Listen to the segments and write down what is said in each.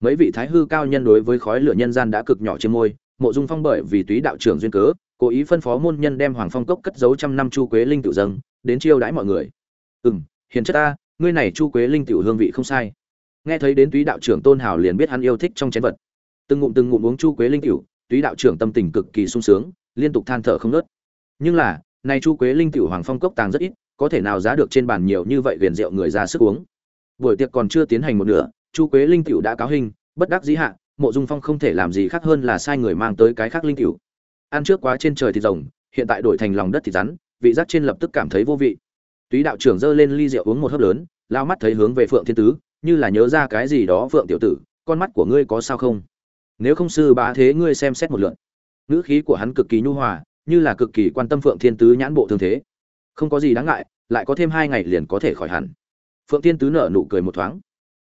mấy vị thái hư cao nhân đối với khói lửa nhân gian đã cực nhỏ trên môi, mộ dung phong bởi vì túy đạo trưởng duyên cớ, cố ý phân phó môn nhân đem hoàng phong cốc cất giấu trăm năm chu quế linh tiểu dâng, đến chiêu đãi mọi người. Ừ m hiền chất ta, ngươi này chu quế linh tiểu hương vị không sai. Nghe thấy đến túy đạo trưởng tôn hào liền biết hắn yêu thích trong chén vật. Từng ngụm từng ngụm uống chu quế linh tiểu, túy đạo trưởng tâm tình cực kỳ sung sướng, liên tục than thở không nớt nhưng là, này chu quế linh tiểu hoàng phong cốc tàng rất ít, có thể nào giá được trên bàn nhiều như vậy viền rượu người ra sức uống. Buổi tiệc còn chưa tiến hành một nửa chu quế linh tiểu đã cáo hình, bất đắc dĩ hạ, mộ dung phong không thể làm gì khác hơn là sai người mang tới cái khác linh tiểu. Ăn trước quá trên trời thì rồng, hiện tại đổi thành lòng đất thì rắn, vị giác trên lập tức cảm thấy vô vị. Túy đạo trưởng giơ lên ly rượu uống một hớp lớn, lao mắt thấy hướng về phượng thiên tứ, như là nhớ ra cái gì đó phượng tiểu tử, con mắt của ngươi có sao không? Nếu không sư bá thế ngươi xem xét một lượn ngữ khí của hắn cực kỳ nhu hòa, như là cực kỳ quan tâm phượng thiên tứ nhãn bộ thương thế. Không có gì đáng ngại, lại có thêm hai ngày liền có thể khỏi hẳn. Phượng thiên tứ nở nụ cười một thoáng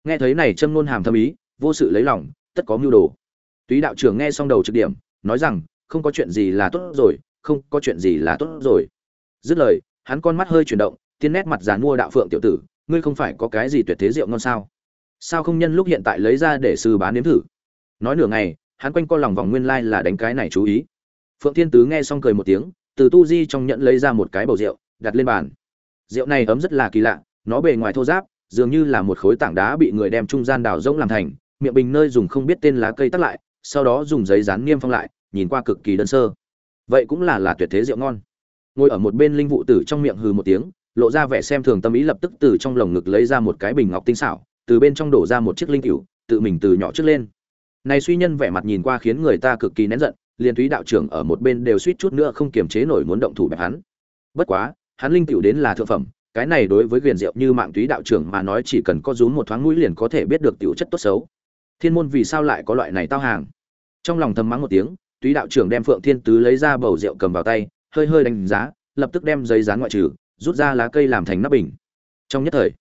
nghe thấy này châm ngôn hàm thâm ý, vô sự lấy lòng, tất có mưu đồ. Túy đạo trưởng nghe xong đầu trực điểm, nói rằng, không có chuyện gì là tốt rồi, không có chuyện gì là tốt rồi. Dứt lời, hắn con mắt hơi chuyển động, tiên nét mặt dàn mua đạo phượng tiểu tử, ngươi không phải có cái gì tuyệt thế rượu ngon sao? Sao không nhân lúc hiện tại lấy ra để sư bán nếm thử? Nói nửa ngày, hắn quanh co lòng vòng nguyên lai là đánh cái này chú ý. Phượng thiên tứ nghe xong cười một tiếng, từ tu di trong nhẫn lấy ra một cái bầu rượu, đặt lên bàn. Rượu này ấm rất là kỳ lạ, nó bề ngoài thô giáp dường như là một khối tảng đá bị người đem trung gian đào rỗng làm thành, miệng bình nơi dùng không biết tên lá cây tắt lại, sau đó dùng giấy dán niêm phong lại, nhìn qua cực kỳ đơn sơ. Vậy cũng là là tuyệt thế rượu ngon. Ngồi ở một bên linh vụ tử trong miệng hừ một tiếng, lộ ra vẻ xem thường tâm ý lập tức từ trong lồng ngực lấy ra một cái bình ngọc tinh xảo, từ bên trong đổ ra một chiếc linh cửu, tự mình từ nhỏ trước lên. Này suy nhân vẻ mặt nhìn qua khiến người ta cực kỳ nén giận, liền thúy đạo trưởng ở một bên đều suýt chút nữa không kiềm chế nổi muốn động thủ bẹp hắn. Bất quá, hắn linh cửu đến là thượng phẩm cái này đối với quyền rượu như mạng túy đạo trưởng mà nói chỉ cần có rúm một thoáng mũi liền có thể biết được tiểu chất tốt xấu. Thiên môn vì sao lại có loại này tao hàng? Trong lòng thầm mắng một tiếng túy đạo trưởng đem phượng thiên tứ lấy ra bầu rượu cầm vào tay hơi hơi đánh giá lập tức đem giấy dán ngoại trừ rút ra lá cây làm thành nắp bình. Trong nhất thời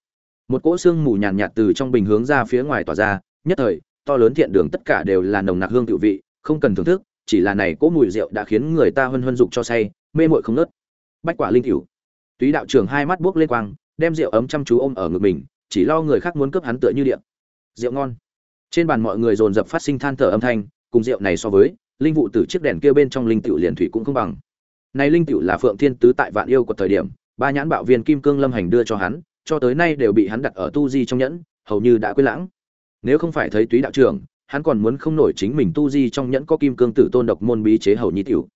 một cỗ xương mù nhàn nhạt, từ trong bình hướng ra phía ngoài tỏa ra nhất thời to lớn thiện đường tất cả đều là nồng nặc hương tự vị không cần thưởng thức chỉ là này cỗ mùi rượu đã khiến người ta hân hân dục cho say mê muội không nớt bách quả linh cửu túy đạo trưởng hai mắt buốc lên quang, đem rượu ấm chăm chú ôm ở ngực mình, chỉ lo người khác muốn cướp hắn tựa như điện. Rượu ngon. Trên bàn mọi người dồn dập phát sinh than thở âm thanh, cùng rượu này so với, linh vụ từ chiếc đèn kia bên trong linh tiểu liền thủy cũng không bằng. Này linh tiểu là phượng thiên tứ tại vạn yêu của thời điểm, ba nhãn bạo viên kim cương lâm hành đưa cho hắn, cho tới nay đều bị hắn đặt ở tu di trong nhẫn, hầu như đã quên lãng. Nếu không phải thấy túy đạo trưởng, hắn còn muốn không nổi chính mình tu di trong nhẫn có kim cương tử tôn độc môn bí chế hầu nhi tiểu.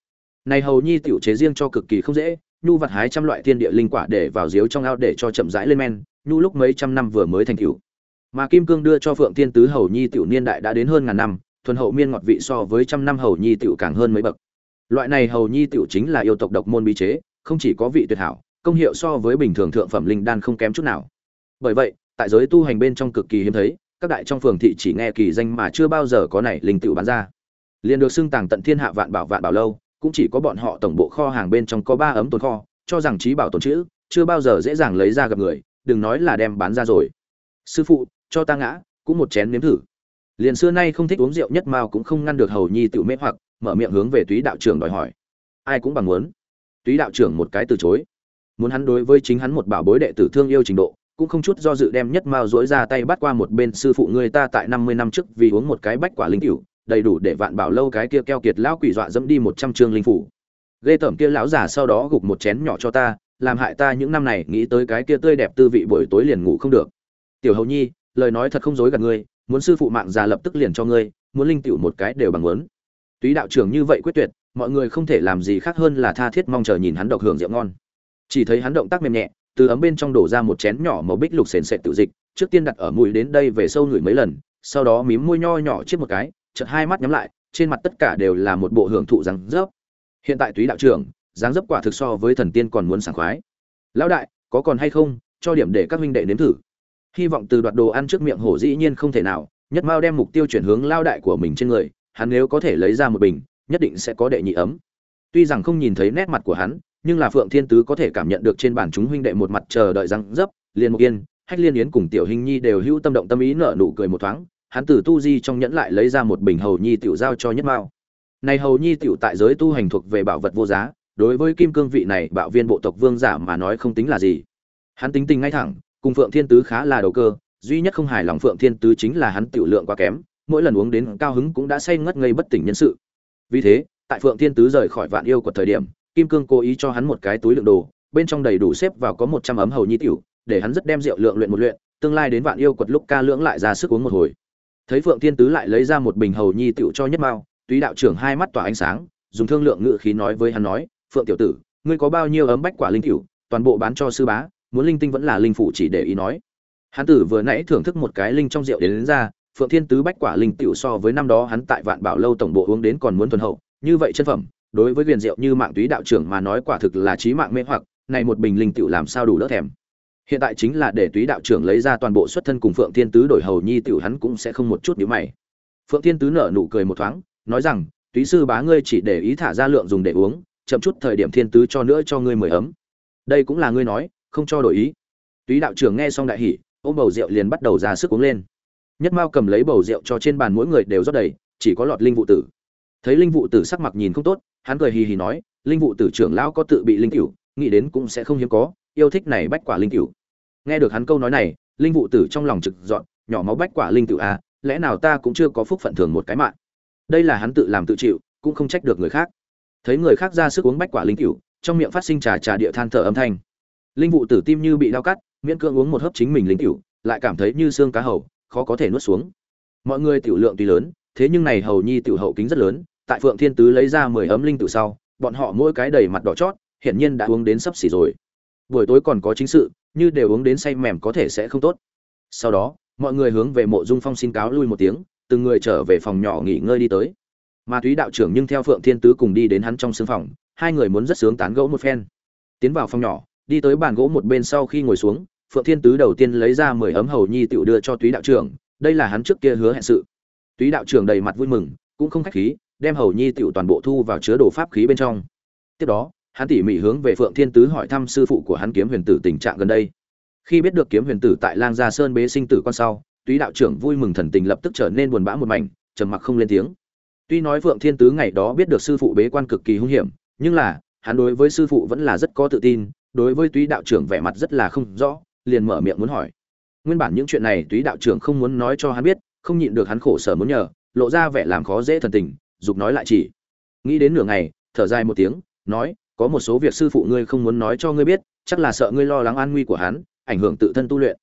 Này hầu nhi tiểu chế riêng cho cực kỳ không dễ nhu vật hái trăm loại thiên địa linh quả để vào diếu trong ao để cho chậm rãi lên men, nhu lúc mấy trăm năm vừa mới thành cựu mà kim cương đưa cho phượng thiên tứ hầu nhi tiểu niên đại đã đến hơn ngàn năm, thuần hậu miên ngọt vị so với trăm năm hầu nhi tiểu càng hơn mấy bậc. Loại này hầu nhi tiểu chính là yêu tộc độc môn bí chế, không chỉ có vị tuyệt hảo, công hiệu so với bình thường thượng phẩm linh đan không kém chút nào. Bởi vậy, tại giới tu hành bên trong cực kỳ hiếm thấy, các đại trong phường thị chỉ nghe kỳ danh mà chưa bao giờ có này linh tiểu bán ra. Liền được xưng tàng tận thiên hạ vạn bảo vạn bảo lâu cũng chỉ có bọn họ tổng bộ kho hàng bên trong có ba ấm tồn kho, cho rằng trí bảo tồn chữ chưa bao giờ dễ dàng lấy ra gặp người, đừng nói là đem bán ra rồi. Sư phụ, cho ta ngã, cũng một chén nếm thử. Liền xưa nay không thích uống rượu nhất mao cũng không ngăn được hầu nhi tự mê hoặc, mở miệng hướng về túy đạo trưởng đòi hỏi. Ai cũng bằng muốn. Túy đạo trưởng một cái từ chối. Muốn hắn đối với chính hắn một bảo bối đệ tử thương yêu trình độ, cũng không chút do dự đem nhất mao dỗi ra tay bắt qua một bên sư phụ người ta tại năm mươi năm trước vì uống một cái bách quả linh cửu đầy đủ để vạn bảo lâu cái kia keo kiệt lão quỷ dọa dẫm đi một trăm chương linh phủ. Ghê tởm kia lão già sau đó gục một chén nhỏ cho ta, làm hại ta những năm này, nghĩ tới cái kia tươi đẹp tư vị buổi tối liền ngủ không được. Tiểu hầu nhi, lời nói thật không dối gạt ngươi, muốn sư phụ mạng già lập tức liền cho ngươi, muốn linh tiểu một cái đều bằng muốn. Túy đạo trưởng như vậy quyết tuyệt, mọi người không thể làm gì khác hơn là tha thiết mong chờ nhìn hắn độc hưởng rượu ngon. Chỉ thấy hắn động tác mềm nhẹ, từ ấm bên trong đổ ra một chén nhỏ màu bích lục sền sệt tự dịch, trước tiên đặt ở mũi đến đây về sâu ngửi mấy lần, sau đó mím môi nho nhỏ chiếc một cái chợt hai mắt nhắm lại, trên mặt tất cả đều là một bộ hưởng thụ răng rớp hiện tại túy đạo trưởng, dáng dấp quả thực so với thần tiên còn muốn sảng khoái. Lão đại, có còn hay không, cho điểm để các huynh đệ nếm thử. Hy vọng từ đoạt đồ ăn trước miệng hổ dĩ nhiên không thể nào, nhất mao đem mục tiêu chuyển hướng lao đại của mình trên người, hắn nếu có thể lấy ra một bình, nhất định sẽ có đệ nhị ấm. Tuy rằng không nhìn thấy nét mặt của hắn, nhưng là phượng thiên tứ có thể cảm nhận được trên bản chúng huynh đệ một mặt chờ đợi răng dấp, liền một yên, hách liên yến cùng tiểu hình nhi đều hữu tâm động tâm ý nở nụ cười một thoáng hắn từ tu di trong nhẫn lại lấy ra một bình hầu nhi tiểu giao cho nhất mao. Này hầu nhi tiểu tại giới tu hành thuộc về bảo vật vô giá, đối với kim cương vị này bạo viên bộ tộc vương giả mà nói không tính là gì. Hắn tính tình ngay thẳng, cùng phượng thiên tứ khá là đầu cơ, duy nhất không hài lòng phượng thiên tứ chính là hắn tiểu lượng quá kém, mỗi lần uống đến cao hứng cũng đã say ngất ngây bất tỉnh nhân sự. Vì thế, tại phượng thiên tứ rời khỏi vạn yêu của thời điểm, kim cương cố ý cho hắn một cái túi lượng đồ, bên trong đầy đủ xếp vào có một trăm ấm hầu nhi tiểu, để hắn rất đem rượu lượng luyện một luyện, tương lai đến vạn yêu quật lúc ca lưỡng lại ra sức uống một hồi thấy phượng thiên tứ lại lấy ra một bình hầu nhi tiểu cho nhất mao túy đạo trưởng hai mắt tỏa ánh sáng dùng thương lượng ngự khí nói với hắn nói phượng tiểu tử ngươi có bao nhiêu ấm bách quả linh tiểu toàn bộ bán cho sư bá muốn linh tinh vẫn là linh phụ chỉ để ý nói. Hắn tử vừa nãy thưởng thức một cái linh trong rượu đến, đến ra phượng thiên tứ bách quả linh tiểu so với năm đó hắn tại vạn bảo lâu tổng bộ uống đến còn muốn thuần hậu như vậy chân phẩm đối với viền rượu như mạng túy đạo trưởng mà nói quả thực là trí mạng mê hoặc này một bình linh tiểu làm sao đủ đỡ thèm hiện tại chính là để túy đạo trưởng lấy ra toàn bộ xuất thân cùng phượng thiên tứ đổi hầu nhi tiểu hắn cũng sẽ không một chút nhíu mày. Phượng thiên tứ nở nụ cười một thoáng, nói rằng, túy sư bá ngươi chỉ để ý thả ra lượng dùng để uống, chậm chút thời điểm thiên tứ cho nữa cho ngươi mười ấm. Đây cũng là ngươi nói, không cho đổi ý. Túy đạo trưởng nghe xong đại hỉ, ôm bầu rượu liền bắt đầu ra sức uống lên. Nhất mao cầm lấy bầu rượu cho trên bàn mỗi người đều rót đầy, chỉ có lọt linh vụ tử. Thấy linh vụ tử sắc mặt nhìn không tốt, hắn cười hì hì nói, linh vụ tử trưởng lão có tự bị linh cửu, nghĩ đến cũng sẽ không hiếm có yêu thích này bách quả linh cửu. Nghe được hắn câu nói này, linh vụ tử trong lòng trực dọn, nhỏ máu bách quả linh cửu à lẽ nào ta cũng chưa có phúc phận thường một cái mạng? Đây là hắn tự làm tự chịu, cũng không trách được người khác. Thấy người khác ra sức uống bách quả linh cửu, trong miệng phát sinh trà trà địa than thở âm thanh. Linh vụ tử tim như bị đau cắt, miễn cưỡng uống một hớp chính mình linh cửu, lại cảm thấy như xương cá hầu, khó có thể nuốt xuống. Mọi người tiểu lượng tuy lớn, thế nhưng này hầu nhi tiểu hậu kính rất lớn, tại phượng thiên tứ lấy ra mười ấm linh tử sau, bọn họ mỗi cái đầy mặt đỏ chót, hiển nhiên đã uống đến sắp xỉ rồi buổi tối còn có chính sự, như đều uống đến say mềm có thể sẽ không tốt. Sau đó, mọi người hướng về mộ dung phong xin cáo lui một tiếng, từng người trở về phòng nhỏ nghỉ ngơi đi tới. Mà túy đạo trưởng nhưng theo phượng thiên tứ cùng đi đến hắn trong sương phòng, hai người muốn rất sướng tán gẫu một phen. Tiến vào phòng nhỏ, đi tới bàn gỗ một bên sau khi ngồi xuống, phượng thiên tứ đầu tiên lấy ra mười ấm hầu nhi tiểu đưa cho túy đạo trưởng, đây là hắn trước kia hứa hẹn sự. Túy đạo trưởng đầy mặt vui mừng, cũng không khách khí, đem hầu nhi tiểu toàn bộ thu vào chứa đồ pháp khí bên trong. Tiếp đó hắn tỉ mỉ hướng về phượng thiên tứ hỏi thăm sư phụ của hắn kiếm huyền tử tình trạng gần đây. Khi biết được kiếm huyền tử tại lang gia sơn bế sinh tử con sau, túy đạo trưởng vui mừng thần tình lập tức trở nên buồn bã một mảnh, trầm mặc không lên tiếng. Tuy nói phượng thiên tứ ngày đó biết được sư phụ bế quan cực kỳ hung hiểm, nhưng là, hắn đối với sư phụ vẫn là rất có tự tin, đối với túy đạo trưởng vẻ mặt rất là không rõ, liền mở miệng muốn hỏi. Nguyên bản những chuyện này túy đạo trưởng không muốn nói cho hắn biết, không nhịn được hắn khổ sở muốn nhờ, lộ ra vẻ làm khó dễ thần tình, dục nói lại chỉ. Nghĩ đến nửa ngày, thở dài một tiếng, nói có một số việc sư phụ ngươi không muốn nói cho ngươi biết, chắc là sợ ngươi lo lắng an nguy của hắn, ảnh hưởng tự thân tu luyện.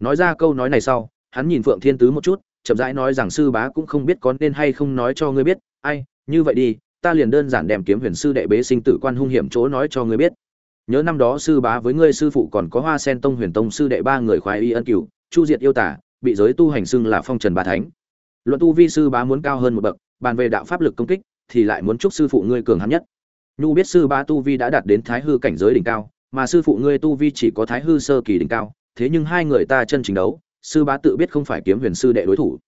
Nói ra câu nói này sau, hắn nhìn phượng thiên tứ một chút, chậm rãi nói rằng sư bá cũng không biết có nên hay không nói cho ngươi biết. Ai, như vậy đi, ta liền đơn giản đem kiếm huyền sư đệ bế sinh tử quan hung hiểm chỗ nói cho ngươi biết. Nhớ năm đó sư bá với ngươi sư phụ còn có hoa sen tông huyền tông sư đệ ba người khoái y ân cửu, chu diệt yêu tả, bị giới tu hành xưng là phong trần ba thánh. Luận tu vi sư bá muốn cao hơn một bậc, bàn về đạo pháp lực công kích, thì lại muốn chúc sư phụ ngươi cường hắn nhất nhu biết sư bá tu vi đã đạt đến thái hư cảnh giới đỉnh cao, mà sư phụ ngươi tu vi chỉ có thái hư sơ kỳ đỉnh cao, thế nhưng hai người ta chân chính đấu, sư bá tự biết không phải kiếm huyền sư đệ đối thủ.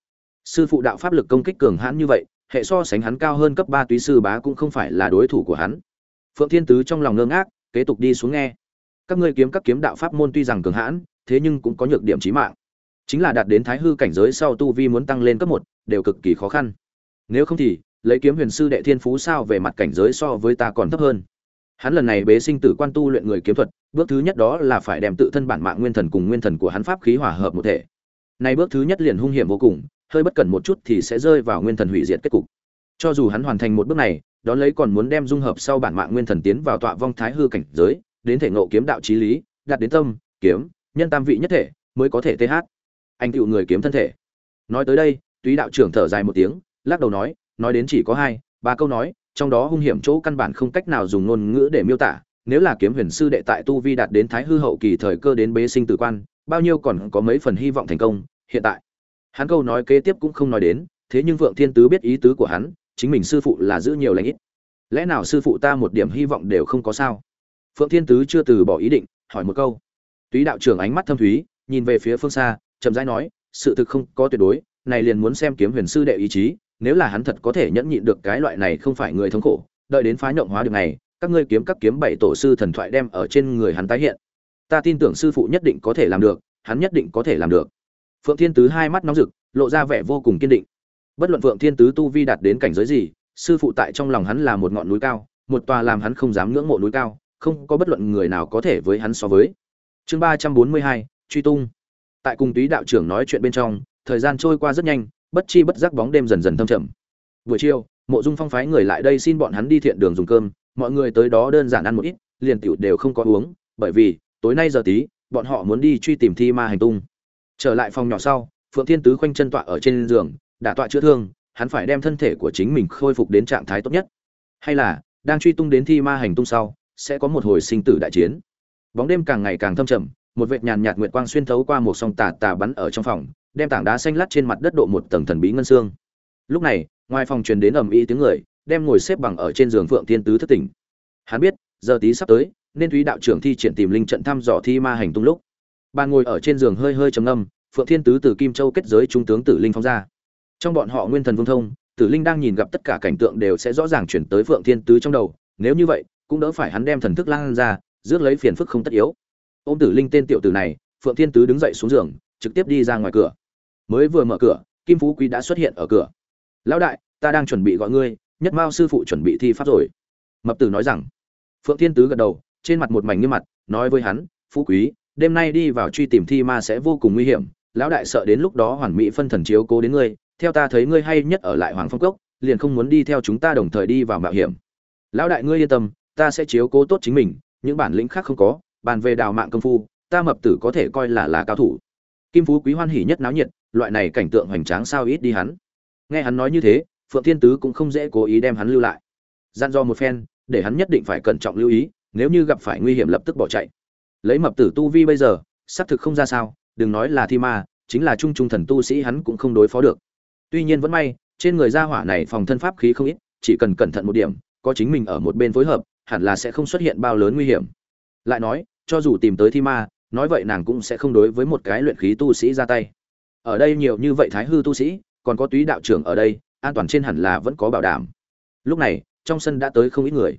Sư phụ đạo pháp lực công kích cường hãn như vậy, hệ so sánh hắn cao hơn cấp ba túy sư bá cũng không phải là đối thủ của hắn. Phượng thiên tứ trong lòng ngơ ngác, kế tục đi xuống nghe. Các ngươi kiếm các kiếm đạo pháp môn tuy rằng cường hãn, thế nhưng cũng có nhược điểm chí mạng. Chính là đạt đến thái hư cảnh giới sau tu vi muốn tăng lên cấp một, đều cực kỳ khó khăn. Nếu không thì lấy kiếm huyền sư đệ thiên phú sao về mặt cảnh giới so với ta còn thấp hơn. Hắn lần này bế sinh tử quan tu luyện người kiếm thuật, bước thứ nhất đó là phải đem tự thân bản mạng nguyên thần cùng nguyên thần của hắn pháp khí hòa hợp một thể. Này bước thứ nhất liền hung hiểm vô cùng, hơi bất cẩn một chút thì sẽ rơi vào nguyên thần hủy diệt kết cục. Cho dù hắn hoàn thành một bước này đó lấy còn muốn đem dung hợp sau bản mạng nguyên thần tiến vào tọa vong thái hư cảnh giới, đến thể ngộ kiếm đạo trí lý, đạt đến tâm, kiếm, nhân tam vị nhất thể, mới có thể th anh tựu người kiếm thân thể. Nói tới đây, túy đạo trưởng thở dài một tiếng, lắc đầu nói nói đến chỉ có hai, ba câu nói, trong đó hung hiểm chỗ căn bản không cách nào dùng ngôn ngữ để miêu tả, nếu là kiếm huyền sư đệ tại tu vi đạt đến thái hư hậu kỳ thời cơ đến bế sinh tử quan, bao nhiêu còn có mấy phần hy vọng thành công, hiện tại. Hắn câu nói kế tiếp cũng không nói đến, thế nhưng vượng thiên tứ biết ý tứ của hắn, chính mình sư phụ là giữ nhiều lãnh ít. Lẽ nào sư phụ ta một điểm hy vọng đều không có sao? Phượng thiên tứ chưa từ bỏ ý định, hỏi một câu. Túy đạo trưởng ánh mắt thâm thúy, nhìn về phía phương xa, chậm rãi nói, sự thực không có tuyệt đối, này liền muốn xem kiếm huyền sư đệ ý chí nếu là hắn thật có thể nhẫn nhịn được cái loại này không phải người thống khổ, đợi đến phá nhộng hóa được này, các ngươi kiếm các kiếm bảy tổ sư thần thoại đem ở trên người hắn tái hiện. Ta tin tưởng sư phụ nhất định có thể làm được, hắn nhất định có thể làm được. Phượng thiên tứ hai mắt nóng rực, lộ ra vẻ vô cùng kiên định. Bất luận phượng thiên tứ tu vi đạt đến cảnh giới gì, sư phụ tại trong lòng hắn là một ngọn núi cao, một tòa làm hắn không dám ngưỡng mộ núi cao, không có bất luận người nào có thể với hắn so với. Chương ba trăm bốn mươi hai, truy tung. Tại cùng túy đạo trưởng nói chuyện bên trong, thời gian trôi qua rất nhanh bất chi bất giác bóng đêm dần dần thâm trầm. Buổi chiều, mộ dung phong phái người lại đây xin bọn hắn đi thiện đường dùng cơm, mọi người tới đó đơn giản ăn một ít, liền tiểu đều không có uống, bởi vì, tối nay giờ tí, bọn họ muốn đi truy tìm thi ma hành tung. Trở lại phòng nhỏ sau, phượng thiên tứ khoanh chân tọa ở trên giường, đã tọa chữa thương, hắn phải đem thân thể của chính mình khôi phục đến trạng thái tốt nhất. Hay là, đang truy tung đến thi ma hành tung sau, sẽ có một hồi sinh tử đại chiến. Bóng đêm càng ngày càng thâm trầm, một vệt nhàn nhạt nguyệt quang xuyên thấu qua một song tà tà bắn ở trong phòng đem tảng đá xanh lát trên mặt đất độ một tầng thần bí ngân xương. Lúc này, ngoài phòng truyền đến ầm ĩ tiếng người, đem ngồi xếp bằng ở trên giường phượng thiên tứ thất tỉnh. Hắn biết, giờ tí sắp tới, nên thúy đạo trưởng thi triển tìm linh trận thăm dò thi ma hành tung lúc. Bà ngồi ở trên giường hơi hơi trầm ngâm, phượng thiên tứ từ kim châu kết giới trung tướng tử linh phóng ra. Trong bọn họ nguyên thần vương thông, tử linh đang nhìn gặp tất cả cảnh tượng đều sẽ rõ ràng chuyển tới phượng thiên tứ trong đầu, nếu như vậy, cũng đỡ phải hắn đem thần thức lan ra, rước lấy phiền phức không tất yếu. Ôm tử linh tên tiểu tử này, phượng thiên tứ đứng dậy xuống giường, trực tiếp đi ra ngoài cửa mới vừa mở cửa, kim phú quý đã xuất hiện ở cửa. Lão đại, ta đang chuẩn bị gọi ngươi, nhất mao sư phụ chuẩn bị thi pháp rồi. Mập tử nói rằng. Phượng thiên tứ gật đầu, trên mặt một mảnh nghiêm mặt, nói với hắn, phú quý, đêm nay đi vào truy tìm thi ma sẽ vô cùng nguy hiểm, lão đại sợ đến lúc đó hoàn mỹ phân thần chiếu cố đến ngươi, theo ta thấy ngươi hay nhất ở lại hoàng phong cốc, liền không muốn đi theo chúng ta đồng thời đi vào mạo hiểm. Lão đại ngươi yên tâm, ta sẽ chiếu cố tốt chính mình, những bản lĩnh khác không có, bàn về đào mạng công phu, ta mập tử có thể coi là là cao thủ. Kim phú quý hoan hỉ nhất náo nhiệt loại này cảnh tượng hoành tráng sao ít đi hắn. Nghe hắn nói như thế, phượng thiên tứ cũng không dễ cố ý đem hắn lưu lại. Gian do một phen, để hắn nhất định phải cẩn trọng lưu ý, nếu như gặp phải nguy hiểm lập tức bỏ chạy. Lấy mập tử tu vi bây giờ, xác thực không ra sao, đừng nói là thi ma, chính là trung trung thần tu sĩ hắn cũng không đối phó được. Tuy nhiên vẫn may, trên người gia hỏa này phòng thân pháp khí không ít, chỉ cần cẩn thận một điểm, có chính mình ở một bên phối hợp, hẳn là sẽ không xuất hiện bao lớn nguy hiểm. Lại nói, cho dù tìm tới thi ma, nói vậy nàng cũng sẽ không đối với một cái luyện khí tu sĩ ra tay ở đây nhiều như vậy thái hư tu sĩ, còn có túy đạo trưởng ở đây, an toàn trên hẳn là vẫn có bảo đảm. Lúc này, trong sân đã tới không ít người.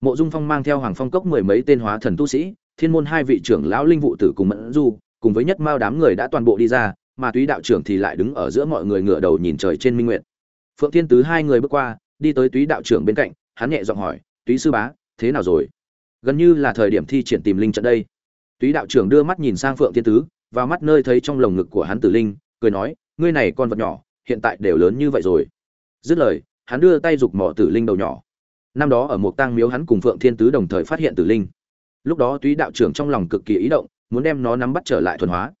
Mộ dung phong mang theo hoàng phong cốc mười mấy tên hóa thần tu sĩ, thiên môn hai vị trưởng lão linh vụ tử cùng mẫn du, cùng với nhất mao đám người đã toàn bộ đi ra, mà túy đạo trưởng thì lại đứng ở giữa mọi người ngửa đầu nhìn trời trên minh nguyệt. Phượng thiên tứ hai người bước qua, đi tới túy đạo trưởng bên cạnh, hắn nhẹ giọng hỏi, túy sư bá, thế nào rồi? Gần như là thời điểm thi triển tìm linh trận đây. Túy đạo trưởng đưa mắt nhìn sang phượng thiên tứ, và mắt nơi thấy trong lồng ngực của hắn tử linh cười nói, ngươi này con vật nhỏ, hiện tại đều lớn như vậy rồi. Dứt lời, hắn đưa tay giục mỏ tử linh đầu nhỏ. Năm đó ở một tang miếu hắn cùng phượng thiên tứ đồng thời phát hiện tử linh. Lúc đó túy đạo trưởng trong lòng cực kỳ ý động, muốn đem nó nắm bắt trở lại thuần hóa.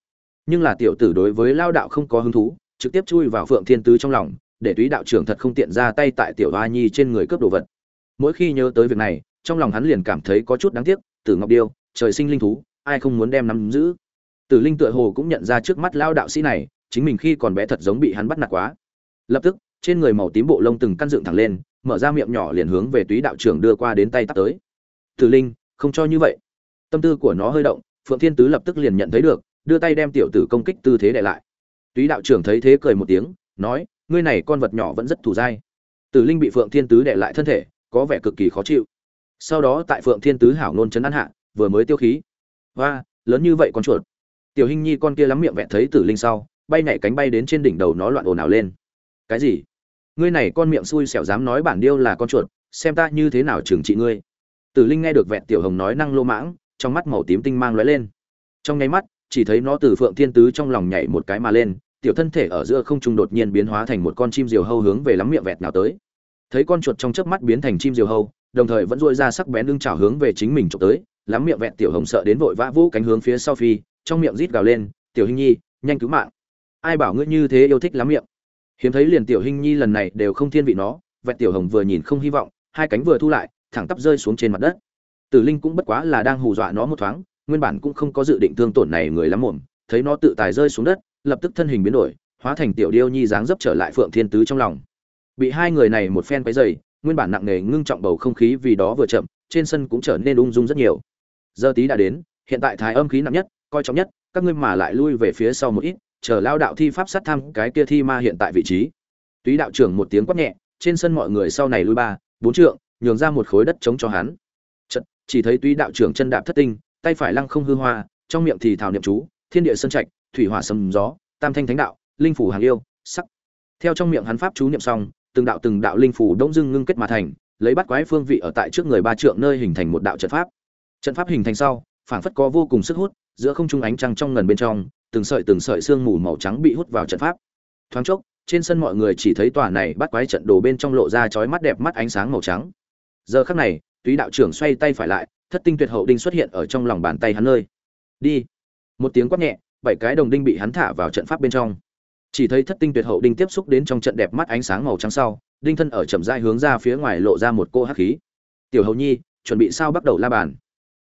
Nhưng là tiểu tử đối với lao đạo không có hứng thú, trực tiếp chui vào phượng thiên tứ trong lòng, để túy đạo trưởng thật không tiện ra tay tại tiểu hoa nhi trên người cướp đồ vật. Mỗi khi nhớ tới việc này, trong lòng hắn liền cảm thấy có chút đáng tiếc, tử ngọc điêu, trời sinh linh thú, ai không muốn đem nắm giữ? Tử linh tựa hồ cũng nhận ra trước mắt lao đạo sĩ này chính mình khi còn bé thật giống bị hắn bắt nạt quá. Lập tức, trên người màu tím bộ lông từng căn dựng thẳng lên, mở ra miệng nhỏ liền hướng về túy đạo trưởng đưa qua đến tay tắt tới. Tử linh, không cho như vậy. Tâm tư của nó hơi động, phượng thiên tứ lập tức liền nhận thấy được, đưa tay đem tiểu tử công kích tư thế để lại. Túy đạo trưởng thấy thế cười một tiếng, nói, ngươi này con vật nhỏ vẫn rất thù dai. Tử linh bị phượng thiên tứ để lại thân thể, có vẻ cực kỳ khó chịu. Sau đó tại phượng thiên tứ hảo nôn chấn an hạ, vừa mới tiêu khí. Và lớn như vậy con chuột. Tiểu hình nhi con kia lắm miệng vẹn thấy tử linh sau bay nhảy cánh bay đến trên đỉnh đầu nó loạn ồn ào lên. Cái gì? Ngươi này con miệng xui xẻo dám nói bản điêu là con chuột, xem ta như thế nào trừng trị ngươi. Tử linh nghe được vẹn tiểu hồng nói năng lô mãng, trong mắt màu tím tinh mang lóe lên. Trong nháy mắt, chỉ thấy nó từ phượng thiên tứ trong lòng nhảy một cái mà lên, tiểu thân thể ở giữa không trung đột nhiên biến hóa thành một con chim diều hâu hướng về lắm miệng vẹt nào tới. Thấy con chuột trong chớp mắt biến thành chim diều hâu, đồng thời vẫn dội ra sắc bén lưng chảo hướng về chính mình trộm tới, lắm miệng vẹt tiểu hồng sợ đến vội vã vũ cánh hướng phía sau phi, trong miệng rít gào lên, tiểu hình nhi, nhanh cứu mạng ai bảo ngươi như thế yêu thích lắm miệng. Hiếm thấy liền tiểu hình nhi lần này đều không thiên vị nó vẹn tiểu hồng vừa nhìn không hy vọng, hai cánh vừa thu lại, thẳng tắp rơi xuống trên mặt đất. Tử linh cũng bất quá là đang hù dọa nó một thoáng, nguyên bản cũng không có dự định thương tổn này người lắm mồm, thấy nó tự tài rơi xuống đất, lập tức thân hình biến đổi, hóa thành tiểu điêu nhi dáng dấp trở lại phượng thiên tứ trong lòng. Bị hai người này một phen quấy dày nguyên bản nặng nề ngưng trọng bầu không khí vì đó vừa chậm, trên sân cũng trở nên ung dung rất nhiều. Giờ tí đã đến, hiện tại thái âm khí nặng nhất, coi trọng nhất, các ngươi mà lại lui về phía sau một ít chờ lao đạo thi pháp sát thăm cái kia thi ma hiện tại vị trí. Túy đạo trưởng một tiếng quát nhẹ trên sân mọi người sau này lui ba bốn trượng nhường ra một khối đất trống cho hắn. Chật, chỉ thấy túy đạo trưởng chân đạp thất tinh tay phải lăng không hư hoa trong miệng thì thảo niệm chú thiên địa sơn trạch thủy hỏa sầm gió tam thanh thánh đạo linh phủ hàng yêu sắc. Theo trong miệng hắn pháp chú niệm xong từng đạo từng đạo linh phủ đông dưng ngưng kết mà thành lấy bắt quái phương vị ở tại trước người ba trượng nơi hình thành một đạo trận pháp. Trận pháp hình thành sau phảng phất có vô cùng sức hút giữa không trung ánh trăng trong ngần bên trong từng sợi từng sợi xương mù màu trắng bị hút vào trận pháp. Thoáng chốc, trên sân mọi người chỉ thấy tòa này bắt quái trận đồ bên trong lộ ra chói mắt đẹp mắt ánh sáng màu trắng. Giờ khắc này, túy đạo trưởng xoay tay phải lại, thất tinh tuyệt hậu đinh xuất hiện ở trong lòng bàn tay hắn nơi. Đi. Một tiếng quát nhẹ, bảy cái đồng đinh bị hắn thả vào trận pháp bên trong. Chỉ thấy thất tinh tuyệt hậu đinh tiếp xúc đến trong trận đẹp mắt ánh sáng màu trắng sau, đinh thân ở chậm rãi hướng ra phía ngoài lộ ra một cô hắc khí. Tiểu hầu nhi, chuẩn bị sao bắt đầu la bàn?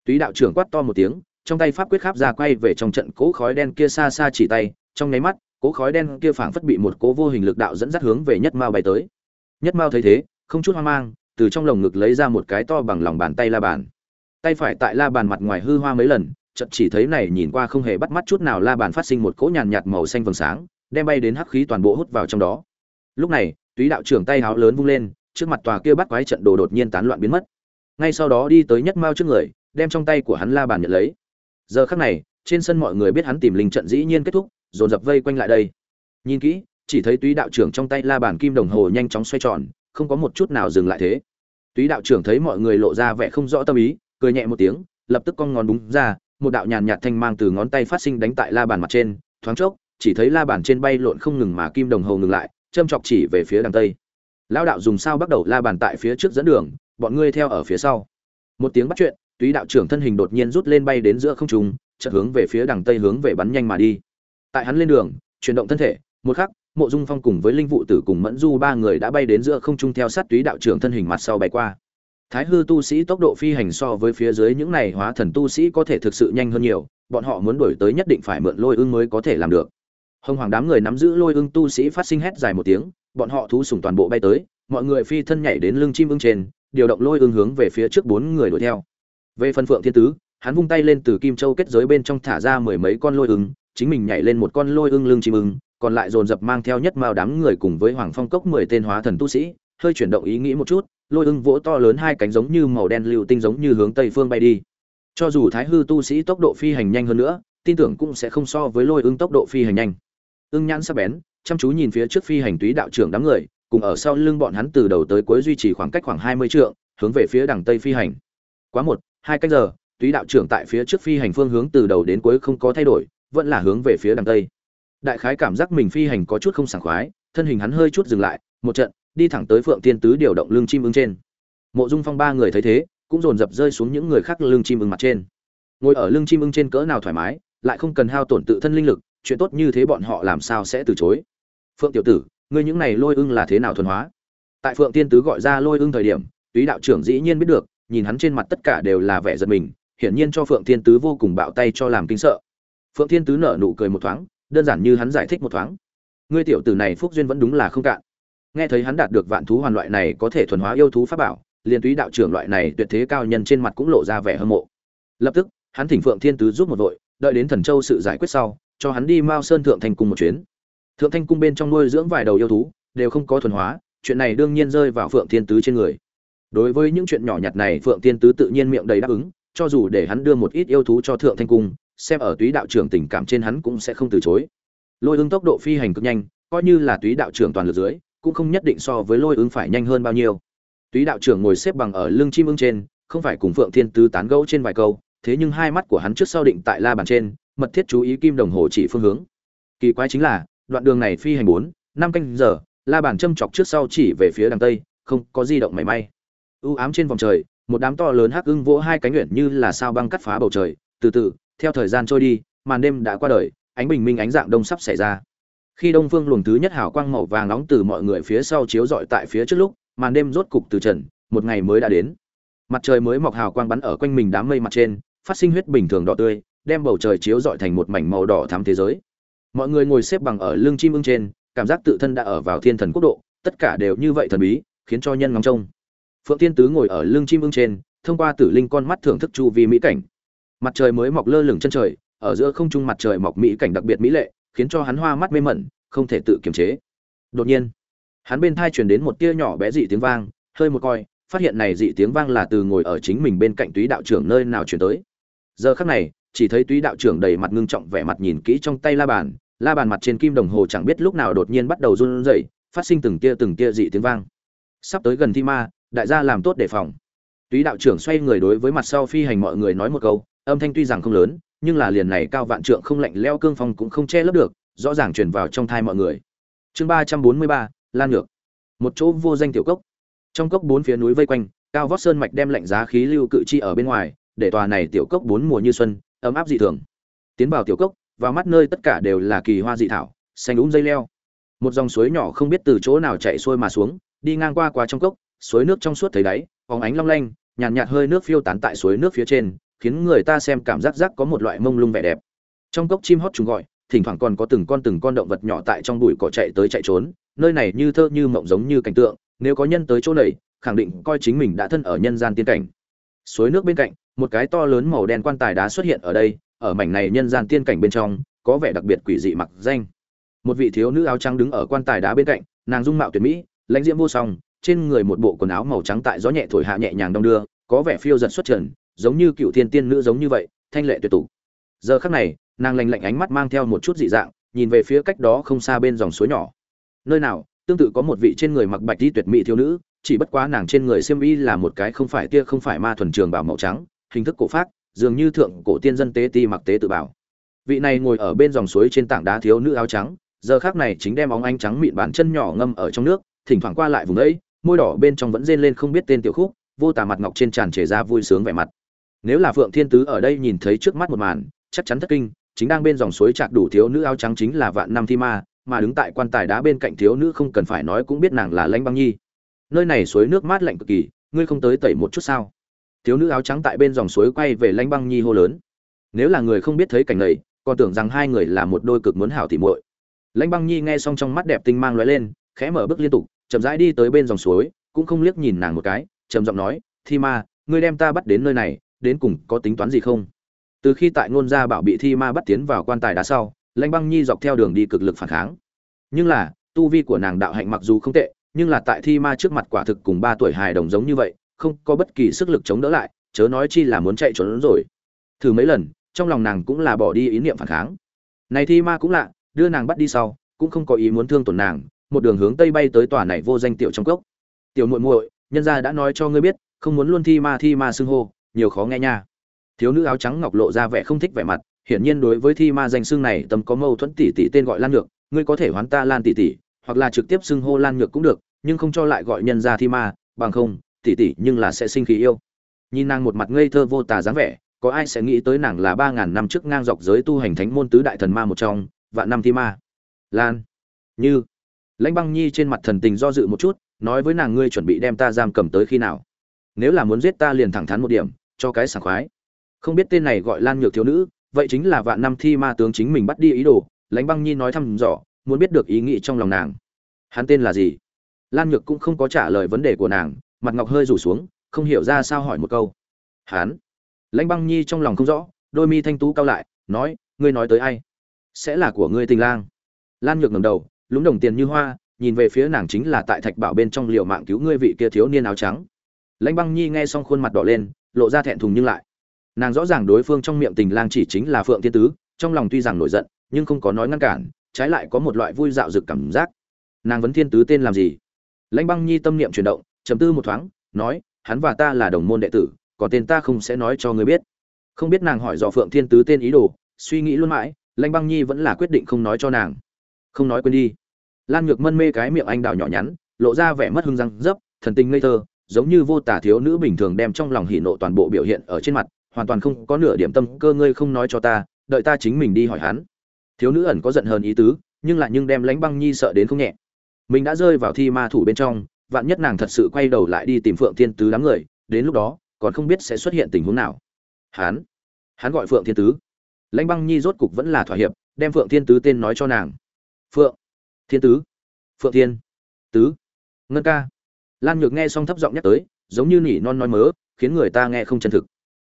Túy đạo trưởng quát to một tiếng trong tay pháp quyết kháp ra quay về trong trận cố khói đen kia xa xa chỉ tay, trong nháy mắt, cố khói đen kia phảng phất bị một cố vô hình lực đạo dẫn dắt hướng về nhất mao bay tới. Nhất mao thấy thế, không chút hoang mang, từ trong lồng ngực lấy ra một cái to bằng lòng bàn tay la bàn. Tay phải tại la bàn mặt ngoài hư hoa mấy lần, chợt chỉ thấy này nhìn qua không hề bắt mắt chút nào la bàn phát sinh một cỗ nhàn nhạt màu xanh vầng sáng, đem bay đến hắc khí toàn bộ hút vào trong đó. Lúc này, túy đạo trưởng tay háo lớn vung lên, trước mặt tòa kia bắt quái trận đồ đột nhiên tán loạn biến mất. Ngay sau đó đi tới nhất mao trước người, đem trong tay của hắn la bàn nhận lấy giờ khắc này, trên sân mọi người biết hắn tìm linh trận dĩ nhiên kết thúc, dồn dập vây quanh lại đây. Nhìn kỹ, chỉ thấy túy đạo trưởng trong tay la bàn kim đồng hồ nhanh chóng xoay tròn, không có một chút nào dừng lại thế. Túy đạo trưởng thấy mọi người lộ ra vẻ không rõ tâm ý, cười nhẹ một tiếng, lập tức cong ngón búng ra, một đạo nhàn nhạt thanh mang từ ngón tay phát sinh đánh tại la bàn mặt trên. Thoáng chốc, chỉ thấy la bàn trên bay lộn không ngừng mà kim đồng hồ ngừng lại, châm chọc chỉ về phía đằng tây. Lão đạo dùng sao bắt đầu la bàn tại phía trước dẫn đường, bọn ngươi theo ở phía sau. Một tiếng bắt chuyện túy đạo trưởng thân hình đột nhiên rút lên bay đến giữa không trung, chợt hướng về phía đằng tây hướng về bắn nhanh mà đi. Tại hắn lên đường, chuyển động thân thể, một khắc, mộ dung phong cùng với linh vụ tử cùng mẫn du ba người đã bay đến giữa không trung theo sát túy đạo trưởng thân hình mặt sau bay qua. Thái hư tu sĩ tốc độ phi hành so với phía dưới những này hóa thần tu sĩ có thể thực sự nhanh hơn nhiều, bọn họ muốn đổi tới nhất định phải mượn lôi ưng mới có thể làm được. Hồng hoàng đám người nắm giữ lôi ưng tu sĩ phát sinh hét dài một tiếng, bọn họ thú sùng toàn bộ bay tới, mọi người phi thân nhảy đến lưng chim ưng trên, điều động lôi ưng hướng về phía trước bốn người đuổi theo về phần phượng thiên tứ, hắn vung tay lên từ kim châu kết giới bên trong thả ra mười mấy con lôi ứng chính mình nhảy lên một con lôi ưng lưng chim ưng, còn lại dồn dập mang theo nhất mao đám người cùng với hoàng phong cốc mười tên hóa thần tu sĩ, hơi chuyển động ý nghĩ một chút, lôi ưng vỗ to lớn hai cánh giống như màu đen lưu tinh giống như hướng tây phương bay đi. Cho dù thái hư tu sĩ tốc độ phi hành nhanh hơn nữa, tin tưởng cũng sẽ không so với lôi ưng tốc độ phi hành nhanh. Ưng nhãn sắc bén, chăm chú nhìn phía trước phi hành túy đạo trưởng đám người, cùng ở sau lưng bọn hắn từ đầu tới cuối duy trì khoảng cách khoảng hai mươi trượng, hướng về phía đằng tây phi hành. Quá một hai cách giờ, túy đạo trưởng tại phía trước phi hành phương hướng từ đầu đến cuối không có thay đổi, vẫn là hướng về phía đằng tây. Đại khái cảm giác mình phi hành có chút không sảng khoái, thân hình hắn hơi chút dừng lại, một trận, đi thẳng tới phượng tiên tứ điều động lưng chim ưng trên. Mộ dung phong ba người thấy thế, cũng dồn dập rơi xuống những người khác lưng chim ưng mặt trên. Ngồi ở lưng chim ưng trên cỡ nào thoải mái, lại không cần hao tổn tự thân linh lực, chuyện tốt như thế bọn họ làm sao sẽ từ chối? Phượng tiểu tử, ngươi những này lôi ưng là thế nào thuần hóa? Tại phượng tiên tứ gọi ra lôi ưng thời điểm, túy đạo trưởng dĩ nhiên biết được nhìn hắn trên mặt tất cả đều là vẻ giật mình, hiển nhiên cho phượng Thiên tứ vô cùng bạo tay cho làm kinh sợ. Phượng Thiên tứ nở nụ cười một thoáng, đơn giản như hắn giải thích một thoáng. Ngươi tiểu tử này phúc duyên vẫn đúng là không cạn. Nghe thấy hắn đạt được vạn thú hoàn loại này có thể thuần hóa yêu thú pháp bảo, liền túy đạo trưởng loại này tuyệt thế cao nhân trên mặt cũng lộ ra vẻ hâm mộ. Lập tức, hắn thỉnh phượng thiên tứ giúp một vội, đợi đến thần châu sự giải quyết sau, cho hắn đi mao sơn thượng thành cung một chuyến. Thượng thanh cung bên trong nuôi dưỡng vài đầu yêu thú, đều không có thuần hóa, chuyện này đương nhiên rơi vào phượng thiên tứ trên người đối với những chuyện nhỏ nhặt này, phượng tiên tứ tự nhiên miệng đầy đáp ứng, cho dù để hắn đưa một ít yêu thú cho thượng thanh cung, xem ở túy đạo trưởng tình cảm trên hắn cũng sẽ không từ chối. Lôi ứng tốc độ phi hành cực nhanh, coi như là túy đạo trưởng toàn lực dưới, cũng không nhất định so với lôi ứng phải nhanh hơn bao nhiêu. Túy đạo trưởng ngồi xếp bằng ở lưng chim ưng trên, không phải cùng phượng thiên tứ tán gẫu trên vài câu, thế nhưng hai mắt của hắn trước sau định tại la bàn trên, mật thiết chú ý kim đồng hồ chỉ phương hướng. Kỳ quái chính là, đoạn đường này phi hành bốn, năm canh giờ, la bàn châm chọc trước sau chỉ về phía đằng tây, không có di động mảy may u ám trên vòng trời, một đám to lớn hắc ưng vỗ hai cánh nguyện như là sao băng cắt phá bầu trời. Từ từ, theo thời gian trôi đi, màn đêm đã qua đời, ánh bình minh ánh dạng đông sắp xảy ra. Khi đông phương luồng thứ nhất hào quang màu vàng nóng từ mọi người phía sau chiếu rọi tại phía trước lúc, màn đêm rốt cục từ trần, một ngày mới đã đến. Mặt trời mới mọc hào quang bắn ở quanh mình đám mây mặt trên, phát sinh huyết bình thường đỏ tươi, đem bầu trời chiếu rọi thành một mảnh màu đỏ thắm thế giới. Mọi người ngồi xếp bằng ở lưng chim ưng trên, cảm giác tự thân đã ở vào thiên thần quốc độ, tất cả đều như vậy thần bí, khiến cho nhân ngóng trông phượng tiên tứ ngồi ở lưng chim ưng trên, thông qua tử linh con mắt thưởng thức chu vi mỹ cảnh. Mặt trời mới mọc lơ lửng chân trời, ở giữa không trung mặt trời mọc mỹ cảnh đặc biệt mỹ lệ, khiến cho hắn hoa mắt mê mẩn, không thể tự kiềm chế. Đột nhiên, hắn bên thai truyền đến một tia nhỏ bé dị tiếng vang, hơi một coi, phát hiện này dị tiếng vang là từ ngồi ở chính mình bên cạnh túy đạo trưởng nơi nào truyền tới. Giờ khắc này, chỉ thấy túy đạo trưởng đầy mặt ngưng trọng vẻ mặt nhìn kỹ trong tay la bàn la bàn mặt trên kim đồng hồ chẳng biết lúc nào đột nhiên bắt đầu run rẩy, phát sinh từng tia từng tia dị tiếng vang. Sắp tới gần thi ma đại gia làm tốt đề phòng. Túy đạo trưởng xoay người đối với mặt sau phi hành mọi người nói một câu, âm thanh tuy rằng không lớn, nhưng là liền này cao vạn trượng không lạnh leo cương phong cũng không che lấp được, rõ ràng truyền vào trong thai mọi người. Chương ba trăm bốn mươi ba, lan ngược một chỗ vô danh tiểu cốc. Trong cốc bốn phía núi vây quanh, cao vót sơn mạch đem lạnh giá khí lưu cự chi ở bên ngoài, để tòa này tiểu cốc bốn mùa như xuân, ấm áp dị thường. Tiến vào tiểu cốc, vào mắt nơi tất cả đều là kỳ hoa dị thảo, xanh úng dây leo. Một dòng suối nhỏ không biết từ chỗ nào chạy xuôi mà xuống, đi ngang qua qua trong cốc suối nước trong suốt thấy đáy phóng ánh long lanh nhàn nhạt, nhạt hơi nước phiêu tán tại suối nước phía trên khiến người ta xem cảm giác rác có một loại mông lung vẻ đẹp. Trong cốc chim hót trùng gọi thỉnh thoảng còn có từng con từng con động vật nhỏ tại trong bụi cỏ chạy tới chạy trốn nơi này như thơ như mộng giống như cảnh tượng nếu có nhân tới chỗ này khẳng định coi chính mình đã thân ở nhân gian tiên cảnh. Suối nước bên cạnh một cái to lớn màu đen quan tài đá xuất hiện ở đây ở mảnh này nhân gian tiên cảnh bên trong có vẻ đặc biệt quỷ dị mặc danh. Một vị thiếu nữ áo trắng đứng ở quan tài đá bên cạnh nàng dung mạo tuyệt mỹ lãnh diễm vô song trên người một bộ quần áo màu trắng tại gió nhẹ thổi hạ nhẹ nhàng đong đưa, có vẻ phiêu giật xuất trần, giống như cựu thiên tiên nữ giống như vậy, thanh lệ tuyệt tục giờ khắc này, nàng lành lạnh ánh mắt mang theo một chút dị dạng, nhìn về phía cách đó không xa bên dòng suối nhỏ. Nơi nào, tương tự có một vị trên người mặc bạch đi tuyệt mỹ thiếu nữ, chỉ bất quá nàng trên người xiêm y là một cái không phải tia không phải ma thuần trường bảo màu trắng, hình thức cổ phát dường như thượng cổ tiên dân tế ti mặc tế tự bảo. Vị này ngồi ở bên dòng suối trên tảng đá thiếu nữ áo trắng, giờ khác này chính đem óng ánh trắng mịn bàn chân nhỏ ngâm ở trong nước, thỉnh thoảng qua lại vùng ấy môi đỏ bên trong vẫn rên lên không biết tên tiểu khúc, vô tà mặt ngọc trên tràn trề ra vui sướng vẻ mặt. Nếu là phượng thiên tứ ở đây nhìn thấy trước mắt một màn, chắc chắn thất kinh, chính đang bên dòng suối chạc đủ thiếu nữ áo trắng chính là vạn năm thi ma, mà đứng tại quan tài đá bên cạnh thiếu nữ không cần phải nói cũng biết nàng là lãnh băng nhi. Nơi này suối nước mát lạnh cực kỳ, ngươi không tới tẩy một chút sao? Thiếu nữ áo trắng tại bên dòng suối quay về lãnh băng nhi hô lớn. Nếu là người không biết thấy cảnh này, còn tưởng rằng hai người là một đôi cực muốn hảo tỉ muội. Lãnh băng nhi nghe xong trong mắt đẹp tinh mang lóe lên, khẽ mở bước liên tục chậm rãi đi tới bên dòng suối, cũng không liếc nhìn nàng một cái, trầm giọng nói, thi ma, ngươi đem ta bắt đến nơi này, đến cùng có tính toán gì không? Từ khi tại ngôn gia bảo bị thi ma bắt tiến vào quan tài đá sau, lãnh băng nhi dọc theo đường đi cực lực phản kháng. Nhưng là, tu vi của nàng đạo hạnh mặc dù không tệ, nhưng là tại thi ma trước mặt quả thực cùng ba tuổi hài đồng giống như vậy, không có bất kỳ sức lực chống đỡ lại, chớ nói chi là muốn chạy trốn rồi. Thử mấy lần, trong lòng nàng cũng là bỏ đi ý niệm phản kháng. Này thi ma cũng lạ, đưa nàng bắt đi sau, cũng không có ý muốn thương tổn nàng một đường hướng tây bay tới tòa này vô danh tiểu trong cốc. Tiểu muội muội, nhân gia đã nói cho ngươi biết, không muốn luôn thi ma thi ma xưng hô, nhiều khó nghe nha. Thiếu nữ áo trắng ngọc lộ ra vẻ không thích vẻ mặt, hiển nhiên đối với thi ma danh xưng này tâm có mâu thuẫn tỷ tỷ tên gọi lan nhược, ngươi có thể hoán ta lan tỷ tỷ, hoặc là trực tiếp xưng hô lan nhược cũng được, nhưng không cho lại gọi nhân gia thi ma, bằng không, tỷ tỷ nhưng là sẽ sinh khí yêu. Nhìn nàng một mặt ngây thơ vô tà dáng vẻ, có ai sẽ nghĩ tới nàng là ba ngàn năm trước ngang dọc giới tu hành thánh môn tứ đại thần ma một trong, vạn năm thi ma? Lan. Như lãnh băng nhi trên mặt thần tình do dự một chút, nói với nàng ngươi chuẩn bị đem ta giam cầm tới khi nào? Nếu là muốn giết ta liền thẳng thắn một điểm, cho cái sảng khoái. Không biết tên này gọi lan nhược thiếu nữ, vậy chính là vạn năm thi ma tướng chính mình bắt đi ý đồ, lãnh băng nhi nói thăm dò, muốn biết được ý nghĩ trong lòng nàng. Hắn tên là gì? Lan nhược cũng không có trả lời vấn đề của nàng, mặt ngọc hơi rủ xuống, không hiểu ra sao hỏi một câu. Hắn? Lãnh băng nhi trong lòng không rõ, đôi mi thanh tú cao lại, nói, ngươi nói tới ai? Sẽ là của ngươi tình lang. Lan nhược ngầm đầu lúng đồng tiền như hoa, nhìn về phía nàng chính là tại thạch bảo bên trong liều mạng cứu ngươi vị kia thiếu niên áo trắng. Lãnh băng nhi nghe xong khuôn mặt đỏ lên, lộ ra thẹn thùng nhưng lại. Nàng rõ ràng đối phương trong miệng tình lang chỉ chính là phượng thiên tứ, trong lòng tuy rằng nổi giận, nhưng không có nói ngăn cản, trái lại có một loại vui dạo dực cảm giác. Nàng vấn thiên tứ tên làm gì? Lãnh băng nhi tâm niệm chuyển động, trầm tư một thoáng, nói, hắn và ta là đồng môn đệ tử còn tên ta không sẽ nói cho ngươi biết. Không biết nàng hỏi dò phượng thiên tứ tên ý đồ, suy nghĩ luôn mãi, lãnh băng nhi vẫn là quyết định không nói cho nàng không nói quên đi. Lan nhược mân mê cái miệng anh đào nhỏ nhắn, lộ ra vẻ mất hưng răng dấp, thần tình ngây thơ, giống như vô tả thiếu nữ bình thường đem trong lòng hỉ nộ toàn bộ biểu hiện ở trên mặt, hoàn toàn không có nửa điểm tâm cơ, ngươi không nói cho ta, đợi ta chính mình đi hỏi hắn. Thiếu nữ ẩn có giận hơn ý tứ, nhưng lại nhưng đem lãnh băng nhi sợ đến không nhẹ. Mình đã rơi vào thi ma thủ bên trong, vạn nhất nàng thật sự quay đầu lại đi tìm phượng thiên tứ đám người, đến lúc đó, còn không biết sẽ xuất hiện tình huống nào. Hắn hắn gọi phượng thiên tứ. Lãnh băng nhi rốt cục vẫn là thỏa hiệp, đem phượng thiên tứ tên nói cho nàng phượng. Thiên tứ. Phượng thiên. Tứ. Ngân ca. Lan nhược nghe xong thấp giọng nhắc tới, giống như nỉ non nói mớ, khiến người ta nghe không chân thực.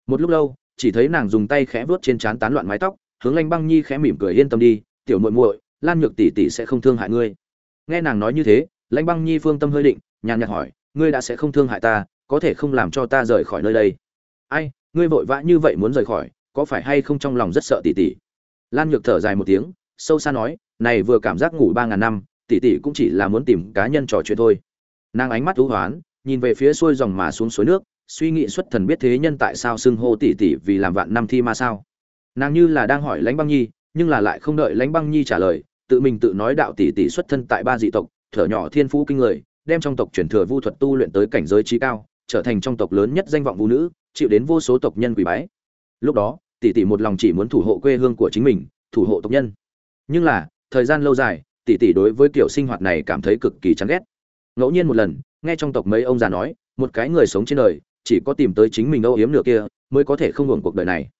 Một lúc lâu, chỉ thấy nàng dùng tay khẽ vuốt trên trán tán loạn mái tóc, hướng lanh băng nhi khẽ mỉm cười yên tâm đi, tiểu muội muội, lan nhược tỷ tỷ sẽ không thương hại ngươi. Nghe nàng nói như thế lãnh băng nhi phương tâm hơi định, nhàn nhạt hỏi, ngươi đã sẽ không thương hại ta, có thể không làm cho ta rời khỏi nơi đây? Ai, ngươi vội vã như vậy muốn rời khỏi, có phải hay không trong lòng rất sợ tỷ tỷ? Lan nhược thở dài một tiếng, sâu xa nói này vừa cảm giác ngủ ba ngàn năm, tỷ tỷ cũng chỉ là muốn tìm cá nhân trò chuyện thôi. Nàng ánh mắt thú hoán, nhìn về phía xuôi dòng mà xuống suối nước, suy nghĩ xuất thần biết thế nhân tại sao xưng hô tỷ tỷ vì làm vạn năm thi ma sao. Nàng như là đang hỏi lãnh băng nhi, nhưng là lại không đợi lãnh băng nhi trả lời, tự mình tự nói đạo tỷ tỷ xuất thân tại ba dị tộc, thở nhỏ thiên phú kinh người, đem trong tộc truyền thừa vu thuật tu luyện tới cảnh giới trí cao, trở thành trong tộc lớn nhất danh vọng vũ nữ, chịu đến vô số tộc nhân quỳ bái. Lúc đó, tỷ tỷ một lòng chỉ muốn thủ hộ quê hương của chính mình, thủ hộ tộc nhân. Nhưng là thời gian lâu dài, tỷ tỷ đối với kiểu sinh hoạt này cảm thấy cực kỳ chán ghét. Ngẫu nhiên một lần, nghe trong tộc mấy ông già nói, một cái người sống trên đời, chỉ có tìm tới chính mình âu yếm nửa kia, mới có thể không hưởng cuộc đời này.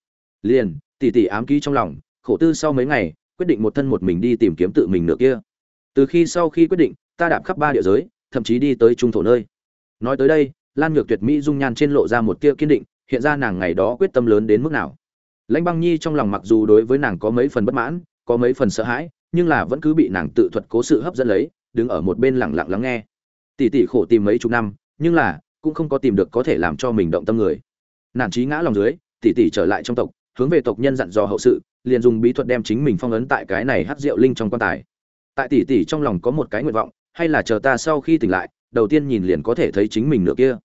Liền, tỷ tỷ ám ký trong lòng, khổ tư sau mấy ngày, quyết định một thân một mình đi tìm kiếm tự mình nửa kia. Từ khi sau khi quyết định, ta đạp khắp ba địa giới, thậm chí đi tới trung thổ nơi. Nói tới đây, lan nhược tuyệt mỹ dung nhan trên lộ ra một tia kiên định, hiện ra nàng ngày đó quyết tâm lớn đến mức nào. Lãnh băng nhi trong lòng mặc dù đối với nàng có mấy phần bất mãn, có mấy phần sợ hãi nhưng là vẫn cứ bị nàng tự thuật cố sự hấp dẫn lấy, đứng ở một bên lặng lặng lắng nghe. Tỷ tỷ khổ tìm mấy chục năm, nhưng là cũng không có tìm được có thể làm cho mình động tâm người. Nản trí ngã lòng dưới, tỷ tỷ trở lại trong tộc, hướng về tộc nhân dặn dò hậu sự, liền dùng bí thuật đem chính mình phong ấn tại cái này hát rượu linh trong quan tài. Tại tỷ tỷ trong lòng có một cái nguyện vọng, hay là chờ ta sau khi tỉnh lại, đầu tiên nhìn liền có thể thấy chính mình nửa kia.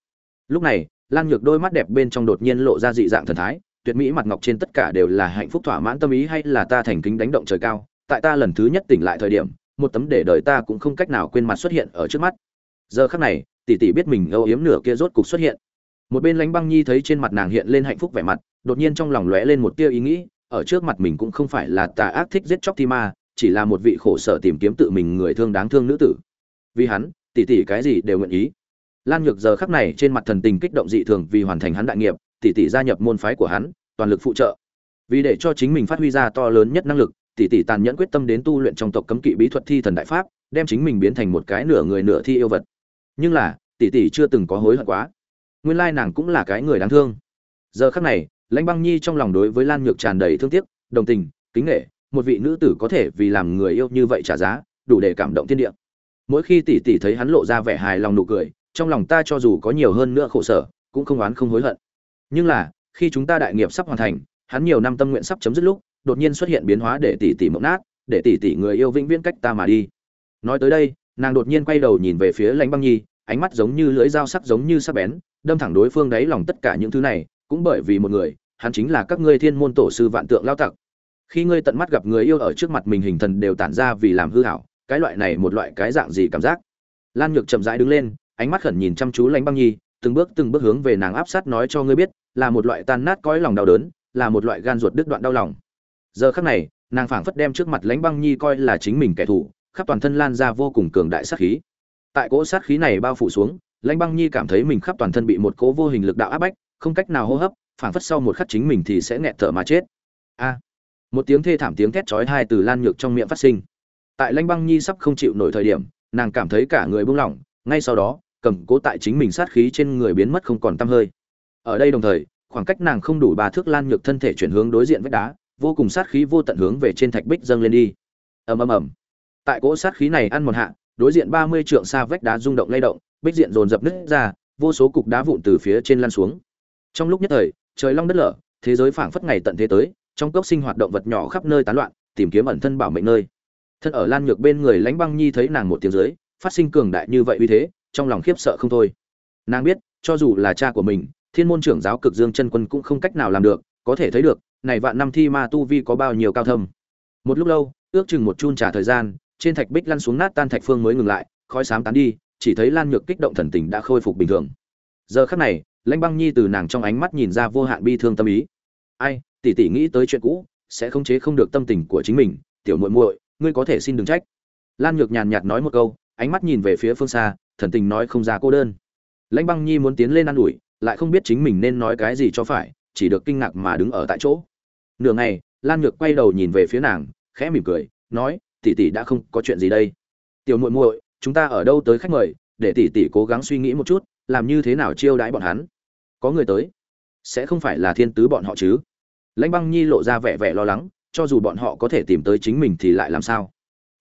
Lúc này, lan nhược đôi mắt đẹp bên trong đột nhiên lộ ra dị dạng thần thái, tuyệt mỹ mặt ngọc trên tất cả đều là hạnh phúc thỏa mãn tâm ý hay là ta thành kính đánh động trời cao tại ta lần thứ nhất tỉnh lại thời điểm, một tấm để đời ta cũng không cách nào quên mặt xuất hiện ở trước mắt. Giờ khắc này, tỷ tỷ biết mình âu yếm nửa kia rốt cục xuất hiện. Một bên lánh băng nhi thấy trên mặt nàng hiện lên hạnh phúc vẻ mặt, đột nhiên trong lòng lóe lên một tia ý nghĩ, ở trước mặt mình cũng không phải là tà ác thích giết chóc thi ma, chỉ là một vị khổ sở tìm kiếm tự mình người thương đáng thương nữ tử. Vì hắn, tỷ tỷ cái gì đều nguyện ý. Lan nhược giờ khắc này trên mặt thần tình kích động dị thường vì hoàn thành hắn đại nghiệp, tỷ tỷ gia nhập môn phái của hắn, toàn lực phụ trợ. Vì để cho chính mình phát huy ra to lớn nhất năng lực tỷ tỷ tàn nhẫn quyết tâm đến tu luyện trong tộc cấm kỵ bí thuật thi thần đại pháp, đem chính mình biến thành một cái nửa người nửa thi yêu vật. Nhưng là, tỷ tỷ chưa từng có hối hận quá. Nguyên lai nàng cũng là cái người đáng thương. Giờ khắc này, lãnh băng nhi trong lòng đối với lan nhược tràn đầy thương tiếc, đồng tình, kính nể. một vị nữ tử có thể vì làm người yêu như vậy trả giá, đủ để cảm động thiên địa. Mỗi khi tỷ tỷ thấy hắn lộ ra vẻ hài lòng nụ cười, trong lòng ta cho dù có nhiều hơn nữa khổ sở, cũng không oán không hối hận. Nhưng là, khi chúng ta đại nghiệp sắp hoàn thành, hắn nhiều năm tâm nguyện sắp chấm dứt lúc đột nhiên xuất hiện biến hóa để tỷ tỷ mộng nát, để tỷ tỷ người yêu vĩnh viễn cách ta mà đi. Nói tới đây, nàng đột nhiên quay đầu nhìn về phía lãnh băng nhi, ánh mắt giống như lưỡi dao sắc giống như sắc bén, đâm thẳng đối phương đáy lòng tất cả những thứ này, cũng bởi vì một người, hắn chính là các ngươi thiên môn tổ sư vạn tượng lao tặc. Khi ngươi tận mắt gặp người yêu ở trước mặt mình hình thần đều tản ra vì làm hư hảo, cái loại này một loại cái dạng gì cảm giác? Lan nhược chậm rãi đứng lên, ánh mắt khẩn nhìn chăm chú lãnh băng nhi, từng bước từng bước hướng về nàng áp sát nói cho ngươi biết, là một loại tan nát cõi lòng đau đớn, là một loại gan ruột đứt đoạn đau lòng giờ khắc này, nàng phảng phất đem trước mặt lãnh băng nhi coi là chính mình kẻ thù, khắp toàn thân lan ra vô cùng cường đại sát khí. Tại cỗ sát khí này bao phủ xuống, lãnh băng nhi cảm thấy mình khắp toàn thân bị một cỗ vô hình lực đạo áp bách, không cách nào hô hấp, phảng phất sau một khắc chính mình thì sẽ nghẹt thở mà chết. A! Một tiếng thê thảm tiếng thét chói tai từ lan nhược trong miệng phát sinh. Tại lãnh băng nhi sắp không chịu nổi thời điểm, nàng cảm thấy cả người buông lỏng, ngay sau đó, cầm cố tại chính mình sát khí trên người biến mất không còn tăm hơi. Ở đây đồng thời, khoảng cách nàng không đủ ba thước lan nhược thân thể chuyển hướng đối diện vách đá vô cùng sát khí vô tận hướng về trên thạch bích dâng lên đi. Ầm ầm ầm. Tại cỗ sát khí này ăn một hạ, đối diện ba mươi trượng xa vách đá rung động lay động, bích diện dồn dập nứt ra, vô số cục đá vụn từ phía trên lan xuống. Trong lúc nhất thời, trời long đất lở, thế giới phảng phất ngày tận thế tới, trong cốc sinh hoạt động vật nhỏ khắp nơi tán loạn, tìm kiếm ẩn thân bảo mệnh nơi. Thân ở lan nhược bên người lãnh băng nhi thấy nàng một tiếng dưới, phát sinh cường đại như vậy uy thế, trong lòng khiếp sợ không thôi. Nàng biết, cho dù là cha của mình, thiên môn trưởng giáo cực dương chân quân cũng không cách nào làm được, có thể thấy được này vạn năm thi ma tu vi có bao nhiêu cao thâm? Một lúc lâu, ước chừng một chun trả thời gian, trên thạch bích lăn xuống nát tan thạch phương mới ngừng lại, khói sám tán đi, chỉ thấy lan nhược kích động thần tình đã khôi phục bình thường. Giờ khắc này, lãnh băng nhi từ nàng trong ánh mắt nhìn ra vô hạn bi thương tâm ý. Ai, tỷ tỷ nghĩ tới chuyện cũ, sẽ không chế không được tâm tình của chính mình, tiểu muội muội, ngươi có thể xin đừng trách. Lan nhược nhàn nhạt nói một câu, ánh mắt nhìn về phía phương xa, thần tình nói không ra cô đơn. Lãnh băng nhi muốn tiến lên ă n ủi, lại không biết chính mình nên nói cái gì cho phải, chỉ được kinh ngạc mà đứng ở tại chỗ nửa ngày, lan nhược quay đầu nhìn về phía nàng, khẽ mỉm cười, nói, tỷ tỷ đã không có chuyện gì đây. Tiểu muội muội, chúng ta ở đâu tới khách mời, để tỷ tỷ cố gắng suy nghĩ một chút, làm như thế nào chiêu đãi bọn hắn. Có người tới. Sẽ không phải là thiên tứ bọn họ chứ? Lãnh băng nhi lộ ra vẻ vẻ lo lắng, cho dù bọn họ có thể tìm tới chính mình thì lại làm sao?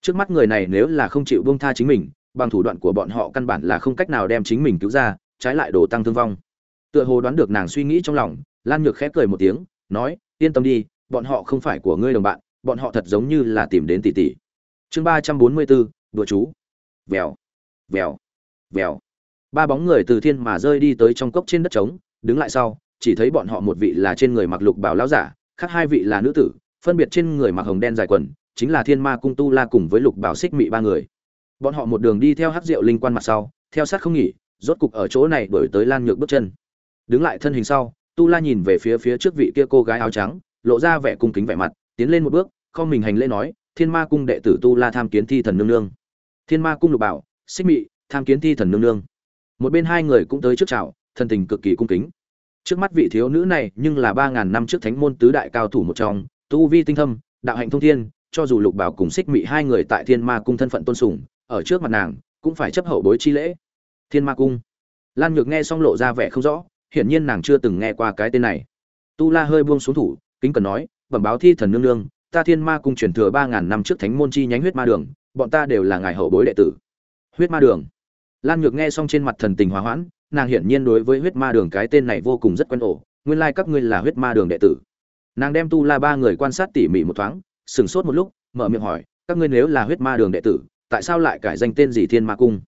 Trước mắt người này nếu là không chịu bông tha chính mình, bằng thủ đoạn của bọn họ căn bản là không cách nào đem chính mình cứu ra, trái lại đổ tăng thương vong. Tựa hồ đoán được nàng suy nghĩ trong lòng, lan nhược khẽ cười một tiếng nói, yên tâm đi, bọn họ không phải của ngươi đồng bạn, bọn họ thật giống như là tìm đến tỷ tỷ. Chương ba trăm bốn mươi bốn, đùa chú. Vèo vèo vèo. Ba bóng người từ thiên mà rơi đi tới trong cốc trên đất trống, đứng lại sau, chỉ thấy bọn họ một vị là trên người mặc lục bảo lão giả, khác hai vị là nữ tử, phân biệt trên người mặc hồng đen dài quần, chính là thiên ma cung tu la cùng với lục bảo xích mị ba người. Bọn họ một đường đi theo hát rượu linh quan mặt sau, theo sát không nghỉ, rốt cục ở chỗ này đổi tới lan nhược bước chân. Đứng lại thân hình sau tu la nhìn về phía phía trước vị kia cô gái áo trắng, lộ ra vẻ cung kính vẻ mặt, tiến lên một bước, không mình hành lễ nói, thiên ma cung đệ tử tu la tham kiến thi thần nương nương. Thiên ma cung lục bảo, xích mị, tham kiến thi thần nương nương. Một bên hai người cũng tới trước chào thần tình cực kỳ cung kính. Trước mắt vị thiếu nữ này nhưng là ba ngàn năm trước thánh môn tứ đại cao thủ một trong, tu vi tinh thâm, đạo hạnh thông thiên, cho dù lục bảo cùng xích mị hai người tại thiên ma cung thân phận tôn sùng, ở trước mặt nàng cũng phải chấp hậu bối chi lễ. Thiên ma cung. Lan nhược nghe xong lộ ra vẻ không rõ hiển nhiên nàng chưa từng nghe qua cái tên này. Tu la hơi buông xuống thủ, kính cần nói, bẩm báo thi thần nương nương, ta thiên ma cung truyền thừa ba ngàn năm trước thánh môn chi nhánh huyết ma đường, bọn ta đều là ngài hậu bối đệ tử. Huyết ma đường. Lan nhược nghe xong trên mặt thần tình hòa hoãn, nàng hiển nhiên đối với huyết ma đường cái tên này vô cùng rất quen ổ, nguyên lai các ngươi là huyết ma đường đệ tử. Nàng đem tu la ba người quan sát tỉ mỉ một thoáng, sửng sốt một lúc, mở miệng hỏi, các ngươi nếu là huyết ma đường đệ tử, tại sao lại cải danh tên gì thiên ma cung?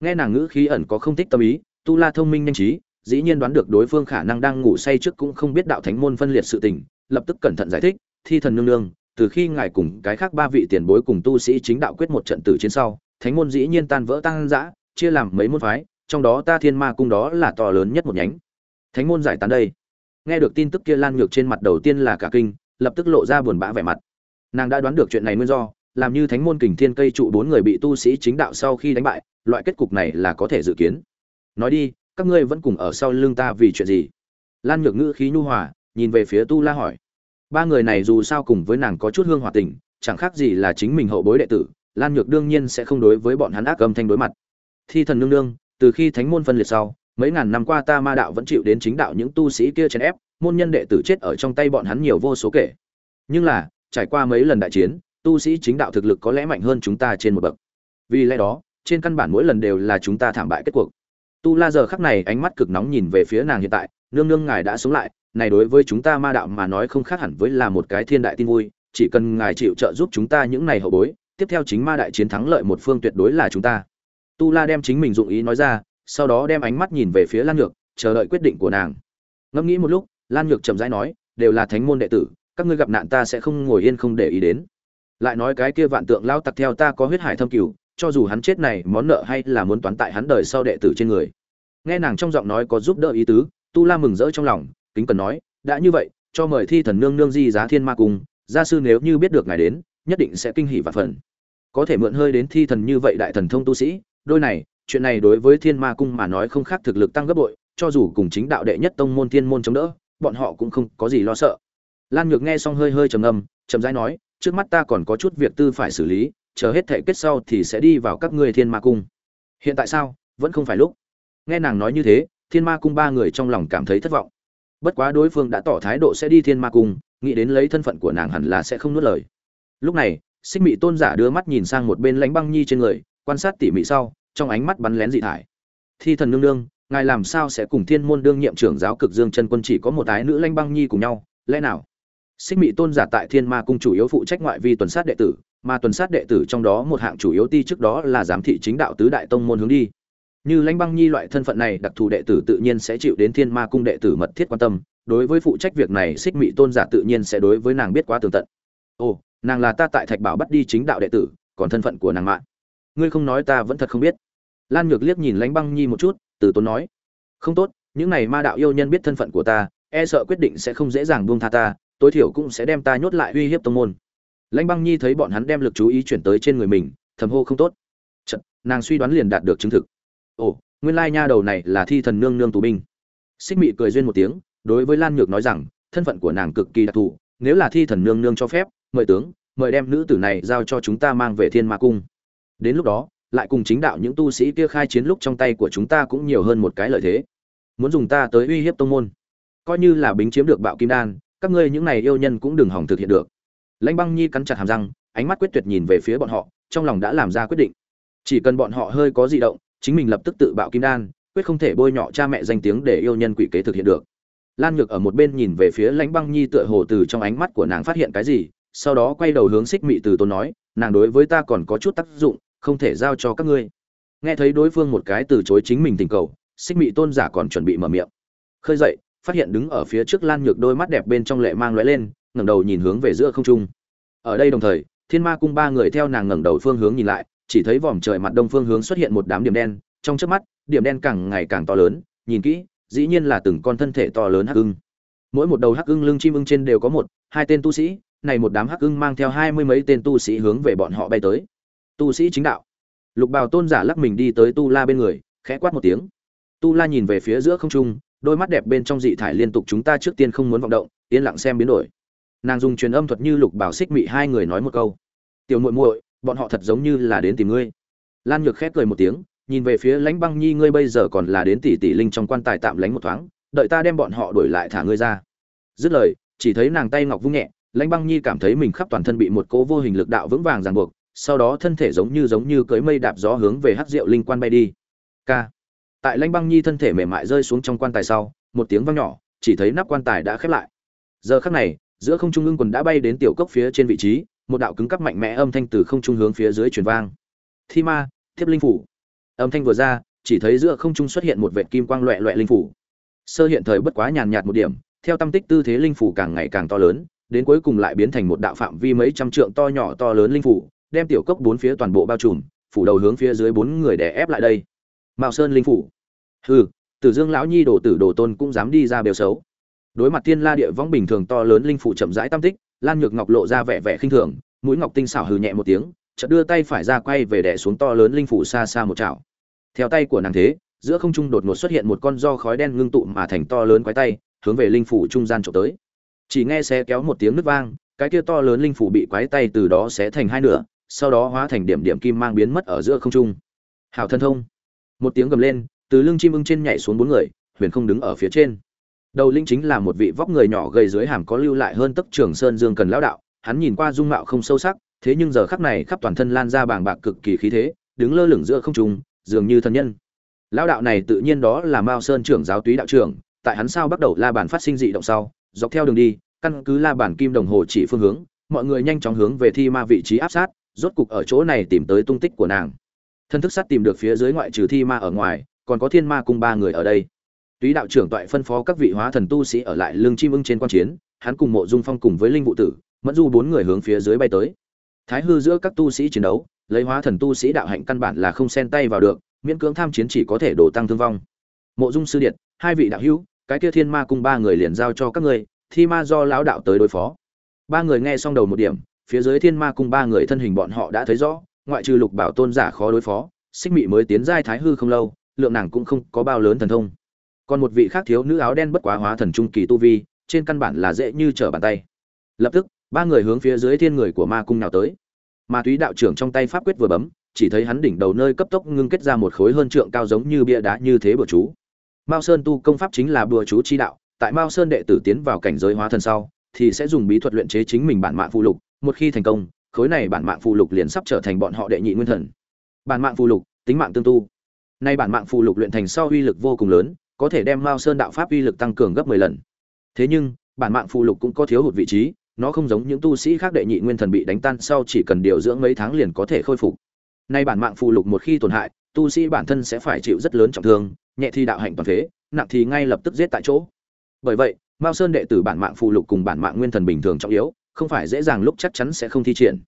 Nghe nàng ngữ khí ẩn có không thích tâm ý, tu la thông minh nhanh trí dĩ nhiên đoán được đối phương khả năng đang ngủ say trước cũng không biết đạo thánh môn phân liệt sự tình, lập tức cẩn thận giải thích, thi thần nương nương, từ khi ngài cùng cái khác ba vị tiền bối cùng tu sĩ chính đạo quyết một trận tử chiến sau, thánh môn dĩ nhiên tan vỡ tăng dã chia làm mấy môn phái, trong đó ta thiên ma cung đó là to lớn nhất một nhánh. Thánh môn giải tán đây. Nghe được tin tức kia lan nhược trên mặt đầu tiên là cả kinh, lập tức lộ ra buồn bã vẻ mặt. Nàng đã đoán được chuyện này nguyên do, làm như thánh môn kình thiên cây trụ bốn người bị tu sĩ chính đạo sau khi đánh bại, loại kết cục này là có thể dự kiến. Nói đi các ngươi vẫn cùng ở sau lưng ta vì chuyện gì? Lan nhược ngữ khí nhu hòa, nhìn về phía tu la hỏi. Ba người này dù sao cùng với nàng có chút hương hòa tình, chẳng khác gì là chính mình hậu bối đệ tử, lan nhược đương nhiên sẽ không đối với bọn hắn ác âm thanh đối mặt. Thi thần nương nương, từ khi thánh môn phân liệt sau, mấy ngàn năm qua ta ma đạo vẫn chịu đến chính đạo những tu sĩ kia chèn ép, môn nhân đệ tử chết ở trong tay bọn hắn nhiều vô số kể. Nhưng là, trải qua mấy lần đại chiến, tu sĩ chính đạo thực lực có lẽ mạnh hơn chúng ta trên một bậc. Vì lẽ đó, trên căn bản mỗi lần đều là chúng ta thảm bại kết cuộc tu la giờ khắc này ánh mắt cực nóng nhìn về phía nàng hiện tại, nương nương ngài đã sống lại, này đối với chúng ta ma đạo mà nói không khác hẳn với là một cái thiên đại tin vui, chỉ cần ngài chịu trợ giúp chúng ta những này hậu bối, tiếp theo chính ma đại chiến thắng lợi một phương tuyệt đối là chúng ta. Tu la đem chính mình dụng ý nói ra, sau đó đem ánh mắt nhìn về phía lan nhược, chờ đợi quyết định của nàng. Ngẫm nghĩ một lúc, lan nhược chậm rãi nói, đều là thánh môn đệ tử, các ngươi gặp nạn ta sẽ không ngồi yên không để ý đến. Lại nói cái kia vạn tượng lao tặc theo ta có huyết hải thâm cửu, cho dù hắn chết này món nợ hay là muốn toán tại hắn đời sau đệ tử trên người nghe nàng trong giọng nói có giúp đỡ ý tứ, tu la mừng rỡ trong lòng, kính cần nói, đã như vậy, cho mời thi thần nương nương di giá thiên ma cung. Gia sư nếu như biết được ngài đến, nhất định sẽ kinh hỉ và phần. Có thể mượn hơi đến thi thần như vậy đại thần thông tu sĩ, đôi này, chuyện này đối với thiên ma cung mà nói không khác thực lực tăng gấp bội, cho dù cùng chính đạo đệ nhất tông môn thiên môn chống đỡ, bọn họ cũng không có gì lo sợ. Lan nhược nghe xong hơi hơi trầm ngâm, chậm rãi nói, trước mắt ta còn có chút việc tư phải xử lý, chờ hết thể kết sau thì sẽ đi vào các ngươi thiên ma cung. Hiện tại sao? Vẫn không phải lúc nghe nàng nói như thế, thiên ma cung ba người trong lòng cảm thấy thất vọng. Bất quá đối phương đã tỏ thái độ sẽ đi thiên ma cung, nghĩ đến lấy thân phận của nàng hẳn là sẽ không nuốt lời. Lúc này, xích mị tôn giả đưa mắt nhìn sang một bên lãnh băng nhi trên người, quan sát tỉ mỉ sau, trong ánh mắt bắn lén dị thải. Thi thần nương nương, ngài làm sao sẽ cùng thiên môn đương nhiệm trưởng giáo cực dương chân quân chỉ có một ái nữ lãnh băng nhi cùng nhau, lẽ nào? Xích mị tôn giả tại thiên ma cung chủ yếu phụ trách ngoại vi tuần sát đệ tử, mà tuần sát đệ tử trong đó một hạng chủ yếu ti trước đó là giám thị chính đạo tứ đại tông môn hướng đi như lãnh băng nhi loại thân phận này đặc thù đệ tử tự nhiên sẽ chịu đến thiên ma cung đệ tử mật thiết quan tâm đối với phụ trách việc này xích mị tôn giả tự nhiên sẽ đối với nàng biết quá tường tận. Ồ nàng là ta tại thạch bảo bắt đi chính đạo đệ tử còn thân phận của nàng mạng ngươi không nói ta vẫn thật không biết. Lan nhược liếc nhìn lãnh băng nhi một chút từ tốn nói. Không tốt những này ma đạo yêu nhân biết thân phận của ta e sợ quyết định sẽ không dễ dàng buông tha ta tối thiểu cũng sẽ đem ta nhốt lại uy hiếp tông môn. Lãnh băng nhi thấy bọn hắn đem lực chú ý chuyển tới trên người mình thầm hô không tốt. Chật, nàng suy đoán liền đạt được chứng thực ồ, nguyên lai nha đầu này là thi thần nương nương tù binh. Xích mị cười duyên một tiếng, đối với lan nhược nói rằng, thân phận của nàng cực kỳ đặc thù, nếu là thi thần nương nương cho phép, mời tướng, mời đem nữ tử này giao cho chúng ta mang về thiên ma cung. Đến lúc đó, lại cùng chính đạo những tu sĩ kia khai chiến lúc trong tay của chúng ta cũng nhiều hơn một cái lợi thế. Muốn dùng ta tới uy hiếp tông môn, coi như là bính chiếm được bạo kim đan, các ngươi những này yêu nhân cũng đừng hỏng thực hiện được. Lãnh băng nhi cắn chặt hàm răng, ánh mắt quyết tuyệt nhìn về phía bọn họ, trong lòng đã làm ra quyết định. Chỉ cần bọn họ hơi có di động chính mình lập tức tự bạo kim đan, quyết không thể bôi nhọ cha mẹ danh tiếng để yêu nhân quỷ kế thực hiện được. Lan nhược ở một bên nhìn về phía lãnh băng nhi tựa hồ từ trong ánh mắt của nàng phát hiện cái gì, sau đó quay đầu hướng xích mị từ tôn nói, nàng đối với ta còn có chút tác dụng, không thể giao cho các ngươi. Nghe thấy đối phương một cái từ chối chính mình tình cầu, xích mị tôn giả còn chuẩn bị mở miệng. Khơi dậy, phát hiện đứng ở phía trước lan nhược đôi mắt đẹp bên trong lệ mang lóe lên, ngẩng đầu nhìn hướng về giữa không trung. Ở đây đồng thời, thiên ma cung ba người theo nàng ngẩng đầu phương hướng nhìn lại chỉ thấy vòm trời mặt đông phương hướng xuất hiện một đám điểm đen, trong chớp mắt, điểm đen càng ngày càng to lớn, nhìn kỹ, dĩ nhiên là từng con thân thể to lớn hắc ưng. Mỗi một đầu hắc ưng lưng chim ưng trên đều có một, hai tên tu sĩ, này một đám hắc ưng mang theo hai mươi mấy tên tu sĩ hướng về bọn họ bay tới. Tu sĩ chính đạo. Lục bào tôn giả lắc mình đi tới tu la bên người, khẽ quát một tiếng. Tu la nhìn về phía giữa không trung, đôi mắt đẹp bên trong dị thải liên tục chúng ta trước tiên không muốn vọng động, yên lặng xem biến đổi. Nàng dùng truyền âm thuật như lục bảo xích mị hai người nói một câu. Tiểu muội muội bọn họ thật giống như là đến tìm ngươi. Lan nhược khép cười một tiếng, nhìn về phía lãnh băng nhi, ngươi bây giờ còn là đến tỷ tỷ linh trong quan tài tạm lánh một thoáng, đợi ta đem bọn họ đuổi lại thả ngươi ra. Dứt lời, chỉ thấy nàng tay ngọc vung nhẹ, lãnh băng nhi cảm thấy mình khắp toàn thân bị một cỗ vô hình lực đạo vững vàng ràng buộc, sau đó thân thể giống như giống như cưới mây đạp gió hướng về hát rượu linh quan bay đi. K tại lãnh băng nhi thân thể mềm mại rơi xuống trong quan tài sau, một tiếng vang nhỏ, chỉ thấy nắp quan tài đã khép lại. Giờ khắc này, giữa không trung ương quần đã bay đến tiểu cốc phía trên vị trí một đạo cứng cắp mạnh mẽ âm thanh từ không trung hướng phía dưới truyền vang. Thi ma, thiếp linh phủ. Âm thanh vừa ra, chỉ thấy giữa không trung xuất hiện một vệt kim quang loẹt loẹt linh phủ. Sơ hiện thời bất quá nhàn nhạt một điểm, theo tâm tích tư thế linh phủ càng ngày càng to lớn, đến cuối cùng lại biến thành một đạo phạm vi mấy trăm trượng to nhỏ to lớn linh phủ, đem tiểu cốc bốn phía toàn bộ bao trùm, phủ đầu hướng phía dưới bốn người đè ép lại đây. Mạo sơn linh phủ. Hừ, tử dương lão nhi đồ tử đồ tôn cũng dám đi ra biểu xấu. Đối mặt thiên la địa võng bình thường to lớn linh phủ chậm rãi tam tích lan nhược ngọc lộ ra vẻ vẻ khinh thường, mũi ngọc tinh xảo hừ nhẹ một tiếng, chợt đưa tay phải ra quay về đè xuống to lớn linh phủ xa xa một chảo. Theo tay của nàng thế, giữa không trung đột ngột xuất hiện một con do khói đen ngưng tụ mà thành to lớn quái tay, hướng về linh phủ trung gian trộm tới. Chỉ nghe xe kéo một tiếng nứt vang, cái kia to lớn linh phủ bị quái tay từ đó xé thành hai nửa, sau đó hóa thành điểm điểm kim mang biến mất ở giữa không trung. Hảo thân thông. Một tiếng gầm lên, từ lưng chim ưng trên nhảy xuống bốn người, huyền không đứng ở phía trên đầu linh chính là một vị vóc người nhỏ gầy dưới hàm có lưu lại hơn tấc trường sơn dương cần lão đạo, hắn nhìn qua dung mạo không sâu sắc, thế nhưng giờ khắc này khắp toàn thân lan ra bàng bạc cực kỳ khí thế, đứng lơ lửng giữa không trung, dường như thần nhân. Lão đạo này tự nhiên đó là mao sơn trưởng giáo túy đạo trưởng, tại hắn sao bắt đầu la bàn phát sinh dị động sau, dọc theo đường đi, căn cứ la bàn kim đồng hồ chỉ phương hướng, mọi người nhanh chóng hướng về thi ma vị trí áp sát, rốt cục ở chỗ này tìm tới tung tích của nàng. Thân thức sát tìm được phía dưới ngoại trừ thi ma ở ngoài, còn có thiên ma cùng ba người ở đây túy đạo trưởng toại phân phó các vị hóa thần tu sĩ ở lại lưng chim ưng trên quan chiến, hắn cùng mộ dung phong cùng với linh vụ tử, mẫn du bốn người hướng phía dưới bay tới. Thái hư giữa các tu sĩ chiến đấu, lấy hóa thần tu sĩ đạo hạnh căn bản là không xen tay vào được, miễn cưỡng tham chiến chỉ có thể đổ tăng thương vong. Mộ dung sư điện hai vị đạo hữu, cái kia thiên ma cùng ba người liền giao cho các ngươi, thi ma do lão đạo tới đối phó. Ba người nghe xong đầu một điểm, phía dưới thiên ma cùng ba người thân hình bọn họ đã thấy rõ, ngoại trừ lục bảo tôn giả khó đối phó, xích mị mới tiến giai thái hư không lâu, lượng nàng cũng không có bao lớn thần thông còn một vị khác thiếu nữ áo đen bất quá hóa thần trung kỳ tu vi, trên căn bản là dễ như trở bàn tay. Lập tức, ba người hướng phía dưới thiên người của ma cung nào tới. Ma túy đạo trưởng trong tay pháp quyết vừa bấm, chỉ thấy hắn đỉnh đầu nơi cấp tốc ngưng kết ra một khối hơn trượng cao giống như bia đá như thế bừa chú. Mao sơn tu công pháp chính là bừa chú chi đạo, tại mao sơn đệ tử tiến vào cảnh giới hóa thần sau, thì sẽ dùng bí thuật luyện chế chính mình bản mạng phụ lục, một khi thành công, khối này bản mạng phụ lục liền sắp trở thành bọn họ đệ nhị nguyên thần. Bản mạng phụ lục, tính mạng tương tu. Nay bản mạng phụ lục luyện thành sau uy lực vô cùng lớn có thể đem mao sơn đạo pháp uy lực tăng cường gấp 10 lần. Thế nhưng, bản mạng phụ lục cũng có thiếu hụt vị trí, nó không giống những tu sĩ khác đệ nhị nguyên thần bị đánh tan sau chỉ cần điều dưỡng mấy tháng liền có thể khôi phục. Nay bản mạng phụ lục một khi tổn hại, tu sĩ bản thân sẽ phải chịu rất lớn trọng thương, nhẹ thì đạo hạnh toàn phế nặng thì ngay lập tức giết tại chỗ. Bởi vậy, mao sơn đệ tử bản mạng phụ lục cùng bản mạng nguyên thần bình thường trọng yếu, không phải dễ dàng lúc chắc chắn sẽ không thi triển.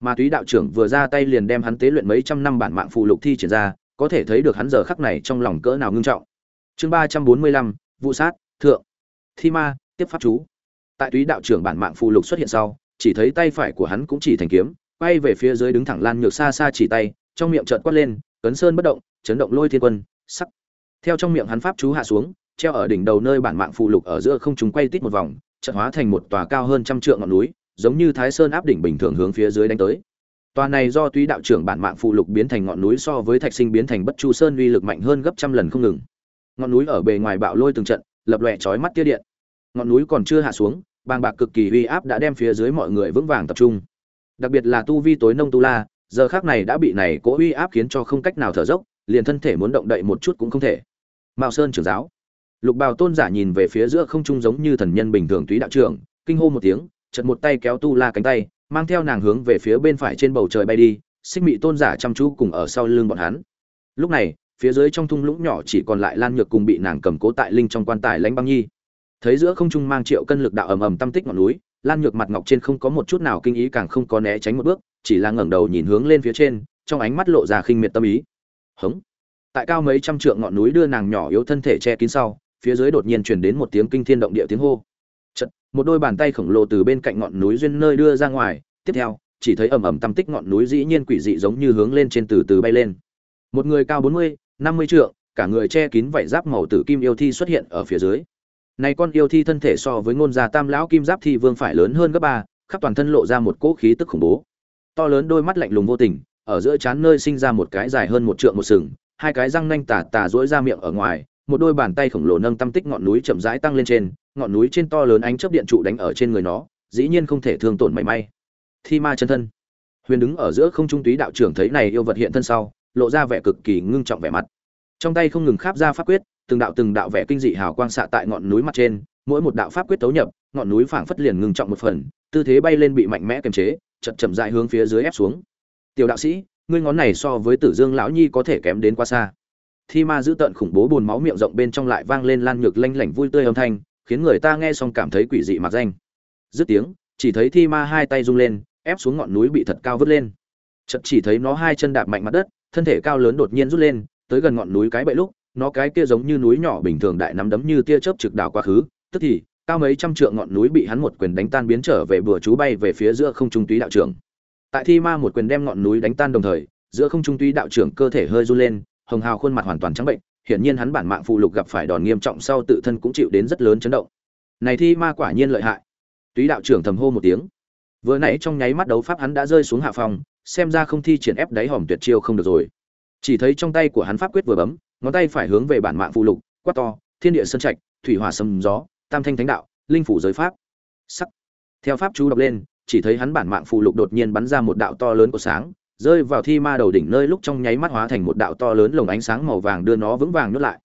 Ma túy đạo trưởng vừa ra tay liền đem hắn tế luyện mấy trăm năm bản mạng phụ lục thi triển ra, có thể thấy được hắn giờ khắc này trong lòng cỡ nào ngưng trọng chương ba trăm bốn mươi lăm vụ sát, thượng. Thi ma, tiếp pháp chú. Tại túy đạo trưởng bản mạng phụ lục xuất hiện sau, chỉ thấy tay phải của hắn cũng chỉ thành kiếm, quay về phía dưới đứng thẳng lan nhược xa xa chỉ tay, trong miệng trợn quát lên, cấn sơn bất động, chấn động lôi thiên quân, sắc. Theo trong miệng hắn pháp chú hạ xuống, treo ở đỉnh đầu nơi bản mạng phụ lục ở giữa không chúng quay tít một vòng, chợt hóa thành một tòa cao hơn trăm trượng ngọn núi, giống như thái sơn áp đỉnh bình thường hướng phía dưới đánh tới. Tòa này do túy đạo trưởng bản mạng phụ lục biến thành ngọn núi so với thạch sinh biến thành bất chu sơn uy lực mạnh hơn gấp trăm lần không ngừng ngọn núi ở bề ngoài bạo lôi từng trận, lập lòe chói mắt tia điện. Ngọn núi còn chưa hạ xuống, bàng bạc cực kỳ uy áp đã đem phía dưới mọi người vững vàng tập trung. Đặc biệt là tu vi tối nông tu la, giờ khác này đã bị này cố uy áp khiến cho không cách nào thở dốc, liền thân thể muốn động đậy một chút cũng không thể. Mao sơn trưởng giáo. Lục bào tôn giả nhìn về phía giữa không trung giống như thần nhân bình thường túy đạo trưởng, kinh hô một tiếng chật một tay kéo tu la cánh tay, mang theo nàng hướng về phía bên phải trên bầu trời bay đi, xích mị tôn giả chăm chú cùng ở sau lưng bọn hắn. Lúc này phía dưới trong thung lũng nhỏ chỉ còn lại lan nhược cùng bị nàng cầm cố tại linh trong quan tài lãnh băng nhi. Thấy giữa không trung mang triệu cân lực đạo ầm ầm tâm tích ngọn núi lan nhược mặt ngọc trên không có một chút nào kinh ý càng không có né tránh một bước chỉ là ngẩng đầu nhìn hướng lên phía trên trong ánh mắt lộ ra khinh miệt tâm ý. Hống. Tại cao mấy trăm trượng ngọn núi đưa nàng nhỏ yếu thân thể che kín sau phía dưới đột nhiên truyền đến một tiếng kinh thiên động địa tiếng hô. Chật, một đôi bàn tay khổng lồ từ bên cạnh ngọn núi duyên nơi đưa ra ngoài tiếp theo chỉ thấy ầm ầm tâm tích ngọn núi dĩ nhiên quỷ dị giống như hướng lên trên từ từ bay lên. Một người cao bốn mươi năm mươi trượng, cả người che kín vảy giáp màu tử kim yêu thi xuất hiện ở phía dưới. Này con yêu thi thân thể so với ngôn gia tam lão kim giáp thi vương phải lớn hơn gấp ba, khắp toàn thân lộ ra một cỗ khí tức khủng bố. To lớn đôi mắt lạnh lùng vô tình, ở giữa trán nơi sinh ra một cái dài hơn một trượng một sừng, hai cái răng nanh tà tà rỗi ra miệng ở ngoài, một đôi bàn tay khổng lồ nâng tâm tích ngọn núi chậm rãi tăng lên trên, ngọn núi trên to lớn ánh chớp điện trụ đánh ở trên người nó, dĩ nhiên không thể thương tổn mảy may. Thi ma chân thân. Huyền đứng ở giữa không trung túy đạo trưởng thấy này yêu vật hiện thân sau lộ ra vẻ cực kỳ ngưng trọng vẻ mặt. Trong tay không ngừng kháp ra pháp quyết, từng đạo từng đạo vẻ kinh dị hào quang xạ tại ngọn núi mặt trên, mỗi một đạo pháp quyết tấu nhập, ngọn núi phảng phất liền ngưng trọng một phần, tư thế bay lên bị mạnh mẽ kiềm chế, chậm chậm dại hướng phía dưới ép xuống. Tiểu đạo sĩ, ngươi ngón này so với tử dương lão nhi có thể kém đến quá xa. Thi ma giữ tợn khủng bố buồn máu miệng rộng bên trong lại vang lên lan nhược lanh lảnh vui tươi âm thanh, khiến người ta nghe xong cảm thấy quỷ dị mặc danh. Dứt tiếng, chỉ thấy thi ma hai tay rung lên, ép xuống ngọn núi bị thật cao vứt lên. Chợt chỉ thấy nó hai chân đạp mạnh mặt đất thân thể cao lớn đột nhiên rút lên, tới gần ngọn núi cái bậy lúc, nó cái kia giống như núi nhỏ bình thường đại nắm đấm như tia chớp trực đảo quá khứ, tức thì, cao mấy trăm trượng ngọn núi bị hắn một quyền đánh tan biến trở về bừa chú bay về phía giữa không trung túy đạo trưởng. Tại thi ma một quyền đem ngọn núi đánh tan đồng thời, giữa không trung túy đạo trưởng cơ thể hơi run lên, hồng hào khuôn mặt hoàn toàn trắng bệnh, hiển nhiên hắn bản mạng phụ lục gặp phải đòn nghiêm trọng sau tự thân cũng chịu đến rất lớn chấn động. Này thi ma quả nhiên lợi hại. Túy đạo trưởng thầm hô một tiếng. Vừa nãy trong nháy mắt đấu pháp hắn đã rơi xuống hạ phòng xem ra không thi triển ép đáy hòm tuyệt chiêu không được rồi. Chỉ thấy trong tay của hắn pháp quyết vừa bấm, ngón tay phải hướng về bản mạng phụ lục, quát to, thiên địa sơn trạch, thủy hỏa sâm gió, tam thanh thánh đạo, linh phủ giới pháp. Sắc. Theo pháp chú đọc lên, chỉ thấy hắn bản mạng phụ lục đột nhiên bắn ra một đạo to lớn của sáng, rơi vào thi ma đầu đỉnh nơi lúc trong nháy mắt hóa thành một đạo to lớn lồng ánh sáng màu vàng đưa nó vững vàng nuốt lại.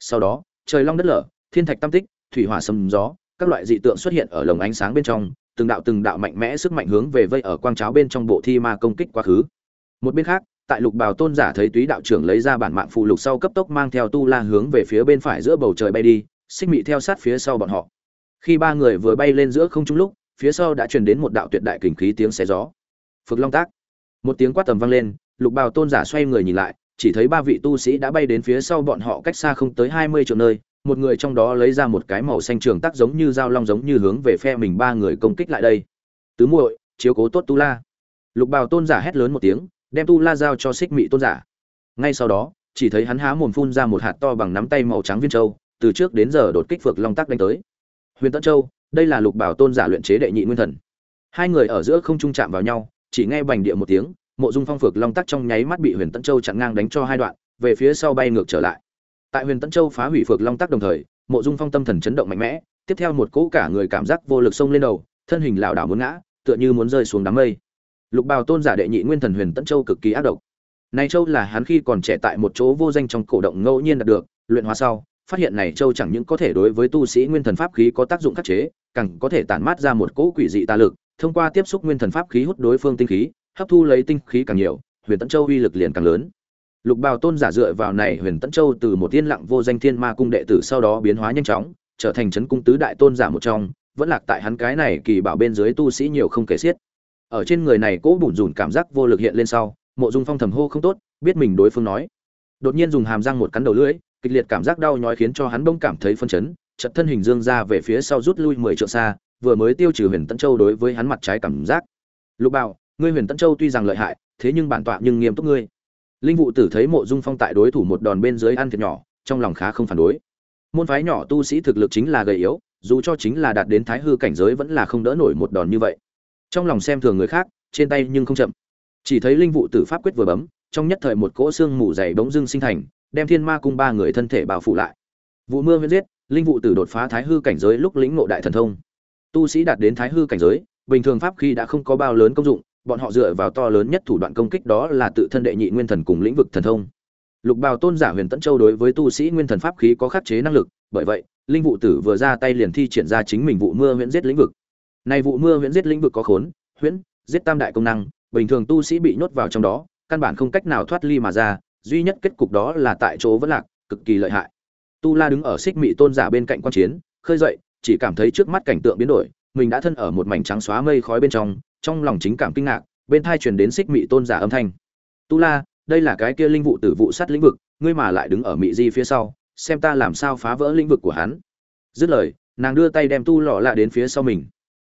Sau đó, trời long đất lở, thiên thạch tam tích, thủy hỏa sâm gió, các loại dị tượng xuất hiện ở lồng ánh sáng bên trong từng đạo từng đạo mạnh mẽ sức mạnh hướng về vây ở quang cháo bên trong bộ thi ma công kích quá khứ. Một bên khác, tại lục bào tôn giả thấy túy đạo trưởng lấy ra bản mạng phụ lục sau cấp tốc mang theo tu la hướng về phía bên phải giữa bầu trời bay đi, xích mị theo sát phía sau bọn họ. Khi ba người vừa bay lên giữa không trung lúc, phía sau đã truyền đến một đạo tuyệt đại kình khí tiếng xé gió. Phực long tác. Một tiếng quát tầm vang lên, lục bào tôn giả xoay người nhìn lại, chỉ thấy ba vị tu sĩ đã bay đến phía sau bọn họ cách xa không tới hai mươi triệu nơi một người trong đó lấy ra một cái màu xanh trường tắc giống như dao long giống như hướng về phe mình ba người công kích lại đây. Tứ muội, chiếu cố tốt tu la. Lục bào tôn giả hét lớn một tiếng, đem tu la giao cho xích mị tôn giả. Ngay sau đó, chỉ thấy hắn há mồm phun ra một hạt to bằng nắm tay màu trắng viên châu, từ trước đến giờ đột kích phược long tắc đánh tới. Huyền tân châu, đây là lục bảo tôn giả luyện chế đệ nhị nguyên thần. Hai người ở giữa không trung chạm vào nhau, chỉ nghe bành địa một tiếng, mộ dung phong phược long tắc trong nháy mắt bị huyền tân châu chặn ngang đánh cho hai đoạn, về phía sau bay ngược trở lại tại huyền tân châu phá hủy phược long tắc đồng thời, mộ dung phong tâm thần chấn động mạnh mẽ, tiếp theo một cỗ cả người cảm giác vô lực xông lên đầu, thân hình lảo đảo muốn ngã, tựa như muốn rơi xuống đám mây. Lục bào tôn giả đệ nhị nguyên thần huyền tân châu cực kỳ ác độc. Này châu là hắn khi còn trẻ tại một chỗ vô danh trong cổ động ngẫu nhiên đạt được, luyện hóa sau, phát hiện này châu chẳng những có thể đối với tu sĩ nguyên thần pháp khí có tác dụng khắc chế, càng có thể tản mát ra một cỗ quỷ dị tà lực, thông qua tiếp xúc nguyên thần pháp khí hút đối phương tinh khí, hấp thu lấy tinh khí càng nhiều, huyền tấn châu uy lực liền càng lớn lục bào tôn giả dựa vào này huyền Tẫn châu từ một tiên lặng vô danh thiên ma cung đệ tử sau đó biến hóa nhanh chóng, trở thành chấn cung tứ đại tôn giả một trong, vẫn lạc tại hắn cái này kỳ bảo bên dưới tu sĩ nhiều không kể xiết. Ở trên người này cỗ bủn rủn cảm giác vô lực hiện lên sau, mộ dung phong thầm hô không tốt, biết mình đối phương nói. Đột nhiên dùng hàm răng một cắn đầu lưỡi, kịch liệt cảm giác đau nhói khiến cho hắn bỗng cảm thấy phân chấn chật thân hình dương ra về phía sau rút lui mười trượng xa, vừa mới tiêu trừ huyền tân châu đối với hắn mặt trái cảm giác. Lục bảo ngươi huyền tân châu tuy rằng lợi hại, thế nhưng bản tọa nhưng nghiêm túc ngươi linh vụ tử thấy mộ dung phong tại đối thủ một đòn bên dưới ăn thiệt nhỏ, trong lòng khá không phản đối. Môn phái nhỏ tu sĩ thực lực chính là gầy yếu, dù cho chính là đạt đến thái hư cảnh giới vẫn là không đỡ nổi một đòn như vậy. Trong lòng xem thường người khác, trên tay nhưng không chậm. Chỉ thấy linh vụ tử pháp quyết vừa bấm, trong nhất thời một cỗ xương mù dày bỗng dưng sinh thành, đem thiên ma cung ba người thân thể bao phủ lại. Vụ mưa huyết giết, linh vụ tử đột phá thái hư cảnh giới lúc lĩnh ngộ đại thần thông. Tu sĩ đạt đến thái hư cảnh giới, bình thường pháp khi đã không có bao lớn công dụng bọn họ dựa vào to lớn nhất thủ đoạn công kích đó là tự thân đệ nhị nguyên thần cùng lĩnh vực thần thông. Lục bào tôn giả huyền tẫn châu đối với tu sĩ nguyên thần pháp khí có khắc chế năng lực, bởi vậy, linh vụ tử vừa ra tay liền thi triển ra chính mình vụ mưa huyễn giết lĩnh vực. Này vụ mưa huyễn giết lĩnh vực có khốn, huyễn, giết tam đại công năng, bình thường tu sĩ bị nhốt vào trong đó, căn bản không cách nào thoát ly mà ra, duy nhất kết cục đó là tại chỗ vẫn lạc, cực kỳ lợi hại. Tu la đứng ở xích mị tôn giả bên cạnh quan chiến, khơi dậy, chỉ cảm thấy trước mắt cảnh tượng biến đổi, mình đã thân ở một mảnh trắng xóa mây khói bên trong trong lòng chính cảm kinh ngạc, bên thai truyền đến xích mị tôn giả âm thanh. Tu la, đây là cái kia linh vụ tử vụ sát lĩnh vực, ngươi mà lại đứng ở mị di phía sau, xem ta làm sao phá vỡ lĩnh vực của hắn. Dứt lời, nàng đưa tay đem tu lọ lạ đến phía sau mình.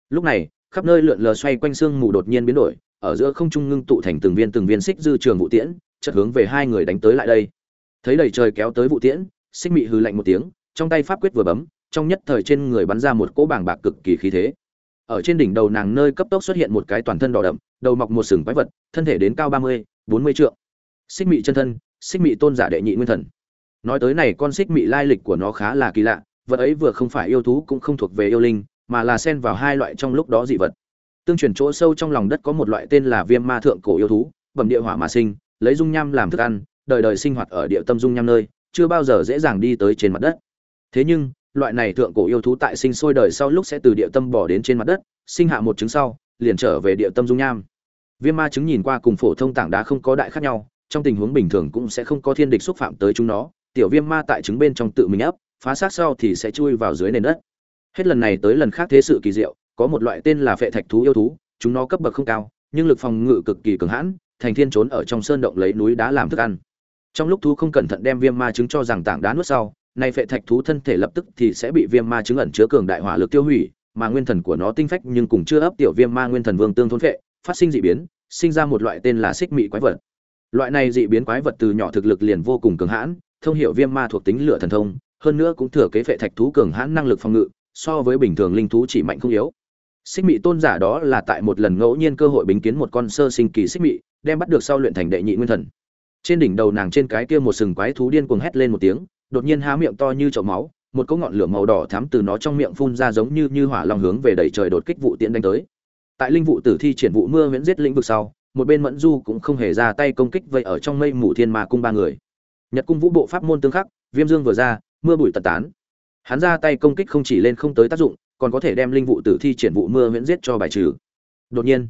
Lúc này, khắp nơi lượn lờ xoay quanh xương mù đột nhiên biến đổi, ở giữa không trung ngưng tụ thành từng viên từng viên xích dư trường vụ tiễn chất hướng về hai người đánh tới lại đây. Thấy đầy trời kéo tới vụ tiễn, xích mị hừ lạnh một tiếng, trong tay pháp quyết vừa bấm, trong nhất thời trên người bắn ra một cỗ bảng bạc cực kỳ khí thế ở trên đỉnh đầu nàng nơi cấp tốc xuất hiện một cái toàn thân đỏ đậm, đầu mọc một sừng quái vật, thân thể đến cao ba mươi, bốn mươi trượng. Xích mị chân thân, xích mị tôn giả đệ nhị nguyên thần. Nói tới này, con xích mị lai lịch của nó khá là kỳ lạ, vật ấy vừa không phải yêu thú cũng không thuộc về yêu linh, mà là xen vào hai loại trong lúc đó dị vật. Tương truyền chỗ sâu trong lòng đất có một loại tên là viêm ma thượng cổ yêu thú, bẩm địa hỏa mà sinh, lấy dung nham làm thức ăn, đời đời sinh hoạt ở địa tâm dung nham nơi, chưa bao giờ dễ dàng đi tới trên mặt đất. Thế nhưng loại này thượng cổ yêu thú tại sinh sôi đời sau lúc sẽ từ địa tâm bỏ đến trên mặt đất, sinh hạ một trứng sau, liền trở về địa tâm dung nham. Viêm ma trứng nhìn qua cùng phổ thông tảng đá không có đại khác nhau, trong tình huống bình thường cũng sẽ không có thiên địch xúc phạm tới chúng nó, tiểu viêm ma tại trứng bên trong tự mình ấp, phá xác sau thì sẽ chui vào dưới nền đất. Hết lần này tới lần khác thế sự kỳ diệu, có một loại tên là phệ thạch thú yêu thú, chúng nó cấp bậc không cao, nhưng lực phòng ngự cực kỳ cường hãn, thành thiên trốn ở trong sơn động lấy núi đá làm thức ăn. Trong lúc thú không cẩn thận đem viêm ma trứng cho rằng tảng đá nuốt sau nay phệ thạch thú thân thể lập tức thì sẽ bị viêm ma chứng ẩn chứa cường đại hỏa lực tiêu hủy, mà nguyên thần của nó tinh phách nhưng cùng chưa ấp tiểu viêm ma nguyên thần vương tương thôn phệ, phát sinh dị biến, sinh ra một loại tên là xích mị quái vật. Loại này dị biến quái vật từ nhỏ thực lực liền vô cùng cường hãn, thông hiểu viêm ma thuộc tính lửa thần thông, hơn nữa cũng thừa kế phệ thạch thú cường hãn năng lực phòng ngự, so với bình thường linh thú chỉ mạnh không yếu. Xích mị tôn giả đó là tại một lần ngẫu nhiên cơ hội bính kiến một con sơ sinh kỳ xích mị, đem bắt được sau luyện thành đệ nhị nguyên thần. Trên đỉnh đầu nàng trên cái kia một sừng quái thú điên cuồng hét lên một tiếng đột nhiên há miệng to như chậu máu, một cỗ ngọn lửa màu đỏ thắm từ nó trong miệng phun ra giống như như hỏa long hướng về đầy trời đột kích vụ tiễn đánh tới. Tại linh vụ tử thi triển vụ mưa miễn giết lĩnh vực sau, một bên mẫn du cũng không hề ra tay công kích vậy ở trong mây mù thiên ma cung ba người. Nhật cung vũ bộ pháp môn tương khắc, viêm dương vừa ra, mưa bụi tật tán. Hắn ra tay công kích không chỉ lên không tới tác dụng, còn có thể đem linh vụ tử thi triển vụ mưa miễn giết cho bài trừ. Đột nhiên,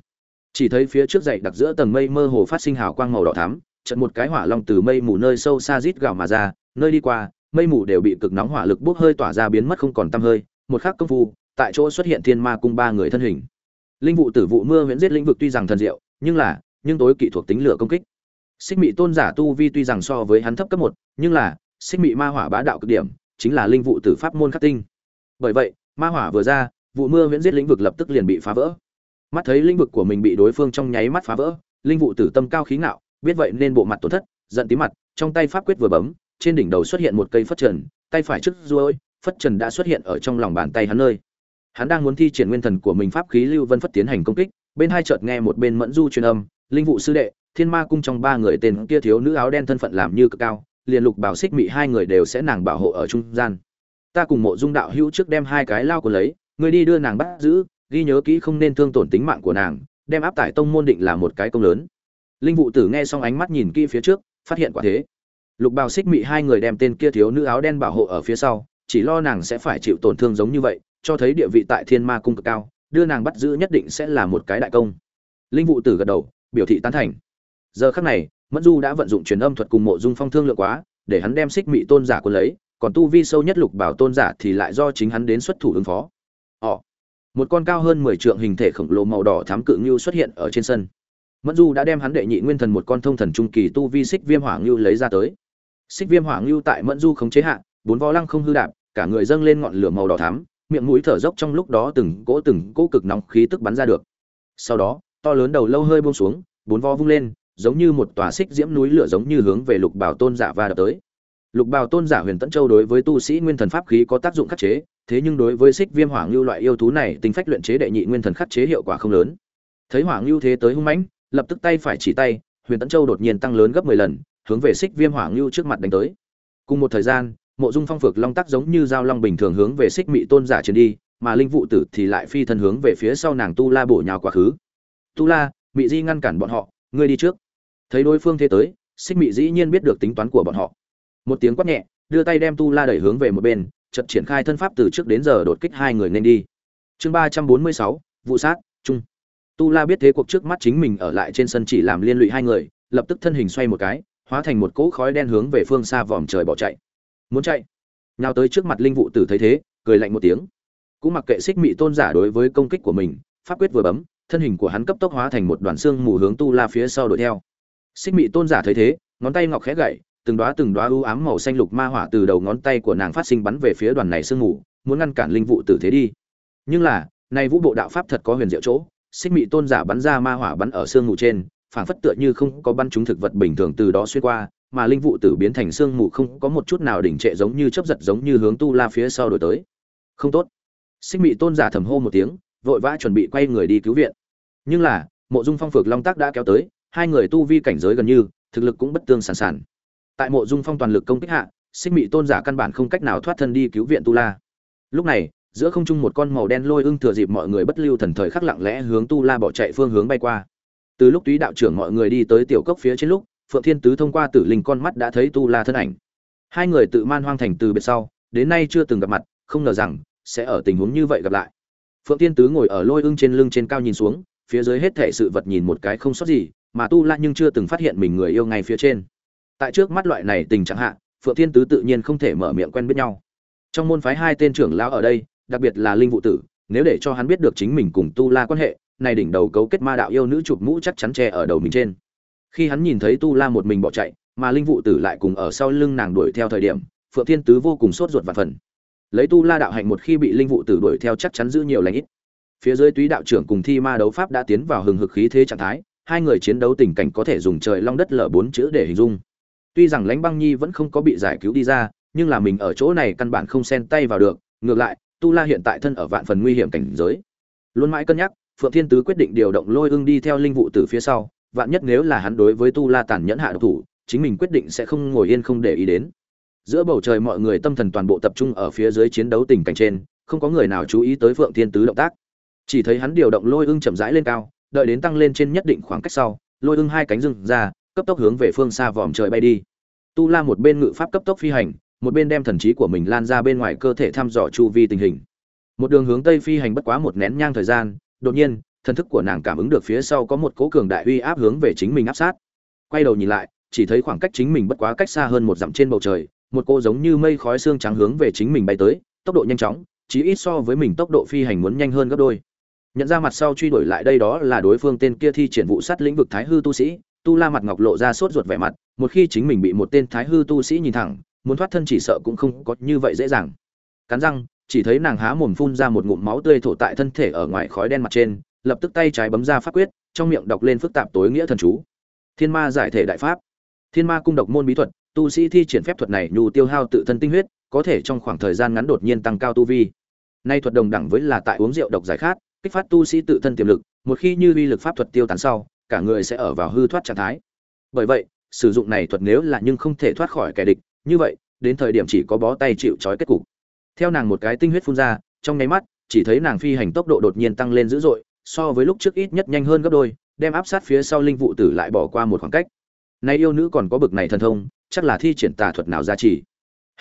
chỉ thấy phía trước dậy đặc giữa tầng mây mơ hồ phát sinh hào quang màu đỏ thắm trận một cái hỏa long từ mây mù nơi sâu xa rít gào mà ra nơi đi qua, mây mù đều bị cực nóng hỏa lực bốc hơi tỏa ra biến mất không còn tăm hơi, một khắc công phu, tại chỗ xuất hiện thiên ma cung ba người thân hình. Linh vụ tử vụ mưa miễn giết lĩnh vực tuy rằng thần diệu, nhưng là, nhưng tối kỹ thuộc tính lửa công kích. Xích mị tôn giả tu vi tuy rằng so với hắn thấp cấp một, nhưng là, xích mị ma hỏa bá đạo cực điểm, chính là linh vụ tử pháp môn khắc tinh. Bởi vậy, ma hỏa vừa ra, vụ mưa miễn giết lĩnh vực lập tức liền bị phá vỡ. Mắt thấy lĩnh vực của mình bị đối phương trong nháy mắt phá vỡ, linh vụ tử tâm cao khí ngạo, biết vậy nên bộ mặt tổn thất, giận tí mặt, trong tay pháp quyết vừa bấm trên đỉnh đầu xuất hiện một cây phất trần tay phải trước duỗi, phất trần đã xuất hiện ở trong lòng bàn tay hắn nơi. Hắn đang muốn thi triển nguyên thần của mình pháp khí lưu vân phất tiến hành công kích bên hai chợt nghe một bên mẫn du truyền âm linh vụ sư đệ thiên ma cung trong ba người tên kia thiếu nữ áo đen thân phận làm như cực cao liền lục bảo xích mị hai người đều sẽ nàng bảo hộ ở trung gian. Ta cùng mộ dung đạo hữu trước đem hai cái lao của lấy người đi đưa nàng bắt giữ ghi nhớ kỹ không nên thương tổn tính mạng của nàng đem áp tải tông môn định là một cái công lớn. Linh vụ tử nghe xong ánh mắt nhìn kỹ phía trước phát hiện quả thế lục bào xích mị hai người đem tên kia thiếu nữ áo đen bảo hộ ở phía sau, chỉ lo nàng sẽ phải chịu tổn thương giống như vậy, cho thấy địa vị tại thiên ma cung cực cao, đưa nàng bắt giữ nhất định sẽ là một cái đại công. Linh vụ tử gật đầu, biểu thị tán thành. Giờ khắc này, mẫn du đã vận dụng truyền âm thuật cùng mộ dung phong thương lượng quá, để hắn đem xích mị tôn giả quân lấy, còn tu vi sâu nhất lục bảo tôn giả thì lại do chính hắn đến xuất thủ ứng phó. Ỏ một con cao hơn mười trượng hình thể khổng lồ màu đỏ thám cự ngưu xuất hiện ở trên sân. Mẫn du đã đem hắn đệ nhị nguyên thần một con thông thần trung kỳ tu vi xích viêm hỏa ngưu lấy ra tới xích viêm hỏa ngưu tại mẫn du khống chế hạ, bốn vó lăng không hư đạp, cả người dâng lên ngọn lửa màu đỏ thắm, miệng mũi thở dốc trong lúc đó từng cỗ từng cỗ cực nóng khí tức bắn ra được. Sau đó, to lớn đầu lâu hơi buông xuống, bốn vó vung lên, giống như một tòa xích diễm núi lửa giống như hướng về lục bảo tôn giả và đập tới. Lục bảo tôn giả huyền tẫn châu đối với tu sĩ nguyên thần pháp khí có tác dụng khắc chế, thế nhưng đối với xích viêm hỏa ngưu loại yêu thú này, tính phách luyện chế đệ nhị nguyên thần khắc chế hiệu quả không lớn. Thấy hỏa ngưu thế tới hung mãnh, lập tức tay phải chỉ tay, huyền tẫn châu đột nhiên tăng lớn gấp mười lần hướng về xích viêm hỏa ngưu trước mặt đánh tới. Cùng một thời gian, mộ dung phong phược long tắc giống như dao long bình thường hướng về xích mị tôn giả trên đi, mà linh vụ tử thì lại phi thân hướng về phía sau nàng tu la bổ nhào quá khứ. Tu la, mị di ngăn cản bọn họ, ngươi đi trước. Thấy đối phương thế tới xích mị dĩ nhiên biết được tính toán của bọn họ. Một tiếng quát nhẹ, đưa tay đem tu la đẩy hướng về một bên chật triển khai thân pháp từ trước đến giờ đột kích hai người nên đi. Chương ba trăm bốn mươi sáu, vụ sát chung tu la biết thế cuộc trước mắt chính mình ở lại trên sân chỉ làm liên lụy hai người, lập tức thân hình xoay một cái hóa thành một cỗ khói đen hướng về phương xa vòm trời bỏ chạy. Muốn chạy? Nhào tới trước mặt linh vụ tử thấy thế, cười lạnh một tiếng. Cũng mặc kệ xích mị tôn giả đối với công kích của mình, pháp quyết vừa bấm, thân hình của hắn cấp tốc hóa thành một đoàn xương mù hướng tu la phía sau đuổi theo. Xích mị tôn giả thấy thế, ngón tay ngọc khẽ gậy, từng đóa từng đóa u ám màu xanh lục ma hỏa từ đầu ngón tay của nàng phát sinh bắn về phía đoàn này sương mù, muốn ngăn cản linh vụ tử thế đi. Nhưng là nay vũ bộ đạo pháp thật có huyền diệu chỗ, xích mị tôn giả bắn ra ma hỏa bắn ở sương mù trên phảng phất tựa như không có bắn trúng thực vật bình thường từ đó xuyên qua, mà linh vụ tử biến thành xương mù không có một chút nào đỉnh trệ giống như chấp giật giống như hướng tu la phía sau đổi tới. Không tốt. Xích mị tôn giả thầm hô một tiếng, vội vã chuẩn bị quay người đi cứu viện. Nhưng là, mộ dung phong phược long tác đã kéo tới, hai người tu vi cảnh giới gần như, thực lực cũng bất tương sản sản tại mộ dung phong toàn lực công kích hạ, xích mị tôn giả căn bản không cách nào thoát thân đi cứu viện tu la. Lúc này, giữa không trung một con màu đen lôi ưng thừa dịp mọi người bất lưu thần thời khắc lặng lẽ hướng tu la bỏ chạy phương hướng bay qua từ lúc túy đạo trưởng mọi người đi tới tiểu cốc phía trên lúc, phượng thiên tứ thông qua tử linh con mắt đã thấy tu la thân ảnh. Hai người tự man hoang thành từ biệt sau, đến nay chưa từng gặp mặt, không ngờ rằng, sẽ ở tình huống như vậy gặp lại. Phượng thiên tứ ngồi ở lôi ưng trên lưng trên cao nhìn xuống, phía dưới hết thể sự vật nhìn một cái không sót gì, mà tu la nhưng chưa từng phát hiện mình người yêu ngay phía trên. Tại trước mắt loại này tình trạng hạ, phượng thiên tứ tự nhiên không thể mở miệng quen biết nhau. Trong môn phái hai tên trưởng lão ở đây, đặc biệt là linh vụ tử, nếu để cho hắn biết được chính mình cùng tu la quan hệ này đỉnh đầu cấu kết ma đạo yêu nữ chụp mũ chắc chắn che ở đầu mình trên. Khi hắn nhìn thấy tu la một mình bỏ chạy, mà linh vụ tử lại cùng ở sau lưng nàng đuổi theo thời điểm, phượng thiên tứ vô cùng sốt ruột và phần lấy tu la đạo hạnh một khi bị linh vụ tử đuổi theo chắc chắn giữ nhiều lành ít. Phía dưới túy đạo trưởng cùng thi ma đấu pháp đã tiến vào hừng hực khí thế trạng thái, hai người chiến đấu tình cảnh có thể dùng trời long đất lở bốn chữ để hình dung. Tuy rằng lãnh băng nhi vẫn không có bị giải cứu đi ra, nhưng là mình ở chỗ này căn bản không xen tay vào được, ngược lại, tu la hiện tại thân ở vạn phần nguy hiểm cảnh giới. Luôn mãi cân nhắc phượng thiên tứ quyết định điều động lôi ưng đi theo linh vụ từ phía sau, vạn nhất nếu là hắn đối với tu la tàn nhẫn hạ độc thủ, chính mình quyết định sẽ không ngồi yên không để ý đến. Giữa bầu trời mọi người tâm thần toàn bộ tập trung ở phía dưới chiến đấu tình cảnh trên, không có người nào chú ý tới phượng thiên tứ động tác. Chỉ thấy hắn điều động lôi ưng chậm rãi lên cao, đợi đến tăng lên trên nhất định khoảng cách sau, lôi ưng hai cánh rừng ra, cấp tốc hướng về phương xa vòm trời bay đi. Tu la một bên ngự pháp cấp tốc phi hành, một bên đem thần trí của mình lan ra bên ngoài cơ thể thăm dò chu vi tình hình. Một đường hướng tây phi hành bất quá một nén nhang thời gian đột nhiên, thần thức của nàng cảm ứng được phía sau có một cỗ cường đại uy áp hướng về chính mình áp sát. Quay đầu nhìn lại, chỉ thấy khoảng cách chính mình bất quá cách xa hơn một dặm trên bầu trời, một cô giống như mây khói xương trắng hướng về chính mình bay tới, tốc độ nhanh chóng chỉ ít so với mình tốc độ phi hành muốn nhanh hơn gấp đôi. Nhận ra mặt sau truy đuổi lại đây đó là đối phương tên kia thi triển vụ sát lĩnh vực thái hư tu sĩ, tu la mặt ngọc lộ ra sốt ruột vẻ mặt, một khi chính mình bị một tên thái hư tu sĩ nhìn thẳng, muốn thoát thân chỉ sợ cũng không có như vậy dễ dàng. Cắn răng chỉ thấy nàng há mồm phun ra một ngụm máu tươi thổ tại thân thể ở ngoài khói đen mặt trên, lập tức tay trái bấm ra pháp quyết, trong miệng đọc lên phức tạp tối nghĩa thần chú. Thiên ma giải thể đại pháp. Thiên ma cung độc môn bí thuật, tu sĩ thi triển phép thuật này nhu tiêu hao tự thân tinh huyết, có thể trong khoảng thời gian ngắn đột nhiên tăng cao tu vi. Nay thuật đồng đẳng với là tại uống rượu độc giải khát, kích phát tu sĩ tự thân tiềm lực, một khi như uy lực pháp thuật tiêu tán sau, cả người sẽ ở vào hư thoát trạng thái. Bởi vậy, sử dụng này thuật nếu là nhưng không thể thoát khỏi kẻ địch, như vậy, đến thời điểm chỉ có bó tay chịu trói kết cục theo nàng một cái tinh huyết phun ra, trong nháy mắt, chỉ thấy nàng phi hành tốc độ đột nhiên tăng lên dữ dội, so với lúc trước ít nhất nhanh hơn gấp đôi, đem áp sát phía sau linh vụ tử lại bỏ qua một khoảng cách. Nay yêu nữ còn có bực này thần thông, chắc là thi triển tà thuật nào ra chỉ.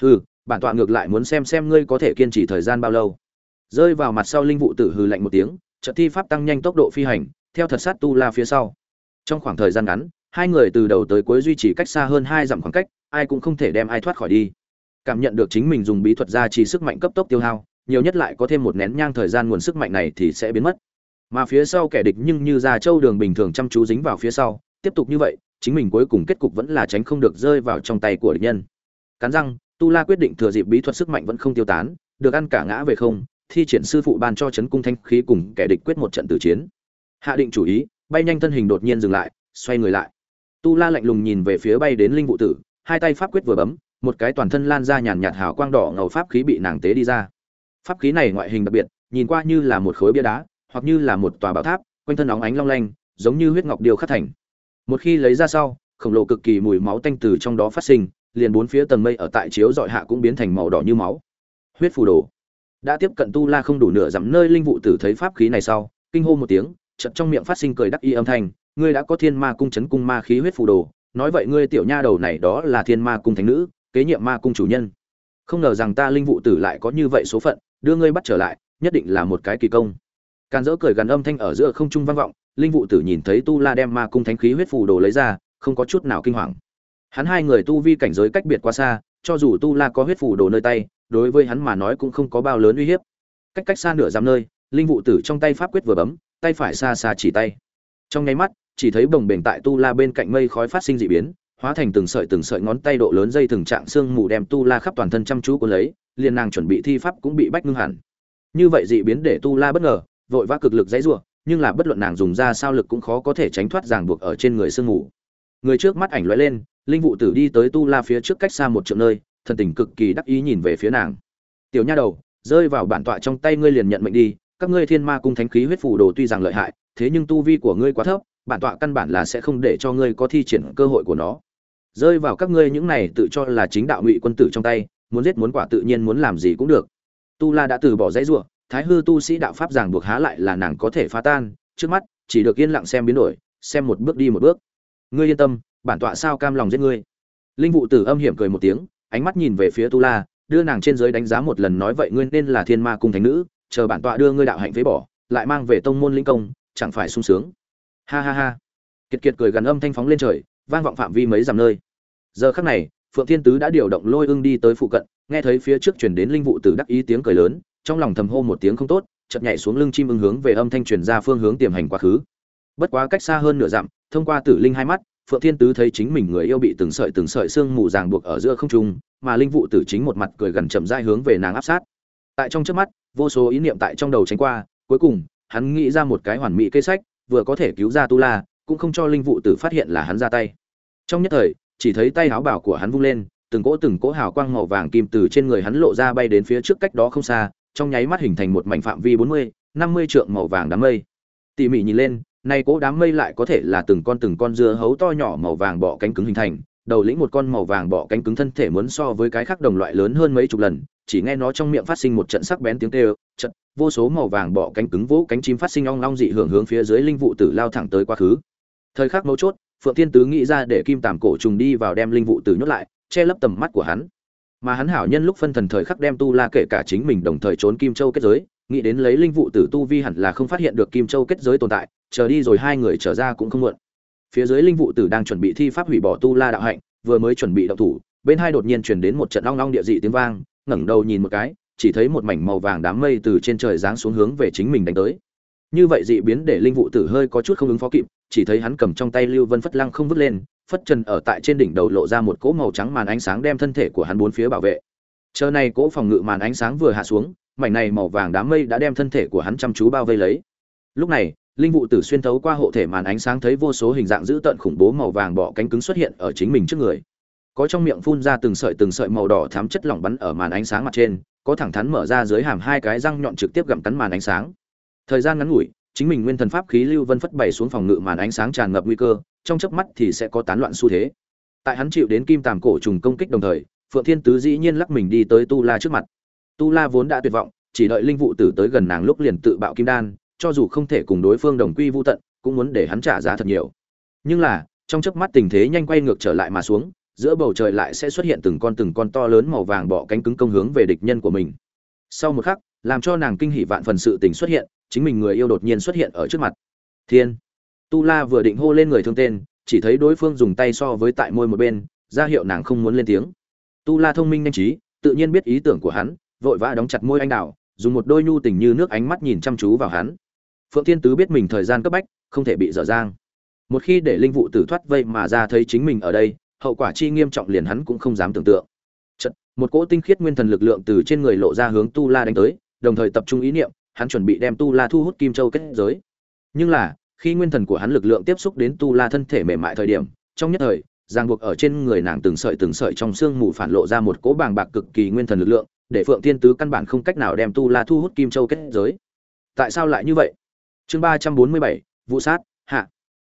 Hừ, bản tọa ngược lại muốn xem xem ngươi có thể kiên trì thời gian bao lâu. Rơi vào mặt sau linh vụ tử hừ lạnh một tiếng trận thi pháp tăng nhanh tốc độ phi hành, theo thật sát tu la phía sau. Trong khoảng thời gian ngắn, hai người từ đầu tới cuối duy trì cách xa hơn hai dặm khoảng cách, ai cũng không thể đem ai thoát khỏi đi cảm nhận được chính mình dùng bí thuật ra chỉ sức mạnh cấp tốc tiêu hao, nhiều nhất lại có thêm một nén nhang thời gian nguồn sức mạnh này thì sẽ biến mất. Mà phía sau kẻ địch nhưng như ra châu đường bình thường chăm chú dính vào phía sau, tiếp tục như vậy, chính mình cuối cùng kết cục vẫn là tránh không được rơi vào trong tay của địch nhân. Cắn răng, tu la quyết định thừa dịp bí thuật sức mạnh vẫn không tiêu tán, được ăn cả ngã về không, thi triển sư phụ ban cho chấn cung thanh khí cùng kẻ địch quyết một trận tử chiến. Hạ định chủ ý, bay nhanh thân hình đột nhiên dừng lại, xoay người lại. Tu la lạnh lùng nhìn về phía bay đến linh vụ tử, hai tay pháp quyết vừa bấm một cái toàn thân lan ra nhàn nhạt hào quang đỏ ngầu pháp khí bị nàng tế đi ra. Pháp khí này ngoại hình đặc biệt, nhìn qua như là một khối bia đá, hoặc như là một tòa bảo tháp, quanh thân óng ánh long lanh, giống như huyết ngọc điều khắc thành. Một khi lấy ra sau, khổng lồ cực kỳ mùi máu tanh từ trong đó phát sinh, liền bốn phía tầng mây ở tại chiếu dọi hạ cũng biến thành màu đỏ như máu. Huyết phù đồ. Đã tiếp cận tu la không đủ nửa dặm nơi linh vụ tử thấy pháp khí này sau, kinh hô một tiếng, chợt trong miệng phát sinh cười đắc y âm thanh, ngươi đã có thiên ma cung chấn cung ma khí huyết phù đồ, nói vậy ngươi tiểu nha đầu này đó là thiên ma cung thánh nữ kế nhiệm ma cung chủ nhân. Không ngờ rằng ta linh vụ tử lại có như vậy số phận, đưa ngươi bắt trở lại, nhất định là một cái kỳ công. Càn dỡ cười gần âm thanh ở giữa không trung vang vọng, linh vụ tử nhìn thấy tu la đem ma cung thánh khí huyết phù đồ lấy ra, không có chút nào kinh hoàng. Hắn hai người tu vi cảnh giới cách biệt quá xa, cho dù tu la có huyết phù đồ nơi tay, đối với hắn mà nói cũng không có bao lớn uy hiếp. Cách cách xa nửa dặm nơi, linh vụ tử trong tay pháp quyết vừa bấm, tay phải xa xa chỉ tay. Trong nháy mắt, chỉ thấy bồng bềnh tại tu la bên cạnh mây khói phát sinh dị biến hóa thành từng sợi từng sợi ngón tay độ lớn dây từng trạng xương mù đem tu la khắp toàn thân chăm chú của lấy, liền nàng chuẩn bị thi pháp cũng bị bách ngưng hẳn. Như vậy dị biến để tu la bất ngờ, vội vã cực lực dãy rủa, nhưng là bất luận nàng dùng ra sao lực cũng khó có thể tránh thoát ràng buộc ở trên người sương mù. Người trước mắt ảnh lóe lên, linh vụ tử đi tới tu la phía trước cách xa một triệu nơi, thần tình cực kỳ đắc ý nhìn về phía nàng. Tiểu nha đầu, rơi vào bản tọa trong tay ngươi liền nhận mệnh đi, các ngươi thiên ma cung thánh khí huyết phù đồ tuy rằng lợi hại, thế nhưng tu vi của ngươi quá thấp, bản tọa căn bản là sẽ không để cho ngươi có thi triển cơ hội của nó rơi vào các ngươi những này tự cho là chính đạo ngụy quân tử trong tay, muốn giết muốn quả tự nhiên muốn làm gì cũng được. Tu la đã từ bỏ dãy ruộng thái hư tu sĩ đạo pháp giảng buộc há lại là nàng có thể phá tan, trước mắt, chỉ được yên lặng xem biến đổi, xem một bước đi một bước. Ngươi yên tâm, bản tọa sao cam lòng giết ngươi? Linh vụ tử âm hiểm cười một tiếng, ánh mắt nhìn về phía tu la, đưa nàng trên dưới đánh giá một lần nói vậy ngươi nên là thiên ma cung thánh nữ, chờ bản tọa đưa ngươi đạo hạnh phế bỏ, lại mang về tông môn linh công, chẳng phải sung sướng. Ha ha ha. Kiệt kiệt cười gần âm thanh phóng lên trời vang vọng phạm vi mấy dặm nơi. Giờ khắc này, phượng thiên tứ đã điều động lôi ưng đi tới phụ cận, nghe thấy phía trước truyền đến linh vụ tử đắc ý tiếng cười lớn, trong lòng thầm hô một tiếng không tốt, chợt nhảy xuống lưng chim ưng hướng về âm thanh truyền ra phương hướng tiềm hành quá khứ. Bất quá cách xa hơn nửa dặm, thông qua tử linh hai mắt, phượng thiên tứ thấy chính mình người yêu bị từng sợi từng sợi xương mù ràng buộc ở giữa không trung, mà linh vụ tử chính một mặt cười gần chậm rãi hướng về nàng áp sát. Tại trong trước mắt, vô số ý niệm tại trong đầu tránh qua, cuối cùng, hắn nghĩ ra một cái hoàn mỹ kế sách, vừa có thể cứu ra tu la, cũng không cho linh vụ tử phát hiện là hắn ra tay trong nhất thời, chỉ thấy tay áo bảo của hắn vung lên, từng cỗ từng cỗ hào quang màu vàng kim từ trên người hắn lộ ra bay đến phía trước cách đó không xa, trong nháy mắt hình thành một mảnh phạm vi bốn mươi, năm mươi trượng màu vàng đám mây. Tỉ mỉ nhìn lên, nay cỗ đám mây lại có thể là từng con từng con dưa hấu to nhỏ màu vàng bọ cánh cứng hình thành, đầu lĩnh một con màu vàng bọ cánh cứng thân thể muốn so với cái khác đồng loại lớn hơn mấy chục lần, chỉ nghe nó trong miệng phát sinh một trận sắc bén tiếng kêu trận vô số màu vàng bọ cánh cứng vỗ cánh chim phát sinh ong long dị hưởng hướng phía dưới linh vụ tử lao thẳng tới quá khứ. Thời khắc mấu chốt phượng Thiên tứ nghĩ ra để kim tàm cổ trùng đi vào đem linh vụ tử nhốt lại, che lấp tầm mắt của hắn. Mà hắn hảo nhân lúc phân thần thời khắc đem tu la kể cả chính mình đồng thời trốn kim châu kết giới, nghĩ đến lấy linh vụ tử tu vi hẳn là không phát hiện được kim châu kết giới tồn tại, chờ đi rồi hai người trở ra cũng không muộn. Phía dưới linh vụ tử đang chuẩn bị thi pháp hủy bỏ tu la đạo hạnh, vừa mới chuẩn bị động thủ, bên hai đột nhiên truyền đến một trận long long địa dị tiếng vang, ngẩng đầu nhìn một cái, chỉ thấy một mảnh màu vàng đám mây từ trên trời giáng xuống hướng về chính mình đánh tới. Như vậy dị biến để linh vụ tử hơi có chút không ứng phó kịp chỉ thấy hắn cầm trong tay lưu vân phất lăng không vứt lên, phất trần ở tại trên đỉnh đầu lộ ra một cỗ màu trắng màn ánh sáng đem thân thể của hắn bốn phía bảo vệ. Chờ này cỗ phòng ngự màn ánh sáng vừa hạ xuống, mảnh này màu vàng đám mây đã đem thân thể của hắn chăm chú bao vây lấy. Lúc này, linh vụ tử xuyên thấu qua hộ thể màn ánh sáng thấy vô số hình dạng dữ tợn khủng bố màu vàng bọ cánh cứng xuất hiện ở chính mình trước người. Có trong miệng phun ra từng sợi từng sợi màu đỏ thám chất lỏng bắn ở màn ánh sáng mặt trên, có thẳng thắn mở ra dưới hàm hai cái răng nhọn trực tiếp gặm cắn màn ánh sáng. Thời gian ngắn ngủi chính mình nguyên thần pháp khí lưu vân phất bày xuống phòng ngự màn ánh sáng tràn ngập nguy cơ, trong chớp mắt thì sẽ có tán loạn xu thế. Tại hắn chịu đến kim tàm cổ trùng công kích đồng thời, phượng thiên tứ dĩ nhiên lắc mình đi tới tu la trước mặt. Tu la vốn đã tuyệt vọng, chỉ đợi linh vụ tử tới gần nàng lúc liền tự bạo kim đan, cho dù không thể cùng đối phương đồng quy vu tận, cũng muốn để hắn trả giá thật nhiều. Nhưng là, trong chớp mắt tình thế nhanh quay ngược trở lại mà xuống, giữa bầu trời lại sẽ xuất hiện từng con từng con to lớn màu vàng bọ cánh cứng công hướng về địch nhân của mình. Sau một khắc, làm cho nàng kinh hỉ vạn phần sự tình xuất hiện chính mình người yêu đột nhiên xuất hiện ở trước mặt. Thiên. Tu la vừa định hô lên người thương tên chỉ thấy đối phương dùng tay so với tại môi một bên ra hiệu nàng không muốn lên tiếng. Tu la thông minh nhanh trí tự nhiên biết ý tưởng của hắn vội vã đóng chặt môi anh đào dùng một đôi nhu tình như nước ánh mắt nhìn chăm chú vào hắn. Phượng thiên tứ biết mình thời gian cấp bách không thể bị dở dang. Một khi để linh vụ tử thoát vây mà ra thấy chính mình ở đây hậu quả chi nghiêm trọng liền hắn cũng không dám tưởng tượng. Chật, một cỗ tinh khiết nguyên thần lực lượng từ trên người lộ ra hướng tu la đánh tới đồng thời tập trung ý niệm hắn chuẩn bị đem tu la thu hút kim châu kết giới. Nhưng là, khi nguyên thần của hắn lực lượng tiếp xúc đến tu la thân thể mềm mại thời điểm, trong nhất thời, ràng buộc ở trên người nàng từng sợi từng sợi trong xương mù phản lộ ra một cỗ bàng bạc cực kỳ nguyên thần lực lượng, để phượng tiên tứ căn bản không cách nào đem tu la thu hút kim châu kết giới. Tại sao lại như vậy? Chương ba trăm bốn mươi bảy vụ sát, hạ.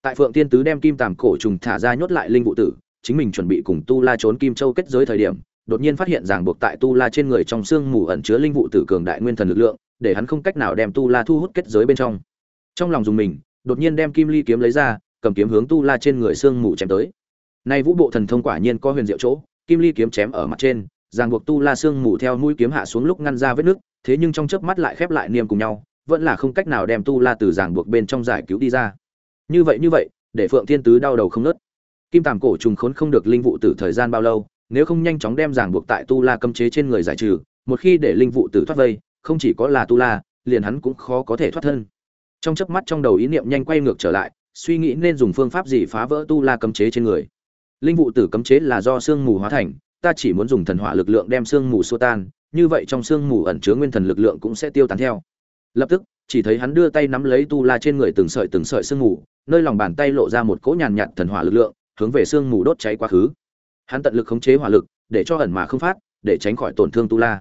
Tại phượng tiên tứ đem kim tàm cổ trùng thả ra nhốt lại linh vụ tử, chính mình chuẩn bị cùng tu la trốn kim châu kết giới thời điểm, đột nhiên phát hiện ràng buộc tại tu la trên người trong xương mù ẩn chứa linh vụ tử cường đại nguyên thần lực lượng để hắn không cách nào đem tu la thu hút kết giới bên trong. Trong lòng dùng mình, đột nhiên đem kim ly kiếm lấy ra, cầm kiếm hướng tu la trên người xương mù chém tới. Nay vũ bộ thần thông quả nhiên có huyền diệu chỗ, kim ly kiếm chém ở mặt trên, ràng buộc tu la xương mù theo mũi kiếm hạ xuống lúc ngăn ra vết nước thế nhưng trong chớp mắt lại khép lại niêm cùng nhau, vẫn là không cách nào đem tu la từ ràng buộc bên trong giải cứu đi ra. Như vậy như vậy, để phượng thiên tứ đau đầu không nớt kim tàm cổ trùng khốn không được linh vụ tử thời gian bao lâu, nếu không nhanh chóng đem ràng buộc tại tu la cấm chế trên người giải trừ, một khi để linh vụ tử thoát vây không chỉ có là tu la, liền hắn cũng khó có thể thoát thân. Trong chớp mắt trong đầu ý niệm nhanh quay ngược trở lại, suy nghĩ nên dùng phương pháp gì phá vỡ tu la cấm chế trên người. Linh vụ tử cấm chế là do sương mù hóa thành, ta chỉ muốn dùng thần hỏa lực lượng đem sương mù xua tan, như vậy trong sương mù ẩn chứa nguyên thần lực lượng cũng sẽ tiêu tán theo. Lập tức, chỉ thấy hắn đưa tay nắm lấy tu la trên người từng sợi từng sợi sương mù, nơi lòng bàn tay lộ ra một cỗ nhàn nhạt thần hỏa lực lượng, hướng về sương mù đốt cháy quá khứ. Hắn tận lực khống chế hỏa lực, để cho ẩn mà không phát, để tránh khỏi tổn thương tu la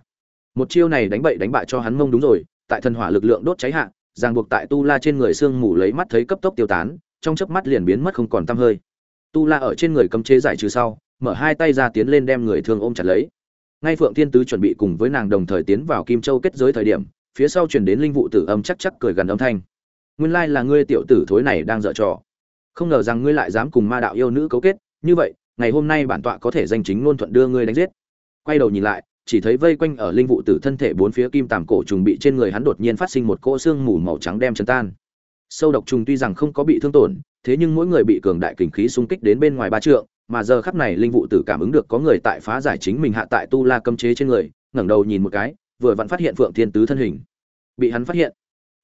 một chiêu này đánh bậy đánh bại cho hắn mông đúng rồi, tại thần hỏa lực lượng đốt cháy hạ, ràng buộc tại tu la trên người sương mù lấy mắt thấy cấp tốc tiêu tán, trong chớp mắt liền biến mất không còn tăm hơi. Tu la ở trên người cấm chế giải trừ sau, mở hai tay ra tiến lên đem người thương ôm chặt lấy. Ngay phượng thiên tứ chuẩn bị cùng với nàng đồng thời tiến vào kim châu kết giới thời điểm, phía sau truyền đến linh vụ tử âm chắc chắc cười gần âm thanh. Nguyên lai là ngươi tiểu tử thối này đang dở trò. Không ngờ rằng ngươi lại dám cùng ma đạo yêu nữ cấu kết, như vậy, ngày hôm nay bản tọa có thể danh chính ngôn thuận đưa ngươi đánh giết. Quay đầu nhìn lại chỉ thấy vây quanh ở linh vụ tử thân thể bốn phía kim tàm cổ trùng bị trên người hắn đột nhiên phát sinh một cỗ xương mù màu trắng đem chấn tan. Sâu độc trùng tuy rằng không có bị thương tổn, thế nhưng mỗi người bị cường đại kình khí xung kích đến bên ngoài ba trượng, mà giờ khắp này linh vụ tử cảm ứng được có người tại phá giải chính mình hạ tại tu la cấm chế trên người, ngẩng đầu nhìn một cái, vừa vặn phát hiện phượng thiên tứ thân hình. Bị hắn phát hiện,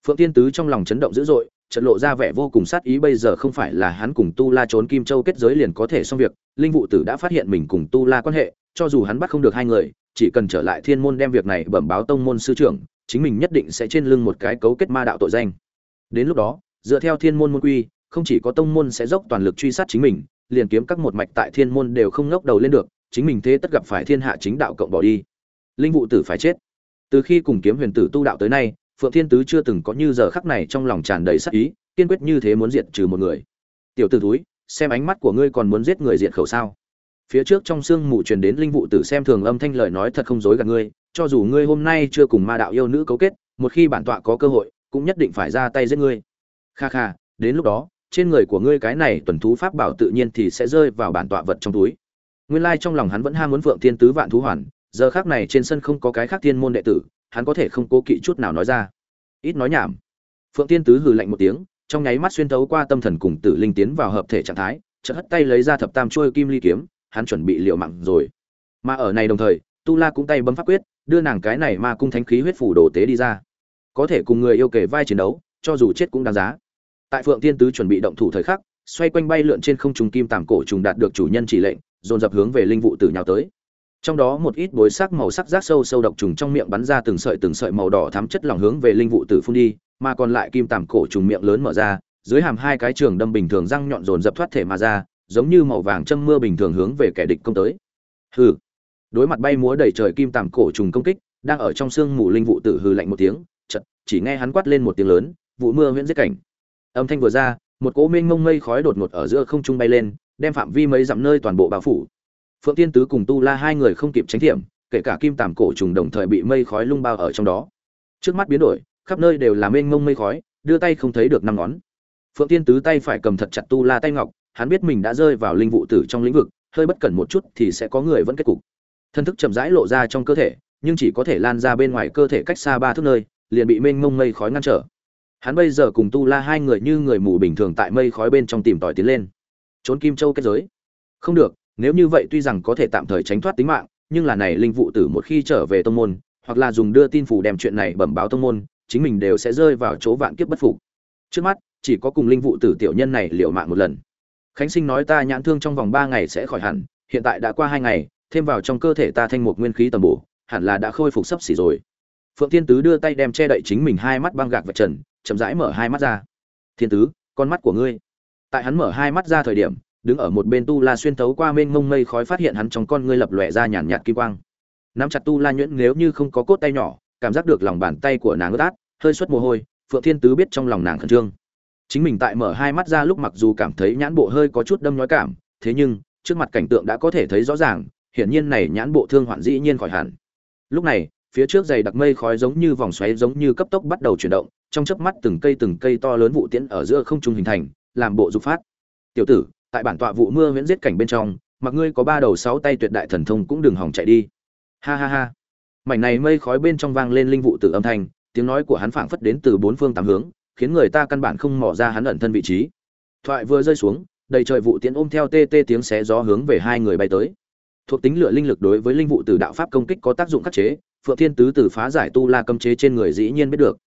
phượng thiên tứ trong lòng chấn động dữ dội trận lộ ra vẻ vô cùng sát ý bây giờ không phải là hắn cùng tu la trốn kim châu kết giới liền có thể xong việc, linh vụ tử đã phát hiện mình cùng tu la quan hệ cho dù hắn bắt không được hai người, chỉ cần trở lại thiên môn đem việc này bẩm báo tông môn sư trưởng, chính mình nhất định sẽ trên lưng một cái cấu kết ma đạo tội danh. Đến lúc đó, dựa theo thiên môn môn quy, không chỉ có tông môn sẽ dốc toàn lực truy sát chính mình, liền kiếm các một mạch tại thiên môn đều không ngóc đầu lên được, chính mình thế tất gặp phải thiên hạ chính đạo cộng bỏ đi. Linh vụ tử phải chết. Từ khi cùng kiếm huyền tử tu đạo tới nay, phượng thiên tứ chưa từng có như giờ khắc này trong lòng tràn đầy sát ý, kiên quyết như thế muốn diệt trừ một người. Tiểu tử túi xem ánh mắt của ngươi còn muốn giết người diệt khẩu sao? Phía trước trong sương mù truyền đến linh vụ tử xem thường âm thanh lời nói thật không dối gạt ngươi, cho dù ngươi hôm nay chưa cùng ma đạo yêu nữ cấu kết, một khi bản tọa có cơ hội, cũng nhất định phải ra tay giết ngươi. Kha kha, đến lúc đó, trên người của ngươi cái này tuần thú pháp bảo tự nhiên thì sẽ rơi vào bản tọa vật trong túi. Nguyên lai trong lòng hắn vẫn ham muốn phượng thiên tứ vạn thú hoàn, giờ khác này trên sân không có cái khác thiên môn đệ tử, hắn có thể không cố kỵ chút nào nói ra. Ít nói nhảm. Phượng thiên tứ hừ lạnh một tiếng, trong nháy mắt xuyên thấu qua tâm thần cùng tử linh tiến vào hợp thể trạng thái, chợt hất tay lấy ra thập tam chuôi kim ly kiếm hắn chuẩn bị liều mạng rồi. Mà ở này đồng thời, tu la cũng tay bấm pháp quyết, đưa nàng cái này ma cung thánh khí huyết phủ đồ tế đi ra. Có thể cùng người yêu kể vai chiến đấu, cho dù chết cũng đáng giá. Tại phượng tiên tứ chuẩn bị động thủ thời khắc, xoay quanh bay lượn trên không trung kim tàm cổ trùng đạt được chủ nhân chỉ lệnh, dồn dập hướng về linh vụ tử nhào tới. Trong đó một ít bối sắc màu sắc rác sâu sâu độc trùng trong miệng bắn ra từng sợi từng sợi màu đỏ thắm chất lỏng hướng về linh vụ tử phun đi, mà còn lại kim tàm cổ trùng miệng lớn mở ra, dưới hàm hai cái trường đâm bình thường răng nhọn dồn dập thoát thể mà ra giống như màu vàng châm mưa bình thường hướng về kẻ địch công tới. Hừ. Đối mặt bay múa đầy trời kim tằm cổ trùng công kích, đang ở trong sương mù linh vụ tử hừ lạnh một tiếng chật chỉ nghe hắn quát lên một tiếng lớn, vụ mưa huyễn giết cảnh. Âm thanh vừa ra, một cỗ mênh mông mây khói đột ngột ở giữa không trung bay lên, đem phạm vi mấy dặm nơi toàn bộ bao phủ. Phượng tiên tứ cùng tu la hai người không kịp tránh thiểm, kể cả kim tằm cổ trùng đồng thời bị mây khói lung bao ở trong đó. Trước mắt biến đổi, khắp nơi đều là mênh mông mây khói, đưa tay không thấy được năm ngón. Phượng tiên tứ tay phải cầm thật chặt tu la tay ngọc hắn biết mình đã rơi vào linh vụ tử trong lĩnh vực, hơi bất cẩn một chút thì sẽ có người vẫn kết cục. Thân thức chậm rãi lộ ra trong cơ thể, nhưng chỉ có thể lan ra bên ngoài cơ thể cách xa ba thước nơi, liền bị mênh mông mây khói ngăn trở. Hắn bây giờ cùng tu la hai người như người mù bình thường tại mây khói bên trong tìm tòi tiến lên. Trốn kim châu kết giới. Không được, nếu như vậy tuy rằng có thể tạm thời tránh thoát tính mạng, nhưng là này linh vụ tử một khi trở về tông môn, hoặc là dùng đưa tin phủ đem chuyện này bẩm báo tông môn, chính mình đều sẽ rơi vào chỗ vạn kiếp bất phục. Trước mắt, chỉ có cùng linh vụ tử tiểu nhân này liệu mạng một lần khánh sinh nói ta nhãn thương trong vòng ba ngày sẽ khỏi hẳn, hiện tại đã qua hai ngày, thêm vào trong cơ thể ta thanh một nguyên khí tầm bổ, hẳn là đã khôi phục sấp xỉ rồi. Phượng Thiên tứ đưa tay đem che đậy chính mình hai mắt băng gạc vật trần, chậm rãi mở hai mắt ra. Thiên tứ, con mắt của ngươi. Tại hắn mở hai mắt ra thời điểm, đứng ở một bên tu la xuyên thấu qua mênh mông mây khói phát hiện hắn trong con ngươi lập lòe ra nhàn nhạt kim quang. Nắm chặt tu la nhuyễn nếu như không có cốt tay nhỏ, cảm giác được lòng bàn tay của nàng ướt át, hơi xuất mồ hôi, phượng thiên tứ biết trong lòng nàng khẩn trương chính mình tại mở hai mắt ra lúc mặc dù cảm thấy nhãn bộ hơi có chút đâm nhói cảm, thế nhưng, trước mặt cảnh tượng đã có thể thấy rõ ràng, hiển nhiên này nhãn bộ thương hoạn dĩ nhiên khỏi hẳn. Lúc này, phía trước dày đặc mây khói giống như vòng xoáy giống như cấp tốc bắt đầu chuyển động, trong chớp mắt từng cây từng cây to lớn vụ tiễn ở giữa không trung hình thành, làm bộ dục phát. Tiểu tử, tại bản tọa vụ mưa viễn giết cảnh bên trong, mặc ngươi có ba đầu sáu tay tuyệt đại thần thông cũng đừng hỏng chạy đi. Ha ha ha. Mảnh này mây khói bên trong vang lên linh vụ tử âm thanh, tiếng nói của hắn phảng phất đến từ bốn phương tám hướng khiến người ta căn bản không mò ra hắn ẩn thân vị trí. Thoại vừa rơi xuống, đầy trời vụ tiễn ôm theo tê tê tiếng xé gió hướng về hai người bay tới. Thuộc tính lửa linh lực đối với linh vụ từ đạo pháp công kích có tác dụng khắc chế, phượng thiên tứ từ phá giải tu la cấm chế trên người dĩ nhiên biết được.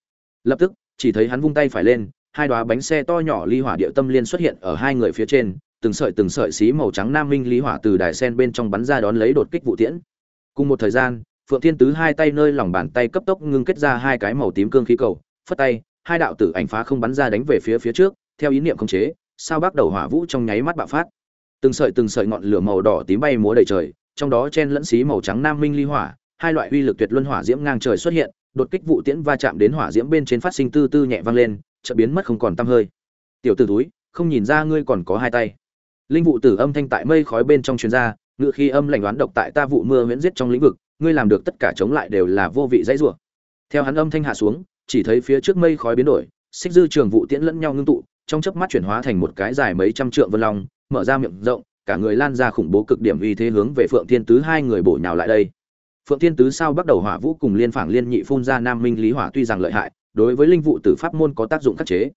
Lập tức, chỉ thấy hắn vung tay phải lên, hai đóa bánh xe to nhỏ ly hỏa địa tâm liên xuất hiện ở hai người phía trên, từng sợi từng sợi xí màu trắng nam minh ly hỏa từ đài sen bên trong bắn ra đón lấy đột kích vụ tiễn. Cùng một thời gian, phượng thiên tứ hai tay nơi lòng bàn tay cấp tốc ngưng kết ra hai cái màu tím cương khí cầu, phất tay hai đạo tử ảnh phá không bắn ra đánh về phía phía trước, theo ý niệm khống chế, sao bắt đầu hỏa vũ trong nháy mắt bạo phát. Từng sợi từng sợi ngọn lửa màu đỏ tím bay múa đầy trời, trong đó chen lẫn xí màu trắng nam minh ly hỏa, hai loại uy lực tuyệt luân hỏa diễm ngang trời xuất hiện, đột kích vụ tiễn va chạm đến hỏa diễm bên trên phát sinh tư tư nhẹ vang lên, chợt biến mất không còn tăm hơi. Tiểu tử túi không nhìn ra ngươi còn có hai tay. Linh vụ tử âm thanh tại mây khói bên trong truyền ra ngựa khi âm lạnh đoán độc tại ta vụ mưa huyễn giết trong lĩnh vực, ngươi làm được tất cả chống lại đều là vô vị dãy rủa. Theo hắn âm thanh hạ xuống chỉ thấy phía trước mây khói biến đổi, xích dư trường vụ tiễn lẫn nhau ngưng tụ, trong chớp mắt chuyển hóa thành một cái dài mấy trăm trượng vân long, mở ra miệng rộng, cả người lan ra khủng bố cực điểm uy thế hướng về phượng thiên tứ hai người bổ nhào lại đây. Phượng thiên tứ sao bắt đầu hỏa vũ cùng liên phảng liên nhị phun ra nam minh lý hỏa tuy rằng lợi hại, đối với linh vụ tử pháp môn có tác dụng khắc chế.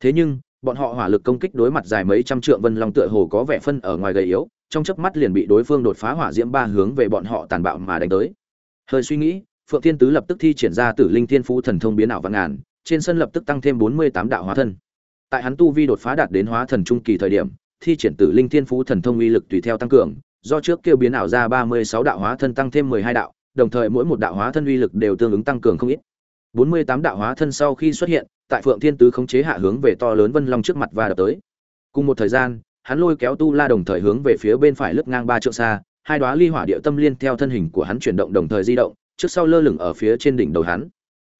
Thế nhưng, bọn họ hỏa lực công kích đối mặt dài mấy trăm trượng vân long tựa hồ có vẻ phân ở ngoài gầy yếu, trong chớp mắt liền bị đối phương đột phá hỏa diễm ba hướng về bọn họ tàn bạo mà đánh tới. Hơi suy nghĩ phượng thiên tứ lập tức thi triển ra tử linh thiên phú thần thông biến ảo vạn ngàn, trên sân lập tức tăng thêm bốn mươi tám đạo hóa thân. Tại hắn tu vi đột phá đạt đến hóa thần trung kỳ thời điểm, thi triển tử linh thiên phú thần thông uy lực tùy theo tăng cường, do trước kêu biến ảo ra ba mươi sáu đạo hóa thân tăng thêm mười hai đạo, đồng thời mỗi một đạo hóa thân uy lực đều tương ứng tăng cường không ít. bốn mươi tám đạo hóa thân sau khi xuất hiện, tại phượng thiên tứ khống chế hạ hướng về to lớn vân long trước mặt và đập tới. Cùng một thời gian, hắn lôi kéo tu la đồng thời hướng về phía bên phải lướt ngang ba trượng xa, hai đóa ly hỏa điệu tâm liên theo thân hình của hắn chuyển động đồng thời di động trước sau lơ lửng ở phía trên đỉnh đầu hắn.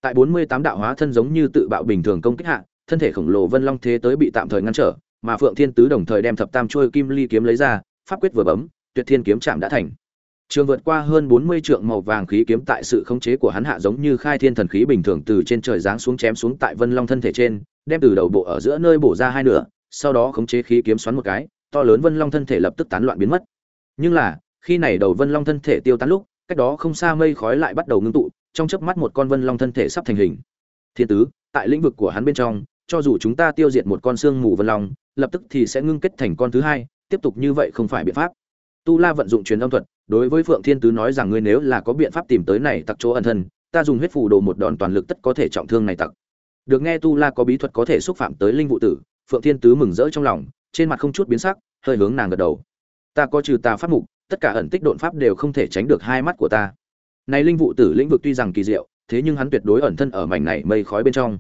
Tại bốn mươi tám đạo hóa thân giống như tự bạo bình thường công kích hạ, thân thể khổng lồ vân long thế tới bị tạm thời ngăn trở, mà phượng thiên tứ đồng thời đem thập tam chuôi kim ly kiếm lấy ra, pháp quyết vừa bấm, tuyệt thiên kiếm chạm đã thành. Trường vượt qua hơn bốn mươi trượng màu vàng khí kiếm tại sự khống chế của hắn hạ giống như khai thiên thần khí bình thường từ trên trời giáng xuống chém xuống tại vân long thân thể trên, đem từ đầu bộ ở giữa nơi bổ ra hai nửa, sau đó khống chế khí kiếm xoắn một cái, to lớn vân long thân thể lập tức tán loạn biến mất. Nhưng là, khi này đầu vân long thân thể tiêu tán lúc cách đó không xa mây khói lại bắt đầu ngưng tụ, trong chớp mắt một con vân long thân thể sắp thành hình. Thiên tứ, tại lĩnh vực của hắn bên trong, cho dù chúng ta tiêu diệt một con xương mù vân long, lập tức thì sẽ ngưng kết thành con thứ hai, tiếp tục như vậy không phải biện pháp. Tu la vận dụng truyền âm thuật, đối với phượng thiên tứ nói rằng ngươi nếu là có biện pháp tìm tới này tặc chỗ ẩn thân, ta dùng huyết phù đồ một đòn toàn lực tất có thể trọng thương này tặc. Được nghe tu la có bí thuật có thể xúc phạm tới linh vụ tử, phượng thiên tứ mừng rỡ trong lòng, trên mặt không chút biến sắc, hơi hướng nàng gật đầu. Ta có trừ ta pháp mục tất cả ẩn tích độn pháp đều không thể tránh được hai mắt của ta. Này linh vụ tử lĩnh vực tuy rằng kỳ diệu, thế nhưng hắn tuyệt đối ẩn thân ở mảnh này mây khói bên trong.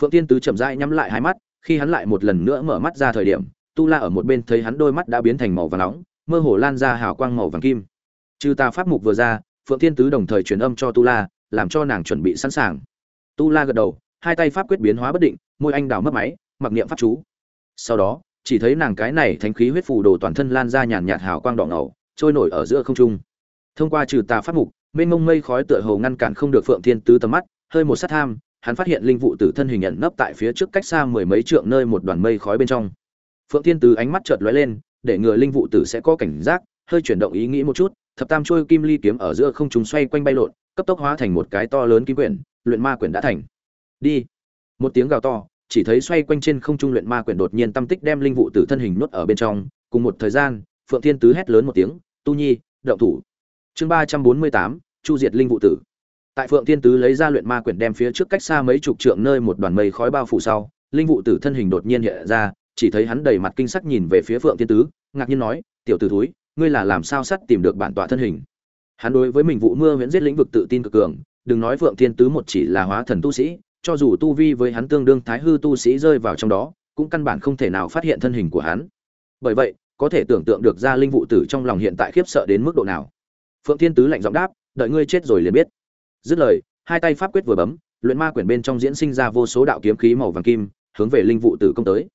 Phượng thiên tứ chậm rãi nhắm lại hai mắt, khi hắn lại một lần nữa mở mắt ra thời điểm, tu la ở một bên thấy hắn đôi mắt đã biến thành màu vàng nóng, mơ hồ lan ra hào quang màu vàng kim. Trừ ta pháp mục vừa ra, phượng thiên tứ đồng thời truyền âm cho tu la, làm cho nàng chuẩn bị sẵn sàng. Tu la gật đầu, hai tay pháp quyết biến hóa bất định, môi anh đào mất máy, mặc niệm pháp chú. Sau đó, chỉ thấy nàng cái này thánh khí huyết phù đồ toàn thân lan ra nhàn nhạt hào quang đỏ ngầu trôi nổi ở giữa không trung. Thông qua trừ tà pháp mục, mênh mông mây khói tựa hồ ngăn cản không được phượng thiên tứ tầm mắt, hơi một sát tham, hắn phát hiện linh vụ tử thân hình nhận nấp tại phía trước cách xa mười mấy trượng nơi một đoàn mây khói bên trong. Phượng thiên tứ ánh mắt chợt lóe lên, để ngừa linh vụ tử sẽ có cảnh giác, hơi chuyển động ý nghĩ một chút, thập tam trôi kim ly kiếm ở giữa không trung xoay quanh bay lộn, cấp tốc hóa thành một cái to lớn kim quyển, luyện ma quyển đã thành. Đi. Một tiếng gào to, chỉ thấy xoay quanh trên không trung luyện ma quyển đột nhiên tâm tích đem linh vụ tử thân hình nuốt ở bên trong. Cùng một thời gian, phượng thiên tứ hét lớn một tiếng tu nhi, động thủ. Chương ba trăm bốn mươi tám, chu diệt linh vụ tử. Tại phượng thiên tứ lấy ra luyện ma quyển đem phía trước cách xa mấy chục trượng nơi một đoàn mây khói bao phủ sau, linh vụ tử thân hình đột nhiên hiện ra, chỉ thấy hắn đầy mặt kinh sắc nhìn về phía phượng thiên tứ, ngạc nhiên nói, tiểu tử thúi, ngươi là làm sao sắt tìm được bản tọa thân hình? Hắn đối với mình vụ mưa miễn giết lĩnh vực tự tin cực cường, đừng nói phượng thiên tứ một chỉ là hóa thần tu sĩ, cho dù tu vi với hắn tương đương thái hư tu sĩ rơi vào trong đó, cũng căn bản không thể nào phát hiện thân hình của hắn. Bởi vậy có thể tưởng tượng được ra linh vụ tử trong lòng hiện tại khiếp sợ đến mức độ nào. Phượng thiên tứ lạnh giọng đáp, đợi ngươi chết rồi liền biết. Dứt lời, hai tay pháp quyết vừa bấm, luyện ma quyển bên trong diễn sinh ra vô số đạo kiếm khí màu vàng kim, hướng về linh vụ tử công tới.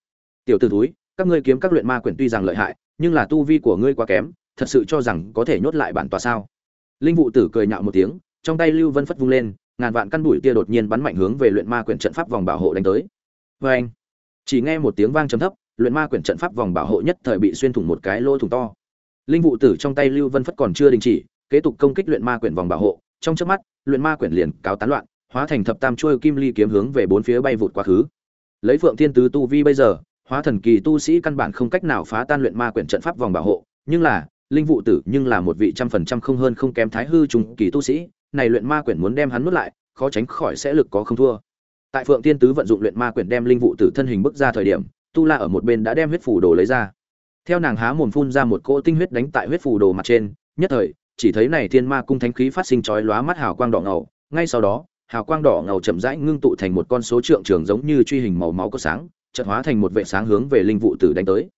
Tiểu tử túi các ngươi kiếm các luyện ma quyển tuy rằng lợi hại, nhưng là tu vi của ngươi quá kém, thật sự cho rằng có thể nhốt lại bản tòa sao? Linh vụ tử cười nhạo một tiếng, trong tay lưu vân phất vung lên, ngàn vạn căn bụi tia đột nhiên bắn mạnh hướng về luyện ma quyển trận pháp vòng bảo hộ đánh tới. Vê anh chỉ nghe một tiếng vang trầm thấp luyện ma quyển trận pháp vòng bảo hộ nhất thời bị xuyên thủng một cái lỗ thủng to. Linh vụ tử trong tay lưu vân phất còn chưa đình chỉ, kế tục công kích luyện ma quyển vòng bảo hộ, trong chớp mắt, luyện ma quyển liền cáo tán loạn, hóa thành thập tam chuôi kim ly kiếm hướng về bốn phía bay vụt quá khứ. Lấy phượng thiên tứ tu vi bây giờ, hóa thần kỳ tu sĩ căn bản không cách nào phá tan luyện ma quyển trận pháp vòng bảo hộ, nhưng là, linh vụ tử nhưng là một vị trăm phần trăm không hơn không kém thái hư trùng kỳ tu sĩ, này luyện ma quyển muốn đem hắn nuốt lại, khó tránh khỏi sẽ lực có không thua. Tại phượng Thiên tứ vận dụng luyện ma quyển đem linh vụ tử thân hình bức ra thời điểm tu la ở một bên đã đem huyết phủ đồ lấy ra. Theo nàng há mồm phun ra một cỗ tinh huyết đánh tại huyết phủ đồ mặt trên, nhất thời, chỉ thấy này thiên ma cung thánh khí phát sinh chói lóa mắt hào quang đỏ ngầu. Ngay sau đó, hào quang đỏ ngầu chậm rãi ngưng tụ thành một con số trượng trường giống như truy hình màu máu có sáng, chợt hóa thành một vệ sáng hướng về linh vụ tử đánh tới.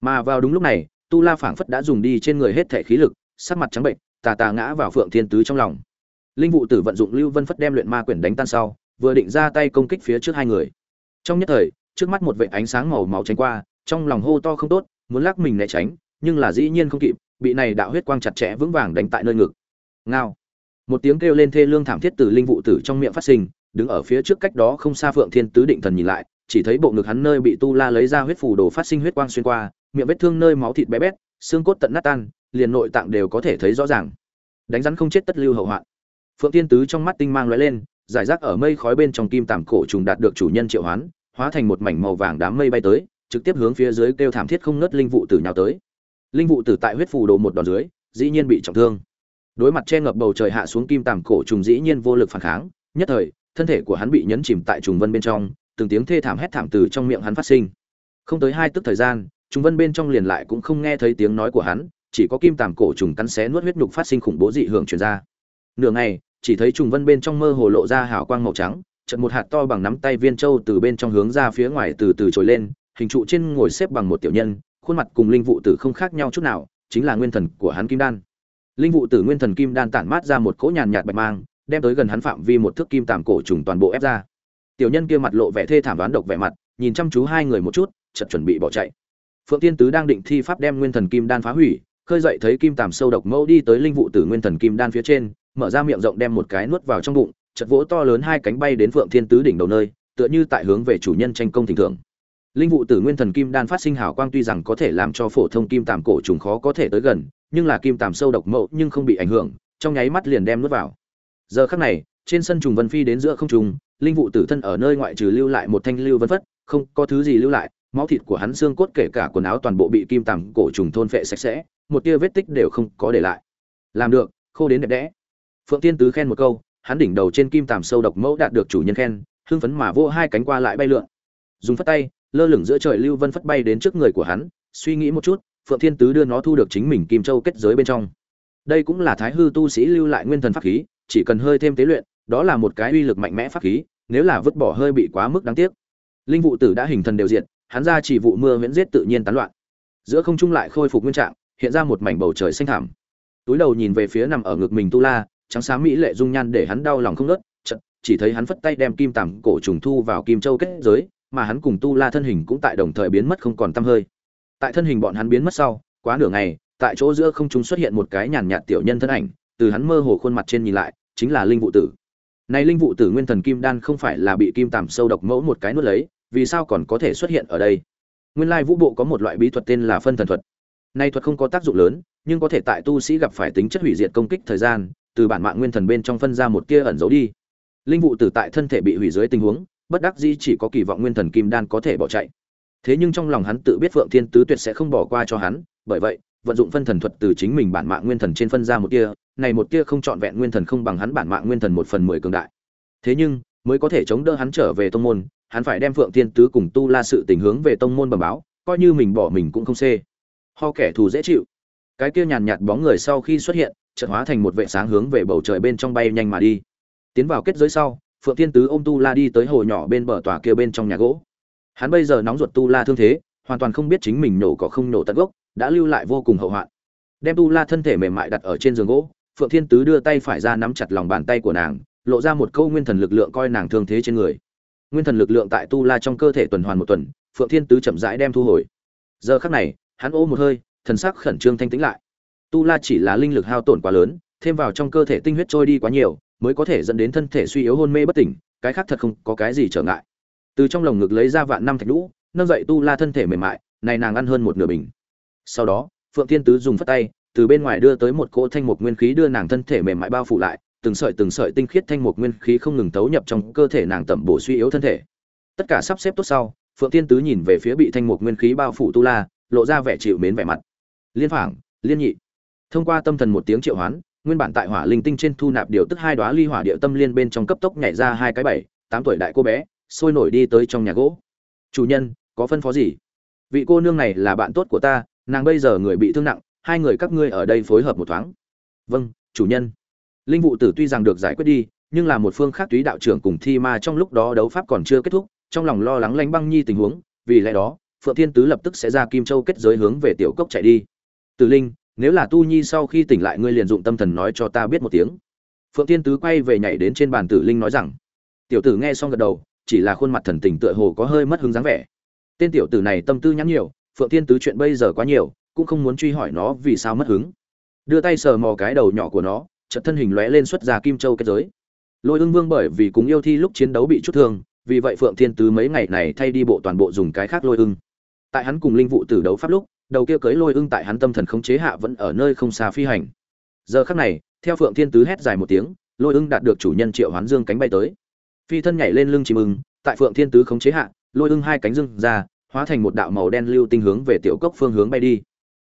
Mà vào đúng lúc này, tu la phảng phất đã dùng đi trên người hết thể khí lực, sắc mặt trắng bệnh, tà tà ngã vào phượng thiên tứ trong lòng. Linh vụ tử vận dụng lưu vân phất đem luyện ma quyển đánh tan sau, vừa định ra tay công kích phía trước hai người. Trong nhất thời trước mắt một vệt ánh sáng màu máu tránh qua, trong lòng hô to không tốt, muốn lắc mình né tránh, nhưng là dĩ nhiên không kịp, bị này đạo huyết quang chặt chẽ vững vàng đánh tại nơi ngực. Ngao. Một tiếng kêu lên thê lương thảm thiết từ linh vụ tử trong miệng phát sinh, đứng ở phía trước cách đó không xa phượng thiên tứ định thần nhìn lại, chỉ thấy bộ ngực hắn nơi bị tu la lấy ra huyết phù đồ phát sinh huyết quang xuyên qua, miệng vết thương nơi máu thịt bé bét, xương cốt tận nát tan, liền nội tạng đều có thể thấy rõ ràng. Đánh rắn không chết tất lưu hậu hoạn. Phượng thiên tứ trong mắt tinh mang lóe lên, giải rác ở mây khói bên trong kim tàm cổ trùng đạt được chủ nhân triệu hoán hóa thành một mảnh màu vàng đám mây bay tới, trực tiếp hướng phía dưới kêu thảm thiết không ngớt linh vụ tử nhào tới. Linh vụ tử tại huyết phù đồ một đòn dưới, dĩ nhiên bị trọng thương. Đối mặt che ngập bầu trời hạ xuống kim tằm cổ trùng dĩ nhiên vô lực phản kháng, nhất thời, thân thể của hắn bị nhấn chìm tại trùng vân bên trong, từng tiếng thê thảm hét thảm từ trong miệng hắn phát sinh. Không tới hai tức thời gian, trùng vân bên trong liền lại cũng không nghe thấy tiếng nói của hắn, chỉ có kim tằm cổ trùng cắn xé nuốt huyết nhục phát sinh khủng bố dị hưởng truyền ra. Nửa ngày, chỉ thấy trùng vân bên trong mơ hồ lộ ra hào quang màu trắng chợt một hạt to bằng nắm tay viên châu từ bên trong hướng ra phía ngoài từ từ trồi lên, hình trụ trên ngồi xếp bằng một tiểu nhân, khuôn mặt cùng linh vụ tử không khác nhau chút nào, chính là nguyên thần của hắn kim đan. Linh vụ tử nguyên thần kim đan tản mát ra một cỗ nhàn nhạt bạch mang, đem tới gần hắn phạm vi một thước kim tạm cổ trùng toàn bộ ép ra. Tiểu nhân kia mặt lộ vẻ thê thảm đoán độc vẻ mặt, nhìn chăm chú hai người một chút, chợt chuẩn bị bỏ chạy. Phượng tiên tứ đang định thi pháp đem nguyên thần kim đan phá hủy, khơi dậy thấy kim Tạm sâu độc mẫu đi tới linh vụ tử nguyên thần kim đan phía trên, mở ra miệng rộng đem một cái nuốt vào trong bụng chật vỗ to lớn hai cánh bay đến phượng thiên tứ đỉnh đầu nơi, tựa như tại hướng về chủ nhân tranh công thỉnh thượng. Linh vụ tử nguyên thần kim đan phát sinh hào quang tuy rằng có thể làm cho phổ thông kim tàm cổ trùng khó có thể tới gần, nhưng là kim tàm sâu độc mậu nhưng không bị ảnh hưởng, trong nháy mắt liền đem nuốt vào. Giờ khắc này, trên sân trùng vân phi đến giữa không trùng linh vụ tử thân ở nơi ngoại trừ lưu lại một thanh lưu vân phất, không có thứ gì lưu lại, máu thịt của hắn xương cốt kể cả quần áo toàn bộ bị kim tằm cổ trùng thôn phệ sạch sẽ, một tia vết tích đều không có để lại. Làm được, khô đến đẹp đẽ. Phượng tiên tứ khen một câu hắn đỉnh đầu trên kim tằm sâu độc mẫu đạt được chủ nhân khen, hưng phấn mà vô hai cánh qua lại bay lượn. Dùng phất tay, lơ lửng giữa trời lưu vân phất bay đến trước người của hắn, suy nghĩ một chút, phượng thiên tứ đưa nó thu được chính mình kim châu kết giới bên trong. Đây cũng là thái hư tu sĩ lưu lại nguyên thần pháp khí, chỉ cần hơi thêm tế luyện, đó là một cái uy lực mạnh mẽ pháp khí, nếu là vứt bỏ hơi bị quá mức đáng tiếc. Linh vụ tử đã hình thần đều diện hắn ra chỉ vụ mưa miễn giết tự nhiên tán loạn. Giữa không trung lại khôi phục nguyên trạng, hiện ra một mảnh bầu trời xanh thảm túi đầu nhìn về phía nằm ở ngực mình tu la trắng xám mỹ lệ dung nhan để hắn đau lòng không nớt, chợt, chỉ thấy hắn phất tay đem kim tằm cổ trùng thu vào kim châu kết giới, mà hắn cùng tu la thân hình cũng tại đồng thời biến mất không còn tăm hơi. Tại thân hình bọn hắn biến mất sau, quá nửa ngày, tại chỗ giữa không trung xuất hiện một cái nhàn nhạt tiểu nhân thân ảnh, từ hắn mơ hồ khuôn mặt trên nhìn lại, chính là linh vụ tử. Này linh vụ tử nguyên thần kim đan không phải là bị kim tằm sâu độc mẫu một cái nuốt lấy, vì sao còn có thể xuất hiện ở đây? Nguyên lai vũ bộ có một loại bí thuật tên là phân thần thuật. Này thuật không có tác dụng lớn, nhưng có thể tại tu sĩ gặp phải tính chất hủy diệt công kích thời gian từ bản mạng nguyên thần bên trong phân ra một tia ẩn giấu đi. Linh vụ tử tại thân thể bị hủy dưới tình huống, bất đắc dĩ chỉ có kỳ vọng nguyên thần kim đan có thể bỏ chạy. Thế nhưng trong lòng hắn tự biết phượng thiên tứ tuyệt sẽ không bỏ qua cho hắn, bởi vậy, vận dụng phân thần thuật từ chính mình bản mạng nguyên thần trên phân ra một tia, này một tia không trọn vẹn nguyên thần không bằng hắn bản mạng nguyên thần một phần mười cường đại. Thế nhưng, mới có thể chống đỡ hắn trở về tông môn, hắn phải đem phượng thiên tứ cùng tu la sự tình hướng về tông môn bẩm báo, coi như mình bỏ mình cũng không xê. Ho kẻ thù dễ chịu. Cái kia nhàn nhạt bóng người sau khi xuất hiện chợt hóa thành một vệ sáng hướng về bầu trời bên trong bay nhanh mà đi. Tiến vào kết giới sau, phượng thiên tứ ôm tu la đi tới hồ nhỏ bên bờ tòa kia bên trong nhà gỗ. Hắn bây giờ nóng ruột tu la thương thế, hoàn toàn không biết chính mình nổ có không nổ tận gốc, đã lưu lại vô cùng hậu hoạn. Đem tu la thân thể mềm mại đặt ở trên giường gỗ, phượng thiên tứ đưa tay phải ra nắm chặt lòng bàn tay của nàng, lộ ra một câu nguyên thần lực lượng coi nàng thương thế trên người. Nguyên thần lực lượng tại tu la trong cơ thể tuần hoàn một tuần, phượng thiên tứ chậm rãi đem thu hồi. Giờ khắc này, hắn ôm một hơi, thần sắc khẩn trương thanh tĩnh lại tu la chỉ là linh lực hao tổn quá lớn, thêm vào trong cơ thể tinh huyết trôi đi quá nhiều, mới có thể dẫn đến thân thể suy yếu hôn mê bất tỉnh, cái khác thật không có cái gì trở ngại. Từ trong lồng ngực lấy ra vạn năm thạch lũ nâng dậy tu la thân thể mềm mại, này nàng ăn hơn một nửa bình. Sau đó, phượng thiên tứ dùng phất tay, từ bên ngoài đưa tới một cỗ thanh mục nguyên khí đưa nàng thân thể mềm mại bao phủ lại, từng sợi từng sợi tinh khiết thanh mục nguyên khí không ngừng tấu nhập trong cơ thể nàng tẩm bổ suy yếu thân thể. Tất cả sắp xếp tốt sau, phượng thiên tứ nhìn về phía bị thanh mục nguyên khí bao phủ tu la, lộ ra vẻ chịu mến vẻ mặt. Liên phảng, liên nhị thông qua tâm thần một tiếng triệu hoán, nguyên bản tại hỏa linh tinh trên thu nạp điều tức hai đoá ly hỏa địa tâm liên bên trong cấp tốc nhảy ra hai cái bảy, tám tuổi đại cô bé, sôi nổi đi tới trong nhà gỗ. Chủ nhân, có phân phó gì? Vị cô nương này là bạn tốt của ta, nàng bây giờ người bị thương nặng, hai người các ngươi ở đây phối hợp một thoáng. Vâng chủ nhân. Linh vụ tử tuy rằng được giải quyết đi, nhưng là một phương khác túy đạo trưởng cùng thi ma trong lúc đó đấu pháp còn chưa kết thúc, trong lòng lo lắng lánh băng nhi tình huống, vì lẽ đó, phượng thiên tứ lập tức sẽ ra kim châu kết giới hướng về tiểu cốc chạy đi. Tử linh nếu là tu nhi sau khi tỉnh lại ngươi liền dụng tâm thần nói cho ta biết một tiếng. Phượng thiên tứ quay về nhảy đến trên bàn tử linh nói rằng, tiểu tử nghe xong gật đầu, chỉ là khuôn mặt thần tình tựa hồ có hơi mất hứng dáng vẻ. Tên tiểu tử này tâm tư nhắn nhiều, phượng thiên tứ chuyện bây giờ quá nhiều, cũng không muốn truy hỏi nó vì sao mất hứng. Đưa tay sờ mò cái đầu nhỏ của nó, chợt thân hình lóe lên xuất ra kim châu kết giới. Lôi ương vương bởi vì cùng yêu thi lúc chiến đấu bị chút thương, vì vậy phượng thiên tứ mấy ngày này thay đi bộ toàn bộ dùng cái khác lôi ưng. Tại hắn cùng linh vụ tử đấu pháp lúc đầu kia cưới lôi ưng tại hắn tâm thần khống chế hạ vẫn ở nơi không xa phi hành. Giờ khắc này, theo phượng thiên tứ hét dài một tiếng, lôi ưng đạt được chủ nhân triệu hoán dương cánh bay tới. Phi thân nhảy lên lưng chim ưng, tại phượng thiên tứ khống chế hạ, lôi ưng hai cánh dưng ra, hóa thành một đạo màu đen lưu tinh hướng về tiểu cốc phương hướng bay đi.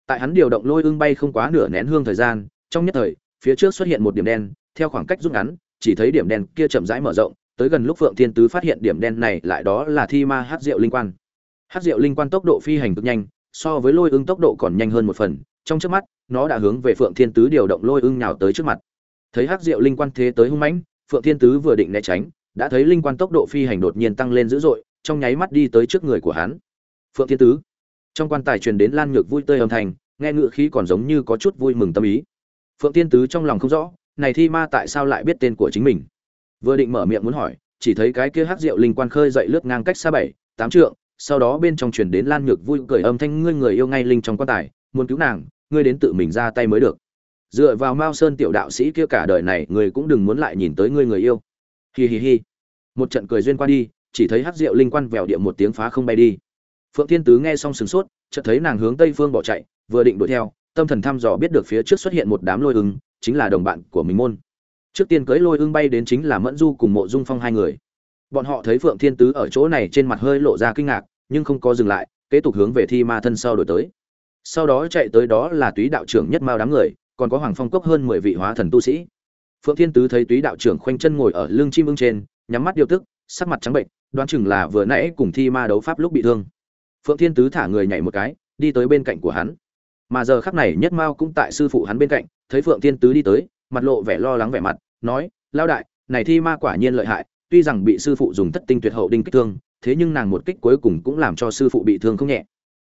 Tại hắn điều động lôi ưng bay không quá nửa nén hương thời gian, trong nhất thời, phía trước xuất hiện một điểm đen, theo khoảng cách rút ngắn, chỉ thấy điểm đen kia chậm rãi mở rộng, tới gần lúc phượng thiên tứ phát hiện điểm đen này lại đó là thi ma hát rượu linh quan. Hát rượu linh quan tốc độ phi hành cực nhanh so với lôi ưng tốc độ còn nhanh hơn một phần, trong trước mắt, nó đã hướng về phượng thiên tứ điều động lôi ưng nhào tới trước mặt. Thấy hắc diệu linh quan thế tới hung mãnh, phượng thiên tứ vừa định né tránh, đã thấy linh quan tốc độ phi hành đột nhiên tăng lên dữ dội, trong nháy mắt đi tới trước người của hắn. Phượng thiên tứ. Trong quan tài truyền đến lan nhược vui tươi âm thanh, nghe ngựa khí còn giống như có chút vui mừng tâm ý. Phượng thiên tứ trong lòng không rõ, này thi ma tại sao lại biết tên của chính mình? Vừa định mở miệng muốn hỏi, chỉ thấy cái kia hắc diệu linh quan khơi dậy lướt ngang cách xa bảy, tám trượng sau đó bên trong truyền đến lan nhược vui cười âm thanh, ngươi người yêu ngay linh trong quan tài, muốn cứu nàng, ngươi đến tự mình ra tay mới được. Dựa vào mao sơn tiểu đạo sĩ kia cả đời này người cũng đừng muốn lại nhìn tới ngươi người yêu. Hi hi hi. Một trận cười duyên qua đi, chỉ thấy hắc rượu linh quan vèo địa một tiếng phá không bay đi. Phượng thiên tứ nghe xong sừng sốt, chợt thấy nàng hướng tây phương bỏ chạy, vừa định đuổi theo, tâm thần thăm dò biết được phía trước xuất hiện một đám lôi ưng, chính là đồng bạn của mình môn. Trước tiên cưới lôi ưng bay đến chính là mẫn du cùng mộ dung phong hai người bọn họ thấy phượng thiên tứ ở chỗ này trên mặt hơi lộ ra kinh ngạc, nhưng không có dừng lại, kế tục hướng về thi ma thân sau đổi tới. Sau đó chạy tới đó là túy đạo trưởng nhất mao đám người, còn có hoàng phong cốc hơn mười vị hóa thần tu sĩ. Phượng thiên tứ thấy túy đạo trưởng khoanh chân ngồi ở lưng chim ưng trên, nhắm mắt điều tức, sắc mặt trắng bệnh, đoán chừng là vừa nãy cùng thi ma đấu pháp lúc bị thương. Phượng thiên tứ thả người nhảy một cái, đi tới bên cạnh của hắn. Mà giờ khắc này nhất mao cũng tại sư phụ hắn bên cạnh, thấy phượng thiên tứ đi tới, mặt lộ vẻ lo lắng vẻ mặt, nói lao đại, này thi ma quả nhiên lợi hại tuy rằng bị sư phụ dùng thất tinh tuyệt hậu đinh kích thương, thế nhưng nàng một kích cuối cùng cũng làm cho sư phụ bị thương không nhẹ.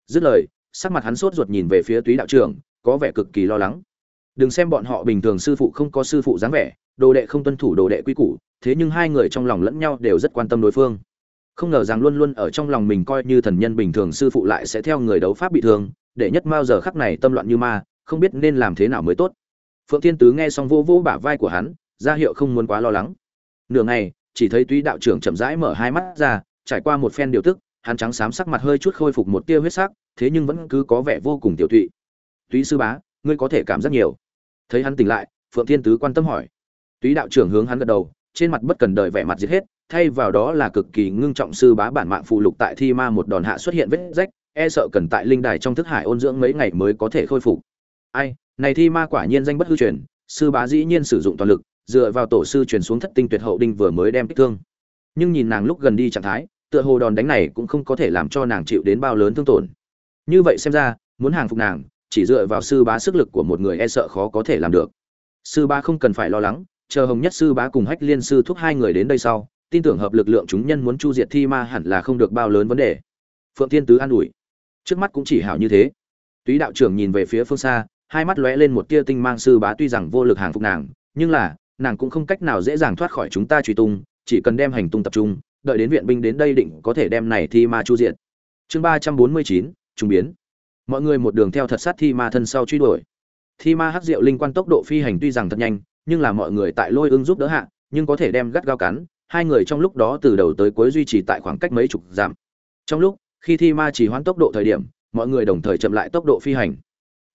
Dứt lời, sắc mặt hắn sốt ruột nhìn về phía túy đạo trưởng, có vẻ cực kỳ lo lắng. Đừng xem bọn họ bình thường sư phụ không có sư phụ dáng vẻ, đồ đệ không tuân thủ đồ đệ quy củ, thế nhưng hai người trong lòng lẫn nhau đều rất quan tâm đối phương. Không ngờ rằng luôn luôn ở trong lòng mình coi như thần nhân bình thường sư phụ lại sẽ theo người đấu pháp bị thương, để nhất mao giờ khắc này tâm loạn như ma, không biết nên làm thế nào mới tốt. Phượng thiên tứ nghe xong vô vô bả vai của hắn, ra hiệu không muốn quá lo lắng. Nửa ngày chỉ thấy túy đạo trưởng chậm rãi mở hai mắt ra, trải qua một phen điều tức, hắn trắng xám sắc mặt hơi chút khôi phục một tia huyết sắc, thế nhưng vẫn cứ có vẻ vô cùng tiểu tụy. Túy sư bá, ngươi có thể cảm giác nhiều. Thấy hắn tỉnh lại, phượng thiên tứ quan tâm hỏi. Túy đạo trưởng hướng hắn gật đầu, trên mặt bất cần đợi vẻ mặt giết hết, thay vào đó là cực kỳ ngưng trọng sư bá bản mạng phụ lục tại thi ma một đòn hạ xuất hiện vết rách e sợ cần tại linh đài trong thức hải ôn dưỡng mấy ngày mới có thể khôi phục. Ai, này thi ma quả nhiên danh bất hư truyền, sư bá dĩ nhiên sử dụng toàn lực dựa vào tổ sư truyền xuống thất tinh tuyệt hậu đinh vừa mới đem kích thương. Nhưng nhìn nàng lúc gần đi trạng thái, tựa hồ đòn đánh này cũng không có thể làm cho nàng chịu đến bao lớn thương tổn. Như vậy xem ra, muốn hàng phục nàng, chỉ dựa vào sư bá sức lực của một người e sợ khó có thể làm được. Sư bá không cần phải lo lắng, chờ hồng nhất sư bá cùng hách liên sư thúc hai người đến đây sau, tin tưởng hợp lực lượng chúng nhân muốn chu diệt thi ma hẳn là không được bao lớn vấn đề. Phượng thiên tứ an ủi. Trước mắt cũng chỉ hảo như thế. Túy đạo trưởng nhìn về phía phương xa, hai mắt lóe lên một tia tinh mang, sư bá tuy rằng vô lực hàng phục nàng, nhưng là nàng cũng không cách nào dễ dàng thoát khỏi chúng ta truy tung, chỉ cần đem hành tung tập trung, đợi đến viện binh đến đây định có thể đem này thi ma chu diệt. Chương ba trăm bốn mươi chín trung biến. Mọi người một đường theo thật sát thi ma thân sau truy đuổi. Thi ma hắc diệu linh quan tốc độ phi hành tuy rằng thật nhanh, nhưng là mọi người tại lôi ưng giúp đỡ hạ, nhưng có thể đem gắt gao cắn, hai người trong lúc đó từ đầu tới cuối duy trì tại khoảng cách mấy chục giảm trong lúc, khi thi ma chỉ hoãn tốc độ thời điểm, mọi người đồng thời chậm lại tốc độ phi hành.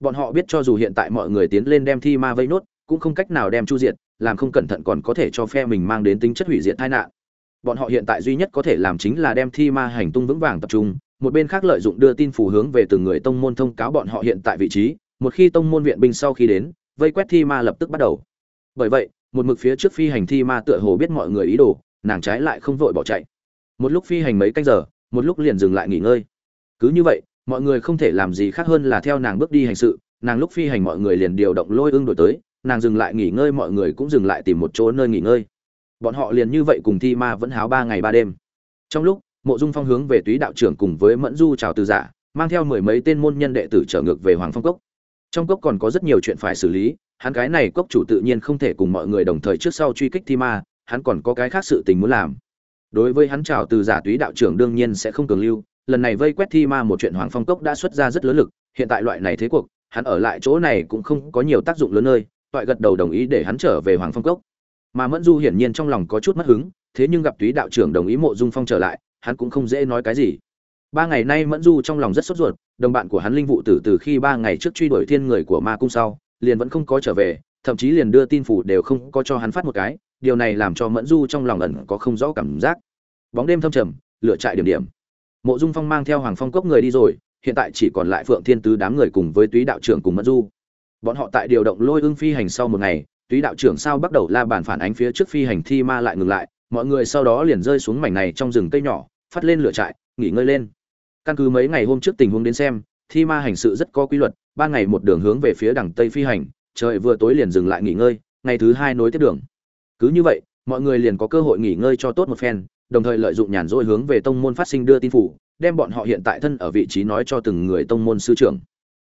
Bọn họ biết cho dù hiện tại mọi người tiến lên đem thi ma vây nốt cũng không cách nào đem chu diệt, làm không cẩn thận còn có thể cho phe mình mang đến tính chất hủy diệt tai nạn. Bọn họ hiện tại duy nhất có thể làm chính là đem thi ma hành tung vững vàng tập trung, một bên khác lợi dụng đưa tin phù hướng về từng người tông môn thông cáo bọn họ hiện tại vị trí, một khi tông môn viện binh sau khi đến, vây quét thi ma lập tức bắt đầu. Bởi vậy, một mực phía trước phi hành thi ma tựa hồ biết mọi người ý đồ, nàng trái lại không vội bỏ chạy. Một lúc phi hành mấy canh giờ, một lúc liền dừng lại nghỉ ngơi. Cứ như vậy, mọi người không thể làm gì khác hơn là theo nàng bước đi hành sự, nàng lúc phi hành mọi người liền điều động lôi ưng đổi tới nàng dừng lại nghỉ ngơi, mọi người cũng dừng lại tìm một chỗ nơi nghỉ ngơi. Bọn họ liền như vậy cùng thi ma vẫn háo ba ngày ba đêm. Trong lúc, mộ dung phong hướng về túy đạo trưởng cùng với mẫn du chào từ giả, mang theo mười mấy tên môn nhân đệ tử trở ngược về hoàng phong cốc. Trong cốc còn có rất nhiều chuyện phải xử lý, hắn cái này cốc chủ tự nhiên không thể cùng mọi người đồng thời trước sau truy kích thi ma, hắn còn có cái khác sự tình muốn làm. Đối với hắn chào từ giả túy đạo trưởng đương nhiên sẽ không cường lưu, lần này vây quét thi ma một chuyện hoàng phong cốc đã xuất ra rất lớn lực, hiện tại loại này thế cuộc, hắn ở lại chỗ này cũng không có nhiều tác dụng lớn nơi toại gật đầu đồng ý để hắn trở về hoàng phong cốc. Mà mẫn du hiển nhiên trong lòng có chút mất hứng, thế nhưng gặp túy đạo trưởng đồng ý mộ dung phong trở lại, hắn cũng không dễ nói cái gì. Ba ngày nay mẫn du trong lòng rất sốt ruột, đồng bạn của hắn linh vụ tử từ khi ba ngày trước truy đuổi thiên người của ma cung sau, liền vẫn không có trở về, thậm chí liền đưa tin phủ đều không có cho hắn phát một cái, điều này làm cho mẫn du trong lòng ẩn có không rõ cảm giác. Bóng đêm thâm trầm lựa trại điểm điểm. Mộ dung phong mang theo hoàng phong cốc người đi rồi, hiện tại chỉ còn lại phượng thiên tứ đám người cùng với túy đạo trưởng cùng mẫn du bọn họ tại điều động lôi ưng phi hành sau một ngày, túy đạo trưởng sao bắt đầu la bàn phản ánh phía trước phi hành thi ma lại ngừng lại, mọi người sau đó liền rơi xuống mảnh này trong rừng cây nhỏ, phát lên lửa trại, nghỉ ngơi lên. Căn cứ mấy ngày hôm trước tình huống đến xem, thi ma hành sự rất có quy luật ban ngày một đường hướng về phía đằng tây phi hành, trời vừa tối liền dừng lại nghỉ ngơi, ngày thứ hai nối tiếp đường. Cứ như vậy, mọi người liền có cơ hội nghỉ ngơi cho tốt một phen, đồng thời lợi dụng nhàn rỗi hướng về tông môn phát sinh đưa tin phủ, đem bọn họ hiện tại thân ở vị trí nói cho từng người tông môn sư trưởng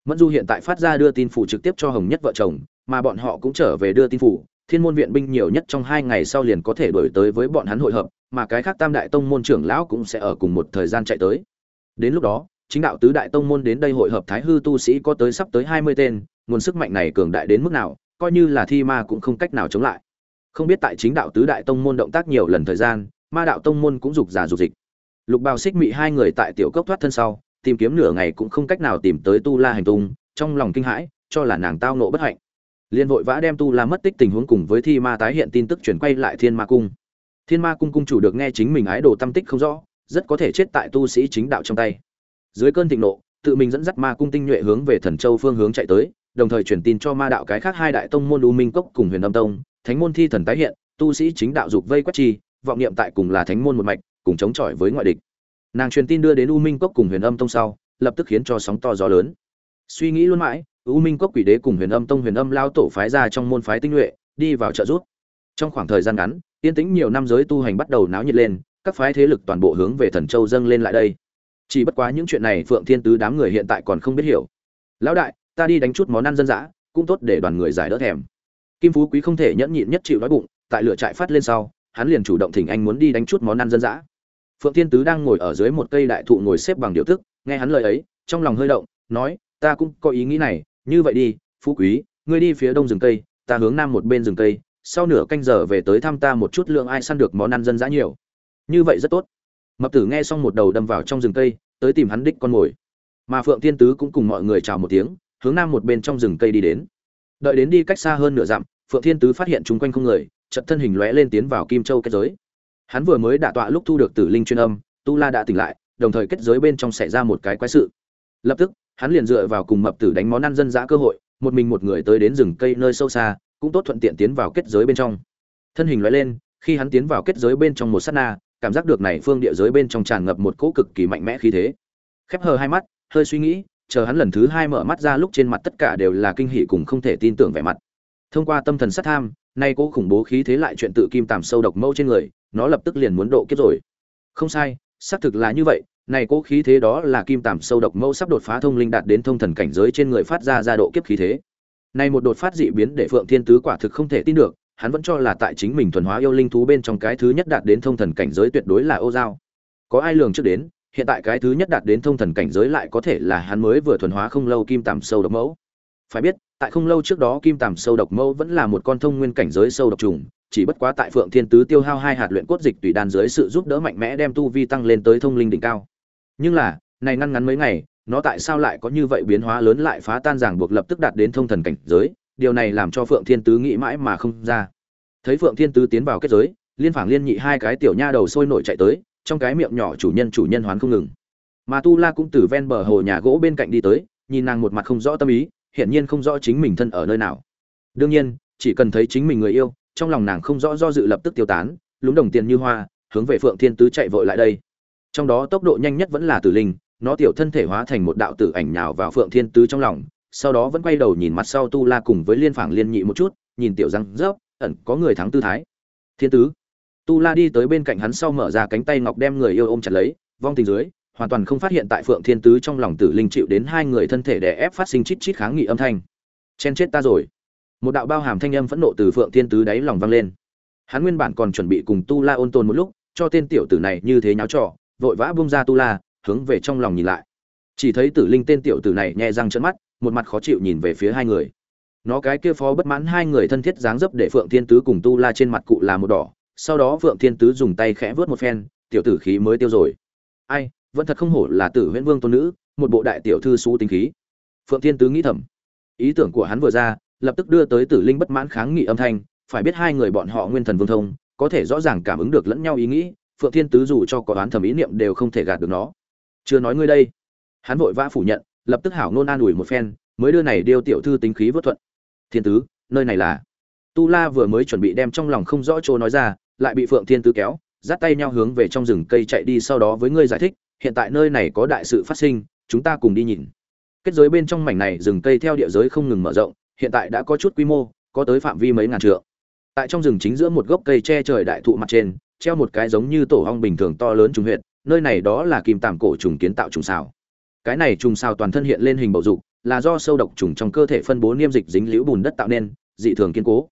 mẫn du hiện tại phát ra đưa tin phủ trực tiếp cho hồng nhất vợ chồng, mà bọn họ cũng trở về đưa tin phủ. Thiên môn viện binh nhiều nhất trong hai ngày sau liền có thể đổi tới với bọn hắn hội hợp, mà cái khác tam đại tông môn trưởng lão cũng sẽ ở cùng một thời gian chạy tới. Đến lúc đó, chính đạo tứ đại tông môn đến đây hội hợp thái hư tu sĩ có tới sắp tới hai mươi tên, nguồn sức mạnh này cường đại đến mức nào, coi như là thi ma cũng không cách nào chống lại. Không biết tại chính đạo tứ đại tông môn động tác nhiều lần thời gian, ma đạo tông môn cũng dục giả dục dịch. Lục bào xích mị hai người tại tiểu cốc thoát thân sau tìm kiếm nửa ngày cũng không cách nào tìm tới tu la hành tung, trong lòng kinh hãi, cho là nàng tao nộ bất hạnh. Liên vội vã đem tu la mất tích tình huống cùng với thi ma tái hiện tin tức chuyển quay lại thiên ma cung. Thiên ma cung cung chủ được nghe chính mình ái đồ tâm tích không rõ, rất có thể chết tại tu sĩ chính đạo trong tay. Dưới cơn thịnh nộ, tự mình dẫn dắt ma cung tinh nhuệ hướng về thần châu phương hướng chạy tới, đồng thời truyền tin cho ma đạo cái khác hai đại tông môn u minh cốc cùng huyền âm tông, thánh môn thi thần tái hiện, tu sĩ chính đạo dục vây quét chi, vọng niệm tại cùng là thánh môn một mạch, cùng chống chọi với ngoại địch nàng truyền tin đưa đến u minh cốc cùng huyền âm tông sau, lập tức khiến cho sóng to gió lớn. Suy nghĩ luôn mãi, u minh cốc quỷ đế cùng huyền âm tông, huyền âm lao tổ phái ra trong môn phái tinh nhuệ, đi vào trợ giúp. Trong khoảng thời gian ngắn, yên tĩnh nhiều năm giới tu hành bắt đầu náo nhiệt lên, các phái thế lực toàn bộ hướng về thần châu dâng lên lại đây. Chỉ bất quá những chuyện này phượng thiên tứ đám người hiện tại còn không biết hiểu. Lão đại, ta đi đánh chút món ăn dân dã, cũng tốt để đoàn người giải đỡ thèm. Kim phú quý không thể nhẫn nhịn nhất chịu đói bụng, tại lửa trại phát lên sau, hắn liền chủ động thỉnh anh muốn đi đánh chút món ăn dân dã phượng thiên tứ đang ngồi ở dưới một cây đại thụ ngồi xếp bằng điều tức nghe hắn lời ấy, trong lòng hơi động, nói, ta cũng có ý nghĩ này, như vậy đi, phú quý, ngươi đi phía đông rừng cây, ta hướng nam một bên rừng cây, sau nửa canh giờ về tới thăm ta một chút lượng ai săn được món ăn dân dã nhiều. Như vậy rất tốt. Mập tử nghe xong một đầu đâm vào trong rừng cây, tới tìm hắn đích con mồi. Mà phượng thiên tứ cũng cùng mọi người chào một tiếng, hướng nam một bên trong rừng cây đi đến. Đợi đến đi cách xa hơn nửa dặm, phượng thiên tứ phát hiện chung quanh không người, chợt thân hình lóe lên tiến vào kim châu kết giới hắn vừa mới đả tọa lúc thu được tử linh chuyên âm, tu la đã tỉnh lại, đồng thời kết giới bên trong xảy ra một cái quái sự. Lập tức, hắn liền dựa vào cùng mập tử đánh món ăn dân dã cơ hội, một mình một người tới đến rừng cây nơi sâu xa, cũng tốt thuận tiện tiến vào kết giới bên trong. Thân hình loại lên, khi hắn tiến vào kết giới bên trong một sát na, cảm giác được này phương địa giới bên trong tràn ngập một cỗ cực kỳ mạnh mẽ khí thế. Khép hờ hai mắt, hơi suy nghĩ, chờ hắn lần thứ hai mở mắt ra lúc trên mặt tất cả đều là kinh hỉ cùng không thể tin tưởng vẻ mặt. Thông qua tâm thần sát tham, nay cỗ khủng bố khí thế lại chuyện tự kim tàm sâu độc mâu trên người nó lập tức liền muốn độ kiếp rồi. Không sai, xác thực là như vậy, này cố khí thế đó là kim tàm sâu độc mâu sắp đột phá thông linh đạt đến thông thần cảnh giới trên người phát ra ra độ kiếp khí thế. Này một đột phát dị biến để phượng thiên tứ quả thực không thể tin được, hắn vẫn cho là tại chính mình thuần hóa yêu linh thú bên trong cái thứ nhất đạt đến thông thần cảnh giới tuyệt đối là ô giao có ai lường trước đến, hiện tại cái thứ nhất đạt đến thông thần cảnh giới lại có thể là hắn mới vừa thuần hóa không lâu kim tàm sâu độc mẫu. Phải biết, tại không lâu trước đó kim tàm sâu độc mẫu vẫn là một con thông nguyên cảnh giới sâu độc trùng chỉ bất quá tại phượng thiên tứ tiêu hao hai hạt luyện cốt dịch tùy đan dưới sự giúp đỡ mạnh mẽ đem tu vi tăng lên tới thông linh đỉnh cao. Nhưng là, này ngăn ngắn mấy ngày, nó tại sao lại có như vậy biến hóa lớn lại phá tan ràng buộc lập tức đạt đến thông thần cảnh giới, điều này làm cho phượng thiên tứ nghĩ mãi mà không ra. Thấy phượng thiên tứ tiến vào kết giới, liên phảng liên nhị hai cái tiểu nha đầu sôi nổi chạy tới, trong cái miệng nhỏ chủ nhân chủ nhân hoán không ngừng. Mà tu la cũng từ ven bờ hồ nhà gỗ bên cạnh đi tới, nhìn nàng một mặt không rõ tâm ý, hiển nhiên không rõ chính mình thân ở nơi nào. Đương nhiên, chỉ cần thấy chính mình người yêu trong lòng nàng không rõ do dự lập tức tiêu tán, lúng đồng tiền như hoa, hướng về phượng thiên tứ chạy vội lại đây. Trong đó tốc độ nhanh nhất vẫn là tử linh, nó tiểu thân thể hóa thành một đạo tử ảnh nhào vào phượng thiên tứ trong lòng, sau đó vẫn quay đầu nhìn mặt sau tu la cùng với liên phảng liên nhị một chút, nhìn tiểu răng rớp, ẩn có người thắng tư thái. Thiên tứ, tu la đi tới bên cạnh hắn sau mở ra cánh tay ngọc đem người yêu ôm chặt lấy, vong tình dưới, hoàn toàn không phát hiện tại phượng thiên tứ trong lòng tử linh chịu đến hai người thân thể đè ép phát sinh chít chít kháng nghị âm thanh. Chen chết ta rồi một đạo bao hàm thanh âm phẫn nộ từ phượng thiên tứ đáy lòng vang lên. Hắn nguyên bản còn chuẩn bị cùng tu la ôn tồn một lúc, cho tên tiểu tử này như thế nháo trò, vội vã bung ra tu la, hướng về trong lòng nhìn lại. Chỉ thấy tử linh tên tiểu tử này nhẹ răng trợn mắt, một mặt khó chịu nhìn về phía hai người. Nó cái kia phó bất mãn hai người thân thiết dáng dấp để phượng thiên tứ cùng tu la trên mặt cụ là một đỏ, sau đó phượng thiên tứ dùng tay khẽ vớt một phen, tiểu tử khí mới tiêu rồi. Ai, vẫn thật không hổ là tử huyễn vương tôn nữ, một bộ đại tiểu thư xú tính khí. Phượng thiên tứ nghĩ thầm. Ý tưởng của hắn vừa ra lập tức đưa tới tử linh bất mãn kháng nghị âm thanh, phải biết hai người bọn họ nguyên thần vương thông, có thể rõ ràng cảm ứng được lẫn nhau ý nghĩ, phượng thiên tứ dù cho có đoán thẩm ý niệm đều không thể gạt được nó. Chưa nói ngươi đây. Hắn vội vã phủ nhận, lập tức hảo nôn an ủi một phen, mới đưa này điêu tiểu thư tính khí vớt thuận. Thiên tứ, nơi này là? Tu la vừa mới chuẩn bị đem trong lòng không rõ chỗ nói ra, lại bị phượng thiên tứ kéo, dắt tay nhau hướng về trong rừng cây chạy đi sau đó với ngươi giải thích, hiện tại nơi này có đại sự phát sinh, chúng ta cùng đi nhìn. Kết giới bên trong mảnh này rừng cây theo địa giới không ngừng mở rộng hiện tại đã có chút quy mô, có tới phạm vi mấy ngàn trượng. Tại trong rừng chính giữa một gốc cây che trời đại thụ mặt trên, treo một cái giống như tổ ong bình thường to lớn trùng huyệt, nơi này đó là kim tạm cổ trùng kiến tạo trùng xào. Cái này trùng xào toàn thân hiện lên hình bầu dục, là do sâu độc trùng trong cơ thể phân bố niêm dịch dính liễu bùn đất tạo nên, dị thường kiên cố.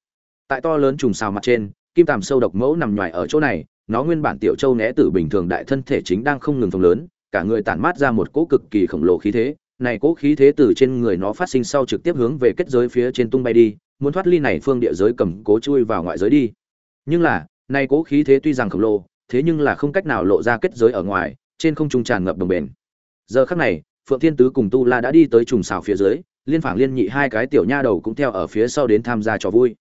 Tại to lớn trùng xào mặt trên, kim tạm sâu độc mẫu nằm nhòi ở chỗ này, nó nguyên bản tiểu châu né tử bình thường đại thân thể chính đang không ngừng phồng lớn, cả người tản mát ra một cỗ cực kỳ khổng lồ khí thế này cố khí thế từ trên người nó phát sinh sau trực tiếp hướng về kết giới phía trên tung bay đi, muốn thoát ly này phương địa giới cầm cố chui vào ngoại giới đi. Nhưng là, này cố khí thế tuy rằng khổng lồ, thế nhưng là không cách nào lộ ra kết giới ở ngoài, trên không trung tràn ngập đồng bền. Giờ khắc này, phượng thiên tứ cùng tu la đã đi tới trùng xào phía dưới, liên phảng liên nhị hai cái tiểu nha đầu cũng theo ở phía sau đến tham gia trò vui.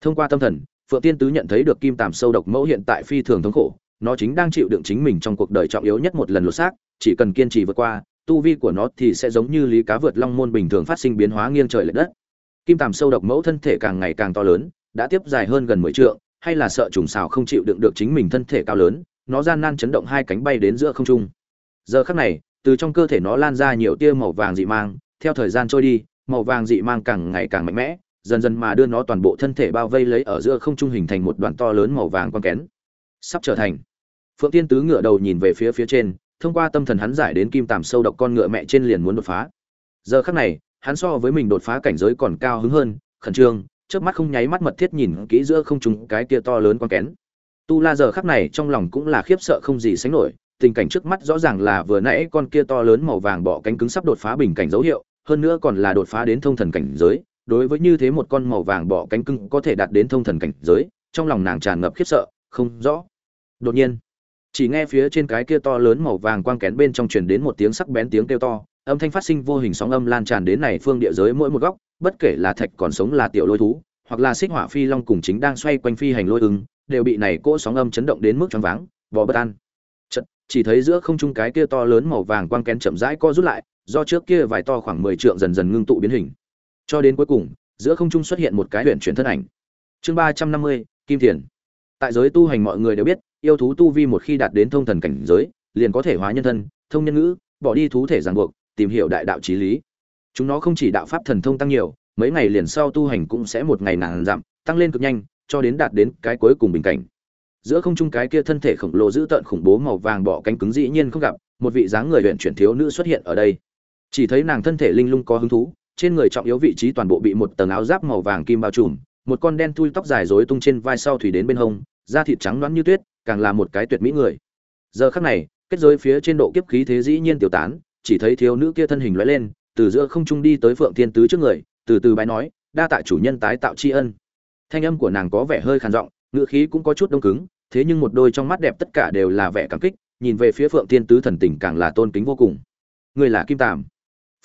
Thông qua tâm thần, phượng thiên tứ nhận thấy được kim tàm sâu độc mẫu hiện tại phi thường thống khổ, nó chính đang chịu đựng chính mình trong cuộc đời trọng yếu nhất một lần lột xác, chỉ cần kiên trì vượt qua tu vi của nó thì sẽ giống như lý cá vượt long môn bình thường phát sinh biến hóa nghiêng trời lệch đất. Kim Tầm sâu độc mẫu thân thể càng ngày càng to lớn, đã tiếp dài hơn gần mười trượng, hay là sợ trùng xào không chịu đựng được chính mình thân thể cao lớn, nó gian nan chấn động hai cánh bay đến giữa không trung. Giờ khắc này, từ trong cơ thể nó lan ra nhiều tia màu vàng dị mang, theo thời gian trôi đi, màu vàng dị mang càng ngày càng mạnh mẽ, dần dần mà đưa nó toàn bộ thân thể bao vây lấy ở giữa không trung hình thành một đoàn to lớn màu vàng con kén. Sắp trở thành. Phượng tiên tứ ngửa đầu nhìn về phía phía trên thông qua tâm thần hắn giải đến kim tàm sâu độc con ngựa mẹ trên liền muốn đột phá. Giờ khắc này, hắn so với mình đột phá cảnh giới còn cao hứng hơn, khẩn trương trước mắt không nháy mắt mật thiết nhìn kỹ giữa không trung cái kia to lớn con kén. Tu la giờ khắc này trong lòng cũng là khiếp sợ không gì sánh nổi, tình cảnh trước mắt rõ ràng là vừa nãy con kia to lớn màu vàng bọ cánh cứng sắp đột phá bình cảnh dấu hiệu, hơn nữa còn là đột phá đến thông thần cảnh giới, đối với như thế một con màu vàng bọ cánh cứng có thể đạt đến thông thần cảnh giới, trong lòng nàng tràn ngập khiếp sợ, không rõ. Đột nhiên chỉ nghe phía trên cái kia to lớn màu vàng quang kén bên trong truyền đến một tiếng sắc bén tiếng kêu to âm thanh phát sinh vô hình sóng âm lan tràn đến này phương địa giới mỗi một góc bất kể là thạch còn sống là tiểu lôi thú hoặc là xích hỏa phi long cùng chính đang xoay quanh phi hành lôi ứng đều bị này cỗ sóng âm chấn động đến mức choáng váng vò bất an. Chật, chỉ thấy giữa không trung cái kia to lớn màu vàng quang kén chậm rãi co rút lại do trước kia vài to khoảng mười trượng dần dần ngưng tụ biến hình. Cho đến cuối cùng giữa không trung xuất hiện một cái huyền chuyển thân ảnh. Chương ba trăm năm mươi kim thiền. Tại giới tu hành mọi người đều biết yêu thú tu vi một khi đạt đến thông thần cảnh giới, liền có thể hóa nhân thân, thông nhân ngữ, bỏ đi thú thể ràng buộc, tìm hiểu đại đạo trí lý. Chúng nó không chỉ đạo pháp thần thông tăng nhiều, mấy ngày liền sau tu hành cũng sẽ một ngày nàng giảm tăng lên cực nhanh, cho đến đạt đến cái cuối cùng bình cảnh. Giữa không trung cái kia thân thể khổng lồ giữ tợn khủng bố màu vàng bỏ cánh cứng dĩ nhiên không gặp, một vị dáng người luyện chuyển thiếu nữ xuất hiện ở đây. Chỉ thấy nàng thân thể linh lung có hứng thú, trên người trọng yếu vị trí toàn bộ bị một tầng áo giáp màu vàng kim bao trùm, một con đen thui tóc dài rối tung trên vai sau thủy đến bên hông, da thịt trắng nõn như tuyết càng là một cái tuyệt mỹ người. Giờ khắc này, kết giới phía trên độ kiếp khí thế dĩ nhiên tiêu tán, chỉ thấy thiếu nữ kia thân hình lóe lên, từ giữa không trung đi tới phượng thiên tứ trước người, từ từ bái nói, đa tạ chủ nhân tái tạo tri ân. Thanh âm của nàng có vẻ hơi khàn giọng, ngữ khí cũng có chút đông cứng, thế nhưng một đôi trong mắt đẹp tất cả đều là vẻ cảm kích, nhìn về phía phượng thiên tứ thần tình càng là tôn kính vô cùng. Người là kim tàm.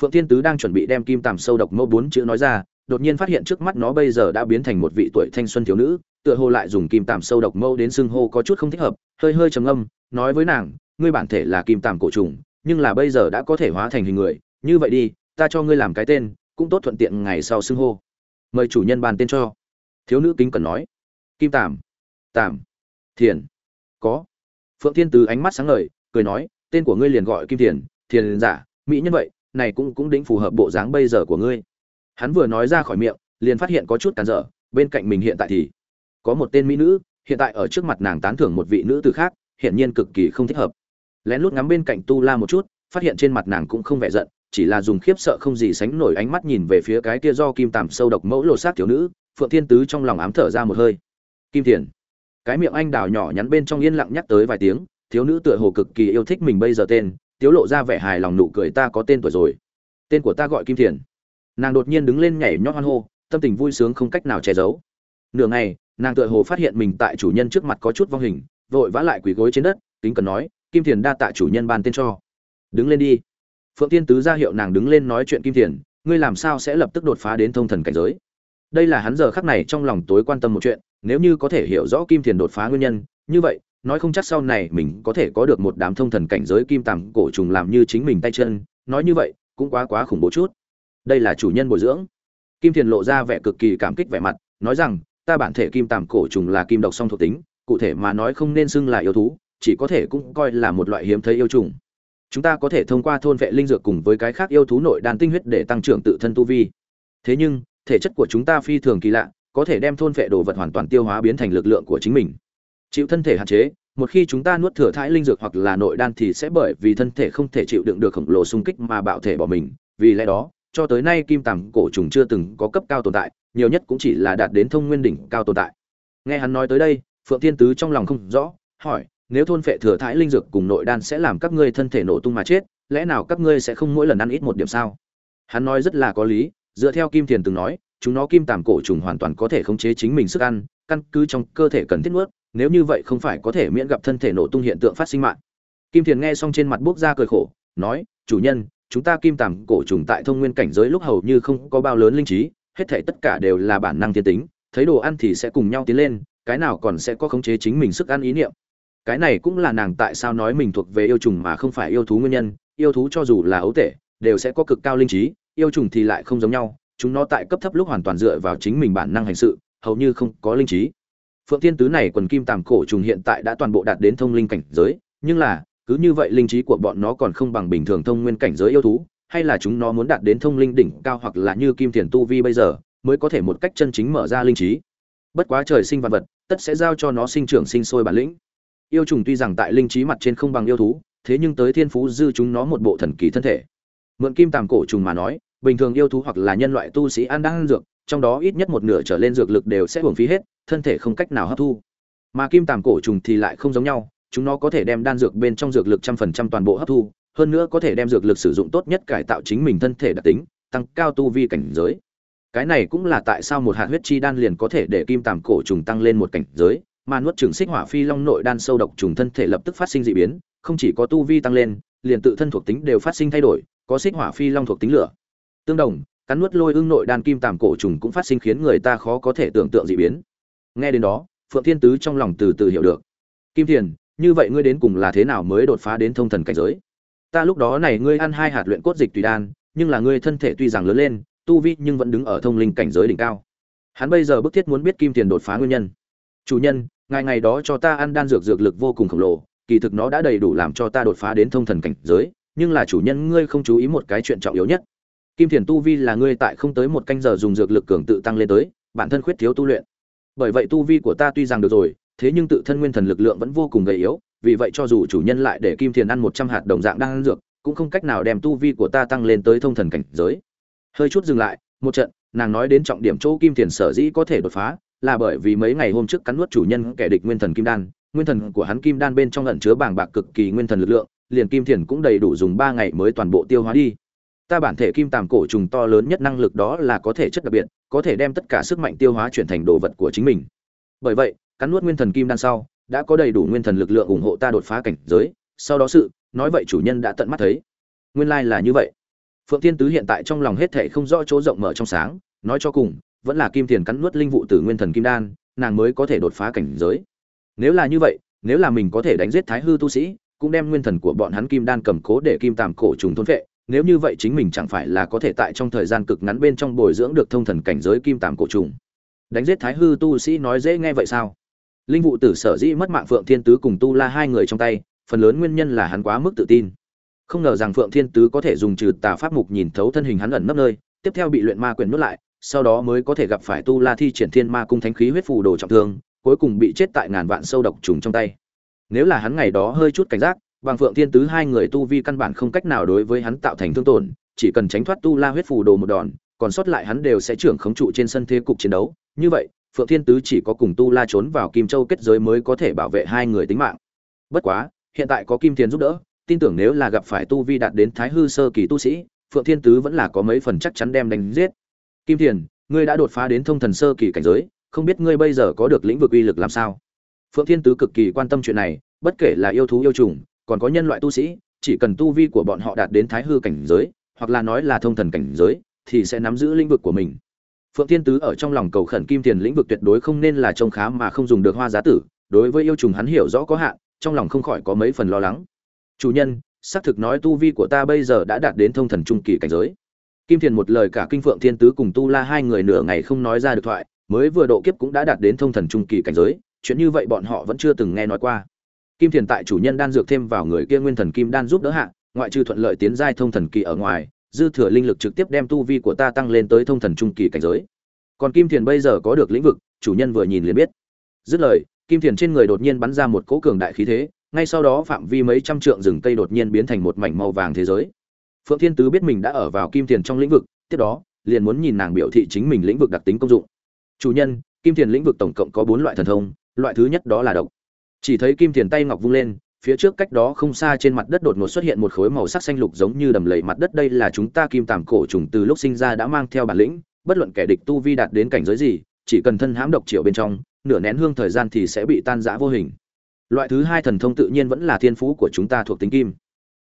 Phượng thiên tứ đang chuẩn bị đem kim tàm sâu độc mẫu bốn chữ nói ra đột nhiên phát hiện trước mắt nó bây giờ đã biến thành một vị tuổi thanh xuân thiếu nữ, tựa hồ lại dùng kim tàm sâu độc mâu đến xưng hô có chút không thích hợp, hơi hơi trầm âm nói với nàng, ngươi bản thể là kim tàm cổ trùng, nhưng là bây giờ đã có thể hóa thành hình người, như vậy đi, ta cho ngươi làm cái tên, cũng tốt thuận tiện ngày sau xưng hô. Mời chủ nhân bàn tên cho. Thiếu nữ kính cần nói. Kim tàm tàm, thiền, có. Phượng thiên từ ánh mắt sáng ngời, cười nói, tên của ngươi liền gọi kim thiền thiền giả, mỹ nhân vậy, này cũng cũng đính phù hợp bộ dáng bây giờ của ngươi hắn vừa nói ra khỏi miệng, liền phát hiện có chút cản trở bên cạnh mình hiện tại thì có một tên mỹ nữ, hiện tại ở trước mặt nàng tán thưởng một vị nữ tử khác hiện nhiên cực kỳ không thích hợp. Lén lút ngắm bên cạnh tu la một chút, phát hiện trên mặt nàng cũng không vẻ giận, chỉ là dùng khiếp sợ không gì sánh nổi ánh mắt nhìn về phía cái kia do kim tằm sâu độc mẫu lộ sát thiếu nữ, phượng thiên tứ trong lòng ám thở ra một hơi. Kim thiền, cái miệng anh đào nhỏ nhắn bên trong yên lặng nhắc tới vài tiếng, thiếu nữ tựa hồ cực kỳ yêu thích mình bây giờ tên, tiếu lộ ra vẻ hài lòng nụ cười ta có tên tuổi rồi. Tên của ta gọi kim thiền nàng đột nhiên đứng lên nhảy nhót hoan hô, tâm tình vui sướng không cách nào che giấu. Nửa ngày, nàng tựa hồ phát hiện mình tại chủ nhân trước mặt có chút vong hình, vội vã lại quỳ gối trên đất, kính cần nói, kim thiền đa tạ chủ nhân ban tên cho. Đứng lên đi. Phượng tiên tứ ra hiệu nàng đứng lên nói chuyện kim thiền, ngươi làm sao sẽ lập tức đột phá đến thông thần cảnh giới? Đây là hắn giờ khắc này trong lòng tối quan tâm một chuyện, nếu như có thể hiểu rõ kim thiền đột phá nguyên nhân, như vậy, nói không chắc sau này mình có thể có được một đám thông thần cảnh giới kim tằm cổ trùng làm như chính mình tay chân, nói như vậy, cũng quá quá khủng bố chút đây là chủ nhân bồi dưỡng. Kim thiền lộ ra vẻ cực kỳ cảm kích vẻ mặt, nói rằng, ta bản thể kim tàm cổ trùng là kim độc song thuộc tính, cụ thể mà nói không nên xưng là yêu thú, chỉ có thể cũng coi là một loại hiếm thấy yêu trùng. Chúng ta có thể thông qua thôn vệ linh dược cùng với cái khác yêu thú nội đan tinh huyết để tăng trưởng tự thân tu vi. Thế nhưng, thể chất của chúng ta phi thường kỳ lạ, có thể đem thôn vệ đồ vật hoàn toàn tiêu hóa biến thành lực lượng của chính mình. Chịu thân thể hạn chế, một khi chúng ta nuốt thừa thãi linh dược hoặc là nội đan thì sẽ bởi vì thân thể không thể chịu đựng được khổng lồ xung kích mà bạo thể bỏ mình, vì lẽ đó cho tới nay kim tằm cổ trùng chưa từng có cấp cao tồn tại, nhiều nhất cũng chỉ là đạt đến thông nguyên đỉnh cao tồn tại. Nghe hắn nói tới đây, phượng thiên tứ trong lòng không rõ, hỏi, nếu thôn phệ thừa thãi linh dược cùng nội đan sẽ làm các ngươi thân thể nổ tung mà chết, lẽ nào các ngươi sẽ không mỗi lần ăn ít một điểm sao? Hắn nói rất là có lý, dựa theo kim thiền từng nói, chúng nó kim tằm cổ trùng hoàn toàn có thể khống chế chính mình sức ăn, căn cứ trong cơ thể cần thiết nuốt, nếu như vậy không phải có thể miễn gặp thân thể nổ tung hiện tượng phát sinh mạng. Kim thiền nghe xong trên mặt buốc ra cười khổ, nói, chủ nhân chúng ta kim tằm cổ trùng tại thông nguyên cảnh giới lúc hầu như không có bao lớn linh trí, hết thể tất cả đều là bản năng thiên tính, thấy đồ ăn thì sẽ cùng nhau tiến lên, cái nào còn sẽ có khống chế chính mình sức ăn ý niệm. Cái này cũng là nàng tại sao nói mình thuộc về yêu trùng mà không phải yêu thú nguyên nhân, yêu thú cho dù là ấu tể, đều sẽ có cực cao linh trí, yêu trùng thì lại không giống nhau, chúng nó tại cấp thấp lúc hoàn toàn dựa vào chính mình bản năng hành sự, hầu như không có linh trí. Phượng thiên tứ này quần kim tàm cổ trùng hiện tại đã toàn bộ đạt đến thông linh cảnh giới, nhưng là cứ như vậy linh trí của bọn nó còn không bằng bình thường thông nguyên cảnh giới yêu thú, hay là chúng nó muốn đạt đến thông linh đỉnh cao hoặc là như kim thiền tu vi bây giờ, mới có thể một cách chân chính mở ra linh trí. Bất quá trời sinh vật vật, tất sẽ giao cho nó sinh trưởng sinh sôi bản lĩnh. Yêu trùng tuy rằng tại linh trí mặt trên không bằng yêu thú, thế nhưng tới thiên phú dư chúng nó một bộ thần kỳ thân thể. Mượn kim tàm cổ trùng mà nói, bình thường yêu thú hoặc là nhân loại tu sĩ ăn đang ăn dược, trong đó ít nhất một nửa trở lên dược lực đều sẽ hưởng phí hết, thân thể không cách nào hấp thu. Mà kim tàm cổ trùng thì lại không giống nhau chúng nó có thể đem đan dược bên trong dược lực trăm phần trăm toàn bộ hấp thu, hơn nữa có thể đem dược lực sử dụng tốt nhất cải tạo chính mình thân thể đặc tính, tăng cao tu vi cảnh giới. Cái này cũng là tại sao một hạt huyết chi đan liền có thể để kim tàm cổ trùng tăng lên một cảnh giới, mà nuốt trường xích hỏa phi long nội đan sâu độc trùng thân thể lập tức phát sinh dị biến, không chỉ có tu vi tăng lên, liền tự thân thuộc tính đều phát sinh thay đổi, có xích hỏa phi long thuộc tính lửa. Tương đồng, cắn nuốt lôi ương nội đan kim tàm cổ trùng cũng phát sinh khiến người ta khó có thể tưởng tượng dị biến. Nghe đến đó, phượng thiên tứ trong lòng từ từ hiểu được. Kim thiền như vậy ngươi đến cùng là thế nào mới đột phá đến thông thần cảnh giới? Ta lúc đó này ngươi ăn hai hạt luyện cốt dịch tùy đan, nhưng là ngươi thân thể tuy rằng lớn lên, tu vi nhưng vẫn đứng ở thông linh cảnh giới đỉnh cao. Hắn bây giờ bức thiết muốn biết kim tiền đột phá nguyên nhân. Chủ nhân, ngài ngày đó cho ta ăn đan dược dược lực vô cùng khổng lồ, kỳ thực nó đã đầy đủ làm cho ta đột phá đến thông thần cảnh giới, nhưng là chủ nhân ngươi không chú ý một cái chuyện trọng yếu nhất. Kim thiền tu vi là ngươi tại không tới một canh giờ dùng dược lực cường tự tăng lên tới, bản thân khuyết thiếu tu luyện. Bởi vậy tu vi của ta tuy rằng được rồi thế nhưng tự thân nguyên thần lực lượng vẫn vô cùng gầy yếu, vì vậy cho dù chủ nhân lại để kim thiền ăn một trăm hạt đồng dạng đang ăn dược, cũng không cách nào đem tu vi của ta tăng lên tới thông thần cảnh giới. Hơi chút dừng lại, một trận, nàng nói đến trọng điểm chỗ kim thiền sở dĩ có thể đột phá, là bởi vì mấy ngày hôm trước cắn nuốt chủ nhân kẻ địch nguyên thần kim đan, nguyên thần của hắn kim đan bên trong ẩn chứa bảng bạc cực kỳ nguyên thần lực lượng, liền kim thiền cũng đầy đủ dùng ba ngày mới toàn bộ tiêu hóa đi. Ta bản thể kim tàm cổ trùng to lớn nhất năng lực đó là có thể chất đặc biệt, có thể đem tất cả sức mạnh tiêu hóa chuyển thành đồ vật của chính mình. Bởi vậy cắn nuốt nguyên thần kim đan sau, đã có đầy đủ nguyên thần lực lượng ủng hộ ta đột phá cảnh giới. Sau đó sự, nói vậy chủ nhân đã tận mắt thấy. Nguyên lai là như vậy. Phượng thiên tứ hiện tại trong lòng hết thảy không rõ chỗ rộng mở trong sáng, nói cho cùng, vẫn là kim tiền cắn nuốt linh vụ từ nguyên thần kim đan, nàng mới có thể đột phá cảnh giới. Nếu là như vậy, nếu là mình có thể đánh giết thái hư tu sĩ, cũng đem nguyên thần của bọn hắn kim đan cầm cố để kim tàm cổ trùng thôn vệ, nếu như vậy chính mình chẳng phải là có thể tại trong thời gian cực ngắn bên trong bồi dưỡng được thông thần cảnh giới kim tàm cổ trùng. Đánh giết thái hư tu sĩ nói dễ nghe vậy sao? Linh vụ tử sở dĩ mất mạng phượng thiên tứ cùng tu la hai người trong tay, phần lớn nguyên nhân là hắn quá mức tự tin. Không ngờ rằng phượng thiên tứ có thể dùng trừ tà pháp mục nhìn thấu thân hình hắn ẩn nấp nơi, tiếp theo bị luyện ma quyền nuốt lại, sau đó mới có thể gặp phải tu la thi triển thiên ma cung thánh khí huyết phù đồ trọng thương, cuối cùng bị chết tại ngàn vạn sâu độc trùng trong tay. Nếu là hắn ngày đó hơi chút cảnh giác, bằng phượng thiên tứ hai người tu vi căn bản không cách nào đối với hắn tạo thành thương tổn, chỉ cần tránh thoát tu la huyết phù đồ một đòn, còn sót lại hắn đều sẽ trưởng khống trụ trên sân thế cục chiến đấu. Như vậy phượng thiên tứ chỉ có cùng tu la trốn vào kim châu kết giới mới có thể bảo vệ hai người tính mạng. Bất quá hiện tại có kim Thiền giúp đỡ tin tưởng nếu là gặp phải tu vi đạt đến thái hư sơ kỳ tu sĩ phượng thiên tứ vẫn là có mấy phần chắc chắn đem đánh giết. Kim Thiền, ngươi đã đột phá đến thông thần sơ kỳ cảnh giới không biết ngươi bây giờ có được lĩnh vực uy lực làm sao? Phượng thiên tứ cực kỳ quan tâm chuyện này bất kể là yêu thú yêu trùng còn có nhân loại tu sĩ chỉ cần tu vi của bọn họ đạt đến thái hư cảnh giới hoặc là nói là thông thần cảnh giới thì sẽ nắm giữ lĩnh vực của mình phượng thiên tứ ở trong lòng cầu khẩn kim tiền lĩnh vực tuyệt đối không nên là trông khá mà không dùng được hoa giá tử, đối với yêu trùng hắn hiểu rõ có hạn, trong lòng không khỏi có mấy phần lo lắng. Chủ nhân, xác thực nói tu vi của ta bây giờ đã đạt đến thông thần trung kỳ cảnh giới. Kim thiền một lời cả kinh phượng thiên tứ cùng tu la hai người nửa ngày không nói ra được thoại, mới vừa độ kiếp cũng đã đạt đến thông thần trung kỳ cảnh giới, chuyện như vậy bọn họ vẫn chưa từng nghe nói qua. Kim thiền tại chủ nhân đan dược thêm vào người kia nguyên thần kim đan giúp đỡ hạ, ngoại trừ thuận lợi tiến giai thông thần kỳ ở ngoài dư thừa linh lực trực tiếp đem tu vi của ta tăng lên tới thông thần trung kỳ cảnh giới. Còn kim thiền bây giờ có được lĩnh vực, chủ nhân vừa nhìn liền biết. Dứt lời, kim thiền trên người đột nhiên bắn ra một cỗ cường đại khí thế, ngay sau đó phạm vi mấy trăm trượng rừng cây đột nhiên biến thành một mảnh màu vàng thế giới. Phượng thiên tứ biết mình đã ở vào kim thiền trong lĩnh vực, tiếp đó, liền muốn nhìn nàng biểu thị chính mình lĩnh vực đặc tính công dụng. Chủ nhân, kim thiền lĩnh vực tổng cộng có bốn loại thần thông, loại thứ nhất đó là độc. Chỉ thấy kim thiền tay ngọc vung lên phía trước cách đó không xa trên mặt đất đột ngột xuất hiện một khối màu sắc xanh lục giống như đầm lầy mặt đất. Đây là chúng ta kim tàm cổ trùng từ lúc sinh ra đã mang theo bản lĩnh. Bất luận kẻ địch tu vi đạt đến cảnh giới gì, chỉ cần thân hãm độc triệu bên trong, nửa nén hương thời gian thì sẽ bị tan rã vô hình. Loại thứ hai thần thông tự nhiên vẫn là thiên phú của chúng ta thuộc tính kim.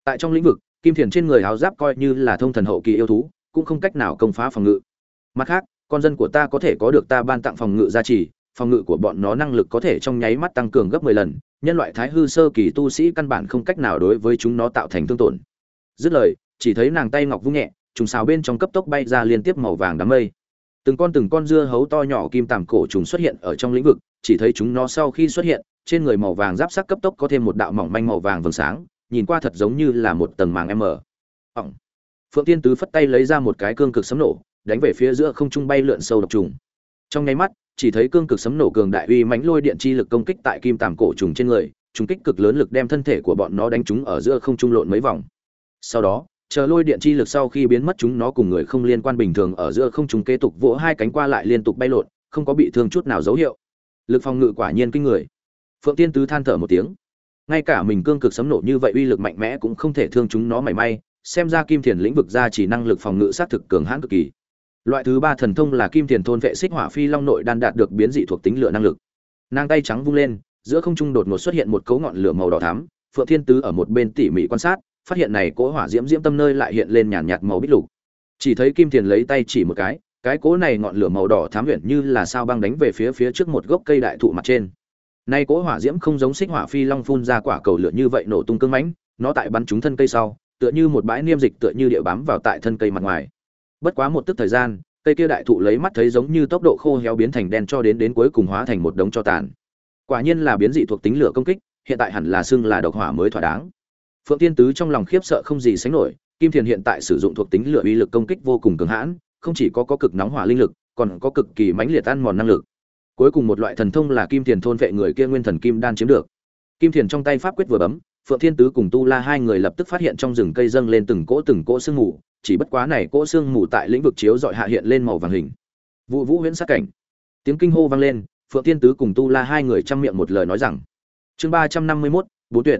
Tại trong lĩnh vực, kim thiền trên người háo giáp coi như là thông thần hậu kỳ yêu thú, cũng không cách nào công phá phòng ngự. Mặt khác, con dân của ta có thể có được ta ban tặng phòng ngự gia trì, phòng ngự của bọn nó năng lực có thể trong nháy mắt tăng cường gấp 10 lần nhân loại thái hư sơ kỳ tu sĩ căn bản không cách nào đối với chúng nó tạo thành thương tổn. Dứt lời, chỉ thấy nàng tay ngọc vung nhẹ, trùng xào bên trong cấp tốc bay ra liên tiếp màu vàng đám mây. Từng con từng con dưa hấu to nhỏ kim tằm cổ trùng xuất hiện ở trong lĩnh vực, chỉ thấy chúng nó sau khi xuất hiện, trên người màu vàng giáp sắc cấp tốc có thêm một đạo mỏng manh màu vàng vầng sáng, nhìn qua thật giống như là một tầng màng m ỏng. Phượng tiên tứ phất tay lấy ra một cái cương cực sấm nổ, đánh về phía giữa không trung bay lượn sâu độc trùng. Trong nháy mắt chỉ thấy cương cực sấm nổ cường đại uy mãnh lôi điện chi lực công kích tại kim tàm cổ trùng trên người, trùng kích cực lớn lực đem thân thể của bọn nó đánh trúng ở giữa không trung lộn mấy vòng. Sau đó, chờ lôi điện chi lực sau khi biến mất chúng nó cùng người không liên quan bình thường ở giữa không trung kế tục vỗ hai cánh qua lại liên tục bay lộn, không có bị thương chút nào dấu hiệu. Lực phòng ngự quả nhiên kinh người. Phượng tiên tứ than thở một tiếng. Ngay cả mình cương cực sấm nổ như vậy uy lực mạnh mẽ cũng không thể thương chúng nó mảy may, xem ra kim thiền lĩnh vực ra chỉ năng lực phòng ngự sát thực cường hãn cực kỳ loại thứ ba thần thông là kim tiền thôn vệ xích hỏa phi long nội đan đạt được biến dị thuộc tính lửa năng lực. Nàng tay trắng vung lên, giữa không trung đột ngột xuất hiện một cấu ngọn lửa màu đỏ thắm, phượng thiên tứ ở một bên tỉ mỉ quan sát, phát hiện này cỗ hỏa diễm diễm tâm nơi lại hiện lên nhàn nhạt màu bích lục. Chỉ thấy kim tiền lấy tay chỉ một cái cái cỗ này ngọn lửa màu đỏ thám huyện như là sao băng đánh về phía phía trước một gốc cây đại thụ mặt trên. Nay cỗ hỏa diễm không giống xích hỏa phi long phun ra quả cầu lửa như vậy nổ tung cương mãnh, nó tại bắn trúng thân cây sau, tựa như một bãi niêm dịch tựa như địa bám vào tại thân cây mặt ngoài bất quá một tức thời gian, cây kia đại thụ lấy mắt thấy giống như tốc độ khô héo biến thành đen cho đến đến cuối cùng hóa thành một đống cho tàn. Quả nhiên là biến dị thuộc tính lửa công kích, hiện tại hẳn là xưng là độc hỏa mới thỏa đáng. Phượng tiên tứ trong lòng khiếp sợ không gì sánh nổi, kim thiền hiện tại sử dụng thuộc tính lửa uy lực công kích vô cùng cường hãn, không chỉ có có cực nóng hỏa linh lực, còn có cực kỳ mãnh liệt ăn mòn năng lực. Cuối cùng một loại thần thông là kim thiền thôn vệ người kia nguyên thần kim đan chiếm được. Kim thiền trong tay pháp quyết vừa bấm, phượng thiên tứ cùng tu la hai người lập tức phát hiện trong rừng cây dâng lên từng cỗ từng cỗ sương mù chỉ bất quá này cỗ xương mù tại lĩnh vực chiếu dọi hạ hiện lên màu vàng hình. Vụ vũ huyễn sát cảnh. Tiếng kinh hô vang lên, phượng thiên tứ cùng tu la hai người chăm miệng một lời nói rằng, chương ba trăm năm mươi mốt, bốn tuyệt.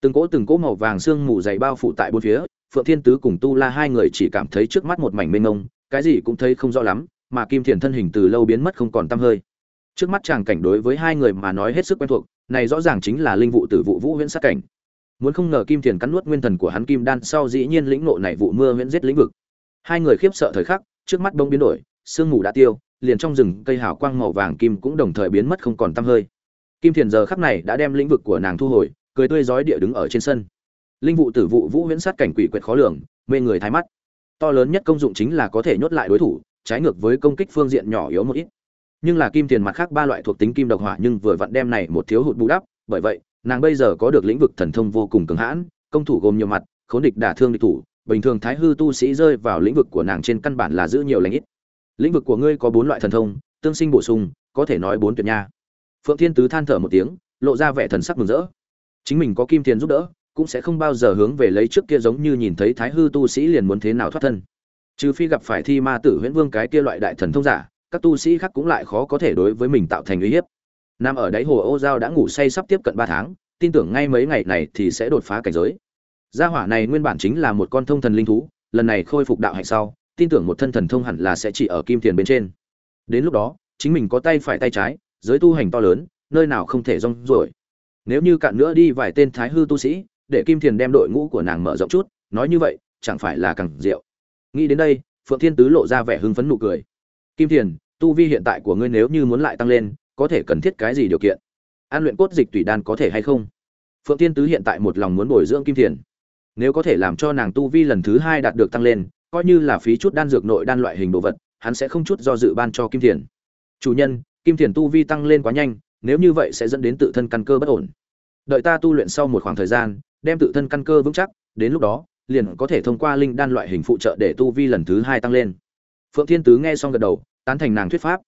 Từng cỗ từng cỗ màu vàng xương mù dày bao phủ tại bốn phía, phượng thiên tứ cùng tu la hai người chỉ cảm thấy trước mắt một mảnh mênh mông, cái gì cũng thấy không rõ lắm, mà kim thiền thân hình từ lâu biến mất không còn tăm hơi. Trước mắt chàng cảnh đối với hai người mà nói hết sức quen thuộc, này rõ ràng chính là linh vụ tử vụ vũ huyễn sát cảnh muốn không ngờ kim thiền cắn nuốt nguyên thần của hắn kim đan sau dĩ nhiên lĩnh ngộ này vụ mưa huyễn giết lĩnh vực. Hai người khiếp sợ thời khắc, trước mắt bông biến đổi, sương mù đã tiêu, liền trong rừng cây hào quang màu vàng kim cũng đồng thời biến mất không còn tăm hơi. Kim thiền giờ khắc này đã đem lĩnh vực của nàng thu hồi, cười tươi rói địa đứng ở trên sân. Linh vụ tử vụ vũ huyễn sát cảnh quỷ quyệt khó lường, mê người thái mắt. To lớn nhất công dụng chính là có thể nhốt lại đối thủ, trái ngược với công kích phương diện nhỏ yếu một ít. Nhưng là kim tiền mặt khác ba loại thuộc tính kim độc hỏa nhưng vừa vặn đem này một thiếu hụt bù đắp, bởi vậy nàng bây giờ có được lĩnh vực thần thông vô cùng cường hãn, công thủ gồm nhiều mặt, khốn địch đả thương địch thủ, bình thường thái hư tu sĩ rơi vào lĩnh vực của nàng trên căn bản là giữ nhiều lãnh ít. Lĩnh vực của ngươi có bốn loại thần thông, tương sinh bổ sung, có thể nói bốn tuyệt nha. Phượng thiên tứ than thở một tiếng, lộ ra vẻ thần sắc mừng rỡ. Chính mình có kim tiền giúp đỡ, cũng sẽ không bao giờ hướng về lấy trước kia giống như nhìn thấy thái hư tu sĩ liền muốn thế nào thoát thân. Trừ phi gặp phải thi ma tử huyễn vương cái kia loại đại thần thông giả, các tu sĩ khác cũng lại khó có thể đối với mình tạo thành uy hiếp nam ở đáy hồ ô giao đã ngủ say sắp tiếp cận ba tháng, tin tưởng ngay mấy ngày này thì sẽ đột phá cảnh giới. Gia hỏa này nguyên bản chính là một con thông thần linh thú, lần này khôi phục đạo hạnh sau, tin tưởng một thân thần thông hẳn là sẽ chỉ ở kim tiền bên trên. Đến lúc đó, chính mình có tay phải tay trái, giới tu hành to lớn, nơi nào không thể rong ruổi. nếu như cạn nữa đi vài tên thái hư tu sĩ, để kim thiền đem đội ngũ của nàng mở rộng chút, nói như vậy, chẳng phải là càng rượu nghĩ đến đây, phượng thiên tứ lộ ra vẻ hưng phấn nụ cười. Kim thiền tu vi hiện tại của ngươi nếu như muốn lại tăng lên có thể cần thiết cái gì điều kiện? An luyện cốt dịch tùy đan có thể hay không? Phượng tiên tứ hiện tại một lòng muốn bồi dưỡng kim thiền. Nếu có thể làm cho nàng tu vi lần thứ hai đạt được tăng lên, coi như là phí chút đan dược nội đan loại hình đồ vật, hắn sẽ không chút do dự ban cho kim thiền. Chủ nhân, kim thiền tu vi tăng lên quá nhanh, nếu như vậy sẽ dẫn đến tự thân căn cơ bất ổn. Đợi ta tu luyện sau một khoảng thời gian, đem tự thân căn cơ vững chắc, đến lúc đó, liền có thể thông qua linh đan loại hình phụ trợ để tu vi lần thứ hai tăng lên. Phượng thiên tứ nghe xong gật đầu, tán thành nàng thuyết pháp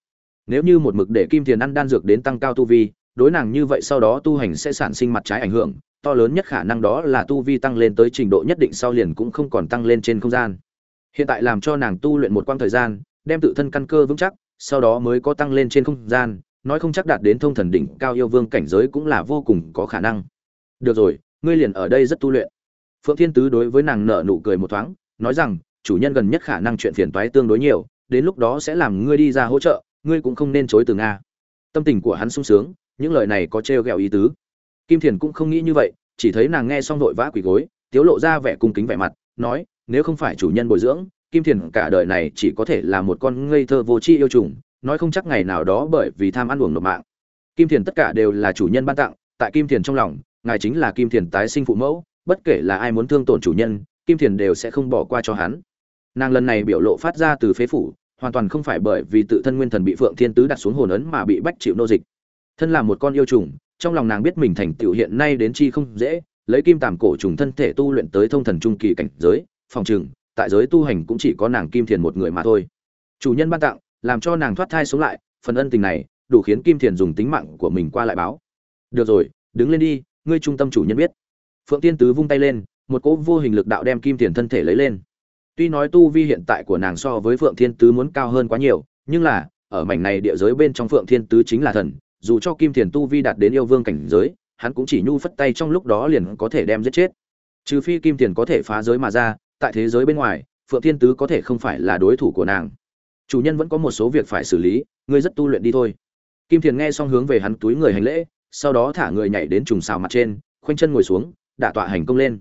nếu như một mực để kim thiền ăn đan dược đến tăng cao tu vi, đối nàng như vậy sau đó tu hành sẽ sản sinh mặt trái ảnh hưởng, to lớn nhất khả năng đó là tu vi tăng lên tới trình độ nhất định sau liền cũng không còn tăng lên trên không gian. Hiện tại làm cho nàng tu luyện một quãng thời gian, đem tự thân căn cơ vững chắc, sau đó mới có tăng lên trên không gian, nói không chắc đạt đến thông thần đỉnh cao yêu vương cảnh giới cũng là vô cùng có khả năng. Được rồi, ngươi liền ở đây rất tu luyện. Phượng thiên tứ đối với nàng nở nụ cười một thoáng, nói rằng, chủ nhân gần nhất khả năng chuyện phiền toái tương đối nhiều, đến lúc đó sẽ làm ngươi đi ra hỗ trợ ngươi cũng không nên chối từ nga. Tâm tình của hắn sung sướng, những lời này có trêu ghẹo ý tứ. Kim thiền cũng không nghĩ như vậy, chỉ thấy nàng nghe xong vội vã quỳ gối, tiếu lộ ra vẻ cung kính vẻ mặt, nói, nếu không phải chủ nhân bồi dưỡng, kim thiền cả đời này chỉ có thể là một con ngây thơ vô tri yêu trùng, nói không chắc ngày nào đó bởi vì tham ăn uổng nộp mạng. Kim thiền tất cả đều là chủ nhân ban tặng, tại kim thiền trong lòng, ngài chính là kim thiền tái sinh phụ mẫu, bất kể là ai muốn thương tổn chủ nhân, kim thiền đều sẽ không bỏ qua cho hắn. Nàng lần này biểu lộ phát ra từ phế phủ hoàn toàn không phải bởi vì tự thân nguyên thần bị phượng thiên tứ đặt xuống hồn ấn mà bị bách chịu nô dịch. Thân là một con yêu trùng, trong lòng nàng biết mình thành tựu hiện nay đến chi không dễ, lấy kim tàm cổ trùng thân thể tu luyện tới thông thần trung kỳ cảnh giới, phòng trừng, tại giới tu hành cũng chỉ có nàng kim thiền một người mà thôi. Chủ nhân ban tặng, làm cho nàng thoát thai sống lại, phần ân tình này, đủ khiến kim thiền dùng tính mạng của mình qua lại báo. Được rồi, đứng lên đi, ngươi trung tâm chủ nhân biết. Phượng tiên tứ vung tay lên, một cỗ vô hình lực đạo đem kim thiền thân thể lấy lên tuy nói tu vi hiện tại của nàng so với phượng thiên tứ muốn cao hơn quá nhiều, nhưng là, ở mảnh này địa giới bên trong phượng thiên tứ chính là thần, dù cho kim thiền tu vi đạt đến yêu vương cảnh giới, hắn cũng chỉ nhu phất tay trong lúc đó liền có thể đem giết chết. Trừ phi kim thiền có thể phá giới mà ra, tại thế giới bên ngoài, phượng thiên tứ có thể không phải là đối thủ của nàng. Chủ nhân vẫn có một số việc phải xử lý, ngươi rất tu luyện đi thôi. Kim thiền nghe xong hướng về hắn túi người hành lễ, sau đó thả người nhảy đến trùng xào mặt trên, khoanh chân ngồi xuống, đả tọa hành công lên.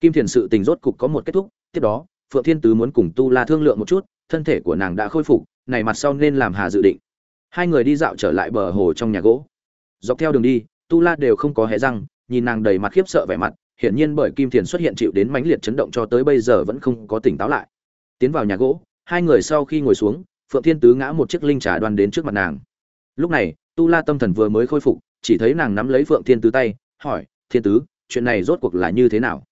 Kim thiền sự tình rốt cục có một kết thúc, tiếp đó phượng thiên tứ muốn cùng tu la thương lượng một chút, thân thể của nàng đã khôi phục, này mặt sau nên làm hà dự định. Hai người đi dạo trở lại bờ hồ trong nhà gỗ. Dọc theo đường đi, tu la đều không có hé răng, nhìn nàng đầy mặt khiếp sợ vẻ mặt, hiển nhiên bởi kim thiền xuất hiện chịu đến mãnh liệt chấn động cho tới bây giờ vẫn không có tỉnh táo lại. Tiến vào nhà gỗ, hai người sau khi ngồi xuống, phượng thiên tứ ngã một chiếc linh trà đoan đến trước mặt nàng. Lúc này, tu la tâm thần vừa mới khôi phục, chỉ thấy nàng nắm lấy phượng thiên tứ tay, hỏi, thiên tứ, chuyện này rốt cuộc là như thế nào?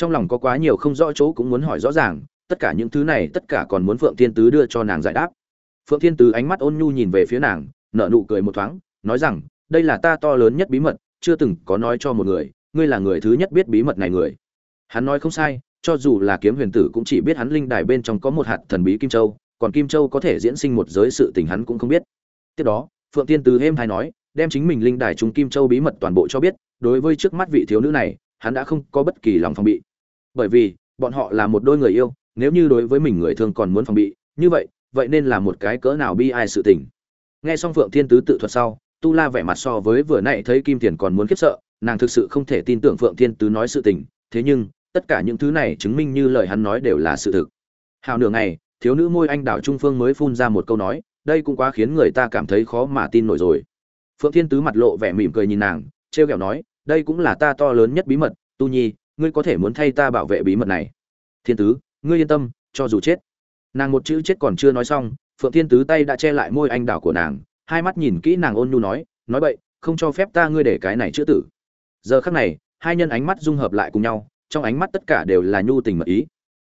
Trong lòng có quá nhiều không rõ chỗ cũng muốn hỏi rõ ràng, tất cả những thứ này tất cả còn muốn phượng thiên tứ đưa cho nàng giải đáp. Phượng thiên tứ ánh mắt ôn nhu nhìn về phía nàng, nở nụ cười một thoáng, nói rằng, đây là ta to lớn nhất bí mật, chưa từng có nói cho một người, ngươi là người thứ nhất biết bí mật này người. Hắn nói không sai, cho dù là kiếm huyền tử cũng chỉ biết hắn linh đài bên trong có một hạt thần bí kim châu, còn kim châu có thể diễn sinh một giới sự tình hắn cũng không biết. Tiếp đó, phượng tiên tứ êm hay nói, đem chính mình linh đài trùng kim châu bí mật toàn bộ cho biết, đối với trước mắt vị thiếu nữ này, hắn đã không có bất kỳ lòng phòng bị bởi vì bọn họ là một đôi người yêu, nếu như đối với mình người thương còn muốn phòng bị, như vậy vậy nên là một cái cỡ nào bi ai sự tình. Nghe xong phượng thiên tứ tự thuật sau, tu la vẻ mặt so với vừa nãy thấy kim tiền còn muốn khiếp sợ, nàng thực sự không thể tin tưởng phượng thiên tứ nói sự tình, thế nhưng, tất cả những thứ này chứng minh như lời hắn nói đều là sự thực. Hào nửa ngày, thiếu nữ môi anh đào trung phương mới phun ra một câu nói, đây cũng quá khiến người ta cảm thấy khó mà tin nổi rồi. Phượng thiên tứ mặt lộ vẻ mỉm cười nhìn nàng, trêu kẹo nói, đây cũng là ta to lớn nhất bí mật, tu nhi ngươi có thể muốn thay ta bảo vệ bí mật này. Thiên tứ, ngươi yên tâm, cho dù chết. Nàng một chữ chết còn chưa nói xong, phượng thiên tứ tay đã che lại môi anh đảo của nàng, hai mắt nhìn kỹ nàng ôn nhu nói nói vậy không cho phép ta ngươi để cái này chữa tử. Giờ khắc này, hai nhân ánh mắt dung hợp lại cùng nhau, trong ánh mắt tất cả đều là nhu tình mật ý.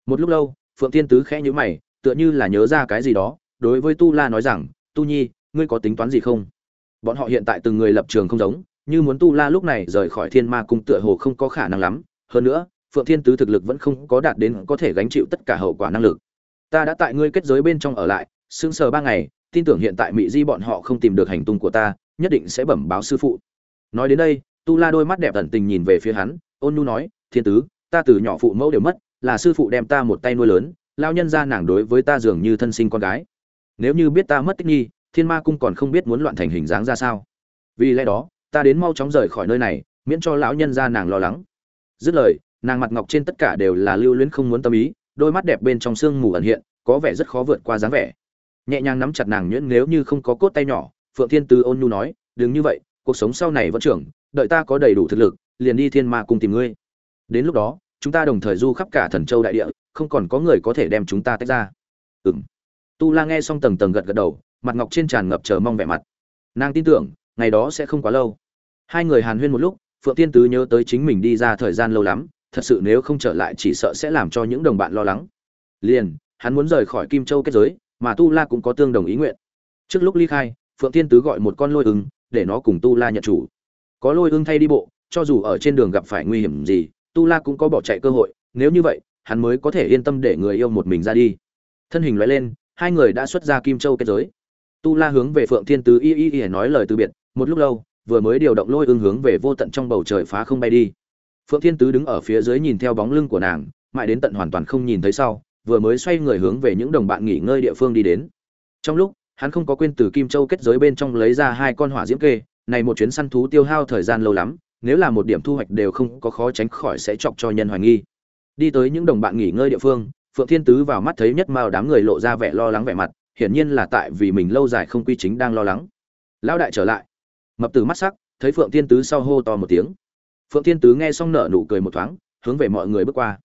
Một lúc lâu, phượng thiên tứ khẽ nhíu mày, tựa như là nhớ ra cái gì đó, đối với tu la nói rằng, tu nhi, ngươi có tính toán gì không? Bọn họ hiện tại từng người lập trường không giống, như muốn tu la lúc này rời khỏi thiên ma cung tựa hồ không có khả năng lắm hơn nữa, phượng thiên tứ thực lực vẫn không có đạt đến có thể gánh chịu tất cả hậu quả năng lực. Ta đã tại ngươi kết giới bên trong ở lại, sững sờ ba ngày, tin tưởng hiện tại mỹ di bọn họ không tìm được hành tung của ta, nhất định sẽ bẩm báo sư phụ. Nói đến đây, tu la đôi mắt đẹp tận tình nhìn về phía hắn, ôn nhu nói, thiên tứ, ta từ nhỏ phụ mẫu đều mất, là sư phụ đem ta một tay nuôi lớn lao nhân ra nàng đối với ta dường như thân sinh con gái. Nếu như biết ta mất tích nhi thiên ma cung còn không biết muốn loạn thành hình dáng ra sao. Vì lẽ đó, ta đến mau chóng rời khỏi nơi này, miễn cho lão nhân ra nàng lo lắng dứt lời, nàng mặt ngọc trên tất cả đều là lưu luyến không muốn tâm ý, đôi mắt đẹp bên trong sương mù ẩn hiện, có vẻ rất khó vượt qua dáng vẻ. Nhẹ nhàng nắm chặt nàng nhuyễn nếu như không có cốt tay nhỏ, phượng thiên tư ôn nhu nói, đừng như vậy, cuộc sống sau này vẫn trưởng, đợi ta có đầy đủ thực lực, liền đi thiên ma cùng tìm ngươi. Đến lúc đó, chúng ta đồng thời du khắp cả thần châu đại địa, không còn có người có thể đem chúng ta tách ra. Ừng tu la nghe xong tầng tầng gật gật đầu, mặt ngọc trên tràn ngập chờ mong vẻ mặt. Nàng tin tưởng, ngày đó sẽ không quá lâu. Hai người hàn huyên một lúc phượng tiên tứ nhớ tới chính mình đi ra thời gian lâu lắm, thật sự nếu không trở lại chỉ sợ sẽ làm cho những đồng bạn lo lắng. Liền, hắn muốn rời khỏi kim châu kết giới, mà tu la cũng có tương đồng ý nguyện. Trước lúc ly khai, phượng tiên tứ gọi một con lôi ưng, để nó cùng tu la nhận chủ. Có lôi ưng thay đi bộ, cho dù ở trên đường gặp phải nguy hiểm gì, tu la cũng có bỏ chạy cơ hội, nếu như vậy, hắn mới có thể yên tâm để người yêu một mình ra đi. Thân hình loại lên, hai người đã xuất ra kim châu kết giới. Tu la hướng về phượng thiên tứ y y y nói lời từ biệt, một lúc lâu vừa mới điều động lôi ưng hướng về vô tận trong bầu trời phá không bay đi. Phượng thiên tứ đứng ở phía dưới nhìn theo bóng lưng của nàng, mãi đến tận hoàn toàn không nhìn thấy sau, vừa mới xoay người hướng về những đồng bạn nghỉ ngơi địa phương đi đến. Trong lúc, hắn không có quên từ kim châu kết giới bên trong lấy ra hai con hỏa diễm kê, này một chuyến săn thú tiêu hao thời gian lâu lắm, nếu là một điểm thu hoạch đều không có khó tránh khỏi sẽ chọc cho nhân hoài nghi. Đi tới những đồng bạn nghỉ ngơi địa phương, phượng thiên tứ vào mắt thấy nhất mao đám người lộ ra vẻ lo lắng vẻ mặt, hiển nhiên là tại vì mình lâu dài không quy chính đang lo lắng. Lão đại trở lại mập từ mắt sắc, thấy phượng thiên tứ sau hô to một tiếng. Phượng thiên tứ nghe xong nở nụ cười một thoáng, hướng về mọi người bước qua.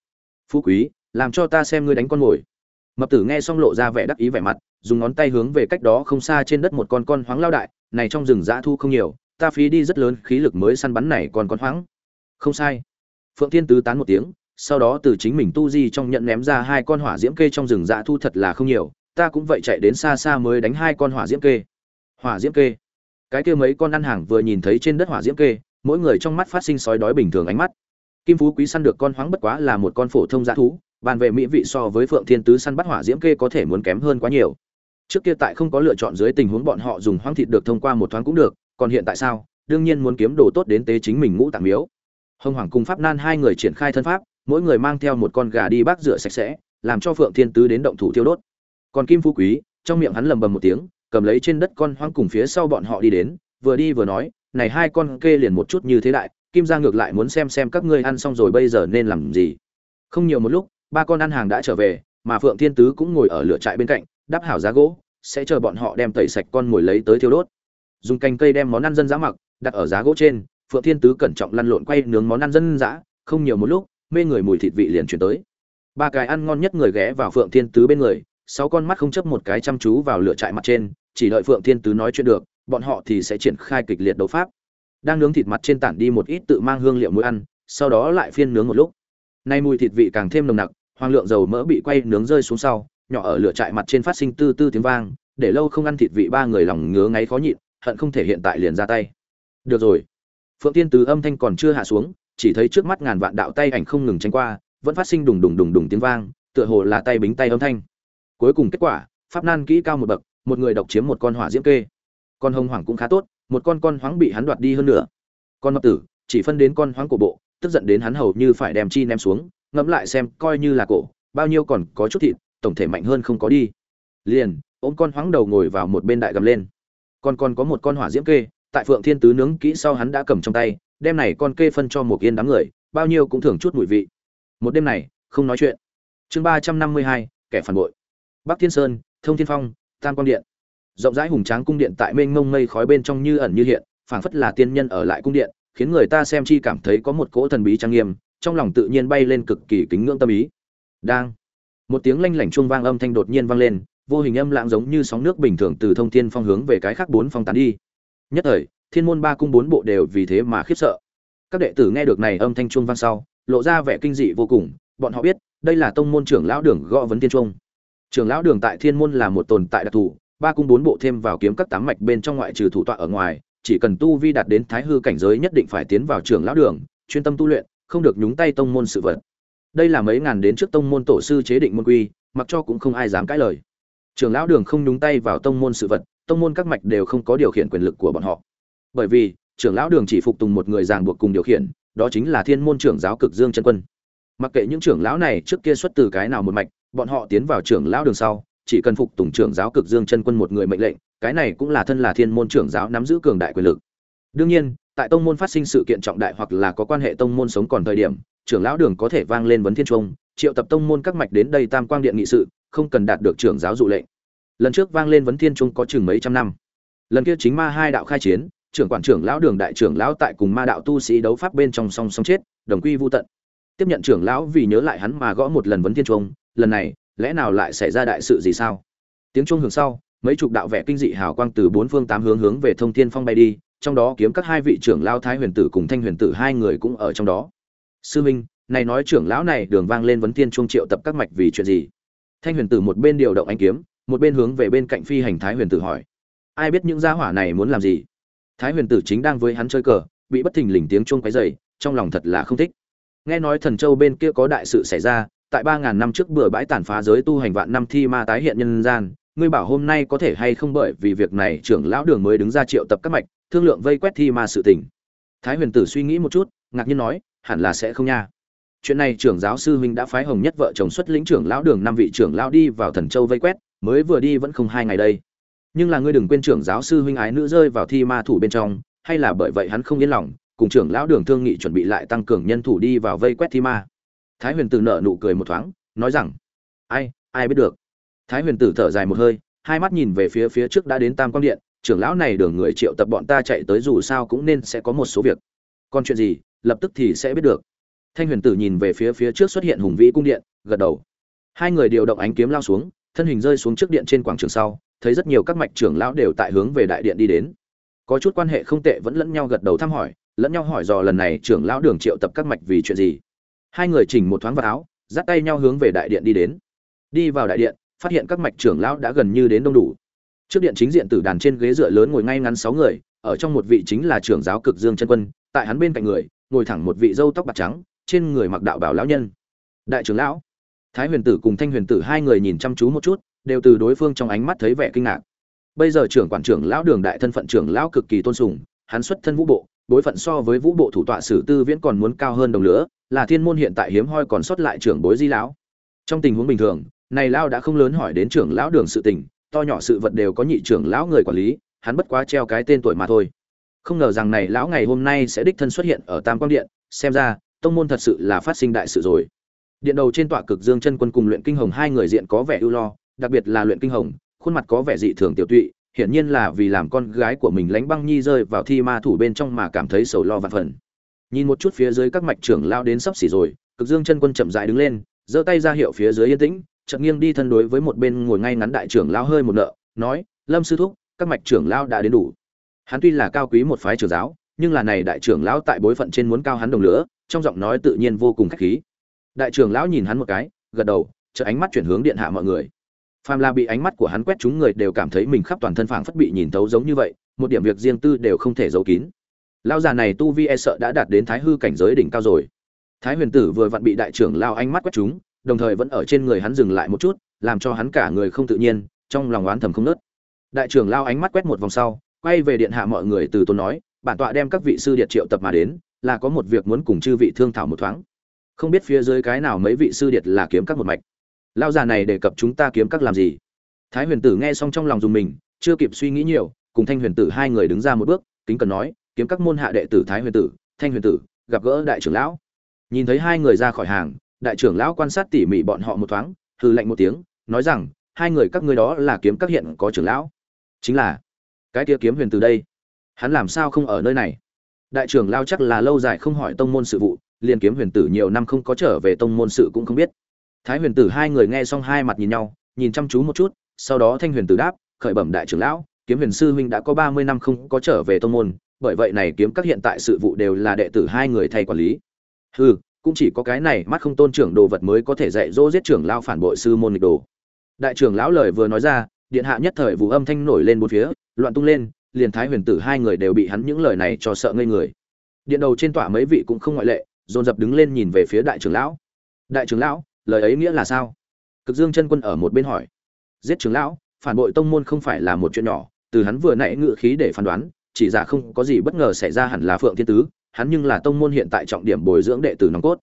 Phú quý, làm cho ta xem ngươi đánh con mồi mập tử nghe xong lộ ra vẻ đắc ý vẻ mặt, dùng ngón tay hướng về cách đó không xa trên đất một con con hoáng lao đại, này trong rừng dã thu không nhiều, ta phí đi rất lớn khí lực mới săn bắn này còn con hoáng. Không sai. Phượng thiên tứ tán một tiếng, sau đó từ chính mình tu di trong nhận ném ra hai con hỏa diễm kê trong rừng dã thu thật là không nhiều, ta cũng vậy chạy đến xa xa mới đánh hai con hỏa diễm kê. Hỏa diễm kê cái kia mấy con ăn hàng vừa nhìn thấy trên đất hỏa diễm kê, mỗi người trong mắt phát sinh sói đói bình thường ánh mắt. Kim phú quý săn được con hoáng bất quá là một con phổ thông dã thú, bàn về mỹ vị so với phượng thiên tứ săn bắt hỏa diễm kê có thể muốn kém hơn quá nhiều. Trước kia tại không có lựa chọn dưới tình huống bọn họ dùng hoang thịt được thông qua một thoáng cũng được, còn hiện tại sao? Đương nhiên muốn kiếm đồ tốt đến tế chính mình ngũ tạng miếu. Hồng hoàng cùng pháp nan hai người triển khai thân pháp, mỗi người mang theo một con gà đi bác rửa sạch sẽ, làm cho phượng thiên tứ đến động thủ tiêu đốt. Còn kim phú quý, trong miệng hắn lầm bầm một tiếng cầm lấy trên đất con hoang cùng phía sau bọn họ đi đến, vừa đi vừa nói, này hai con kê liền một chút như thế đại, kim gia ngược lại muốn xem xem các ngươi ăn xong rồi bây giờ nên làm gì. Không nhiều một lúc, ba con ăn hàng đã trở về, mà phượng thiên tứ cũng ngồi ở lửa trại bên cạnh, đắp hảo giá gỗ, sẽ chờ bọn họ đem tẩy sạch con mồi lấy tới thiêu đốt. Dùng cành cây đem món ăn dân dã mặc, đặt ở giá gỗ trên, phượng thiên tứ cẩn trọng lăn lộn quay nướng món ăn dân dã, không nhiều một lúc, mê người mùi thịt vị liền chuyển tới. Ba cái ăn ngon nhất người ghé vào phượng thiên tứ bên người, sáu con mắt không chấp một cái chăm chú vào lửa trại mặt trên chỉ đợi phượng thiên tứ nói chuyện được, bọn họ thì sẽ triển khai kịch liệt đấu pháp. Đang nướng thịt mặt trên tản đi một ít tự mang hương liệu muối ăn, sau đó lại phiên nướng một lúc. Nay mùi thịt vị càng thêm nồng nặc, hoàng lượng dầu mỡ bị quay nướng rơi xuống sau, nhỏ ở lửa trại mặt trên phát sinh tư tư tiếng vang, để lâu không ăn thịt vị ba người lòng ngứa ngáy khó nhịn, hận không thể hiện tại liền ra tay. Được rồi. Phượng thiên tứ âm thanh còn chưa hạ xuống, chỉ thấy trước mắt ngàn vạn đạo tay ảnh không ngừng tranh qua, vẫn phát sinh đùng đùng đùng đùng tiếng vang, tựa hồ là tay bính tay âm thanh. Cuối cùng kết quả, pháp nan kỹ cao một bậc một người độc chiếm một con hỏa diễm kê. Con hồng hoàng cũng khá tốt, một con con hoáng bị hắn đoạt đi hơn nữa con mập tử, chỉ phân đến con hoáng của bộ, tức giận đến hắn hầu như phải đem chi ném xuống, ngẫm lại xem coi như là cổ, bao nhiêu còn có chút thịt, tổng thể mạnh hơn không có đi. Liền, ôm con hoáng đầu ngồi vào một bên đại gầm lên. Còn còn có một con hỏa diễm kê, tại phượng thiên tứ nướng kỹ sau hắn đã cầm trong tay, đem này con kê phân cho một yên đám người, bao nhiêu cũng thường chút mùi vị. Một đêm này, không nói chuyện. Chương ba trăm năm mươi hai, kẻ phản bội. Bắc thiên sơn, thông thiên phong tam quang điện. Rộng rãi hùng tráng cung điện tại mênh mông mây khói bên trong như ẩn như hiện, phảng phất là tiên nhân ở lại cung điện, khiến người ta xem chi cảm thấy có một cỗ thần bí trang nghiêm, trong lòng tự nhiên bay lên cực kỳ kính ngưỡng tâm ý. Đang, một tiếng lanh lảnh chuông vang âm thanh đột nhiên vang lên, vô hình âm lãng giống như sóng nước bình thường từ thông thiên phong hướng về cái khác bốn phong tán đi. Nhất thời, thiên môn ba cung bốn bộ đều vì thế mà khiếp sợ. Các đệ tử nghe được này âm thanh chuông vang sau, lộ ra vẻ kinh dị vô cùng, bọn họ biết, đây là tông môn trưởng lão đường gõ vấn tiên trung trưởng lão đường tại thiên môn là một tồn tại đặc thù, ba cung bốn bộ thêm vào kiếm các tám mạch bên trong ngoại trừ thủ tọa ở ngoài, chỉ cần tu vi đạt đến thái hư cảnh giới nhất định phải tiến vào trưởng lão đường, chuyên tâm tu luyện, không được nhúng tay tông môn sự vật. Đây là mấy ngàn đến trước tông môn tổ sư chế định môn quy, mặc cho cũng không ai dám cãi lời. Trưởng lão đường không nhúng tay vào tông môn sự vật, tông môn các mạch đều không có điều khiển quyền lực của bọn họ. Bởi vì trưởng lão đường chỉ phục tùng một người ràng buộc cùng điều khiển, đó chính là thiên môn trưởng giáo cực dương chân quân. Mặc kệ những trưởng lão này trước kia xuất từ cái nào một mạch bọn họ tiến vào trưởng lão đường sau, chỉ cần phục tùng trưởng giáo cực dương chân quân một người mệnh lệnh, cái này cũng là thân là thiên môn trưởng giáo nắm giữ cường đại quyền lực. Đương nhiên, tại tông môn phát sinh sự kiện trọng đại hoặc là có quan hệ tông môn sống còn thời điểm, trưởng lão đường có thể vang lên vấn thiên trung, triệu tập tông môn các mạch đến đây tam quang điện nghị sự, không cần đạt được trưởng giáo dụ lệnh. Lần trước vang lên vấn thiên trung có chừng mấy trăm năm. Lần kia chính ma hai đạo khai chiến, trưởng quản trưởng lão đường đại trưởng lão tại cùng ma đạo tu sĩ đấu pháp bên trong song song chết, đồng quy vô tận. Tiếp nhận trưởng lão vì nhớ lại hắn mà gõ một lần vấn thiên trung lần này, lẽ nào lại xảy ra đại sự gì sao? Tiếng chuông hưởng sau, mấy chục đạo vẽ kinh dị hào quang từ bốn phương tám hướng hướng về thông thiên phong bay đi, trong đó kiếm các hai vị trưởng lão thái huyền tử cùng thanh huyền tử hai người cũng ở trong đó. Sư minh, này nói trưởng lão này đường vang lên vấn tiên trung triệu tập các mạch vì chuyện gì? Thanh huyền tử một bên điều động anh kiếm, một bên hướng về bên cạnh phi hành thái huyền tử hỏi. Ai biết những gia hỏa này muốn làm gì? Thái huyền tử chính đang với hắn chơi cờ, bị bất thình lình tiếng chuông quấy dày trong lòng thật là không thích. Nghe nói thần châu bên kia có đại sự xảy ra tại ba ngàn năm trước bừa bãi tàn phá giới tu hành vạn năm thi ma tái hiện nhân gian, ngươi bảo hôm nay có thể hay không bởi vì việc này trưởng lão đường mới đứng ra triệu tập các mạch, thương lượng vây quét thi ma sự tình. Thái huyền tử suy nghĩ một chút, ngạc nhiên nói, hẳn là sẽ không nha. Chuyện này trưởng giáo sư huynh đã phái hồng nhất vợ chồng xuất lĩnh trưởng lão đường năm vị trưởng lão đi vào thần châu vây quét, mới vừa đi vẫn không hai ngày đây. Nhưng là ngươi đừng quên trưởng giáo sư huynh ái nữ rơi vào thi ma thủ bên trong, hay là bởi vậy hắn không yên lòng, cùng trưởng lão đường thương nghị chuẩn bị lại tăng cường nhân thủ đi vào vây quét thi ma thái huyền tử nở nụ cười một thoáng, nói rằng, ai ai biết được? Thái huyền tử thở dài một hơi, hai mắt nhìn về phía phía trước đã đến tam quang điện, trưởng lão này đường người triệu tập bọn ta chạy tới dù sao cũng nên sẽ có một số việc. Còn chuyện gì, lập tức thì sẽ biết được. Thanh huyền tử nhìn về phía phía trước xuất hiện hùng vĩ cung điện, gật đầu. Hai người điều động ánh kiếm lao xuống, thân hình rơi xuống trước điện trên quảng trường sau, thấy rất nhiều các mạch trưởng lão đều tại hướng về đại điện đi đến. Có chút quan hệ không tệ vẫn lẫn nhau gật đầu thăm hỏi, lẫn nhau hỏi dò lần này trưởng lão đường triệu tập các mạch vì chuyện gì hai người chỉnh một thoáng vào áo, dắt tay nhau hướng về đại điện đi đến. Đi vào đại điện, phát hiện các mạch trưởng lão đã gần như đến đông đủ. Trước điện chính diện tử đàn trên ghế dựa lớn ngồi ngay ngắn sáu người, ở trong một vị chính là trưởng giáo cực dương chân quân, tại hắn bên cạnh người, ngồi thẳng một vị dâu tóc bạc trắng, trên người mặc đạo bảo lão nhân. Đại trưởng lão, thái huyền tử cùng thanh huyền tử hai người nhìn chăm chú một chút, đều từ đối phương trong ánh mắt thấy vẻ kinh ngạc. Bây giờ trưởng quản trưởng lão đường đại thân phận trưởng lão cực kỳ tôn sùng, hắn xuất thân vũ bộ bối phận so với vũ bộ thủ tọa sử tư viễn còn muốn cao hơn đồng lửa, là thiên môn hiện tại hiếm hoi còn sót lại trưởng bối di lão. Trong tình huống bình thường, này lão đã không lớn hỏi đến trưởng lão đường sự tình, to nhỏ sự vật đều có nhị trưởng lão người quản lý, hắn bất quá treo cái tên tuổi mà thôi. Không ngờ rằng này lão ngày hôm nay sẽ đích thân xuất hiện ở tam quang điện, xem ra, tông môn thật sự là phát sinh đại sự rồi. Điện đầu trên tọa cực dương chân quân cùng luyện kinh hồng hai người diện có vẻ ưu lo, đặc biệt là luyện kinh hồng, khuôn mặt có vẻ dị thường tiểu tụy hiển nhiên là vì làm con gái của mình lánh băng nhi rơi vào thi ma thủ bên trong mà cảm thấy sầu lo vạn phần. Nhìn một chút phía dưới các mạch trưởng lao đến sắp xỉ rồi, cực dương chân quân chậm dại đứng lên, giơ tay ra hiệu phía dưới yên tĩnh, chợt nghiêng đi thân đối với một bên ngồi ngay ngắn đại trưởng lao hơi một nợ, nói, lâm sư thúc, các mạch trưởng lao đã đến đủ. Hắn tuy là cao quý một phái trưởng giáo, nhưng là này đại trưởng lão tại bối phận trên muốn cao hắn đồng lửa, trong giọng nói tự nhiên vô cùng khách khí. Đại trưởng lão nhìn hắn một cái, gật đầu chợ ánh mắt chuyển hướng điện hạ mọi người phàm là bị ánh mắt của hắn quét chúng người đều cảm thấy mình khắp toàn thân phảng phất bị nhìn thấu giống như vậy, một điểm việc riêng tư đều không thể giấu kín. Lão già này tu vi e sợ đã đạt đến thái hư cảnh giới đỉnh cao rồi. Thái huyền tử vừa vặn bị đại trưởng lao ánh mắt quét chúng, đồng thời vẫn ở trên người hắn dừng lại một chút, làm cho hắn cả người không tự nhiên, trong lòng oán thầm không nớt. Đại trưởng lao ánh mắt quét một vòng sau, quay về điện hạ mọi người từ tốn nói, bản tọa đem các vị sư điện triệu tập mà đến, là có một việc muốn cùng chư vị thương thảo một thoáng. Không biết phía dưới cái nào mấy vị sư điệt là kiếm các một mạch lao già này đề cập chúng ta kiếm các làm gì? Thái huyền tử nghe xong trong lòng dùng mình, chưa kịp suy nghĩ nhiều, cùng thanh huyền tử hai người đứng ra một bước, kính cần nói, kiếm các môn hạ đệ tử thái huyền tử, thanh huyền tử, gặp gỡ đại trưởng lão. Nhìn thấy hai người ra khỏi hàng, đại trưởng lão quan sát tỉ mỉ bọn họ một thoáng hư lạnh một tiếng, nói rằng, hai người các ngươi đó là kiếm các hiện có trưởng lão. Chính là, cái tia kiếm huyền từ đây, hắn làm sao không ở nơi này? Đại trưởng lao chắc là lâu dài không hỏi tông môn sự vụ, liền kiếm huyền tử nhiều năm không có trở về tông môn sự cũng không biết thái huyền tử hai người nghe xong hai mặt nhìn nhau, nhìn chăm chú một chút, sau đó thanh huyền tử đáp, khởi bẩm đại trưởng lão, kiếm huyền sư huynh đã có ba mươi năm không có trở về tông môn, bởi vậy này kiếm các hiện tại sự vụ đều là đệ tử hai người thay quản lý. Hừ, cũng chỉ có cái này, mắt không tôn trưởng đồ vật mới có thể dạy dỗ giết trưởng lao phản bội sư môn nghịch đồ. Đại trưởng lão lời vừa nói ra, điện hạ nhất thời vụ âm thanh nổi lên một phía, loạn tung lên, liền thái huyền tử hai người đều bị hắn những lời này cho sợ ngây người. Điện đầu trên tỏa mấy vị cũng không ngoại lệ, dồn dập đứng lên nhìn về phía đại trưởng lão. Đại trưởng lão lời ấy nghĩa là sao? Cực dương chân quân ở một bên hỏi. Giết trưởng lão, phản bội tông môn không phải là một chuyện nhỏ, từ hắn vừa nãy ngự khí để phán đoán, chỉ giả không có gì bất ngờ xảy ra hẳn là phượng thiên tứ, hắn nhưng là tông môn hiện tại trọng điểm bồi dưỡng đệ tử nòng cốt.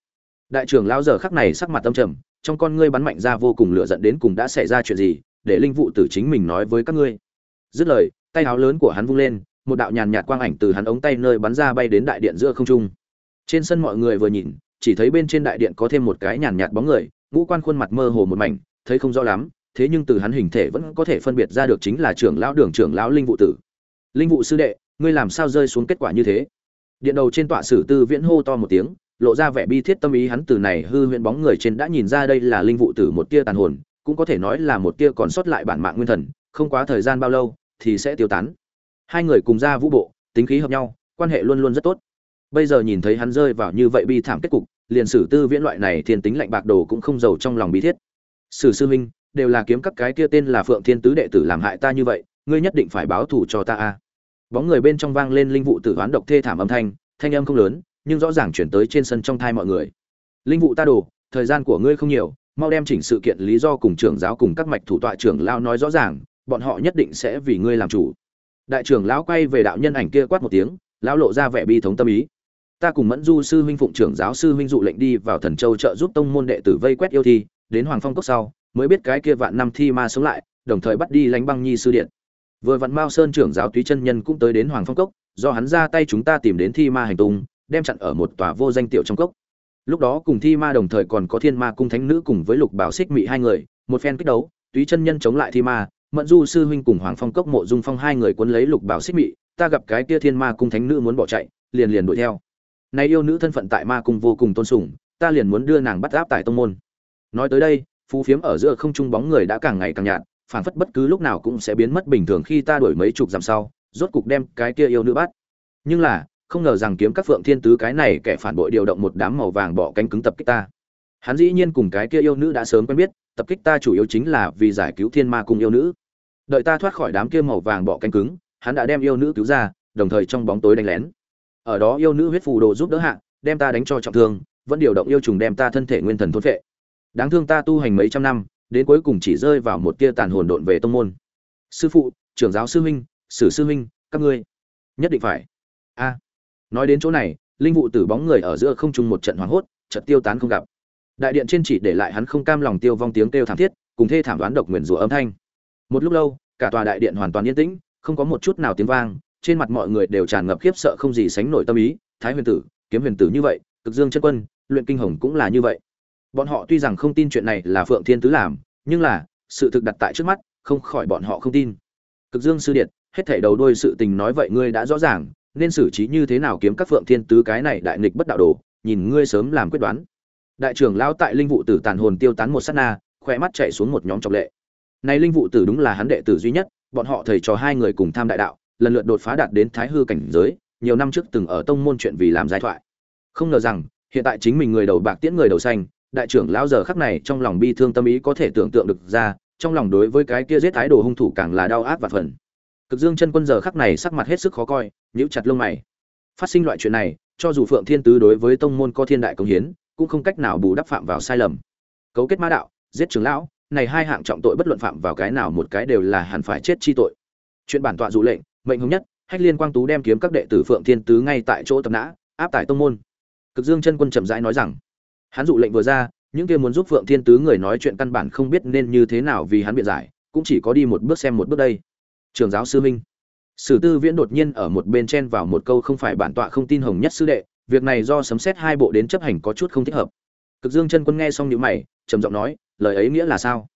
Đại trưởng lão giờ khắc này sắc mặt tâm trầm, trong con ngươi bắn mạnh ra vô cùng lửa giận đến cùng đã xảy ra chuyện gì, để linh vụ tử chính mình nói với các ngươi. Dứt lời, tay áo lớn của hắn vung lên, một đạo nhàn nhạt quang ảnh từ hắn ống tay nơi bắn ra bay đến đại điện giữa không trung. Trên sân mọi người vừa nhìn chỉ thấy bên trên đại điện có thêm một cái nhàn nhạt bóng người, ngũ quan khuôn mặt mơ hồ một mảnh, thấy không rõ lắm, thế nhưng từ hắn hình thể vẫn có thể phân biệt ra được chính là trưởng lão đường trưởng lão linh vụ tử. Linh vụ sư đệ, ngươi làm sao rơi xuống kết quả như thế? Điện đầu trên tọa sử tư viễn hô to một tiếng, lộ ra vẻ bi thiết tâm ý hắn từ này hư huyễn bóng người trên đã nhìn ra đây là linh vụ tử một tia tàn hồn, cũng có thể nói là một tia còn sót lại bản mạng nguyên thần, không quá thời gian bao lâu thì sẽ tiêu tán. Hai người cùng ra vũ bộ, tính khí hợp nhau, quan hệ luôn luôn rất tốt bây giờ nhìn thấy hắn rơi vào như vậy bi thảm kết cục, liền sử tư viễn loại này thiên tính lạnh bạc đồ cũng không giàu trong lòng bi thiết. Sử sư huynh, đều là kiếm các cái kia tên là phượng thiên tứ đệ tử làm hại ta như vậy, ngươi nhất định phải báo thù cho ta a. Bóng người bên trong vang lên linh vụ tử hoán độc thê thảm âm thanh thanh âm không lớn, nhưng rõ ràng chuyển tới trên sân trong thai mọi người. Linh vụ ta đồ thời gian của ngươi không nhiều, mau đem chỉnh sự kiện lý do cùng trưởng giáo cùng các mạch thủ tọa trưởng lao nói rõ ràng, bọn họ nhất định sẽ vì ngươi làm chủ. Đại trưởng lão quay về đạo nhân ảnh kia quát một tiếng, lão lộ ra vẻ bi thống tâm ý ta cùng mẫn du sư huynh phụng trưởng giáo sư huynh dụ lệnh đi vào thần châu trợ giúp tông môn đệ tử vây quét yêu thi, đến hoàng phong cốc sau, mới biết cái kia vạn năm thi ma sống lại, đồng thời bắt đi lánh băng nhi sư điện. Vừa vặn mao sơn trưởng giáo túy chân nhân cũng tới đến hoàng phong cốc, do hắn ra tay chúng ta tìm đến thi ma hành tung, đem chặn ở một tòa vô danh tiểu trong cốc. Lúc đó cùng thi ma đồng thời còn có thiên ma cung thánh nữ cùng với lục bảo xích mị hai người, một phen kích đấu, túy chân nhân chống lại thi ma, mẫn du sư huynh cùng hoàng phong cốc mộ dung phong hai người quấn lấy lục bảo xích mị, ta gặp cái kia thiên ma cung thánh nữ muốn bỏ chạy, liền liền đuổi theo nay yêu nữ thân phận tại ma cung vô cùng tôn sùng, ta liền muốn đưa nàng bắt áp tại tông môn. Nói tới đây, phú phiếm ở giữa không trung bóng người đã càng ngày càng nhạt phản phất bất cứ lúc nào cũng sẽ biến mất bình thường khi ta đuổi mấy chục dặm sau, rốt cục đem cái kia yêu nữ bắt. Nhưng là, không ngờ rằng kiếm các phượng thiên tứ cái này kẻ phản bội điều động một đám màu vàng bỏ cánh cứng tập kích ta. Hắn dĩ nhiên cùng cái kia yêu nữ đã sớm quen biết, tập kích ta chủ yếu chính là vì giải cứu thiên ma cung yêu nữ. Đợi ta thoát khỏi đám kia màu vàng bỏ cánh cứng, hắn đã đem yêu nữ cứu ra, đồng thời trong bóng tối đánh lén ở đó yêu nữ huyết phù đồ giúp đỡ hạ, đem ta đánh cho trọng thương, vẫn điều động yêu trùng đem ta thân thể nguyên thần thôn phệ. Đáng thương ta tu hành mấy trăm năm, đến cuối cùng chỉ rơi vào một tia tàn hồn độn về tông môn. Sư phụ, trưởng giáo sư huynh, sử sư huynh, các ngươi. Nhất định phải. A. Nói đến chỗ này, linh vụ tử bóng người ở giữa không trung một trận hoảng hốt trận tiêu tán không gặp. Đại điện trên chỉ để lại hắn không cam lòng tiêu vong tiếng kêu thảm thiết, cùng thê thảm đoán độc nguyền rủa âm thanh. Một lúc lâu, cả tòa đại điện hoàn toàn yên tĩnh, không có một chút nào tiếng vang trên mặt mọi người đều tràn ngập khiếp sợ không gì sánh nổi tâm ý, thái huyền tử, kiếm huyền tử như vậy, cực dương chân quân, luyện kinh hồng cũng là như vậy. Bọn họ tuy rằng không tin chuyện này là phượng thiên tứ làm, nhưng là, sự thực đặt tại trước mắt, không khỏi bọn họ không tin. Cực dương sư điện, hết thảy đầu đuôi sự tình nói vậy ngươi đã rõ ràng, nên xử trí như thế nào kiếm các phượng thiên tứ cái này đại nghịch bất đạo đồ, nhìn ngươi sớm làm quyết đoán. Đại trưởng lão tại linh vụ tử tàn hồn tiêu tán một sát na, khỏe mắt chạy xuống một nhóm trọng lệ. Này linh vụ tử đúng là hắn đệ tử duy nhất, bọn họ thầy trò hai người cùng tham đại đạo lần lượt đột phá đạt đến thái hư cảnh giới, nhiều năm trước từng ở tông môn chuyện vì làm giải thoại. Không ngờ rằng, hiện tại chính mình người đầu bạc tiễn người đầu xanh, đại trưởng lão giờ khắc này trong lòng bi thương tâm ý có thể tưởng tượng được ra, trong lòng đối với cái kia giết thái đồ hung thủ càng là đau ác và phần. Cực dương chân quân giờ khắc này sắc mặt hết sức khó coi, nhíu chặt lông mày. Phát sinh loại chuyện này, cho dù phượng thiên tứ đối với tông môn có thiên đại công hiến, cũng không cách nào bù đắp phạm vào sai lầm. Cấu kết ma đạo, giết trưởng lão, này hai hạng trọng tội bất luận phạm vào cái nào một cái đều là hẳn phải chết chi tội. Chuyện bản tọa dụ lệnh mệnh hùng nhất, hách liên quang tú đem kiếm các đệ tử phượng thiên tứ ngay tại chỗ tập nã, áp tải tông môn. Cực dương chân quân chậm rãi nói rằng, hắn dụ lệnh vừa ra, những kia muốn giúp phượng thiên tứ người nói chuyện căn bản không biết nên như thế nào vì hắn biện giải, cũng chỉ có đi một bước xem một bước đây. Trường giáo sư minh, sử tư viễn đột nhiên ở một bên chen vào một câu không phải bản tọa không tin hồng nhất sư đệ, việc này do sấm xét hai bộ đến chấp hành có chút không thích hợp. Cực dương chân quân nghe xong những mày, trầm giọng nói, lời ấy nghĩa là sao?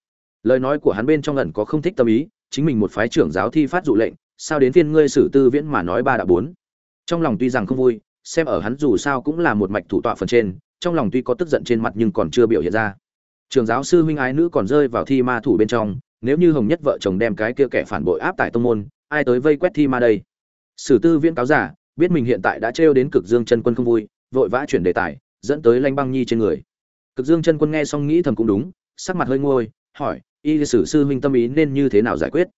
Lời nói của hắn bên trong ẩn có không thích tâm ý, chính mình một phái trưởng giáo thi phát dụ lệnh sao đến phiên ngươi sử tư viễn mà nói ba đã bốn? Trong lòng tuy rằng không vui, xem ở hắn dù sao cũng là một mạch thủ tọa phần trên, trong lòng tuy có tức giận trên mặt nhưng còn chưa biểu hiện ra. Trường giáo sư huynh ái nữ còn rơi vào thi ma thủ bên trong, nếu như hồng nhất vợ chồng đem cái kia kẻ phản bội áp tại tông môn, ai tới vây quét thi ma đây? Sử tư viễn cáo giả, biết mình hiện tại đã trêu đến cực dương chân quân không vui, vội vã chuyển đề tài, dẫn tới lanh băng nhi trên người. Cực dương chân quân nghe xong nghĩ thầm cũng đúng, sắc mặt hơi ngôi hỏi, y sử sư huynh tâm ý nên như thế nào giải quyết?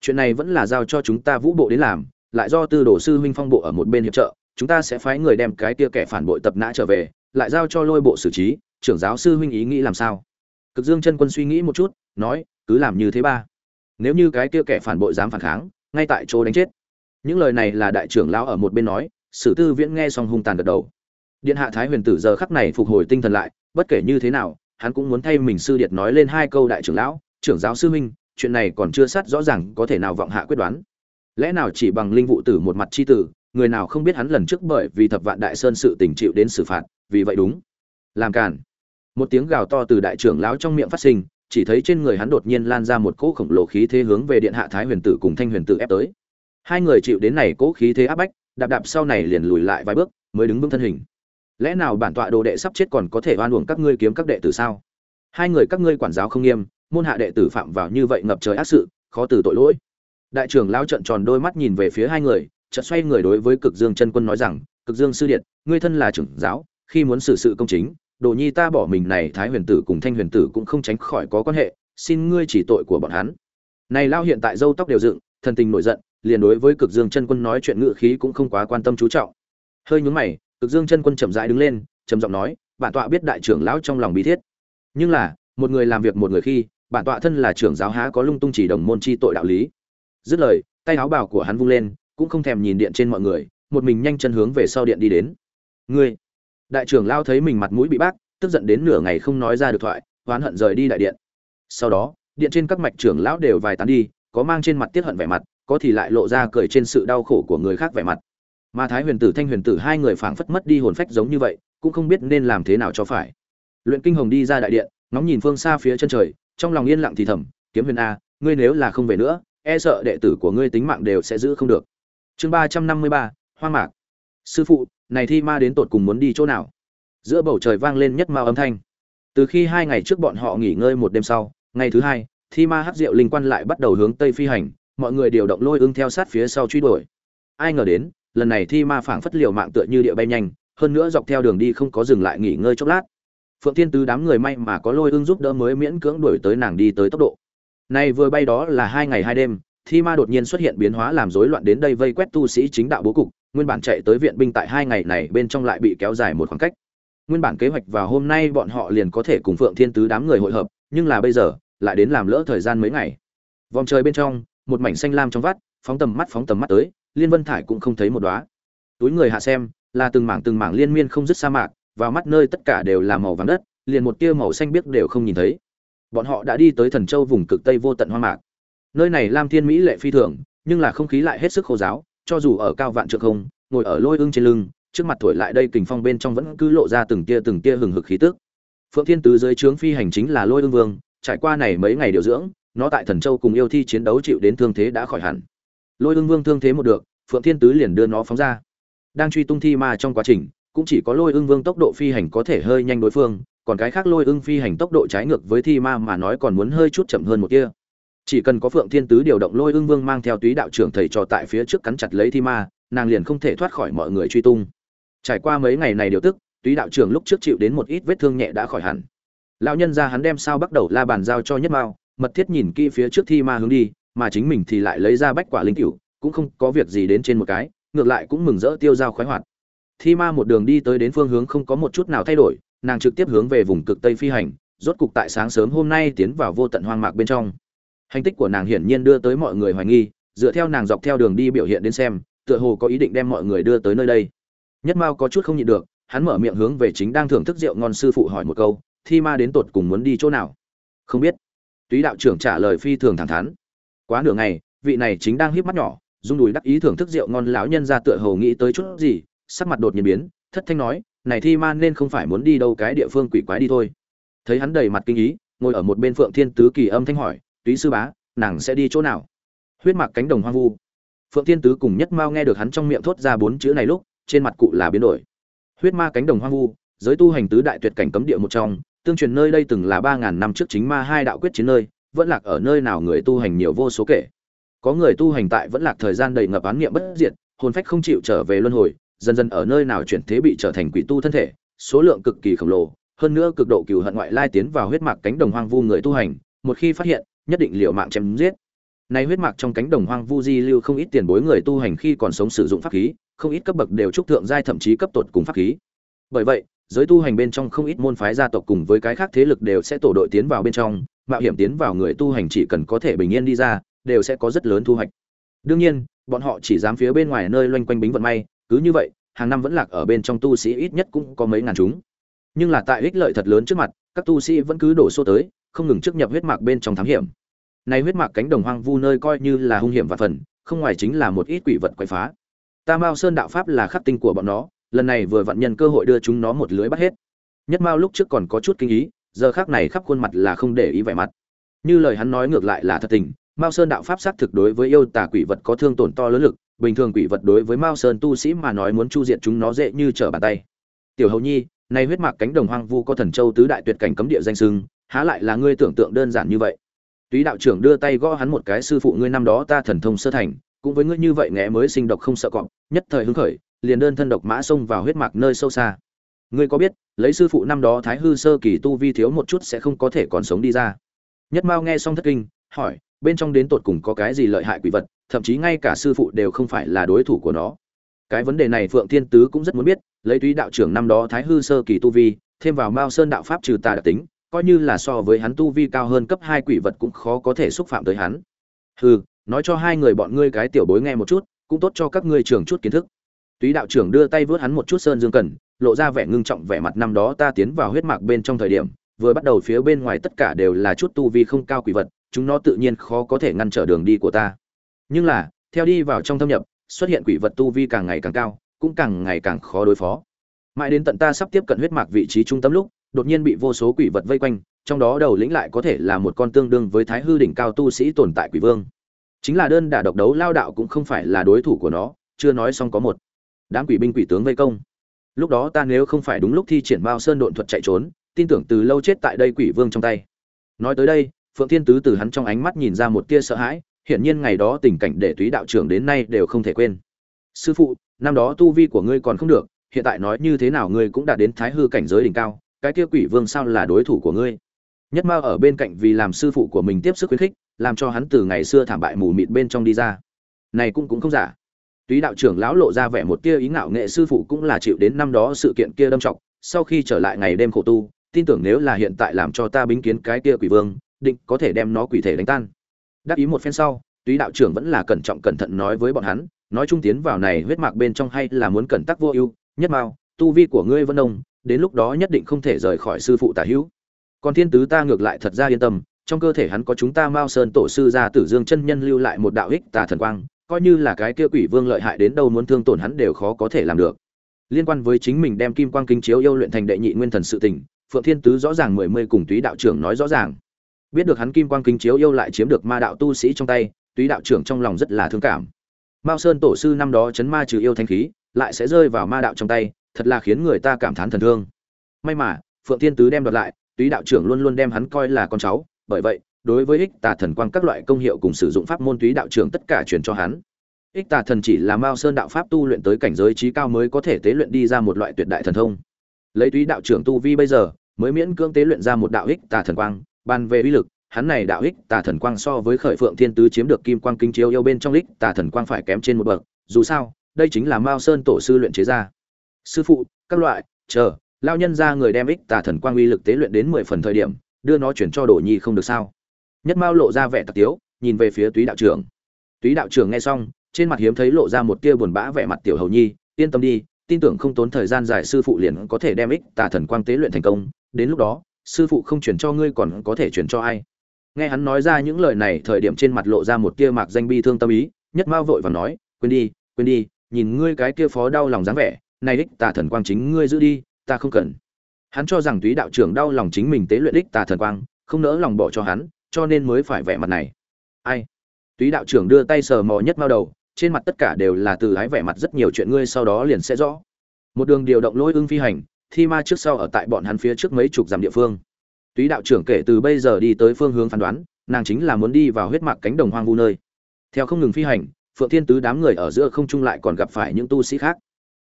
Chuyện này vẫn là giao cho chúng ta vũ bộ đến làm, lại do tư đồ sư huynh phong bộ ở một bên hiệp trợ, chúng ta sẽ phái người đem cái tia kẻ phản bội tập nã trở về, lại giao cho lôi bộ xử trí, trưởng giáo sư huynh ý nghĩ làm sao? Cực dương chân quân suy nghĩ một chút, nói, cứ làm như thế ba. Nếu như cái kia kẻ phản bội dám phản kháng, ngay tại chỗ đánh chết. Những lời này là đại trưởng lão ở một bên nói, sử tư viễn nghe xong hung tàn gật đầu. Điện hạ thái huyền tử giờ khắc này phục hồi tinh thần lại, bất kể như thế nào, hắn cũng muốn thay mình sư điệt nói lên hai câu đại trưởng lão, trưởng giáo sư huynh chuyện này còn chưa sát rõ ràng có thể nào vọng hạ quyết đoán. Lẽ nào chỉ bằng linh vụ tử một mặt chi tử, người nào không biết hắn lần trước bởi vì thập vạn đại sơn sự tình chịu đến xử phạt, vì vậy đúng. Làm cản một tiếng gào to từ đại trưởng lão trong miệng phát sinh, chỉ thấy trên người hắn đột nhiên lan ra một cỗ khổng lồ khí thế hướng về điện hạ thái huyền tử cùng thanh huyền tử ép tới. Hai người chịu đến này cỗ khí thế áp bách, đạp đạp sau này liền lùi lại vài bước, mới đứng vững thân hình. Lẽ nào bản tọa đồ đệ sắp chết còn có thể oan uổng các ngươi kiếm các đệ tử sao? Hai người các ngươi quản giáo không nghiêm môn hạ đệ tử phạm vào như vậy ngập trời ác sự, khó từ tội lỗi. Đại trưởng lão trợn tròn đôi mắt nhìn về phía hai người, chợt xoay người đối với cực dương chân quân nói rằng, cực dương sư điện ngươi thân là trưởng giáo, khi muốn xử sự công chính, đồ nhi ta bỏ mình này thái huyền tử cùng thanh huyền tử cũng không tránh khỏi có quan hệ, xin ngươi chỉ tội của bọn hắn. Này lao hiện tại râu tóc đều dựng, thần tình nổi giận, liền đối với cực dương chân quân nói chuyện ngự khí cũng không quá quan tâm chú trọng. Hơi nhướng mày, cực dương chân quân chậm rãi đứng lên, trầm giọng nói, bản tọa biết đại trưởng lão trong lòng bí thiết. Nhưng là, một người làm việc một người khi bản tọa thân là trưởng giáo há có lung tung chỉ đồng môn chi tội đạo lý. Dứt lời, tay áo bào của hắn vung lên, cũng không thèm nhìn điện trên mọi người, một mình nhanh chân hướng về sau điện đi đến. Ngươi. Đại trưởng lao thấy mình mặt mũi bị bác, tức giận đến nửa ngày không nói ra được thoại, oán hận rời đi đại điện. Sau đó, điện trên các mạch trưởng lão đều vài tán đi, có mang trên mặt tiết hận vẻ mặt, có thì lại lộ ra cười trên sự đau khổ của người khác vẻ mặt. Mà thái huyền tử, thanh huyền tử hai người phảng phất mất đi hồn phách giống như vậy, cũng không biết nên làm thế nào cho phải. Luyện kinh hồng đi ra đại điện, ngóng nhìn phương xa phía chân trời trong lòng yên lặng thì thầm, kiếm huyền a, ngươi nếu là không về nữa e sợ đệ tử của ngươi tính mạng đều sẽ giữ không được. Chương ba trăm năm mươi ba, hoang mạc. Sư phụ, này thi ma đến tột cùng muốn đi chỗ nào? Giữa bầu trời vang lên nhất mao âm thanh. Từ khi hai ngày trước bọn họ nghỉ ngơi một đêm sau, ngày thứ hai, thi ma hắc diệu linh quan lại bắt đầu hướng tây phi hành, mọi người điều động lôi ưng theo sát phía sau truy đuổi. Ai ngờ đến, lần này thi ma phảng phất liều mạng tựa như địa bay nhanh, hơn nữa dọc theo đường đi không có dừng lại nghỉ ngơi chốc lát phượng thiên tứ đám người may mà có lôi ương giúp đỡ mới miễn cưỡng đuổi tới nàng đi tới tốc độ. Này vừa bay đó là hai ngày hai đêm, thi ma đột nhiên xuất hiện biến hóa làm rối loạn đến đây vây quét tu sĩ chính đạo bố cục, nguyên bản chạy tới viện binh tại hai ngày này bên trong lại bị kéo dài một khoảng cách. Nguyên bản kế hoạch vào hôm nay bọn họ liền có thể cùng phượng thiên tứ đám người hội hợp, nhưng là bây giờ, lại đến làm lỡ thời gian mấy ngày. Vòng trời bên trong, một mảnh xanh lam trong vắt, phóng tầm mắt phóng tầm mắt tới, liên vân thải cũng không thấy một đóa. Túi người hạ xem, là từng mảng từng mảng liên miên không dứt sa mạc vào mắt nơi tất cả đều là màu vàng đất, liền một tia màu xanh biếc đều không nhìn thấy. Bọn họ đã đi tới thần châu vùng cực tây vô tận hoa mạc. Nơi này lam thiên mỹ lệ phi thường, nhưng là không khí lại hết sức khô giáo, cho dù ở cao vạn trượng không, ngồi ở lôi ưng trên lưng, trước mặt thổi lại đây kình phong bên trong vẫn cứ lộ ra từng tia từng tia hừng hực khí tức. Phượng thiên tứ dưới trướng phi hành chính là lôi ưng vương, trải qua này mấy ngày điều dưỡng, nó tại thần châu cùng yêu thi chiến đấu chịu đến thương thế đã khỏi hẳn. Lôi ưng vương thương thế một được, phượng thiên tứ liền đưa nó phóng ra. Đang truy tung thi ma trong quá trình cũng chỉ có lôi ưng vương tốc độ phi hành có thể hơi nhanh đối phương, còn cái khác lôi ưng phi hành tốc độ trái ngược với thi ma mà nói còn muốn hơi chút chậm hơn một kia chỉ cần có phượng thiên tứ điều động lôi ưng vương mang theo túy đạo trưởng thầy trò tại phía trước cắn chặt lấy thi ma, nàng liền không thể thoát khỏi mọi người truy tung. Trải qua mấy ngày này điều tức, túy đạo trưởng lúc trước chịu đến một ít vết thương nhẹ đã khỏi hẳn. Lão nhân ra hắn đem sao bắt đầu la bàn giao cho nhất mao, mật thiết nhìn kỹ phía trước thi ma hướng đi, mà chính mình thì lại lấy ra bách quả linh cửu, cũng không có việc gì đến trên một cái, ngược lại cũng mừng rỡ tiêu dao khoái hoạt thi ma một đường đi tới đến phương hướng không có một chút nào thay đổi, nàng trực tiếp hướng về vùng cực tây phi hành, rốt cục tại sáng sớm hôm nay tiến vào vô tận hoang mạc bên trong. Hành tích của nàng hiển nhiên đưa tới mọi người hoài nghi, dựa theo nàng dọc theo đường đi biểu hiện đến xem, tựa hồ có ý định đem mọi người đưa tới nơi đây. Nhất mao có chút không nhịn được, hắn mở miệng hướng về chính đang thưởng thức rượu ngon sư phụ hỏi một câu, thi ma đến tột cùng muốn đi chỗ nào? Không biết. Túy đạo trưởng trả lời phi thường thẳng thắn. Quá nửa ngày, vị này chính đang híp mắt nhỏ, rung đùi đắc ý thưởng thức rượu ngon lão nhân ra tựa hồ nghĩ tới chút gì sắc mặt đột nhiên biến, thất thanh nói, này thi man nên không phải muốn đi đâu cái địa phương quỷ quái đi thôi. Thấy hắn đầy mặt kinh ý, ngồi ở một bên phượng thiên tứ kỳ âm thanh hỏi, túy sư bá, nàng sẽ đi chỗ nào? Huyết mạc cánh đồng hoang vu. Phượng thiên tứ cùng nhất mao nghe được hắn trong miệng thốt ra bốn chữ này lúc, trên mặt cụ là biến đổi. Huyết ma cánh đồng hoang vu, giới tu hành tứ đại tuyệt cảnh cấm địa một trong, tương truyền nơi đây từng là ba ngàn năm trước chính ma hai đạo quyết chiến nơi, vẫn lạc ở nơi nào người tu hành nhiều vô số kể. Có người tu hành tại vẫn lạc thời gian đầy ngập án nghiệm bất diệt, hồn phách không chịu trở về luân hồi dần dần ở nơi nào chuyển thế bị trở thành quỷ tu thân thể, số lượng cực kỳ khổng lồ, hơn nữa cực độ cừu hận ngoại lai tiến vào huyết mạc cánh đồng hoang vu người tu hành, một khi phát hiện, nhất định liều mạng chém giết. Nay huyết mạc trong cánh đồng hoang vu di lưu không ít tiền bối người tu hành khi còn sống sử dụng pháp khí, không ít cấp bậc đều trúc thượng giai thậm chí cấp tột cùng pháp khí. Bởi vậy, giới tu hành bên trong không ít môn phái gia tộc cùng với cái khác thế lực đều sẽ tổ đội tiến vào bên trong, mạo hiểm tiến vào người tu hành chỉ cần có thể bình yên đi ra, đều sẽ có rất lớn thu hoạch. Đương nhiên, bọn họ chỉ dám phía bên ngoài nơi loanh quanh bính vận may cứ như vậy, hàng năm vẫn lạc ở bên trong tu sĩ ít nhất cũng có mấy ngàn chúng. Nhưng là tại ích lợi thật lớn trước mặt, các tu sĩ vẫn cứ đổ xô tới, không ngừng trước nhập huyết mạc bên trong thám hiểm. Này huyết mạc cánh đồng hoang vu nơi coi như là hung hiểm và phần, không ngoài chính là một ít quỷ vật quậy phá. Ta mao sơn đạo pháp là khắc tinh của bọn nó, lần này vừa vặn nhân cơ hội đưa chúng nó một lưới bắt hết. Nhất mao lúc trước còn có chút kinh ý, giờ khác này khắp khuôn mặt là không để ý vẻ mặt. Như lời hắn nói ngược lại là thật tình, mao sơn đạo pháp xác thực đối với yêu tà quỷ vật có thương tổn to lớn lực bình thường quỷ vật đối với mao sơn tu sĩ mà nói muốn chu diệt chúng nó dễ như trở bàn tay. Tiểu hầu nhi này huyết mạc cánh đồng hoang vu có thần châu tứ đại tuyệt cảnh cấm địa danh sưng há lại là ngươi tưởng tượng đơn giản như vậy? Túy đạo trưởng đưa tay gõ hắn một cái, sư phụ ngươi năm đó ta thần thông sơ thành, cũng với ngươi như vậy ngẽ mới sinh độc không sợ cọp, nhất thời hứng khởi, liền đơn thân độc mã xông vào huyết mạc nơi sâu xa. Ngươi có biết, lấy sư phụ năm đó thái hư sơ kỳ tu vi thiếu một chút sẽ không có thể còn sống đi ra? Nhất mao nghe xong thất kinh, hỏi, bên trong đến tột cùng có cái gì lợi hại quỷ vật thậm chí ngay cả sư phụ đều không phải là đối thủ của nó. Cái vấn đề này phượng thiên tứ cũng rất muốn biết, lấy túy đạo trưởng năm đó thái hư sơ kỳ tu vi, thêm vào mao sơn đạo pháp trừ tà đặc tính, coi như là so với hắn tu vi cao hơn cấp hai quỷ vật cũng khó có thể xúc phạm tới hắn. Hừ, nói cho hai người bọn ngươi cái tiểu bối nghe một chút, cũng tốt cho các ngươi trưởng chút kiến thức. Túy đạo trưởng đưa tay vớt hắn một chút sơn dương cần, lộ ra vẻ ngưng trọng vẻ mặt năm đó ta tiến vào huyết mạc bên trong thời điểm, vừa bắt đầu phía bên ngoài tất cả đều là chút tu vi không cao quỷ vật, chúng nó tự nhiên khó có thể ngăn trở đường đi của ta nhưng là, theo đi vào trong thâm nhập, xuất hiện quỷ vật tu vi càng ngày càng cao, cũng càng ngày càng khó đối phó. Mãi đến tận ta sắp tiếp cận huyết mạc vị trí trung tâm lúc, đột nhiên bị vô số quỷ vật vây quanh, trong đó đầu lĩnh lại có thể là một con tương đương với thái hư đỉnh cao tu sĩ tồn tại quỷ vương. Chính là đơn đả độc đấu lao đạo cũng không phải là đối thủ của nó, chưa nói xong có một đám quỷ binh quỷ tướng vây công. Lúc đó ta nếu không phải đúng lúc thi triển bao sơn độn thuật chạy trốn, tin tưởng từ lâu chết tại đây quỷ vương trong tay. Nói tới đây, phượng thiên tứ từ hắn trong ánh mắt nhìn ra một tia sợ hãi hiển nhiên ngày đó tình cảnh để túy đạo trưởng đến nay đều không thể quên. Sư phụ, năm đó tu vi của ngươi còn không được, hiện tại nói như thế nào ngươi cũng đã đến thái hư cảnh giới đỉnh cao, cái kia quỷ vương sao là đối thủ của ngươi? Nhất mao ở bên cạnh vì làm sư phụ của mình tiếp sức khuyến khích, làm cho hắn từ ngày xưa thảm bại mù mịt bên trong đi ra. Này cũng cũng không giả. Túy đạo trưởng lão lộ ra vẻ một tia ý ngạo nghệ sư phụ cũng là chịu đến năm đó sự kiện kia đâm trọc sau khi trở lại ngày đêm khổ tu, tin tưởng nếu là hiện tại làm cho ta bính kiến cái kia quỷ vương, định có thể đem nó quỷ thể đánh tan đắc ý một phen sau, túy đạo trưởng vẫn là cẩn trọng cẩn thận nói với bọn hắn, nói chung tiến vào này huyết mạc bên trong hay là muốn cẩn tắc vô ưu, nhất mao, tu vi của ngươi vẫn ông đến lúc đó nhất định không thể rời khỏi sư phụ tả hữu. Còn thiên tứ ta ngược lại thật ra yên tâm, trong cơ thể hắn có chúng ta mao sơn tổ sư gia tử dương chân nhân lưu lại một đạo ích tà thần quang, coi như là cái kia quỷ vương lợi hại đến đâu muốn thương tổn hắn đều khó có thể làm được. Liên quan với chính mình đem kim quang kính chiếu yêu luyện thành đệ nhị nguyên thần sự tình, phượng thiên tứ rõ ràng mười mươi cùng túy đạo trưởng nói rõ ràng biết được hắn kim quang kinh chiếu yêu lại chiếm được ma đạo tu sĩ trong tay, túy đạo trưởng trong lòng rất là thương cảm. Mao sơn tổ sư năm đó chấn ma trừ yêu thanh khí, lại sẽ rơi vào ma đạo trong tay, thật là khiến người ta cảm thán thần thương. May mà, phượng thiên tứ đem đoạt lại, túy đạo trưởng luôn luôn đem hắn coi là con cháu, bởi vậy, đối với ích tà thần quang các loại công hiệu cùng sử dụng pháp môn túy đạo trưởng tất cả truyền cho hắn. Ích tà thần chỉ là mao sơn đạo pháp tu luyện tới cảnh giới trí cao mới có thể tế luyện đi ra một loại tuyệt đại thần thông. Lấy túy đạo trưởng tu vi bây giờ, mới miễn cưỡng tế luyện ra một đạo ích tà thần quang bàn về uy lực, hắn này đạo ích tà thần quang so với khởi phượng thiên tứ chiếm được kim quang kinh chiếu yêu bên trong ích tà thần quang phải kém trên một bậc. Dù sao, đây chính là mao sơn tổ sư luyện chế ra. Sư phụ, các loại, chờ lao nhân ra người đem ích, tà thần quang uy lực tế luyện đến mười phần thời điểm, đưa nó chuyển cho đồ nhi không được sao? Nhất mao lộ ra vẻ tặc tiếu, nhìn về phía túy đạo trưởng. Túy đạo trưởng nghe xong, trên mặt hiếm thấy lộ ra một tia buồn bã vẻ mặt tiểu hầu nhi, yên tâm đi, tin tưởng không tốn thời gian dài sư phụ liền có thể đem ích, tà thần quang tế luyện thành công. Đến lúc đó sư phụ không chuyển cho ngươi còn có thể chuyển cho ai? Nghe hắn nói ra những lời này, thời điểm trên mặt lộ ra một tia mạc danh bi thương tâm ý, nhất mao vội và nói, quên đi quên đi, nhìn ngươi cái kia phó đau lòng dáng vẻ, này đích tà thần quang chính ngươi giữ đi, ta không cần. Hắn cho rằng túy đạo trưởng đau lòng chính mình tế luyện đích tà thần quang, không nỡ lòng bỏ cho hắn, cho nên mới phải vẻ mặt này. Ai? Túy đạo trưởng đưa tay sờ mò nhất mao đầu, trên mặt tất cả đều là từ ái vẻ mặt rất nhiều chuyện ngươi sau đó liền sẽ rõ. Một đường điều động lôi ưng phi hành thi ma trước sau ở tại bọn hắn phía trước mấy chục dặm địa phương. Túy đạo trưởng kể từ bây giờ đi tới phương hướng phán đoán, nàng chính là muốn đi vào huyết mạc cánh đồng hoang vu nơi. Theo không ngừng phi hành, phượng thiên tứ đám người ở giữa không trung lại còn gặp phải những tu sĩ khác.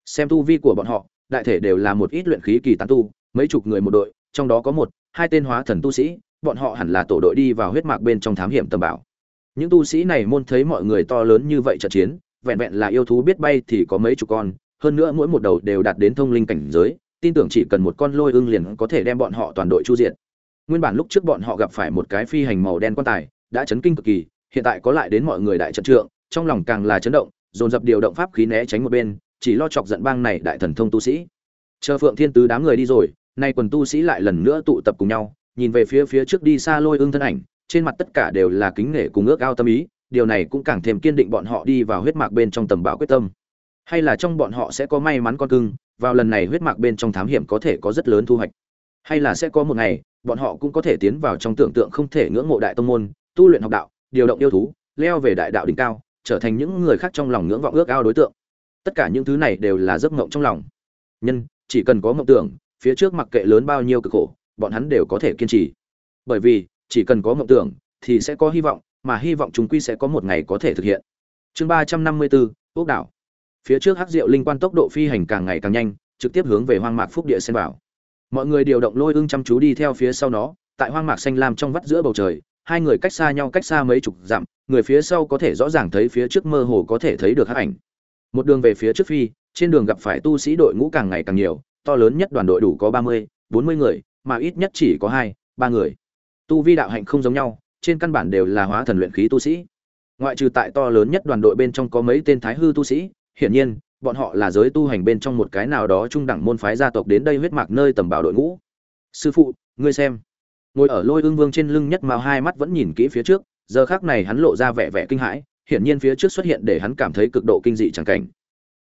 Xem tu vi của bọn họ, đại thể đều là một ít luyện khí kỳ tán tu, mấy chục người một đội, trong đó có một, hai tên hóa thần tu sĩ, bọn họ hẳn là tổ đội đi vào huyết mạc bên trong thám hiểm tầm bảo. Những tu sĩ này môn thấy mọi người to lớn như vậy trận chiến, vẹn vẹn là yêu thú biết bay thì có mấy chục con, hơn nữa mỗi một đầu đều đạt đến thông linh cảnh giới tin tưởng chỉ cần một con lôi ưng liền có thể đem bọn họ toàn đội chu diện nguyên bản lúc trước bọn họ gặp phải một cái phi hành màu đen quan tài, đã chấn kinh cực kỳ, hiện tại có lại đến mọi người đại trận trượng, trong lòng càng là chấn động, dồn dập điều động pháp khí né tránh một bên, chỉ lo chọc giận bang này đại thần thông tu sĩ. Chờ phượng thiên tứ đám người đi rồi, nay quần tu sĩ lại lần nữa tụ tập cùng nhau, nhìn về phía phía trước đi xa lôi ương thân ảnh, trên mặt tất cả đều là kính nể cùng ước ao tâm ý, điều này cũng càng thêm kiên định bọn họ đi vào huyết mạc bên trong tầm bảo quyết tâm. Hay là trong bọn họ sẽ có may mắn con cưng vào lần này huyết mạc bên trong thám hiểm có thể có rất lớn thu hoạch. Hay là sẽ có một ngày, bọn họ cũng có thể tiến vào trong tưởng tượng không thể ngưỡng mộ đại tông môn, tu luyện học đạo, điều động yêu thú, leo về đại đạo đỉnh cao, trở thành những người khác trong lòng ngưỡng vọng ước ao đối tượng. Tất cả những thứ này đều là giấc mộng trong lòng. Nhân, chỉ cần có mộng tưởng, phía trước mặc kệ lớn bao nhiêu cực khổ, bọn hắn đều có thể kiên trì. Bởi vì, chỉ cần có mộng tưởng, thì sẽ có hy vọng, mà hy vọng chúng quy sẽ có một ngày có thể thực hiện. Chương ba trăm năm mươi bốn ốc đảo phía trước hắc diệu linh quan tốc độ phi hành càng ngày càng nhanh, trực tiếp hướng về hoang mạc phúc địa xen vào. Mọi người điều động lôi ưng chăm chú đi theo phía sau nó, tại hoang mạc xanh lam trong vắt giữa bầu trời, hai người cách xa nhau cách xa mấy chục dặm, người phía sau có thể rõ ràng thấy phía trước mơ hồ có thể thấy được hắc ảnh. Một đường về phía trước phi, trên đường gặp phải tu sĩ đội ngũ càng ngày càng nhiều, to lớn nhất đoàn đội đủ có ba mươi, bốn mươi người, mà ít nhất chỉ có hai, ba người. Tu vi đạo hạnh không giống nhau, trên căn bản đều là hóa thần luyện khí tu sĩ. Ngoại trừ tại to lớn nhất đoàn đội bên trong có mấy tên thái hư tu sĩ hiển nhiên, bọn họ là giới tu hành bên trong một cái nào đó trung đẳng môn phái gia tộc đến đây huyết mạc nơi tầm bảo đội ngũ. Sư phụ, ngươi xem. Ngồi ở lôi ưng vương trên lưng nhất mao hai mắt vẫn nhìn kỹ phía trước, giờ khắc này hắn lộ ra vẻ vẻ kinh hãi, hiển nhiên phía trước xuất hiện để hắn cảm thấy cực độ kinh dị chẳng cảnh.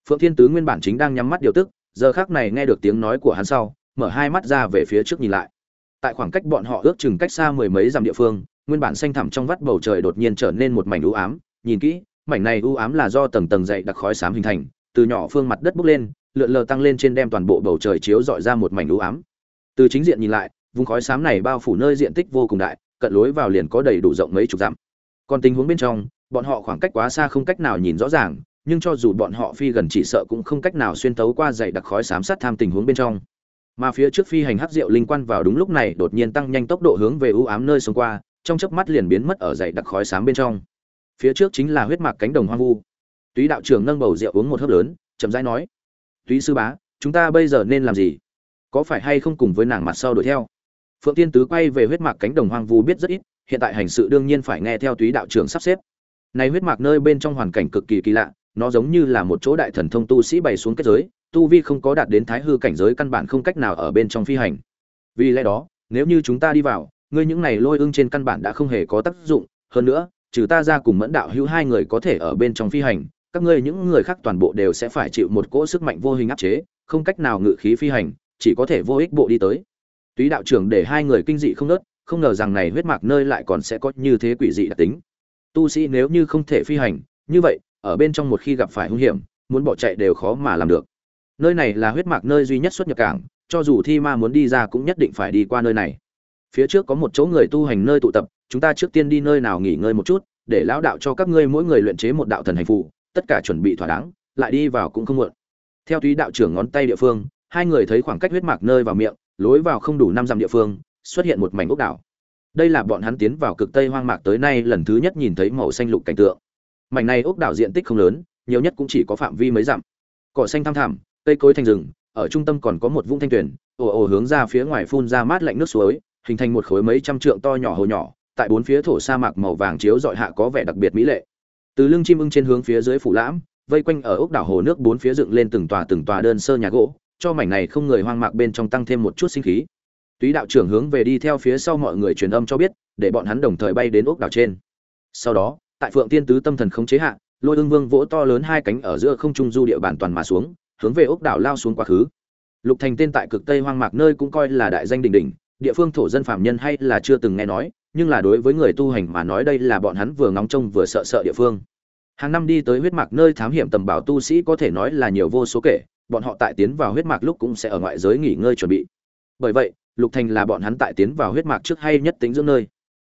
Phượng thiên tứ nguyên bản chính đang nhắm mắt điều tức, giờ khắc này nghe được tiếng nói của hắn sau, mở hai mắt ra về phía trước nhìn lại. Tại khoảng cách bọn họ ước chừng cách xa mười mấy dặm địa phương, nguyên bản xanh thẳm trong vắt bầu trời đột nhiên trở nên một mảnh u ám, nhìn kỹ mảnh này u ám là do tầng tầng dậy đặc khói xám hình thành, từ nhỏ phương mặt đất bốc lên, lượn lờ tăng lên trên đem toàn bộ bầu trời chiếu rọi ra một mảnh u ám. Từ chính diện nhìn lại, vùng khói xám này bao phủ nơi diện tích vô cùng đại, cận lối vào liền có đầy đủ rộng mấy chục dặm. Còn tình huống bên trong, bọn họ khoảng cách quá xa không cách nào nhìn rõ ràng, nhưng cho dù bọn họ phi gần chỉ sợ cũng không cách nào xuyên tấu qua dày đặc khói xám sát tham tình huống bên trong. Mà phía trước phi hành hắc diệu linh quan vào đúng lúc này đột nhiên tăng nhanh tốc độ hướng về u ám nơi xung qua, trong chớp mắt liền biến mất ở dày đặc khói xám bên trong phía trước chính là huyết mạc cánh đồng hoang vu. Túy đạo trưởng nâng bầu rượu uống một hớp lớn, chậm rãi nói, túy sư bá, chúng ta bây giờ nên làm gì? Có phải hay không cùng với nàng mặt sau đuổi theo? Phượng tiên tứ quay về huyết mạc cánh đồng hoang vu biết rất ít, hiện tại hành sự đương nhiên phải nghe theo túy đạo trưởng sắp xếp. Này huyết mạc nơi bên trong hoàn cảnh cực kỳ kỳ lạ, nó giống như là một chỗ đại thần thông tu sĩ bày xuống kết giới, tu vi không có đạt đến thái hư cảnh giới căn bản không cách nào ở bên trong phi hành. Vì lẽ đó, nếu như chúng ta đi vào, ngươi những này lôi ưng trên căn bản đã không hề có tác dụng, hơn nữa trừ ta ra cùng mẫn đạo hữu hai người có thể ở bên trong phi hành, các ngươi những người khác toàn bộ đều sẽ phải chịu một cỗ sức mạnh vô hình áp chế, không cách nào ngự khí phi hành, chỉ có thể vô ích bộ đi tới. Túy đạo trưởng để hai người kinh dị không nớt, không ngờ rằng này huyết mạc nơi lại còn sẽ có như thế quỷ dị đặc tính. Tu sĩ nếu như không thể phi hành, như vậy, ở bên trong một khi gặp phải hung hiểm, muốn bỏ chạy đều khó mà làm được. Nơi này là huyết mạc nơi duy nhất xuất nhập cảng, cho dù thi ma muốn đi ra cũng nhất định phải đi qua nơi này phía trước có một chỗ người tu hành nơi tụ tập, chúng ta trước tiên đi nơi nào nghỉ ngơi một chút, để lão đạo cho các ngươi mỗi người luyện chế một đạo thần hành phụ tất cả chuẩn bị thỏa đáng, lại đi vào cũng không muộn. Theo túy đạo trưởng ngón tay địa phương, hai người thấy khoảng cách huyết mạc nơi vào miệng, lối vào không đủ năm dặm địa phương, xuất hiện một mảnh ốc đảo. Đây là bọn hắn tiến vào cực tây hoang mạc tới nay lần thứ nhất nhìn thấy màu xanh lục cảnh tượng. Mảnh này ốc đảo diện tích không lớn, nhiều nhất cũng chỉ có phạm vi mấy dặm. Cỏ xanh thăm thẳm, cây cối thành rừng, ở trung tâm còn có một vũng thanh tuyền, ồ ồ hướng ra phía ngoài phun ra mát lạnh nước suối hình thành một khối mấy trăm trượng to nhỏ hồ nhỏ, tại bốn phía thổ sa mạc màu vàng chiếu rọi hạ có vẻ đặc biệt mỹ lệ. Từ lưng chim ưng trên hướng phía dưới phủ lãm, vây quanh ở ốc đảo hồ nước bốn phía dựng lên từng tòa từng tòa đơn sơ nhà gỗ, cho mảnh này không người hoang mạc bên trong tăng thêm một chút sinh khí. Túy đạo trưởng hướng về đi theo phía sau mọi người truyền âm cho biết, để bọn hắn đồng thời bay đến ốc đảo trên. Sau đó, tại phượng tiên tứ tâm thần không chế hạ, lôi ưng vương vỗ to lớn hai cánh ở giữa không trung du địa bản toàn mà xuống, hướng về ốc đảo lao xuống quá khứ. Lục thành tên tại cực tây hoang mạc nơi cũng coi là đại danh đỉnh đỉnh địa phương thổ dân phạm nhân hay là chưa từng nghe nói, nhưng là đối với người tu hành mà nói đây là bọn hắn vừa ngóng trông vừa sợ sợ địa phương. Hàng năm đi tới huyết mạc nơi thám hiểm tầm bảo tu sĩ có thể nói là nhiều vô số kể, bọn họ tại tiến vào huyết mạc lúc cũng sẽ ở ngoại giới nghỉ ngơi chuẩn bị. Bởi vậy, lục thành là bọn hắn tại tiến vào huyết mạc trước hay nhất tính dưỡng nơi.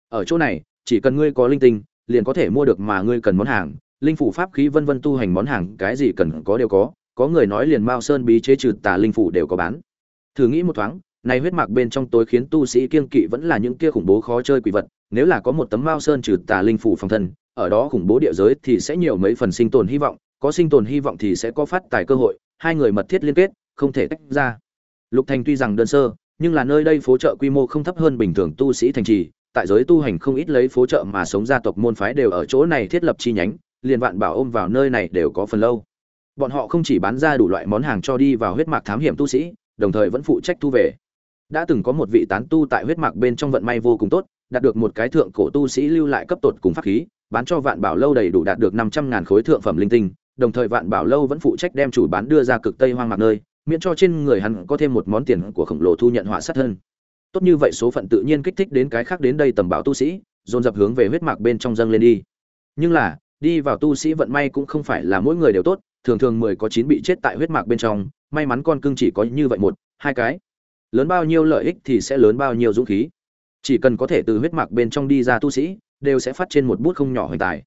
Ở chỗ này, chỉ cần ngươi có linh tinh, liền có thể mua được mà ngươi cần món hàng, linh phủ pháp khí vân vân tu hành món hàng, cái gì cần có đều có có người nói liền mao sơn bí chế trừ tà linh phủ đều có bán. Thử nghĩ một thoáng này huyết mạc bên trong tối khiến tu sĩ kiêng kỵ vẫn là những kia khủng bố khó chơi quỷ vật, nếu là có một tấm mao sơn trừ tà linh phủ phòng thân, ở đó khủng bố địa giới thì sẽ nhiều mấy phần sinh tồn hy vọng, có sinh tồn hy vọng thì sẽ có phát tài cơ hội, hai người mật thiết liên kết, không thể tách ra. Lục thành tuy rằng đơn sơ, nhưng là nơi đây phố chợ quy mô không thấp hơn bình thường tu sĩ thành trì, tại giới tu hành không ít lấy phố chợ mà sống gia tộc môn phái đều ở chỗ này thiết lập chi nhánh, liền vạn bảo ôm vào nơi này đều có phần lâu. Bọn họ không chỉ bán ra đủ loại món hàng cho đi vào huyết mạc thám hiểm tu sĩ, đồng thời vẫn phụ trách thu về đã từng có một vị tán tu tại huyết mạc bên trong vận may vô cùng tốt, đạt được một cái thượng cổ tu sĩ lưu lại cấp tột cùng pháp khí, bán cho vạn bảo lâu đầy đủ đạt được năm trăm ngàn khối thượng phẩm linh tinh, đồng thời vạn bảo lâu vẫn phụ trách đem chủ bán đưa ra cực tây hoang mạc nơi, miễn cho trên người hắn có thêm một món tiền của khổng lồ thu nhận họa sát thân. Tốt như vậy số phận tự nhiên kích thích đến cái khác đến đây tầm bảo tu sĩ, dồn dập hướng về huyết mạc bên trong dâng lên đi. Nhưng là, đi vào tu sĩ vận may cũng không phải là mỗi người đều tốt, thường thường mười có chín bị chết tại huyết mạc bên trong, may mắn con cưng chỉ có như vậy một, hai cái lớn bao nhiêu lợi ích thì sẽ lớn bao nhiêu dũng khí. Chỉ cần có thể từ huyết mạc bên trong đi ra tu sĩ, đều sẽ phát trên một bút không nhỏ hoành tài.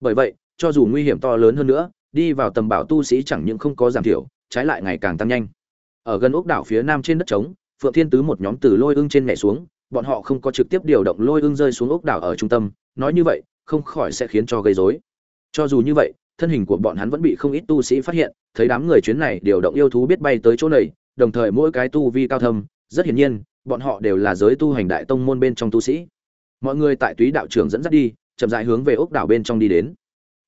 Bởi vậy, cho dù nguy hiểm to lớn hơn nữa, đi vào tầm bảo tu sĩ chẳng những không có giảm thiểu, trái lại ngày càng tăng nhanh. Ở gần ốc đảo phía nam trên đất trống, phượng thiên tứ một nhóm từ lôi ưng trên nhảy xuống, bọn họ không có trực tiếp điều động lôi ưng rơi xuống ốc đảo ở trung tâm, nói như vậy, không khỏi sẽ khiến cho gây rối. Cho dù như vậy, thân hình của bọn hắn vẫn bị không ít tu sĩ phát hiện, thấy đám người chuyến này điều động yêu thú biết bay tới chỗ này đồng thời mỗi cái tu vi cao thâm, rất hiển nhiên, bọn họ đều là giới tu hành đại tông môn bên trong tu sĩ. Mọi người tại túy đạo trưởng dẫn dắt đi, chậm rãi hướng về ốc đảo bên trong đi đến.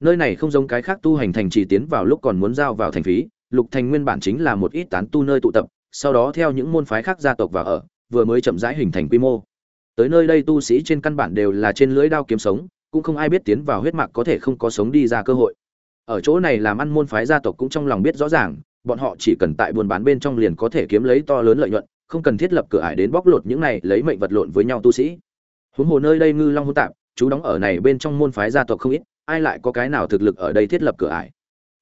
Nơi này không giống cái khác tu hành thành trì tiến vào lúc còn muốn giao vào thành phí, lục thành nguyên bản chính là một ít tán tu nơi tụ tập, sau đó theo những môn phái khác gia tộc vào ở, vừa mới chậm rãi hình thành quy mô. Tới nơi đây tu sĩ trên căn bản đều là trên lưới đao kiếm sống, cũng không ai biết tiến vào huyết mạch có thể không có sống đi ra cơ hội. Ở chỗ này làm ăn môn phái gia tộc cũng trong lòng biết rõ ràng bọn họ chỉ cần tại buôn bán bên trong liền có thể kiếm lấy to lớn lợi nhuận, không cần thiết lập cửa ải đến bóc lột những này lấy mệnh vật lộn với nhau tu sĩ. Huống hồ nơi đây ngư long hỗn tạp, chú đóng ở này bên trong môn phái gia tộc không ít, ai lại có cái nào thực lực ở đây thiết lập cửa ải?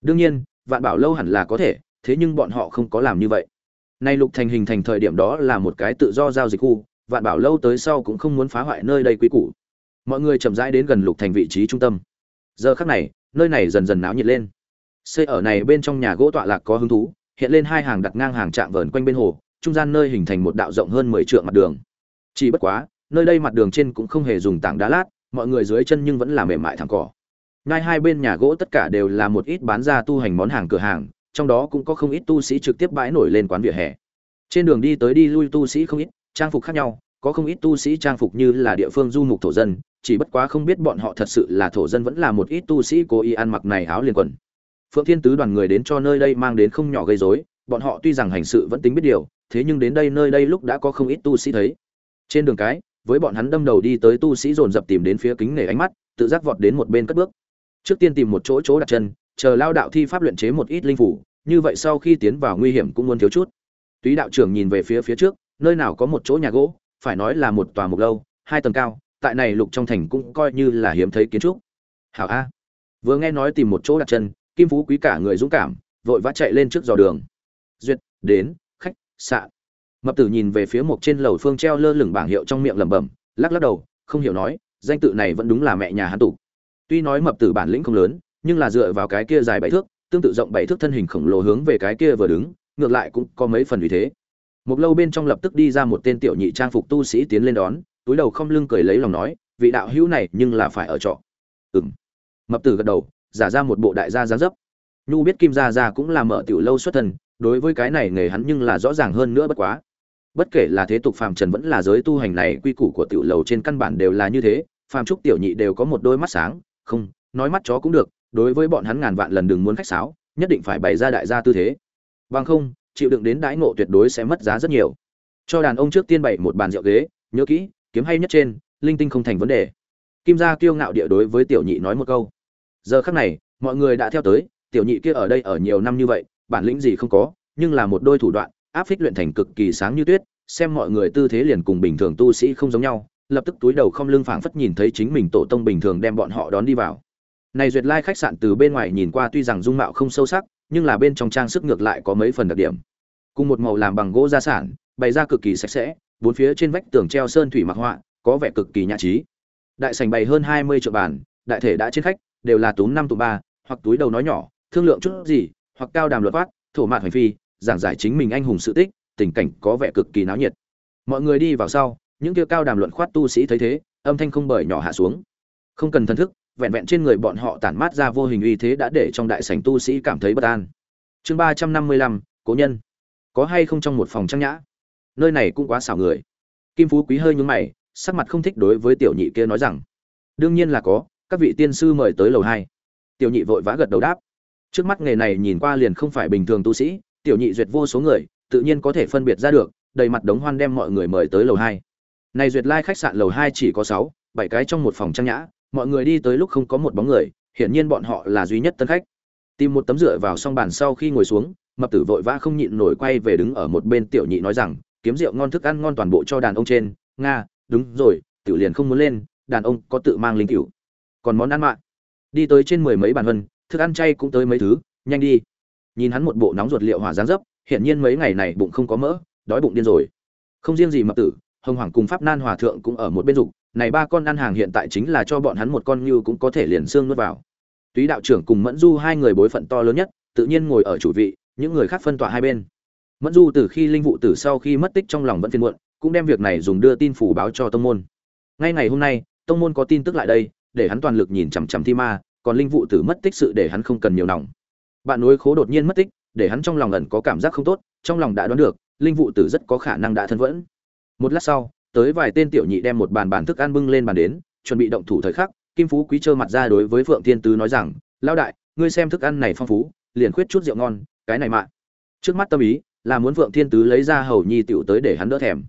Đương nhiên, vạn bảo lâu hẳn là có thể, thế nhưng bọn họ không có làm như vậy. Nay lục thành hình thành thời điểm đó là một cái tự do giao dịch khu, vạn bảo lâu tới sau cũng không muốn phá hoại nơi đây quý củ. Mọi người chậm rãi đến gần lục thành vị trí trung tâm. Giờ khắc này, nơi này dần dần náo nhiệt lên xây ở này bên trong nhà gỗ tọa lạc có hứng thú, hiện lên hai hàng đặt ngang hàng chạm vờn quanh bên hồ, trung gian nơi hình thành một đạo rộng hơn mười trượng mặt đường. Chỉ bất quá, nơi đây mặt đường trên cũng không hề dùng tảng đá lát, mọi người dưới chân nhưng vẫn là mềm mại thẳng cỏ. Ngay hai bên nhà gỗ tất cả đều là một ít bán ra tu hành món hàng cửa hàng, trong đó cũng có không ít tu sĩ trực tiếp bãi nổi lên quán vỉa hè. Trên đường đi tới đi lui tu sĩ không ít, trang phục khác nhau, có không ít tu sĩ trang phục như là địa phương du mục thổ dân, chỉ bất quá không biết bọn họ thật sự là thổ dân vẫn là một ít tu sĩ cố ý ăn mặc này áo liền quần phượng thiên tứ đoàn người đến cho nơi đây mang đến không nhỏ gây rối, bọn họ tuy rằng hành sự vẫn tính biết điều, thế nhưng đến đây nơi đây lúc đã có không ít tu sĩ thấy. Trên đường cái, với bọn hắn đâm đầu đi tới tu sĩ dồn dập tìm đến phía kính nể ánh mắt, tự giác vọt đến một bên cất bước. Trước tiên tìm một chỗ chỗ đặt chân, chờ lao đạo thi pháp luyện chế một ít linh phủ, như vậy sau khi tiến vào nguy hiểm cũng muốn thiếu chút. Túy đạo trưởng nhìn về phía phía trước, nơi nào có một chỗ nhà gỗ, phải nói là một tòa mục lâu, hai tầng cao, tại này lục trong thành cũng coi như là hiếm thấy kiến trúc. Hảo a. Vừa nghe nói tìm một chỗ đặt chân kim phú quý cả người dũng cảm, vội vã chạy lên trước dò đường. Duyệt, đến, khách, sạn. Mập tử nhìn về phía một trên lầu phương treo lơ lửng bảng hiệu trong miệng lẩm bẩm, lắc lắc đầu, không hiểu nói, danh tự này vẫn đúng là mẹ nhà hắn tụ tuy nói mập tử bản lĩnh không lớn, nhưng là dựa vào cái kia dài bảy thước, tương tự rộng bảy thước thân hình khổng lồ hướng về cái kia vừa đứng, ngược lại cũng có mấy phần vì thế. Một lâu bên trong lập tức đi ra một tên tiểu nhị trang phục tu sĩ tiến lên đón, túi đầu không lưng cười lấy lòng nói, vị đạo hữu này nhưng là phải ở trọ. Ừng mập tử gật đầu giả ra một bộ đại gia dáng dấp. Nhu biết kim gia gia cũng là mở tiểu lâu xuất thân, đối với cái này nghề hắn nhưng là rõ ràng hơn nữa bất quá. Bất kể là thế tục phàm trần vẫn là giới tu hành này, quy củ của tiểu lầu trên căn bản đều là như thế, phàm trúc tiểu nhị đều có một đôi mắt sáng, không, nói mắt chó cũng được, đối với bọn hắn ngàn vạn lần đừng muốn khách sáo, nhất định phải bày ra đại gia tư thế. Bằng không, chịu đựng đến đãi ngộ tuyệt đối sẽ mất giá rất nhiều. Cho đàn ông trước tiên bày một bàn rượu ghế, nhớ kỹ, kiếm hay nhất trên, linh tinh không thành vấn đề. Kim gia kiêu ngạo địa đối với tiểu nhị nói một câu giờ khắc này, mọi người đã theo tới, tiểu nhị kia ở đây ở nhiều năm như vậy, bản lĩnh gì không có, nhưng là một đôi thủ đoạn, áp phích luyện thành cực kỳ sáng như tuyết, xem mọi người tư thế liền cùng bình thường tu sĩ không giống nhau, lập tức túi đầu không lưng phảng phất nhìn thấy chính mình tổ tông bình thường đem bọn họ đón đi vào. Này duyệt lai khách sạn từ bên ngoài nhìn qua tuy rằng dung mạo không sâu sắc, nhưng là bên trong trang sức ngược lại có mấy phần đặc điểm. Cùng một màu làm bằng gỗ gia sản, bày ra cực kỳ sạch sẽ, bốn phía trên vách tường treo sơn thủy mặc họa, có vẻ cực kỳ nhã trí. Đại sảnh bày hơn hai mươi triệu bàn đại thể đã trên khách đều là túm năm tụ ba, hoặc túi đầu nói nhỏ, thương lượng chút gì, hoặc cao đàm luật quát, thổ mạt hành phi, giảng giải chính mình anh hùng sự tích, tình cảnh có vẻ cực kỳ náo nhiệt. Mọi người đi vào sau, những kia cao đàm luận khoát tu sĩ thấy thế, âm thanh không bởi nhỏ hạ xuống. Không cần thân thức, vẹn vẹn trên người bọn họ tản mát ra vô hình uy thế đã để trong đại sảnh tu sĩ cảm thấy bất an. Chương ba trăm năm mươi lăm, cố nhân. Có hay không trong một phòng trang nhã? Nơi này cũng quá xảo người. Kim phú quý hơi nhướng mày, sắc mặt không thích đối với tiểu nhị kia nói rằng. Đương nhiên là có các vị tiên sư mời tới lầu hai. Tiểu nhị vội vã gật đầu đáp. Trước mắt nghề này nhìn qua liền không phải bình thường tu sĩ, tiểu nhị duyệt vô số người, tự nhiên có thể phân biệt ra được, đầy mặt đống hoan đem mọi người mời tới lầu hai. Này duyệt lai khách sạn lầu hai chỉ có sáu, bảy cái trong một phòng trang nhã, mọi người đi tới lúc không có một bóng người, hiển nhiên bọn họ là duy nhất tân khách. Tìm một tấm dựa vào song bàn sau khi ngồi xuống, mập tử vội vã không nhịn nổi quay về đứng ở một bên tiểu nhị nói rằng, kiếm rượu ngon thức ăn ngon toàn bộ cho đàn ông trên. Nga, đúng rồi, tiểu liền không muốn lên, đàn ông có tự mang linh tiểu còn món ăn mặn đi tới trên mười mấy bàn hơn, thức ăn chay cũng tới mấy thứ nhanh đi. Nhìn hắn một bộ nóng ruột liệu hỏa dáng dấp hiển nhiên mấy ngày này bụng không có mỡ đói bụng điên rồi. Không riêng gì mập tử hồng hoàng cùng pháp nan hòa thượng cũng ở một bên dục này ba con ăn hàng hiện tại chính là cho bọn hắn một con như cũng có thể liền xương nuốt vào. Túy đạo trưởng cùng mẫn du hai người bối phận to lớn nhất tự nhiên ngồi ở chủ vị những người khác phân tọa hai bên. Mẫn du từ khi linh vụ tử sau khi mất tích trong lòng vẫn phiền muộn cũng đem việc này dùng đưa tin phủ báo cho tông môn. Ngay ngày hôm nay tông môn có tin tức lại đây để hắn toàn lực nhìn chằm chằm thi ma, còn linh vụ tử mất tích sự để hắn không cần nhiều lòng bạn núi khố đột nhiên mất tích, để hắn trong lòng ẩn có cảm giác không tốt, trong lòng đã đoán được, linh vụ tử rất có khả năng đã thân vẫn. Một lát sau, tới vài tên tiểu nhị đem một bàn bàn thức ăn bưng lên bàn đến, chuẩn bị động thủ thời khắc, kim phú quý trơ mặt ra đối với phượng thiên tứ nói rằng lao đại, ngươi xem thức ăn này phong phú, liền khuyết chút rượu ngon, cái này mạ trước mắt tâm ý, là muốn phượng thiên tứ lấy ra hầu nhi tiểu tới để hắn đỡ thèm.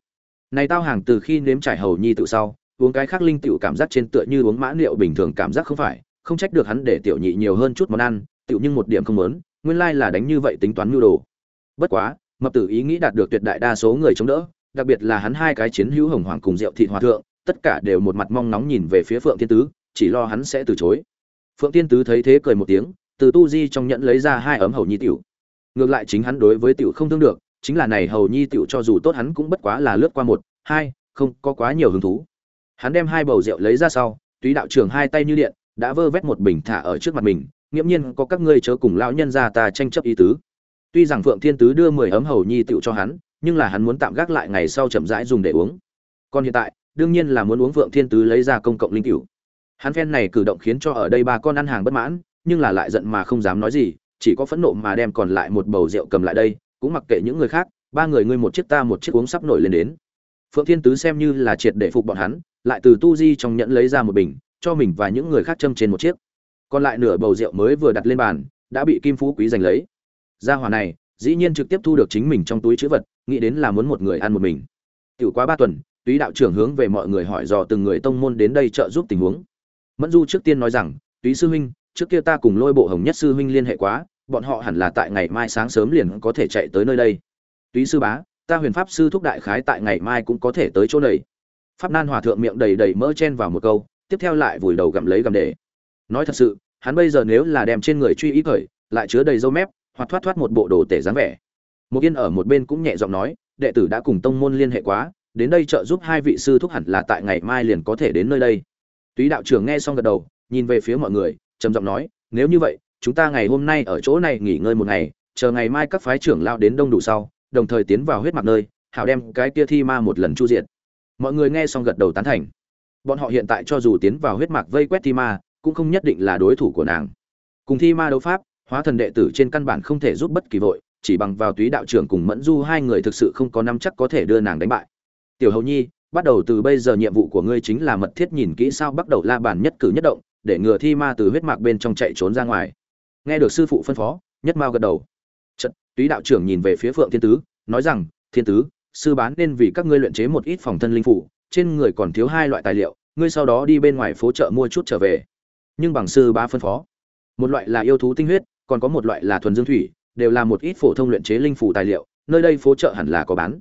Này tao hàng từ khi nếm trải hầu nhi tiểu sau uống cái khác linh tiểu cảm giác trên tựa như uống mã liệu bình thường cảm giác không phải, không trách được hắn để tiểu nhị nhiều hơn chút món ăn, tiểu nhưng một điểm không muốn, nguyên lai là đánh như vậy tính toán nhu đồ. Bất quá, mập tử ý nghĩ đạt được tuyệt đại đa số người chống đỡ, đặc biệt là hắn hai cái chiến hữu hồng hoàng cùng rượu thị hòa thượng, tất cả đều một mặt mong nóng nhìn về phía phượng thiên tứ, chỉ lo hắn sẽ từ chối. Phượng thiên tứ thấy thế cười một tiếng, từ tu di trong nhẫn lấy ra hai ấm hầu nhi tiểu. Ngược lại chính hắn đối với tiểu không thương được, chính là này hầu nhi tiểu cho dù tốt hắn cũng bất quá là lướt qua một, hai, không có quá nhiều hứng thú hắn đem hai bầu rượu lấy ra sau, túy đạo trưởng hai tay như điện, đã vơ vét một bình thả ở trước mặt mình, nghiễm nhiên có các ngươi chớ cùng lão nhân gia ta tranh chấp ý tứ. Tuy rằng phượng thiên tứ đưa mười ấm hầu nhi tựu cho hắn, nhưng là hắn muốn tạm gác lại ngày sau chậm rãi dùng để uống. Còn hiện tại, đương nhiên là muốn uống phượng thiên tứ lấy ra công cộng linh cửu. Hắn phen này cử động khiến cho ở đây ba con ăn hàng bất mãn, nhưng là lại giận mà không dám nói gì, chỉ có phẫn nộ mà đem còn lại một bầu rượu cầm lại đây, cũng mặc kệ những người khác, ba người ngươi một chiếc ta một chiếc uống sắp nổi lên đến phượng thiên tứ xem như là triệt để phục bọn hắn, lại từ tu di trong nhẫn lấy ra một bình, cho mình và những người khác châm trên một chiếc. Còn lại nửa bầu rượu mới vừa đặt lên bàn, đã bị kim phú quý giành lấy. Gia hỏa này, dĩ nhiên trực tiếp thu được chính mình trong túi chữ vật, nghĩ đến là muốn một người ăn một mình. Tiểu quá ba tuần, túy đạo trưởng hướng về mọi người hỏi dò từng người tông môn đến đây trợ giúp tình huống. Mẫn du trước tiên nói rằng, túy sư huynh, trước kia ta cùng lôi bộ hồng nhất sư huynh liên hệ quá, bọn họ hẳn là tại ngày mai sáng sớm liền có thể chạy tới nơi đây. Túy sư bá ta huyền pháp sư thúc đại khái tại ngày mai cũng có thể tới chỗ này. Pháp nan hòa thượng miệng đầy đầy mỡ chen vào một câu, tiếp theo lại vùi đầu gặm lấy gặm để. Nói thật sự, hắn bây giờ nếu là đem trên người truy ý khởi, lại chứa đầy dâu mép, hoặc thoát thoát một bộ đồ tể dáng vẻ. Một yên ở một bên cũng nhẹ giọng nói, đệ tử đã cùng tông môn liên hệ quá, đến đây trợ giúp hai vị sư thúc hẳn là tại ngày mai liền có thể đến nơi đây. Túy đạo trưởng nghe xong gật đầu, nhìn về phía mọi người, trầm giọng nói, nếu như vậy, chúng ta ngày hôm nay ở chỗ này nghỉ ngơi một ngày, chờ ngày mai các phái trưởng lao đến đông đủ sau đồng thời tiến vào huyết mạch nơi, hảo đem cái kia thi ma một lần chu diệt. mọi người nghe xong gật đầu tán thành. Bọn họ hiện tại cho dù tiến vào huyết mạch vây quét thi ma, cũng không nhất định là đối thủ của nàng. Cùng thi ma đấu pháp, hóa thần đệ tử trên căn bản không thể giúp bất kỳ vội, chỉ bằng vào túy đạo trưởng cùng mẫn du hai người thực sự không có nắm chắc có thể đưa nàng đánh bại. Tiểu hầu nhi, bắt đầu từ bây giờ nhiệm vụ của ngươi chính là mật thiết nhìn kỹ sao bắt đầu la bàn nhất cử nhất động, để ngừa thi ma từ huyết mạc bên trong chạy trốn ra ngoài. Nghe được sư phụ phân phó, nhất mao gật đầu túy đạo trưởng nhìn về phía phượng thiên tứ, nói rằng, thiên tứ, sư bán nên vì các ngươi luyện chế một ít phòng thân linh phủ, trên người còn thiếu hai loại tài liệu, ngươi sau đó đi bên ngoài phố chợ mua chút trở về. Nhưng bằng sư bá phân phó, một loại là yêu thú tinh huyết, còn có một loại là thuần dương thủy, đều là một ít phổ thông luyện chế linh phủ tài liệu, nơi đây phố chợ hẳn là có bán.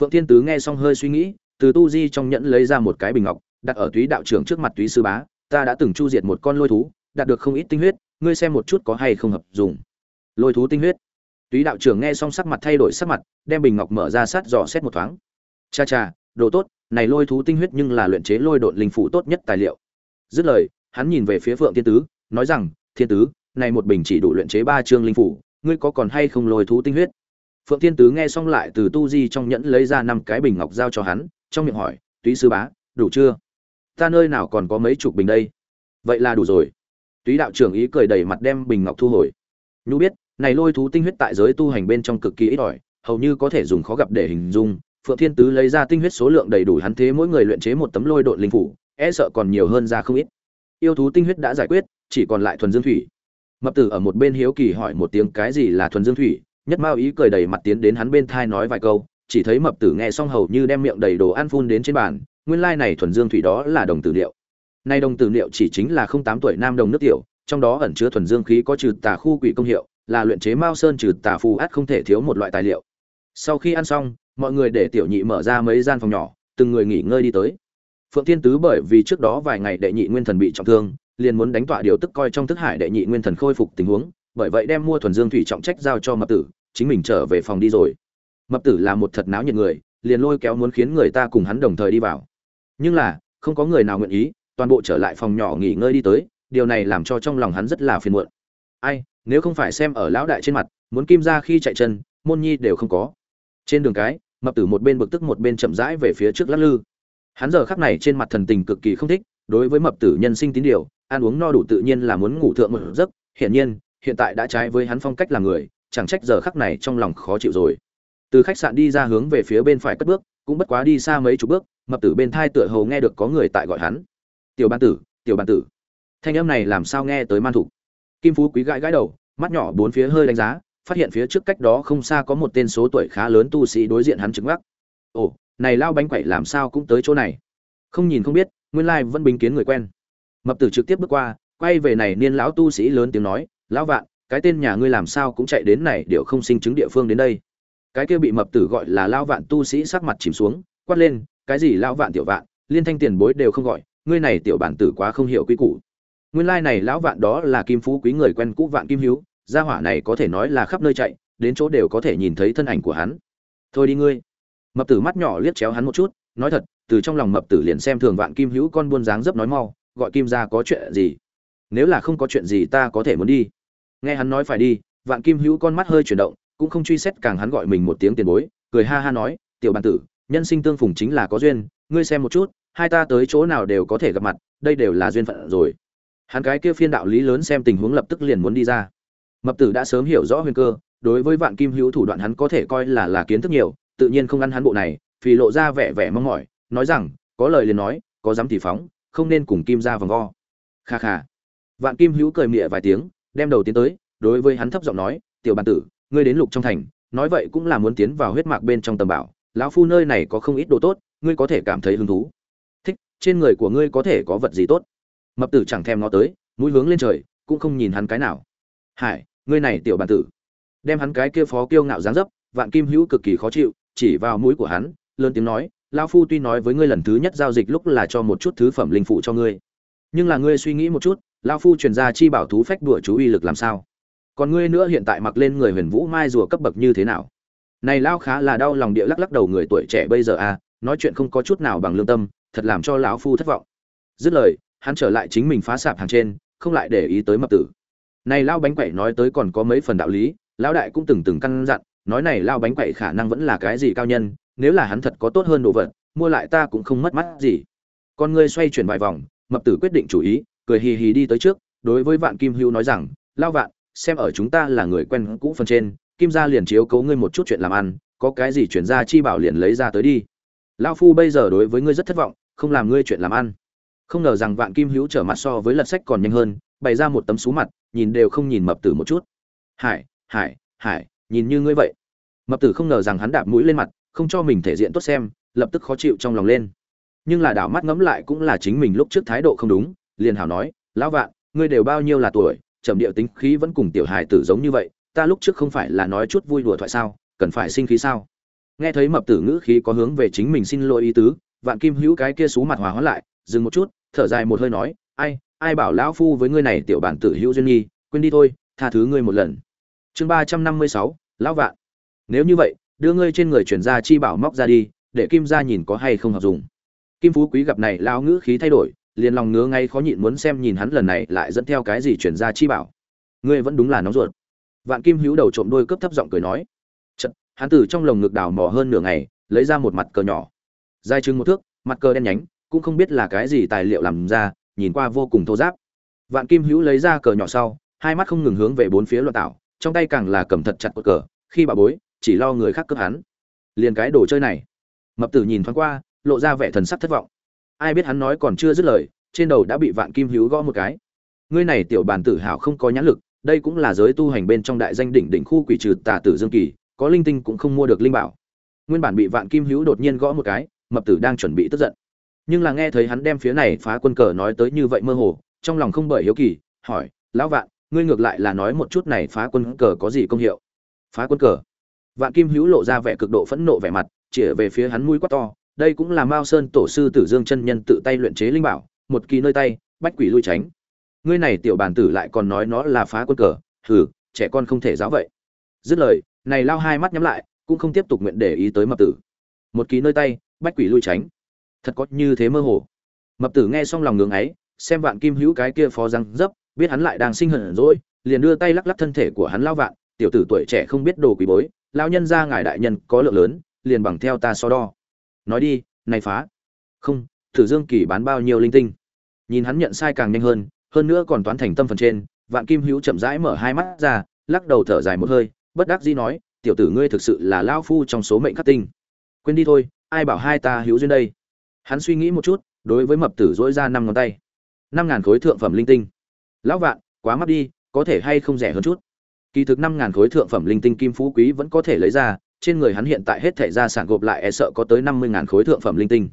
Phượng thiên tứ nghe xong hơi suy nghĩ, từ tu di trong nhẫn lấy ra một cái bình ngọc, đặt ở túy đạo trưởng trước mặt túy sư bá, ta đã từng chu diệt một con lôi thú, đạt được không ít tinh huyết, ngươi xem một chút có hay không hợp dùng. Lôi thú tinh huyết? Túy đạo trưởng nghe xong sắc mặt thay đổi sắc mặt, đem bình ngọc mở ra sát dò xét một thoáng. Cha cha, đồ tốt, này lôi thú tinh huyết nhưng là luyện chế lôi độn linh phủ tốt nhất tài liệu. Dứt lời, hắn nhìn về phía phượng thiên tứ, nói rằng, thiên tứ, này một bình chỉ đủ luyện chế ba chương linh phủ, ngươi có còn hay không lôi thú tinh huyết? Phượng thiên tứ nghe xong lại từ tu di trong nhẫn lấy ra năm cái bình ngọc giao cho hắn, trong miệng hỏi, túy sư bá, đủ chưa? Ta nơi nào còn có mấy chục bình đây? Vậy là đủ rồi. Túy đạo trưởng ý cười đầy mặt đem bình ngọc thu hồi. Nhu biết này lôi thú tinh huyết tại giới tu hành bên trong cực kỳ ít ỏi, hầu như có thể dùng khó gặp để hình dung. Phượng thiên tứ lấy ra tinh huyết số lượng đầy đủ hắn thế mỗi người luyện chế một tấm lôi độn linh phủ e sợ còn nhiều hơn ra không ít. Yêu thú tinh huyết đã giải quyết, chỉ còn lại thuần dương thủy. Mập tử ở một bên hiếu kỳ hỏi một tiếng cái gì là thuần dương thủy, nhất mao ý cười đầy mặt tiến đến hắn bên thai nói vài câu, chỉ thấy mập tử nghe xong hầu như đem miệng đầy đồ ăn phun đến trên bàn, nguyên lai này thuần dương thủy đó là đồng tử liệu nay đồng tử liệu chỉ chính là không tám tuổi nam đồng nước tiểu, trong đó ẩn chứa thuần dương khí có trừ tà khu quỷ công hiệu là luyện chế mao sơn trừ tà phù át không thể thiếu một loại tài liệu. Sau khi ăn xong, mọi người để tiểu nhị mở ra mấy gian phòng nhỏ, từng người nghỉ ngơi đi tới. Phượng thiên tứ bởi vì trước đó vài ngày đệ nhị nguyên thần bị trọng thương, liền muốn đánh tọa điều tức coi trong thức hải đệ nhị nguyên thần khôi phục tình huống, bởi vậy đem mua thuần dương thủy trọng trách giao cho mập tử, chính mình trở về phòng đi rồi. Mập tử là một thật náo nhiệt người, liền lôi kéo muốn khiến người ta cùng hắn đồng thời đi vào. Nhưng là, không có người nào nguyện ý, toàn bộ trở lại phòng nhỏ nghỉ ngơi đi tới, điều này làm cho trong lòng hắn rất là phiền muộn ai, nếu không phải xem ở lão đại trên mặt, muốn kim ra khi chạy chân, môn nhi đều không có. Trên đường cái, mập tử một bên bực tức một bên chậm rãi về phía trước lắc lư. Hắn giờ khắc này trên mặt thần tình cực kỳ không thích, đối với mập tử nhân sinh tín điều, ăn uống no đủ tự nhiên là muốn ngủ thượng một giấc, hiển nhiên, hiện tại đã trái với hắn phong cách làm người, chẳng trách giờ khắc này trong lòng khó chịu rồi. Từ khách sạn đi ra hướng về phía bên phải cất bước, cũng bất quá đi xa mấy chục bước, mập tử bên thai tựa hầu nghe được có người tại gọi hắn. Tiểu ban tử, tiểu ban tử. Thanh âm này làm sao nghe tới man thủ? Kim phú quý gãi gãi đầu, mắt nhỏ bốn phía hơi đánh giá, phát hiện phía trước cách đó không xa có một tên số tuổi khá lớn tu sĩ đối diện hắn chứng mắt ồ, này lao bánh quậy làm sao cũng tới chỗ này? Không nhìn không biết, nguyên lai vẫn bình kiến người quen. Mập tử trực tiếp bước qua, quay về này niên lão tu sĩ lớn tiếng nói, lão vạn, cái tên nhà ngươi làm sao cũng chạy đến này điệu không sinh chứng địa phương đến đây. Cái kia bị mập tử gọi là lão vạn tu sĩ sắc mặt chìm xuống, quát lên, cái gì lão vạn tiểu vạn, liên thanh tiền bối đều không gọi, ngươi này tiểu bản tử quá không hiểu quy củ nguyên lai này lão vạn đó là kim phú quý người quen cũ vạn kim hiếu gia hỏa này có thể nói là khắp nơi chạy, đến chỗ đều có thể nhìn thấy thân ảnh của hắn. Thôi đi ngươi. Mập tử mắt nhỏ liếc chéo hắn một chút, nói thật, từ trong lòng mập tử liền xem thường vạn kim hữu con buôn dáng dấp nói mau, gọi kim ra có chuyện gì? Nếu là không có chuyện gì ta có thể muốn đi. Nghe hắn nói phải đi, vạn kim hữu con mắt hơi chuyển động, cũng không truy xét càng hắn gọi mình một tiếng tiền bối, cười ha ha nói, tiểu bàn tử, nhân sinh tương phùng chính là có duyên, ngươi xem một chút, hai ta tới chỗ nào đều có thể gặp mặt, đây đều là duyên phận rồi hắn cái kia phiên đạo lý lớn xem tình huống lập tức liền muốn đi ra. Mập tử đã sớm hiểu rõ huyền cơ, đối với vạn kim hữu thủ đoạn hắn có thể coi là là kiến thức nhiều, tự nhiên không ăn hắn bộ này, vì lộ ra vẻ vẻ mong mỏi, nói rằng, có lời liền nói, có dám thì phóng, không nên cùng kim ra vòng vo. Kha kha. Vạn kim hữu cười mịa vài tiếng, đem đầu tiến tới, đối với hắn thấp giọng nói, tiểu bàn tử, ngươi đến lục trong thành, nói vậy cũng là muốn tiến vào huyết mạc bên trong tầm bảo, lão phu nơi này có không ít đồ tốt, ngươi có thể cảm thấy hứng thú. Thích, trên người của ngươi có thể có vật gì tốt? Mập tử chẳng thèm nó tới, mũi hướng lên trời, cũng không nhìn hắn cái nào. Hải, ngươi này tiểu bàn tử. Đem hắn cái kia phó kiêu ngạo dáng dấp, vạn kim hữu cực kỳ khó chịu, chỉ vào mũi của hắn, lớn tiếng nói, lão phu tuy nói với ngươi lần thứ nhất giao dịch lúc là cho một chút thứ phẩm linh phụ cho ngươi, nhưng là ngươi suy nghĩ một chút, lão phu truyền ra chi bảo thú phách đùa chú uy lực làm sao? Còn ngươi nữa hiện tại mặc lên người huyền vũ mai rùa cấp bậc như thế nào? Này lão khá là đau lòng địa lắc lắc đầu người tuổi trẻ bây giờ à nói chuyện không có chút nào bằng lương tâm, thật làm cho lão phu thất vọng. Dứt lời hắn trở lại chính mình phá sạp hàng trên, không lại để ý tới mập tử. Này lao bánh quẩy nói tới còn có mấy phần đạo lý, lão đại cũng từng từng căn dặn, nói này lao bánh quẩy khả năng vẫn là cái gì cao nhân, nếu là hắn thật có tốt hơn đồ vật, mua lại ta cũng không mất mắt gì. Con ngươi xoay chuyển vài vòng, mập tử quyết định chủ ý, cười hì hì đi tới trước, đối với vạn kim hưu nói rằng lao vạn, xem ở chúng ta là người quen cũ phần trên, kim gia liền chiếu cấu ngươi một chút chuyện làm ăn, có cái gì chuyển ra chi bảo liền lấy ra tới đi. Lao phu bây giờ đối với ngươi rất thất vọng, không làm ngươi chuyện làm ăn không ngờ rằng vạn kim hữu trở mặt so với lật sách còn nhanh hơn, bày ra một tấm xú mặt, nhìn đều không nhìn mập tử một chút. Hải hải hải, nhìn như ngươi vậy. Mập tử không ngờ rằng hắn đạp mũi lên mặt, không cho mình thể diện tốt xem, lập tức khó chịu trong lòng lên. Nhưng là đảo mắt ngẫm lại cũng là chính mình lúc trước thái độ không đúng, liền hảo nói, lão vạn, ngươi đều bao nhiêu là tuổi, trầm điệu tính khí vẫn cùng tiểu hài tử giống như vậy, ta lúc trước không phải là nói chút vui đùa thoại sao, cần phải sinh khí sao? Nghe thấy mập tử ngữ khí có hướng về chính mình xin lỗi ý tứ, vạn kim hữu cái kia xú mặt hòa hóa lại, dừng một chút thở dài một hơi nói ai ai bảo lão phu với ngươi này tiểu bản tử hữu duyên nghi quên đi thôi tha thứ ngươi một lần. Chương ba trăm năm mươi sáu lão vạn. Nếu như vậy đưa ngươi trên người chuyển ra chi bảo móc ra đi để kim gia nhìn có hay không hợp dùng. Kim phú quý gặp này lão ngữ khí thay đổi liền lòng ngứa ngay khó nhịn muốn xem nhìn hắn lần này lại dẫn theo cái gì chuyển ra chi bảo. Ngươi vẫn đúng là nóng ruột. Vạn kim hữu đầu trộm đôi cướp thấp giọng cười nói. Chật, hắn từ trong lồng ngực đào mò hơn nửa ngày lấy ra một mặt cờ nhỏ. Dài chừng một thước mặt cờ đen nhánh cũng không biết là cái gì tài liệu làm ra, nhìn qua vô cùng thô giáp. Vạn kim hữu lấy ra cờ nhỏ sau, hai mắt không ngừng hướng về bốn phía loạn tạo, trong tay càng là cầm thật chặt cột cờ, khi bà bối, chỉ lo người khác cướp hắn. Liền cái đồ chơi này. Mập tử nhìn thoáng qua, lộ ra vẻ thần sắc thất vọng. Ai biết hắn nói còn chưa dứt lời, trên đầu đã bị vạn kim hữu gõ một cái. Ngươi này tiểu bản tử hảo không có nhãn lực, đây cũng là giới tu hành bên trong đại danh đỉnh đỉnh khu quỷ trừ tà tử dương kỳ, có linh tinh cũng không mua được linh bảo. Nguyên bản bị vạn kim hữu đột nhiên gõ một cái, mập tử đang chuẩn bị tức giận nhưng là nghe thấy hắn đem phía này phá quân cờ nói tới như vậy mơ hồ, trong lòng không bởi hiếu kỳ, hỏi, lão vạn, ngươi ngược lại là nói một chút này phá quân cờ có gì công hiệu? Phá quân cờ? Vạn kim hữu lộ ra vẻ cực độ phẫn nộ vẻ mặt, chĩa về phía hắn mũi quát to, đây cũng là mao sơn tổ sư tử dương chân nhân tự tay luyện chế linh bảo, một kỳ nơi tay, bách quỷ lui tránh. Ngươi này tiểu bàn tử lại còn nói nó là phá quân cờ, hừ, trẻ con không thể giáo vậy. Dứt lời, này lao hai mắt nhắm lại, cũng không tiếp tục nguyện để ý tới mập tử. Một kỳ nơi tay, bách quỷ lui tránh thật có như thế mơ hồ. Mập tử nghe xong lòng ngưỡng ấy, xem vạn kim hữu cái kia phó răng dấp, biết hắn lại đang sinh hận rồi, liền đưa tay lắc lắc thân thể của hắn lao vạn, tiểu tử tuổi trẻ không biết đồ quý bối lao nhân ra ngài đại nhân có lượng lớn, liền bằng theo ta so đo. Nói đi, này phá. Không thử dương kỳ bán bao nhiêu linh tinh? Nhìn hắn nhận sai càng nhanh hơn hơn nữa còn toán thành tâm phần trên, vạn kim hữu chậm rãi mở hai mắt ra, lắc đầu thở dài một hơi, bất đắc dĩ nói, tiểu tử ngươi thực sự là lao phu trong số mệnh khắc tinh. Quên đi thôi, ai bảo hai ta hữu duyên đây? Hắn suy nghĩ một chút, đối với mập tử dỗi ra năm ngón tay. Năm ngàn khối thượng phẩm linh tinh. Lão vạn, quá mắc đi, có thể hay không rẻ hơn chút? Kỳ thực năm ngàn khối thượng phẩm linh tinh kim phú quý vẫn có thể lấy ra, trên người hắn hiện tại hết thẻ gia sản gộp lại e sợ có tới năm mươi ngàn khối thượng phẩm linh tinh.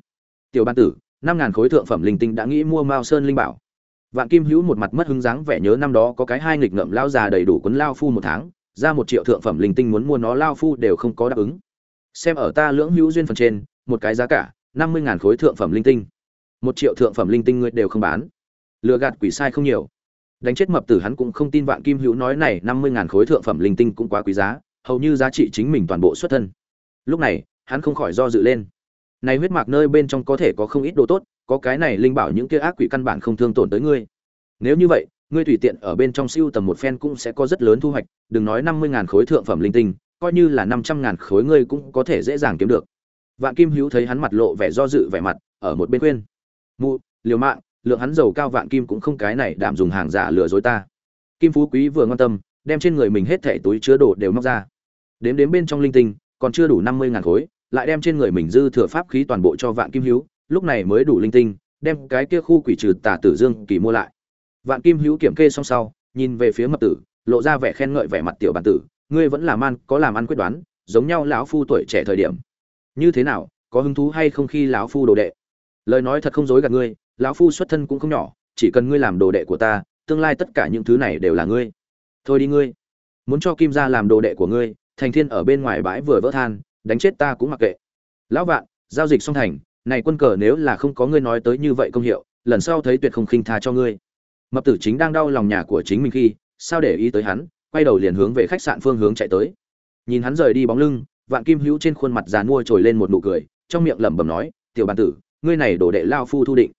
Tiểu ban tử, năm ngàn khối thượng phẩm linh tinh đã nghĩ mua mao sơn linh bảo. Vạn kim hữu một mặt mất hứng dáng vẻ nhớ năm đó có cái hai nghịch ngợm lao già đầy đủ quấn lao phu một tháng, ra một triệu thượng phẩm linh tinh muốn mua nó, lao phu đều không có đáp ứng. Xem ở ta lưỡng hữu duyên phần trên, một cái giá cả năm mươi ngàn khối thượng phẩm linh tinh. Một triệu thượng phẩm linh tinh ngươi đều không bán. Lừa gạt quỷ sai không nhiều. Đánh chết mập tử hắn cũng không tin vạn kim hữu nói này, năm mươi ngàn khối thượng phẩm linh tinh cũng quá quý giá, hầu như giá trị chính mình toàn bộ xuất thân. Lúc này, hắn không khỏi do dự lên. Này huyết mạc nơi bên trong có thể có không ít đồ tốt, có cái này linh bảo những kia ác quỷ căn bản không thương tổn tới ngươi. Nếu như vậy, ngươi tùy tiện ở bên trong siêu tầm một phen cũng sẽ có rất lớn thu hoạch, đừng nói năm mươi ngàn khối thượng phẩm linh tinh, coi như là năm trăm ngàn khối ngươi cũng có thể dễ dàng kiếm được vạn kim hữu thấy hắn mặt lộ vẻ do dự vẻ mặt, ở một bên khuyên. Mụ, liều mạng, lượng hắn giàu cao vạn kim cũng không cái này đảm dùng hàng giả lừa dối ta. Kim phú quý vừa ngon tâm, đem trên người mình hết thẻ túi chứa đồ đều móc ra. Đếm đếm bên trong linh tinh, còn chưa đủ năm mươi ngàn khối, lại đem trên người mình dư thừa pháp khí toàn bộ cho vạn kim hữu, lúc này mới đủ linh tinh, đem cái kia khu quỷ trừ tà tử dương kỳ mua lại. Vạn kim hữu kiểm kê xong sau, nhìn về phía mập tử, lộ ra vẻ khen ngợi vẻ mặt tiểu bản tử, ngươi vẫn làm ăn có làm ăn quyết đoán, giống nhau lão phu tuổi trẻ thời điểm như thế nào, có hứng thú hay không khi lão phu đồ đệ? Lời nói thật không dối gạt ngươi, lão phu xuất thân cũng không nhỏ, chỉ cần ngươi làm đồ đệ của ta, tương lai tất cả những thứ này đều là ngươi. Thôi đi ngươi. Muốn cho kim gia làm đồ đệ của ngươi, thành thiên ở bên ngoài bãi vừa vỡ than, đánh chết ta cũng mặc kệ. Lão vạn, giao dịch xong thành, này quân cờ nếu là không có ngươi nói tới như vậy công hiệu, lần sau thấy tuyệt không khinh tha cho ngươi. Mập tử chính đang đau lòng nhà của chính mình khi, sao để ý tới hắn, quay đầu liền hướng về khách sạn phương hướng chạy tới. Nhìn hắn rời đi bóng lưng vạn kim hữu trên khuôn mặt dàn mua trồi lên một nụ cười, trong miệng lẩm bẩm nói, tiểu bàn tử, ngươi này đổ đệ lao phu thu định.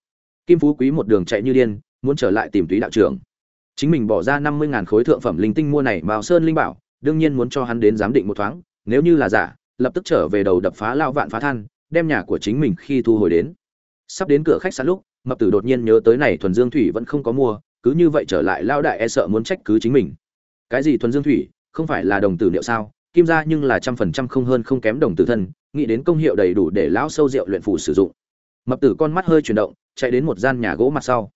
Kim phú quý một đường chạy như điên, muốn trở lại tìm túy đạo trưởng. Chính mình bỏ ra năm mươi ngàn khối thượng phẩm linh tinh mua này vào sơn linh bảo, đương nhiên muốn cho hắn đến giám định một thoáng, nếu như là giả, lập tức trở về đầu đập phá lao vạn phá than, đem nhà của chính mình khi thu hồi đến. Sắp đến cửa khách sạn lúc, mập tử đột nhiên nhớ tới này thuần dương thủy vẫn không có mua, cứ như vậy trở lại lao đại e sợ muốn trách cứ chính mình. Cái gì thuần dương thủy? Không phải là đồng tử liệu sao? Kim ra nhưng là trăm phần trăm không hơn không kém đồng tử thân, nghĩ đến công hiệu đầy đủ để lão sâu rượu luyện phủ sử dụng. Mập tử con mắt hơi chuyển động, chạy đến một gian nhà gỗ mặt sau.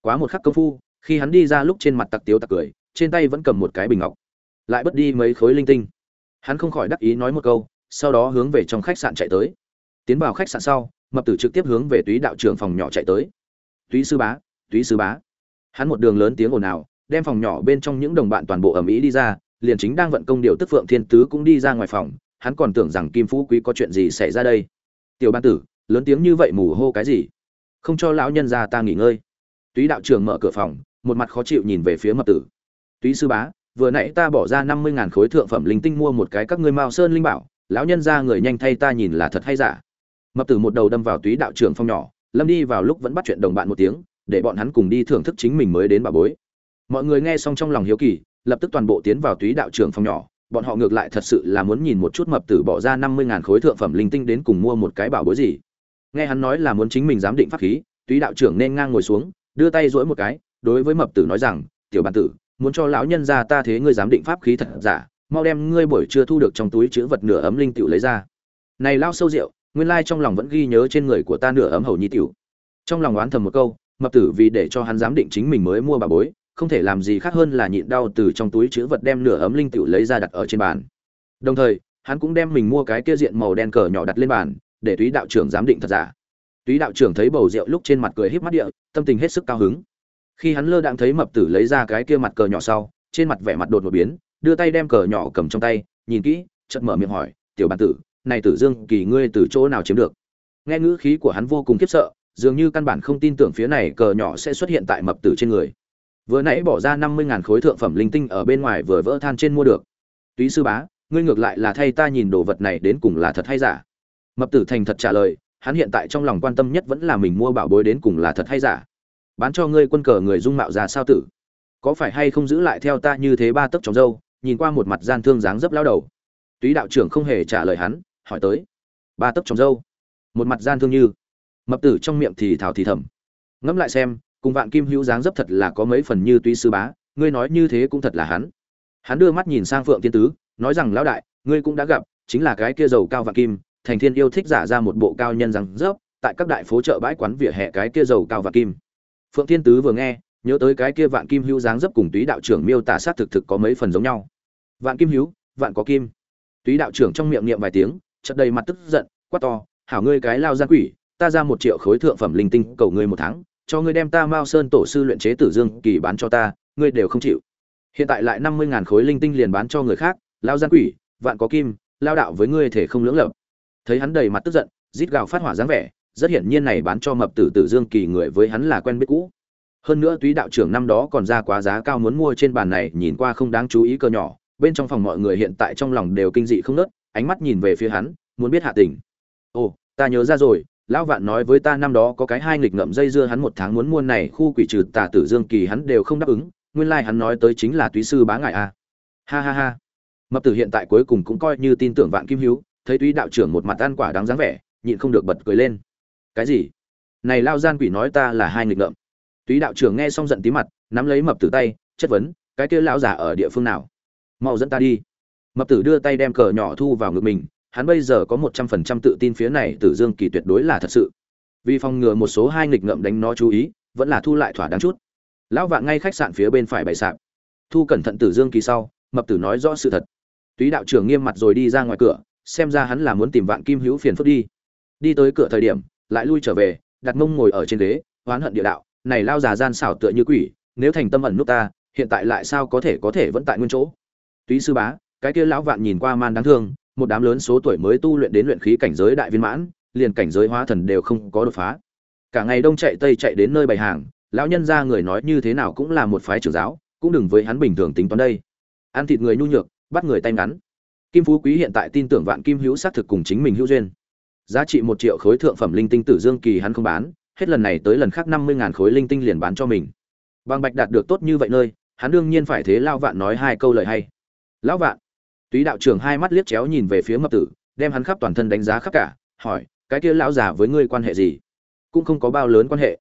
Quá một khắc công phu, khi hắn đi ra lúc trên mặt tặc tiếu tặc cười, trên tay vẫn cầm một cái bình ngọc. Lại bất đi mấy khối linh tinh. Hắn không khỏi đắc ý nói một câu, sau đó hướng về trong khách sạn chạy tới. Tiến vào khách sạn sau, mập tử trực tiếp hướng về túy đạo trưởng phòng nhỏ chạy tới. Túy sư bá, túy sư bá. Hắn một đường lớn tiếng ồn ào, đem phòng nhỏ bên trong những đồng bạn toàn bộ ầm ĩ đi ra liền chính đang vận công điều tức phượng thiên tứ cũng đi ra ngoài phòng, hắn còn tưởng rằng kim phú quý có chuyện gì xảy ra đây. Tiểu ban tử, lớn tiếng như vậy mù hô cái gì? Không cho lão nhân ra ta nghỉ ngơi. Túy đạo trưởng mở cửa phòng, một mặt khó chịu nhìn về phía mập tử. Túy sư bá, vừa nãy ta bỏ ra năm mươi ngàn khối thượng phẩm linh tinh mua một cái các ngươi mao sơn linh bảo, lão nhân ra người nhanh thay ta nhìn là thật hay giả? Mập tử một đầu đâm vào túy đạo trưởng phong nhỏ, lâm đi vào lúc vẫn bắt chuyện đồng bạn một tiếng, để bọn hắn cùng đi thưởng thức chính mình mới đến bà bối. Mọi người nghe xong trong lòng hiếu kỳ lập tức toàn bộ tiến vào túy đạo trưởng phòng nhỏ, bọn họ ngược lại thật sự là muốn nhìn một chút mập tử bỏ ra năm mươi ngàn khối thượng phẩm linh tinh đến cùng mua một cái bảo bối gì. Nghe hắn nói là muốn chính mình giám định pháp khí, túy đạo trưởng nên ngang ngồi xuống, đưa tay dỗi một cái, đối với mập tử nói rằng, tiểu bản tử, muốn cho lão nhân gia ta thế ngươi giám định pháp khí thật giả, mau đem ngươi buổi trưa thu được trong túi chứa vật nửa ấm linh tiểu lấy ra. Này lao sâu rượu, nguyên lai trong lòng vẫn ghi nhớ trên người của ta nửa ấm hầu nhi tiểu. Trong lòng oán thầm một câu, mập tử vì để cho hắn giám định chính mình mới mua bà bối không thể làm gì khác hơn là nhịn đau từ trong túi chứa vật đem nửa ấm linh tiểu lấy ra đặt ở trên bàn. Đồng thời, hắn cũng đem mình mua cái kia diện màu đen cờ nhỏ đặt lên bàn, để túy đạo trưởng giám định thật giả. Túy đạo trưởng thấy bầu rượu lúc trên mặt cười híp mắt địa, tâm tình hết sức cao hứng. Khi hắn lơ đãng thấy mập tử lấy ra cái kia mặt cờ nhỏ sau, trên mặt vẻ mặt đột ngột biến, đưa tay đem cờ nhỏ cầm trong tay, nhìn kỹ, chợt mở miệng hỏi, tiểu bản tử, này tử dương kỳ ngươi từ chỗ nào chiếm được? Nghe ngữ khí của hắn vô cùng khiếp sợ, dường như căn bản không tin tưởng phía này cờ nhỏ sẽ xuất hiện tại mập tử trên người vừa nãy bỏ ra năm mươi ngàn khối thượng phẩm linh tinh ở bên ngoài vừa vỡ than trên mua được. Túy sư bá, ngươi ngược lại là thay ta nhìn đồ vật này đến cùng là thật hay giả? Mập tử thành thật trả lời, hắn hiện tại trong lòng quan tâm nhất vẫn là mình mua bảo bối đến cùng là thật hay giả. Bán cho ngươi quân cờ người dung mạo ra sao tử? Có phải hay không giữ lại theo ta như thế ba tấc trồng dâu, nhìn qua một mặt gian thương dáng dấp lao đầu? Túy đạo trưởng không hề trả lời hắn, hỏi tới. Ba tấc trồng dâu. Một mặt gian thương như. Mập tử trong miệng thì thảo thì thầm. Ngẫm lại xem cùng vạn kim hữu dáng dấp thật là có mấy phần như túy sư bá, ngươi nói như thế cũng thật là hắn. Hắn đưa mắt nhìn sang phượng thiên tứ, nói rằng, lão đại, ngươi cũng đã gặp, chính là cái kia dầu cao vạn kim, thành thiên yêu thích giả ra một bộ cao nhân rằng dốc tại các đại phố chợ bãi quán vỉa hè cái kia dầu cao vạn kim. Phượng thiên tứ vừa nghe, nhớ tới cái kia vạn kim hữu dáng dấp cùng túy đạo trưởng miêu tả sát thực thực có mấy phần giống nhau. Vạn kim hữu, vạn có kim. Túy đạo trưởng trong miệng niệm vài tiếng, chợt đầy mặt tức giận, quát to, hảo ngươi cái lao gian quỷ, ta ra một triệu khối thượng phẩm linh tinh cầu ngươi một tháng cho ngươi đem ta mao sơn tổ sư luyện chế tử dương kỳ bán cho ta, ngươi đều không chịu. Hiện tại lại năm mươi ngàn khối linh tinh liền bán cho người khác, lao gian quỷ, vạn có kim, lao đạo với ngươi thể không lưỡng lập thấy hắn đầy mặt tức giận, rít gào phát hỏa dáng vẻ, rất hiển nhiên này bán cho mập tử tử dương kỳ người với hắn là quen biết cũ. Hơn nữa túy đạo trưởng năm đó còn ra quá giá cao muốn mua trên bàn này, nhìn qua không đáng chú ý cơ nhỏ, bên trong phòng mọi người hiện tại trong lòng đều kinh dị không nớt ánh mắt nhìn về phía hắn, muốn biết hạ tình. Ồ, ta nhớ ra rồi lão vạn nói với ta năm đó có cái hai nghịch ngậm dây dưa hắn một tháng muốn mua này khu quỷ trừ tà tử dương kỳ hắn đều không đáp ứng, nguyên lai like hắn nói tới chính là túy sư bá ngại a à. ha ha ha. Mập tử hiện tại cuối cùng cũng coi như tin tưởng vạn kim hiếu, thấy túy đạo trưởng một mặt ăn quả đáng dáng vẻ, nhịn không được bật cười lên. Cái gì? Này lao gian quỷ nói ta là hai nghịch ngợm. Túy đạo trưởng nghe xong giận tí mặt, nắm lấy mập tử tay, chất vấn, cái kia lão giả ở địa phương nào? Mau dẫn ta đi. Mập tử đưa tay đem cờ nhỏ thu vào ngực mình hắn bây giờ có một trăm phần trăm tự tin phía này tử dương kỳ tuyệt đối là thật sự. Vì phòng ngừa một số hai nghịch ngợm đánh nó chú ý, vẫn là thu lại thỏa đáng chút. Lão vạn ngay khách sạn phía bên phải bày sạp. Thu cẩn thận tử dương kỳ sau, mập tử nói rõ sự thật. Túy đạo trưởng nghiêm mặt rồi đi ra ngoài cửa, xem ra hắn là muốn tìm vạn kim hữu phiền phức đi. Đi tới cửa thời điểm, lại lui trở về, đặt mông ngồi ở trên ghế, oán hận địa đạo, này lao già gian xảo tựa như quỷ, nếu thành tâm ẩn nút ta, hiện tại lại sao có thể có thể vẫn tại nguyên chỗ? Túy sư bá, cái kia lão vạn nhìn qua man đáng thương một đám lớn số tuổi mới tu luyện đến luyện khí cảnh giới đại viên mãn, liền cảnh giới hóa thần đều không có đột phá. Cả ngày đông chạy tây chạy đến nơi bày hàng, lão nhân ra người nói như thế nào cũng là một phái trưởng giáo, cũng đừng với hắn bình thường tính toán đây. Ăn thịt người nhu nhược, bắt người tay ngắn. Kim phú quý hiện tại tin tưởng vạn kim hữu xác thực cùng chính mình hữu duyên. Giá trị một triệu khối thượng phẩm linh tinh tử dương kỳ hắn không bán, hết lần này tới lần khác năm mươi ngàn khối linh tinh liền bán cho mình. Bang bạch đạt được tốt như vậy nơi, hắn đương nhiên phải thế lao vạn nói hai câu lời hay. Lão vạn túy đạo trưởng hai mắt liếc chéo nhìn về phía mập tử, đem hắn khắp toàn thân đánh giá khắp cả, hỏi, cái kia lão già với ngươi quan hệ gì? Cũng không có bao lớn quan hệ.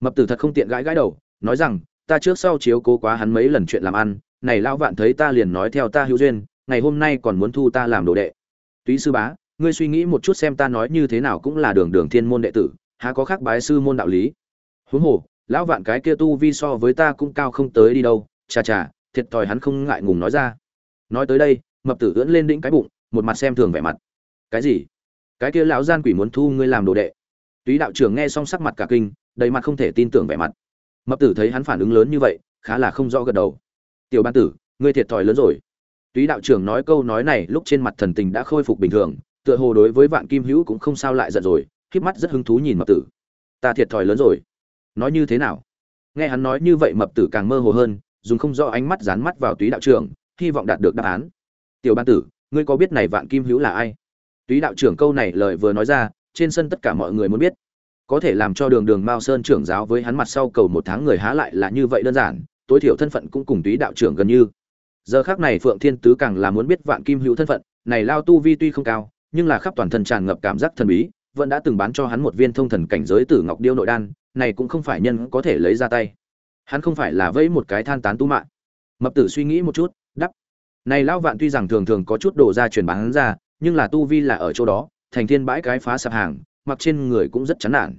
Mập tử thật không tiện gãi gãi đầu, nói rằng, ta trước sau chiếu cố quá hắn mấy lần chuyện làm ăn, này lão vạn thấy ta liền nói theo ta hữu duyên, ngày hôm nay còn muốn thu ta làm đồ đệ. Túy sư bá, ngươi suy nghĩ một chút xem ta nói như thế nào cũng là đường đường thiên môn đệ tử, há có khác bái sư môn đạo lý? Huống hồ, lão vạn cái kia tu vi so với ta cũng cao không tới đi đâu, chà chà, thiệt thòi hắn không ngại ngùng nói ra. Nói tới đây mập tử ưỡn lên đĩnh cái bụng, một mặt xem thường vẻ mặt. Cái gì? Cái kia lão gian quỷ muốn thu ngươi làm đồ đệ. Túy đạo trưởng nghe xong sắc mặt cả kinh, đầy mặt không thể tin tưởng vẻ mặt. Mập tử thấy hắn phản ứng lớn như vậy, khá là không rõ gật đầu. Tiểu ban tử, ngươi thiệt thòi lớn rồi. Túy đạo trưởng nói câu nói này lúc trên mặt thần tình đã khôi phục bình thường, tựa hồ đối với vạn kim hữu cũng không sao lại giận rồi khiếp mắt rất hứng thú nhìn mập tử. Ta thiệt thòi lớn rồi. Nói như thế nào? Nghe hắn nói như vậy mập tử càng mơ hồ hơn, dùng không rõ ánh mắt dán mắt vào túy đạo trưởng, hy vọng đạt được đáp án tiểu ban tử, ngươi có biết này vạn kim hữu là ai? Túy đạo trưởng câu này lời vừa nói ra, trên sân tất cả mọi người muốn biết. Có thể làm cho đường đường mao sơn trưởng giáo với hắn mặt sau cầu một tháng người há lại là như vậy đơn giản, tối thiểu thân phận cũng cùng túy đạo trưởng gần như. Giờ khác này phượng thiên tứ càng là muốn biết vạn kim hữu thân phận, này lao tu vi tuy không cao, nhưng là khắp toàn thân tràn ngập cảm giác thần bí, vẫn đã từng bán cho hắn một viên thông thần cảnh giới tử ngọc điêu nội đan, này cũng không phải nhân có thể lấy ra tay. Hắn không phải là vẫy một cái than tán tu mạng. Mập tử suy nghĩ một chút này lão vạn tuy rằng thường thường có chút đổ ra truyền bán ra, nhưng là tu vi là ở chỗ đó, thành thiên bãi cái phá sạp hàng, mặc trên người cũng rất chán nản.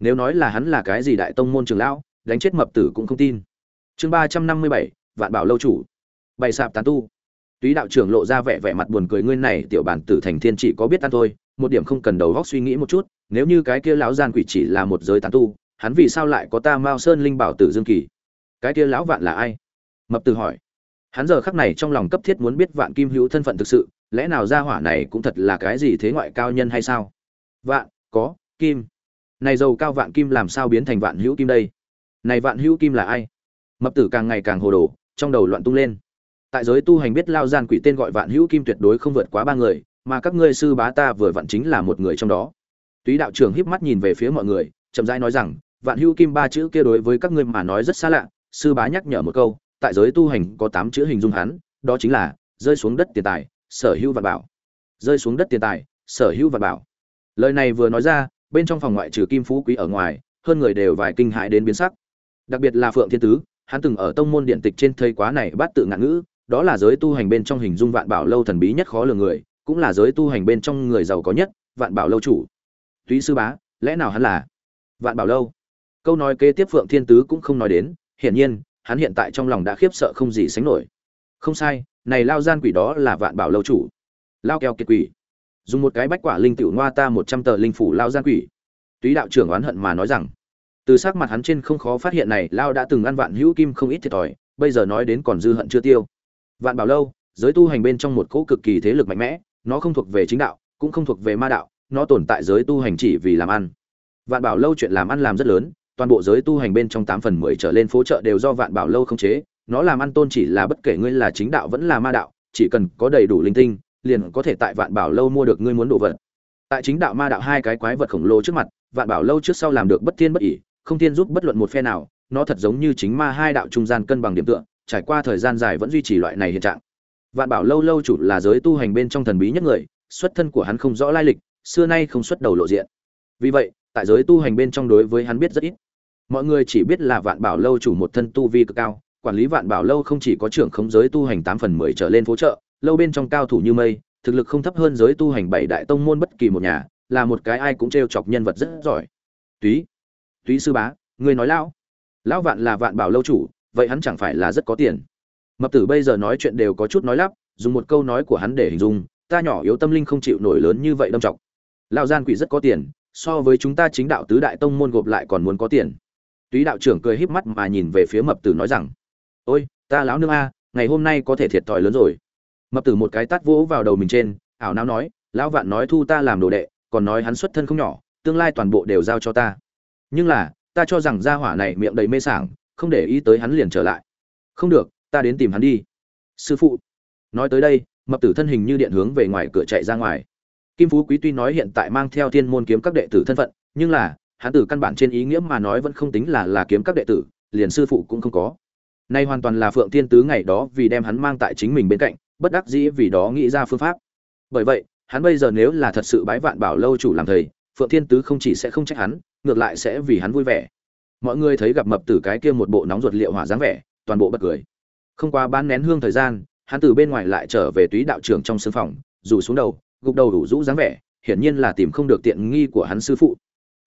Nếu nói là hắn là cái gì đại tông môn trưởng lão, đánh chết mập tử cũng không tin. Chương ba trăm năm mươi bảy, vạn bảo lâu chủ. Bày sạp tán tu. Túy đạo trưởng lộ ra vẻ vẻ mặt buồn cười, ngươi này, tiểu bản tử thành thiên chỉ có biết ăn thôi, một điểm không cần đầu óc suy nghĩ một chút, nếu như cái kia lão gian quỷ chỉ là một giới tán tu, hắn vì sao lại có ta mao sơn linh bảo tử dương kỳ? Cái kia lão vạn là ai? Mập tử hỏi hắn giờ khắc này trong lòng cấp thiết muốn biết vạn kim hữu thân phận thực sự, lẽ nào gia hỏa này cũng thật là cái gì thế ngoại cao nhân hay sao? Vạn, có, kim. Này dầu cao vạn kim làm sao biến thành vạn hữu kim đây? Này vạn hữu kim là ai? Mập tử càng ngày càng hồ đồ, trong đầu loạn tung lên. Tại giới tu hành biết lao gian quỷ tên gọi vạn hữu kim tuyệt đối không vượt quá ba người, mà các ngươi sư bá ta vừa vặn chính là một người trong đó. Túy đạo trưởng híp mắt nhìn về phía mọi người, chậm rãi nói rằng, vạn hữu kim ba chữ kia đối với các ngươi mà nói rất xa lạ, sư bá nhắc nhở một câu tại giới tu hành có tám chữ hình dung hắn, đó chính là rơi xuống đất tiền tài, sở hữu vạn bảo. Rơi xuống đất tiền tài, sở hữu vạn bảo. Lời này vừa nói ra, bên trong phòng ngoại trừ kim phú quý ở ngoài, hơn người đều vài kinh hãi đến biến sắc. Đặc biệt là phượng thiên tứ, hắn từng ở tông môn điện tịch trên thây quá này bắt tự ngạn ngữ, đó là giới tu hành bên trong hình dung vạn bảo lâu thần bí nhất khó lường người, cũng là giới tu hành bên trong người giàu có nhất, vạn bảo lâu chủ. Túy sư bá, lẽ nào hắn là vạn bảo lâu? Câu nói kế tiếp phượng thiên tứ cũng không nói đến, hiển nhiên hắn hiện tại trong lòng đã khiếp sợ không gì sánh nổi. Không sai, này lao gian quỷ đó là vạn bảo lâu chủ. Lao keo kiệt quỷ. Dùng một cái bách quả linh tiểu ngoa ta một trăm tờ linh phủ lao gian quỷ. Túy đạo trưởng oán hận mà nói rằng, từ sắc mặt hắn trên không khó phát hiện này, lao đã từng ăn vạn hữu kim không ít thiệt thòi, bây giờ nói đến còn dư hận chưa tiêu. Vạn bảo lâu, giới tu hành bên trong một cỗ cực kỳ thế lực mạnh mẽ, nó không thuộc về chính đạo, cũng không thuộc về ma đạo, nó tồn tại giới tu hành chỉ vì làm ăn. Vạn bảo lâu chuyện làm ăn làm rất lớn toàn bộ giới tu hành bên trong tám phần mười trở lên phố chợ đều do vạn bảo lâu không chế nó làm ăn tôn chỉ là bất kể ngươi là chính đạo vẫn là ma đạo chỉ cần có đầy đủ linh tinh liền có thể tại vạn bảo lâu mua được ngươi muốn đồ vật. Tại chính đạo ma đạo hai cái quái vật khổng lồ trước mặt vạn bảo lâu trước sau làm được bất thiên bất ỷ, không thiên giúp bất luận một phe nào nó thật giống như chính ma hai đạo trung gian cân bằng điểm tựa trải qua thời gian dài vẫn duy trì loại này hiện trạng. Vạn bảo lâu lâu chủ là giới tu hành bên trong thần bí nhất người xuất thân của hắn không rõ lai lịch xưa nay không xuất đầu lộ diện. Vì vậy tại giới tu hành bên trong đối với hắn biết rất ít. Mọi người chỉ biết là vạn bảo lâu chủ một thân tu vi cực cao, quản lý vạn bảo lâu không chỉ có trưởng khống giới tu hành tám phần mười trở lên phố trợ lâu bên trong cao thủ như mây, thực lực không thấp hơn giới tu hành bảy đại tông môn bất kỳ một nhà, là một cái ai cũng t chọc nhân vật rất giỏi. Túy túy sư bá, người nói lão. Lão vạn là vạn bảo lâu chủ, vậy hắn chẳng phải là rất có tiền. Mập tử bây giờ nói chuyện đều có chút nói lắp, dùng một câu nói của hắn để hình dung, ta nhỏ yếu tâm linh không chịu nổi lớn như vậy đâm trọng lão gian quỷ rất có tiền so với chúng ta chính đạo tứ đại tông môn gộp lại còn muốn có tiền. Túy đạo trưởng cười híp mắt mà nhìn về phía mập tử nói rằng, ôi, ta lão nương a, ngày hôm nay có thể thiệt thòi lớn rồi. Mập tử một cái tát vỗ vào đầu mình trên, ảo não nói, lão vạn nói thu ta làm đồ đệ, còn nói hắn xuất thân không nhỏ, tương lai toàn bộ đều giao cho ta. Nhưng là, ta cho rằng gia hỏa này miệng đầy mê sảng, không để ý tới hắn liền trở lại. Không được, ta đến tìm hắn đi. Sư phụ. Nói tới đây, mập tử thân hình như điện hướng về ngoài cửa chạy ra ngoài kim phú quý tuy nói hiện tại mang theo thiên môn kiếm các đệ tử thân phận, nhưng là, hắn tử căn bản trên ý nghĩa mà nói vẫn không tính là là kiếm các đệ tử, liền sư phụ cũng không có. Nay hoàn toàn là phượng thiên tứ ngày đó vì đem hắn mang tại chính mình bên cạnh, bất đắc dĩ vì đó nghĩ ra phương pháp. Bởi vậy, hắn bây giờ nếu là thật sự bái vạn bảo lâu chủ làm thầy, phượng thiên tứ không chỉ sẽ không trách hắn, ngược lại sẽ vì hắn vui vẻ. Mọi người thấy gặp mập tử cái kia một bộ nóng ruột liệu hỏa dáng vẻ, toàn bộ bật cười. Không qua bán nén hương thời gian, hắn từ bên ngoài lại trở về túy đạo trưởng trong sương phòng, rủ xuống đầu gục đầu đủ rũ dáng vẻ, hiển nhiên là tìm không được tiện nghi của hắn sư phụ.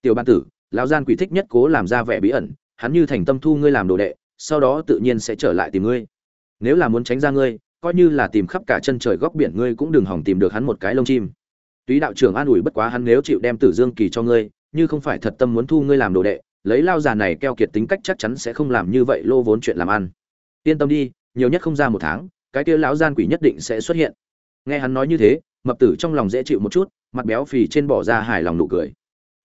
Tiểu ban tử, lão gian quỷ thích nhất cố làm ra vẻ bí ẩn, hắn như thành tâm thu ngươi làm đồ đệ, sau đó tự nhiên sẽ trở lại tìm ngươi. Nếu là muốn tránh ra ngươi, coi như là tìm khắp cả chân trời góc biển ngươi cũng đừng hỏng tìm được hắn một cái lông chim. Túy đạo trưởng an ủi bất quá hắn nếu chịu đem tử dương kỳ cho ngươi, như không phải thật tâm muốn thu ngươi làm đồ đệ, lấy lao già này keo kiệt tính cách chắc chắn sẽ không làm như vậy lô vốn chuyện làm ăn. Yên tâm đi, nhiều nhất không ra một tháng, cái kia lão gian quỷ nhất định sẽ xuất hiện. Nghe hắn nói như thế mập tử trong lòng dễ chịu một chút, mặt béo phì trên bỏ ra hài lòng nụ cười.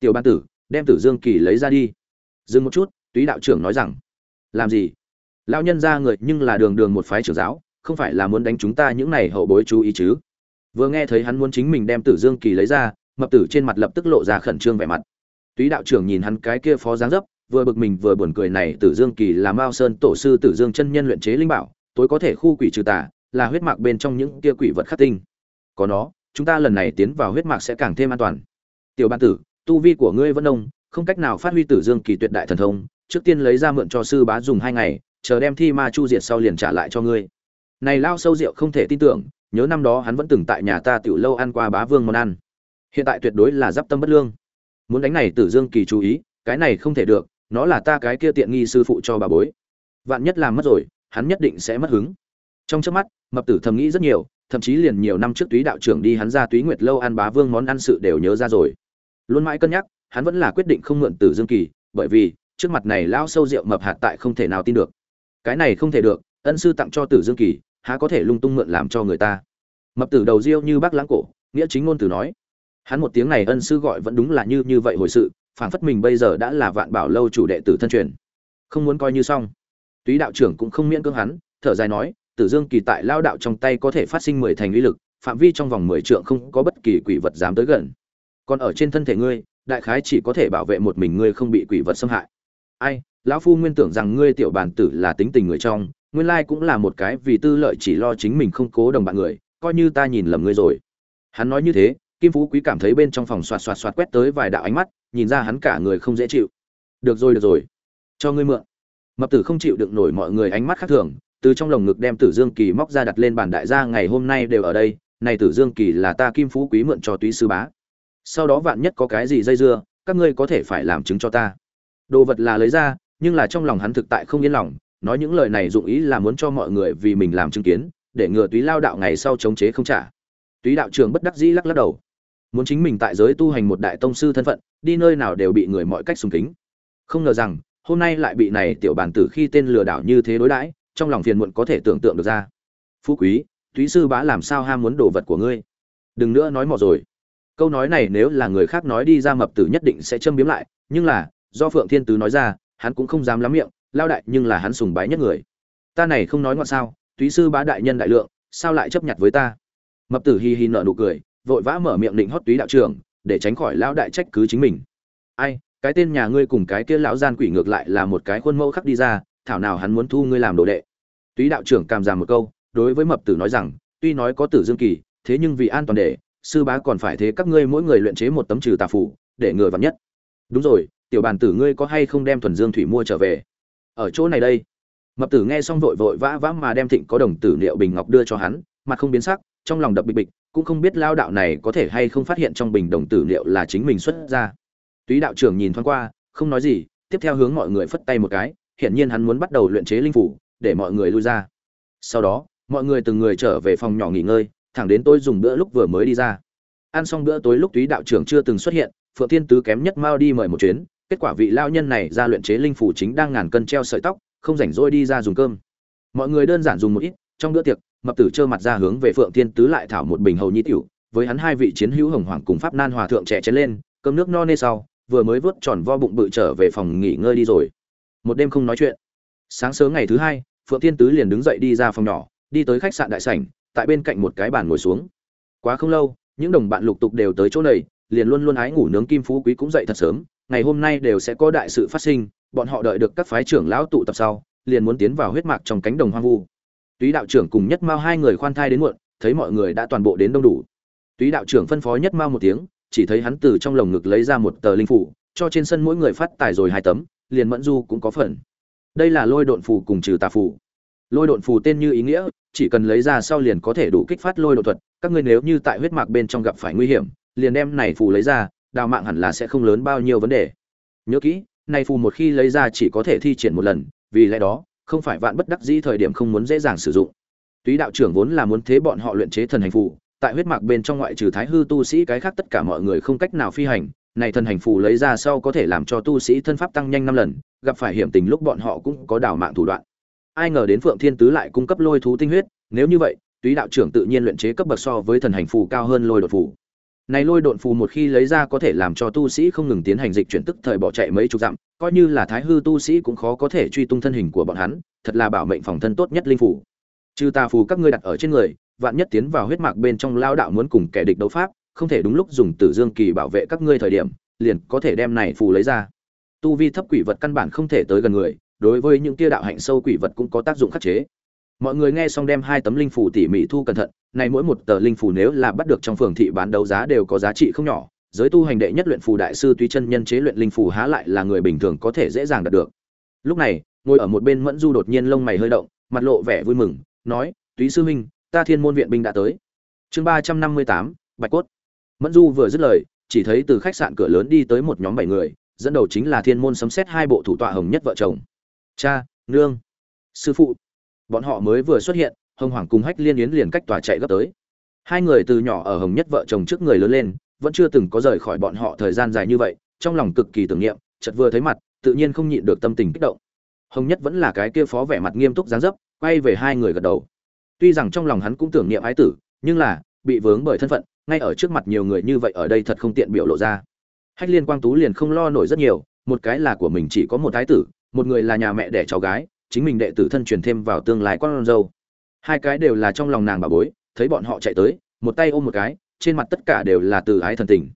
Tiểu ban tử, đem tử dương kỳ lấy ra đi. Dừng một chút, túy đạo trưởng nói rằng, làm gì? Lão nhân ra người nhưng là đường đường một phái trưởng giáo, không phải là muốn đánh chúng ta những này hậu bối chú ý chứ? Vừa nghe thấy hắn muốn chính mình đem tử dương kỳ lấy ra, mập tử trên mặt lập tức lộ ra khẩn trương vẻ mặt. Túy đạo trưởng nhìn hắn cái kia phó dáng dấp, vừa bực mình vừa buồn cười này, tử dương kỳ là mao sơn tổ sư tử dương chân nhân luyện chế linh bảo, tối có thể khu quỷ trừ tà, là huyết mạc bên trong những kia quỷ vật khắc tinh có nó, chúng ta lần này tiến vào huyết mạc sẽ càng thêm an toàn. Tiểu ban tử, tu vi của ngươi vẫn đông không cách nào phát huy tử dương kỳ tuyệt đại thần thông, trước tiên lấy ra mượn cho sư bá dùng hai ngày, chờ đem thi ma chu diệt sau liền trả lại cho ngươi. Này lao sâu rượu không thể tin tưởng, nhớ năm đó hắn vẫn từng tại nhà ta tiểu lâu ăn qua bá vương món ăn. Hiện tại tuyệt đối là d tâm bất lương. Muốn đánh này tử dương kỳ chú ý, cái này không thể được, nó là ta cái kia tiện nghi sư phụ cho bà bối. Vạn nhất làm mất rồi, hắn nhất định sẽ mất hứng. Trong trước mắt, mập tử thầm nghĩ rất nhiều thậm chí liền nhiều năm trước túy đạo trưởng đi hắn ra túy nguyệt lâu ăn bá vương món ăn sự đều nhớ ra rồi. Luôn mãi cân nhắc, hắn vẫn là quyết định không mượn tử dương kỳ, bởi vì, trước mặt này lão sâu rượu mập hạt tại không thể nào tin được. Cái này không thể được, ân sư tặng cho tử dương kỳ, há có thể lung tung mượn làm cho người ta. Mập tử đầu riêu như bác lãng cổ, nghĩa chính ngôn từ nói. Hắn một tiếng này ân sư gọi vẫn đúng là như như vậy hồi sự, phảng phất mình bây giờ đã là vạn bảo lâu chủ đệ tử thân truyền. Không muốn coi như xong. Túy đạo trưởng cũng không miễn cưỡng hắn, thở dài nói tử dương kỳ tại lao đạo trong tay có thể phát sinh mười thành uy lực, phạm vi trong vòng mười trượng không có bất kỳ quỷ vật dám tới gần. Còn ở trên thân thể ngươi, đại khái chỉ có thể bảo vệ một mình ngươi không bị quỷ vật xâm hại. Ai, lão phu nguyên tưởng rằng ngươi tiểu bản tử là tính tình người trong, nguyên lai cũng là một cái vì tư lợi chỉ lo chính mình không cố đồng bạn người, coi như ta nhìn lầm ngươi rồi. Hắn nói như thế, kim phú quý cảm thấy bên trong phòng xoạt xoạt xoạt quét tới vài đạo ánh mắt, nhìn ra hắn cả người không dễ chịu. Được rồi được rồi. Cho ngươi mượn. Mập tử không chịu đựng nổi mọi người ánh mắt khác thường từ trong lồng ngực đem tử dương kỳ móc ra đặt lên bàn đại gia, ngày hôm nay đều ở đây, này tử dương kỳ là ta kim phú quý mượn cho túy sư bá. Sau đó vạn nhất có cái gì dây dưa, các ngươi có thể phải làm chứng cho ta. Đồ vật là lấy ra, nhưng là trong lòng hắn thực tại không yên lòng, nói những lời này dụng ý là muốn cho mọi người vì mình làm chứng kiến, để ngừa túy lao đạo ngày sau chống chế không trả. Túy đạo trường bất đắc dĩ lắc lắc đầu. Muốn chính mình tại giới tu hành một đại tông sư thân phận, đi nơi nào đều bị người mọi cách sùng kính. Không ngờ rằng, hôm nay lại bị này tiểu bản tử khi tên lừa đảo như thế đối đãi trong lòng phiền muộn có thể tưởng tượng được ra. Phú quý, thúy sư bá làm sao ham muốn đồ vật của ngươi? Đừng nữa nói mò rồi. Câu nói này nếu là người khác nói đi ra mập tử nhất định sẽ châm biếm lại, nhưng là, do phượng thiên tứ nói ra, hắn cũng không dám lắm miệng, lao đại nhưng là hắn sùng bái nhất người. Ta này không nói ngoạn sao túy sư bá đại nhân đại lượng, sao lại chấp nhận với ta? Mập tử hi hi nợ nụ cười, vội vã mở miệng định hót túy đạo trưởng, để tránh khỏi lão đại trách cứ chính mình. Ai, cái tên nhà ngươi cùng cái kia lão gian quỷ ngược lại là một cái khuôn mẫu khắc đi ra, thảo nào hắn muốn thu ngươi làm đồ đệ? Túy đạo trưởng cảm giảm một câu, đối với mập tử nói rằng, tuy nói có tử dương kỳ, thế nhưng vì an toàn để, sư bá còn phải thế các ngươi mỗi người luyện chế một tấm trừ tà phủ để ngừa vắn nhất. Đúng rồi, tiểu bàn tử ngươi có hay không đem thuần dương thủy mua trở về? Ở chỗ này đây. Mập tử nghe xong vội vội vã vã mà đem thịnh có đồng tử liệu bình ngọc đưa cho hắn, mặt không biến sắc, trong lòng đập bịch bịch, cũng không biết lao đạo này có thể hay không phát hiện trong bình đồng tử liệu là chính mình xuất ra. Túy đạo trưởng nhìn thoáng qua, không nói gì, tiếp theo hướng mọi người phất tay một cái, hiển nhiên hắn muốn bắt đầu luyện chế linh phủ để mọi người lui ra. Sau đó, mọi người từng người trở về phòng nhỏ nghỉ ngơi, thẳng đến tôi dùng bữa lúc vừa mới đi ra. Ăn xong bữa tối lúc túy đạo trưởng chưa từng xuất hiện, phượng thiên tứ kém nhất mau đi mời một chuyến, kết quả vị lao nhân này ra luyện chế linh phủ chính đang ngàn cân treo sợi tóc, không rảnh rỗi đi ra dùng cơm. Mọi người đơn giản dùng một ít, trong bữa tiệc, mập tử trơ mặt ra hướng về phượng thiên tứ lại thảo một bình hầu nhi tiểu, với hắn hai vị chiến hữu hồng hoàng cùng pháp nan hòa thượng trẻ chén lên, cơm nước no nê sau, vừa mới vớt tròn vo bụng bự trở về phòng nghỉ ngơi đi rồi. Một đêm không nói chuyện. Sáng sớm ngày thứ hai phượng thiên tứ liền đứng dậy đi ra phòng nhỏ, đi tới khách sạn đại sảnh, tại bên cạnh một cái bàn ngồi xuống. Quá không lâu, những đồng bạn lục tục đều tới chỗ này, liền luôn luôn ái ngủ nướng kim phú quý cũng dậy thật sớm. Ngày hôm nay đều sẽ có đại sự phát sinh, bọn họ đợi được các phái trưởng lão tụ tập sau, liền muốn tiến vào huyết mạc trong cánh đồng hoang vu. Túy đạo trưởng cùng nhất mao hai người khoan thai đến muộn, thấy mọi người đã toàn bộ đến đông đủ. Túy đạo trưởng phân phó nhất mao một tiếng, chỉ thấy hắn từ trong lồng ngực lấy ra một tờ linh phủ, cho trên sân mỗi người phát tài rồi hai tấm, liền mẫn du cũng có phần đây là lôi độn phù cùng trừ tà phù. Lôi độn phù tên như ý nghĩa, chỉ cần lấy ra sau liền có thể đủ kích phát lôi độ thuật. Các ngươi nếu như tại huyết mạc bên trong gặp phải nguy hiểm, liền đem này phù lấy ra, đào mạng hẳn là sẽ không lớn bao nhiêu vấn đề. Nhớ kỹ, này phù một khi lấy ra chỉ có thể thi triển một lần, vì lẽ đó, không phải vạn bất đắc dĩ thời điểm không muốn dễ dàng sử dụng. Túy đạo trưởng vốn là muốn thế bọn họ luyện chế thần hành phù, tại huyết mạc bên trong ngoại trừ thái hư tu sĩ cái khác tất cả mọi người không cách nào phi hành này thần hành phù lấy ra sau có thể làm cho tu sĩ thân pháp tăng nhanh năm lần, gặp phải hiểm tình lúc bọn họ cũng có đảo mạng thủ đoạn. Ai ngờ đến phượng thiên tứ lại cung cấp lôi thú tinh huyết, nếu như vậy, túy đạo trưởng tự nhiên luyện chế cấp bậc so với thần hành phù cao hơn lôi đột phù. Này lôi độn phù một khi lấy ra có thể làm cho tu sĩ không ngừng tiến hành dịch chuyển tức thời bỏ chạy mấy chục dặm, coi như là thái hư tu sĩ cũng khó có thể truy tung thân hình của bọn hắn, thật là bảo mệnh phòng thân tốt nhất linh phủ trừ tà phù các ngươi đặt ở trên người, vạn nhất tiến vào huyết mạc bên trong lao đạo muốn cùng kẻ địch đấu pháp không thể đúng lúc dùng tử dương kỳ bảo vệ các ngươi thời điểm, liền có thể đem này phù lấy ra. Tu vi thấp quỷ vật căn bản không thể tới gần người, đối với những tia đạo hạnh sâu quỷ vật cũng có tác dụng khắc chế. Mọi người nghe xong đem hai tấm linh phù tỉ mỉ thu cẩn thận, này mỗi một tờ linh phù nếu là bắt được trong phường thị bán đấu giá đều có giá trị không nhỏ, giới tu hành đệ nhất luyện phù đại sư tuy chân nhân chế luyện linh phù há lại là người bình thường có thể dễ dàng đạt được. Lúc này, ngồi ở một bên mẫn du đột nhiên lông mày hơi động, mặt lộ vẻ vui mừng, nói, túy sư huynh, ta thiên môn viện binh đã tới. Chương ba trăm năm mươi tám, bạch cốt mẫn du vừa dứt lời, chỉ thấy từ khách sạn cửa lớn đi tới một nhóm bảy người, dẫn đầu chính là thiên môn sấm xét hai bộ thủ tọa hồng nhất vợ chồng. Cha, nương, sư phụ. Bọn họ mới vừa xuất hiện, hồng hoàng cùng hách liên yến liền cách tòa chạy gấp tới. Hai người từ nhỏ ở hồng nhất vợ chồng trước người lớn lên, vẫn chưa từng có rời khỏi bọn họ thời gian dài như vậy, trong lòng cực kỳ tưởng niệm, chợt vừa thấy mặt, tự nhiên không nhịn được tâm tình kích động. Hồng nhất vẫn là cái kia phó vẻ mặt nghiêm túc dáng dấp, quay về hai người gật đầu. Tuy rằng trong lòng hắn cũng tưởng niệm ái tử, nhưng là, bị vướng bởi thân phận ngay ở trước mặt nhiều người như vậy ở đây thật không tiện biểu lộ ra. Hách liên quang tú liền không lo nổi rất nhiều, một cái là của mình chỉ có một Thái tử, một người là nhà mẹ đẻ cháu gái, chính mình đệ tử thân truyền thêm vào tương lai con dâu. Hai cái đều là trong lòng nàng bà bối, thấy bọn họ chạy tới, một tay ôm một cái, trên mặt tất cả đều là từ ái thần tình.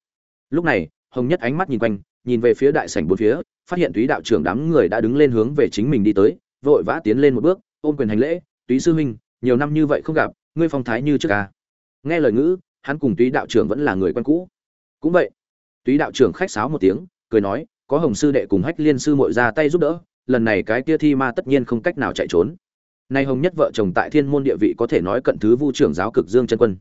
Lúc này, hồng nhất ánh mắt nhìn quanh, nhìn về phía đại sảnh bốn phía, phát hiện túy đạo trưởng đám người đã đứng lên hướng về chính mình đi tới, vội vã tiến lên một bước, ôm quyền hành lễ túy sư huynh, nhiều năm như vậy không gặp, ngươi phong thái như trước ca nghe lời ngữ hắn cùng túy đạo trưởng vẫn là người quen cũ. Cũng vậy, túy đạo trưởng khách sáo một tiếng, cười nói, có hồng sư đệ cùng hách liên sư mội ra tay giúp đỡ, lần này cái kia thi ma tất nhiên không cách nào chạy trốn. Nay hồng nhất vợ chồng tại thiên môn địa vị có thể nói cận thứ vu trưởng giáo cực dương chân quân.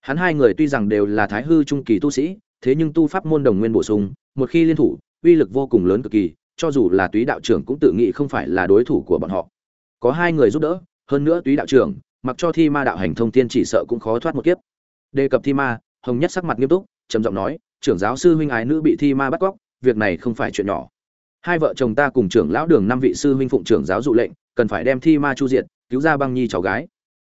Hắn hai người tuy rằng đều là thái hư trung kỳ tu sĩ, thế nhưng tu pháp môn đồng nguyên bổ sung, một khi liên thủ, uy lực vô cùng lớn cực kỳ, cho dù là túy đạo trưởng cũng tự nghĩ không phải là đối thủ của bọn họ. Có hai người giúp đỡ, hơn nữa túy đạo trưởng, mặc cho thi ma đạo hành thông tiên chỉ sợ cũng khó thoát một kiếp đề cập thi ma, hồng nhất sắc mặt nghiêm túc, trầm giọng nói, trưởng giáo sư huynh ái nữ bị thi ma bắt cóc, việc này không phải chuyện nhỏ. Hai vợ chồng ta cùng trưởng lão đường năm vị sư huynh phụng trưởng giáo dụ lệnh, cần phải đem thi ma chu diệt, cứu ra băng nhi cháu gái.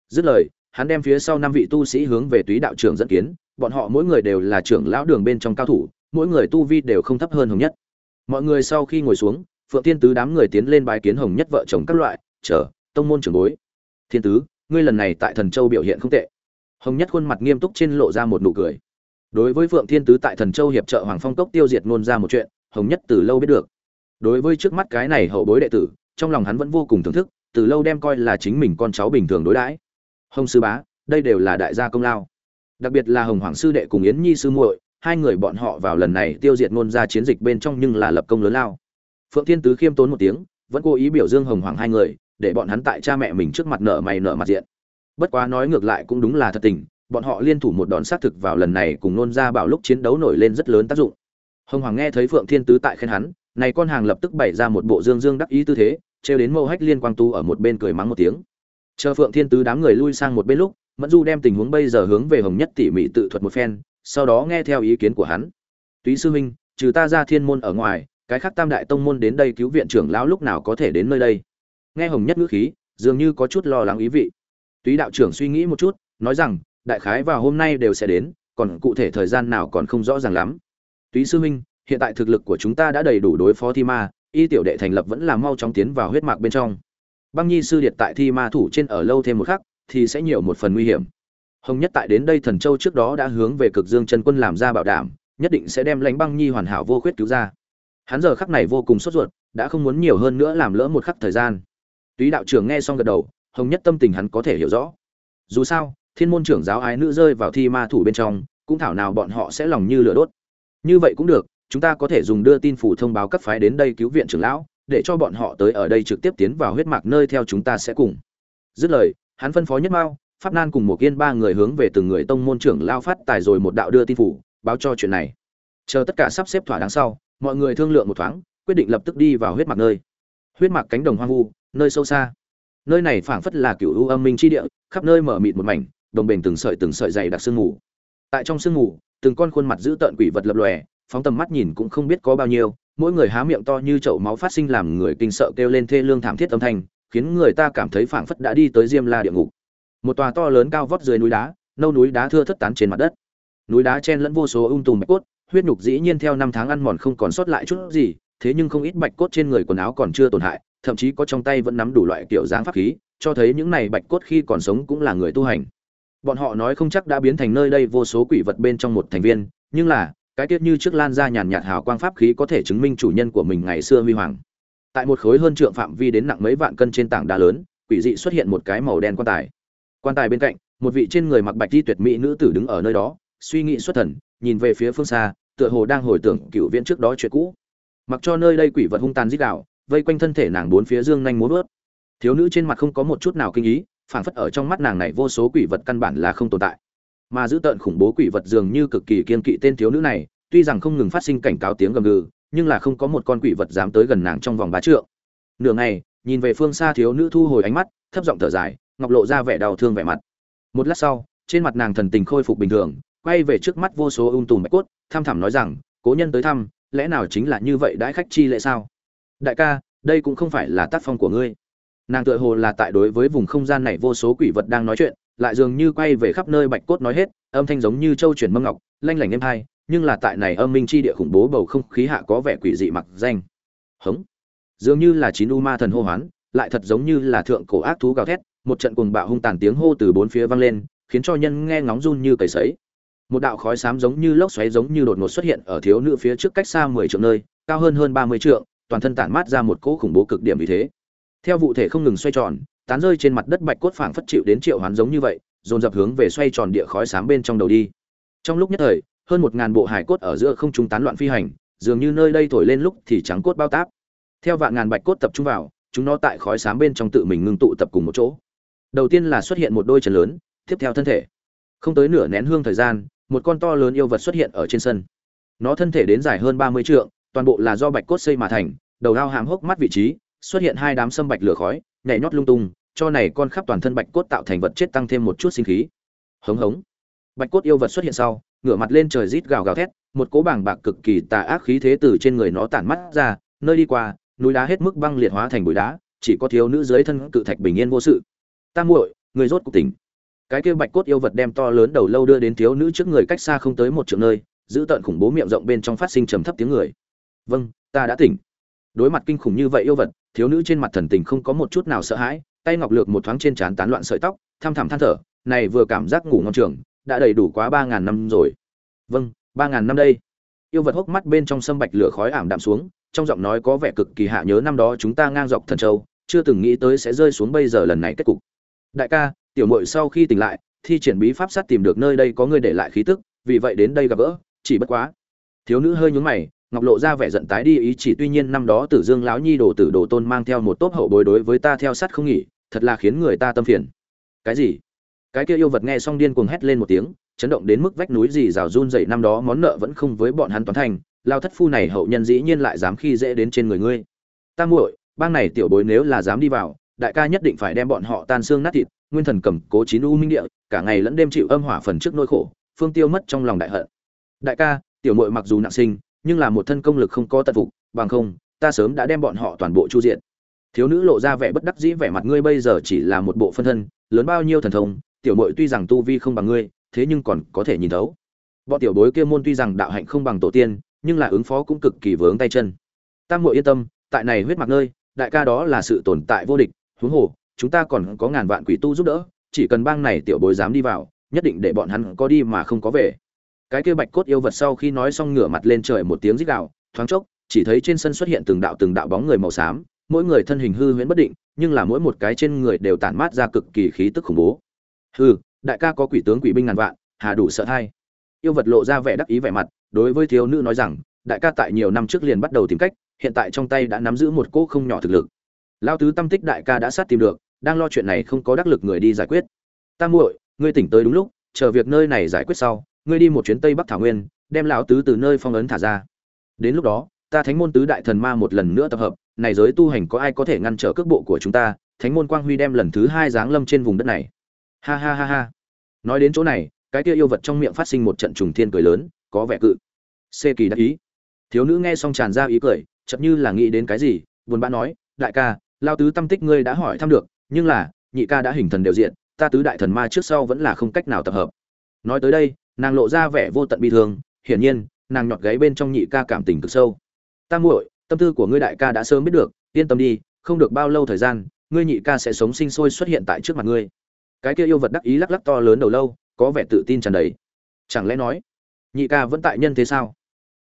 Dứt lời, hắn đem phía sau năm vị tu sĩ hướng về túy đạo trưởng dẫn kiến, bọn họ mỗi người đều là trưởng lão đường bên trong cao thủ, mỗi người tu vi đều không thấp hơn hồng nhất. Mọi người sau khi ngồi xuống, phượng tiên tứ đám người tiến lên bái kiến hồng nhất vợ chồng các loại, chờ, tông môn trưởng bối. Thiên tứ, ngươi lần này tại thần châu biểu hiện không tệ hồng nhất khuôn mặt nghiêm túc trên lộ ra một nụ cười. Đối với phượng thiên tứ tại thần châu hiệp trợ hoàng phong cốc tiêu diệt nôn ra một chuyện, hồng nhất từ lâu biết được. Đối với trước mắt cái này hậu bối đệ tử, trong lòng hắn vẫn vô cùng thưởng thức, từ lâu đem coi là chính mình con cháu bình thường đối đãi. Hồng sư bá, đây đều là đại gia công lao. Đặc biệt là hồng hoàng sư đệ cùng yến nhi sư muội, hai người bọn họ vào lần này tiêu diệt nôn ra chiến dịch bên trong nhưng là lập công lớn lao. Phượng thiên tứ khiêm tốn một tiếng, vẫn cố ý biểu dương hồng hoàng hai người, để bọn hắn tại cha mẹ mình trước mặt nợ mày nợ mặt diện bất quá nói ngược lại cũng đúng là thật tình, bọn họ liên thủ một đòn sát thực vào lần này cùng nôn ra bảo lúc chiến đấu nổi lên rất lớn tác dụng. Hồng hoàng nghe thấy phượng thiên tứ tại khen hắn, này con hàng lập tức bày ra một bộ dương dương đắc ý tư thế, trêu đến mâu hách liên quang tu ở một bên cười mắng một tiếng. Chờ phượng thiên tứ đám người lui sang một bên lúc, mẫn du đem tình huống bây giờ hướng về hồng nhất tỉ mỉ tự thuật một phen, sau đó nghe theo ý kiến của hắn. Túy sư huynh, trừ ta ra thiên môn ở ngoài, cái khác tam đại tông môn đến đây cứu viện trưởng lão lúc nào có thể đến nơi đây? Nghe hồng nhất ngữ khí, dường như có chút lo lắng ý vị túy đạo trưởng suy nghĩ một chút, nói rằng, đại khái vào hôm nay đều sẽ đến, còn cụ thể thời gian nào còn không rõ ràng lắm. Túy sư huynh, hiện tại thực lực của chúng ta đã đầy đủ đối phó thi ma, y tiểu đệ thành lập vẫn là mau chóng tiến vào huyết mạc bên trong. Băng nhi sư điệt tại thi ma thủ trên ở lâu thêm một khắc, thì sẽ nhiều một phần nguy hiểm. Hồng nhất tại đến đây thần châu trước đó đã hướng về cực dương chân quân làm ra bảo đảm, nhất định sẽ đem lãnh băng nhi hoàn hảo vô khuyết cứu ra. Hắn giờ khắc này vô cùng sốt ruột, đã không muốn nhiều hơn nữa làm lỡ một khắc thời gian. Túy đạo trưởng nghe xong gật đầu hồng nhất tâm tình hắn có thể hiểu rõ. Dù sao, thiên môn trưởng giáo ái nữ rơi vào thi ma thủ bên trong, cũng thảo nào bọn họ sẽ lòng như lửa đốt. Như vậy cũng được, chúng ta có thể dùng đưa tin phủ thông báo các phái đến đây cứu viện trưởng lão, để cho bọn họ tới ở đây trực tiếp tiến vào huyết mạc nơi theo chúng ta sẽ cùng. Dứt lời, hắn phân phó nhất mao, pháp nan cùng một kiên ba người hướng về từng người tông môn trưởng lao phát tài rồi một đạo đưa tin phủ, báo cho chuyện này. Chờ tất cả sắp xếp thỏa đáng sau, mọi người thương lượng một thoáng, quyết định lập tức đi vào huyết mạc nơi. Huyết mạc cánh đồng hoang vu, nơi sâu xa nơi này phảng phất là cựu u âm minh chi địa, khắp nơi mở mịt một mảnh, đồng bền từng sợi từng sợi dày đặc sương mù. Tại trong sương mù, từng con khuôn mặt dữ tợn quỷ vật lập lòe, phóng tầm mắt nhìn cũng không biết có bao nhiêu, mỗi người há miệng to như chậu máu phát sinh làm người kinh sợ kêu lên thê lương thảm thiết âm thanh, khiến người ta cảm thấy phảng phất đã đi tới diêm la địa ngục. Một tòa to lớn cao vót dưới núi đá, nâu núi đá thưa thất tán trên mặt đất. Núi đá chen lẫn vô số ung tùm bạch cốt, huyết nhục dĩ nhiên theo năm tháng ăn mòn không còn sót lại chút gì, thế nhưng không ít bạch cốt trên người quần áo còn chưa tổn hại thậm chí có trong tay vẫn nắm đủ loại kiểu dáng pháp khí, cho thấy những này bạch cốt khi còn sống cũng là người tu hành. Bọn họ nói không chắc đã biến thành nơi đây vô số quỷ vật bên trong một thành viên, nhưng là, cái tiết như trước lan ra nhàn nhạt hào quang pháp khí có thể chứng minh chủ nhân của mình ngày xưa huy hoàng. Tại một khối hơn trượng phạm vi đến nặng mấy vạn cân trên tảng đá lớn, quỷ dị xuất hiện một cái màu đen quan tài. Quan tài bên cạnh, một vị trên người mặc bạch y tuyệt mỹ nữ tử đứng ở nơi đó, suy nghĩ xuất thần, nhìn về phía phương xa, tựa hồ đang hồi tưởng cựu viễn trước đó chuyện cũ. Mặc cho nơi đây quỷ vật hung tàn dích đảo vây quanh thân thể nàng bốn phía dương nhanh muốn vớt. Thiếu nữ trên mặt không có một chút nào kinh ý, phảng phất ở trong mắt nàng này vô số quỷ vật căn bản là không tồn tại. Mà giữ tợn khủng bố quỷ vật dường như cực kỳ kiên kỵ tên thiếu nữ này, tuy rằng không ngừng phát sinh cảnh cáo tiếng gầm gừ, nhưng là không có một con quỷ vật dám tới gần nàng trong vòng bá trượng. Nửa ngày, nhìn về phương xa thiếu nữ thu hồi ánh mắt, thấp giọng thở dài, ngọc lộ ra vẻ đau thương vẻ mặt. Một lát sau, trên mặt nàng thần tình khôi phục bình thường, quay về trước mắt vô số ung tùm bạch cốt tham thẳm nói rằng, cố nhân tới thăm, lẽ nào chính là như vậy đãi khách chi lễ sao? Đại ca, đây cũng không phải là tác phong của ngươi. Nàng tựa hồ là tại đối với vùng không gian này vô số quỷ vật đang nói chuyện, lại dường như quay về khắp nơi bạch cốt nói hết, âm thanh giống như châu chuyển mâm ngọc, lanh lảnh êm hai, nhưng là tại này âm minh chi địa khủng bố bầu không khí hạ có vẻ quỷ dị mặc danh. Hống. Dường như là chín u ma thần hô hoán, lại thật giống như là thượng cổ ác thú gào thét, một trận cuồng bạo hung tàn tiếng hô từ bốn phía vang lên, khiến cho nhân nghe ngóng run như cầy sấy. Một đạo khói xám giống như lốc xoáy giống như đột ngột xuất hiện ở thiếu nữ phía trước cách xa mười trượng nơi, cao hơn hơn ba mươi trượng toàn thân tản mát ra một cỗ khủng bố cực điểm vì thế. Theo vụ thể không ngừng xoay tròn, tán rơi trên mặt đất bạch cốt phảng phất chịu đến triệu hoán giống như vậy, dồn dập hướng về xoay tròn địa khói xám bên trong đầu đi. Trong lúc nhất thời, hơn một ngàn bộ hải cốt ở giữa không trung tán loạn phi hành, dường như nơi đây thổi lên lúc thì trắng cốt bao táp. Theo vạn ngàn bạch cốt tập trung vào, chúng nó tại khói xám bên trong tự mình ngưng tụ tập cùng một chỗ. Đầu tiên là xuất hiện một đôi chân lớn, tiếp theo thân thể. Không tới nửa nén hương thời gian, một con to lớn yêu vật xuất hiện ở trên sân. Nó thân thể đến dài hơn ba mươi trượng, toàn bộ là do bạch cốt xây mà thành đầu ao hàm hốc mắt vị trí, xuất hiện hai đám sâm bạch lửa khói, nhảy nhót lung tung, cho này con khắp toàn thân bạch cốt tạo thành vật chết tăng thêm một chút sinh khí. Hống hống. Bạch cốt yêu vật xuất hiện sau, ngửa mặt lên trời rít gào gào thét, một cố bảng bạc cực kỳ tà ác khí thế từ trên người nó tản mắt ra, nơi đi qua, núi đá hết mức băng liệt hóa thành bụi đá, chỉ có thiếu nữ dưới thân cự thạch bình yên vô sự. Ta muội, người rốt cuộc tỉnh. Cái kia bạch cốt yêu vật đem to lớn đầu lâu đưa đến thiếu nữ trước người cách xa không tới một triệu nơi, giữ tận khủng bố miệng rộng bên trong phát sinh trầm thấp tiếng người. Vâng ta đã tỉnh đối mặt kinh khủng như vậy yêu vật, thiếu nữ trên mặt thần tình không có một chút nào sợ hãi, tay ngọc lược một thoáng trên trán tán loạn sợi tóc tham thẳm than thở, này vừa cảm giác ngủ ngon trường, đã đầy đủ quá ba ngàn năm rồi. Vâng ba ngàn năm đây. Yêu vật hốc mắt bên trong sâm bạch lửa khói ảm đạm xuống, trong giọng nói có vẻ cực kỳ hạ nhớ năm đó chúng ta ngang dọc thần châu, chưa từng nghĩ tới sẽ rơi xuống bây giờ lần này kết cục. Đại ca, tiểu muội sau khi tỉnh lại, thi triển bí pháp sát tìm được nơi đây có người để lại khí tức, vì vậy đến đây gặp gỡ, chỉ bất quá. Thiếu nữ hơi nhún mày ngọc lộ ra vẻ giận tái đi, ý chỉ tuy nhiên năm đó tử dương lão nhi đồ tử đồ tôn mang theo một tốp hậu bối đối với ta theo sát không nghỉ, thật là khiến người ta tâm phiền. Cái gì? Cái kia yêu vật nghe xong điên cuồng hét lên một tiếng, chấn động đến mức vách núi gì rào run dậy năm đó món nợ vẫn không với bọn hắn toán thành, lao thất phu này hậu nhân dĩ nhiên lại dám khi dễ đến trên người ngươi. Ta muội, bang này tiểu bối nếu là dám đi vào, đại ca nhất định phải đem bọn họ tan xương nát thịt, nguyên thần cầm cố chín u minh địa, cả ngày lẫn đêm chịu âm hỏa phần trước nỗi khổ, phương tiêu mất trong lòng đại hận. Đại ca, tiểu muội mặc dù nặng sinh nhưng là một thân công lực không có tận phục, bằng không, ta sớm đã đem bọn họ toàn bộ chu diện. Thiếu nữ lộ ra vẻ bất đắc dĩ vẻ mặt ngươi bây giờ chỉ là một bộ phân thân, lớn bao nhiêu thần thông, tiểu muội tuy rằng tu vi không bằng ngươi, thế nhưng còn có thể nhìn thấu. Bọn tiểu bối kia môn tuy rằng đạo hạnh không bằng tổ tiên, nhưng là ứng phó cũng cực kỳ vướng tay chân. Tam muội yên tâm, tại này huyết mặc nơi, đại ca đó là sự tồn tại vô địch, huống hồ, chúng ta còn có ngàn vạn quỷ tu giúp đỡ, chỉ cần bang này tiểu bối dám đi vào, nhất định để bọn hắn có đi mà không có về cái kia bạch cốt yêu vật sau khi nói xong ngửa mặt lên trời một tiếng rít gào, thoáng chốc, chỉ thấy trên sân xuất hiện từng đạo từng đạo bóng người màu xám, mỗi người thân hình hư huyễn bất định, nhưng là mỗi một cái trên người đều tản mát ra cực kỳ khí tức khủng bố. Hư đại ca có quỷ tướng quỷ binh ngàn vạn, hà đủ sợ thay. Yêu vật lộ ra vẻ đắc ý vẻ mặt, đối với thiếu nữ nói rằng, đại ca tại nhiều năm trước liền bắt đầu tìm cách, hiện tại trong tay đã nắm giữ một cỗ không nhỏ thực lực. Lao tứ tâm tích đại ca đã sát tìm được, đang lo chuyện này không có đắc lực người đi giải quyết. Ta muội, ngươi tỉnh tới đúng lúc, chờ việc nơi này giải quyết sau ngươi đi một chuyến tây bắc thảo nguyên, đem lão tứ từ nơi phong ấn thả ra. Đến lúc đó, ta thánh môn tứ đại thần ma một lần nữa tập hợp, này giới tu hành có ai có thể ngăn trở cước bộ của chúng ta? Thánh môn quang huy đem lần thứ hai giáng lâm trên vùng đất này. Ha ha ha ha. Nói đến chỗ này, cái kia yêu vật trong miệng phát sinh một trận trùng thiên cười lớn, có vẻ cự. Xê kỳ đắc ý. Thiếu nữ nghe xong tràn ra ý cười chậm như là nghĩ đến cái gì, buồn bã nói, đại ca lao tứ tâm tích ngươi đã hỏi thăm được, nhưng là, nhị ca đã hình thần đều diện, ta tứ đại thần ma trước sau vẫn là không cách nào tập hợp. Nói tới đây nàng lộ ra vẻ vô tận bi thương, hiển nhiên, nàng nhọt gáy bên trong nhị ca cảm tình cực sâu. Ta muội, tâm tư của ngươi đại ca đã sớm biết được, yên tâm đi, không được bao lâu thời gian, ngươi nhị ca sẽ sống sinh sôi xuất hiện tại trước mặt ngươi. Cái kia yêu vật đắc ý lắc lắc to lớn đầu lâu, có vẻ tự tin tràn đầy. Chẳng lẽ nói, nhị ca vẫn tại nhân thế sao?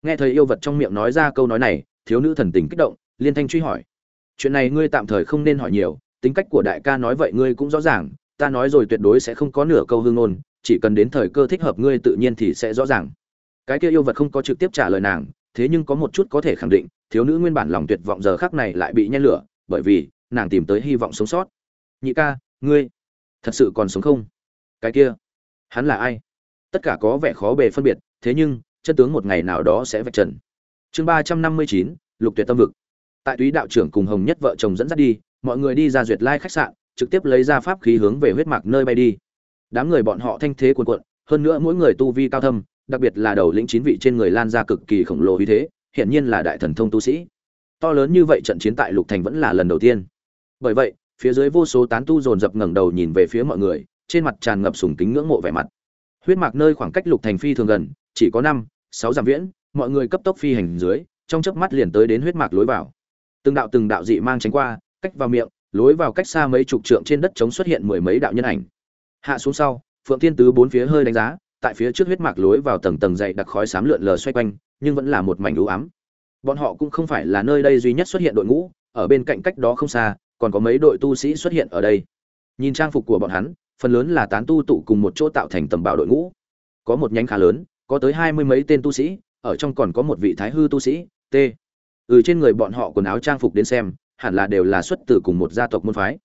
Nghe thấy yêu vật trong miệng nói ra câu nói này, thiếu nữ thần tình kích động, liên thanh truy hỏi. Chuyện này ngươi tạm thời không nên hỏi nhiều, tính cách của đại ca nói vậy ngươi cũng rõ ràng, ta nói rồi tuyệt đối sẽ không có nửa câu hương ngôn chỉ cần đến thời cơ thích hợp ngươi tự nhiên thì sẽ rõ ràng. Cái kia yêu vật không có trực tiếp trả lời nàng, thế nhưng có một chút có thể khẳng định, thiếu nữ nguyên bản lòng tuyệt vọng giờ khác này lại bị nhen lửa, bởi vì, nàng tìm tới hy vọng sống sót. Nhị ca, ngươi, thật sự còn sống không? Cái kia, hắn là ai? Tất cả có vẻ khó bề phân biệt, thế nhưng, chân tướng một ngày nào đó sẽ vạch trần. Chương ba trăm năm mươi chín, lục tuyệt tâm vực. Tại túy đạo trưởng cùng hồng nhất vợ chồng dẫn dắt đi, mọi người đi ra duyệt lai khách sạn, trực tiếp lấy ra pháp khí hướng về huyết mạc nơi bay đi đám người bọn họ thanh thế cuồn cuộn, hơn nữa mỗi người tu vi cao thâm, đặc biệt là đầu lĩnh chín vị trên người lan ra cực kỳ khổng lồ uy thế, hiển nhiên là đại thần thông tu sĩ. To lớn như vậy trận chiến tại lục thành vẫn là lần đầu tiên. Bởi vậy, phía dưới vô số tán tu dồn dập ngẩng đầu nhìn về phía mọi người, trên mặt tràn ngập sùng kính ngưỡng mộ vẻ mặt. Huyết mạc nơi khoảng cách lục thành phi thường gần, chỉ có năm, sáu dặm viễn, mọi người cấp tốc phi hành dưới, trong chớp mắt liền tới đến huyết mạc lối vào. Từng đạo từng đạo dị mang tránh qua, cách vào miệng, lối vào cách xa mấy chục trượng trên đất trống xuất hiện mười mấy đạo nhân ảnh hạ xuống sau, phượng thiên tứ bốn phía hơi đánh giá, tại phía trước huyết mạc lối vào tầng tầng dày đặc khói xám lượn lờ xoay quanh, nhưng vẫn là một mảnh u ám. Bọn họ cũng không phải là nơi đây duy nhất xuất hiện đội ngũ, ở bên cạnh cách đó không xa, còn có mấy đội tu sĩ xuất hiện ở đây. Nhìn trang phục của bọn hắn, phần lớn là tán tu tụ cùng một chỗ tạo thành tầm bảo đội ngũ. Có một nhánh khá lớn, có tới hai mươi mấy tên tu sĩ, ở trong còn có một vị thái hư tu sĩ, t. Ừ trên người bọn họ quần áo trang phục đến xem, hẳn là đều là xuất từ cùng một gia tộc môn phái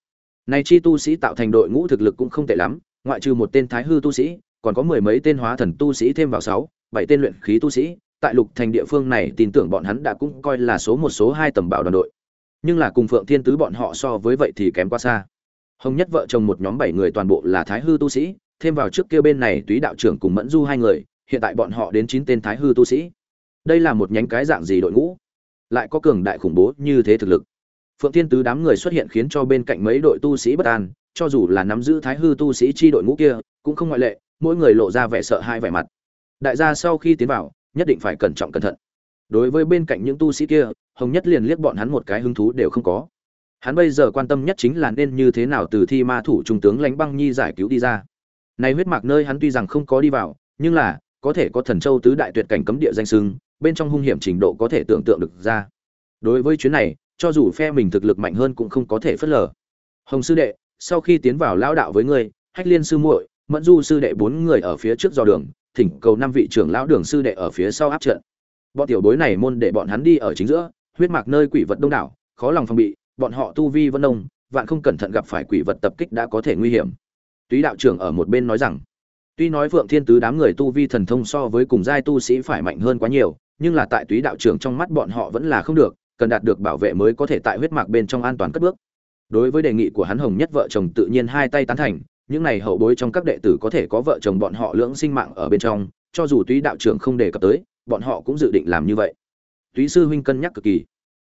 này chi tu sĩ tạo thành đội ngũ thực lực cũng không tệ lắm, ngoại trừ một tên thái hư tu sĩ, còn có mười mấy tên hóa thần tu sĩ thêm vào sáu, bảy tên luyện khí tu sĩ. Tại lục thành địa phương này, tin tưởng bọn hắn đã cũng coi là số một, số hai tầm bảo đoàn đội. Nhưng là cùng phượng thiên tứ bọn họ so với vậy thì kém quá xa. Hồng nhất vợ chồng một nhóm bảy người toàn bộ là thái hư tu sĩ, thêm vào trước kia bên này túy đạo trưởng cùng mẫn du hai người, hiện tại bọn họ đến chín tên thái hư tu sĩ. Đây là một nhánh cái dạng gì đội ngũ? Lại có cường đại khủng bố như thế thực lực phượng thiên tứ đám người xuất hiện khiến cho bên cạnh mấy đội tu sĩ bất an, cho dù là nắm giữ thái hư tu sĩ chi đội ngũ kia, cũng không ngoại lệ, mỗi người lộ ra vẻ sợ hai vẻ mặt. Đại gia sau khi tiến vào, nhất định phải cẩn trọng cẩn thận. Đối với bên cạnh những tu sĩ kia, hồng nhất liền liếc bọn hắn một cái hứng thú đều không có. Hắn bây giờ quan tâm nhất chính là nên như thế nào từ thi ma thủ trung tướng lãnh băng nhi giải cứu đi ra. Này huyết mạc nơi hắn tuy rằng không có đi vào, nhưng là, có thể có thần châu tứ đại tuyệt cảnh cấm địa danh sưng bên trong hung hiểm trình độ có thể tưởng tượng được ra. Đối với chuyến này cho dù phe mình thực lực mạnh hơn cũng không có thể phớt lờ. Hồng sư đệ, sau khi tiến vào lão đạo với ngươi, hách liên sư muội, mẫn du sư đệ bốn người ở phía trước dò đường, thỉnh cầu năm vị trưởng lão đường sư đệ ở phía sau áp trận. Bọn tiểu bối này môn để bọn hắn đi ở chính giữa, huyết mạc nơi quỷ vật đông đảo, khó lòng phòng bị, bọn họ tu vi vân đông, vạn không cẩn thận gặp phải quỷ vật tập kích đã có thể nguy hiểm. Túy đạo trưởng ở một bên nói rằng, tuy nói phượng thiên tứ đám người tu vi thần thông so với cùng giai tu sĩ phải mạnh hơn quá nhiều, nhưng là tại túy đạo trưởng trong mắt bọn họ vẫn là không được cần đạt được bảo vệ mới có thể tại huyết mạc bên trong an toàn cất bước. Đối với đề nghị của hắn hồng nhất vợ chồng tự nhiên hai tay tán thành, những này hậu bối trong các đệ tử có thể có vợ chồng bọn họ lưỡng sinh mạng ở bên trong, cho dù túy đạo trưởng không đề cập tới, bọn họ cũng dự định làm như vậy. Túy sư huynh cân nhắc cực kỳ.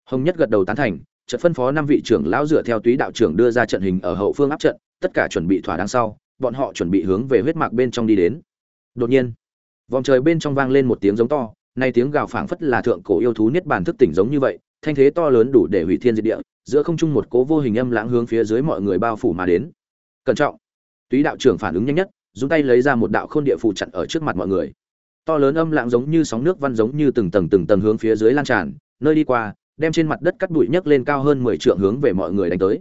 Hồng nhất gật đầu tán thành, trận phân phó năm vị trưởng lão dựa theo túy đạo trưởng đưa ra trận hình ở hậu phương áp trận, tất cả chuẩn bị thỏa đáng sau, bọn họ chuẩn bị hướng về huyết mạc bên trong đi đến. Đột nhiên, vòng trời bên trong vang lên một tiếng giống to, nay tiếng gào phảng phất là thượng cổ yêu thú niết bàn thức tỉnh giống như vậy thanh thế to lớn đủ để hủy thiên diệt địa, giữa không trung một cố vô hình âm lãng hướng phía dưới mọi người bao phủ mà đến. Cẩn trọng. Túy đạo trưởng phản ứng nhanh nhất, dùng tay lấy ra một đạo khôn địa phù chặn ở trước mặt mọi người. To lớn âm lãng giống như sóng nước văn giống như từng tầng từng tầng hướng phía dưới lan tràn, nơi đi qua, đem trên mặt đất cắt bụi nhấc lên cao hơn mười trượng hướng về mọi người đánh tới.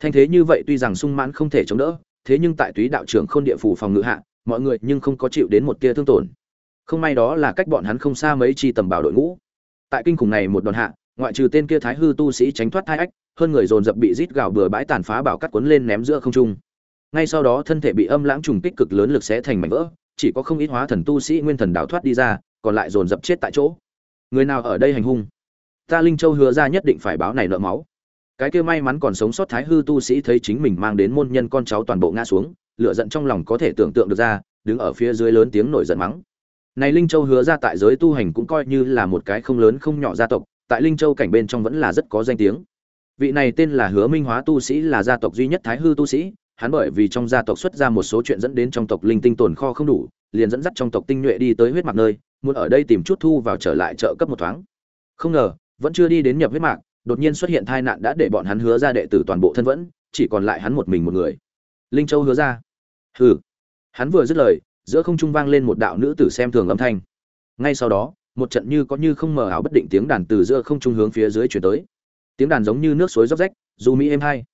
Thanh thế như vậy tuy rằng sung mãn không thể chống đỡ, thế nhưng tại túy đạo trưởng khôn địa phù phòng ngự hạ, mọi người nhưng không có chịu đến một tia thương tổn. Không may đó là cách bọn hắn không xa mấy chi tầm bảo đội ngũ. Tại kinh khủng này một đòn hạ ngoại trừ tên kia thái hư tu sĩ tránh thoát thai ách, hơn người dồn dập bị rít gào bừa bãi tàn phá bảo cắt cuốn lên ném giữa không trung. Ngay sau đó thân thể bị âm lãng trùng kích cực lớn lực sẽ thành mảnh vỡ, chỉ có không ít hóa thần tu sĩ nguyên thần đào thoát đi ra, còn lại dồn dập chết tại chỗ. Người nào ở đây hành hung? Ta linh châu hứa ra nhất định phải báo này nợ máu. Cái kia may mắn còn sống sót thái hư tu sĩ thấy chính mình mang đến môn nhân con cháu toàn bộ ngã xuống, lửa giận trong lòng có thể tưởng tượng được ra, đứng ở phía dưới lớn tiếng nổi giận mắng. Này linh châu hứa ra tại giới tu hành cũng coi như là một cái không lớn không nhỏ gia tộc tại linh châu cảnh bên trong vẫn là rất có danh tiếng. Vị này tên là hứa minh hóa tu sĩ là gia tộc duy nhất thái hư tu sĩ, hắn bởi vì trong gia tộc xuất ra một số chuyện dẫn đến trong tộc linh tinh tồn kho không đủ, liền dẫn dắt trong tộc tinh nhuệ đi tới huyết mạc nơi, muốn ở đây tìm chút thu vào trở lại chợ cấp một thoáng. Không ngờ, vẫn chưa đi đến nhập huyết mạc, đột nhiên xuất hiện tai nạn đã để bọn hắn hứa ra đệ tử toàn bộ thân vẫn, chỉ còn lại hắn một mình một người. Linh châu hứa ra. Hừ. Hắn vừa dứt lời, giữa không trung vang lên một đạo nữ tử xem thường âm thanh. Ngay sau đó một trận như có như không mờ ảo bất định tiếng đàn từ giữa không trung hướng phía dưới chuyển tới. Tiếng đàn giống như nước suối róc rách dù mỹ êm hay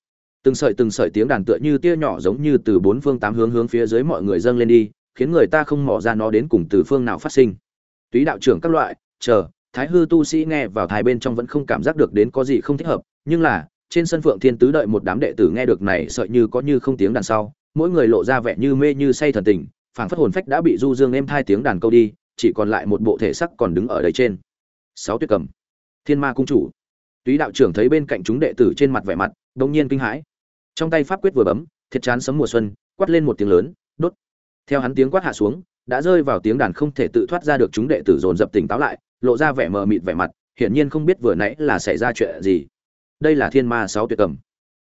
từng sợi từng sợi tiếng đàn tựa như tia nhỏ giống như từ bốn phương tám hướng hướng phía dưới mọi người dâng lên đi, khiến người ta không mò ra nó đến cùng từ phương nào phát sinh. Túy đạo trưởng các loại, chờ, thái hư tu sĩ nghe vào thái bên trong vẫn không cảm giác được đến có gì không thích hợp, nhưng là, trên sân phượng thiên tứ đợi một đám đệ tử nghe được này sợi như có như không tiếng đàn sau, mỗi người lộ ra vẻ như mê như say thần tình, phảng phất hồn phách đã bị du dương êm thai tiếng đàn câu đi chỉ còn lại một bộ thể sắc còn đứng ở đây trên. Sáu tuyệt cầm. Thiên ma cung chủ. Túy đạo trưởng thấy bên cạnh chúng đệ tử trên mặt vẻ mặt, đống nhiên kinh hãi. Trong tay pháp quyết vừa bấm, thiệt chán sấm mùa xuân, quát lên một tiếng lớn, đốt. Theo hắn tiếng quát hạ xuống, đã rơi vào tiếng đàn không thể tự thoát ra được chúng đệ tử dồn dập tỉnh táo lại, lộ ra vẻ mờ mịt vẻ mặt, hiển nhiên không biết vừa nãy là xảy ra chuyện gì. Đây là thiên ma sáu tuyệt cầm.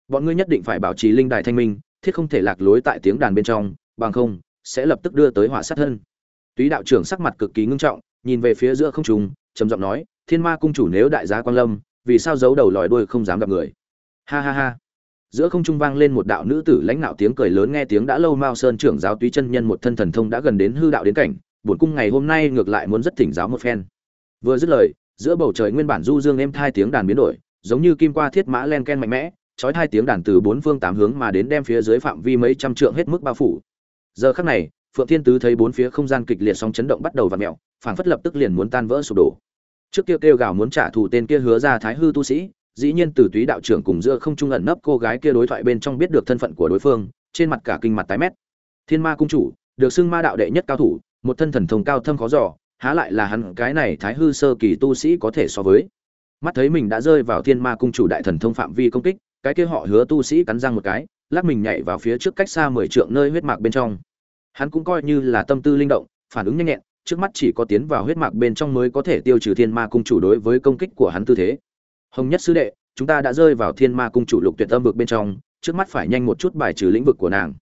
Bọn ngươi nhất định phải bảo trì linh đài thanh minh, thiết không thể lạc lối tại tiếng đàn bên trong, bằng không, sẽ lập tức đưa tới hỏa sát hơn túy đạo trưởng sắc mặt cực kỳ ngưng trọng, nhìn về phía giữa không trung, trầm giọng nói, thiên ma cung chủ nếu đại gia quan lâm, vì sao giấu đầu lòi đuôi không dám gặp người? Ha ha ha. Giữa không trung vang lên một đạo nữ tử lãnh đạo tiếng cười lớn nghe tiếng đã lâu, mao sơn trưởng giáo túy chân nhân một thân thần thông đã gần đến hư đạo đến cảnh bổn cung ngày hôm nay ngược lại muốn rất thỉnh giáo một phen. Vừa dứt lời, giữa bầu trời nguyên bản du dương êm thai tiếng đàn biến đổi, giống như kim qua thiết mã len ken mạnh mẽ, chói hai tiếng đàn từ bốn phương tám hướng mà đến đem phía dưới phạm vi mấy trăm trượng hết mức bao phủ. Giờ khắc này phượng thiên tứ thấy bốn phía không gian kịch liệt sóng chấn động bắt đầu vặn mèo, phảng phất lập tức liền muốn tan vỡ sụp đổ. Trước kia kêu gào muốn trả thù tên kia hứa ra thái hư tu sĩ, dĩ nhiên từ túy đạo trưởng cùng giữa không trung ẩn nấp cô gái kia đối thoại bên trong biết được thân phận của đối phương, trên mặt cả kinh mặt tái mét. Thiên ma cung chủ, được xưng ma đạo đệ nhất cao thủ, một thân thần thông cao thâm khó dò, há lại là hắn cái này thái hư sơ kỳ tu sĩ có thể so với. Mắt thấy mình đã rơi vào thiên ma cung chủ đại thần thông phạm vi công kích, cái kia họ hứa tu sĩ cắn răng một cái, lắc mình nhảy vào phía trước cách xa mười trượng nơi huyết mạc bên trong hắn cũng coi như là tâm tư linh động, phản ứng nhanh nhẹn, trước mắt chỉ có tiến vào huyết mạc bên trong mới có thể tiêu trừ thiên ma cung chủ đối với công kích của hắn tư thế. Hồng nhất sư đệ, chúng ta đã rơi vào thiên ma cung chủ lục tuyệt âm vực bên trong, trước mắt phải nhanh một chút bài trừ lĩnh vực của nàng.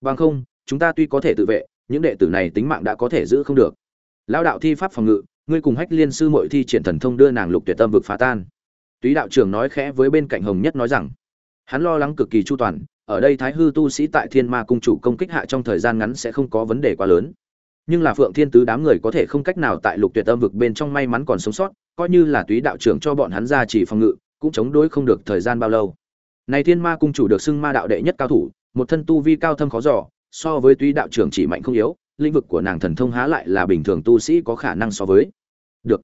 Bằng không, chúng ta tuy có thể tự vệ, những đệ tử này tính mạng đã có thể giữ không được. Lao đạo thi pháp phòng ngự, ngươi cùng hách liên sư mội thi triển thần thông đưa nàng lục tuyệt âm vực phá tan. Túy đạo trưởng nói khẽ với bên cạnh hồng nhất nói rằng, hắn lo lắng cực kỳ chu toàn ở đây thái hư tu sĩ tại thiên ma cung chủ công kích hạ trong thời gian ngắn sẽ không có vấn đề quá lớn. Nhưng là phượng thiên tứ đám người có thể không cách nào tại lục tuyệt âm vực bên trong may mắn còn sống sót, coi như là túy đạo trưởng cho bọn hắn ra chỉ phòng ngự, cũng chống đối không được thời gian bao lâu. Này thiên ma cung chủ được xưng ma đạo đệ nhất cao thủ, một thân tu vi cao thâm khó dò, so với túy đạo trưởng chỉ mạnh không yếu, lĩnh vực của nàng thần thông há lại là bình thường tu sĩ có khả năng so với. Được.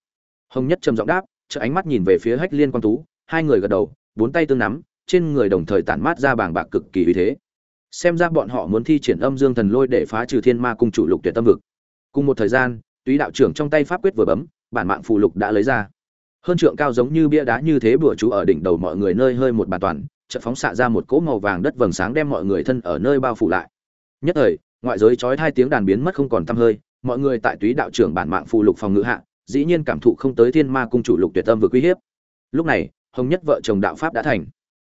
Hồng nhất trầm giọng đáp trợ ánh mắt nhìn về phía hách liên quan tú, hai người gật đầu, bốn tay tương nắm trên người đồng thời tản mát ra bảng bạc cực kỳ uy thế. Xem ra bọn họ muốn thi triển âm dương thần lôi để phá trừ thiên ma cung chủ lục tuyệt tâm vực. Cùng một thời gian, túy đạo trưởng trong tay pháp quyết vừa bấm, bản mạng phù lục đã lấy ra. Hơn trượng cao giống như bia đá như thế bừa chú ở đỉnh đầu mọi người nơi hơi một bàn toàn, chợt phóng xạ ra một cỗ màu vàng đất vầng sáng đem mọi người thân ở nơi bao phủ lại. Nhất thời, ngoại giới chói hai tiếng đàn biến mất không còn tăm hơi, mọi người tại túy đạo trưởng bản mạng phù lục phòng ngự hạ, dĩ nhiên cảm thụ không tới thiên ma cung chủ lục tuyệt tâm vừa uy hiếp. Lúc này, hồng nhất vợ chồng đạo pháp đã thành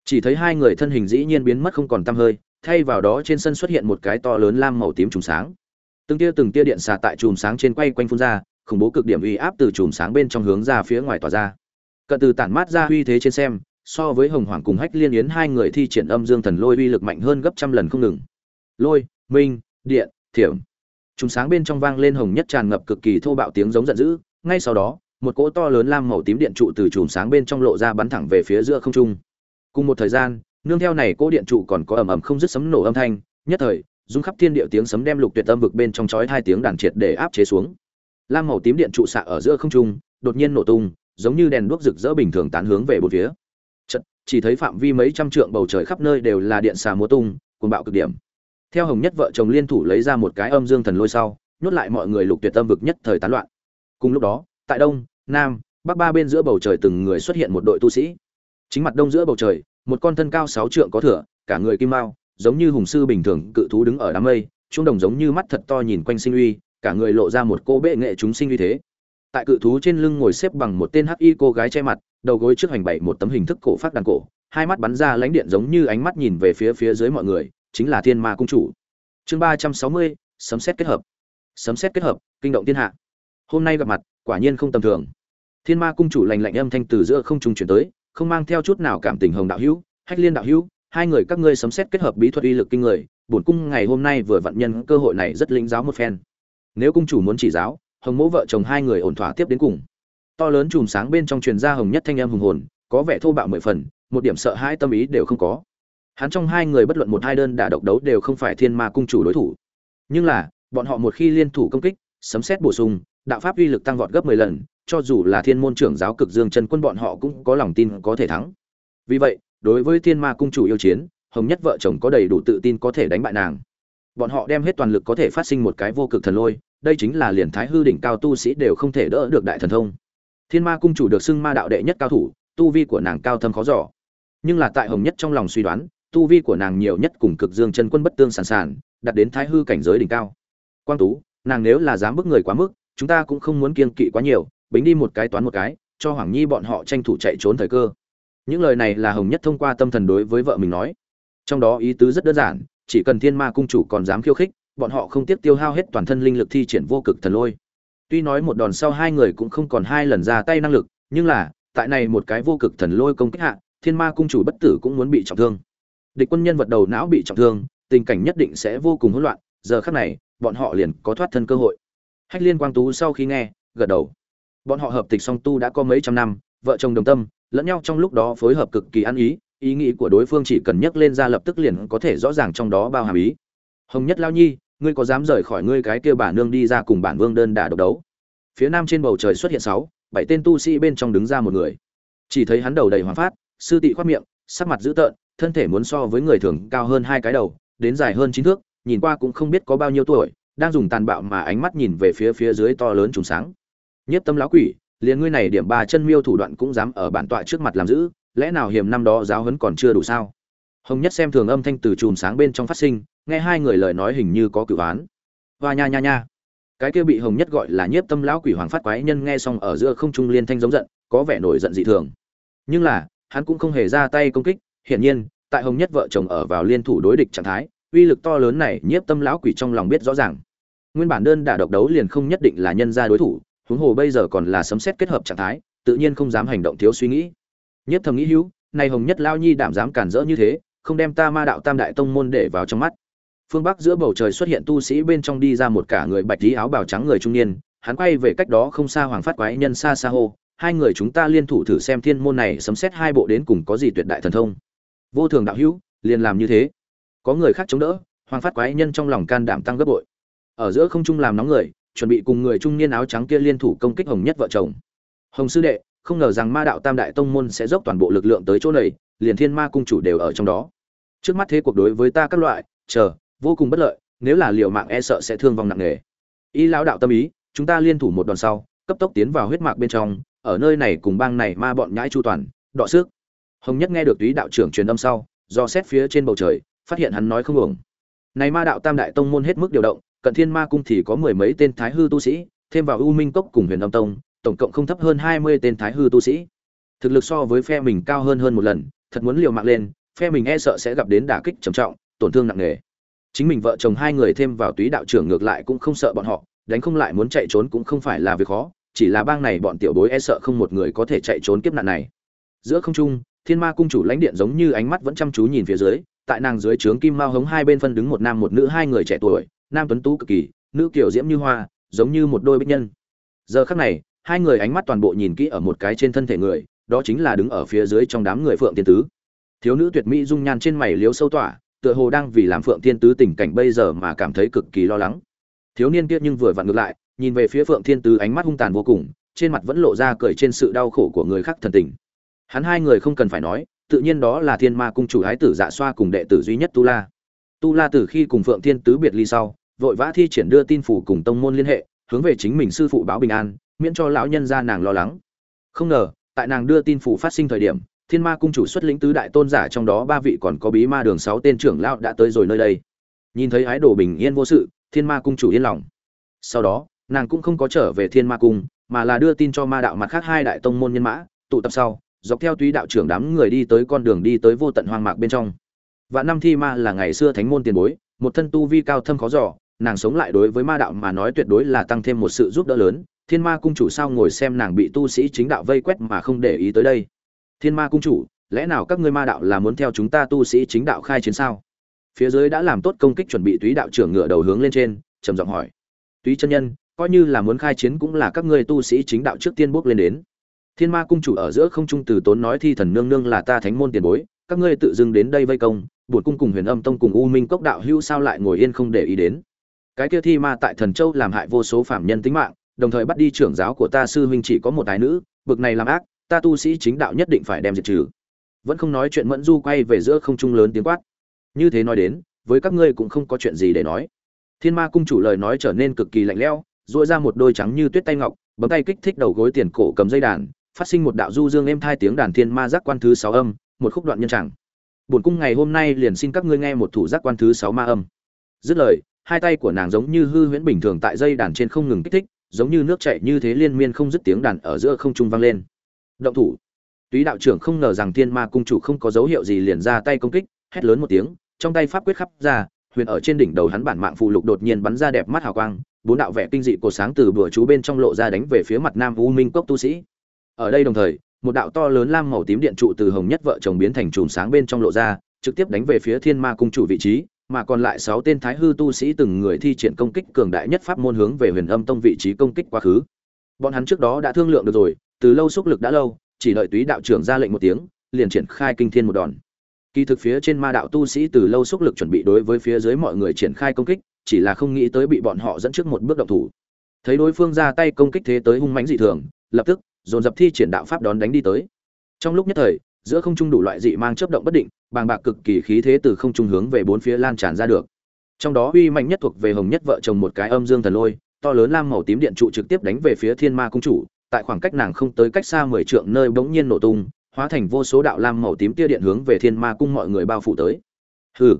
chỉ thấy hai người thân hình dĩ nhiên biến mất không còn tăm hơi, thay vào đó trên sân xuất hiện một cái to lớn lam màu tím trùng sáng. Từng tia từng tia điện xà tại chùm sáng trên quay quanh phun ra, khủng bố cực điểm uy áp từ chùm sáng bên trong hướng ra phía ngoài tỏa ra. Cận từ tản mát ra uy thế trên xem, so với hồng hoàng cùng hách liên yến hai người thi triển âm dương thần lôi uy lực mạnh hơn gấp trăm lần không ngừng. Lôi, minh, điện, thiểm. Chùm sáng bên trong vang lên hồng nhất tràn ngập cực kỳ thô bạo tiếng giống giận dữ, ngay sau đó, một cỗ to lớn lam màu tím điện trụ từ chùm sáng bên trong lộ ra bắn thẳng về phía giữa không trung cùng một thời gian nương theo này cỗ điện trụ còn có ầm ầm không dứt sấm nổ âm thanh nhất thời rung khắp thiên địa tiếng sấm đem lục tuyệt âm vực bên trong chói hai tiếng đàn triệt để áp chế xuống. Lam màu tím điện trụ xạ ở giữa không trung đột nhiên nổ tung giống như đèn đuốc rực rỡ bình thường tán hướng về bốn phía. Chật, chỉ thấy phạm vi mấy trăm trượng bầu trời khắp nơi đều là điện xà múa tung cuồng bạo cực điểm. Theo hồng nhất vợ chồng liên thủ lấy ra một cái âm dương thần lôi sau nhốt lại mọi người lục tuyệt âm vực nhất thời tán loạn. Cùng lúc đó tại đông nam bắc ba bên giữa bầu trời từng người xuất hiện một đội tu sĩ chính mặt đông giữa bầu trời, một con thân cao sáu trượng có thửa, cả người kim mao, giống như hùng sư bình thường, cự thú đứng ở đám mây trung đồng giống như mắt thật to nhìn quanh sinh uy, cả người lộ ra một cô bệ nghệ chúng sinh uy thế. Tại cự thú trên lưng ngồi xếp bằng một tên hắc y cô gái che mặt, đầu gối trước hành bảy một tấm hình thức cổ phát đàn cổ, hai mắt bắn ra lánh điện giống như ánh mắt nhìn về phía phía dưới mọi người, chính là thiên ma cung chủ. Chương ba trăm sáu mươi, sấm xét kết hợp. Sấm xét kết hợp, kinh động thiên hạ. Hôm nay gặp mặt, quả nhiên không tầm thường. Thiên ma cung chủ lành lạnh âm thanh từ giữa không trung chuyển tới không mang theo chút nào cảm tình hồng đạo hữu, hách liên đạo hữu, hai người các ngươi sấm xét kết hợp bí thuật uy lực kinh người, bổn cung ngày hôm nay vừa vận nhân cơ hội này rất lĩnh giáo một phen. Nếu cung chủ muốn chỉ giáo, hồng mẫu vợ chồng hai người ổn thỏa tiếp đến cùng. To lớn chùm sáng bên trong truyền ra hồng nhất thanh em hùng hồn, có vẻ thô bạo mười phần, một điểm sợ hai tâm ý đều không có. Hắn trong hai người bất luận một hai đơn đả độc đấu đều không phải thiên ma cung chủ đối thủ. Nhưng là, bọn họ một khi liên thủ công kích, sấm xét bổ sung, đạo pháp uy lực tăng vọt gấp mười lần cho dù là thiên môn trưởng giáo cực dương chân quân bọn họ cũng có lòng tin có thể thắng. Vì vậy, đối với thiên ma cung chủ yêu chiến, hồng nhất vợ chồng có đầy đủ tự tin có thể đánh bại nàng. Bọn họ đem hết toàn lực có thể phát sinh một cái vô cực thần lôi, đây chính là liền thái hư đỉnh cao tu sĩ đều không thể đỡ được đại thần thông. Thiên ma cung chủ được xưng ma đạo đệ nhất cao thủ, tu vi của nàng cao thâm khó giỏ nhưng là tại hồng nhất trong lòng suy đoán, tu vi của nàng nhiều nhất cùng cực dương chân quân bất tương sàn sàn đặt đến thái hư cảnh giới đỉnh cao. Quang tú, nàng nếu là dám bức người quá mức, chúng ta cũng không muốn kiên kỵ quá nhiều bính đi một cái toán một cái, cho hoàng nhi bọn họ tranh thủ chạy trốn thời cơ. Những lời này là hồng nhất thông qua tâm thần đối với vợ mình nói. Trong đó ý tứ rất đơn giản, chỉ cần thiên ma cung chủ còn dám khiêu khích, bọn họ không tiếp tiêu hao hết toàn thân linh lực thi triển vô cực thần lôi. Tuy nói một đòn sau hai người cũng không còn hai lần ra tay năng lực, nhưng là, tại này một cái vô cực thần lôi công kích hạ, thiên ma cung chủ bất tử cũng muốn bị trọng thương. Địch quân nhân vật đầu não bị trọng thương, tình cảnh nhất định sẽ vô cùng hỗn loạn, giờ khắc này, bọn họ liền có thoát thân cơ hội. Hách liên quang tú sau khi nghe, gật đầu bọn họ hợp tịch song tu đã có mấy trăm năm, vợ chồng đồng tâm, lẫn nhau trong lúc đó phối hợp cực kỳ ăn ý ý nghĩ của đối phương chỉ cần nhắc lên ra lập tức liền có thể rõ ràng trong đó bao hàm ý. Hồng nhất lao nhi, ngươi có dám rời khỏi ngươi cái kia bà nương đi ra cùng bản vương đơn đả độc đấu? Phía nam trên bầu trời xuất hiện sáu, bảy tên tu sĩ bên trong đứng ra một người. Chỉ thấy hắn đầu đầy hoàng phát, sư tị khoát miệng, sắc mặt dữ tợn, thân thể muốn so với người thường cao hơn hai cái đầu, đến dài hơn chín thước, nhìn qua cũng không biết có bao nhiêu tuổi, đang dùng tàn bạo mà ánh mắt nhìn về phía phía dưới to lớn trùng sáng. Nhiếp tâm lão quỷ, liền ngươi này điểm ba chân miêu thủ đoạn cũng dám ở bản tọa trước mặt làm giữ, lẽ nào hiểm năm đó giáo huấn còn chưa đủ sao? Hồng nhất xem thường âm thanh từ chùm sáng bên trong phát sinh, nghe hai người lời nói hình như có cửu án Và nha nha nha. Cái kia bị hồng nhất gọi là nhiếp tâm lão quỷ hoàng phát quái nhân nghe xong ở giữa không trung liên thanh giống giận, có vẻ nổi giận dị thường. Nhưng là, hắn cũng không hề ra tay công kích, hiển nhiên, tại hồng nhất vợ chồng ở vào liên thủ đối địch trạng thái, uy lực to lớn này nhiếp tâm lão quỷ trong lòng biết rõ ràng. Nguyên bản đơn đả độc đấu liền không nhất định là nhân ra đối thủ huống hồ bây giờ còn là sấm xét kết hợp trạng thái, tự nhiên không dám hành động thiếu suy nghĩ. Nhất thầm nghĩ hữu nay hồng nhất lao nhi đảm dám cản rỡ như thế, không đem ta ma đạo tam đại tông môn để vào trong mắt. Phương bắc giữa bầu trời xuất hiện tu sĩ bên trong đi ra một cả người bạch lý áo bào trắng người trung niên, hắn quay về cách đó không xa hoàng phát quái nhân xa xa hô, hai người chúng ta liên thủ thử xem thiên môn này sấm xét hai bộ đến cùng có gì tuyệt đại thần thông. Vô thường đạo hữu, liền làm như thế. Có người khác chống đỡ, hoàng phát quái nhân trong lòng can đảm tăng gấp bội. Ở giữa không trung làm nóng người chuẩn bị cùng người trung niên áo trắng kia liên thủ công kích hồng nhất vợ chồng. Hồng sư đệ, không ngờ rằng ma đạo tam đại tông môn sẽ dốc toàn bộ lực lượng tới chỗ này, liền thiên ma cung chủ đều ở trong đó. Trước mắt thế cuộc đối với ta các loại, chờ, vô cùng bất lợi, nếu là liều mạng e sợ sẽ thương vong nặng nề. Y lão đạo tâm ý, chúng ta liên thủ một đòn sau, cấp tốc tiến vào huyết mạc bên trong, ở nơi này cùng bang này ma bọn nhãi chu toàn, đọ sức. Hồng nhất nghe được túy đạo trưởng truyền âm sau, do xét phía trên bầu trời, phát hiện hắn nói không ổng này ma đạo tam đại tông môn hết mức điều động cận thiên ma cung thì có mười mấy tên thái hư tu sĩ, thêm vào u minh cốc cùng huyền âm tông, tổng cộng không thấp hơn hai mươi tên thái hư tu sĩ. Thực lực so với phe mình cao hơn hơn một lần, thật muốn liều mạng lên, phe mình e sợ sẽ gặp đến đả kích trầm trọng, tổn thương nặng nề. Chính mình vợ chồng hai người thêm vào túy đạo trưởng ngược lại cũng không sợ bọn họ, đánh không lại muốn chạy trốn cũng không phải là việc khó, chỉ là bang này bọn tiểu bối e sợ không một người có thể chạy trốn kiếp nạn này. Giữa không trung, thiên ma cung chủ lãnh điện giống như ánh mắt vẫn chăm chú nhìn phía dưới, tại nàng dưới trướng kim mao hống hai bên phân đứng một nam một nữ hai người trẻ tuổi nam tuấn tú cực kỳ, nữ kiểu diễm như hoa, giống như một đôi bích nhân. Giờ khắc này, hai người ánh mắt toàn bộ nhìn kỹ ở một cái trên thân thể người, đó chính là đứng ở phía dưới trong đám người phượng tiên tứ. Thiếu nữ tuyệt mỹ dung nhan trên mày liếu sâu tỏa, tựa hồ đang vì làm phượng tiên tứ tình cảnh bây giờ mà cảm thấy cực kỳ lo lắng. Thiếu niên kia nhưng vừa vặn ngược lại, nhìn về phía phượng thiên tứ ánh mắt hung tàn vô cùng, trên mặt vẫn lộ ra cười trên sự đau khổ của người khác thần tình. Hắn hai người không cần phải nói, tự nhiên đó là thiên ma cung chủ thái tử dạ xoa cùng đệ tử duy nhất tu la tu la từ khi cùng phượng thiên tứ biệt ly sau, vội vã thi triển đưa tin phủ cùng tông môn liên hệ, hướng về chính mình sư phụ báo bình an, miễn cho lão nhân gia nàng lo lắng. Không ngờ, tại nàng đưa tin phủ phát sinh thời điểm, thiên ma cung chủ xuất lĩnh tứ đại tôn giả trong đó ba vị còn có bí ma đường sáu tên trưởng lão đã tới rồi nơi đây. Nhìn thấy ái đồ bình yên vô sự, thiên ma cung chủ yên lòng. Sau đó, nàng cũng không có trở về thiên ma cung, mà là đưa tin cho ma đạo mặt khác hai đại tông môn nhân mã, tụ tập sau, dọc theo túy đạo trưởng đám người đi tới con đường đi tới vô tận hoang mạc bên trong và năm thi ma là ngày xưa thánh môn tiền bối một thân tu vi cao thâm khó dò, nàng sống lại đối với ma đạo mà nói tuyệt đối là tăng thêm một sự giúp đỡ lớn. Thiên ma cung chủ sao ngồi xem nàng bị tu sĩ chính đạo vây quét mà không để ý tới đây? Thiên ma cung chủ lẽ nào các ngươi ma đạo là muốn theo chúng ta tu sĩ chính đạo khai chiến sao? Phía dưới đã làm tốt công kích chuẩn bị túy đạo trưởng ngựa đầu hướng lên trên trầm giọng hỏi. Túy chân nhân coi như là muốn khai chiến cũng là các ngươi tu sĩ chính đạo trước tiên bước lên đến. Thiên ma cung chủ ở giữa không trung từ tốn nói thi thần nương nương là ta thánh môn tiền bối các ngươi tự dưng đến đây vây công, bổn cung cùng huyền âm tông cùng u minh cốc đạo hưu sao lại ngồi yên không để ý đến? Cái kia thi ma tại thần châu làm hại vô số phạm nhân tính mạng, đồng thời bắt đi trưởng giáo của ta sư huynh chỉ có một tài nữ, bực này làm ác, ta tu sĩ chính đạo nhất định phải đem diệt trừ. Vẫn không nói chuyện mẫn du quay về giữa không trung lớn tiếng quát. Như thế nói đến, với các ngươi cũng không có chuyện gì để nói. Thiên ma cung chủ lời nói trở nên cực kỳ lạnh lẽo dội ra một đôi trắng như tuyết tay ngọc, bấm tay kích thích đầu gối tiền cổ cầm dây đàn, phát sinh một đạo du dương êm thai tiếng đàn thiên ma giác quan thứ sáu âm một khúc đoạn nhân chẳng bổn cung ngày hôm nay liền xin các ngươi nghe một thủ giác quan thứ sáu ma âm. Dứt lời, hai tay của nàng giống như hư huyễn bình thường tại dây đàn trên không ngừng kích thích, giống như nước chảy như thế liên miên không dứt tiếng đàn ở giữa không trung vang lên. Động thủ. Túy đạo trưởng không ngờ rằng thiên ma cung chủ không có dấu hiệu gì liền ra tay công kích, hét lớn một tiếng, trong tay pháp quyết khắp ra, huyền ở trên đỉnh đầu hắn bản mạng phụ lục đột nhiên bắn ra đẹp mắt hào quang, bốn đạo vẻ kinh dị của sáng từ bữa chú bên trong lộ ra đánh về phía mặt nam u minh cốc tu sĩ. Ở đây đồng thời một đạo to lớn lam màu tím điện trụ từ hồng nhất vợ chồng biến thành chùm sáng bên trong lộ ra, trực tiếp đánh về phía thiên ma cung chủ vị trí, mà còn lại sáu tên thái hư tu sĩ từng người thi triển công kích cường đại nhất pháp môn hướng về huyền âm tông vị trí công kích quá khứ. Bọn hắn trước đó đã thương lượng được rồi, từ lâu xúc lực đã lâu, chỉ đợi túy đạo trưởng ra lệnh một tiếng, liền triển khai kinh thiên một đòn. Kỳ thực phía trên ma đạo tu sĩ từ lâu xúc lực chuẩn bị đối với phía dưới mọi người triển khai công kích, chỉ là không nghĩ tới bị bọn họ dẫn trước một bước động thủ. Thấy đối phương ra tay công kích thế tới hung mãnh dị thường, lập tức dồn dập thi triển đạo pháp đón đánh đi tới. Trong lúc nhất thời, giữa không trung đủ loại dị mang chớp động bất định, bàng bạc cực kỳ khí thế từ không trung hướng về bốn phía lan tràn ra được. Trong đó uy mạnh nhất thuộc về hồng nhất vợ chồng một cái âm dương thần lôi, to lớn lam màu tím điện trụ trực tiếp đánh về phía thiên ma cung chủ, tại khoảng cách nàng không tới cách xa mười trượng nơi bỗng nhiên nổ tung, hóa thành vô số đạo lam màu tím tia điện hướng về thiên ma cung mọi người bao phủ tới. Hừ.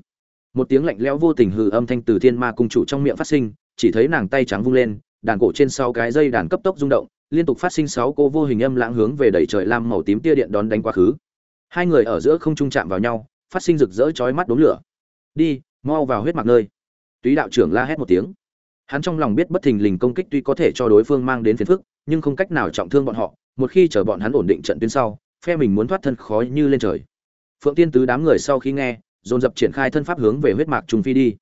Một tiếng lạnh lẽo vô tình hừ âm thanh từ thiên ma cung chủ trong miệng phát sinh, chỉ thấy nàng tay trắng vung lên, đàn cổ trên sau cái dây đàn cấp tốc rung động liên tục phát sinh sáu cô vô hình âm lãng hướng về đẩy trời lam màu tím tia điện đón đánh quá khứ. Hai người ở giữa không trung chạm vào nhau, phát sinh rực rỡ chói mắt đốm lửa. Đi, mau vào huyết mạc nơi. Túy đạo trưởng la hét một tiếng. Hắn trong lòng biết bất thình lình công kích tuy có thể cho đối phương mang đến phiền phức, nhưng không cách nào trọng thương bọn họ, một khi chờ bọn hắn ổn định trận tuyến sau, phe mình muốn thoát thân khó như lên trời. Phượng tiên tứ đám người sau khi nghe, dồn dập triển khai thân pháp hướng về huyết mạc trung phi đi.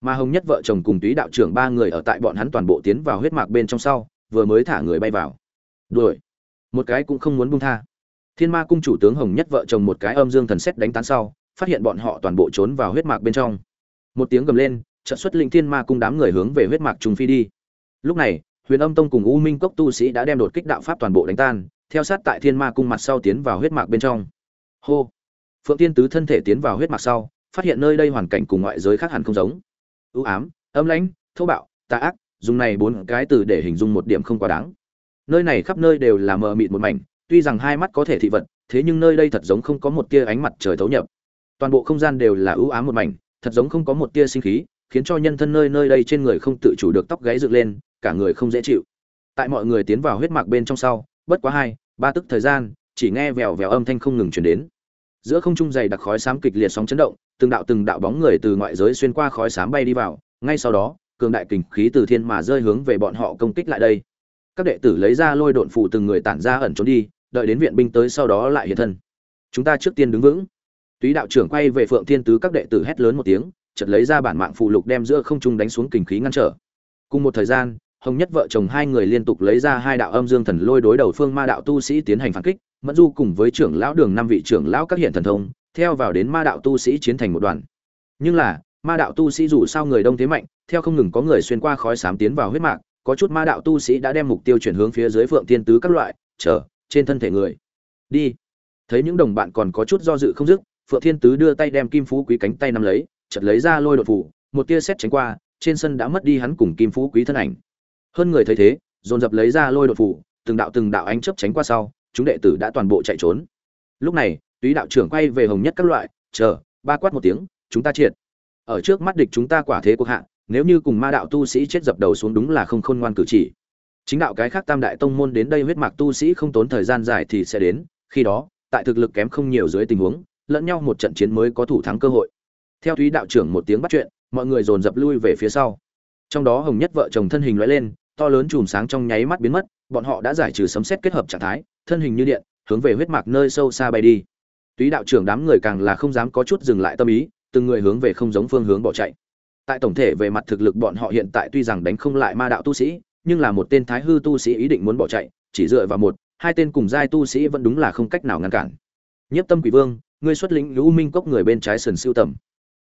Mà hồng nhất vợ chồng cùng túy đạo trưởng ba người ở tại bọn hắn toàn bộ tiến vào huyết mạc bên trong sau vừa mới thả người bay vào. Đuổi. Một cái cũng không muốn buông tha. Thiên ma cung chủ tướng hồng nhất vợ chồng một cái âm dương thần xét đánh tán sau, phát hiện bọn họ toàn bộ trốn vào huyết mạc bên trong. Một tiếng gầm lên trận xuất linh thiên ma cung đám người hướng về huyết mạc trùng phi đi. Lúc này, huyền âm tông cùng u minh cốc tu sĩ đã đem đột kích đạo pháp toàn bộ đánh tan, theo sát tại thiên ma cung mặt sau tiến vào huyết mạc bên trong. Hô. Phượng tiên tứ thân thể tiến vào huyết mạc sau, phát hiện nơi đây hoàn cảnh cùng ngoại giới khác hẳn không giống. Ưu ám, âm lãnh, thô bạo, tà ác dùng này bốn cái từ để hình dung một điểm không quá đáng. Nơi này khắp nơi đều là mờ mịt một mảnh, tuy rằng hai mắt có thể thị vật, thế nhưng nơi đây thật giống không có một tia ánh mặt trời thấu nhập. Toàn bộ không gian đều là ưu ám một mảnh, thật giống không có một tia sinh khí, khiến cho nhân thân nơi nơi đây trên người không tự chủ được tóc gáy dựng lên, cả người không dễ chịu. Tại mọi người tiến vào huyết mạc bên trong sau, bất quá hai, ba tức thời gian, chỉ nghe vèo vèo âm thanh không ngừng chuyển đến. Giữa không trung dày đặc khói xám kịch liệt sóng chấn động, từng đạo từng đạo bóng người từ ngoại giới xuyên qua khói xám bay đi vào, ngay sau đó cường đại kình khí từ thiên mà rơi hướng về bọn họ công kích lại đây. Các đệ tử lấy ra lôi độn phụ từng người tản ra ẩn trốn đi, đợi đến viện binh tới sau đó lại hiện thân. Chúng ta trước tiên đứng vững. Túy đạo trưởng quay về phượng thiên tứ các đệ tử hét lớn một tiếng, chợt lấy ra bản mạng phụ lục đem giữa không trung đánh xuống kình khí ngăn trở. Cùng một thời gian, hồng nhất vợ chồng hai người liên tục lấy ra hai đạo âm dương thần lôi đối đầu phương ma đạo tu sĩ tiến hành phản kích, mẫn du cùng với trưởng lão đường năm vị trưởng lão các hiện thần thông, theo vào đến ma đạo tu sĩ chiến thành một đoàn. Nhưng là, ma đạo tu sĩ dù sao người đông thế mạnh theo không ngừng có người xuyên qua khói sám tiến vào huyết mạc, có chút ma đạo tu sĩ đã đem mục tiêu chuyển hướng phía dưới phượng tiên tứ các loại, chờ, trên thân thể người. Đi. Thấy những đồng bạn còn có chút do dự không dứt, phượng thiên tứ đưa tay đem kim phú quý cánh tay nắm lấy, chợt lấy ra lôi đột phủ, một tia xét tránh qua, trên sân đã mất đi hắn cùng kim phú quý thân ảnh. Hơn người thấy thế, dồn dập lấy ra lôi đột phủ, từng đạo từng đạo ánh chớp tránh qua sau, chúng đệ tử đã toàn bộ chạy trốn. Lúc này, túy đạo trưởng quay về hồng nhất các loại, chờ, ba quát một tiếng, chúng ta triệt. Ở trước mắt địch chúng ta quả thế cuộc hạ nếu như cùng ma đạo tu sĩ chết dập đầu xuống đúng là không khôn ngoan cử chỉ. Chính đạo cái khác tam đại tông môn đến đây huyết mạc tu sĩ không tốn thời gian dài thì sẽ đến, khi đó, tại thực lực kém không nhiều dưới tình huống, lẫn nhau một trận chiến mới có thủ thắng cơ hội. Theo thúy đạo trưởng một tiếng bắt chuyện, mọi người dồn dập lui về phía sau. Trong đó hồng nhất vợ chồng thân hình loại lên, to lớn chùm sáng trong nháy mắt biến mất, bọn họ đã giải trừ sấm xét kết hợp trạng thái, thân hình như điện, hướng về huyết mạc nơi sâu xa bay đi. Túy đạo trưởng đám người càng là không dám có chút dừng lại tâm ý, từng người hướng về không giống phương hướng bỏ chạy tại tổng thể về mặt thực lực bọn họ hiện tại tuy rằng đánh không lại ma đạo tu sĩ, nhưng là một tên thái hư tu sĩ ý định muốn bỏ chạy, chỉ dựa vào một, hai tên cùng giai tu sĩ vẫn đúng là không cách nào ngăn cản. Nhất tâm quỷ vương, ngươi xuất lĩnh lũ minh cốc người bên trái sườn siêu tầm.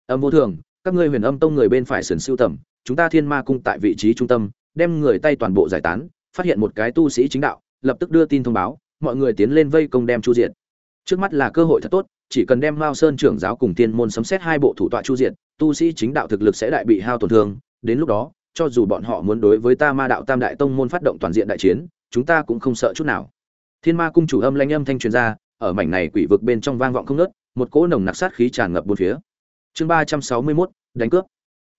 Âm vô thường, các ngươi huyền âm tông người bên phải sườn siêu tầm, chúng ta thiên ma cung tại vị trí trung tâm, đem người tay toàn bộ giải tán, phát hiện một cái tu sĩ chính đạo, lập tức đưa tin thông báo, mọi người tiến lên vây công đem chu diện trước mắt là cơ hội thật tốt, chỉ cần đem mao sơn trưởng giáo cùng tiên môn sấm xét hai bộ thủ tọa chu diện tu sĩ chính đạo thực lực sẽ đại bị hao tổn thương đến lúc đó cho dù bọn họ muốn đối với ta ma đạo tam đại tông môn phát động toàn diện đại chiến chúng ta cũng không sợ chút nào. Thiên ma cung chủ âm lanh âm thanh truyền ra ở mảnh này quỷ vực bên trong vang vọng không ngớt, một cỗ nồng nặc sát khí tràn ngập bốn phía. Chương ba trăm sáu mươi mốt đánh cướp.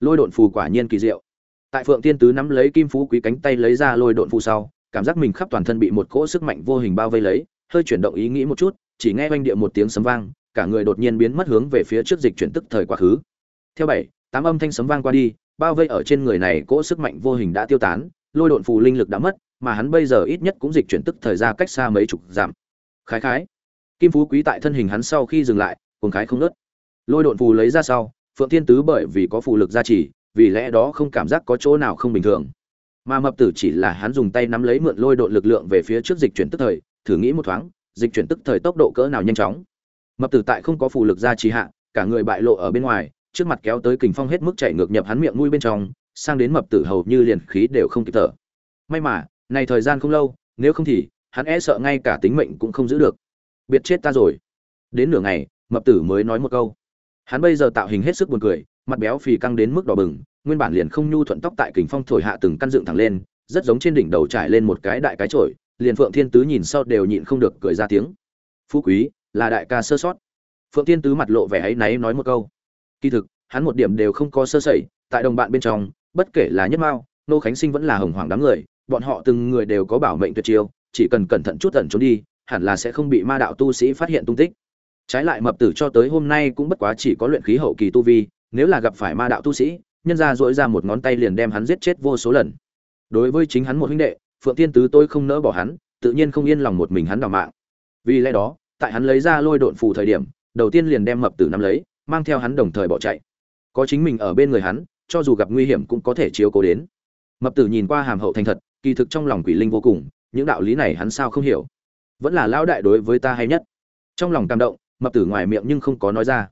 Lôi độn phù quả nhiên kỳ diệu. Tại phượng tiên tứ nắm lấy kim phú quý cánh tay lấy ra lôi độn phù sau cảm giác mình khắp toàn thân bị một cỗ sức mạnh vô hình bao vây lấy hơi chuyển động ý nghĩ một chút chỉ nghe oanh địa một tiếng sấm vang cả người đột nhiên biến mất hướng về phía trước dịch chuyển tức thời quá khứ theo bảy, tám âm thanh sấm vang qua đi, bao vây ở trên người này cỗ sức mạnh vô hình đã tiêu tán, lôi độn phù linh lực đã mất, mà hắn bây giờ ít nhất cũng dịch chuyển tức thời ra cách xa mấy chục giảm khái khái, kim phú quý tại thân hình hắn sau khi dừng lại cùng khái không nớt lôi độn phù lấy ra sau, phượng thiên tứ bởi vì có phù lực gia trì, vì lẽ đó không cảm giác có chỗ nào không bình thường. Mà mập tử chỉ là hắn dùng tay nắm lấy mượn lôi độn lực lượng về phía trước dịch chuyển tức thời, thử nghĩ một thoáng, dịch chuyển tức thời tốc độ cỡ nào nhanh chóng. Mập tử tại không có phù lực gia trì hạ, cả người bại lộ ở bên ngoài trước mặt kéo tới kình phong hết mức chạy ngược nhập hắn miệng mũi bên trong, sang đến mập tử hầu như liền khí đều không kịp thở. May mà, này thời gian không lâu, nếu không thì, hắn e sợ ngay cả tính mệnh cũng không giữ được. Biệt chết ta rồi. Đến nửa ngày, mập tử mới nói một câu. Hắn bây giờ tạo hình hết sức buồn cười, mặt béo phì căng đến mức đỏ bừng, nguyên bản liền không nhu thuận tóc tại kình phong thổi hạ từng căn dựng thẳng lên, rất giống trên đỉnh đầu trải lên một cái đại cái trội liền phượng thiên tứ nhìn sau đều nhịn không được cười ra tiếng. Phú quý, là đại ca sơ sót. Phượng thiên tứ mặt lộ vẻ ấy náy nói một câu kỳ thực, hắn một điểm đều không có sơ sẩy, tại đồng bạn bên trong, bất kể là nhất mao, nô khánh sinh vẫn là hồng hoàng đám người, bọn họ từng người đều có bảo mệnh tuyệt chiêu, chỉ cần cẩn thận chút tẩn trốn đi, hẳn là sẽ không bị ma đạo tu sĩ phát hiện tung tích. Trái lại mập tử cho tới hôm nay cũng bất quá chỉ có luyện khí hậu kỳ tu vi, nếu là gặp phải ma đạo tu sĩ, nhân ra dỗi ra một ngón tay liền đem hắn giết chết vô số lần. Đối với chính hắn một huynh đệ, phượng tiên tứ tôi không nỡ bỏ hắn, tự nhiên không yên lòng một mình hắn đào mạng. Vì lẽ đó, tại hắn lấy ra lôi độn phù thời điểm, đầu tiên liền đem mập tử nắm lấy mang theo hắn đồng thời bỏ chạy. Có chính mình ở bên người hắn, cho dù gặp nguy hiểm cũng có thể chiếu cố đến. Mập tử nhìn qua hàm hậu thành thật, kỳ thực trong lòng quỷ linh vô cùng, những đạo lý này hắn sao không hiểu. Vẫn là lão đại đối với ta hay nhất. Trong lòng cảm động, mập tử ngoài miệng nhưng không có nói ra.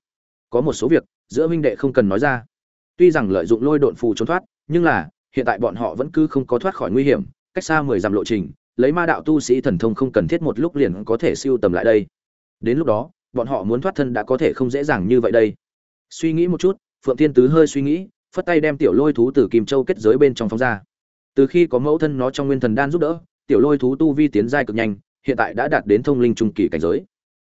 Có một số việc, giữa minh đệ không cần nói ra. Tuy rằng lợi dụng lôi độn phù trốn thoát, nhưng là, hiện tại bọn họ vẫn cứ không có thoát khỏi nguy hiểm, cách xa mười dặm lộ trình, lấy ma đạo tu sĩ thần thông không cần thiết một lúc liền có thể siêu tầm lại đây. Đến lúc đó bọn họ muốn thoát thân đã có thể không dễ dàng như vậy đây. Suy nghĩ một chút, phượng thiên tứ hơi suy nghĩ, phất tay đem tiểu lôi thú từ kim châu kết giới bên trong phóng ra. Từ khi có mẫu thân nó trong nguyên thần đan giúp đỡ, tiểu lôi thú tu vi tiến giai cực nhanh, hiện tại đã đạt đến thông linh trung kỳ cảnh giới.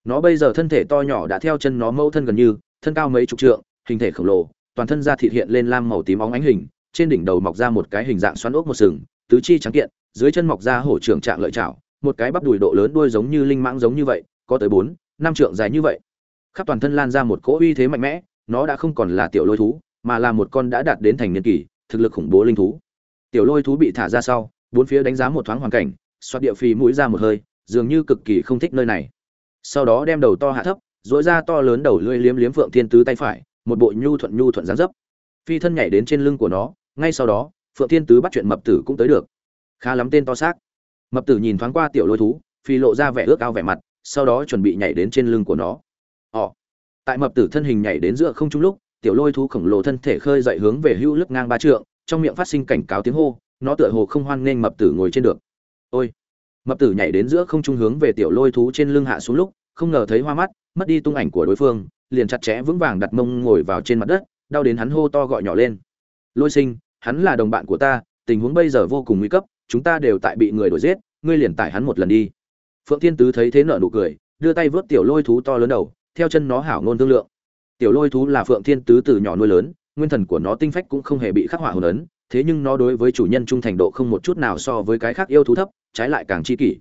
Nó bây giờ thân thể to nhỏ đã theo chân nó mẫu thân gần như, thân cao mấy chục trượng, hình thể khổng lồ, toàn thân da thịt hiện lên lam màu tím óng ánh hình, trên đỉnh đầu mọc ra một cái hình dạng xoắn ốc một sừng, tứ chi trắng kiện, dưới chân mọc ra hổ trưởng trạng lợi chảo một cái bắp đùi độ lớn đuôi giống như linh mãng giống như vậy, có tới bốn năm trượng dài như vậy. Khắp toàn thân lan ra một cỗ uy thế mạnh mẽ, nó đã không còn là tiểu lôi thú, mà là một con đã đạt đến thành niên kỳ, thực lực khủng bố linh thú. Tiểu lôi thú bị thả ra sau, bốn phía đánh giá một thoáng hoàn cảnh, xoát địa phì mũi ra một hơi, dường như cực kỳ không thích nơi này. Sau đó đem đầu to hạ thấp dỗi ra to lớn đầu lưỡi liếm liếm phượng thiên tứ tay phải, một bộ nhu thuận nhu thuận dáng dấp. Phi thân nhảy đến trên lưng của nó, ngay sau đó, phượng thiên tứ bắt chuyện mập tử cũng tới được. Khá lắm tên to xác. Mập tử nhìn thoáng qua tiểu lôi thú, phi lộ ra vẻ ước ao vẻ mặt sau đó chuẩn bị nhảy đến trên lưng của nó. Họ tại mập tử thân hình nhảy đến giữa không trung lúc, tiểu lôi thú khổng lồ thân thể khơi dậy hướng về hưu lướt ngang ba trượng, trong miệng phát sinh cảnh cáo tiếng hô, nó tựa hồ không hoan nghênh mập tử ngồi trên được. Ôi. Mập tử nhảy đến giữa không trung hướng về tiểu lôi thú trên lưng hạ xuống lúc, không ngờ thấy hoa mắt, mất đi tung ảnh của đối phương, liền chặt chẽ vững vàng đặt mông ngồi vào trên mặt đất, đau đến hắn hô to gọi nhỏ lên. Lôi sinh, hắn là đồng bạn của ta, tình huống bây giờ vô cùng nguy cấp, chúng ta đều tại bị người đuổi giết, ngươi liền tải hắn một lần đi phượng thiên tứ thấy thế nở nụ cười, đưa tay vớt tiểu lôi thú to lớn đầu, theo chân nó hảo ngôn thương lượng. Tiểu lôi thú là phượng thiên tứ từ nhỏ nuôi lớn, nguyên thần của nó tinh phách cũng không hề bị khắc họa hồn ấn, thế nhưng nó đối với chủ nhân trung thành độ không một chút nào so với cái khác yêu thú thấp, trái lại càng chi kỷ.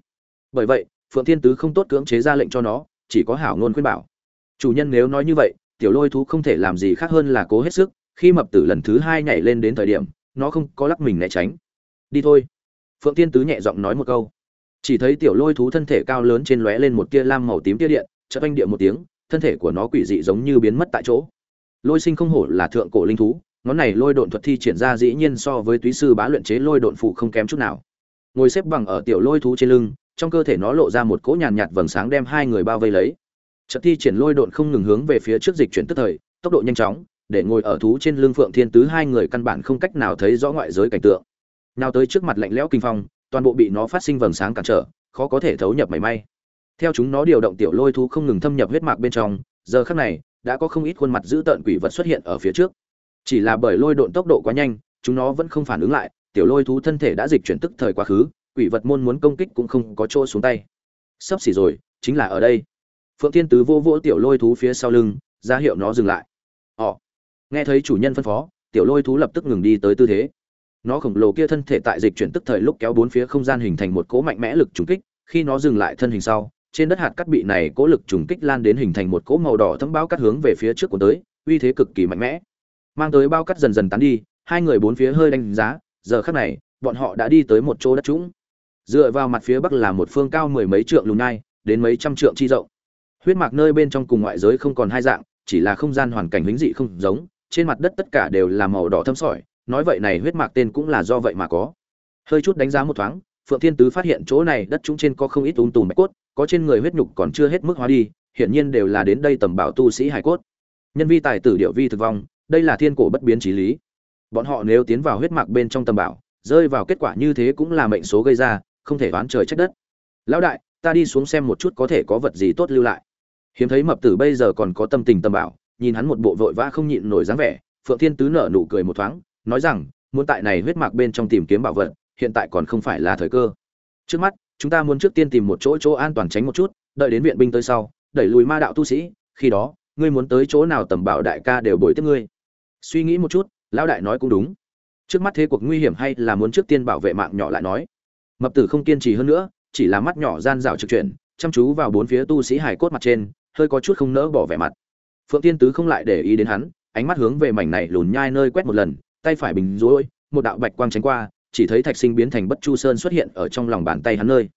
Bởi vậy, phượng thiên tứ không tốt cưỡng chế ra lệnh cho nó, chỉ có hảo ngôn khuyên bảo. Chủ nhân nếu nói như vậy, tiểu lôi thú không thể làm gì khác hơn là cố hết sức, khi mập tử lần thứ hai nhảy lên đến thời điểm, nó không có lắc mình né tránh. Đi thôi. Phượng Thiên tứ nhẹ giọng nói một câu chỉ thấy tiểu lôi thú thân thể cao lớn trên lóe lên một tia lam màu tím tia điện chợt oanh điện một tiếng thân thể của nó quỷ dị giống như biến mất tại chỗ. Lôi sinh không hổ là thượng cổ linh thú ngón này lôi độn thuật thi triển ra dĩ nhiên so với túy sư bá luyện chế lôi độn phụ không kém chút nào. Ngồi xếp bằng ở tiểu lôi thú trên lưng trong cơ thể nó lộ ra một cỗ nhàn nhạt, nhạt vầng sáng đem hai người bao vây lấy. Trận thi triển lôi độn không ngừng hướng về phía trước dịch chuyển tức thời tốc độ nhanh chóng để ngồi ở thú trên lưng phượng thiên tứ hai người căn bản không cách nào thấy rõ ngoại giới cảnh tượng. Nào tới trước mặt lạnh lẽo kinh phong toàn bộ bị nó phát sinh vầng sáng cản trở, khó có thể thấu nhập mảy may. Theo chúng nó điều động tiểu lôi thú không ngừng thâm nhập huyết mạc bên trong, giờ khắc này, đã có không ít khuôn mặt dữ tợn quỷ vật xuất hiện ở phía trước. Chỉ là bởi lôi độn tốc độ quá nhanh, chúng nó vẫn không phản ứng lại, tiểu lôi thú thân thể đã dịch chuyển tức thời quá khứ, quỷ vật môn muốn công kích cũng không có chỗ xuống tay. Sắp xỉ rồi, chính là ở đây. Phượng thiên tứ vô vỗ tiểu lôi thú phía sau lưng, ra hiệu nó dừng lại. Ỏ nghe thấy chủ nhân phân phó, tiểu lôi thú lập tức ngừng đi tới tư thế nó khổng lồ kia thân thể tại dịch chuyển tức thời lúc kéo bốn phía không gian hình thành một cỗ mạnh mẽ lực trùng kích, khi nó dừng lại thân hình sau, trên đất hạt cắt bị này cỗ lực trùng kích lan đến hình thành một cỗ màu đỏ thấm bao cắt hướng về phía trước của tới, uy thế cực kỳ mạnh mẽ. Mang tới bao cắt dần dần tán đi, hai người bốn phía hơi đánh giá, giờ khắc này, bọn họ đã đi tới một chỗ đất trũng. Dựa vào mặt phía bắc là một phương cao mười mấy trượng lùn nai đến mấy trăm trượng chi rộng. Huyết mạc nơi bên trong cùng ngoại giới không còn hai dạng, chỉ là không gian hoàn cảnh hính dị không giống, trên mặt đất tất cả đều là màu đỏ thâm sỏi nói vậy này huyết mạc tên cũng là do vậy mà có. Hơi chút đánh giá một thoáng, phượng thiên tứ phát hiện chỗ này đất chúng trên có không ít ung tùm mạch cốt, có trên người huyết nhục còn chưa hết mức hóa đi, hiển nhiên đều là đến đây tầm bảo tu sĩ hải cốt. Nhân vi tài tử điệu vi thực vong, đây là thiên cổ bất biến trí lý. Bọn họ nếu tiến vào huyết mạc bên trong tầm bảo, rơi vào kết quả như thế cũng là mệnh số gây ra, không thể đoán trời trách đất. Lão đại, ta đi xuống xem một chút có thể có vật gì tốt lưu lại. Hiếm thấy mập tử bây giờ còn có tâm tình tầm bảo, nhìn hắn một bộ vội vã không nhịn nổi dáng vẻ, phượng thiên tứ nở nụ cười một thoáng nói rằng, muốn tại này huyết mạc bên trong tìm kiếm bảo vật, hiện tại còn không phải là thời cơ. Trước mắt, chúng ta muốn trước tiên tìm một chỗ chỗ an toàn tránh một chút, đợi đến viện binh tới sau, đẩy lùi ma đạo tu sĩ, khi đó, ngươi muốn tới chỗ nào tầm bảo đại ca đều bồi tiếp ngươi. Suy nghĩ một chút, lão đại nói cũng đúng. Trước mắt thế cuộc nguy hiểm hay là muốn trước tiên bảo vệ mạng nhỏ lại nói. Mập tử không kiên trì hơn nữa, chỉ là mắt nhỏ gian rào trực chuyển, chăm chú vào bốn phía tu sĩ hải cốt mặt trên, hơi có chút không nỡ bỏ vẻ mặt. Phượng tiên tứ không lại để ý đến hắn, ánh mắt hướng về mảnh này lùn nhai nơi quét một lần tay phải bình rối, một đạo bạch quang tránh qua, chỉ thấy thạch sinh biến thành bất chu sơn xuất hiện ở trong lòng bàn tay hắn nơi.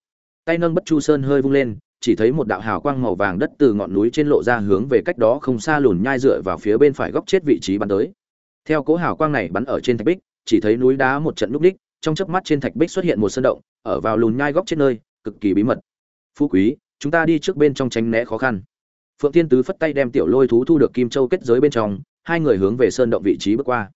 Tay nâng bất chu sơn hơi vung lên, chỉ thấy một đạo hào quang màu vàng đất từ ngọn núi trên lộ ra hướng về cách đó không xa lùn nhai dựa vào phía bên phải góc chết vị trí bắn tới. Theo cố hào quang này bắn ở trên thạch bích, chỉ thấy núi đá một trận lúc đích trong chớp mắt trên thạch bích xuất hiện một sơn động, ở vào lùn nhai góc chết nơi, cực kỳ bí mật. Phú quý, chúng ta đi trước bên trong tránh né khó khăn. Phượng Thiên tứ phất tay đem tiểu lôi thú thu được kim châu kết giới bên trong, hai người hướng về sơn động vị trí bước qua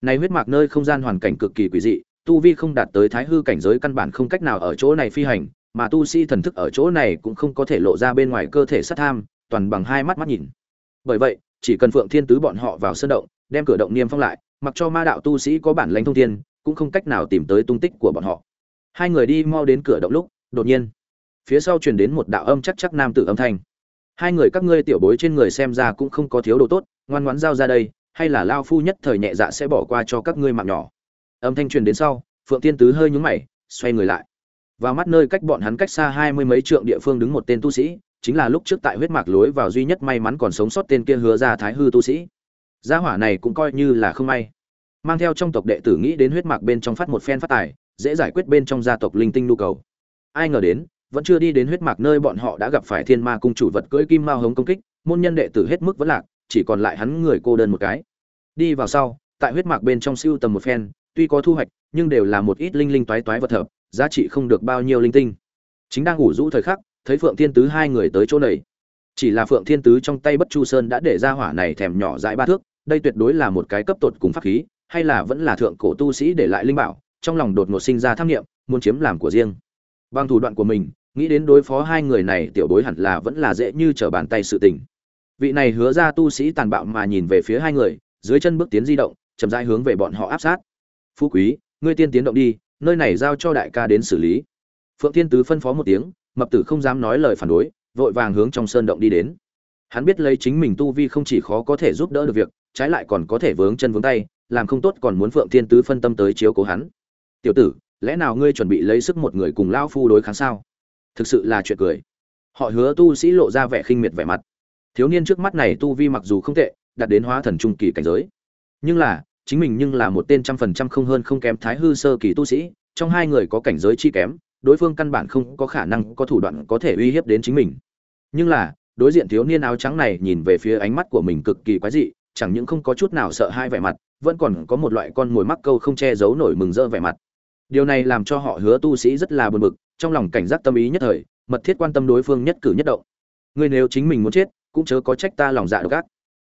này huyết mạc nơi không gian hoàn cảnh cực kỳ quỷ dị, tu vi không đạt tới thái hư cảnh giới căn bản không cách nào ở chỗ này phi hành, mà tu sĩ thần thức ở chỗ này cũng không có thể lộ ra bên ngoài cơ thể sát tham, toàn bằng hai mắt mắt nhìn. Bởi vậy, chỉ cần phượng thiên tứ bọn họ vào sơn động, đem cửa động niêm phong lại, mặc cho ma đạo tu sĩ có bản lãnh thông thiên, cũng không cách nào tìm tới tung tích của bọn họ. Hai người đi mau đến cửa động lúc, đột nhiên, phía sau truyền đến một đạo âm chắc chắc nam tử âm thanh. Hai người các ngươi tiểu bối trên người xem ra cũng không có thiếu đồ tốt, ngoan ngoãn giao ra đây hay là lao phu nhất thời nhẹ dạ sẽ bỏ qua cho các ngươi mạng nhỏ. Âm thanh truyền đến sau, phượng tiên tứ hơi nhúng mày, xoay người lại. Vào mắt nơi cách bọn hắn cách xa hai mươi mấy trượng địa phương đứng một tên tu sĩ, chính là lúc trước tại huyết mạc lối vào duy nhất may mắn còn sống sót tên kia hứa ra thái hư tu sĩ. Gia hỏa này cũng coi như là không may. Mang theo trong tộc đệ tử nghĩ đến huyết mạc bên trong phát một phen phát tài, dễ giải quyết bên trong gia tộc linh tinh nhu cầu. Ai ngờ đến, vẫn chưa đi đến huyết mạc nơi bọn họ đã gặp phải thiên ma cung chủ vật cưỡi kim mao hống công kích, môn nhân đệ tử hết mức vẫn lạc, chỉ còn lại hắn người cô đơn một cái đi vào sau tại huyết mạc bên trong siêu tầm một phen tuy có thu hoạch nhưng đều là một ít linh linh toái toái vật hợp giá trị không được bao nhiêu linh tinh. Chính đang ngủ rũ thời khắc thấy phượng thiên tứ hai người tới chỗ này. Chỉ là phượng thiên tứ trong tay bất chu sơn đã để ra hỏa này thèm nhỏ dãi ba thước đây tuyệt đối là một cái cấp tột cùng pháp khí hay là vẫn là thượng cổ tu sĩ để lại linh bảo trong lòng đột ngột sinh ra tham niệm, muốn chiếm làm của riêng. Bằng thủ đoạn của mình nghĩ đến đối phó hai người này tiểu bối hẳn là vẫn là dễ như trở bàn tay sự tình. Vị này hứa ra tu sĩ tàn bạo mà nhìn về phía hai người dưới chân bước tiến di động, chậm rãi hướng về bọn họ áp sát. Phú quý, ngươi tiên tiến động đi, nơi này giao cho đại ca đến xử lý. Phượng thiên tứ phân phó một tiếng, mập tử không dám nói lời phản đối, vội vàng hướng trong sơn động đi đến. Hắn biết lấy chính mình tu vi không chỉ khó có thể giúp đỡ được việc, trái lại còn có thể vướng chân vướng tay, làm không tốt còn muốn phượng thiên tứ phân tâm tới chiếu cố hắn. Tiểu tử, lẽ nào ngươi chuẩn bị lấy sức một người cùng lão phu đối kháng sao? Thực sự là chuyện cười. Họ hứa tu sĩ lộ ra vẻ khinh miệt vẻ mặt. Thiếu niên trước mắt này tu vi mặc dù không tệ đạt đến hóa thần trung kỳ cảnh giới. Nhưng là, chính mình nhưng là một tên trăm phần trăm không hơn không kém thái hư sơ kỳ tu sĩ, trong hai người có cảnh giới chi kém, đối phương căn bản không có khả năng có thủ đoạn có thể uy hiếp đến chính mình. Nhưng là, đối diện thiếu niên áo trắng này nhìn về phía ánh mắt của mình cực kỳ quái dị, chẳng những không có chút nào sợ hai vẻ mặt, vẫn còn có một loại con mồi mắc câu không che giấu nổi mừng rỡ vẻ mặt. Điều này làm cho họ hứa tu sĩ rất là buồn bực, trong lòng cảnh giác tâm ý nhất thời, mật thiết quan tâm đối phương nhất cử nhất động. Ngươi nếu chính mình muốn chết, cũng chớ có trách ta lòng dạ độc ác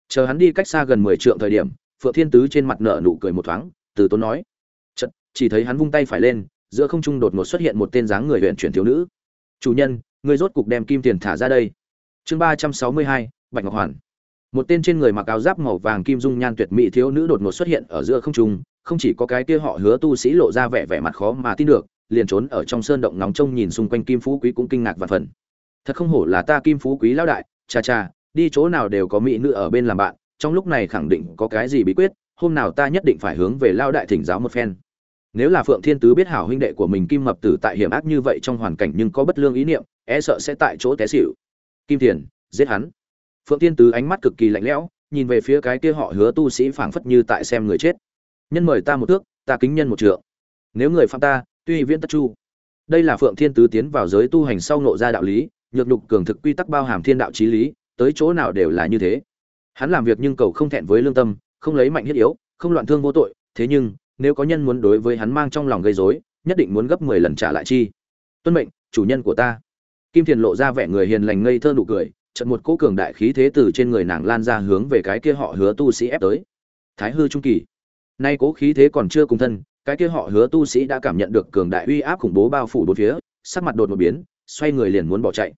chờ hắn đi cách xa gần mười trượng thời điểm, phượng thiên tứ trên mặt nở nụ cười một thoáng, từ tốn nói chật chỉ thấy hắn vung tay phải lên, giữa không trung đột ngột xuất hiện một tên dáng người huyện chuyển thiếu nữ. Chủ nhân người rốt cục đem kim tiền thả ra đây. Chương ba trăm sáu mươi hai, bạch ngọc hoàn. Một tên trên người mặc áo giáp màu vàng kim dung nhan tuyệt mỹ thiếu nữ đột ngột xuất hiện ở giữa không trung, không chỉ có cái kia họ hứa tu sĩ lộ ra vẻ vẻ mặt khó mà tin được, liền trốn ở trong sơn động nóng trông nhìn xung quanh kim phú quý cũng kinh ngạc và phần. Thật không hổ là ta kim phú quý lão đại, cha cha đi chỗ nào đều có mỹ nữ ở bên làm bạn, trong lúc này khẳng định có cái gì bí quyết, hôm nào ta nhất định phải hướng về lao đại thỉnh giáo một phen. Nếu là phượng thiên tứ biết hảo huynh đệ của mình kim mập tử tại hiểm ác như vậy trong hoàn cảnh nhưng có bất lương ý niệm e sợ sẽ tại chỗ té xỉu. Kim tiền giết hắn. Phượng thiên tứ ánh mắt cực kỳ lạnh lẽo, nhìn về phía cái kia họ hứa tu sĩ phảng phất như tại xem người chết. Nhân mời ta một thước, ta kính nhân một trượng. Nếu người phạm ta, tuy viễn tất chu. Đây là phượng thiên tứ tiến vào giới tu hành sau nộ ra đạo lý, nhược nhục cường thực quy tắc bao hàm thiên đạo chí lý tới chỗ nào đều là như thế. Hắn làm việc nhưng cầu không thẹn với lương tâm, không lấy mạnh thiết yếu, không loạn thương vô tội, thế nhưng, nếu có nhân muốn đối với hắn mang trong lòng gây rối, nhất định muốn gấp mười lần trả lại chi. Tuân mệnh, chủ nhân của ta. Kim thiền lộ ra vẻ người hiền lành ngây thơ nụ cười trận một cỗ cường đại khí thế từ trên người nàng lan ra hướng về cái kia họ hứa tu sĩ ép tới. Thái hư trung kỳ. Nay cố khí thế còn chưa cùng thân, cái kia họ hứa tu sĩ đã cảm nhận được cường đại uy áp khủng bố bao phủ bốn phía, sắc mặt đột một biến, xoay người liền muốn bỏ chạy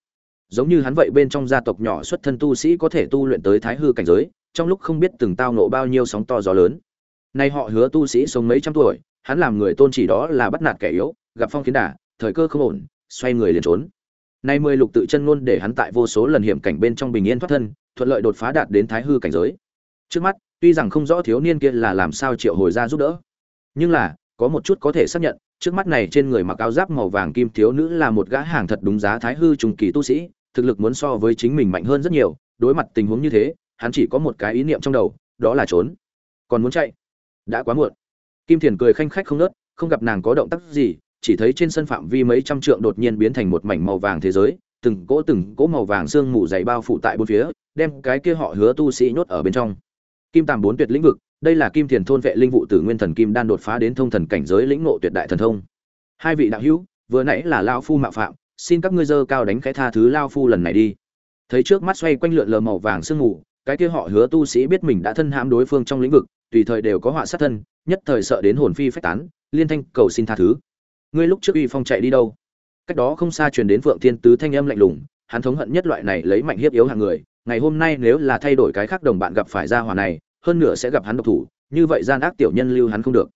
giống như hắn vậy bên trong gia tộc nhỏ xuất thân tu sĩ có thể tu luyện tới thái hư cảnh giới, trong lúc không biết từng tao nộ bao nhiêu sóng to gió lớn. Nay họ hứa tu sĩ sống mấy trăm tuổi, hắn làm người tôn chỉ đó là bắt nạt kẻ yếu, gặp phong kiến đả thời cơ không ổn, xoay người liền trốn. Nay mười lục tự chân luôn để hắn tại vô số lần hiểm cảnh bên trong bình yên thoát thân, thuận lợi đột phá đạt đến thái hư cảnh giới. Trước mắt, tuy rằng không rõ thiếu niên kia là làm sao triệu hồi ra giúp đỡ, nhưng là, có một chút có thể xác nhận, trước mắt này trên người mặc áo giáp màu vàng kim thiếu nữ là một gã hàng thật đúng giá thái hư trùng kỳ tu sĩ thực lực muốn so với chính mình mạnh hơn rất nhiều, đối mặt tình huống như thế, hắn chỉ có một cái ý niệm trong đầu, đó là trốn. Còn muốn chạy? Đã quá muộn. Kim thiền cười khanh khách không nớt, không gặp nàng có động tác gì, chỉ thấy trên sân phạm vi mấy trăm trượng đột nhiên biến thành một mảnh màu vàng thế giới, từng cỗ từng cỗ màu vàng sương mù dày bao phủ tại bốn phía, đem cái kia họ hứa tu sĩ nhốt ở bên trong. Kim tàm bốn tuyệt lĩnh vực, đây là kim thiền thôn vệ linh vụ từ nguyên thần kim đan đột phá đến thông thần cảnh giới lĩnh ngộ tuyệt đại thần thông. Hai vị đạo hữu, vừa nãy là lao phu mạo phạm xin các ngươi dơ cao đánh cái tha thứ lao phu lần này đi. Thấy trước mắt xoay quanh lượn lờ màu vàng sương mù, cái kia họ hứa tu sĩ biết mình đã thân hãm đối phương trong lĩnh vực, tùy thời đều có họa sát thân, nhất thời sợ đến hồn phi phách tán, liên thanh cầu xin tha thứ. Ngươi lúc trước uy phong chạy đi đâu? Cách đó không xa truyền đến phượng thiên tứ thanh âm lạnh lùng, hắn thống hận nhất loại này lấy mạnh hiếp yếu hàng người, ngày hôm nay nếu là thay đổi cái khác đồng bạn gặp phải gia hỏa này, hơn nửa sẽ gặp hắn độc thủ, như vậy gian ác tiểu nhân lưu hắn không được.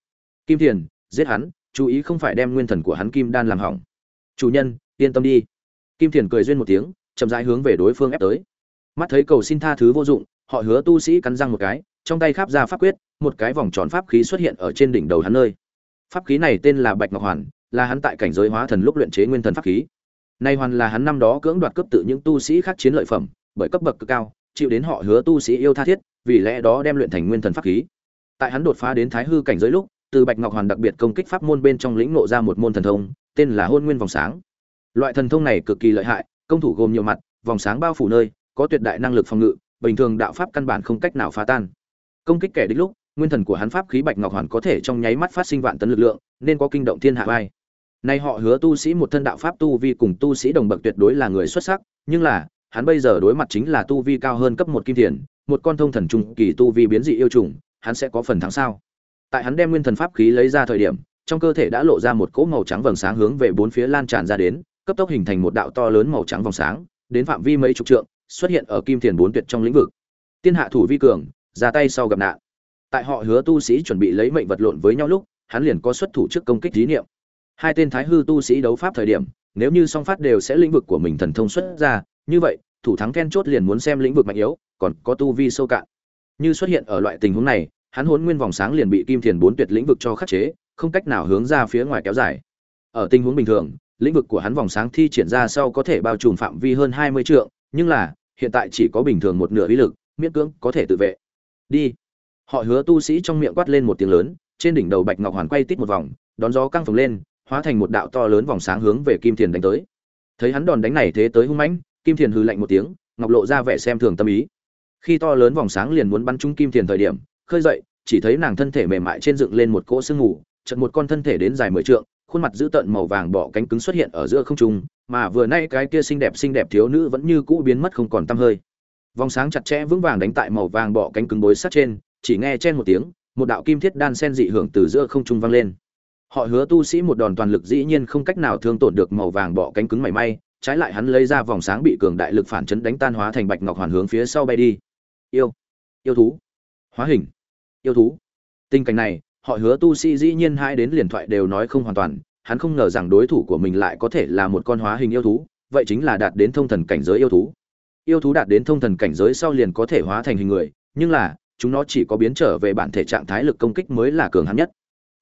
Kim thiền, giết hắn, chú ý không phải đem nguyên thần của hắn kim đan làm hỏng. Chủ nhân yên tâm đi. Kim thiền cười duyên một tiếng, chậm rãi hướng về đối phương ép tới. Mắt thấy cầu xin tha thứ vô dụng, họ hứa tu sĩ cắn răng một cái, trong tay kháp ra pháp quyết, một cái vòng tròn pháp khí xuất hiện ở trên đỉnh đầu hắn nơi. Pháp khí này tên là bạch ngọc hoàn, là hắn tại cảnh giới hóa thần lúc luyện chế nguyên thần pháp khí. Nay hoàn là hắn năm đó cưỡng đoạt cấp tự những tu sĩ khác chiến lợi phẩm, bởi cấp bậc cực cao, chịu đến họ hứa tu sĩ yêu tha thiết, vì lẽ đó đem luyện thành nguyên thần pháp khí. Tại hắn đột phá đến thái hư cảnh giới lúc, từ bạch ngọc hoàn đặc biệt công kích pháp môn bên trong lĩnh ngộ ra một môn thần thông, tên là hôn nguyên vòng sáng loại thần thông này cực kỳ lợi hại, công thủ gồm nhiều mặt, vòng sáng bao phủ nơi, có tuyệt đại năng lực phòng ngự, bình thường đạo pháp căn bản không cách nào phá tan. Công kích kẻ địch lúc, nguyên thần của hắn pháp khí bạch ngọc hoàn có thể trong nháy mắt phát sinh vạn tấn lực lượng, nên có kinh động thiên hạ vai. Nay họ hứa tu sĩ một thân đạo pháp tu vi cùng tu sĩ đồng bậc tuyệt đối là người xuất sắc, nhưng là, hắn bây giờ đối mặt chính là tu vi cao hơn cấp một kim thiền, một con thông thần trung kỳ tu vi biến dị yêu trùng, hắn sẽ có phần thắng sao? Tại hắn đem nguyên thần pháp khí lấy ra thời điểm, trong cơ thể đã lộ ra một cỗ màu trắng vầng sáng hướng về bốn phía lan tràn ra đến cấp tốc hình thành một đạo to lớn màu trắng vòng sáng, đến phạm vi mấy chục trượng, xuất hiện ở kim thiền bốn tuyệt trong lĩnh vực. Tiên hạ thủ vi cường, ra tay sau gặp nạn. Tại họ hứa tu sĩ chuẩn bị lấy mệnh vật lộn với nhau lúc, hắn liền có xuất thủ trước công kích thí niệm. Hai tên thái hư tu sĩ đấu pháp thời điểm, nếu như song phát đều sẽ lĩnh vực của mình thần thông xuất ra, như vậy, thủ thắng then chốt liền muốn xem lĩnh vực mạnh yếu, còn có tu vi sâu cạn. Như xuất hiện ở loại tình huống này, hắn hồn nguyên vòng sáng liền bị kim thiền bốn tuyệt lĩnh vực cho khắc chế, không cách nào hướng ra phía ngoài kéo dài. Ở tình huống bình thường lĩnh vực của hắn vòng sáng thi triển ra sau có thể bao trùm phạm vi hơn hai mươi trượng, nhưng là, hiện tại chỉ có bình thường một nửa uy lực, miễn cưỡng có thể tự vệ. Đi. Họ hứa tu sĩ trong miệng quát lên một tiếng lớn, trên đỉnh đầu bạch ngọc hoàn quay tít một vòng, đón gió căng phồng lên, hóa thành một đạo to lớn vòng sáng hướng về kim thiền đánh tới. Thấy hắn đòn đánh này thế tới hung mãnh, kim thiền hừ lạnh một tiếng, ngọc lộ ra vẻ xem thường tâm ý. Khi to lớn vòng sáng liền muốn bắn trúng kim thiền thời điểm, khơi dậy, chỉ thấy nàng thân thể mềm mại trên dựng lên một cỗ sương mù, chợt một con thân thể đến dài mười trượng khuôn mặt dữ tợn màu vàng bỏ cánh cứng xuất hiện ở giữa không trung, mà vừa nay cái kia xinh đẹp xinh đẹp thiếu nữ vẫn như cũ biến mất không còn tăm hơi. Vòng sáng chặt chẽ vững vàng đánh tại màu vàng bỏ cánh cứng bối sát trên, chỉ nghe chen một tiếng, một đạo kim thiết đan sen dị hưởng từ giữa không trung vang lên. Họ hứa tu sĩ một đòn toàn lực dĩ nhiên không cách nào thương tổn được màu vàng bỏ cánh cứng mảy may, trái lại hắn lấy ra vòng sáng bị cường đại lực phản chấn đánh tan hóa thành bạch ngọc hoàn hướng phía sau bay đi. Yêu yêu thú, hóa hình, yêu thú. Tình cảnh này họ hứa tu sĩ dĩ nhiên hai đến liền thoại đều nói không hoàn toàn, hắn không ngờ rằng đối thủ của mình lại có thể là một con hóa hình yêu thú, vậy chính là đạt đến thông thần cảnh giới yêu thú. Yêu thú đạt đến thông thần cảnh giới sau liền có thể hóa thành hình người, nhưng là, chúng nó chỉ có biến trở về bản thể trạng thái lực công kích mới là cường hắn nhất.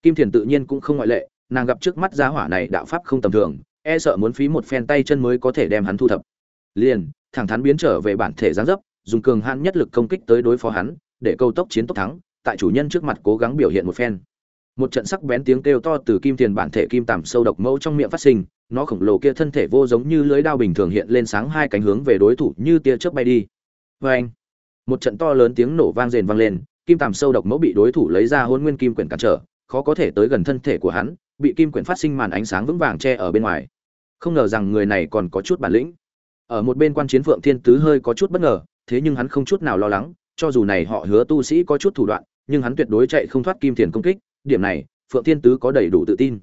Kim thiền tự nhiên cũng không ngoại lệ, nàng gặp trước mắt giá hỏa này đạo pháp không tầm thường e sợ muốn phí một phen tay chân mới có thể đem hắn thu thập. Liền, thẳng thắn biến trở về bản thể giáng dấp, dùng cường hãn nhất lực công kích tới đối phó hắn, để câu tốc chiến tốc thắng tại chủ nhân trước mặt cố gắng biểu hiện một phen. Một trận sắc bén tiếng kêu to từ kim tiền bản thể kim tằm sâu độc mẫu trong miệng phát sinh, nó khổng lồ kia thân thể vô giống như lưới đao bình thường hiện lên sáng hai cánh hướng về đối thủ như tia chớp bay đi. Vê anh một trận to lớn tiếng nổ vang rền vang lên, kim tằm sâu độc mẫu bị đối thủ lấy ra hôn nguyên kim quyển cản trở, khó có thể tới gần thân thể của hắn, bị kim quyển phát sinh màn ánh sáng vững vàng che ở bên ngoài. Không ngờ rằng người này còn có chút bản lĩnh. Ở một bên quan chiến phượng thiên tứ hơi có chút bất ngờ, thế nhưng hắn không chút nào lo lắng, cho dù này họ hứa tu sĩ có chút thủ đoạn nhưng hắn tuyệt đối chạy không thoát kim tiền công kích, điểm này, phượng thiên tứ có đầy đủ tự tin.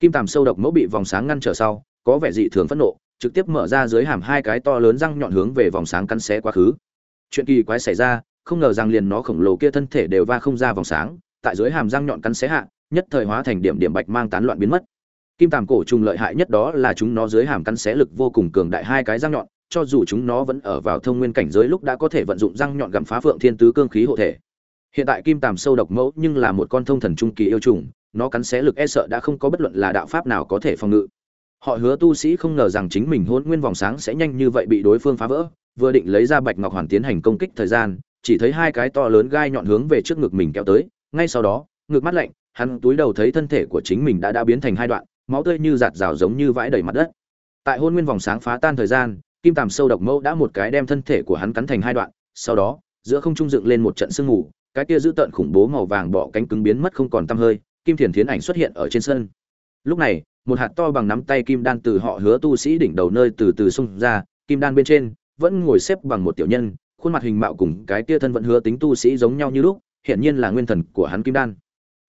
Kim tàm sâu độc mẫu bị vòng sáng ngăn trở sau, có vẻ dị thường phẫn nộ, trực tiếp mở ra dưới hàm hai cái to lớn răng nhọn hướng về vòng sáng cắn xé quá khứ. Chuyện kỳ quái xảy ra, không ngờ rằng liền nó khổng lồ kia thân thể đều va không ra vòng sáng, tại dưới hàm răng nhọn cắn xé hạ, nhất thời hóa thành điểm điểm bạch mang tán loạn biến mất. Kim tàm cổ trùng lợi hại nhất đó là chúng nó dưới hàm cắn xé lực vô cùng cường đại hai cái răng nhọn, cho dù chúng nó vẫn ở vào thông nguyên cảnh giới lúc đã có thể vận dụng răng nhọn gặm phá phượng thiên tứ cương khí hộ thể hiện tại kim tàm sâu độc mẫu nhưng là một con thông thần trung kỳ yêu trùng, nó cắn xé lực e sợ đã không có bất luận là đạo pháp nào có thể phòng ngự họ hứa tu sĩ không ngờ rằng chính mình hôn nguyên vòng sáng sẽ nhanh như vậy bị đối phương phá vỡ, vừa định lấy ra bạch ngọc hoàn tiến hành công kích thời gian, chỉ thấy hai cái to lớn gai nhọn hướng về trước ngực mình kéo tới, ngay sau đó, ngực mắt lạnh, hắn túi đầu thấy thân thể của chính mình đã đã biến thành hai đoạn, máu tươi như giạt rào giống như vãi đầy mặt đất tại hôn nguyên vòng sáng phá tan thời gian, kim tàm sâu độc mẫu đã một cái đem thân thể của hắn cắn thành hai đoạn, sau đó, giữa không trung dựng lên một trận sương ngủ cái kia giữ tợn khủng bố màu vàng bọ cánh cứng biến mất không còn tăm hơi, kim thiền thiến ảnh xuất hiện ở trên sân. Lúc này, một hạt to bằng nắm tay kim đan từ họ hứa tu sĩ đỉnh đầu nơi từ từ xung ra, kim đan bên trên vẫn ngồi xếp bằng một tiểu nhân, khuôn mặt hình mạo cùng cái kia thân vận hứa tính tu sĩ giống nhau như lúc hiện nhiên là nguyên thần của hắn kim đan.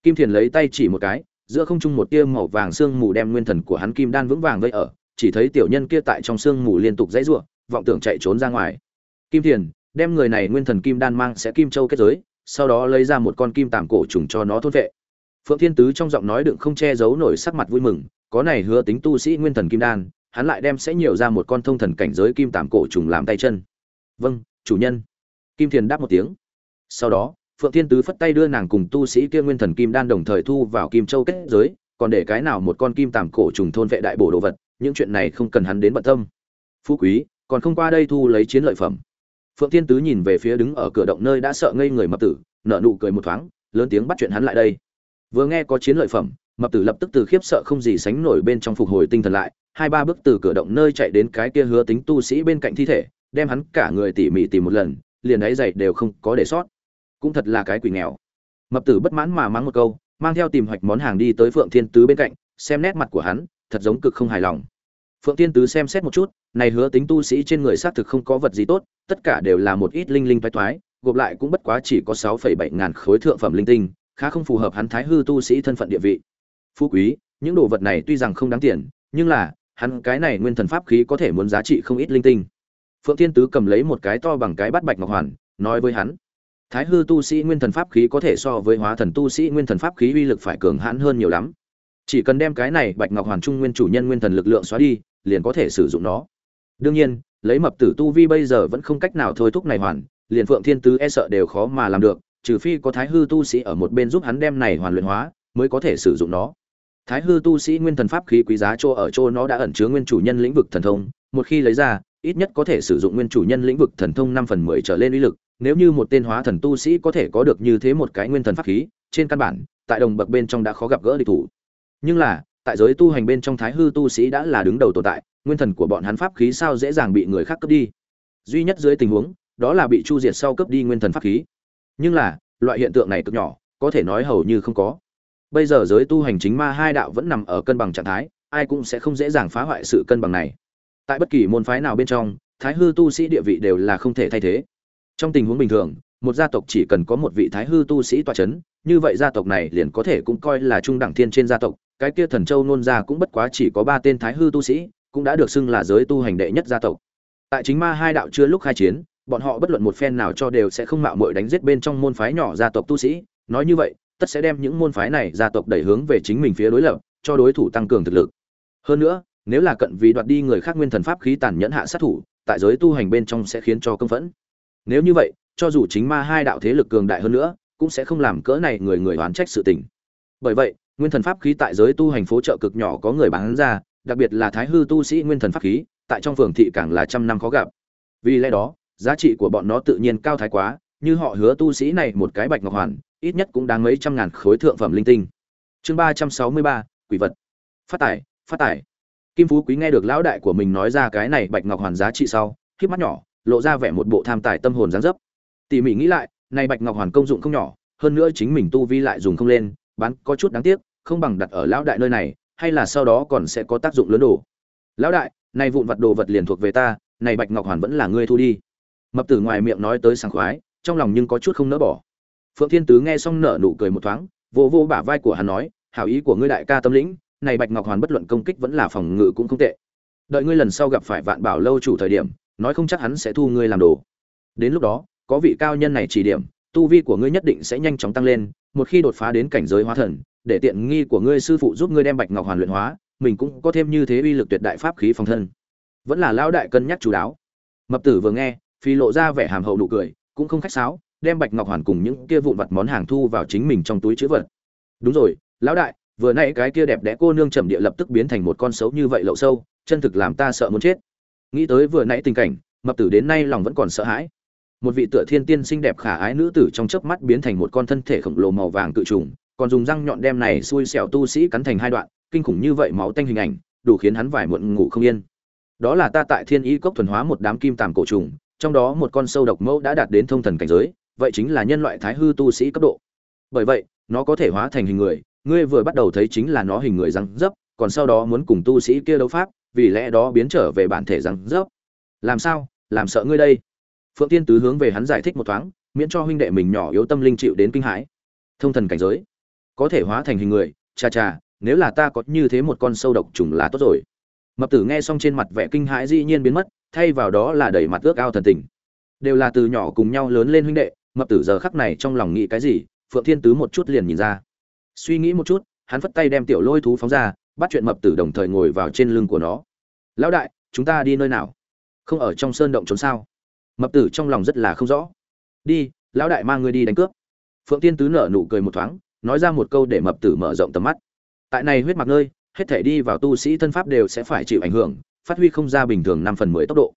Kim thiền lấy tay chỉ một cái, giữa không trung một tia màu vàng sương mù đem nguyên thần của hắn kim đan vững vàng vây ở, chỉ thấy tiểu nhân kia tại trong sương mù liên tục dãy rủa, vọng tưởng chạy trốn ra ngoài. Kim thiền, đem người này nguyên thần kim đan mang sẽ kim châu kết giới sau đó lấy ra một con kim tàm cổ trùng cho nó thôn vệ. Phượng thiên tứ trong giọng nói đựng không che giấu nổi sắc mặt vui mừng, có này hứa tính tu sĩ nguyên thần kim đan, hắn lại đem sẽ nhiều ra một con thông thần cảnh giới kim tàm cổ trùng làm tay chân. Vâng chủ nhân. Kim thiền đáp một tiếng. Sau đó, phượng thiên tứ phất tay đưa nàng cùng tu sĩ kia nguyên thần kim đan đồng thời thu vào kim châu kết giới, còn để cái nào một con kim tàm cổ trùng thôn vệ đại bổ đồ vật, những chuyện này không cần hắn đến bận tâm. Phú quý, còn không qua đây thu lấy chiến lợi phẩm phượng thiên tứ nhìn về phía đứng ở cửa động nơi đã sợ ngây người mập tử, nở nụ cười một thoáng, lớn tiếng bắt chuyện hắn lại đây. Vừa nghe có chiến lợi phẩm, mập tử lập tức từ khiếp sợ không gì sánh nổi bên trong phục hồi tinh thần lại, hai ba bước từ cửa động nơi chạy đến cái kia hứa tính tu sĩ bên cạnh thi thể, đem hắn cả người tỉ mỉ tìm một lần, liền ấy dậy đều không có để sót. Cũng thật là cái quỷ nghèo. Mập tử bất mãn mà mắng một câu, mang theo tìm hoạch món hàng đi tới phượng thiên tứ bên cạnh, xem nét mặt của hắn, thật giống cực không hài lòng. Phượng thiên tứ xem xét một chút, này hứa tính tu sĩ trên người xác thực không có vật gì tốt tất cả đều là một ít linh linh toái toái, gộp lại cũng bất quá chỉ có sáu phẩy bảy ngàn khối thượng phẩm linh tinh, khá không phù hợp hắn thái hư tu sĩ thân phận địa vị. Phú quý, những đồ vật này tuy rằng không đáng tiền, nhưng là, hắn cái này nguyên thần pháp khí có thể muốn giá trị không ít linh tinh. Phượng thiên tứ cầm lấy một cái to bằng cái bát bạch ngọc hoàn, nói với hắn, thái hư tu sĩ nguyên thần pháp khí có thể so với hóa thần tu sĩ nguyên thần pháp khí uy lực phải cường hãn hơn nhiều lắm. Chỉ cần đem cái này bạch ngọc hoàn trung nguyên chủ nhân nguyên thần lực lượng xóa đi, liền có thể sử dụng nó. Đương nhiên lấy mập tử tu vi bây giờ vẫn không cách nào thôi thúc này hoàn, liền phượng thiên tứ e sợ đều khó mà làm được, trừ phi có thái hư tu sĩ ở một bên giúp hắn đem này hoàn luyện hóa, mới có thể sử dụng nó. Thái hư tu sĩ nguyên thần pháp khí quý giá cho ở chỗ nó đã ẩn chứa nguyên chủ nhân lĩnh vực thần thông, một khi lấy ra, ít nhất có thể sử dụng nguyên chủ nhân lĩnh vực thần thông năm phần mười trở lên uy lực, nếu như một tên hóa thần tu sĩ có thể có được như thế một cái nguyên thần pháp khí, trên căn bản, tại đồng bậc bên trong đã khó gặp gỡ địch thủ. Nhưng là, tại giới tu hành bên trong thái hư tu sĩ đã là đứng đầu tồn tại nguyên thần của bọn hắn pháp khí sao dễ dàng bị người khác cướp đi. Duy nhất dưới tình huống, đó là bị chu diệt sau cướp đi nguyên thần pháp khí. Nhưng là, loại hiện tượng này cực nhỏ, có thể nói hầu như không có. Bây giờ giới tu hành chính ma hai đạo vẫn nằm ở cân bằng trạng thái, ai cũng sẽ không dễ dàng phá hoại sự cân bằng này. Tại bất kỳ môn phái nào bên trong, thái hư tu sĩ địa vị đều là không thể thay thế. Trong tình huống bình thường, một gia tộc chỉ cần có một vị thái hư tu sĩ tọa c h ấ n như vậy gia tộc này liền có thể cũng coi là trung đẳng thiên trên gia tộc. Cái kia thần châu nôn ra cũng bất quá chỉ có ba tên thái hư tu sĩ cũng đã được xưng là giới tu hành đệ nhất gia tộc. Tại chính ma hai đạo chưa lúc khai chiến, bọn họ bất luận một phen nào cho đều sẽ không mạo muội đánh giết bên trong môn phái nhỏ gia tộc tu sĩ. Nói như vậy, tất sẽ đem những môn phái này gia tộc đẩy hướng về chính mình phía đối lập, cho đối thủ tăng cường thực lực. Hơn nữa, nếu là cận vì đoạt đi người khác nguyên thần pháp khí tàn nhẫn hạ sát thủ, tại giới tu hành bên trong sẽ khiến cho công phẫn. Nếu như vậy, cho dù chính ma hai đạo thế lực cường đại hơn nữa, cũng sẽ không làm cỡ này người người oán trách sự tình. Bởi vậy, nguyên thần pháp khí tại giới tu hành phố trợ cực nhỏ có người bán ra đặc biệt là thái hư tu sĩ nguyên thần pháp khí, tại trong phường thị càng là trăm năm khó gặp. Vì lẽ đó, giá trị của bọn nó tự nhiên cao thái quá, như họ hứa tu sĩ này một cái bạch ngọc hoàn, ít nhất cũng đáng mấy trăm ngàn khối thượng phẩm linh tinh. Chương ba trăm sáu mươi ba, quỷ vật. Phát tải phát tải kim phú quý nghe được lão đại của mình nói ra cái này bạch ngọc hoàn giá trị sau khiếp mắt nhỏ, lộ ra vẻ một bộ tham tài tâm hồn dáng dấp. Tỉ mỉ nghĩ lại, này bạch ngọc hoàn công dụng không nhỏ, hơn nữa chính mình tu vi lại dùng không lên, bán có chút đáng tiếc, không bằng đặt ở lão đại nơi này hay là sau đó còn sẽ có tác dụng lớn đồ? Lão đại, này vụn vật đồ vật liền thuộc về ta, này bạch ngọc hoàn vẫn là ngươi thu đi. Mập tử ngoài miệng nói tới sảng khoái, trong lòng nhưng có chút không nỡ bỏ. Phượng thiên tứ nghe xong nở nụ cười một thoáng, vô vô bả vai của hắn nói, hảo ý của ngươi đại ca tâm lĩnh, này bạch ngọc hoàn bất luận công kích vẫn là phòng ngự cũng không tệ. Đợi ngươi lần sau gặp phải vạn bảo lâu chủ thời điểm, nói không chắc hắn sẽ thu ngươi làm đồ. Đến lúc đó, có vị cao nhân này chỉ điểm, tu vi của ngươi nhất định sẽ nhanh chóng tăng lên, một khi đột phá đến cảnh giới hóa thần để tiện nghi của ngươi sư phụ giúp ngươi đem bạch ngọc hoàn luyện hóa, mình cũng có thêm như thế uy lực tuyệt đại pháp khí phòng thân. Vẫn là lão đại cân nhắc chú đáo. Mập tử vừa nghe phi lộ ra vẻ hàm hậu nụ cười, cũng không khách sáo, đem bạch ngọc hoàn cùng những kia vụn vặt món hàng thu vào chính mình trong túi chữ vật. Đúng rồi, lão đại, vừa nãy cái kia đẹp đẽ cô nương trầm địa lập tức biến thành một con xấu như vậy lậu sâu, chân thực làm ta sợ muốn chết. Nghĩ tới vừa nãy tình cảnh, mập tử đến nay lòng vẫn còn sợ hãi. Một vị tựa thiên tiên xinh đẹp khả ái nữ tử trong chớp mắt biến thành một con thân thể khổng lồ màu vàng cự trùng còn dùng răng nhọn đem này xui xẻo tu sĩ cắn thành hai đoạn, kinh khủng như vậy máu tanh hình ảnh, đủ khiến hắn vải muộn ngủ không yên. Đó là ta tại thiên y cốc thuần hóa một đám kim tằm cổ trùng, trong đó một con sâu độc mẫu đã đạt đến thông thần cảnh giới, vậy chính là nhân loại thái hư tu sĩ cấp độ. Bởi vậy, nó có thể hóa thành hình người, ngươi vừa bắt đầu thấy chính là nó hình người răng dấp, còn sau đó muốn cùng tu sĩ kia đấu pháp, vì lẽ đó biến trở về bản thể răng dấp. Làm sao? Làm sợ ngươi đây? Phượng tiên tứ hướng về hắn giải thích một thoáng, miễn cho huynh đệ mình nhỏ yếu tâm linh chịu đến kinh hãi. Thông thần cảnh giới có thể hóa thành hình người, cha cha, nếu là ta có như thế một con sâu độc trùng là tốt rồi. Mập tử nghe xong trên mặt vẻ kinh hãi dĩ nhiên biến mất, thay vào đó là đẩy mặt ước ao thần tình. Đều là từ nhỏ cùng nhau lớn lên huynh đệ, mập tử giờ khắc này trong lòng nghĩ cái gì, phượng thiên tứ một chút liền nhìn ra. Suy nghĩ một chút, hắn phất tay đem tiểu lôi thú phóng ra, bắt chuyện mập tử đồng thời ngồi vào trên lưng của nó. Lão đại, chúng ta đi nơi nào? Không ở trong sơn động trốn sao? Mập tử trong lòng rất là không rõ. Đi, lão đại mang ngươi đi đánh cướp. Phượng tiên tứ nở nụ cười một thoáng nói ra một câu để mập tử mở rộng tầm mắt. Tại này huyết mạch nơi, hết thể đi vào tu sĩ thân pháp đều sẽ phải chịu ảnh hưởng, phát huy không ra bình thường năm phần mười tốc độ.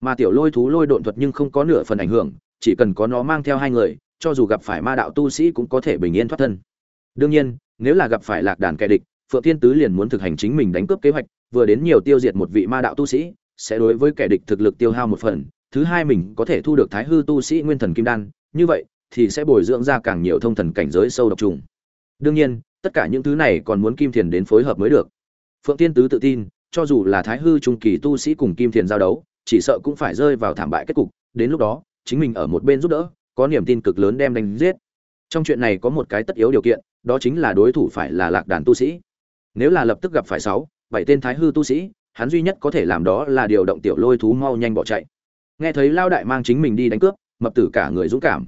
Mà tiểu lôi thú lôi độn thuật nhưng không có nửa phần ảnh hưởng, chỉ cần có nó mang theo hai người, cho dù gặp phải ma đạo tu sĩ cũng có thể bình yên thoát thân. Đương nhiên, nếu là gặp phải lạc đàn kẻ địch, phượng thiên tứ liền muốn thực hành chính mình đánh cướp kế hoạch, vừa đến nhiều tiêu diệt một vị ma đạo tu sĩ, sẽ đối với kẻ địch thực lực tiêu hao một phần, thứ hai mình có thể thu được thái hư tu sĩ nguyên thần kim đan, như vậy thì sẽ bồi dưỡng ra càng nhiều thông thần cảnh giới sâu độc trùng đương nhiên, tất cả những thứ này còn muốn kim thiền đến phối hợp mới được. Phượng tiên tứ tự tin, cho dù là thái hư trung kỳ tu sĩ cùng kim thiền giao đấu, chỉ sợ cũng phải rơi vào thảm bại kết cục. Đến lúc đó, chính mình ở một bên giúp đỡ, có niềm tin cực lớn đem đánh giết. Trong chuyện này có một cái tất yếu điều kiện, đó chính là đối thủ phải là lạc đàn tu sĩ. Nếu là lập tức gặp phải sáu, bảy tên thái hư tu sĩ, hắn duy nhất có thể làm đó là điều động tiểu lôi thú mau nhanh bỏ chạy. Nghe thấy lao đại mang chính mình đi đánh cướp, mập tử cả người dũng cảm.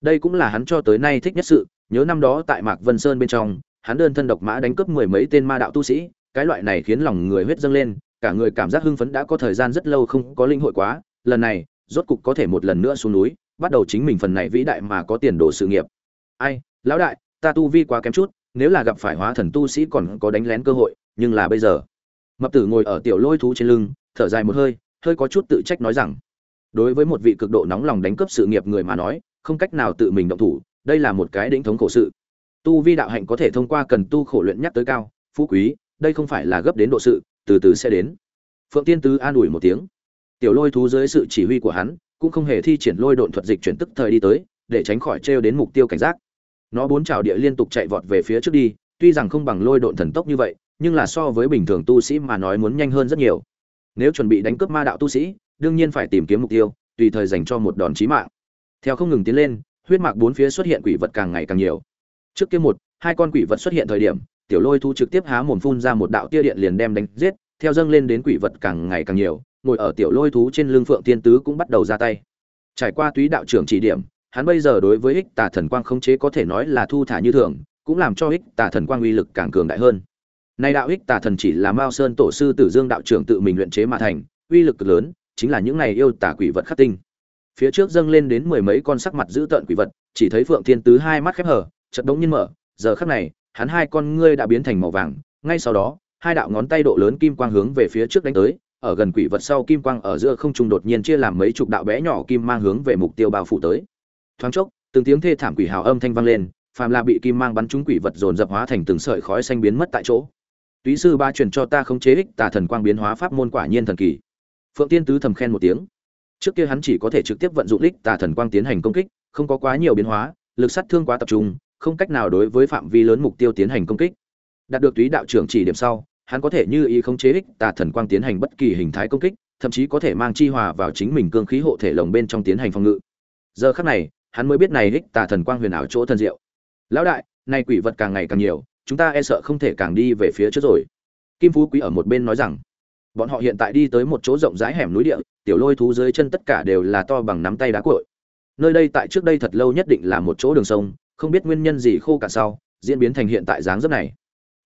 Đây cũng là hắn cho tới nay thích nhất sự nhớ năm đó tại mạc vân sơn bên trong, hắn đơn thân độc mã đánh cướp mười mấy tên ma đạo tu sĩ, cái loại này khiến lòng người huyết dâng lên, cả người cảm giác hưng phấn đã có thời gian rất lâu không có linh hội quá, lần này, rốt cục có thể một lần nữa xuống núi, bắt đầu chính mình phần này vĩ đại mà có tiền đồ sự nghiệp. Ai, lão đại, ta tu vi quá kém chút, nếu là gặp phải hóa thần tu sĩ còn có đánh lén cơ hội, nhưng là bây giờ. Mập tử ngồi ở tiểu lôi thú trên lưng, thở dài một hơi hơi có chút tự trách nói rằng, đối với một vị cực độ nóng lòng đánh cướp sự nghiệp người mà nói, không cách nào tự mình động thủ đây là một cái đỉnh thống khổ sự. Tu vi đạo hạnh có thể thông qua cần tu khổ luyện nhắc tới cao, phú quý, đây không phải là gấp đến độ sự, từ từ sẽ đến. Phượng tiên tứ an ủi một tiếng. Tiểu lôi thú dưới sự chỉ huy của hắn, cũng không hề thi triển lôi độn thuật dịch chuyển tức thời đi tới, để tránh khỏi trêu đến mục tiêu cảnh giác. Nó bốn trào địa liên tục chạy vọt về phía trước đi, tuy rằng không bằng lôi độn thần tốc như vậy, nhưng là so với bình thường tu sĩ mà nói muốn nhanh hơn rất nhiều. Nếu chuẩn bị đánh cướp ma đạo tu sĩ, đương nhiên phải tìm kiếm mục tiêu, tùy thời dành cho một đòn chí mạng. Theo không ngừng tiến lên huyết mạc bốn phía xuất hiện quỷ vật càng ngày càng nhiều. Trước kia một, hai con quỷ vật xuất hiện thời điểm, tiểu lôi thu trực tiếp há mồm phun ra một đạo tia điện liền đem đánh giết, theo dâng lên đến quỷ vật càng ngày càng nhiều, ngồi ở tiểu lôi thú trên lưng phượng tiên tứ cũng bắt đầu ra tay. Trải qua túy đạo trưởng chỉ điểm, hắn bây giờ đối với ích tà thần quang khống chế có thể nói là thu thả như thường, cũng làm cho ích tà thần quang uy lực càng cường đại hơn. Nay đạo ích tà thần chỉ là mao sơn tổ sư tử dương đạo trưởng tự mình luyện chế mà thành, uy lực cực lớn, chính là những này yêu tà quỷ vật khắc tinh phía trước dâng lên đến mười mấy con sắc mặt dữ tợn quỷ vật, chỉ thấy phượng thiên tứ hai mắt khép hờ chật đống nhiên mở. Giờ khắc này, hắn hai con ngươi đã biến thành màu vàng. Ngay sau đó, hai đạo ngón tay độ lớn kim quang hướng về phía trước đánh tới. Ở gần quỷ vật sau kim quang ở giữa không trung đột nhiên chia làm mấy chục đạo bé nhỏ kim mang hướng về mục tiêu bao phủ tới. Thoáng chốc, từng tiếng thê thảm quỷ hào âm thanh vang lên, phàm là bị kim mang bắn trúng quỷ vật dồn dập hóa thành từng sợi khói xanh biến mất tại chỗ. Túy sư ba truyền cho ta không chế ích tà thần quang biến hóa pháp môn quả nhiên thần kỳ. Phượng tiên tứ thầm khen một tiếng trước kia hắn chỉ có thể trực tiếp vận dụng lích tà thần quang tiến hành công kích, không có quá nhiều biến hóa, lực sát thương quá tập trung, không cách nào đối với phạm vi lớn mục tiêu tiến hành công kích. Đạt được túy đạo trưởng chỉ điểm sau, hắn có thể như ý không chế ích tà thần quang tiến hành bất kỳ hình thái công kích, thậm chí có thể mang chi hòa vào chính mình cương khí hộ thể lồng bên trong tiến hành phòng ngự. Giờ khắc này, hắn mới biết này ích tà thần quang huyền ảo chỗ thần diệu. Lão đại nay quỷ vật càng ngày càng nhiều, chúng ta e sợ không thể càng đi về phía trước rồi. Kim phú quý ở một bên nói rằng bọn họ hiện tại đi tới một chỗ rộng rãi hẻm núi địa, tiểu lôi thú dưới chân tất cả đều là to bằng nắm tay đá cội. Nơi đây tại trước đây thật lâu nhất định là một chỗ đường sông, không biết nguyên nhân gì khô cả sau, diễn biến thành hiện tại dáng dấp này.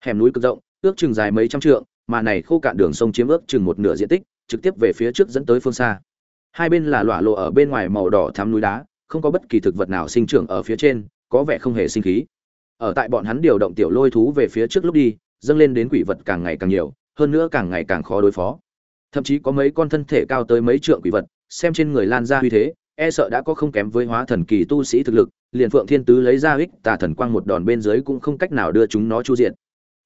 Hẻm núi cực rộng, ước chừng dài mấy trăm trượng, mà này khô cạn đường sông chiếm ước chừng một nửa diện tích, trực tiếp về phía trước dẫn tới phương xa. Hai bên là lỏa lộ ở bên ngoài màu đỏ thắm núi đá, không có bất kỳ thực vật nào sinh trưởng ở phía trên, có vẻ không hề sinh khí. Ở tại bọn hắn điều động tiểu lôi thú về phía trước lúc đi, dâng lên đến quỷ vật càng ngày càng nhiều hơn nữa càng ngày càng khó đối phó. Thậm chí có mấy con thân thể cao tới mấy trượng quỷ vật, xem trên người lan ra uy thế e sợ đã có không kém với hóa thần kỳ tu sĩ thực lực, liền phượng thiên tứ lấy ra ích tà thần quang một đòn bên dưới cũng không cách nào đưa chúng nó chu diện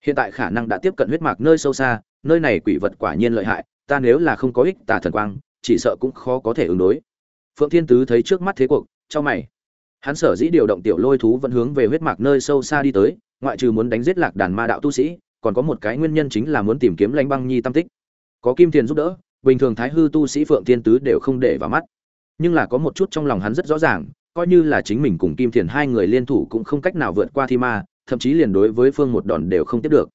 hiện tại khả năng đã tiếp cận huyết mạc nơi sâu xa, nơi này quỷ vật quả nhiên lợi hại, ta nếu là không có ích tà thần quang, chỉ sợ cũng khó có thể ứng đối. Phượng thiên tứ thấy trước mắt thế cuộc, cho mày. Hắn sở dĩ điều động tiểu lôi thú vẫn hướng về huyết mạc nơi sâu xa đi tới, ngoại trừ muốn đánh giết lạc đàn ma đạo tu sĩ còn có một cái nguyên nhân chính là muốn tìm kiếm lãnh băng nhi tam tích. Có kim tiền giúp đỡ, bình thường thái hư tu sĩ phượng thiên tứ đều không để vào mắt. Nhưng là có một chút trong lòng hắn rất rõ ràng, coi như là chính mình cùng kim thiền hai người liên thủ cũng không cách nào vượt qua thi ma, thậm chí liền đối với phương một đòn đều không tiếp được.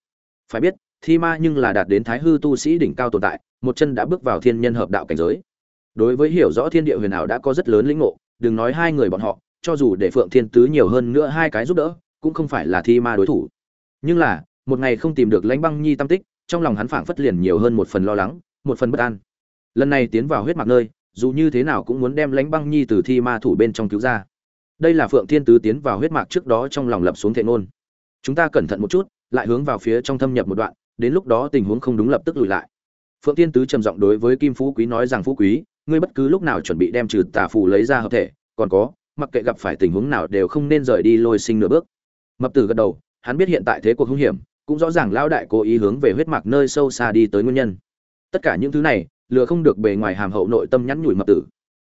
Phải biết, thi ma nhưng là đạt đến thái hư tu sĩ đỉnh cao tồn tại, một chân đã bước vào thiên nhân hợp đạo cảnh giới. Đối với hiểu rõ thiên địa huyền ảo đã có rất lớn lĩnh ngộ, đừng nói hai người bọn họ, cho dù để phượng thiên tứ nhiều hơn nữa hai cái giúp đỡ, cũng không phải là thi ma đối thủ. Nhưng là một ngày không tìm được lãnh băng nhi tâm tích, trong lòng hắn phảng phất liền nhiều hơn một phần lo lắng, một phần bất an. Lần này tiến vào huyết mạc nơi, dù như thế nào cũng muốn đem lãnh băng nhi từ thi ma thủ bên trong cứu ra. Đây là phượng thiên tứ tiến vào huyết mạc trước đó trong lòng lập xuống thệ nôn chúng ta cẩn thận một chút, lại hướng vào phía trong thâm nhập một đoạn, đến lúc đó tình huống không đúng lập tức lùi lại. Phượng thiên tứ trầm giọng đối với kim phú quý nói rằng, phú quý, ngươi bất cứ lúc nào chuẩn bị đem trừ tà phù lấy ra hợp thể, còn có, mặc kệ gặp phải tình huống nào đều không nên rời đi lôi sinh nửa bước. Mập tử gật đầu, hắn biết hiện tại thế cuộc hung hiểm cũng rõ ràng lão đại cố ý hướng về huyết mạc nơi sâu xa đi tới nguyên nhân. Tất cả những thứ này, lừa không được bề ngoài hàm hậu nội tâm nhắn nhủi mập tử.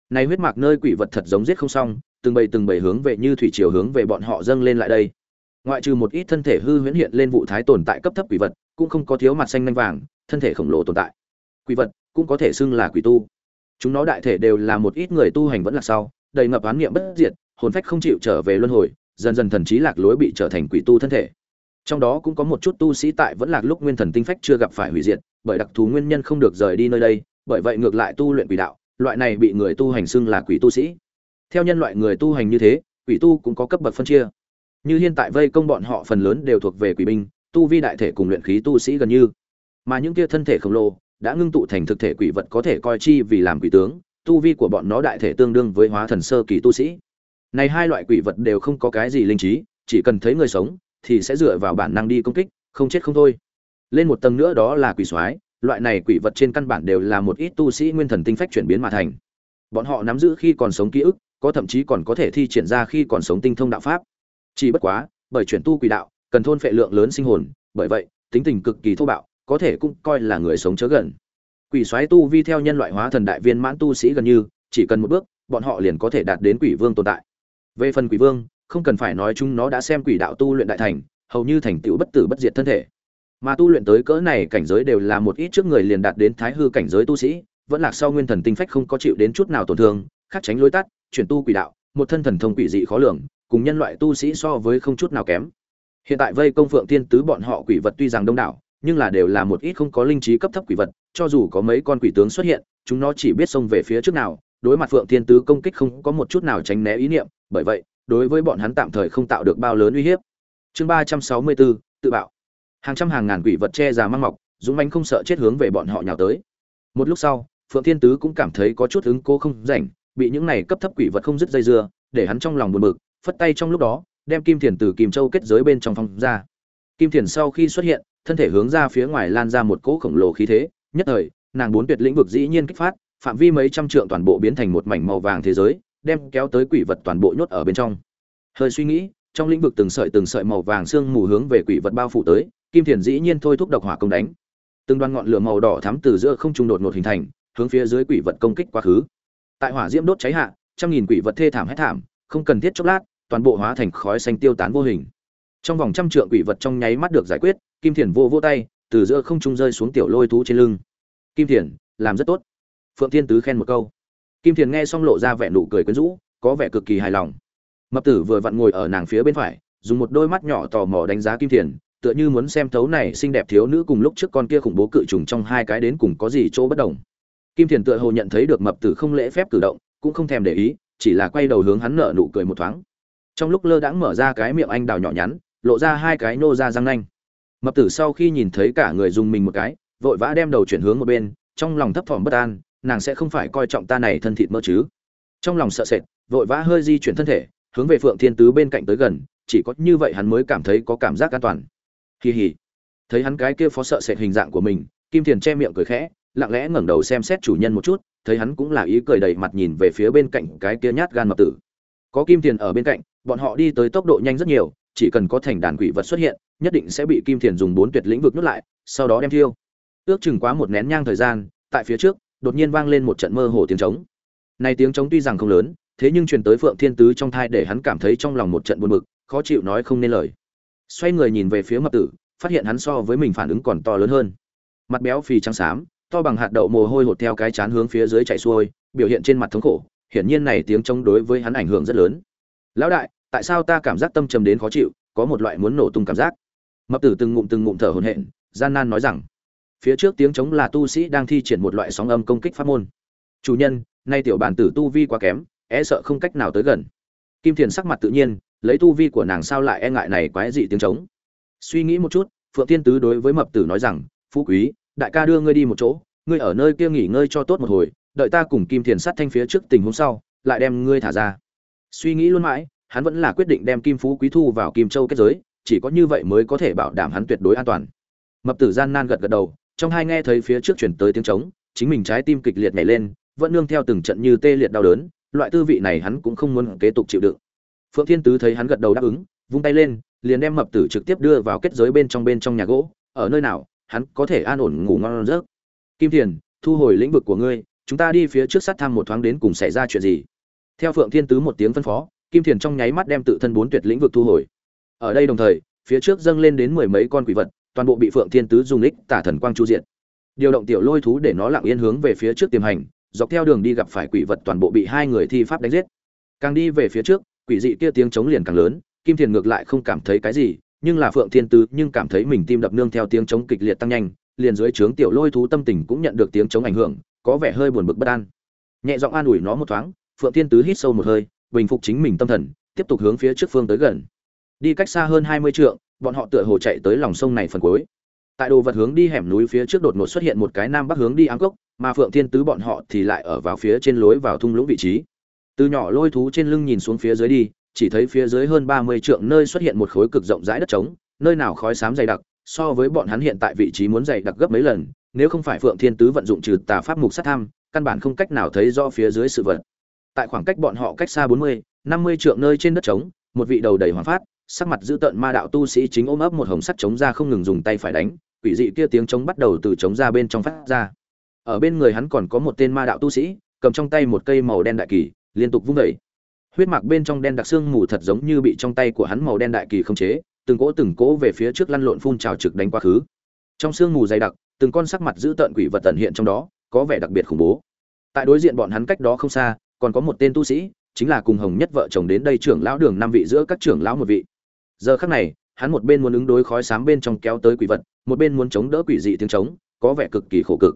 Này huyết mạc nơi quỷ vật thật giống giết không xong, từng bầy từng bầy hướng về như thủy chiều hướng về bọn họ dâng lên lại đây. Ngoại trừ một ít thân thể hư huyễn hiện lên vụ thái tồn tại cấp thấp quỷ vật, cũng không có thiếu mặt xanh nhanh vàng, thân thể khổng lồ tồn tại. Quỷ vật cũng có thể xưng là quỷ tu. Chúng nó đại thể đều là một ít người tu hành vẫn là sau, đầy ngập án niệm bất diệt, hồn phách không chịu trở về luân hồi, dần dần thần trí lạc lối bị trở thành quỷ tu thân thể trong đó cũng có một chút tu sĩ tại vẫn lạc lúc nguyên thần tinh phách chưa gặp phải hủy diệt, bởi đặc thù nguyên nhân không được rời đi nơi đây, bởi vậy ngược lại tu luyện quỷ đạo, loại này bị người tu hành xưng là quỷ tu sĩ. Theo nhân loại người tu hành như thế, quỷ tu cũng có cấp bậc phân chia. Như hiện tại vây công bọn họ phần lớn đều thuộc về quỷ binh, tu vi đại thể cùng luyện khí tu sĩ gần như. Mà những kia thân thể khổng lồ, đã ngưng tụ thành thực thể quỷ vật có thể coi chi vì làm quỷ tướng, tu vi của bọn nó đại thể tương đương với hóa thần sơ kỳ tu sĩ. Này hai loại quỷ vật đều không có cái gì linh trí, chỉ cần thấy người sống thì sẽ dựa vào bản năng đi công kích, không chết không thôi. Lên một tầng nữa đó là quỷ soái, loại này quỷ vật trên căn bản đều là một ít tu sĩ nguyên thần tinh phách chuyển biến mà thành. Bọn họ nắm giữ khi còn sống ký ức, có thậm chí còn có thể thi triển ra khi còn sống tinh thông đạo pháp. Chỉ bất quá, bởi chuyển tu quỷ đạo, cần thôn phệ lượng lớn sinh hồn, bởi vậy, tính tình cực kỳ thô bạo, có thể cũng coi là người sống chớ gần. Quỷ xoáy tu vi theo nhân loại hóa thần đại viên mãn tu sĩ gần như, chỉ cần một bước, bọn họ liền có thể đạt đến quỷ vương tồn tại. Về phần quỷ vương không cần phải nói chúng nó đã xem quỷ đạo tu luyện đại thành, hầu như thành tựu bất tử bất diệt thân thể. Mà tu luyện tới cỡ này cảnh giới đều là một ít trước người liền đạt đến thái hư cảnh giới tu sĩ, vẫn lạc sau nguyên thần tinh phách không có chịu đến chút nào tổn thương khắc tránh lối tắt, chuyển tu quỷ đạo, một thân thần thông quỷ dị khó lường, cùng nhân loại tu sĩ so với không chút nào kém. Hiện tại vây công phượng tiên tứ bọn họ quỷ vật tuy rằng đông đảo, nhưng là đều là một ít không có linh trí cấp thấp quỷ vật, cho dù có mấy con quỷ tướng xuất hiện, chúng nó chỉ biết xông về phía trước nào, đối mặt phượng tiên tứ công kích không có một chút nào tránh né ý niệm, bởi vậy đối với bọn hắn tạm thời không tạo được bao lớn uy hiếp. Chương ba trăm sáu mươi bốn, tự bạo. Hàng trăm hàng ngàn quỷ vật che già mang mọc, dũng mãnh không sợ chết hướng về bọn họ nhào tới. Một lúc sau, phượng thiên tứ cũng cảm thấy có chút ứng cố không rảnh, bị những này cấp thấp quỷ vật không dứt dây dưa, để hắn trong lòng buồn bực, phất tay trong lúc đó, đem kim thiền từ kim châu kết giới bên trong phòng ra. Kim thiền sau khi xuất hiện, thân thể hướng ra phía ngoài lan ra một cỗ khổng lồ khí thế, nhất thời, nàng bốn tuyệt lĩnh vực dĩ nhiên kích phát, phạm vi mấy trăm trượng toàn bộ biến thành một mảnh màu vàng thế giới đem kéo tới quỷ vật toàn bộ nhốt ở bên trong. Hơi suy nghĩ, trong lĩnh vực từng sợi từng sợi màu vàng xương mù hướng về quỷ vật bao phủ tới, kim thiền dĩ nhiên thôi thúc độc hỏa công đánh. Từng đoàn ngọn lửa màu đỏ thắm từ giữa không trung đột ngột hình thành, hướng phía dưới quỷ vật công kích quá khứ. Tại hỏa diễm đốt cháy hạ, trăm nghìn quỷ vật thê thảm hết thảm, không cần thiết chốc lát, toàn bộ hóa thành khói xanh tiêu tán vô hình. Trong vòng trăm trượng quỷ vật trong nháy mắt được giải quyết, kim thiền vô vô tay, từ giữa không trung rơi xuống tiểu lôi thú trên lưng. Kim thiền, làm rất tốt. Phượng thiên tứ khen một câu kim thiền nghe xong lộ ra vẻ nụ cười quyến rũ, có vẻ cực kỳ hài lòng. Mập tử vừa vặn ngồi ở nàng phía bên phải, dùng một đôi mắt nhỏ tò mò đánh giá kim thiền, tựa như muốn xem thấu này xinh đẹp thiếu nữ cùng lúc trước con kia khủng bố cự trùng trong hai cái đến cùng có gì chỗ bất đồng. Kim thiền tựa hồ nhận thấy được mập tử không lễ phép cử động, cũng không thèm để ý, chỉ là quay đầu hướng hắn nở nụ cười một thoáng. Trong lúc lơ đãng mở ra cái miệng anh đào nhỏ nhắn, lộ ra hai cái nô ra răng nanh. Mập tử sau khi nhìn thấy cả người dùng mình một cái, vội vã đem đầu chuyển hướng một bên, trong lòng thấp thỏm bất an nàng sẽ không phải coi trọng ta này thân thịt mỡ chứ. Trong lòng sợ sệt, vội vã hơi di chuyển thân thể, hướng về phượng thiên tứ bên cạnh tới gần, chỉ có như vậy hắn mới cảm thấy có cảm giác an toàn. Kỳ hỉ thấy hắn cái kia phó sợ sệt hình dạng của mình, kim thiền che miệng cười khẽ, lặng lẽ ngẩng đầu xem xét chủ nhân một chút, thấy hắn cũng là ý cười đầy mặt nhìn về phía bên cạnh cái kia nhát gan mập tử. Có kim thiền ở bên cạnh, bọn họ đi tới tốc độ nhanh rất nhiều, chỉ cần có thành đàn quỷ vật xuất hiện, nhất định sẽ bị kim thiền dùng bốn tuyệt lĩnh vực nuốt lại, sau đó đem thiêu. Ước chừng quá một nén nhang thời gian, tại phía trước đột nhiên vang lên một trận mơ hồ tiếng trống. Này tiếng trống tuy rằng không lớn, thế nhưng truyền tới phượng thiên tứ trong thai để hắn cảm thấy trong lòng một trận buồn bực, khó chịu nói không nên lời. Xoay người nhìn về phía mập tử, phát hiện hắn so với mình phản ứng còn to lớn hơn. Mặt béo phì trắng xám, to bằng hạt đậu mồ hôi hột theo cái chán hướng phía dưới chạy xuôi, biểu hiện trên mặt thống khổ, hiển nhiên này tiếng trống đối với hắn ảnh hưởng rất lớn. Lão đại, tại sao ta cảm giác tâm trầm đến khó chịu, có một loại muốn nổ tung cảm giác? Mập tử từng ngụm từng ngụm thở hổn hển, gian nan nói rằng phía trước tiếng trống là tu sĩ đang thi triển một loại sóng âm công kích pháp môn. Chủ nhân, nay tiểu bản tử tu vi quá kém e sợ không cách nào tới gần. Kim thiền sắc mặt tự nhiên, lấy tu vi của nàng sao lại e ngại này quái dị tiếng trống. Suy nghĩ một chút, phượng tiên tứ đối với mập tử nói rằng, phú quý, đại ca đưa ngươi đi một chỗ, ngươi ở nơi kia nghỉ ngơi cho tốt một hồi, đợi ta cùng kim thiền sát thanh phía trước tình huống sau, lại đem ngươi thả ra. Suy nghĩ luôn mãi, hắn vẫn là quyết định đem kim phú quý thu vào kim châu kết giới, chỉ có như vậy mới có thể bảo đảm hắn tuyệt đối an toàn. Mập tử gian nan gật gật đầu trong hai nghe thấy phía trước chuyển tới tiếng trống, chính mình trái tim kịch liệt nhảy lên, vẫn nương theo từng trận như tê liệt đau đớn, loại tư vị này hắn cũng không muốn kế tục chịu đựng. Phượng thiên tứ thấy hắn gật đầu đáp ứng, vung tay lên, liền đem mập tử trực tiếp đưa vào kết giới bên trong bên trong nhà gỗ, ở nơi nào, hắn có thể an ổn ngủ ngon giấc? Kim thiền, thu hồi lĩnh vực của ngươi, chúng ta đi phía trước sát tham một thoáng đến cùng xảy ra chuyện gì? Theo phượng thiên tứ một tiếng phân phó, kim thiền trong nháy mắt đem tự thân bốn tuyệt lĩnh vực thu hồi. Ở đây đồng thời, phía trước dâng lên đến mười mấy con quỷ vật toàn bộ bị phượng thiên tứ dùng ích tả thần quang chu diện điều động tiểu lôi thú để nó lặng yên hướng về phía trước tiềm hành, dọc theo đường đi gặp phải quỷ vật toàn bộ bị hai người thi pháp đánh giết. Càng đi về phía trước, quỷ dị kia tiếng chống liền càng lớn, kim thiền ngược lại không cảm thấy cái gì, nhưng là phượng thiên tứ nhưng cảm thấy mình tim đập nương theo tiếng chống kịch liệt tăng nhanh, liền dưới trướng tiểu lôi thú tâm tình cũng nhận được tiếng chống ảnh hưởng, có vẻ hơi buồn bực bất an. Nhẹ giọng an ủi nó một thoáng, phượng thiên tứ hít sâu một hơi, bình phục chính mình tâm thần, tiếp tục hướng phía trước phương tới gần. Đi cách xa hơn hai mươi trượng bọn họ tựa hồ chạy tới lòng sông này phần cuối. Tại đồ vật hướng đi hẻm núi phía trước đột ngột xuất hiện một cái nam bắc hướng đi áng cốc mà phượng thiên tứ bọn họ thì lại ở vào phía trên lối vào thung lũng vị trí. Từ nhỏ lôi thú trên lưng nhìn xuống phía dưới đi chỉ thấy phía dưới hơn ba mươi trượng nơi xuất hiện một khối cực rộng rãi đất trống nơi nào khói xám dày đặc so với bọn hắn hiện tại vị trí muốn dày đặc gấp mấy lần nếu không phải phượng thiên tứ vận dụng trừ tà pháp mục sát tham căn bản không cách nào thấy rõ phía dưới sự vật. Tại khoảng cách bọn họ cách xa bốn mươi, năm mươi trượng nơi trên đất trống một vị đầu đầy hoàng phát sắc mặt dữ tợn ma đạo tu sĩ chính ôm ấp một hồng sắt chống ra không ngừng dùng tay phải đánh, quỷ dị kia tiếng chống bắt đầu từ chống ra bên trong phát ra. Ở bên người hắn còn có một tên ma đạo tu sĩ, cầm trong tay một cây màu đen đại kỳ, liên tục vung vẩy huyết mạc bên trong đen đặc xương mù thật giống như bị trong tay của hắn màu đen đại kỳ không chế, từng cỗ từng cỗ về phía trước lăn lộn phun trào trực đánh quá khứ. Trong xương mù dày đặc, từng con sắc mặt giữ tợn quỷ vật tận hiện trong đó, có vẻ đặc biệt khủng bố. Tại đối diện bọn hắn cách đó không xa, còn có một tên tu sĩ, chính là cùng hồng nhất vợ chồng đến đây trưởng lão đường năm vị giữa các trưởng lão một vị giờ khắc này, hắn một bên muốn ứng đối khói sám bên trong kéo tới quỷ vật, một bên muốn chống đỡ quỷ dị tiếng trống, có vẻ cực kỳ khổ cực.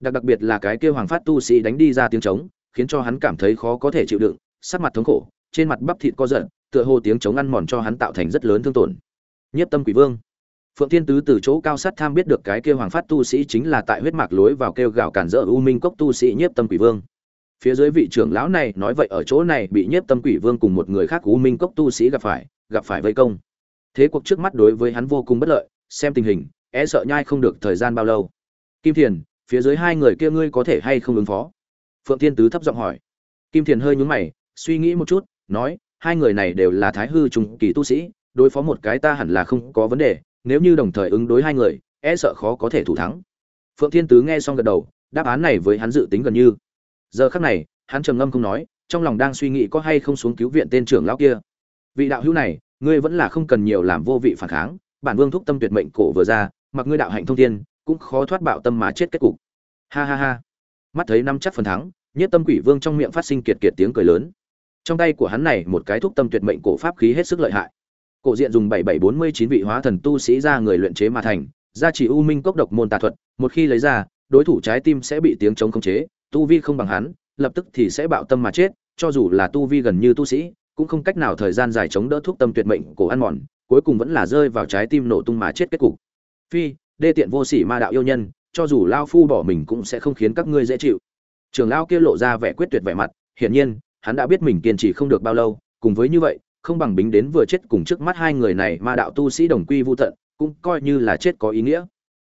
Đặc đặc biệt là cái kia hoàng phát tu sĩ đánh đi ra tiếng trống, khiến cho hắn cảm thấy khó có thể chịu đựng, sắc mặt thống khổ, trên mặt bắp thịt co giận tựa hồ tiếng trống ăn mòn cho hắn tạo thành rất lớn thương tổn. Nhất tâm quỷ vương. Phượng thiên tứ từ chỗ cao sát tham biết được cái kia hoàng phát tu sĩ chính là tại huyết mạc lối vào kêu gào cản rỡ u minh cốc tu sĩ nhiếp tâm quỷ vương. Phía dưới vị trưởng lão này nói vậy ở chỗ này bị nhiếp tâm quỷ vương cùng một người khác u minh cốc tu sĩ gặp phải gặp phải vây công. Thế cuộc trước mắt đối với hắn vô cùng bất lợi, xem tình hình e sợ nhai không được thời gian bao lâu. Kim thiền, phía dưới hai người kia ngươi có thể hay không ứng phó? Phượng thiên tứ thấp giọng hỏi. Kim thiền hơi nhún mày, suy nghĩ một chút, nói, hai người này đều là thái hư trung kỳ tu sĩ, đối phó một cái ta hẳn là không có vấn đề, nếu như đồng thời ứng đối hai người e sợ khó có thể thủ thắng. Phượng thiên tứ nghe xong gật đầu, đáp án này với hắn dự tính gần như. Giờ khắc này, hắn trầm ngâm không nói, trong lòng đang suy nghĩ có hay không xuống cứu viện tên trưởng lão kia vị đạo hữu này, ngươi vẫn là không cần nhiều làm vô vị phản kháng, bản vương thúc tâm tuyệt mệnh cổ vừa ra, mặc ngươi đạo hạnh thông thiên, cũng khó thoát bạo tâm mà chết kết cục. Ha ha ha. Mắt thấy năm chắc phần thắng, nhất tâm quỷ vương trong miệng phát sinh kiệt kiệt tiếng cười lớn. Trong tay của hắn này một cái thúc tâm tuyệt mệnh cổ pháp khí hết sức lợi hại. Cổ diện dùng bảy bảy bốn mươi chín vị hóa thần tu sĩ ra người luyện chế mà thành, gia chỉ u minh cốc độc môn tà thuật, một khi lấy ra, đối thủ trái tim sẽ bị tiếng chống khống chế, tu vi không bằng hắn, lập tức thì sẽ bạo tâm mà chết, cho dù là tu vi gần như tu sĩ cũng không cách nào thời gian dài chống đỡ thuốc tâm tuyệt mệnh cổ ăn mòn, cuối cùng vẫn là rơi vào trái tim nổ tung mà chết kết cục. Phi, đê tiện vô sỉ ma đạo yêu nhân, cho dù lao phu bỏ mình cũng sẽ không khiến các ngươi dễ chịu. Trường lao kia lộ ra vẻ quyết tuyệt vẻ mặt, hiển nhiên, hắn đã biết mình kiên trì không được bao lâu. Cùng với như vậy, không bằng bính đến vừa chết cùng trước mắt hai người này ma đạo tu sĩ đồng quy vô tận, cũng coi như là chết có ý nghĩa.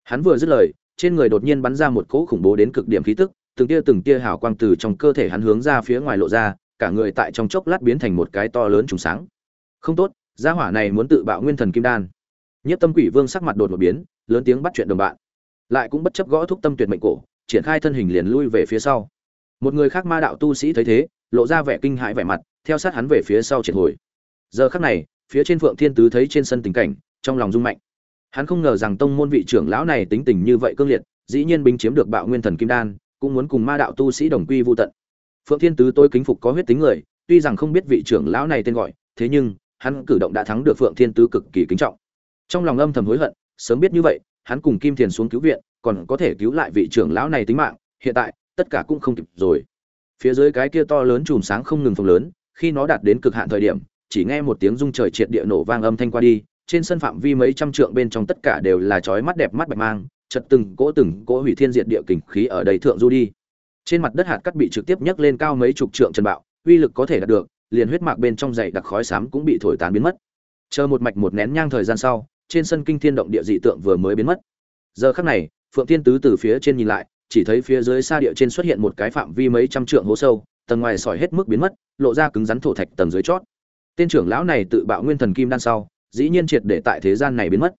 Hắn vừa dứt lời, trên người đột nhiên bắn ra một cỗ khủng bố đến cực điểm khí tức, từng tia từng tia hào quang từ trong cơ thể hắn hướng ra phía ngoài lộ ra cả người tại trong chốc lát biến thành một cái to lớn trùng sáng. Không tốt, gia hỏa này muốn tự bạo nguyên thần kim đan. Nhất tâm quỷ vương sắc mặt đột một biến, lớn tiếng bắt chuyện đồng bạn. Lại cũng bất chấp gõ thúc tâm tuyệt mệnh cổ, triển khai thân hình liền lui về phía sau. Một người khác ma đạo tu sĩ thấy thế, lộ ra vẻ kinh hãi vẻ mặt, theo sát hắn về phía sau triệt hồi. Giờ khắc này, phía trên phượng thiên tứ thấy trên sân tình cảnh, trong lòng rung mạnh. Hắn không ngờ rằng tông môn vị trưởng lão này tính tình như vậy cương liệt, dĩ nhiên binh chiếm được bạo nguyên thần kim đan, cũng muốn cùng ma đạo tu sĩ đồng quy vô tận phượng thiên tứ tôi kính phục có huyết tính người, tuy rằng không biết vị trưởng lão này tên gọi, thế nhưng, hắn cử động đã thắng được phượng thiên tứ cực kỳ kính trọng. Trong lòng âm thầm hối hận, sớm biết như vậy, hắn cùng kim thiền xuống cứu viện, còn có thể cứu lại vị trưởng lão này tính mạng, hiện tại, tất cả cũng không kịp rồi. Phía dưới cái kia to lớn chùm sáng không ngừng phồng lớn, khi nó đạt đến cực hạn thời điểm, chỉ nghe một tiếng rung trời triệt địa nổ vang âm thanh qua đi, trên sân phạm vi mấy trăm trượng bên trong tất cả đều là chói mắt đẹp mắt bạch mang chật từng cỗ từng cỗ hủy thiên diệt địa kình khí ở đây thượng du đi trên mặt đất hạt cắt bị trực tiếp nhấc lên cao mấy chục trượng trần bạo, uy lực có thể đạt được, liền huyết mạc bên trong dày đặc khói xám cũng bị thổi tán biến mất. Chờ một mạch một nén nhang thời gian sau, trên sân kinh thiên động địa dị tượng vừa mới biến mất. Giờ khắc này, phượng tiên tứ từ phía trên nhìn lại, chỉ thấy phía dưới xa địa trên xuất hiện một cái phạm vi mấy trăm trượng hố sâu, tầng ngoài sỏi hết mức biến mất, lộ ra cứng rắn thổ thạch tầng dưới chót. Tên trưởng lão này tự bạo nguyên thần kim đan sau, dĩ nhiên triệt để tại thế gian này biến mất.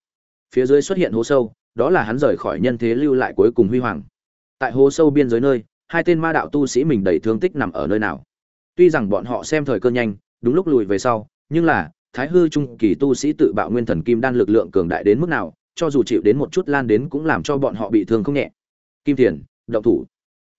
Phía dưới xuất hiện hố sâu, đó là hắn rời khỏi nhân thế lưu lại cuối cùng huy hoàng. Tại hố sâu biên giới nơi hai tên ma đạo tu sĩ mình đầy thương tích nằm ở nơi nào. Tuy rằng bọn họ xem thời cơ nhanh, đúng lúc lùi về sau, nhưng là, thái hư trung kỳ tu sĩ tự bạo nguyên thần kim đan lực lượng cường đại đến mức nào, cho dù chịu đến một chút lan đến cũng làm cho bọn họ bị thương không nhẹ. Kim thiền, động thủ.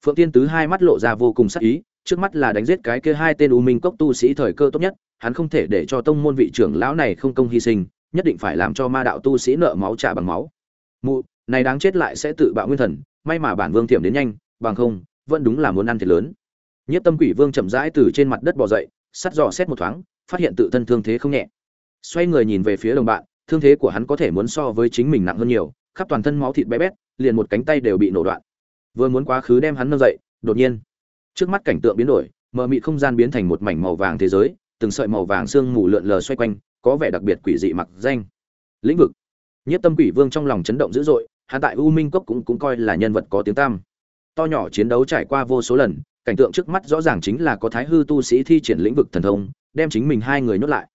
Phượng tiên tứ hai mắt lộ ra vô cùng sắc ý, trước mắt là đánh giết cái kia hai tên u minh cốc tu sĩ thời cơ tốt nhất, hắn không thể để cho tông môn vị trưởng lão này không công hy sinh, nhất định phải làm cho ma đạo tu sĩ nợ máu trả bằng máu. Mụ, này đáng chết lại sẽ tự bạo nguyên thần, may mà bản vương tiệm đến nhanh, bằng không vẫn đúng là muốn ăn thiệt lớn. Nhất tâm quỷ vương chậm rãi từ trên mặt đất bò dậy, sắt dò xét một thoáng, phát hiện tự thân thương thế không nhẹ. Xoay người nhìn về phía đồng bạn, thương thế của hắn có thể muốn so với chính mình nặng hơn nhiều, khắp toàn thân máu thịt bé bét, liền một cánh tay đều bị nổ đoạn. Vừa muốn quá khứ đem hắn nâng dậy, đột nhiên, trước mắt cảnh tượng biến đổi, mờ mịt không gian biến thành một mảnh màu vàng thế giới, từng sợi màu vàng sương mù lượn lờ xoay quanh, có vẻ đặc biệt quỷ dị mặc danh. Lĩnh vực. Nhất tâm quỷ vương trong lòng chấn động dữ dội, hắn tại u minh cốc cũng cũng coi là nhân vật có tiếng tam to nhỏ chiến đấu trải qua vô số lần, cảnh tượng trước mắt rõ ràng chính là có thái hư tu sĩ thi triển lĩnh vực thần thông, đem chính mình hai người nhốt lại.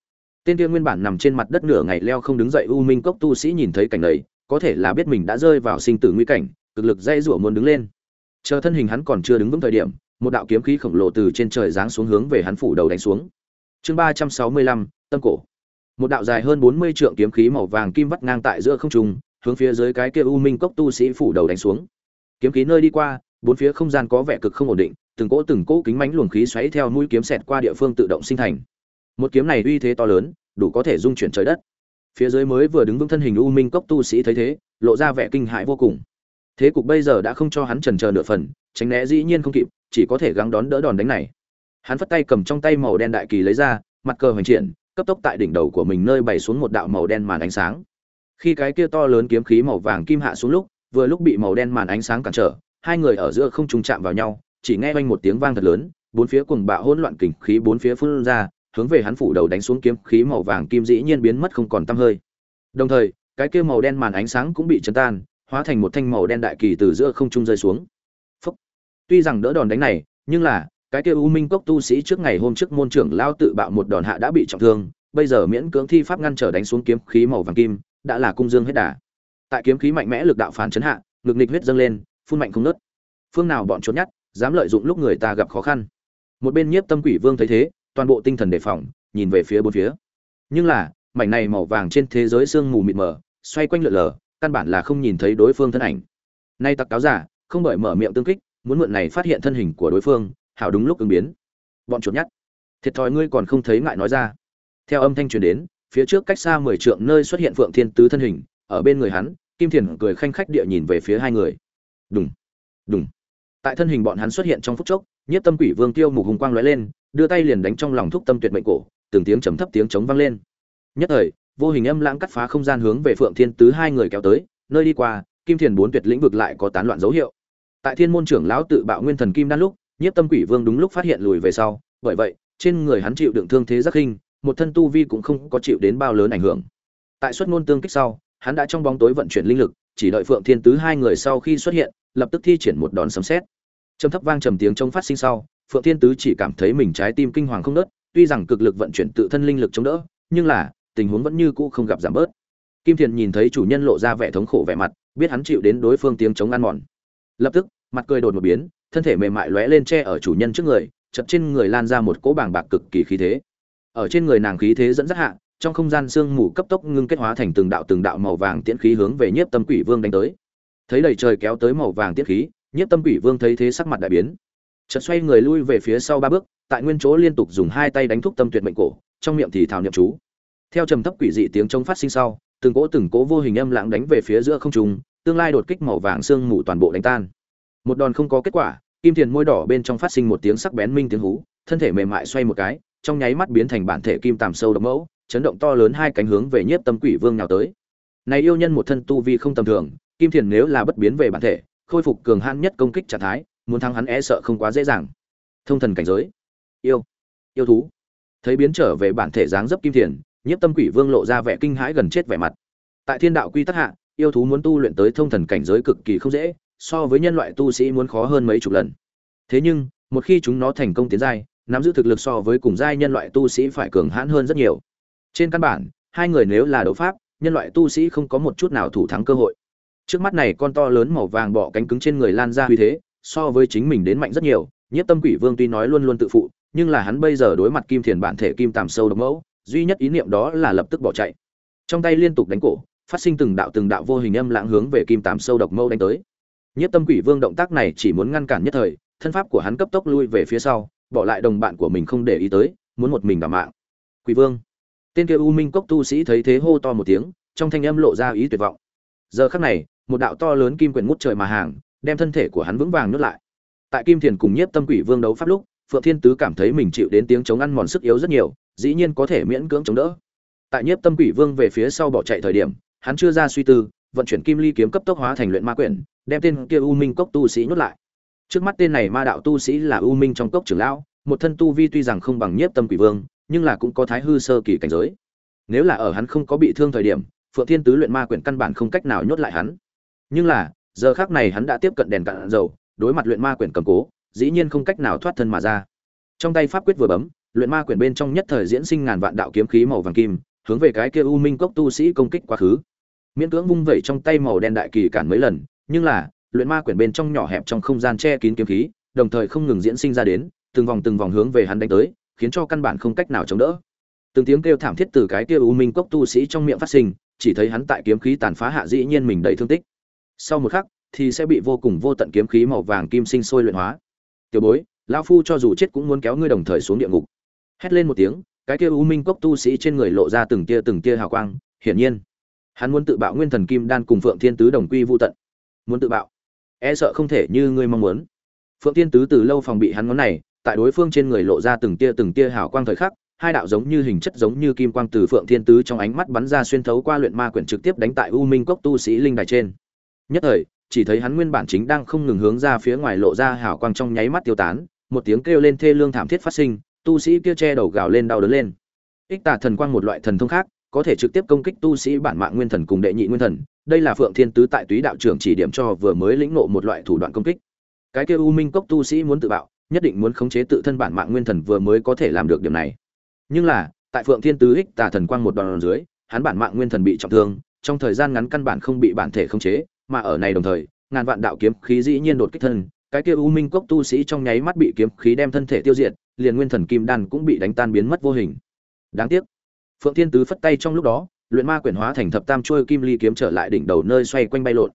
Tên tiên nguyên bản nằm trên mặt đất nửa ngày leo không đứng dậy u minh cốc tu sĩ nhìn thấy cảnh này, có thể là biết mình đã rơi vào sinh tử nguy cảnh, cực lực dây rủa muốn đứng lên. Chờ thân hình hắn còn chưa đứng vững thời điểm, một đạo kiếm khí khổng lồ từ trên trời giáng xuống hướng về hắn phủ đầu đánh xuống. Chương ba trăm sáu mươi lăm, tâm cổ. Một đạo dài hơn bốn mươi trượng kiếm khí màu vàng kim vắt ngang tại giữa không trung, hướng phía dưới cái kia u minh cốc tu sĩ phủ đầu đánh xuống. Kiếm khí nơi đi qua bốn phía không gian có vẻ cực không ổn định, từng cỗ từng cỗ kính mánh luồng khí xoáy theo mũi kiếm xẹt qua địa phương tự động sinh thành. Một kiếm này uy thế to lớn, đủ có thể dung chuyển trời đất. Phía dưới mới vừa đứng vững thân hình u minh cốc tu sĩ thấy thế, lộ ra vẻ kinh hãi vô cùng. Thế cục bây giờ đã không cho hắn trần chờ nửa phần, tránh né dĩ nhiên không kịp, chỉ có thể gắng đón đỡ đòn đánh này. Hắn phất tay cầm trong tay màu đen đại kỳ lấy ra, mặt cờ hoành triển, cấp tốc tại đỉnh đầu của mình nơi bày xuống một đạo màu đen màn ánh sáng. Khi cái kia to lớn kiếm khí màu vàng kim hạ xuống lúc, vừa lúc bị màu đen màn ánh sáng cản trở hai người ở giữa không trùng chạm vào nhau, chỉ nghe vang một tiếng vang thật lớn, bốn phía cuồng bạo hỗn loạn kình khí bốn phía phun ra, hướng về hắn phủ đầu đánh xuống kiếm khí màu vàng kim dĩ nhiên biến mất không còn tăm hơi. Đồng thời, cái kia màu đen màn ánh sáng cũng bị chấn tan, hóa thành một thanh màu đen đại kỳ từ giữa không trung rơi xuống. Phúc. tuy rằng đỡ đòn đánh này, nhưng là, cái kia u minh cốc tu sĩ trước ngày hôm trước môn trưởng lao tự bạo một đòn hạ đã bị trọng thương, bây giờ miễn cưỡng thi pháp ngăn trở đánh xuống kiếm khí màu vàng kim, đã là cung dương hết đà. Tại kiếm khí mạnh mẽ lực đạo phản chấn hạ lực nghịch huyết dâng lên phun mạnh không nớt. Phương nào bọn trốn nhát, dám lợi dụng lúc người ta gặp khó khăn. Một bên nhiếp tâm quỷ vương thấy thế, toàn bộ tinh thần đề phòng, nhìn về phía bốn phía. Nhưng là, mảnh này màu vàng trên thế giới sương mù mịt mờ, xoay quanh lượn lờ, căn bản là không nhìn thấy đối phương thân ảnh. Nay tặc cáo giả, không bởi mở miệng tương kích, muốn mượn này phát hiện thân hình của đối phương, hảo đúng lúc ứng biến. Bọn chuột nhắt thiệt thòi ngươi còn không thấy ngại nói ra. Theo âm thanh truyền đến, phía trước cách xa mười trượng nơi xuất hiện phượng thiên tứ thân hình, ở bên người hắn, kim thiền cười khanh khách địa nhìn về phía hai người đùng. Đùng. Tại thân hình bọn hắn xuất hiện trong phút chốc nhiếp tâm quỷ vương tiêu mục hùng quang lóe lên đưa tay liền đánh trong lòng thúc tâm tuyệt mệnh cổ từng tiếng trầm thấp tiếng chống vang lên. Nhất thời vô hình âm lãng cắt phá không gian hướng về phượng thiên tứ hai người kéo tới nơi đi qua kim thiền bốn tuyệt lĩnh vực lại có tán loạn dấu hiệu. Tại thiên môn trưởng lão tự bạo nguyên thần kim đan lúc nhiếp tâm quỷ vương đúng lúc phát hiện lùi về sau bởi vậy trên người hắn chịu đựng thương thế rất kinh, một thân tu vi cũng không có chịu đến bao lớn ảnh hưởng. Tại xuất ngôn tương kích sau hắn đã trong bóng tối vận chuyển linh lực chỉ đợi phượng thiên tứ hai người sau khi xuất hiện, lập tức thi triển một đòn sấm sét. Trầm thấp vang trầm tiếng trong phát sinh sau, phượng thiên tứ chỉ cảm thấy mình trái tim kinh hoàng không nớt tuy rằng cực lực vận chuyển tự thân linh lực chống đỡ, nhưng là, tình huống vẫn như cũ không gặp giảm bớt. Kim thiền nhìn thấy chủ nhân lộ ra vẻ thống khổ vẻ mặt, biết hắn chịu đến đối phương tiếng chống ăn mòn. Lập tức, mặt cười đột một biến, thân thể mềm mại lóe lên che ở chủ nhân trước người chật trên người lan ra một cỗ bàng bạc cực kỳ khí thế. Ở trên người nàng khí thế dẫn dắt hạ trong không gian sương mù cấp tốc ngưng kết hóa thành từng đạo từng đạo màu vàng tiễn khí hướng về nhiếp tâm quỷ vương đánh tới. Thấy đầy trời kéo tới màu vàng tiễn khí, nhiếp tâm quỷ vương thấy thế sắc mặt đại biến. Chợt xoay người lui về phía sau ba bước, tại nguyên chỗ liên tục dùng hai tay đánh thúc tâm tuyệt mệnh cổ, trong miệng thì thảo niệm chú. Theo trầm thấp quỷ dị tiếng trống phát sinh sau, từng cỗ từng cỗ vô hình âm lãng đánh về phía giữa không trung, tương lai đột kích màu vàng sương mù toàn bộ đánh tan. Một đòn không có kết quả, kim thiền môi đỏ bên trong phát sinh một tiếng sắc bén minh tiếng hú, thân thể mềm mại xoay một cái, trong nháy mắt biến thành bản thể kim tàm sâu độc mẫu chấn động to lớn hai cánh hướng về nhiếp tâm quỷ vương nào tới. Này yêu nhân một thân tu vi không tầm thường, kim thiền nếu là bất biến về bản thể, khôi phục cường hãn nhất công kích trạng thái, muốn thắng hắn e sợ không quá dễ dàng. Thông thần cảnh giới. Yêu. Yêu thú. Thấy biến trở về bản thể dáng dấp kim thiền, nhiếp tâm quỷ vương lộ ra vẻ kinh hãi gần chết vẻ mặt. Tại thiên đạo quy tắc hạ, yêu thú muốn tu luyện tới thông thần cảnh giới cực kỳ không dễ, so với nhân loại tu sĩ muốn khó hơn mấy chục lần. Thế nhưng, một khi chúng nó thành công tiến giai, nắm giữ thực lực so với cùng giai nhân loại tu sĩ phải cường hãn hơn rất nhiều trên căn bản, hai người nếu là đấu pháp, nhân loại tu sĩ không có một chút nào thủ thắng cơ hội. Trước mắt này con to lớn màu vàng bọ cánh cứng trên người lan ra uy thế, so với chính mình đến mạnh rất nhiều, nhất tâm quỷ vương tuy nói luôn luôn tự phụ, nhưng là hắn bây giờ đối mặt kim thiền bản thể kim tàm sâu độc mẫu, duy nhất ý niệm đó là lập tức bỏ chạy. Trong tay liên tục đánh cổ, phát sinh từng đạo từng đạo vô hình âm lãng hướng về kim tàm sâu độc mẫu đánh tới. Nhất tâm quỷ vương động tác này chỉ muốn ngăn cản nhất thời, thân pháp của hắn cấp tốc lui về phía sau, bỏ lại đồng bạn của mình không để ý tới, muốn một mình đảm mạng. Quỷ vương tên kia u minh cốc tu sĩ thấy thế hô to một tiếng, trong thanh âm lộ ra ý tuyệt vọng. Giờ khắc này, một đạo to lớn kim quyển ngút trời mà hàng, đem thân thể của hắn vững vàng nuốt lại. Tại kim thiền cùng nhiếp tâm quỷ vương đấu pháp lúc, phượng thiên tứ cảm thấy mình chịu đến tiếng chống ăn mòn sức yếu rất nhiều, dĩ nhiên có thể miễn cưỡng chống đỡ. Tại nhiếp tâm quỷ vương về phía sau bỏ chạy thời điểm, hắn chưa ra suy tư, vận chuyển kim ly kiếm cấp tốc hóa thành luyện ma quyển, đem tên kia u minh cốc tu sĩ nhốt lại. Trước mắt tên này ma đạo tu sĩ là u minh trong cốc trưởng lão, một thân tu vi tuy rằng không bằng nhiếp tâm quỷ vương nhưng là cũng có thái hư sơ kỳ cảnh giới. Nếu là ở hắn không có bị thương thời điểm, phượng thiên tứ luyện ma quyển căn bản không cách nào nhốt lại hắn. Nhưng là, giờ khác này hắn đã tiếp cận đèn cạn dầu, đối mặt luyện ma quyển cầm cố, dĩ nhiên không cách nào thoát thân mà ra. Trong tay pháp quyết vừa bấm, luyện ma quyển bên trong nhất thời diễn sinh ngàn vạn đạo kiếm khí màu vàng kim, hướng về cái kia u minh cốc tu sĩ công kích quá khứ. Miễn cưỡng vung vẩy trong tay màu đen đại kỳ cản mấy lần, nhưng là, luyện ma quyển bên trong nhỏ hẹp trong không gian che kín kiếm khí, đồng thời không ngừng diễn sinh ra đến, từng vòng từng vòng hướng về hắn đánh tới khiến cho căn bản không cách nào chống đỡ. Từng tiếng kêu thảm thiết từ cái kia u minh cốc tu sĩ trong miệng phát sinh, chỉ thấy hắn tại kiếm khí tàn phá hạ dĩ nhiên mình đầy thương tích. Sau một khắc, thì sẽ bị vô cùng vô tận kiếm khí màu vàng kim sinh sôi luyện hóa. Tiểu bối, lão phu cho dù chết cũng muốn kéo ngươi đồng thời xuống địa ngục. Hét lên một tiếng, cái kia u minh cốc tu sĩ trên người lộ ra từng tia từng tia hào quang, hiển nhiên, hắn muốn tự bạo nguyên thần kim đan cùng phượng thiên tứ đồng quy vô tận. Muốn tự bạo e sợ không thể như ngươi mong muốn. Phượng thiên tứ từ lâu phòng bị hắn ngón này tại đối phương trên người lộ ra từng tia từng tia hào quang thời khắc, hai đạo giống như hình chất giống như kim quang từ phượng thiên tứ trong ánh mắt bắn ra xuyên thấu qua luyện ma quyển trực tiếp đánh tại u minh cốc tu sĩ linh đài trên. Nhất thời, chỉ thấy hắn nguyên bản chính đang không ngừng hướng ra phía ngoài lộ ra hào quang trong nháy mắt tiêu tán, một tiếng kêu lên thê lương thảm thiết phát sinh, tu sĩ kia che đầu gào lên đau đớn lên. Ích tà thần quang một loại thần thông khác, có thể trực tiếp công kích tu sĩ bản mạng nguyên thần cùng đệ nhị nguyên thần, đây là phượng thiên tứ tại túy đạo trưởng chỉ điểm cho vừa mới lĩnh ngộ một loại thủ đoạn công kích. Cái kia u minh cốc tu sĩ muốn tự bạo nhất định muốn khống chế tự thân bản mạng nguyên thần vừa mới có thể làm được điểm này. Nhưng là, tại phượng thiên tứ hích tà thần quang một đòn dưới, hắn bản mạng nguyên thần bị trọng thương, trong thời gian ngắn căn bản không bị bản thể khống chế, mà ở này đồng thời, ngàn vạn đạo kiếm khí dĩ nhiên đột kích thân, cái kia u minh cốc tu sĩ trong nháy mắt bị kiếm khí đem thân thể tiêu diệt, liền nguyên thần kim đan cũng bị đánh tan biến mất vô hình. Đáng tiếc, phượng thiên tứ phất tay trong lúc đó, luyện ma quyển hóa thành thập tam trôi kim ly kiếm trở lại đỉnh đầu nơi xoay quanh bay lộn.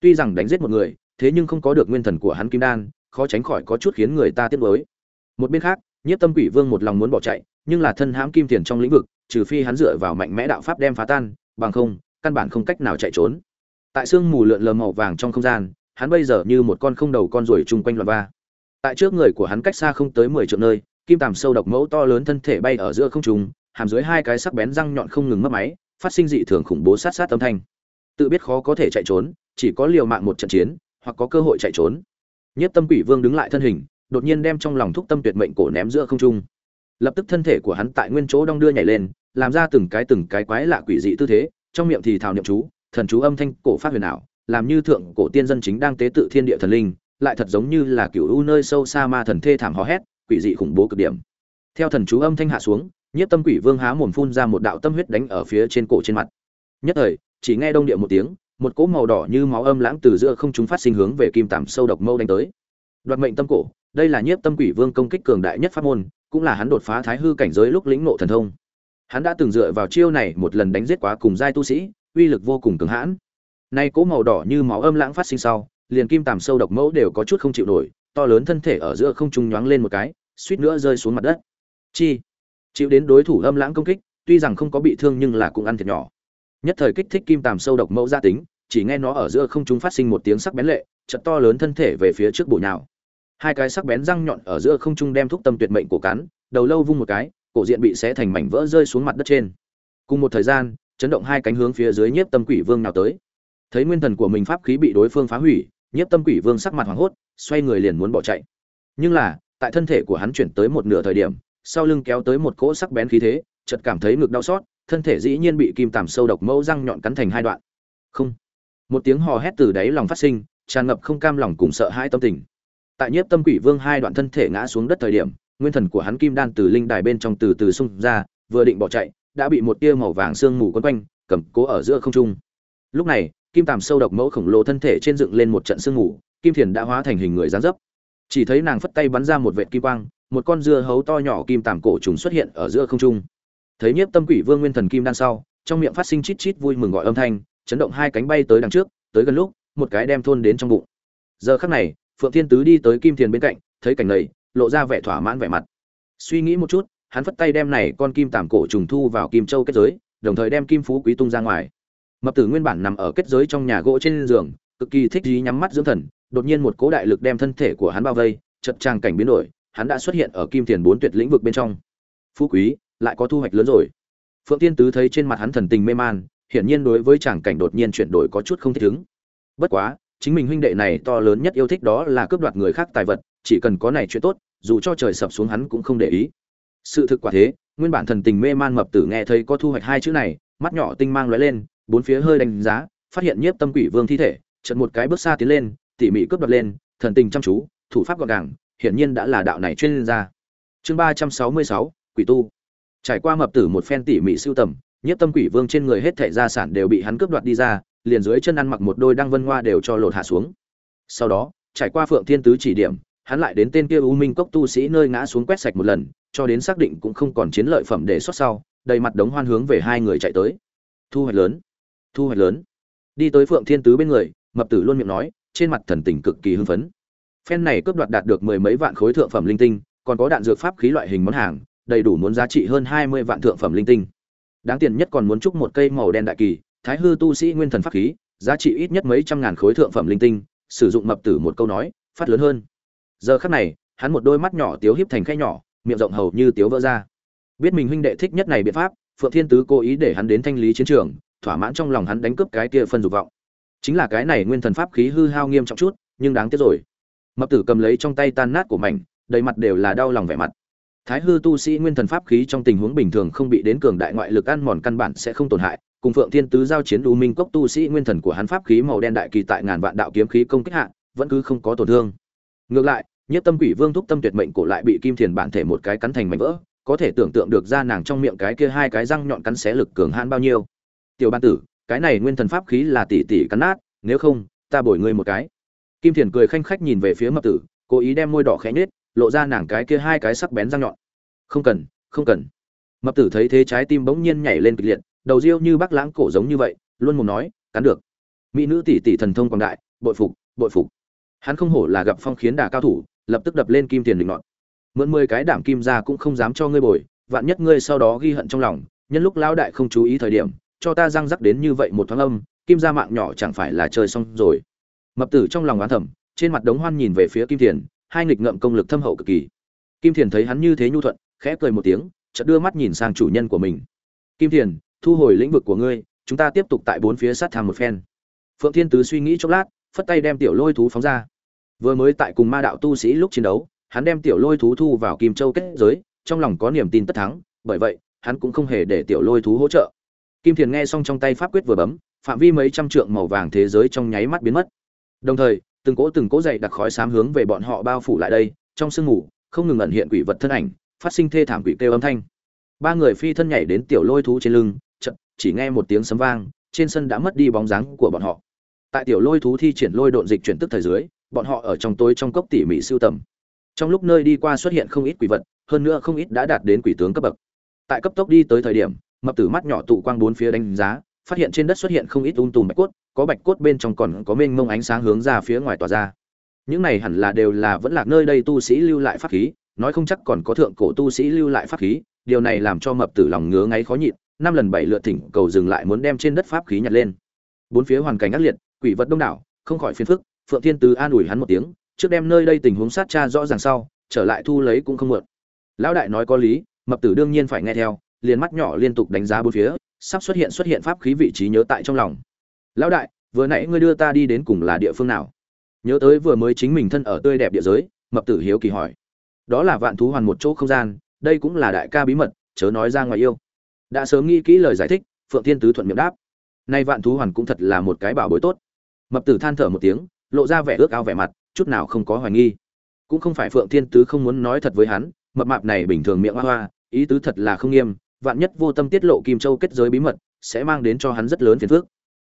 Tuy rằng đánh giết một người, thế nhưng không có được nguyên thần của hắn kim đan khó tránh khỏi có chút khiến người ta tiếc nuối. Một bên khác, nhiếp tâm quỷ vương một lòng muốn bỏ chạy, nhưng là thân hãm kim tiền trong lĩnh vực, trừ phi hắn dựa vào mạnh mẽ đạo pháp đem phá tan, bằng không, căn bản không cách nào chạy trốn. Tại sương mù lượn lờ màu vàng trong không gian, hắn bây giờ như một con không đầu con ruồi chung quanh loạn va. Tại trước người của hắn cách xa không tới mười triệu nơi, kim tằm sâu độc mẫu to lớn thân thể bay ở giữa không trung, hàm dưới hai cái sắc bén răng nhọn không ngừng mấp máy, phát sinh dị thường khủng bố sát sát âm thanh. Tự biết khó có thể chạy trốn, chỉ có liều mạng một trận chiến, hoặc có cơ hội chạy trốn nhất tâm quỷ vương đứng lại thân hình, đột nhiên đem trong lòng thúc tâm tuyệt mệnh cổ ném giữa không trung. Lập tức thân thể của hắn tại nguyên chỗ đong đưa nhảy lên, làm ra từng cái từng cái quái lạ quỷ dị tư thế, trong miệng thì thào niệm chú, thần chú âm thanh cổ phát huyền ảo, làm như thượng cổ tiên dân chính đang tế tự thiên địa thần linh, lại thật giống như là cựu u nơi sâu xa ma thần thê thảm hò hét, quỷ dị khủng bố cực điểm. Theo thần chú âm thanh hạ xuống nhiếp tâm quỷ vương há mồm phun ra một đạo tâm huyết đánh ở phía trên cổ trên mặt. Nhất thời, chỉ nghe đông địa một tiếng một cỗ màu đỏ như máu âm lãng từ giữa không chúng phát sinh hướng về kim tảm sâu độc mâu đánh tới. Đoạt mệnh tâm cổ, đây là nhiếp tâm quỷ vương công kích cường đại nhất pháp môn, cũng là hắn đột phá thái hư cảnh giới lúc lĩnh ngộ thần thông. Hắn đã từng dựa vào chiêu này một lần đánh giết quá cùng giai tu sĩ, uy lực vô cùng cường hãn. Nay cỗ màu đỏ như máu âm lãng phát sinh sau, liền kim tàm sâu độc mẫu đều có chút không chịu nổi, to lớn thân thể ở giữa không trung nhoáng lên một cái, suýt nữa rơi xuống mặt đất. Chi? Chịu đến đối thủ âm lãng công kích, tuy rằng không có bị thương nhưng là cũng ăn thiệt nhỏ nhất thời kích thích kim tàm sâu độc mẫu gia tính, chỉ nghe nó ở giữa không trung phát sinh một tiếng sắc bén lệ chật to lớn thân thể về phía trước bổ nhào. Hai cái sắc bén răng nhọn ở giữa không trung đem thúc tâm tuyệt mệnh của cắn, đầu lâu vung một cái, cổ diện bị xé thành mảnh vỡ rơi xuống mặt đất trên. Cùng một thời gian, chấn động hai cánh hướng phía dưới nhiếp tâm quỷ vương nào tới. Thấy nguyên thần của mình pháp khí bị đối phương phá hủy, nhiếp tâm quỷ vương sắc mặt hoảng hốt, xoay người liền muốn bỏ chạy. Nhưng là, tại thân thể của hắn chuyển tới một nửa thời điểm, sau lưng kéo tới một cỗ sắc bén khí thế, chợt cảm thấy ngực đau xót thân thể dĩ nhiên bị kim tằm sâu độc mẫu răng nhọn cắn thành hai đoạn. Không. Một tiếng hò hét từ đáy lòng phát sinh, tràn ngập không cam lòng cùng sợ hãi tâm tình. Tại nhiếp tâm quỷ vương hai đoạn thân thể ngã xuống đất thời điểm, nguyên thần của hắn kim đan từ linh đài bên trong từ từ xung ra, vừa định bỏ chạy, đã bị một tia màu vàng sương mù quấn quanh, cầm cố ở giữa không trung. Lúc này, kim tằm sâu độc mẫu khổng lồ thân thể trên dựng lên một trận sương mù, kim thiền đã hóa thành hình người dáng dấp. Chỉ thấy nàng phất tay bắn ra một vệt kim quang, một con dưa hấu to nhỏ kim tằm cổ trùng xuất hiện ở giữa không trung thấy nhiếp tâm quỷ vương nguyên thần kim đan sau, trong miệng phát sinh chít chít vui mừng gọi âm thanh, chấn động hai cánh bay tới đằng trước, tới gần lúc, một cái đem thôn đến trong bụng. Giờ khắc này, phượng thiên tứ đi tới kim thiền bên cạnh, thấy cảnh này, lộ ra vẻ thỏa mãn vẻ mặt. Suy nghĩ một chút, hắn phất tay đem này con kim tàm cổ trùng thu vào kim châu kết giới, đồng thời đem kim phú quý tung ra ngoài. Mập tử nguyên bản nằm ở kết giới trong nhà gỗ trên giường, cực kỳ thích dí nhắm mắt dưỡng thần, đột nhiên một cố đại lực đem thân thể của hắn bao vây chật trang cảnh biến đổi, hắn đã xuất hiện ở kim tiền bốn tuyệt lĩnh vực bên trong. Phú quý lại có thu hoạch lớn rồi. Phượng tiên tứ thấy trên mặt hắn thần tình mê man, hiển nhiên đối với chàng cảnh đột nhiên chuyển đổi có chút không thích ứng. Bất quá, chính mình huynh đệ này to lớn nhất yêu thích đó là cướp đoạt người khác tài vật, chỉ cần có này chuyện tốt, dù cho trời sập xuống hắn cũng không để ý. Sự thực quả thế, nguyên bản thần tình mê man mập tử nghe thấy có thu hoạch hai chữ này, mắt nhỏ tinh mang lóe lên, bốn phía hơi đánh giá, phát hiện nhiếp tâm quỷ vương thi thể chật một cái bước xa tiến lên, tỉ mỉ cướp đoạt lên, thần tình chăm chú, thủ pháp gọn gàng, hiển nhiên đã là đạo này chuyên gia. Chương ba trăm sáu mươi sáu, quỷ tu trải qua mập tử một phen tỉ mỉ sưu tầm nhất tâm quỷ vương trên người hết thảy gia sản đều bị hắn cướp đoạt đi ra, liền dưới chân ăn mặc một đôi đăng vân hoa đều cho lột hạ xuống. Sau đó, trải qua phượng thiên tứ chỉ điểm, hắn lại đến tên kia u minh cốc tu sĩ nơi ngã xuống quét sạch một lần, cho đến xác định cũng không còn chiến lợi phẩm để xuất sau, đầy mặt đống hoan hướng về hai người chạy tới. Thu hoạch lớn, thu hoạch lớn. Đi tới phượng thiên tứ bên người, mập tử luôn miệng nói, trên mặt thần tình cực kỳ hưng phấn. Phen này cướp đoạt đạt được mười mấy vạn khối thượng phẩm linh tinh, còn có đạn dược pháp khí loại hình món hàng đầy đủ muốn giá trị hơn hai mươi vạn thượng phẩm linh tinh. Đáng tiền nhất còn muốn chúc một cây màu đen đại kỳ, thái hư tu sĩ nguyên thần pháp khí, giá trị ít nhất mấy trăm ngàn khối thượng phẩm linh tinh, sử dụng mập tử một câu nói, phát lớn hơn. Giờ khắc này, hắn một đôi mắt nhỏ tiếu híp thành khe nhỏ, miệng rộng hầu như tiếu vỡ ra. Biết mình huynh đệ thích nhất này biện pháp, phượng thiên tứ cố ý để hắn đến thanh lý chiến trường, thỏa mãn trong lòng hắn đánh cướp cái kia phân dục vọng. Chính là cái này nguyên thần pháp khí hư hao nghiêm trọng chút, nhưng đáng tiếc rồi. Mập tử cầm lấy trong tay tan nát của mảnh, đầy mặt đều là đau lòng vẻ mặt thái hư tu sĩ nguyên thần pháp khí trong tình huống bình thường không bị đến cường đại ngoại lực ăn mòn căn bản sẽ không tổn hại. Cùng phượng thiên tứ giao chiến u minh cốc tu sĩ nguyên thần của hắn pháp khí màu đen đại kỳ tại ngàn vạn đạo kiếm khí công kích hạ, vẫn cứ không có tổn thương. Ngược lại, nhất tâm quỷ vương thúc tâm tuyệt mệnh cổ lại bị kim thiền bản thể một cái cắn thành mảnh vỡ, có thể tưởng tượng được ra nàng trong miệng cái kia hai cái răng nhọn cắn xé lực cường hãn bao nhiêu. Tiểu ban tử, cái này nguyên thần pháp khí là tỷ tỷ cắn nát, nếu không, ta bồi ngươi một cái. Kim thiền cười khanh khách nhìn về phía mập tử, cố ý đem môi đỏ khẽ nhếch lộ ra nàng cái kia hai cái sắc bén răng nhọn. Không cần không cần. Mập tử thấy thế trái tim bỗng nhiên nhảy lên kịch liệt, đầu riêu như bác lãng cổ giống như vậy, luôn mồm nói, cắn được. Mỹ nữ tỷ tỷ thần thông quảng đại, bội phục bội phục. Hắn không hổ là gặp phong khiến đà cao thủ, lập tức đập lên kim tiền định nọt mượn mười cái đảm kim ra cũng không dám cho ngươi bồi, vạn nhất ngươi sau đó ghi hận trong lòng, nhân lúc lão đại không chú ý thời điểm, cho ta răng rắc đến như vậy một thoáng âm, kim ra mạng nhỏ chẳng phải là chơi xong rồi. Mập tử trong lòng oán thầm, trên mặt đống hoan nhìn về phía kim tiền hai nghịch ngậm công lực thâm hậu cực kỳ. Kim thiền thấy hắn như thế nhu thuận, khẽ cười một tiếng, chợt đưa mắt nhìn sang chủ nhân của mình. Kim thiền, thu hồi lĩnh vực của ngươi, chúng ta tiếp tục tại bốn phía sát tham một phen. Phượng thiên tứ suy nghĩ chốc lát, phất tay đem tiểu lôi thú phóng ra. Vừa mới tại cùng ma đạo tu sĩ lúc chiến đấu, hắn đem tiểu lôi thú thu vào kim châu kết giới, trong lòng có niềm tin tất thắng, bởi vậy, hắn cũng không hề để tiểu lôi thú hỗ trợ. Kim thiền nghe xong trong tay pháp quyết vừa bấm, phạm vi mấy trăm trượng màu vàng thế giới trong nháy mắt biến mất. Đồng thời từng cỗ từng cỗ dậy đặc khói xám hướng về bọn họ bao phủ lại đây, trong sương mù, không ngừng ẩn hiện quỷ vật thân ảnh, phát sinh thê thảm quỷ kêu âm thanh. Ba người phi thân nhảy đến tiểu lôi thú trên lưng chậm chỉ nghe một tiếng sấm vang, trên sân đã mất đi bóng dáng của bọn họ. Tại tiểu lôi thú thi triển lôi độn dịch chuyển tức thời dưới, bọn họ ở trong tối trong cốc tỉ mỉ siêu tầm. Trong lúc nơi đi qua xuất hiện không ít quỷ vật, hơn nữa không ít đã đạt đến quỷ tướng cấp bậc. Tại cấp tốc đi tới thời điểm, mập tử mắt nhỏ tụ quang bốn phía đánh giá, phát hiện trên đất xuất hiện không ít ung tùm bạch cốt có bạch cốt bên trong còn có mênh mông ánh sáng hướng ra phía ngoài tỏa ra. Những này hẳn là đều là vẫn là nơi đây tu sĩ lưu lại pháp khí, nói không chắc còn có thượng cổ tu sĩ lưu lại pháp khí, điều này làm cho mập tử lòng ngứa ngáy khó nhịn, năm lần bảy lượt thỉnh cầu dừng lại muốn đem trên đất pháp khí nhặt lên. Bốn phía hoàn cảnh ác liệt, quỷ vật đông đảo, không khỏi phiền phức, phượng thiên tứ an ủi hắn một tiếng, trước đem nơi đây tình huống sát tra rõ ràng sau, trở lại thu lấy cũng không muộn. Lão đại nói có lý, mập tử đương nhiên phải nghe theo, liền mắt nhỏ liên tục đánh giá bốn phía, sắp xuất hiện xuất hiện pháp khí vị trí nhớ tại trong lòng lão đại, vừa nãy ngươi đưa ta đi đến cùng là địa phương nào? Nhớ tới vừa mới chính mình thân ở tươi đẹp địa giới, mập tử hiếu kỳ hỏi. Đó là vạn thú hoàn một chỗ không gian, đây cũng là đại ca bí mật, chớ nói ra ngoài yêu. Đã sớm nghĩ kỹ lời giải thích, phượng thiên tứ thuận miệng đáp. Nay vạn thú hoàn cũng thật là một cái bảo bối tốt. Mập tử than thở một tiếng, lộ ra vẻ ước ao vẻ mặt, chút nào không có hoài nghi. Cũng không phải phượng thiên tứ không muốn nói thật với hắn, mập mạp này bình thường miệng hoa hoa, ý tứ thật là không nghiêm, vạn nhất vô tâm tiết lộ kim châu kết giới bí mật, sẽ mang đến cho hắn rất lớn phiền phức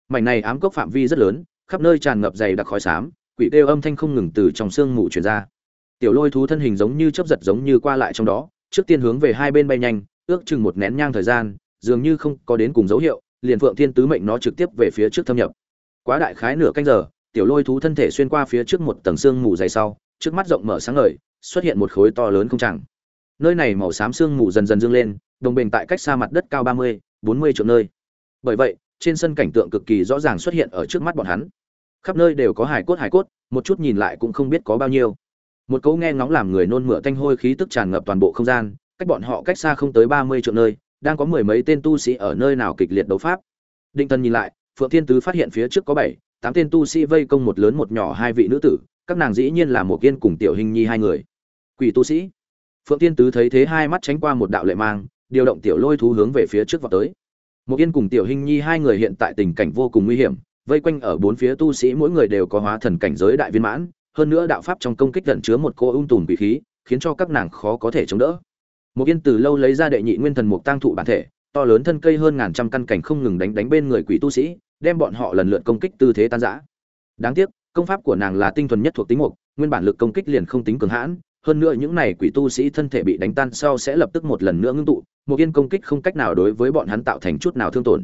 mảnh này ám cốc phạm vi rất lớn, khắp nơi tràn ngập dày đặc khói xám, quỷ kêu âm thanh không ngừng từ trong xương mù truyền ra. Tiểu lôi thú thân hình giống như chớp giật giống như qua lại trong đó, trước tiên hướng về hai bên bay nhanh, ước chừng một nén nhang thời gian, dường như không có đến cùng dấu hiệu, liền phượng thiên tứ mệnh nó trực tiếp về phía trước thâm nhập. Quá đại khái nửa canh giờ, tiểu lôi thú thân thể xuyên qua phía trước một tầng xương mù dày sau, trước mắt rộng mở sáng ngời, xuất hiện một khối to lớn không chẳng nơi này màu xám xương mù dần dần dương lên, đồng bình tại cách xa mặt đất cao ba mươi, bốn mươi triệu nơi. Bởi vậy trên sân cảnh tượng cực kỳ rõ ràng xuất hiện ở trước mắt bọn hắn. Khắp nơi đều có hải cốt hải cốt, một chút nhìn lại cũng không biết có bao nhiêu. Một cấu nghe ngóng làm người nôn mửa tanh hôi khí tức tràn ngập toàn bộ không gian, cách bọn họ cách xa không tới ba mươi triệu nơi, đang có mười mấy tên tu sĩ ở nơi nào kịch liệt đấu pháp. Định thần nhìn lại, phượng thiên tứ phát hiện phía trước có bảy, tám tên tu sĩ vây công một lớn một nhỏ hai vị nữ tử, các nàng dĩ nhiên là một kiên cùng tiểu hình nhi hai người. Quỷ tu sĩ. Phượng thiên tứ thấy thế hai mắt tránh qua một đạo lệ mang, điều động tiểu lôi thú hướng về phía trước vào tới một yên cùng tiểu hình nhi hai người hiện tại tình cảnh vô cùng nguy hiểm, vây quanh ở bốn phía tu sĩ mỗi người đều có hóa thần cảnh giới đại viên mãn, hơn nữa đạo pháp trong công kích gần chứa một cô ung tùm quỷ khí, khiến cho các nàng khó có thể chống đỡ. Một yên từ lâu lấy ra đệ nhị nguyên thần mục tăng thụ bản thể, to lớn thân cây hơn ngàn trăm căn cảnh không ngừng đánh đánh bên người quỷ tu sĩ, đem bọn họ lần lượt công kích tư thế tan rã. Đáng tiếc, công pháp của nàng là tinh thuần nhất thuộc tính mục, nguyên bản lực công kích liền không tính cường hãn hơn nữa những này quỷ tu sĩ thân thể bị đánh tan sau sẽ lập tức một lần nữa ngưng tụ, một yên công kích không cách nào đối với bọn hắn tạo thành chút nào thương tổn.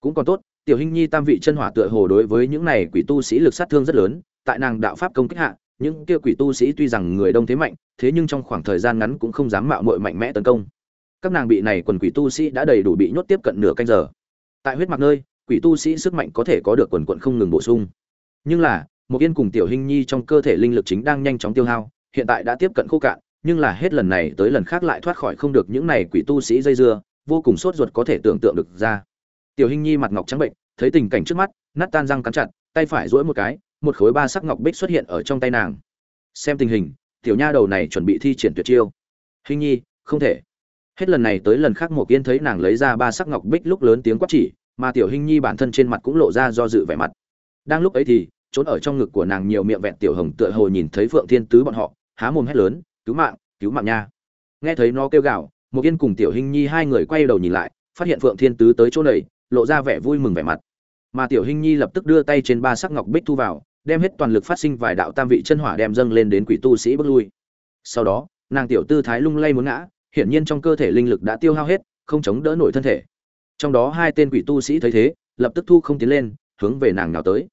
Cũng còn tốt, tiểu hình nhi tam vị chân hỏa tựa hồ đối với những này quỷ tu sĩ lực sát thương rất lớn, tại nàng đạo pháp công kích hạ, những kia quỷ tu sĩ tuy rằng người đông thế mạnh, thế nhưng trong khoảng thời gian ngắn cũng không dám mạo muội mạnh mẽ tấn công. Các nàng bị này quần quỷ tu sĩ đã đầy đủ bị nhốt tiếp cận nửa canh giờ. Tại huyết mạch nơi, quỷ tu sĩ sức mạnh có thể có được quần quận không ngừng bổ sung. Nhưng là, một yên cùng tiểu hình nhi trong cơ thể linh lực chính đang nhanh chóng tiêu hao hiện tại đã tiếp cận khô cạn, nhưng là hết lần này tới lần khác lại thoát khỏi không được những này quỷ tu sĩ dây dưa, vô cùng sốt ruột có thể tưởng tượng được ra. Tiểu hình nhi mặt ngọc trắng bệnh, thấy tình cảnh trước mắt, nát tan răng cắn chặt, tay phải duỗi một cái, một khối ba sắc ngọc bích xuất hiện ở trong tay nàng. Xem tình hình, tiểu nha đầu này chuẩn bị thi triển tuyệt chiêu. Hình nhi, không thể. Hết lần này tới lần khác một yên thấy nàng lấy ra ba sắc ngọc bích lúc lớn tiếng quát chỉ, mà tiểu hình nhi bản thân trên mặt cũng lộ ra do dự vẻ mặt. Đang lúc ấy thì, trốn ở trong ngực của nàng nhiều miệng vẹn tiểu hồng tựa hồ nhìn thấy phượng thiên tứ bọn họ há mồm hét lớn, cứu mạng cứu mạng nha. Nghe thấy nó kêu gào một yên cùng tiểu hình nhi hai người quay đầu nhìn lại, phát hiện phượng thiên tứ tới chỗ này, lộ ra vẻ vui mừng vẻ mặt. Mà tiểu hình nhi lập tức đưa tay trên ba sắc ngọc bích thu vào, đem hết toàn lực phát sinh vài đạo tam vị chân hỏa đem dâng lên đến quỷ tu sĩ bước lui. Sau đó, nàng tiểu tư thái lung lay muốn ngã, hiển nhiên trong cơ thể linh lực đã tiêu hao hết, không chống đỡ nổi thân thể. Trong đó hai tên quỷ tu sĩ thấy thế, lập tức thu không tiến lên, hướng về nàng nào tới.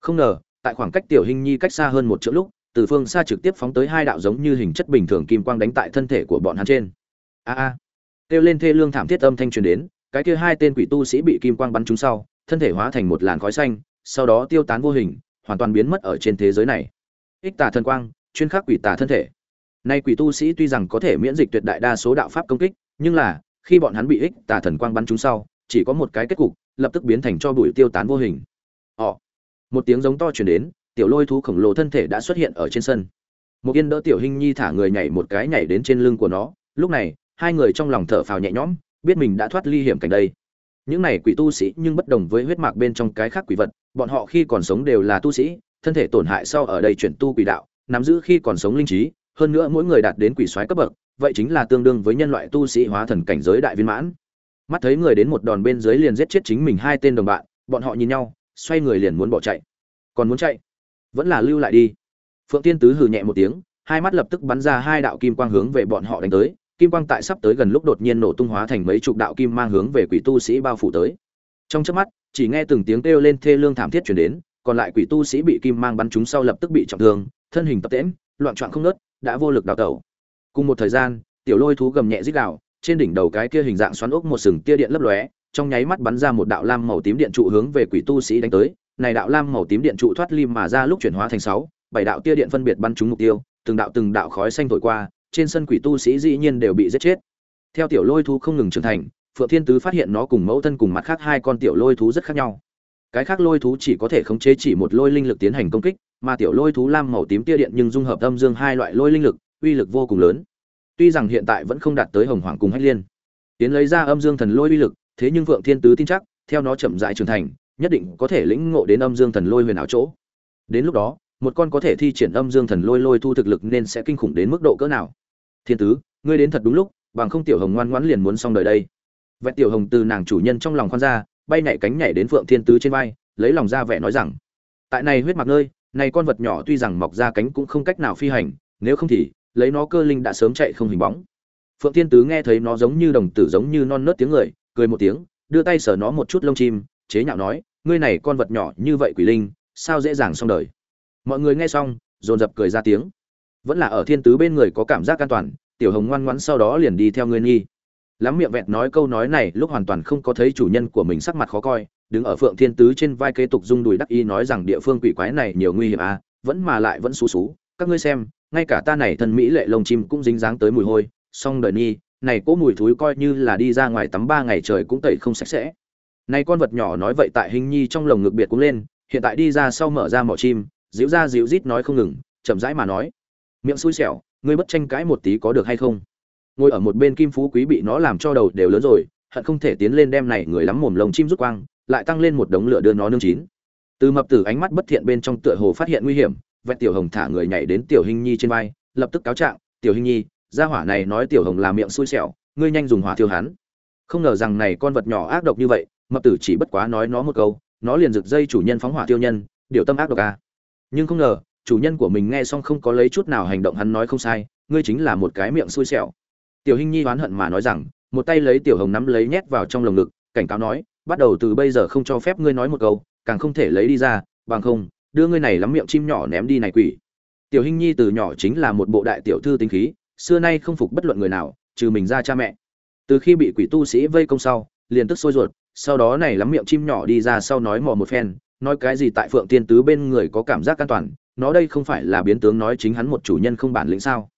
Không ngờ, tại khoảng cách tiểu hình nhi cách xa hơn một chỗ lúc từ phương xa trực tiếp phóng tới hai đạo giống như hình chất bình thường kim quang đánh tại thân thể của bọn hắn trên. A a. Kêu lên thê lương thảm thiết âm thanh truyền đến, cái kia hai tên quỷ tu sĩ bị kim quang bắn trúng sau, thân thể hóa thành một làn khói xanh, sau đó tiêu tán vô hình, hoàn toàn biến mất ở trên thế giới này. Ích tà thần quang, chuyên khắc quỷ tà thân thể. Nay quỷ tu sĩ tuy rằng có thể miễn dịch tuyệt đại đa số đạo pháp công kích, nhưng là, khi bọn hắn bị ích tà thần quang bắn trúng sau, chỉ có một cái kết cục, lập tức biến thành cho bụi tiêu tán vô hình. Ỏ một tiếng giống to chuyển đến tiểu lôi thú khổng lồ thân thể đã xuất hiện ở trên sân. Một yên đỡ tiểu hình nhi thả người nhảy một cái nhảy đến trên lưng của nó. Lúc này, hai người trong lòng thở phào nhẹ nhõm, biết mình đã thoát ly hiểm cảnh đây. Những này quỷ tu sĩ nhưng bất đồng với huyết mạc bên trong cái khác quỷ vật, bọn họ khi còn sống đều là tu sĩ, thân thể tổn hại sau ở đây chuyển tu quỷ đạo, nắm giữ khi còn sống linh trí, hơn nữa mỗi người đạt đến quỷ soái cấp bậc, vậy chính là tương đương với nhân loại tu sĩ hóa thần cảnh giới đại viên mãn. Mắt thấy người đến một đòn bên dưới liền giết chết chính mình hai tên đồng bạn, bọn họ nhìn nhau, xoay người liền muốn bỏ chạy. Còn muốn chạy? Vẫn là lưu lại đi. Phượng tiên tứ hừ nhẹ một tiếng, hai mắt lập tức bắn ra hai đạo kim quang hướng về bọn họ đánh tới. Kim quang tại sắp tới gần lúc đột nhiên nổ tung hóa thành mấy chục đạo kim mang hướng về quỷ tu sĩ bao phủ tới. Trong chớp mắt, chỉ nghe từng tiếng kêu lên thê lương thảm thiết chuyển đến, còn lại quỷ tu sĩ bị kim mang bắn trúng sau lập tức bị trọng thương, thân hình tập tễm loạn trọn không nớt đã vô lực đào tẩu. Cùng một thời gian, tiểu lôi thú gầm nhẹ rít gào, trên đỉnh đầu cái kia hình dạng xoắn ốc một sừng tia điện lấp lóe, trong nháy mắt bắn ra một đạo lam màu tím điện trụ hướng về quỷ tu sĩ đánh tới này đạo lam màu tím điện trụ thoát lim mà ra lúc chuyển hóa thành sáu, bảy đạo tia điện phân biệt bắn trúng mục tiêu, từng đạo từng đạo khói xanh thổi qua, trên sân quỷ tu sĩ dĩ nhiên đều bị giết chết. Theo tiểu lôi thú không ngừng trưởng thành, phượng thiên tứ phát hiện nó cùng mẫu thân cùng mặt khác hai con tiểu lôi thú rất khác nhau. Cái khác lôi thú chỉ có thể khống chế chỉ một lôi linh lực tiến hành công kích, mà tiểu lôi thú lam màu tím tia điện nhưng dung hợp âm dương hai loại lôi linh lực, uy lực vô cùng lớn. Tuy rằng hiện tại vẫn không đạt tới hồng hoàng cùng hách liên, tiến lấy ra âm dương thần lôi uy lực, thế nhưng phượng thiên tứ tin chắc, theo nó chậm rãi trưởng thành nhất định có thể lĩnh ngộ đến âm dương thần lôi huyền ảo chỗ. Đến lúc đó, một con có thể thi triển âm dương thần lôi lôi thu thực lực nên sẽ kinh khủng đến mức độ cỡ nào? Thiên tứ, ngươi đến thật đúng lúc, bằng không tiểu hồng ngoan ngoãn liền muốn xong đời đây. Vẹn tiểu hồng từ nàng chủ nhân trong lòng khoan ra, bay nhảy cánh nhảy đến phượng thiên tứ trên vai, lấy lòng ra vẻ nói rằng, tại này huyết mạch nơi, này con vật nhỏ tuy rằng mọc ra cánh cũng không cách nào phi hành, nếu không thì, lấy nó cơ linh đã sớm chạy không hình bóng. Phượng thiên tứ nghe thấy nó giống như đồng tử giống như non nớt tiếng người, cười một tiếng, đưa tay sờ nó một chút lông chim, chế nhạo nói ngươi này con vật nhỏ như vậy quỷ linh, sao dễ dàng xong đời? Mọi người nghe xong, dồn dập cười ra tiếng. Vẫn là ở thiên tứ bên người có cảm giác an toàn, tiểu hồng ngoan ngoãn sau đó liền đi theo ngươi nghi. Lắm miệng vẹt nói câu nói này lúc hoàn toàn không có thấy chủ nhân của mình sắc mặt khó coi, đứng ở phượng thiên tứ trên vai kế tục dung đùi đắc y nói rằng địa phương quỷ quái này nhiều nguy hiểm à vẫn mà lại vẫn xú xú. Các ngươi xem, ngay cả ta này thân mỹ lệ lông chim cũng dính dáng tới mùi hôi. Song đời nhi này cỗ mùi thúi coi như là đi ra ngoài tắm ba ngày trời cũng tẩy không sạch sẽ này con vật nhỏ nói vậy tại hình nhi trong lồng ngực biệt cũng lên, hiện tại đi ra sau mở ra mỏ chim, dịu ra dịu rít nói không ngừng, chậm rãi mà nói. Miệng xui xẻo, ngươi bất tranh cãi một tí có được hay không? Ngồi ở một bên kim phú quý bị nó làm cho đầu đều lớn rồi, hận không thể tiến lên đem này người lắm mồm lồng chim rút quang, lại tăng lên một đống lửa đưa nó nương chín. Từ mập tử ánh mắt bất thiện bên trong tựa hồ phát hiện nguy hiểm, vẹn tiểu hồng thả người nhảy đến tiểu hình nhi trên vai, lập tức cáo trạng, tiểu hình nhi, gia hỏa này nói tiểu hồng là miệng xui xẻo, ngươi nhanh dùng hỏa thiêu hắn. Không ngờ rằng này con vật nhỏ ác độc như vậy mập tử chỉ bất quá nói nó một câu, nó liền rực dây chủ nhân phóng hỏa tiêu nhân, điều tâm ác độc à. nhưng không ngờ, chủ nhân của mình nghe xong không có lấy chút nào hành động hắn nói không sai, ngươi chính là một cái miệng xui xẻo. Tiểu hình nhi oán hận mà nói rằng, một tay lấy tiểu hồng nắm lấy nhét vào trong lồng ngực, cảnh cáo nói, bắt đầu từ bây giờ không cho phép ngươi nói một câu, càng không thể lấy đi ra, bằng không, đưa ngươi này lắm miệng chim nhỏ ném đi này quỷ. Tiểu hình nhi từ nhỏ chính là một bộ đại tiểu thư tính khí, xưa nay không phục bất luận người nào, trừ mình ra cha mẹ. Từ khi bị quỷ tu sĩ vây công sau, liền tức sôi ruột sau đó này lắm miệng chim nhỏ đi ra sau nói mò một phen, nói cái gì tại phượng tiên tứ bên người có cảm giác an toàn, nó đây không phải là biến tướng nói chính hắn một chủ nhân không bản lĩnh sao?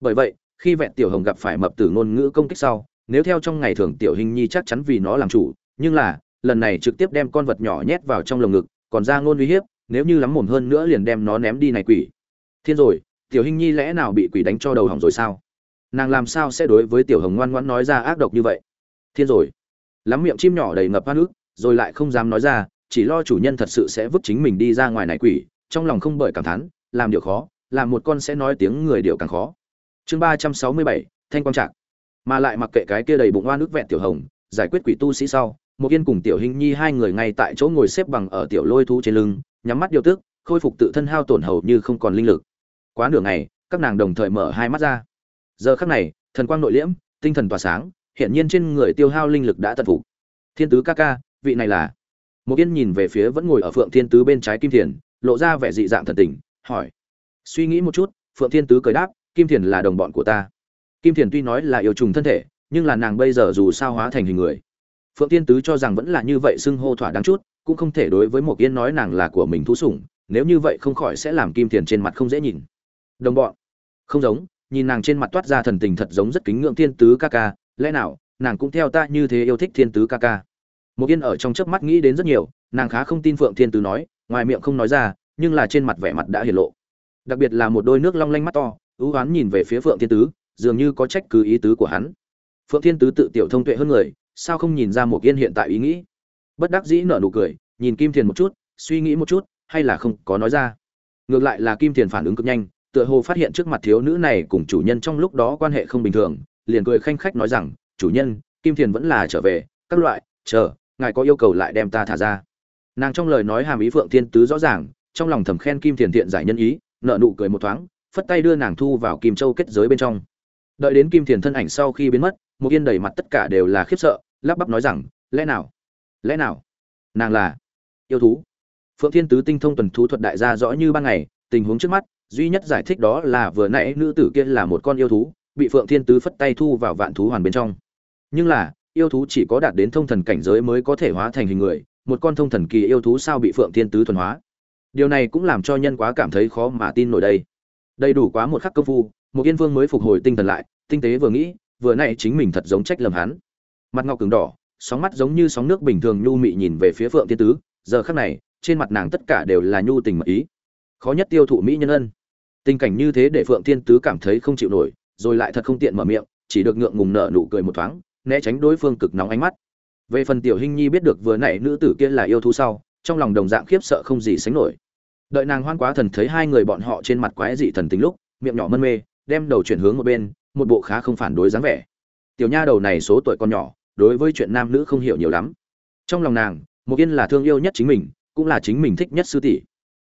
Bởi vậy, khi vẹn tiểu hồng gặp phải mập tử ngôn ngữ công kích sau, nếu theo trong ngày thường tiểu hình nhi chắc chắn vì nó làm chủ, nhưng là, lần này trực tiếp đem con vật nhỏ nhét vào trong lồng ngực, còn ra ngôn uy hiếp, nếu như lắm mồm hơn nữa liền đem nó ném đi này quỷ. Thiên rồi, tiểu hình nhi lẽ nào bị quỷ đánh cho đầu hỏng rồi sao? Nàng làm sao sẽ đối với tiểu hồng ngoan ngoãn nói ra ác độc như vậy? Thiên rồi lắm miệng chim nhỏ đầy ngập hoa nước, rồi lại không dám nói ra, chỉ lo chủ nhân thật sự sẽ vứt chính mình đi ra ngoài này quỷ, trong lòng không bởi cảm thán, làm điều khó, làm một con sẽ nói tiếng người điều càng khó. Chương ba trăm sáu mươi bảy, thanh quang trạc. Mà lại mặc kệ cái kia đầy bụng hoa nước vẹn tiểu hồng, giải quyết quỷ tu sĩ sau một yên cùng tiểu hình nhi hai người ngay tại chỗ ngồi xếp bằng ở tiểu lôi thú trên lưng, nhắm mắt điều tức, khôi phục tự thân hao tổn hầu như không còn linh lực. Quá nửa ngày, các nàng đồng thời mở hai mắt ra. Giờ khắc này, thần quang nội liễm, tinh thần tỏa sáng hiện nhiên trên người tiêu hao linh lực đã tận phục. Thiên tứ ca ca, vị này là? Một yên nhìn về phía vẫn ngồi ở phượng thiên tứ bên trái kim thiền, lộ ra vẻ dị dạng thần tình, hỏi. Suy nghĩ một chút, phượng thiên tứ cười đáp, kim thiền là đồng bọn của ta. Kim thiền tuy nói là yêu trùng thân thể, nhưng là nàng bây giờ dù sao hóa thành hình người. Phượng thiên tứ cho rằng vẫn là như vậy xưng hô thỏa đáng chút, cũng không thể đối với một yên nói nàng là của mình thú sủng, nếu như vậy không khỏi sẽ làm kim thiền trên mặt không dễ nhìn. Đồng bọn. Không giống, nhìn nàng trên mặt toát ra thần tình thật giống rất kính ngưỡng thiên tứ ca ca lẽ nào, nàng cũng theo ta như thế yêu thích thiên tứ ca ca? Một yên ở trong chớp mắt nghĩ đến rất nhiều, nàng khá không tin phượng thiên tứ nói, ngoài miệng không nói ra, nhưng là trên mặt vẻ mặt đã hiển lộ. Đặc biệt là một đôi nước long lanh mắt to, ưu oán nhìn về phía phượng thiên tứ, dường như có trách cứ ý tứ của hắn. Phượng thiên tứ tự tiểu thông tuệ hơn người, sao không nhìn ra một yên hiện tại ý nghĩ? Bất đắc dĩ nở nụ cười, nhìn kim thiền một chút, suy nghĩ một chút, hay là không có nói ra. Ngược lại là kim thiền phản ứng cực nhanh, tựa hồ phát hiện trước mặt thiếu nữ này cùng chủ nhân trong lúc đó quan hệ không bình thường liền cười khanh khách nói rằng, chủ nhân, kim thiền vẫn là trở về, các loại, chờ, ngài có yêu cầu lại đem ta thả ra. Nàng trong lời nói hàm ý phượng thiên tứ rõ ràng, trong lòng thầm khen kim thiền thiện giải nhân ý, nợ nụ cười một thoáng, phất tay đưa nàng thu vào kim châu kết giới bên trong. Đợi đến kim thiền thân ảnh sau khi biến mất một yên đầy mặt tất cả đều là khiếp sợ, lắp bắp nói rằng, lẽ nào? Lẽ nào? Nàng là yêu thú? Phượng thiên tứ tinh thông tuần thú thuật đại gia rõ như ban ngày, tình huống trước mắt, duy nhất giải thích đó là vừa nãy nữ tử kia là một con yêu thú bị phượng thiên tứ phất tay thu vào vạn thú hoàn bên trong. Nhưng là, yêu thú chỉ có đạt đến thông thần cảnh giới mới có thể hóa thành hình người, một con thông thần kỳ yêu thú sao bị phượng thiên tứ thuần hóa. Điều này cũng làm cho nhân quá cảm thấy khó mà tin nổi đây. Đầy đủ quá một khắc công phu, một yên vương mới phục hồi tinh thần lại, tinh tế vừa nghĩ, vừa nãy chính mình thật giống trách lầm hắn. Mặt ngọc cứng đỏ, sóng mắt giống như sóng nước bình thường nhu mị nhìn về phía phượng thiên tứ, giờ khắc này, trên mặt nàng tất cả đều là nhu tình mật ý. Khó nhất tiêu thụ mỹ nhân ân. Tình cảnh như thế để phượng thiên tứ cảm thấy không chịu nổi rồi lại thật không tiện mở miệng, chỉ được ngượng ngùng nở nụ cười một thoáng, né tránh đối phương cực nóng ánh mắt. Về phần tiểu hình nhi biết được vừa nãy nữ tử kia là yêu thú sau, trong lòng đồng dạng khiếp sợ không gì sánh nổi. Đợi nàng hoan quá thần thấy hai người bọn họ trên mặt quái dị thần tính lúc, miệng nhỏ mân mê, đem đầu chuyển hướng một bên, một bộ khá không phản đối dáng vẻ. Tiểu nha đầu này số tuổi còn nhỏ, đối với chuyện nam nữ không hiểu nhiều lắm. Trong lòng nàng một yên là thương yêu nhất chính mình, cũng là chính mình thích nhất sư tỷ.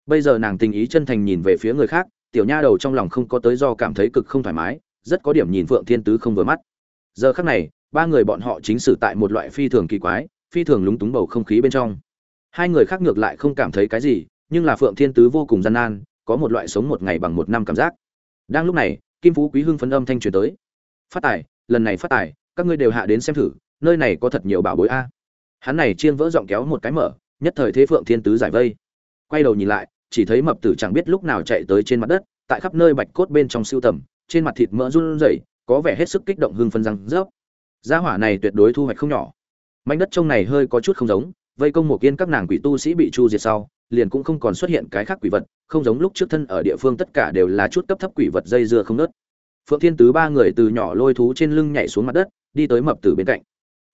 Bây giờ nàng tình ý chân thành nhìn về phía người khác, tiểu nha đầu trong lòng không có tới do cảm thấy cực không thoải mái rất có điểm nhìn phượng thiên tứ không vừa mắt. Giờ khắc này, ba người bọn họ chính xử tại một loại phi thường kỳ quái, phi thường lúng túng bầu không khí bên trong. Hai người khác ngược lại không cảm thấy cái gì, nhưng là phượng thiên tứ vô cùng gian nan, có một loại sống một ngày bằng một năm cảm giác. Đang lúc này, kim phú quý hưng phấn âm thanh truyền tới. Phát tài, lần này phát tài, các ngươi đều hạ đến xem thử, nơi này có thật nhiều bảo bối a. Hắn này chiên vỡ giọng kéo một cái mở, nhất thời thế phượng thiên tứ giải vây. Quay đầu nhìn lại, chỉ thấy mập tử chẳng biết lúc nào chạy tới trên mặt đất, tại khắp nơi bạch cốt bên trong siêu tầm trên mặt thịt mỡ run rẩy, có vẻ hết sức kích động hưng phấn răng rớp. Gia hỏa này tuyệt đối thu hoạch không nhỏ. Mảnh đất trông này hơi có chút không giống, vây công một kiên các nàng quỷ tu sĩ bị chu diệt sau, liền cũng không còn xuất hiện cái khác quỷ vật, không giống lúc trước thân ở địa phương tất cả đều là chút cấp thấp quỷ vật dây dưa không nớt phượng thiên tứ ba người từ nhỏ lôi thú trên lưng nhảy xuống mặt đất, đi tới mập tử bên cạnh.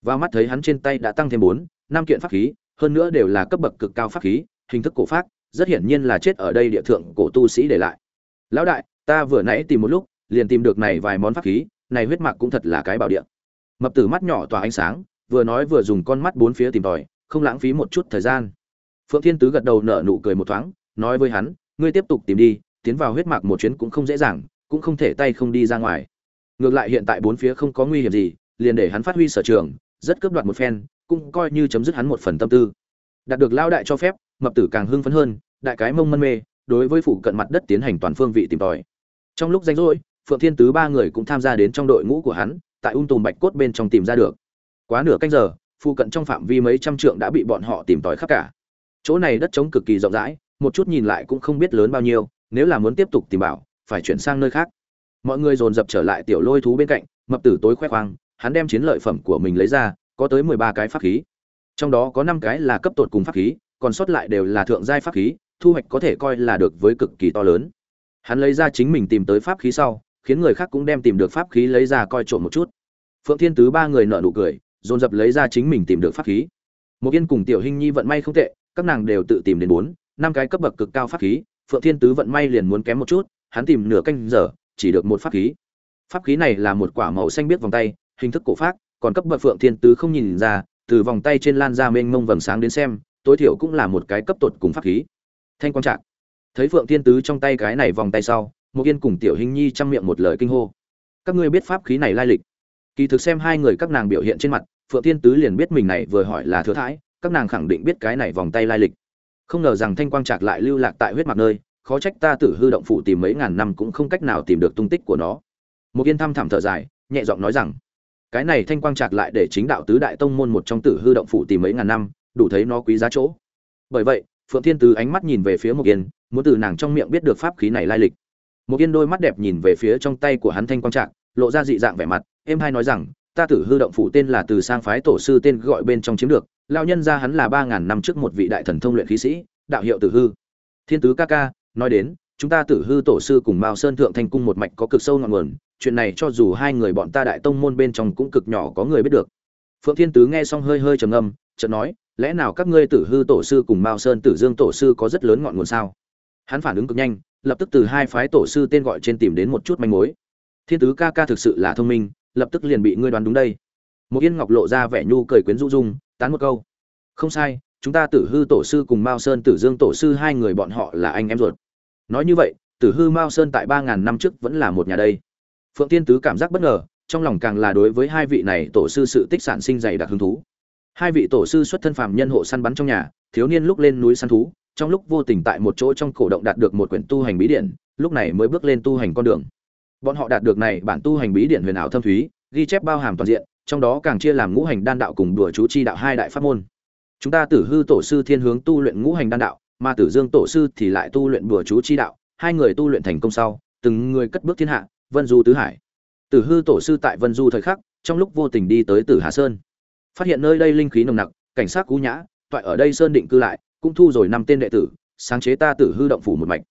Và mắt thấy hắn trên tay đã tăng thêm bốn, năm kiện pháp khí, hơn nữa đều là cấp bậc cực cao pháp khí, hình thức cổ pháp, rất hiển nhiên là chết ở đây địa thượng cổ tu sĩ để lại. Lão đại, ta vừa nãy tìm một lúc liền tìm được này vài món pháp khí, này huyết mạc cũng thật là cái bảo địa. Mập tử mắt nhỏ tỏa ánh sáng, vừa nói vừa dùng con mắt bốn phía tìm tòi, không lãng phí một chút thời gian. Phượng thiên tứ gật đầu nở nụ cười một thoáng, nói với hắn, ngươi tiếp tục tìm đi, tiến vào huyết mạc một chuyến cũng không dễ dàng, cũng không thể tay không đi ra ngoài. Ngược lại hiện tại bốn phía không có nguy hiểm gì, liền để hắn phát huy sở trường, rất cướp đoạt một phen, cũng coi như chấm dứt hắn một phần tâm tư. Đạt được lao đại cho phép, mập tử càng hưng phấn hơn, đại cái mông mân mê, đối với phụ cận mặt đất tiến hành toàn phương vị tìm tòi. Trong lúc rảnh rỗi phượng thiên tứ ba người cũng tham gia đến trong đội ngũ của hắn, tại ung tùm bạch cốt bên trong tìm ra được. Quá nửa canh giờ, phụ cận trong phạm vi mấy trăm trượng đã bị bọn họ tìm tòi khắp cả. Chỗ này đất trống cực kỳ rộng rãi, một chút nhìn lại cũng không biết lớn bao nhiêu, nếu là muốn tiếp tục tìm bảo, phải chuyển sang nơi khác. Mọi người dồn dập trở lại tiểu lôi thú bên cạnh, mập tử tối khoe khoang, hắn đem chiến lợi phẩm của mình lấy ra, có tới mười ba cái pháp khí. Trong đó có năm cái là cấp tột cùng pháp khí, còn sót lại đều là thượng giai pháp khí, thu hoạch có thể coi là được với cực kỳ to lớn. Hắn lấy ra chính mình tìm tới pháp khí sau khiến người khác cũng đem tìm được pháp khí lấy ra coi trộm một chút. Phượng thiên tứ ba người nở nụ cười, dồn dập lấy ra chính mình tìm được pháp khí. Một yên cùng tiểu hình nhi vận may không tệ, các nàng đều tự tìm đến bốn, năm cái cấp bậc cực cao pháp khí, phượng thiên tứ vận may liền muốn kém một chút, hắn tìm nửa canh giờ, chỉ được một pháp khí. Pháp khí này là một quả màu xanh biết vòng tay, hình thức cổ pháp còn cấp bậc phượng thiên tứ không nhìn ra, từ vòng tay trên lan ra mênh mông vầng sáng đến xem, tối thiểu cũng là một cái cấp tột cùng pháp khí. Thanh quan trạng. Thấy phượng thiên tứ trong tay cái này vòng tay sau một yên cùng tiểu hình nhi chăm miệng một lời kinh hô. Các ngươi biết pháp khí này lai lịch. Kỳ thực xem hai người các nàng biểu hiện trên mặt, phượng thiên tứ liền biết mình này vừa hỏi là thừa thãi, các nàng khẳng định biết cái này vòng tay lai lịch. Không ngờ rằng thanh quang trạc lại lưu lạc tại huyết mạc nơi, khó trách ta tử hư động phủ tìm mấy ngàn năm cũng không cách nào tìm được tung tích của nó. Một yên thăm thẳm thở dài, nhẹ giọng nói rằng, cái này thanh quang trạc lại để chính đạo tứ đại tông môn một trong tử hư động phủ tìm mấy ngàn năm, đủ thấy nó quý giá chỗ. Bởi vậy, phượng thiên tứ ánh mắt nhìn về phía một yên, muốn từ nàng trong miệng biết được pháp khí này lai lịch một yên đôi mắt đẹp nhìn về phía trong tay của hắn thanh quang trạng, lộ ra dị dạng vẻ mặt em hai nói rằng, ta tử hư động phủ tên là từ sang phái tổ sư tên gọi bên trong chiếm được lao nhân ra hắn là ba ngàn năm trước một vị đại thần thông luyện khí sĩ, đạo hiệu tử hư. Thiên tứ ca ca, nói đến, chúng ta tử hư tổ sư cùng mao sơn thượng thanh cung một mạch có cực sâu ngọn nguồn, chuyện này cho dù hai người bọn ta đại tông môn bên trong cũng cực nhỏ có người biết được. Phượng thiên tứ nghe xong hơi hơi trầm ngâm, chợt nói, lẽ nào các ngươi tử hư tổ sư cùng mao sơn tử dương tổ sư có rất lớn ngọn nguồn sao? Hắn phản ứng cực nhanh lập tức từ hai phái tổ sư tên gọi trên tìm đến một chút manh mối. Thiên tứ ca ca thực sự là thông minh, lập tức liền bị ngươi đoán đúng đây. Một yên ngọc lộ ra vẻ nhu cười quyến rũ dung, tán một câu. Không sai, chúng ta tử hư tổ sư cùng mao sơn, tử dương tổ sư hai người bọn họ là anh em ruột. Nói như vậy, tử hư mao sơn tại ba ngàn năm trước vẫn là một nhà đây. Phượng tiên tứ cảm giác bất ngờ, trong lòng càng là đối với hai vị này tổ sư sự tích sản sinh dày đặc hứng thú. Hai vị tổ sư xuất thân phàm nhân hộ săn bắn trong nhà, thiếu niên lúc lên núi săn thú trong lúc vô tình tại một chỗ trong cổ động đạt được một quyển tu hành bí điển, lúc này mới bước lên tu hành con đường. Bọn họ đạt được này bản tu hành bí điển huyền ảo thâm thúy, ghi chép bao hàm toàn diện, trong đó càng chia làm ngũ hành đan đạo cùng đùa chú chi đạo hai đại pháp môn. Chúng ta tử hư tổ sư thiên hướng tu luyện ngũ hành đan đạo, mà tử dương tổ sư thì lại tu luyện đùa chú chi đạo, hai người tu luyện thành công sau, từng người cất bước thiên hạ, vân du tứ hải. Tử hư tổ sư tại vân du thời khắc, trong lúc vô tình đi tới tử hà sơn. Phát hiện nơi đây linh khí nồng nặc, cảnh sát cú nhã, toại ở đây sơn định cư lại cũng thu rồi năm tên đệ tử, sáng chế ta tử hư động phủ một mạch.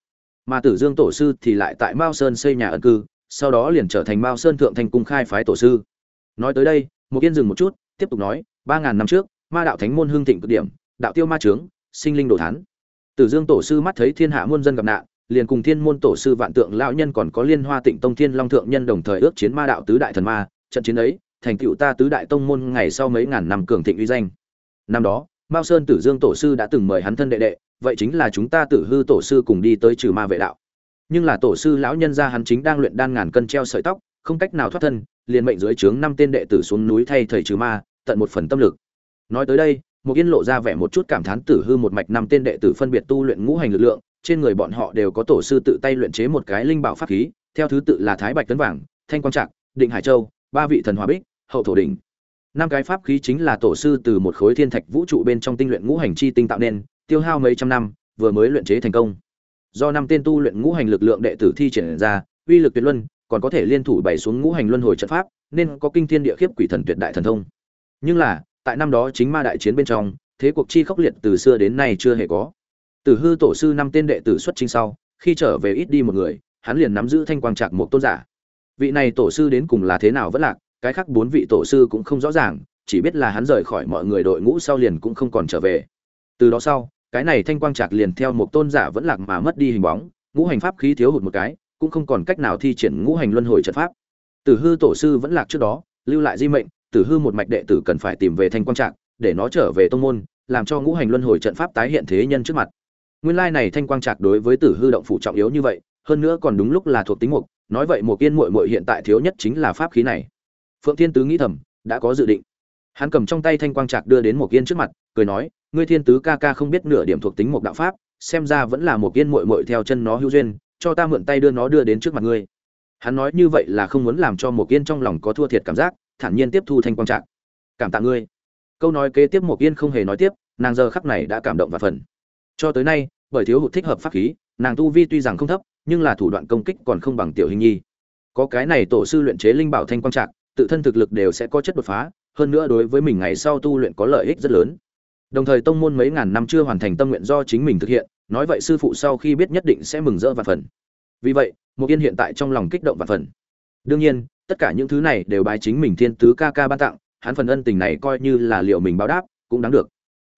Mà tử dương tổ sư thì lại tại mao sơn xây nhà ẩn cư, sau đó liền trở thành mao sơn thượng thành cung khai phái tổ sư. Nói tới đây một yên dừng một chút, tiếp tục nói, ba ngàn năm trước, ma đạo thánh môn hương thịnh cực điểm, đạo tiêu ma trướng, sinh linh đồ thán. Tử dương tổ sư mắt thấy thiên hạ muôn dân gặp nạn, liền cùng thiên môn tổ sư vạn tượng lão nhân còn có liên hoa tịnh tông thiên long thượng nhân đồng thời ước chiến ma đạo tứ đại thần ma, trận chiến ấy, thành tựu ta tứ đại tông môn ngày sau mấy ngàn năm cường thịnh uy danh. Năm đó mao sơn tử dương tổ sư đã từng mời hắn thân đệ đệ, vậy chính là chúng ta tử hư tổ sư cùng đi tới trừ ma vệ đạo. Nhưng là tổ sư lão nhân gia hắn chính đang luyện đan ngàn cân treo sợi tóc, không cách nào thoát thân, liền mệnh dưới trướng năm tên đệ tử xuống núi thay thầy trừ ma, tận một phần tâm lực. Nói tới đây một yên lộ ra vẻ một chút cảm thán tử hư một mạch năm tên đệ tử phân biệt tu luyện ngũ hành lực lượng, trên người bọn họ đều có tổ sư tự tay luyện chế một cái linh bảo pháp khí, theo thứ tự là thái bạch tấn vàng, thanh quang trạc, định hải châu, ba vị thần hòa bích, hậu thổ đỉnh năm cái pháp khí chính là tổ sư từ một khối thiên thạch vũ trụ bên trong tinh luyện ngũ hành chi tinh tạo nên, tiêu hao mấy trăm năm, vừa mới luyện chế thành công. Do năm tên tu luyện ngũ hành lực lượng đệ tử thi triển ra, uy lực tuyệt luân, còn có thể liên thủ bày xuống ngũ hành luân hồi trận pháp, nên có kinh thiên địa khiếp quỷ thần tuyệt đại thần thông. Nhưng là, tại năm đó chính ma đại chiến bên trong, thế cuộc chi khốc liệt từ xưa đến nay chưa hề có. Tử hư tổ sư năm tên đệ tử xuất chính sau, khi trở về ít đi một người, hắn liền nắm giữ thanh quang trạc một tôn giả. Vị này tổ sư đến cùng là thế nào vẫn lạc cái khác bốn vị tổ sư cũng không rõ ràng, chỉ biết là hắn rời khỏi mọi người đội ngũ sau liền cũng không còn trở về. Từ đó sau, cái này thanh quang trạc liền theo một tôn giả vẫn lạc mà mất đi hình bóng, ngũ hành pháp khí thiếu hụt một cái, cũng không còn cách nào thi triển ngũ hành luân hồi trận pháp. Tử hư tổ sư vẫn lạc trước đó, lưu lại di mệnh tử hư một mạch đệ tử cần phải tìm về thanh quang trạc, để nó trở về tông môn, làm cho ngũ hành luân hồi trận pháp tái hiện thế nhân trước mặt. Nguyên lai này thanh quang trạc đối với tử hư động phủ trọng yếu như vậy, hơn nữa còn đúng lúc là thuộc tính mục, nói vậy một yên muội muội hiện tại thiếu nhất chính là pháp khí này phượng thiên tứ nghĩ thầm, đã có dự định. Hắn cầm trong tay thanh quang trạc đưa đến một yên trước mặt, cười nói, ngươi thiên tứ ca ca không biết nửa điểm thuộc tính một đạo pháp, xem ra vẫn là một yên muội muội theo chân nó hữu duyên, cho ta mượn tay đưa nó đưa đến trước mặt ngươi. Hắn nói như vậy là không muốn làm cho một yên trong lòng có thua thiệt cảm giác, thản nhiên tiếp thu thanh quang trạc. Cảm tạ ngươi. Câu nói kế tiếp một yên không hề nói tiếp, nàng giờ khắc này đã cảm động và phần cho tới nay, bởi thiếu hụt thích hợp pháp khí, nàng tu vi tuy rằng không thấp, nhưng là thủ đoạn công kích còn không bằng tiểu hình nhi. Có cái này tổ sư luyện chế linh bảo thanh quang trạc tự thân thực lực đều sẽ có chất đột phá hơn nữa đối với mình ngày sau tu luyện có lợi ích rất lớn. Đồng thời tông môn mấy ngàn năm chưa hoàn thành tâm nguyện do chính mình thực hiện nói vậy sư phụ sau khi biết nhất định sẽ mừng rỡ và phần. Vì vậy một yên hiện tại trong lòng kích động và phần. Đương nhiên tất cả những thứ này đều bài chính mình thiên tứ ca ca ban tặng hắn phần ân tình này coi như là liệu mình báo đáp cũng đáng được.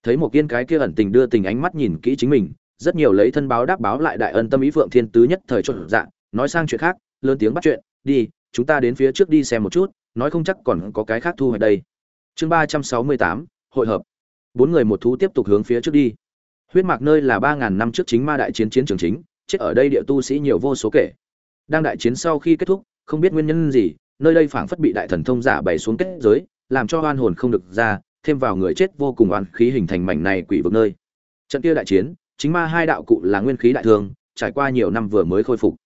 Thấy một yên cái kia ẩn tình đưa tình ánh mắt nhìn kỹ chính mình rất nhiều lấy thân báo đáp báo lại đại ân tâm ý phượng thiên tứ nhất thời chột dạ, nói sang chuyện khác lớn tiếng bắt chuyện đi chúng ta đến phía trước đi xem một chút nói không chắc còn có cái khác thu hoạch đây. Chương ba trăm sáu mươi tám, hội hợp. Bốn người một thú tiếp tục hướng phía trước đi. Huyết mạc nơi là ba ngàn năm trước chính ma đại chiến chiến trường chính, chết ở đây địa tu sĩ nhiều vô số kể. Đang đại chiến sau khi kết thúc, không biết nguyên nhân gì, nơi đây phảng phất bị đại thần thông giả bày xuống kết giới, làm cho oan hồn không được ra, thêm vào người chết vô cùng oan khí hình thành mảnh này quỷ vực nơi. Trận kia đại chiến, chính ma hai đạo cụ là nguyên khí đại thương trải qua nhiều năm vừa mới khôi phục.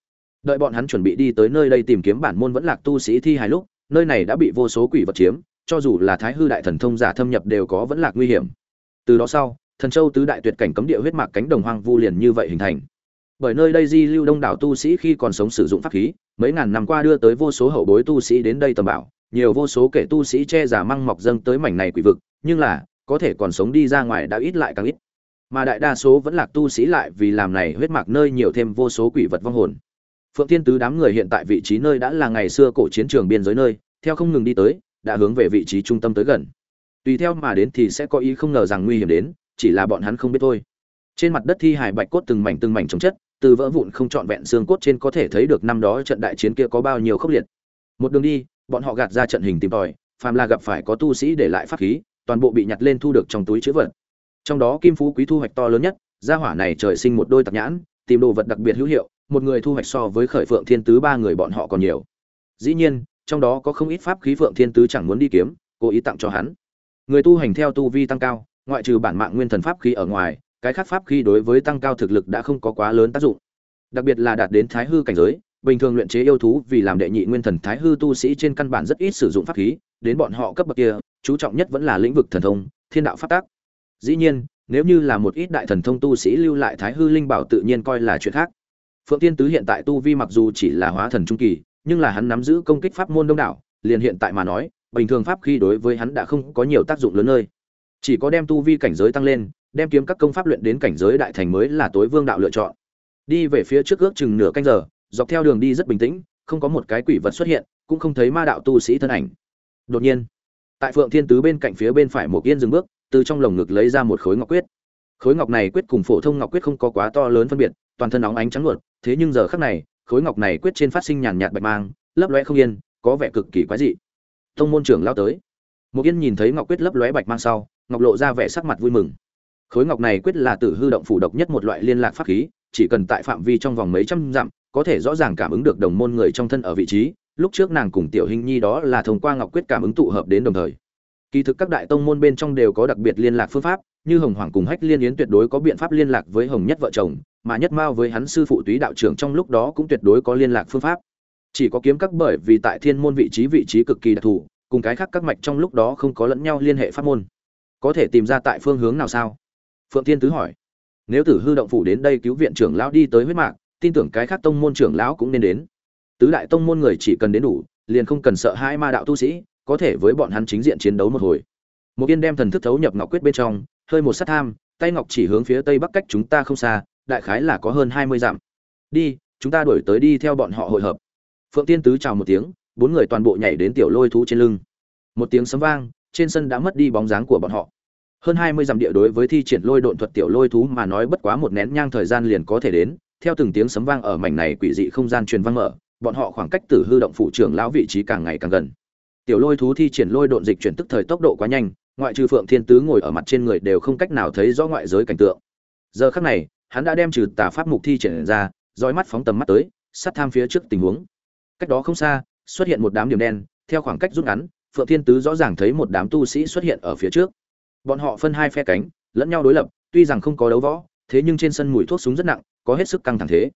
Đợi bọn hắn chuẩn bị đi tới nơi đây tìm kiếm bản môn vẫn lạc tu sĩ thi hài lúc nơi này đã bị vô số quỷ vật chiếm, cho dù là thái hư đại thần thông giả thâm nhập đều có vẫn lạc nguy hiểm. Từ đó sau, thần châu tứ đại tuyệt cảnh cấm địa huyết mạc cánh đồng hoang vu liền như vậy hình thành. Bởi nơi đây di lưu đông đảo tu sĩ khi còn sống sử dụng pháp khí, mấy ngàn năm qua đưa tới vô số hậu bối tu sĩ đến đây tầm bảo, nhiều vô số kẻ tu sĩ che giả măng mọc dâng tới mảnh này quỷ vực, nhưng là, có thể còn sống đi ra ngoài đã ít lại càng ít. Mà đại đa số vẫn lạc tu sĩ lại vì làm này huyết mạc nơi nhiều thêm vô số quỷ vật vong hồn phượng thiên tứ đám người hiện tại vị trí nơi đã là ngày xưa cổ chiến trường biên giới nơi, theo không ngừng đi tới, đã hướng về vị trí trung tâm tới gần. Tùy theo mà đến thì sẽ có ý không ngờ rằng nguy hiểm đến, chỉ là bọn hắn không biết thôi. Trên mặt đất thi hài bạch cốt từng mảnh từng mảnh chống chất, từ vỡ vụn không trọn vẹn xương cốt trên có thể thấy được năm đó trận đại chiến kia có bao nhiêu khốc liệt. Một đường đi, bọn họ gạt ra trận hình tìm tòi, phàm là gặp phải có tu sĩ để lại pháp khí, toàn bộ bị nhặt lên thu được trong túi chứa vật. Trong đó kim phú quý thu hoạch to lớn nhất, gia hỏa này trời sinh một đôi tạp nhãn, tìm đồ vật đặc biệt hữu hiệu một người thu hoạch so với khởi phượng thiên tứ ba người bọn họ còn nhiều. Dĩ nhiên, trong đó có không ít pháp khí phượng thiên tứ chẳng muốn đi kiếm, cố ý tặng cho hắn. Người tu hành theo tu vi tăng cao, ngoại trừ bản mạng nguyên thần pháp khí ở ngoài, cái khác pháp khí đối với tăng cao thực lực đã không có quá lớn tác dụng. Đặc biệt là đạt đến thái hư cảnh giới, bình thường luyện chế yêu thú vì làm đệ nhị nguyên thần thái hư tu sĩ trên căn bản rất ít sử dụng pháp khí, đến bọn họ cấp bậc kia, chú trọng nhất vẫn là lĩnh vực thần thông, thiên đạo pháp tác. Dĩ nhiên, nếu như là một ít đại thần thông tu sĩ lưu lại thái hư linh bảo tự nhiên coi là chuyện khác phượng tiên tứ hiện tại tu vi mặc dù chỉ là hóa thần trung kỳ, nhưng là hắn nắm giữ công kích pháp môn đông đảo, liền hiện tại mà nói, bình thường pháp khi đối với hắn đã không có nhiều tác dụng lớn nơi. Chỉ có đem tu vi cảnh giới tăng lên, đem kiếm các công pháp luyện đến cảnh giới đại thành mới là tối vương đạo lựa chọn. Đi về phía trước ước chừng nửa canh giờ, dọc theo đường đi rất bình tĩnh, không có một cái quỷ vật xuất hiện, cũng không thấy ma đạo tu sĩ thân ảnh. Đột nhiên, tại phượng thiên tứ bên cạnh phía bên phải một yên dừng bước, từ trong lồng ngực lấy ra một khối ngọc quyết. Khối ngọc này quyết cùng phổ thông ngọc quyết không có quá to lớn phân biệt, toàn thân óng ánh trắng luột thế nhưng giờ khắc này, khối ngọc này quyết trên phát sinh nhàn nhạt bạch mang, lấp lóe không yên, có vẻ cực kỳ quái dị. Tông môn trưởng lao tới. Một yên nhìn thấy ngọc quyết lấp lóe bạch mang sau, ngọc lộ ra vẻ sắc mặt vui mừng. Khối ngọc này quyết là tử hư động phủ độc nhất một loại liên lạc pháp khí, chỉ cần tại phạm vi trong vòng mấy trăm dặm, có thể rõ ràng cảm ứng được đồng môn người trong thân ở vị trí, lúc trước nàng cùng tiểu hình nhi đó là thông qua ngọc quyết cảm ứng tụ hợp đến đồng thời. Kỳ thực các đại tông môn bên trong đều có đặc biệt liên lạc phương pháp, như hồng hoàng cùng hách liên yến tuyệt đối có biện pháp liên lạc với hồng nhất vợ chồng mà nhất mao với hắn sư phụ túy đạo trưởng trong lúc đó cũng tuyệt đối có liên lạc phương pháp. Chỉ có kiếm các bởi vì tại thiên môn vị trí vị trí cực kỳ đặc thù, cùng cái khác các mạch trong lúc đó không có lẫn nhau liên hệ pháp môn. Có thể tìm ra tại phương hướng nào sao? Phượng thiên tứ hỏi. Nếu tử hư động phủ đến đây cứu viện trưởng lão đi tới huyết mạng tin tưởng cái khác tông môn trưởng lão cũng nên đến. Tứ đại tông môn người chỉ cần đến đủ, liền không cần sợ hai ma đạo tu sĩ, có thể với bọn hắn chính diện chiến đấu một hồi. Một yên đem thần thức thấu nhập ngọc quyết bên trong, hơi một sát tham, tay ngọc chỉ hướng phía tây bắc cách chúng ta không xa đại khái là có hơn hai mươi dặm. Đi, chúng ta đổi tới đi theo bọn họ hội hợp. Phượng tiên tứ chào một tiếng, bốn người toàn bộ nhảy đến tiểu lôi thú trên lưng. Một tiếng sấm vang, trên sân đã mất đi bóng dáng của bọn họ. Hơn hai mươi dặm địa đối với thi triển lôi độn thuật tiểu lôi thú mà nói bất quá một nén nhang thời gian liền có thể đến, theo từng tiếng sấm vang ở mảnh này quỷ dị không gian truyền vang mở, bọn họ khoảng cách tử hư động phủ trưởng lão vị trí càng ngày càng gần. Tiểu lôi thú thi triển lôi độn dịch chuyển tức thời tốc độ quá nhanh, ngoại trừ phượng thiên tứ ngồi ở mặt trên người đều không cách nào thấy rõ ngoại giới cảnh tượng. Giờ khắc này hắn đã đem trừ tà pháp mục thi triển ra, dõi mắt phóng tầm mắt tới, sát tham phía trước tình huống. Cách đó không xa, xuất hiện một đám điểm đen, theo khoảng cách rút ngắn, phượng thiên tứ rõ ràng thấy một đám tu sĩ xuất hiện ở phía trước. Bọn họ phân hai phe cánh, lẫn nhau đối lập, tuy rằng không có đấu võ, thế nhưng trên sân mùi thuốc súng rất nặng, có hết sức căng thẳng thế.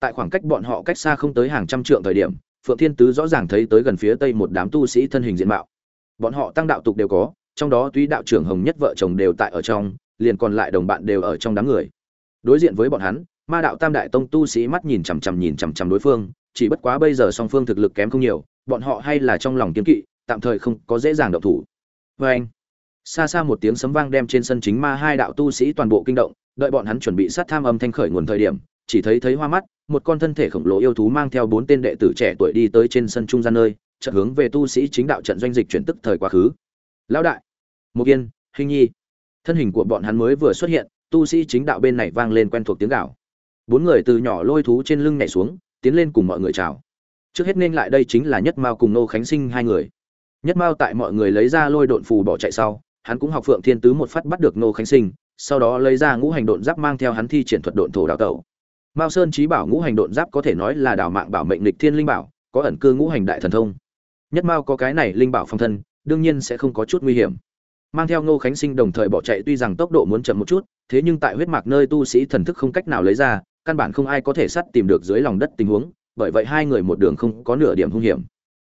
Tại khoảng cách bọn họ cách xa không tới hàng trăm trượng thời điểm, phượng thiên tứ rõ ràng thấy tới gần phía tây một đám tu sĩ thân hình diện mạo. Bọn họ tăng đạo tục đều có, trong đó túy đạo trưởng hồng nhất vợ chồng đều tại ở trong, liền còn lại đồng bạn đều ở trong đám người đối diện với bọn hắn, ma đạo tam đại tông tu sĩ mắt nhìn chằm chằm nhìn chằm chằm đối phương, chỉ bất quá bây giờ song phương thực lực kém không nhiều, bọn họ hay là trong lòng kiên kỵ, tạm thời không có dễ dàng động thủ. Vê anh, xa xa một tiếng sấm vang đem trên sân chính ma hai đạo tu sĩ toàn bộ kinh động, đợi bọn hắn chuẩn bị sát tham âm thanh khởi nguồn thời điểm, chỉ thấy thấy hoa mắt, một con thân thể khổng lồ yêu thú mang theo bốn tên đệ tử trẻ tuổi đi tới trên sân trung gian nơi trận hướng về tu sĩ chính đạo trận doanh dịch chuyển tức thời quá khứ. Lão đại một yên hình nhi. Thân hình của bọn hắn mới vừa xuất hiện tu sĩ chính đạo bên này vang lên quen thuộc tiếng gạo bốn người từ nhỏ lôi thú trên lưng nhảy xuống, tiến lên cùng mọi người chào. Trước hết nên lại đây chính là nhất mao cùng nô khánh sinh hai người. Nhất mao tại mọi người lấy ra lôi độn phù bỏ chạy sau, hắn cũng học phượng thiên tứ một phát bắt được nô khánh sinh, sau đó lấy ra ngũ hành độn giáp mang theo hắn thi triển thuật độn thổ đào tẩu. Mao sơn trí bảo ngũ hành độn giáp có thể nói là đảo mạng bảo mệnh lịch thiên linh bảo, có ẩn cư ngũ hành đại thần thông. Nhất mao có cái này linh bảo phong thân, đương nhiên sẽ không có chút nguy hiểm mang theo ngô khánh sinh đồng thời bỏ chạy, tuy rằng tốc độ muốn chậm một chút, thế nhưng tại huyết mạc nơi tu sĩ thần thức không cách nào lấy ra, căn bản không ai có thể sắt tìm được dưới lòng đất tình huống, bởi vậy hai người một đường không có nửa điểm hung hiểm.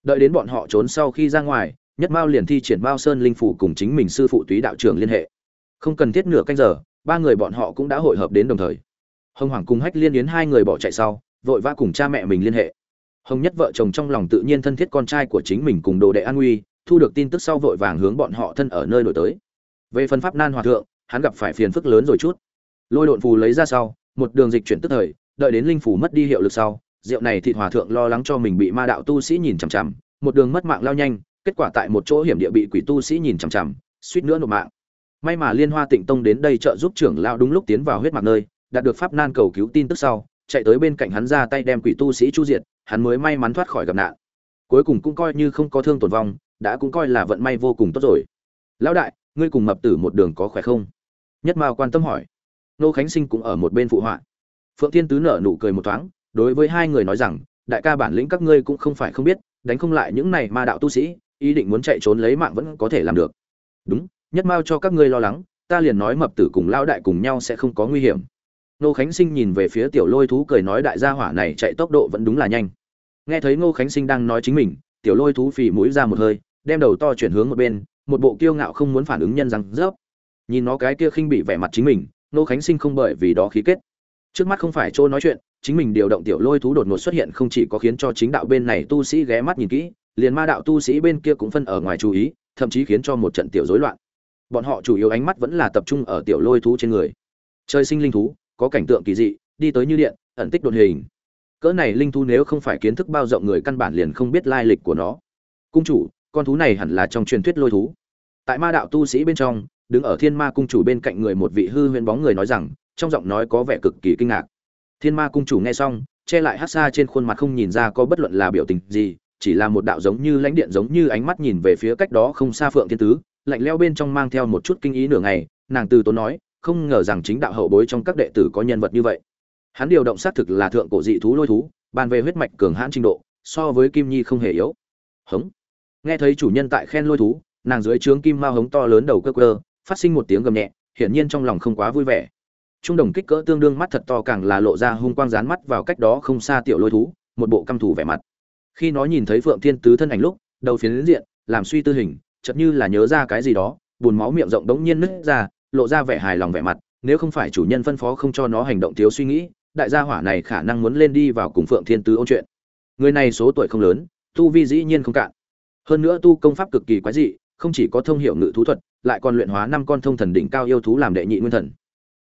Đợi đến bọn họ trốn sau khi ra ngoài, nhất mao liền thi triển mao sơn linh phủ cùng chính mình sư phụ túy đạo trưởng liên hệ. Không cần thiết nửa canh giờ, ba người bọn họ cũng đã hội hợp đến đồng thời. Hồng hoàng cùng hách liên yến hai người bỏ chạy sau, vội vã cùng cha mẹ mình liên hệ. Hồng nhất vợ chồng trong lòng tự nhiên thân thiết con trai của chính mình cùng đồ đệ an nguy thu được tin tức sau vội vàng hướng bọn họ thân ở nơi đổi tới. Về phần pháp nan hòa thượng, hắn gặp phải phiền phức lớn rồi chút. Lôi độn phù lấy ra sau, một đường dịch chuyển tức thời, đợi đến linh phù mất đi hiệu lực sau, rượu này thịt hòa thượng lo lắng cho mình bị ma đạo tu sĩ nhìn chằm chằm, một đường mất mạng lao nhanh, kết quả tại một chỗ hiểm địa bị quỷ tu sĩ nhìn chằm chằm, suýt nữa nộp mạng. May mà liên hoa tịnh tông đến đây trợ giúp trưởng lao đúng lúc tiến vào huyết mạc nơi, đạt được pháp nan cầu cứu tin tức sau, chạy tới bên cạnh hắn ra tay đem quỷ tu sĩ chu diệt, hắn mới may mắn thoát khỏi gặp nạn cuối cùng cũng coi như không có thương tổn vong, đã cũng coi là vận may vô cùng tốt rồi. Lão đại, ngươi cùng mập tử một đường có khỏe không? Nhất mao quan tâm hỏi. Nô khánh sinh cũng ở một bên phụ họa. Phượng thiên tứ nở nụ cười một thoáng, đối với hai người nói rằng, đại ca bản lĩnh các ngươi cũng không phải không biết, đánh không lại những này ma đạo tu sĩ, ý định muốn chạy trốn lấy mạng vẫn có thể làm được. Đúng, nhất mao cho các ngươi lo lắng, ta liền nói mập tử cùng lão đại cùng nhau sẽ không có nguy hiểm. Nô khánh sinh nhìn về phía tiểu lôi thú cười nói đại gia hỏa này chạy tốc độ vẫn đúng là nhanh nghe thấy ngô khánh sinh đang nói chính mình tiểu lôi thú phì mũi ra một hơi đem đầu to chuyển hướng một bên một bộ kiêu ngạo không muốn phản ứng nhân rằng, rớp. Nhìn nó cái kia khinh bị vẻ mặt chính mình Ngô khánh sinh không bởi vì đó khí kết. Trước mắt không phải chỗ nói chuyện chính mình điều động tiểu lôi thú đột ngột xuất hiện không chỉ có khiến cho chính đạo bên này tu sĩ ghé mắt nhìn kỹ liền ma đạo tu sĩ bên kia cũng phân ở ngoài chú ý thậm chí khiến cho một trận tiểu rối loạn. Bọn họ chủ yếu ánh mắt vẫn là tập trung ở tiểu lôi thú trên người. Chơi sinh linh thú có cảnh tượng kỳ dị đi tới như điện ẩn tích đột hình cỡ này linh thú nếu không phải kiến thức bao rộng người căn bản liền không biết lai lịch của nó. Cung chủ, con thú này hẳn là trong truyền thuyết lôi thú. Tại ma đạo tu sĩ bên trong, đứng ở thiên ma cung chủ bên cạnh người một vị hư huyễn bóng người nói rằng, trong giọng nói có vẻ cực kỳ kinh ngạc. Thiên ma cung chủ nghe xong, che lại hát xa trên khuôn mặt không nhìn ra có bất luận là biểu tình gì, chỉ là một đạo giống như lãnh điện giống như ánh mắt nhìn về phía cách đó không xa phượng thiên tứ, lạnh leo bên trong mang theo một chút kinh ý nửa ngày, nàng từ tốn nói, không ngờ rằng chính đạo hậu bối trong các đệ tử có nhân vật như vậy hắn điều động xác thực là thượng cổ dị thú lôi thú, bàn về huyết mạch cường hãn trình độ, so với kim nhi không hề yếu. Hống. Nghe thấy chủ nhân tại khen lôi thú, nàng dưới trướng kim mao hống to lớn đầu cơ cơ, phát sinh một tiếng gầm nhẹ, hiển nhiên trong lòng không quá vui vẻ. Trung đồng kích cỡ tương đương mắt thật to càng là lộ ra hung quang dán mắt vào cách đó không xa tiểu lôi thú, một bộ căm thủ vẻ mặt. Khi nó nhìn thấy phượng thiên tứ thân ảnh lúc, đầu phiến diện, làm suy tư hình, chợt như là nhớ ra cái gì đó, buồn máu miệng rộng đống nhiên nứt ra, lộ ra vẻ hài lòng vẻ mặt, nếu không phải chủ nhân phân phó không cho nó hành động thiếu suy nghĩ đại gia hỏa này khả năng muốn lên đi vào cùng phượng thiên tứ ôn chuyện. Người này số tuổi không lớn, tu vi dĩ nhiên không cạn. Hơn nữa tu công pháp cực kỳ quái dị, không chỉ có thông hiểu ngự thú thuật, lại còn luyện hóa năm con thông thần đỉnh cao yêu thú làm đệ nhị nguyên thần.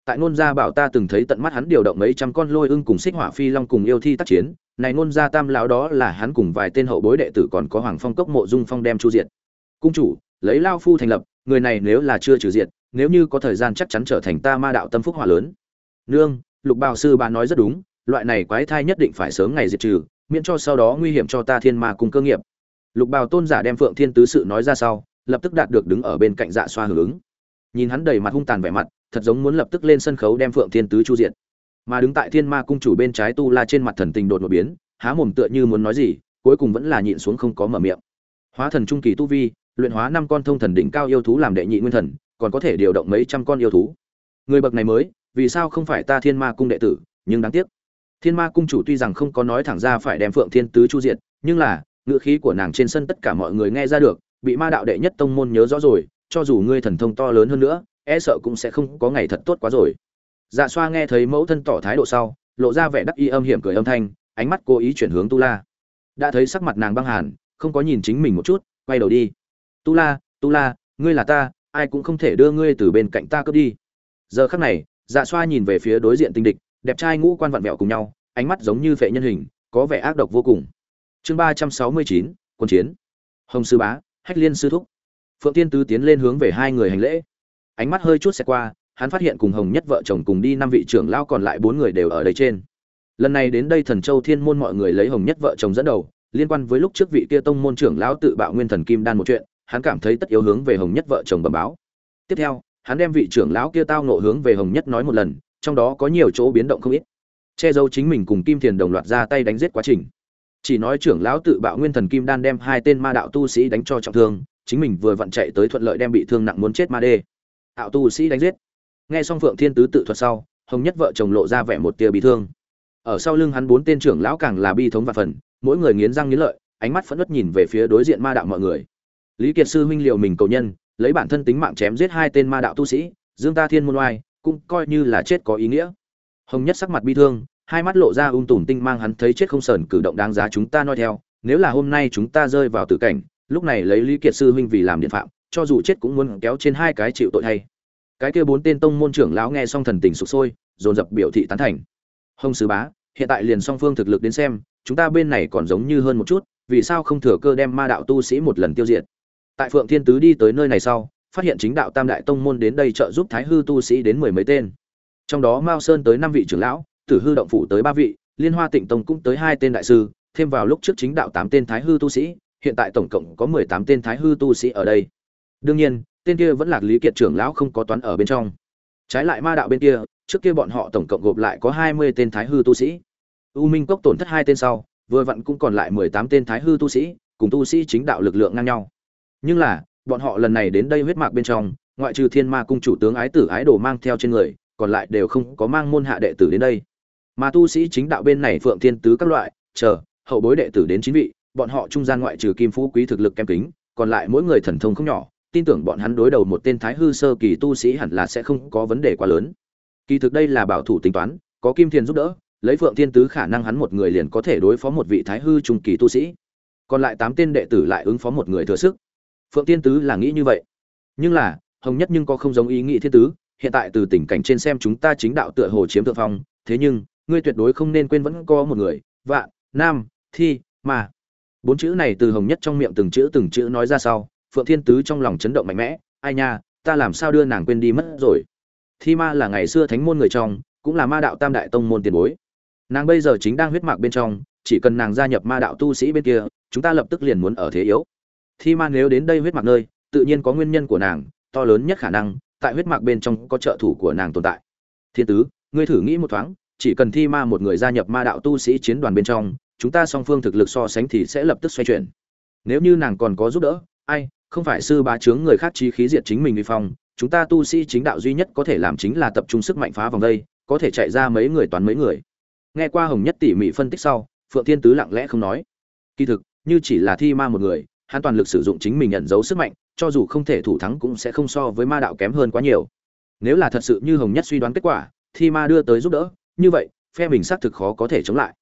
Tại ngôn gia bảo ta từng thấy tận mắt hắn điều động mấy trăm con lôi ưng cùng xích hỏa phi long cùng yêu thi tác chiến, này ngôn gia tam lão đó là hắn cùng vài tên hậu bối đệ tử còn có hoàng phong cốc mộ dung phong đem chu diệt. Cung chủ, lấy lao phu thành lập, người này nếu là chưa trừ diệt, nếu như có thời gian chắc chắn trở thành ta ma đạo tâm phúc hỏa lớn. Nương lục bào sư bà nói rất đúng, loại này quái thai nhất định phải sớm ngày diệt trừ, miễn cho sau đó nguy hiểm cho ta thiên ma cùng cơ nghiệp. Lục bào tôn giả đem phượng thiên tứ sự nói ra sau, lập tức đạt được đứng ở bên cạnh dạ xoa hưởng ứng. Nhìn hắn đầy mặt hung tàn vẻ mặt, thật giống muốn lập tức lên sân khấu đem phượng thiên tứ chu diện mà đứng tại thiên ma cung chủ bên trái tu la trên mặt thần tình đột một biến, há mồm tựa như muốn nói gì, cuối cùng vẫn là nhịn xuống không có mở miệng. Hóa thần trung kỳ tu vi, luyện hóa năm con thông thần đỉnh cao yêu thú làm đệ nhị nguyên thần, còn có thể điều động mấy trăm con yêu thú. Người bậc này mới vì sao không phải ta thiên ma cung đệ tử, nhưng đáng tiếc. Thiên ma cung chủ tuy rằng không có nói thẳng ra phải đem phượng thiên tứ chu diệt, nhưng là, ngữ khí của nàng trên sân tất cả mọi người nghe ra được, bị ma đạo đệ nhất tông môn nhớ rõ rồi, cho dù ngươi thần thông to lớn hơn nữa e sợ cũng sẽ không có ngày thật tốt quá rồi. Dạ xoa nghe thấy mẫu thân tỏ thái độ sau, lộ ra vẻ đắc y âm hiểm cười âm thanh, ánh mắt cố ý chuyển hướng tu la. Đã thấy sắc mặt nàng băng hàn, không có nhìn chính mình một chút, quay đầu đi. Tu la tu la, ngươi là ta, ai cũng không thể đưa ngươi từ bên cạnh ta cướp đi. Giờ khắc này dạ xoa nhìn về phía đối diện tinh địch, đẹp trai ngũ quan vặn vẹo cùng nhau, ánh mắt giống như vệ nhân hình, có vẻ ác độc vô cùng. Chương ba trăm sáu mươi chín, quân chiến. Hồng sư bá, hách liên sư thúc. Phượng tiên tứ tiến lên hướng về hai người hành lễ. Ánh mắt hơi chút xẹt qua, hắn phát hiện cùng hồng nhất vợ chồng cùng đi năm vị trưởng lao còn lại bốn người đều ở đây trên. Lần này đến đây thần châu thiên môn mọi người lấy hồng nhất vợ chồng dẫn đầu, liên quan với lúc trước vị kia tông môn trưởng lão tự bạo nguyên thần kim đan một chuyện, hắn cảm thấy tất yếu hướng về hồng nhất vợ chồng bẩm báo. Tiếp theo hắn đem vị trưởng lão kia tao nộ hướng về hồng nhất nói một lần, trong đó có nhiều chỗ biến động không ít. Che giấu chính mình cùng kim thiền đồng loạt ra tay đánh giết quá trình. Chỉ nói trưởng lão tự bạo nguyên thần kim đan đem hai tên ma đạo tu sĩ đánh cho trọng thương, chính mình vừa vặn chạy tới thuận lợi đem bị thương nặng muốn chết ma đê. Ảo tu sĩ đánh giết. Nghe xong phượng thiên tứ tự thuật sau, hồng nhất vợ chồng lộ ra vẻ một tia bị thương. Ở sau lưng hắn bốn tên trưởng lão càng là bi thống và phần, mỗi người nghiến răng nghiến lợi, ánh mắt phẫn nứt nhìn về phía đối diện ma đạo mọi người. Lý kiệt sư huynh liệu mình cầu nhân lấy bản thân tính mạng chém giết hai tên ma đạo tu sĩ, dương ta thiên môn oai, cũng coi như là chết có ý nghĩa. Hồng nhất sắc mặt bi thương, hai mắt lộ ra um tùm tinh mang hắn thấy chết không sờn cử động đáng giá chúng ta nói theo, nếu là hôm nay chúng ta rơi vào tử cảnh, lúc này lấy lý kiệt sư huynh vì làm điện phạm, cho dù chết cũng muốn kéo trên hai cái chịu tội thay. Cái kia bốn tên tông môn trưởng lão nghe xong thần tình sụp sôi, dồn dập biểu thị tán thành. Hồng sứ bá, hiện tại liền song phương thực lực đến xem, chúng ta bên này còn giống như hơn một chút, vì sao không thừa cơ đem ma đạo tu sĩ một lần tiêu diệt? Tại phượng thiên tứ đi tới nơi này sau, phát hiện chính đạo tam đại tông môn đến đây trợ giúp thái hư tu sĩ đến mười mấy tên. Trong đó mao sơn tới năm vị trưởng lão, tử hư động phủ tới ba vị, liên hoa tịnh tông cũng tới hai tên đại sư, thêm vào lúc trước chính đạo tám tên thái hư tu sĩ, hiện tại tổng cộng có mười tám tên thái hư tu sĩ ở đây. Đương nhiên, tên kia vẫn là lý kiệt trưởng lão không có toán ở bên trong. Trái lại ma đạo bên kia, trước kia bọn họ tổng cộng gộp lại có hai mươi tên thái hư tu sĩ. U minh cốc tổn thất hai tên sau, vừa vặn cũng còn lại mười tám tên thái hư tu sĩ, cùng tu sĩ chính đạo lực lượng ngang nhau nhưng là, bọn họ lần này đến đây huyết mạc bên trong, ngoại trừ thiên ma cung chủ tướng ái tử ái đồ mang theo trên người, còn lại đều không có mang môn hạ đệ tử đến đây. Mà tu sĩ chính đạo bên này phượng thiên tứ các loại, chờ, hậu bối đệ tử đến chín vị, bọn họ trung gian ngoại trừ kim phú quý thực lực kém kính, còn lại mỗi người thần thông không nhỏ, tin tưởng bọn hắn đối đầu một tên thái hư sơ kỳ tu sĩ hẳn là sẽ không có vấn đề quá lớn. Kỳ thực đây là bảo thủ tính toán, có kim thiền giúp đỡ, lấy phượng thiên tứ khả năng hắn một người liền có thể đối phó một vị thái hư trung kỳ tu sĩ. Còn lại tám tên đệ tử lại ứng phó một người thừa sức phượng thiên tứ là nghĩ như vậy. Nhưng là, hồng nhất nhưng có không giống ý nghĩ thiên tứ, hiện tại từ tình cảnh trên xem chúng ta chính đạo tựa hồ chiếm thượng phong, thế nhưng, ngươi tuyệt đối không nên quên vẫn có một người, vạn, nam, thi mà bốn chữ này từ hồng nhất trong miệng từng chữ từng chữ nói ra sau, phượng thiên tứ trong lòng chấn động mạnh mẽ, ai nha, ta làm sao đưa nàng quên đi mất rồi? Thi ma là ngày xưa thánh môn người trong, cũng là ma đạo tam đại tông môn tiền bối. Nàng bây giờ chính đang huyết mạc bên trong, chỉ cần nàng gia nhập ma đạo tu sĩ bên kia, chúng ta lập tức liền muốn ở thế yếu thi ma nếu đến đây huyết mạc nơi, tự nhiên có nguyên nhân của nàng, to lớn nhất khả năng, tại huyết mạc bên trong có trợ thủ của nàng tồn tại. Thiên tứ, ngươi thử nghĩ một thoáng, chỉ cần thi ma một người gia nhập ma đạo tu sĩ chiến đoàn bên trong, chúng ta song phương thực lực so sánh thì sẽ lập tức xoay chuyển. Nếu như nàng còn có giúp đỡ, ai, không phải sư bá chướng người khác chi khí diệt chính mình vi phong, chúng ta tu sĩ chính đạo duy nhất có thể làm chính là tập trung sức mạnh phá vòng đây, có thể chạy ra mấy người toán mấy người. Nghe qua hồng nhất tỉ mỉ phân tích sau, phượng thiên tứ lặng lẽ không nói. Kỳ thực, như chỉ là thi ma một người hắn toàn lực sử dụng chính mình nhận dấu sức mạnh, cho dù không thể thủ thắng cũng sẽ không so với ma đạo kém hơn quá nhiều. Nếu là thật sự như hồng nhất suy đoán kết quả, thì ma đưa tới giúp đỡ, như vậy, phe mình xác thực khó có thể chống lại.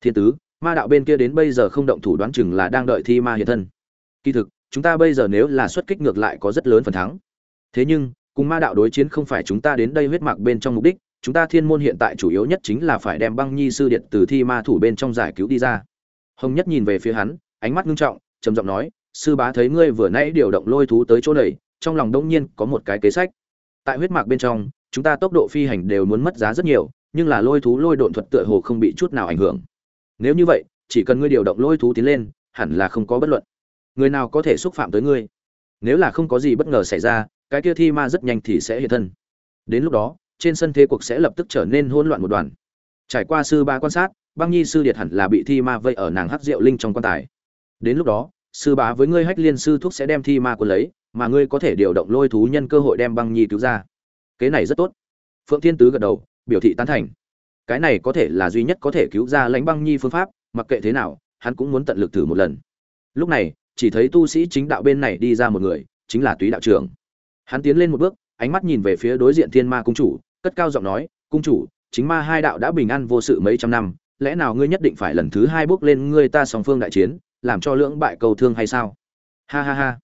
Thiên tứ, ma đạo bên kia đến bây giờ không động thủ đoán chừng là đang đợi thi ma hiện thân. Kỳ thực, chúng ta bây giờ nếu là xuất kích ngược lại có rất lớn phần thắng. Thế nhưng, cùng ma đạo đối chiến không phải chúng ta đến đây huyết mạc bên trong mục đích, chúng ta thiên môn hiện tại chủ yếu nhất chính là phải đem băng nhi sư điện từ thi ma thủ bên trong giải cứu đi ra. Hồng nhất nhìn về phía hắn, ánh mắt ngưng trọng trầm giọng nói, sư bá thấy ngươi vừa nãy điều động lôi thú tới chỗ này, trong lòng đông nhiên có một cái kế sách. Tại huyết mạc bên trong, chúng ta tốc độ phi hành đều muốn mất giá rất nhiều, nhưng là lôi thú lôi độn thuật tựa hồ không bị chút nào ảnh hưởng. Nếu như vậy, chỉ cần ngươi điều động lôi thú tiến lên, hẳn là không có bất luận. Người nào có thể xúc phạm tới ngươi? Nếu là không có gì bất ngờ xảy ra, cái kia thi ma rất nhanh thì sẽ hiện thân. Đến lúc đó, trên sân thế cuộc sẽ lập tức trở nên hỗn loạn một đoàn. Trải qua sư ba quan sát, băng nhi sư điệt hẳn là bị thi ma vây ở nàng hắc rượu linh trong quan tài đến lúc đó, sư bá với ngươi hách liên sư thuốc sẽ đem thi ma quân lấy, mà ngươi có thể điều động lôi thú nhân cơ hội đem băng nhi cứu ra. Kế này rất tốt. Phượng thiên tứ gật đầu, biểu thị tán thành. Cái này có thể là duy nhất có thể cứu ra lãnh băng nhi phương pháp, mặc kệ thế nào, hắn cũng muốn tận lực thử một lần. Lúc này, chỉ thấy tu sĩ chính đạo bên này đi ra một người, chính là túy đạo trưởng. Hắn tiến lên một bước, ánh mắt nhìn về phía đối diện thiên ma cung chủ, cất cao giọng nói, cung chủ, chính ma hai đạo đã bình an vô sự mấy trăm năm, lẽ nào ngươi nhất định phải lần thứ hai bước lên ngươi ta song phương đại chiến làm cho lưỡng bại cầu thương hay sao? Ha ha ha.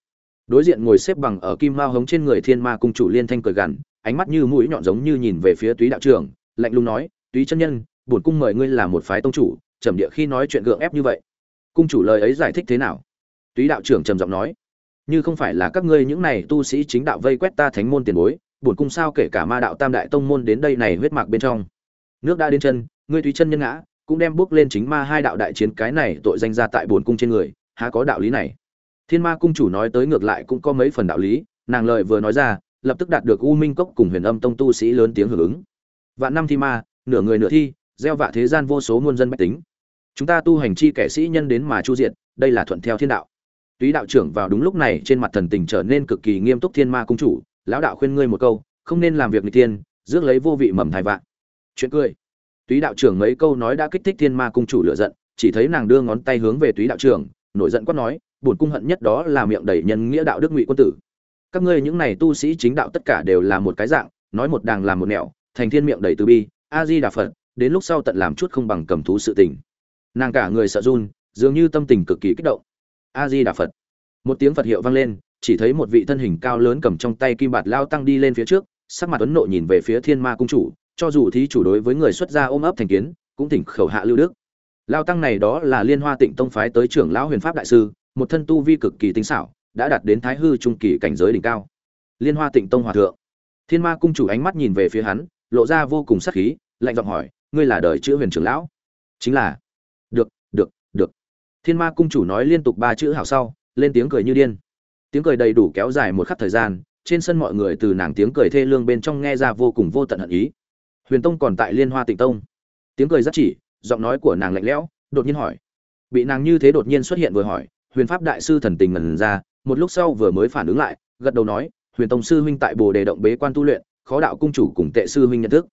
Đối diện ngồi xếp bằng ở kim mao hống trên người thiên ma cung chủ liên thanh cười gằn, ánh mắt như mũi nhọn giống như nhìn về phía túy đạo trưởng, lạnh lùng nói, túy chân nhân, bổn cung mời ngươi là một phái tông chủ, trầm địa khi nói chuyện gượng ép như vậy. Cung chủ lời ấy giải thích thế nào? Túy đạo trưởng trầm giọng nói, như không phải là các ngươi những này tu sĩ chính đạo vây quét ta thánh môn tiền bối, bổn cung sao kể cả ma đạo tam đại tông môn đến đây này huyết mạc bên trong. Nước đã đến chân, ngươi túy chân nhân ngã cũng đem bước lên chính ma hai đạo đại chiến cái này tội danh ra tại bổn cung trên người, há có đạo lý này? Thiên ma cung chủ nói tới ngược lại cũng có mấy phần đạo lý, nàng lời vừa nói ra, lập tức đạt được u minh cốc cùng huyền âm tông tu sĩ lớn tiếng hưởng ứng. Vạn năm thi ma, nửa người nửa thi, gieo vạ thế gian vô số muôn dân bách tính. Chúng ta tu hành chi kẻ sĩ nhân đến mà chu diệt, đây là thuận theo thiên đạo. Túy đạo trưởng vào đúng lúc này trên mặt thần tình trở nên cực kỳ nghiêm túc thiên ma cung chủ, lão đạo khuyên ngươi một câu, không nên làm việc người tiên rước lấy vô vị mầm thai vạn. Chuyện cười túy đạo trưởng mấy câu nói đã kích thích thiên ma cung chủ lựa giận, chỉ thấy nàng đưa ngón tay hướng về túy đạo trưởng, nổi giận quát nói bổn cung hận nhất đó là miệng đầy nhân nghĩa đạo đức ngụy quân tử. Các ngươi những này tu sĩ chính đạo tất cả đều là một cái dạng, nói một đàng làm một nẻo, thành thiên miệng đầy từ bi, a di đà phật, đến lúc sau tận làm chút không bằng cầm thú sự tình. Nàng cả người sợ run, dường như tâm tình cực kỳ kích động. A di đà phật. Một tiếng phật hiệu vang lên, chỉ thấy một vị thân hình cao lớn cầm trong tay kim bạt lao tăng đi lên phía trước, sắc mặt tuấn nộ nhìn về phía thiên ma cung chủ cho dù thí chủ đối với người xuất gia ôm ấp thành kiến, cũng thỉnh khẩu hạ lưu đức. Lao tăng này đó là liên hoa tịnh tông phái tới trưởng lão huyền pháp đại sư, một thân tu vi cực kỳ tinh xảo, đã đạt đến thái hư trung kỳ cảnh giới đỉnh cao. Liên hoa tịnh tông hòa thượng. Thiên ma cung chủ ánh mắt nhìn về phía hắn, lộ ra vô cùng sắc khí, lạnh giọng hỏi, ngươi là đời chữ huyền trưởng lão? Chính là. Được được được. Thiên ma cung chủ nói liên tục ba chữ hảo sau, lên tiếng cười như điên. Tiếng cười đầy đủ kéo dài một khắc thời gian, trên sân mọi người từ nàng tiếng cười thê lương bên trong nghe ra vô cùng vô tận hận ý huyền tông còn tại liên hoa tịnh tông. Tiếng cười rất chỉ, giọng nói của nàng lạnh lẽo, đột nhiên hỏi. Bị nàng như thế đột nhiên xuất hiện vừa hỏi, huyền pháp đại sư thần tình ngần ra, một lúc sau vừa mới phản ứng lại, gật đầu nói, huyền tông sư huynh tại bồ đề động bế quan tu luyện, khó đạo cung chủ cùng tệ sư huynh nhận thức.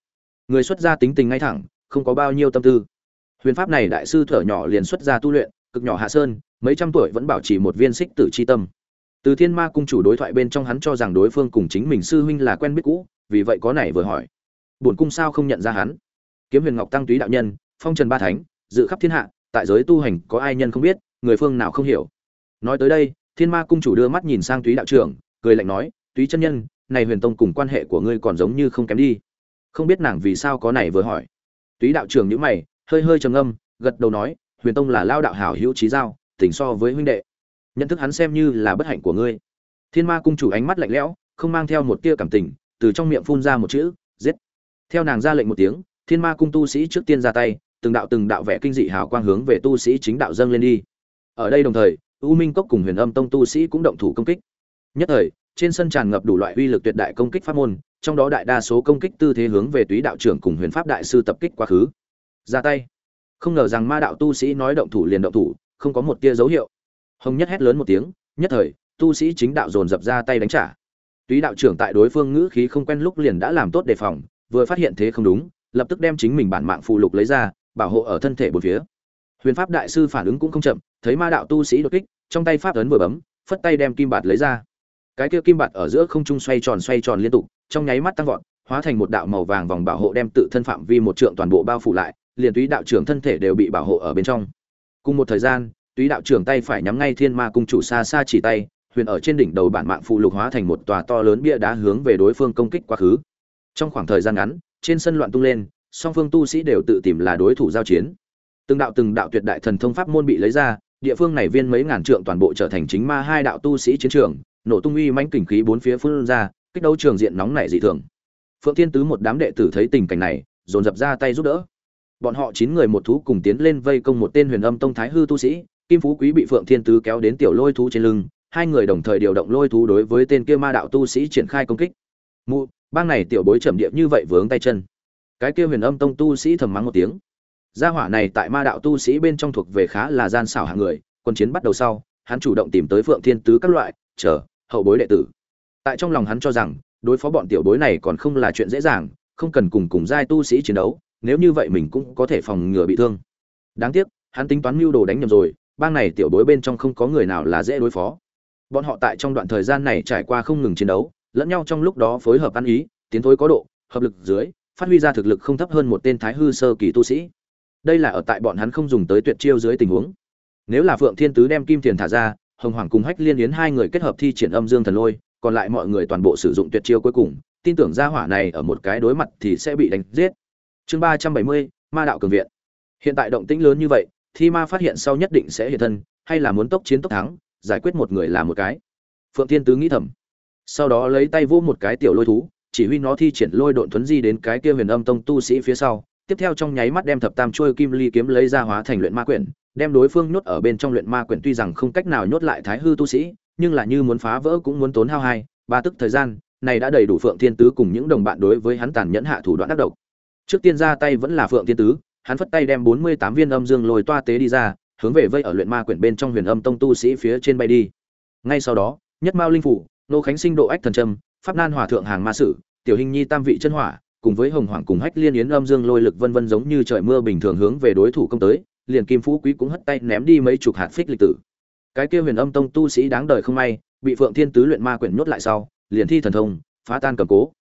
Người xuất gia tính tình ngay thẳng, không có bao nhiêu tâm tư. Huyền pháp này đại sư thở nhỏ liền xuất gia tu luyện, cực nhỏ hạ sơn, mấy trăm tuổi vẫn bảo trì một viên xích tử chi tâm. Từ thiên ma cung chủ đối thoại bên trong hắn cho rằng đối phương cùng chính mình sư huynh là quen biết cũ, vì vậy có này vừa hỏi bổn cung sao không nhận ra hắn? Kiếm huyền ngọc tăng túy đạo nhân, phong trần ba thánh, dự khắp thiên hạ, tại giới tu hành, có ai nhân không biết, người phương nào không hiểu. Nói tới đây, thiên ma cung chủ đưa mắt nhìn sang túy đạo trưởng, cười lạnh nói, túy chân nhân, này huyền tông cùng quan hệ của ngươi còn giống như không kém đi. Không biết nàng vì sao có này vừa hỏi. Túy đạo trưởng nhữ mày, hơi hơi trầm ngâm, gật đầu nói, huyền tông là lao đạo hảo hữu trí giao tỉnh so với huynh đệ. Nhận thức hắn xem như là bất hạnh của ngươi. Thiên ma cung chủ ánh mắt lạnh lẽo, không mang theo một tia cảm tình, từ trong miệng phun ra một chữ, giết theo nàng ra lệnh một tiếng, thiên ma cung tu sĩ trước tiên ra tay, từng đạo từng đạo vẽ kinh dị hào quang hướng về tu sĩ chính đạo dâng lên đi. Ở đây đồng thời, u minh cốc cùng huyền âm tông tu sĩ cũng động thủ công kích. Nhất thời, trên sân tràn ngập đủ loại uy lực tuyệt đại công kích pháp môn, trong đó đại đa số công kích tư thế hướng về túy đạo trưởng cùng huyền pháp đại sư tập kích quá khứ. Ra tay. Không ngờ rằng ma đạo tu sĩ nói động thủ liền động thủ, không có một tia dấu hiệu. Hồng nhất hét lớn một tiếng, nhất thời, tu sĩ chính đạo dồn dập ra tay đánh trả. Túy đạo trưởng tại đối phương ngữ khí không quen lúc liền đã làm tốt đề phòng vừa phát hiện thế không đúng, lập tức đem chính mình bản mạng phụ lục lấy ra, bảo hộ ở thân thể bốn phía. Huyền pháp đại sư phản ứng cũng không chậm, thấy ma đạo tu sĩ đột kích, trong tay pháp ấn vừa bấm, phất tay đem kim bạt lấy ra. Cái kia kim bạt ở giữa không trung xoay tròn xoay tròn liên tục, trong nháy mắt tăng vọt, hóa thành một đạo màu vàng vòng bảo hộ đem tự thân phạm vi một trượng toàn bộ bao phủ lại, liền túy đạo trưởng thân thể đều bị bảo hộ ở bên trong. Cùng một thời gian, túy đạo trưởng tay phải nhắm ngay thiên ma cung chủ xa xa chỉ tay, huyền ở trên đỉnh đầu bản mạng phụ lục hóa thành một tòa to lớn bia đá hướng về đối phương công kích quá khứ trong khoảng thời gian ngắn, trên sân loạn tung lên, song phương tu sĩ đều tự tìm là đối thủ giao chiến. Từng đạo từng đạo tuyệt đại thần thông pháp môn bị lấy ra, địa phương này viên mấy ngàn trượng toàn bộ trở thành chính ma hai đạo tu sĩ chiến trường, nổ tung uy mãnh kình khí bốn phía phun ra, kích đấu trường diện nóng nảy dị thường. Phượng thiên tứ một đám đệ tử thấy tình cảnh này, dồn dập ra tay giúp đỡ. Bọn họ chín người một thú cùng tiến lên vây công một tên huyền âm tông thái hư tu sĩ, kim phú quý bị phượng thiên tứ kéo đến tiểu lôi thú trên lưng, hai người đồng thời điều động lôi thú đối với tên kia ma đạo tu sĩ triển khai công kích. Mụ bang này tiểu bối trầm điệp như vậy vướng tay chân. Cái kia huyền âm tông tu sĩ thầm mắng một tiếng. Gia hỏa này tại ma đạo tu sĩ bên trong thuộc về khá là gian xảo hạng người, quân chiến bắt đầu sau, hắn chủ động tìm tới phượng thiên tứ các loại, chờ, hậu bối đệ tử. Tại trong lòng hắn cho rằng, đối phó bọn tiểu bối này còn không là chuyện dễ dàng, không cần cùng cùng giai tu sĩ chiến đấu, nếu như vậy mình cũng có thể phòng ngừa bị thương. Đáng tiếc, hắn tính toán mưu đồ đánh nhầm rồi, bang này tiểu bối bên trong không có người nào là dễ đối phó. Bọn họ tại trong đoạn thời gian này trải qua không ngừng chiến đấu lẫn nhau trong lúc đó phối hợp ăn ý, tiến thối có độ, hợp lực dưới, phát huy ra thực lực không thấp hơn một tên thái hư sơ kỳ tu sĩ. Đây là ở tại bọn hắn không dùng tới tuyệt chiêu dưới tình huống. Nếu là phượng thiên tứ đem kim tiền thả ra, hồng hoàng cùng hách liên yến hai người kết hợp thi triển âm dương thần lôi, còn lại mọi người toàn bộ sử dụng tuyệt chiêu cuối cùng, tin tưởng gia hỏa này ở một cái đối mặt thì sẽ bị đánh giết. Chương ba trăm bảy mươi, ma đạo cường viện. Hiện tại động tĩnh lớn như vậy, thi ma phát hiện sau nhất định sẽ hiện thân, hay là muốn tốc chiến tốc thắng, giải quyết một người là một cái. Phượng thiên tứ nghĩ thầm sau đó lấy tay vỗ một cái tiểu lôi thú, chỉ huy nó thi triển lôi độn thuấn di đến cái kia huyền âm tông tu sĩ phía sau, tiếp theo trong nháy mắt đem thập tam trôi kim ly kiếm lấy ra hóa thành luyện ma quyển, đem đối phương nhốt ở bên trong luyện ma quyển tuy rằng không cách nào nhốt lại thái hư tu sĩ, nhưng là như muốn phá vỡ cũng muốn tốn hao hai, ba tức thời gian, này đã đầy đủ phượng thiên tứ cùng những đồng bạn đối với hắn tàn nhẫn hạ thủ đoạn đắc độc. Trước tiên ra tay vẫn là phượng thiên tứ, hắn phất tay đem bốn mươi tám viên âm dương lôi toa tế đi ra, hướng về vây ở luyện ma quyển bên trong huyền âm tông tu sĩ phía trên bay đi. Ngay sau đó, nhất mao linh phủ nô khánh sinh độ ách thần trâm pháp nan hòa thượng hàng ma sử, tiểu hình nhi tam vị chân hỏa, cùng với hồng hoàng cùng hách liên yến âm dương lôi lực vân vân giống như trời mưa bình thường hướng về đối thủ công tới, liền kim phú quý cũng hất tay ném đi mấy chục hạt phích lịch tử. Cái kia huyền âm tông tu sĩ đáng đời không may, bị phượng thiên tứ luyện ma quyển nhốt lại sau, liền thi thần thông, phá tan cầm cố.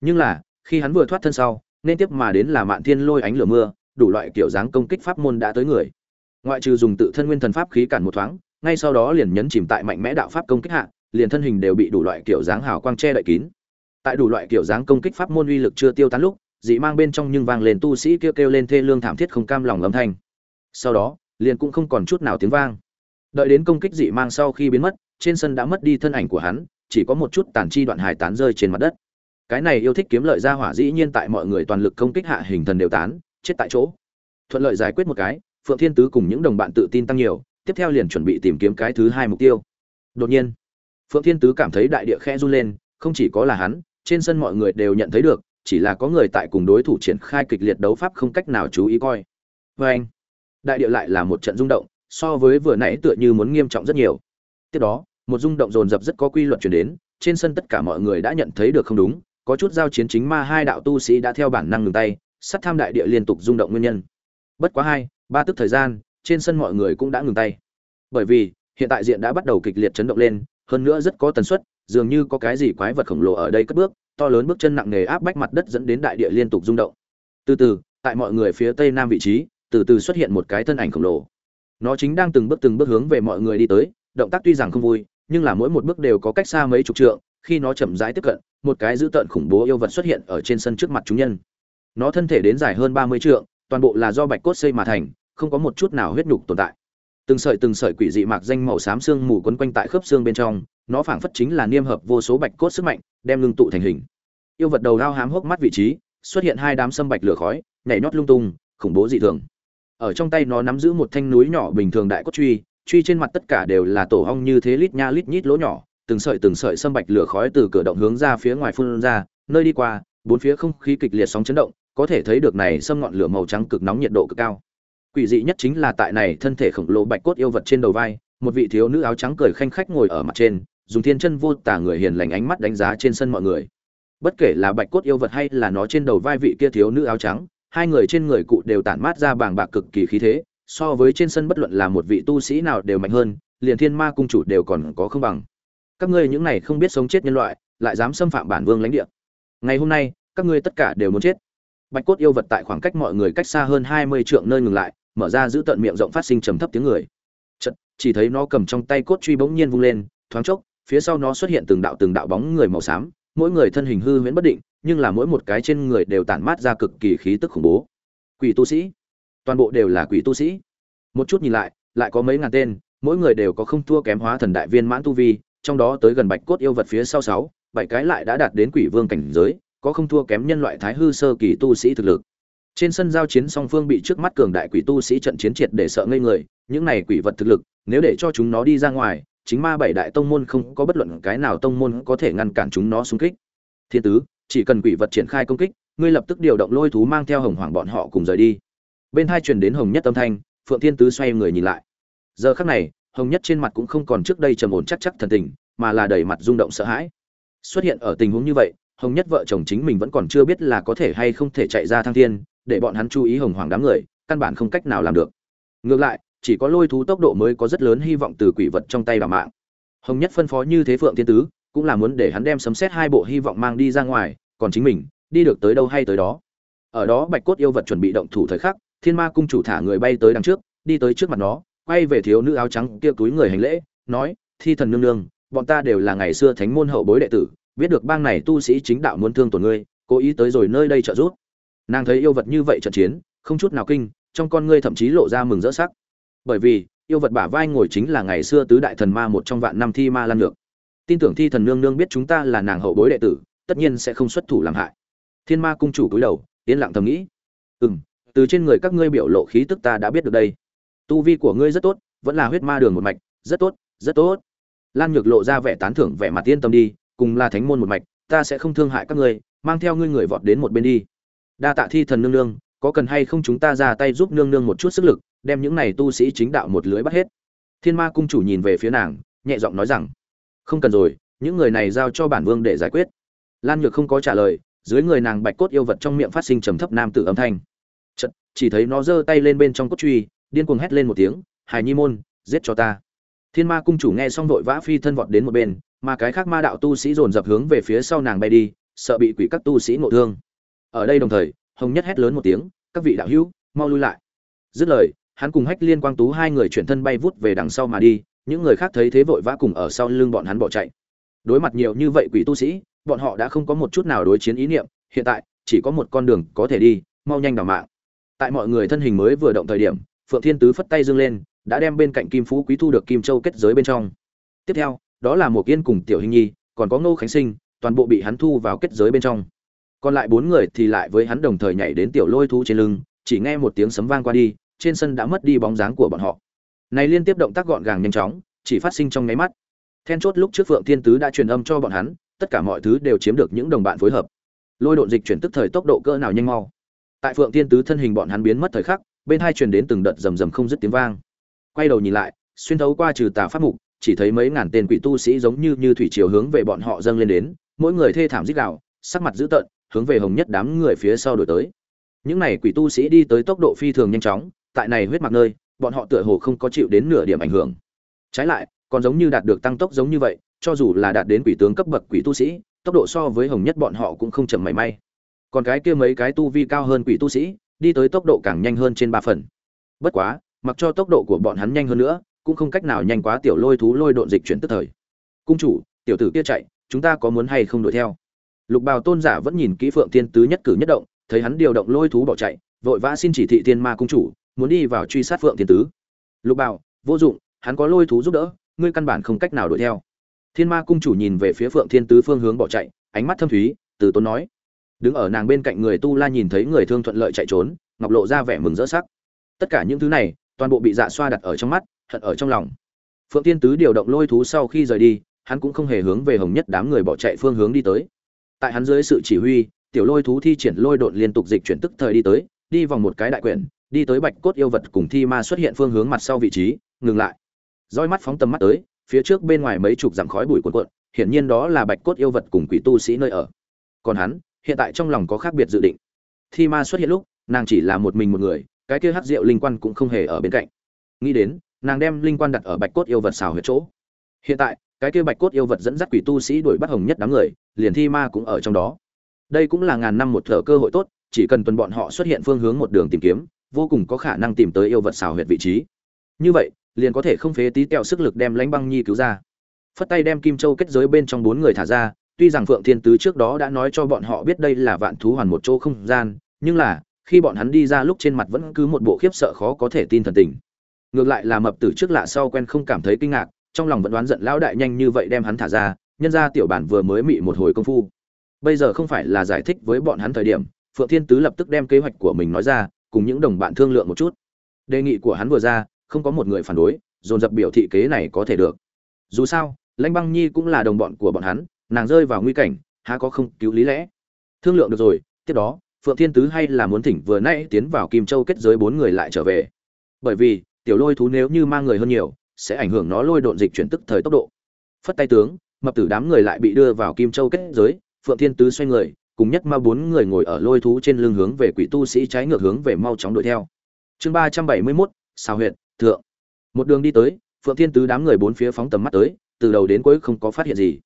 Nhưng là, khi hắn vừa thoát thân sau, nên tiếp mà đến là mạn thiên lôi ánh lửa mưa, đủ loại kiểu dáng công kích pháp môn đã tới người. Ngoại trừ dùng tự thân nguyên thần pháp khí cản một thoáng, ngay sau đó liền nhấn chìm tại mạnh mẽ đạo pháp công kích hạ liền thân hình đều bị đủ loại kiểu dáng hào quang che đậy kín. Tại đủ loại kiểu dáng công kích pháp môn uy lực chưa tiêu tán lúc, dị mang bên trong nhưng vang lên tu sĩ kêu kêu lên thê lương thảm thiết không cam lòng âm thanh. Sau đó, liền cũng không còn chút nào tiếng vang. Đợi đến công kích dị mang sau khi biến mất, trên sân đã mất đi thân ảnh của hắn, chỉ có một chút tàn chi đoạn hài tán rơi trên mặt đất. Cái này yêu thích kiếm lợi ra hỏa dĩ nhiên tại mọi người toàn lực công kích hạ hình thần đều tán, chết tại chỗ. Thuận lợi giải quyết một cái, phượng thiên tứ cùng những đồng bạn tự tin tăng nhiều, tiếp theo liền chuẩn bị tìm kiếm cái thứ hai mục tiêu. Đột nhiên phượng thiên tứ cảm thấy đại địa khẽ run lên, không chỉ có là hắn, trên sân mọi người đều nhận thấy được, chỉ là có người tại cùng đối thủ triển khai kịch liệt đấu pháp không cách nào chú ý coi. Vê anh đại địa lại là một trận rung động, so với vừa nãy tựa như muốn nghiêm trọng rất nhiều. Tiếp đó, một rung động dồn dập rất có quy luật truyền đến, trên sân tất cả mọi người đã nhận thấy được không đúng, có chút giao chiến chính ma hai đạo tu sĩ đã theo bản năng ngừng tay, sát tham đại địa liên tục rung động nguyên nhân. Bất quá hai, ba tức thời gian, trên sân mọi người cũng đã ngừng tay. Bởi vì, hiện tại diện đã bắt đầu kịch liệt chấn động lên hơn nữa rất có tần suất, dường như có cái gì quái vật khổng lồ ở đây cất bước, to lớn bước chân nặng nề áp bách mặt đất dẫn đến đại địa liên tục rung động. Từ từ, tại mọi người phía tây nam vị trí, từ từ xuất hiện một cái thân ảnh khổng lồ. Nó chính đang từng bước từng bước hướng về mọi người đi tới, động tác tuy rằng không vui, nhưng là mỗi một bước đều có cách xa mấy chục trượng, khi nó chậm rãi tiếp cận, một cái dữ tợn khủng bố yêu vật xuất hiện ở trên sân trước mặt chúng nhân. Nó thân thể đến dài hơn ba mươi trượng, toàn bộ là do bạch cốt xây mà thành, không có một chút nào huyết nhục tồn tại từng sợi từng sợi quỷ dị mạc danh màu xám xương mù quấn quanh tại khớp xương bên trong, nó phảng phất chính là niêm hợp vô số bạch cốt sức mạnh, đem ngưng tụ thành hình. Yêu vật đầu lao hám hốc mắt vị trí, xuất hiện hai đám sâm bạch lửa khói, nhảy nhót lung tung, khủng bố dị thường. Ở trong tay nó nắm giữ một thanh núi nhỏ bình thường đại cốt truy truy trên mặt tất cả đều là tổ hong như thế lít nha lít nhít lỗ nhỏ, từng sợi từng sợi sâm bạch lửa khói từ cửa động hướng ra phía ngoài phun ra, nơi đi qua, bốn phía không khí kịch liệt sóng chấn động, có thể thấy được này sâm ngọn lửa màu trắng cực nóng nhiệt độ cực cao quỷ dị nhất chính là tại này thân thể khổng lồ bạch cốt yêu vật trên đầu vai, một vị thiếu nữ áo trắng cười khanh khách ngồi ở mặt trên, dùng thiên chân vô tả người hiền lành ánh mắt đánh giá trên sân mọi người. Bất kể là bạch cốt yêu vật hay là nó trên đầu vai vị kia thiếu nữ áo trắng, hai người trên người cụ đều tản mát ra bàng bạc cực kỳ khí thế, so với trên sân bất luận là một vị tu sĩ nào đều mạnh hơn, liền thiên ma cung chủ đều còn có không bằng. Các ngươi những này không biết sống chết nhân loại, lại dám xâm phạm bản vương lãnh địa. Ngày hôm nay, các ngươi tất cả đều muốn chết. Bạch cốt yêu vật tại khoảng cách mọi người cách xa hơn hai mươi trượng nơi ngừng lại mở ra giữ tận miệng rộng phát sinh trầm thấp tiếng người. Chật, chỉ thấy nó cầm trong tay cốt truy bỗng nhiên vung lên thoáng chốc phía sau nó xuất hiện từng đạo từng đạo bóng người màu xám mỗi người thân hình hư huyễn bất định nhưng là mỗi một cái trên người đều tản mát ra cực kỳ khí tức khủng bố. Quỷ tu sĩ. Toàn bộ đều là quỷ tu sĩ. Một chút nhìn lại lại có mấy ngàn tên mỗi người đều có không thua kém hóa thần đại viên mãn tu vi trong đó tới gần bạch cốt yêu vật phía sau sáu bảy cái lại đã đạt đến quỷ vương cảnh giới có không thua kém nhân loại thái hư sơ kỳ tu sĩ thực lực trên sân giao chiến song phương bị trước mắt cường đại quỷ tu sĩ trận chiến triệt để sợ ngây người, những này quỷ vật thực lực, nếu để cho chúng nó đi ra ngoài, chính ma bảy đại tông môn không có bất luận cái nào tông môn có thể ngăn cản chúng nó xung kích. Thiên tứ, chỉ cần quỷ vật triển khai công kích, ngươi lập tức điều động lôi thú mang theo hồng hoàng bọn họ cùng rời đi. Bên hai truyền đến hồng nhất âm thanh, phượng thiên tứ xoay người nhìn lại. Giờ khắc này, hồng nhất trên mặt cũng không còn trước đây trầm ổn chắc chắc thần tình, mà là đầy mặt rung động sợ hãi. Xuất hiện ở tình huống như vậy, hồng nhất vợ chồng chính mình vẫn còn chưa biết là có thể hay không thể chạy ra thăng thiên để bọn hắn chú ý hồng hoàng đám người, căn bản không cách nào làm được. Ngược lại, chỉ có lôi thú tốc độ mới có rất lớn hy vọng từ quỷ vật trong tay và mạng. Hồng nhất phân phó như thế phượng thiên tứ, cũng là muốn để hắn đem sấm xét hai bộ hy vọng mang đi ra ngoài, còn chính mình, đi được tới đâu hay tới đó. Ở đó bạch cốt yêu vật chuẩn bị động thủ thời khắc, thiên ma cung chủ thả người bay tới đằng trước, đi tới trước mặt nó, quay về thiếu nữ áo trắng kia túi người hành lễ, nói, thi thần nương nương, bọn ta đều là ngày xưa thánh môn hậu bối đệ tử, biết được bang này tu sĩ chính đạo muốn thương tổn ngươi, cố ý tới rồi nơi đây trợ giúp nàng thấy yêu vật như vậy trận chiến, không chút nào kinh, trong con ngươi thậm chí lộ ra mừng rỡ sắc. Bởi vì, yêu vật bả vai ngồi chính là ngày xưa tứ đại thần ma một trong vạn năm thi ma lan ngược tin tưởng thi thần nương nương biết chúng ta là nàng hậu bối đệ tử, tất nhiên sẽ không xuất thủ làm hại. Thiên ma cung chủ cúi đầu, yên lặng thầm nghĩ. Ừ m từ trên người các ngươi biểu lộ khí tức ta đã biết được đây. Tu vi của ngươi rất tốt, vẫn là huyết ma đường một mạch, rất tốt rất tốt. Lan nhược lộ ra vẻ tán thưởng vẻ mặt yên tâm đi, cùng là thánh môn một mạch, ta sẽ không thương hại các ngươi, mang theo ngươi người vọt đến một bên đi đa tạ thi thần nương nương có cần hay không chúng ta ra tay giúp nương nương một chút sức lực đem những này tu sĩ chính đạo một lưới bắt hết. Thiên ma cung chủ nhìn về phía nàng nhẹ giọng nói rằng không cần rồi những người này giao cho bản vương để giải quyết. Lan nhược không có trả lời dưới người nàng bạch cốt yêu vật trong miệng phát sinh trầm thấp nam tử âm thanh. Chật, chỉ thấy nó giơ tay lên bên trong cốt truy điên cuồng hét lên một tiếng hài nhi môn giết cho ta. Thiên ma cung chủ nghe xong vội vã phi thân vọt đến một bên mà cái khác ma đạo tu sĩ dồn dập hướng về phía sau nàng bay đi sợ bị quỷ các tu sĩ ngộ thương ở đây đồng thời, hồng nhất hét lớn một tiếng, các vị đạo hữu, mau lui lại. Dứt lời, hắn cùng hách liên quang tú hai người chuyển thân bay vút về đằng sau mà đi, những người khác thấy thế vội vã cùng ở sau lưng bọn hắn bỏ chạy. Đối mặt nhiều như vậy quỷ tu sĩ, bọn họ đã không có một chút nào đối chiến ý niệm, hiện tại, chỉ có một con đường có thể đi, mau nhanh đào mạng. Tại mọi người thân hình mới vừa động thời điểm, phượng thiên tứ phất tay dương lên, đã đem bên cạnh kim phú quý thu được kim châu kết giới bên trong. Tiếp theo, đó là một yên cùng tiểu hình nhi, còn có ngô khánh sinh, toàn bộ bị hắn thu vào kết giới bên trong còn lại bốn người thì lại với hắn đồng thời nhảy đến tiểu lôi thú trên lưng, chỉ nghe một tiếng sấm vang qua đi, trên sân đã mất đi bóng dáng của bọn họ. Này liên tiếp động tác gọn gàng nhanh chóng, chỉ phát sinh trong nháy mắt. Then chốt lúc trước phượng thiên tứ đã truyền âm cho bọn hắn, tất cả mọi thứ đều chiếm được những đồng bạn phối hợp. Lôi độn dịch chuyển tức thời tốc độ cỡ nào nhanh mau. Tại phượng thiên tứ thân hình bọn hắn biến mất thời khắc, bên hai truyền đến từng đợt rầm rầm không dứt tiếng vang. Quay đầu nhìn lại, xuyên thấu qua trừ tà pháp mục, chỉ thấy mấy ngàn tên quỷ tu sĩ giống như như thủy chiều hướng về bọn họ dâng lên đến, mỗi người thê thảm rít gào, sắc mặt dữ tợn hướng về hồng nhất đám người phía sau đổi tới. Những này quỷ tu sĩ đi tới tốc độ phi thường nhanh chóng, tại này huyết mặc nơi, bọn họ tựa hồ không có chịu đến nửa điểm ảnh hưởng. Trái lại, còn giống như đạt được tăng tốc giống như vậy, cho dù là đạt đến quỷ tướng cấp bậc quỷ tu sĩ, tốc độ so với hồng nhất bọn họ cũng không chậm mảy may. Còn cái kia mấy cái tu vi cao hơn quỷ tu sĩ, đi tới tốc độ càng nhanh hơn trên ba phần. Bất quá, mặc cho tốc độ của bọn hắn nhanh hơn nữa, cũng không cách nào nhanh quá tiểu lôi thú lôi độn dịch chuyển tức thời. Cung chủ, tiểu tử kia chạy, chúng ta có muốn hay không đuổi theo? Lục bào tôn giả vẫn nhìn kỹ phượng thiên tứ nhất cử nhất động, thấy hắn điều động lôi thú bỏ chạy, vội vã xin chỉ thị thiên ma cung chủ, muốn đi vào truy sát phượng thiên tứ. Lục bào, vô dụng, hắn có lôi thú giúp đỡ, ngươi căn bản không cách nào đuổi theo. Thiên ma cung chủ nhìn về phía phượng thiên tứ phương hướng bỏ chạy, ánh mắt thâm thúy, từ tốn nói. Đứng ở nàng bên cạnh người tu la nhìn thấy người thương thuận lợi chạy trốn, ngọc lộ ra vẻ mừng rỡ sắc. Tất cả những thứ này, toàn bộ bị dạ xoa đặt ở trong mắt, hận ở trong lòng. Phượng thiên tứ điều động lôi thú sau khi rời đi, hắn cũng không hề hướng về hồng nhất đám người bỏ chạy phương hướng đi tới tại hắn dưới sự chỉ huy, tiểu lôi thú thi triển lôi đột liên tục dịch chuyển tức thời đi tới, đi vòng một cái đại quyển, đi tới bạch cốt yêu vật cùng thi ma xuất hiện phương hướng mặt sau vị trí, ngừng lại. Roi mắt phóng tầm mắt tới, phía trước bên ngoài mấy chục dặm khói bụi cuộn cuộn, hiển nhiên đó là bạch cốt yêu vật cùng quỷ tu sĩ nơi ở. Còn hắn, hiện tại trong lòng có khác biệt dự định. Thi ma xuất hiện lúc, nàng chỉ là một mình một người, cái kia hắc rượu linh quan cũng không hề ở bên cạnh. Nghĩ đến, nàng đem linh quan đặt ở bạch cốt yêu vật xào huyệt chỗ. Hiện tại cái kia bạch cốt yêu vật dẫn dắt quỷ tu sĩ đuổi bắt hồng nhất đám người, liền thi ma cũng ở trong đó. Đây cũng là ngàn năm một thở cơ hội tốt, chỉ cần tuần bọn họ xuất hiện phương hướng một đường tìm kiếm, vô cùng có khả năng tìm tới yêu vật xào huyệt vị trí. Như vậy, liền có thể không phế tí tẹo sức lực đem lãnh băng nhi cứu ra. Phất tay đem kim châu kết giới bên trong bốn người thả ra, tuy rằng phượng thiên tứ trước đó đã nói cho bọn họ biết đây là vạn thú hoàn một chỗ không gian, nhưng là, khi bọn hắn đi ra lúc trên mặt vẫn cứ một bộ khiếp sợ khó có thể tin thần tình. Ngược lại là mập tử trước lạ sau quen không cảm thấy kinh ngạc trong lòng vẫn đoán giận lão đại nhanh như vậy đem hắn thả ra, nhân ra tiểu bản vừa mới mị một hồi công phu. Bây giờ không phải là giải thích với bọn hắn thời điểm, phượng thiên tứ lập tức đem kế hoạch của mình nói ra, cùng những đồng bạn thương lượng một chút. Đề nghị của hắn vừa ra, không có một người phản đối, dồn dập biểu thị kế này có thể được. Dù sao, lãnh băng nhi cũng là đồng bọn của bọn hắn, nàng rơi vào nguy cảnh, há có không cứu lý lẽ? Thương lượng được rồi, tiếp đó, phượng thiên tứ hay là muốn thỉnh vừa nãy tiến vào kim châu kết giới bốn người lại trở về. Bởi vì, tiểu lôi thú nếu như mang người hơn nhiều sẽ ảnh hưởng nó lôi độn dịch chuyển tức thời tốc độ. Phất tay tướng mập tử đám người lại bị đưa vào kim châu kết giới phượng thiên tứ xoay người cùng nhất ma bốn người ngồi ở lôi thú trên lưng hướng về quỷ tu sĩ trái ngược hướng về mau chóng đuổi theo. Chương ba trăm bảy mươi 371, sao huyện thượng. Một đường đi tới phượng thiên tứ đám người bốn phía phóng tầm mắt tới từ đầu đến cuối không có phát hiện gì.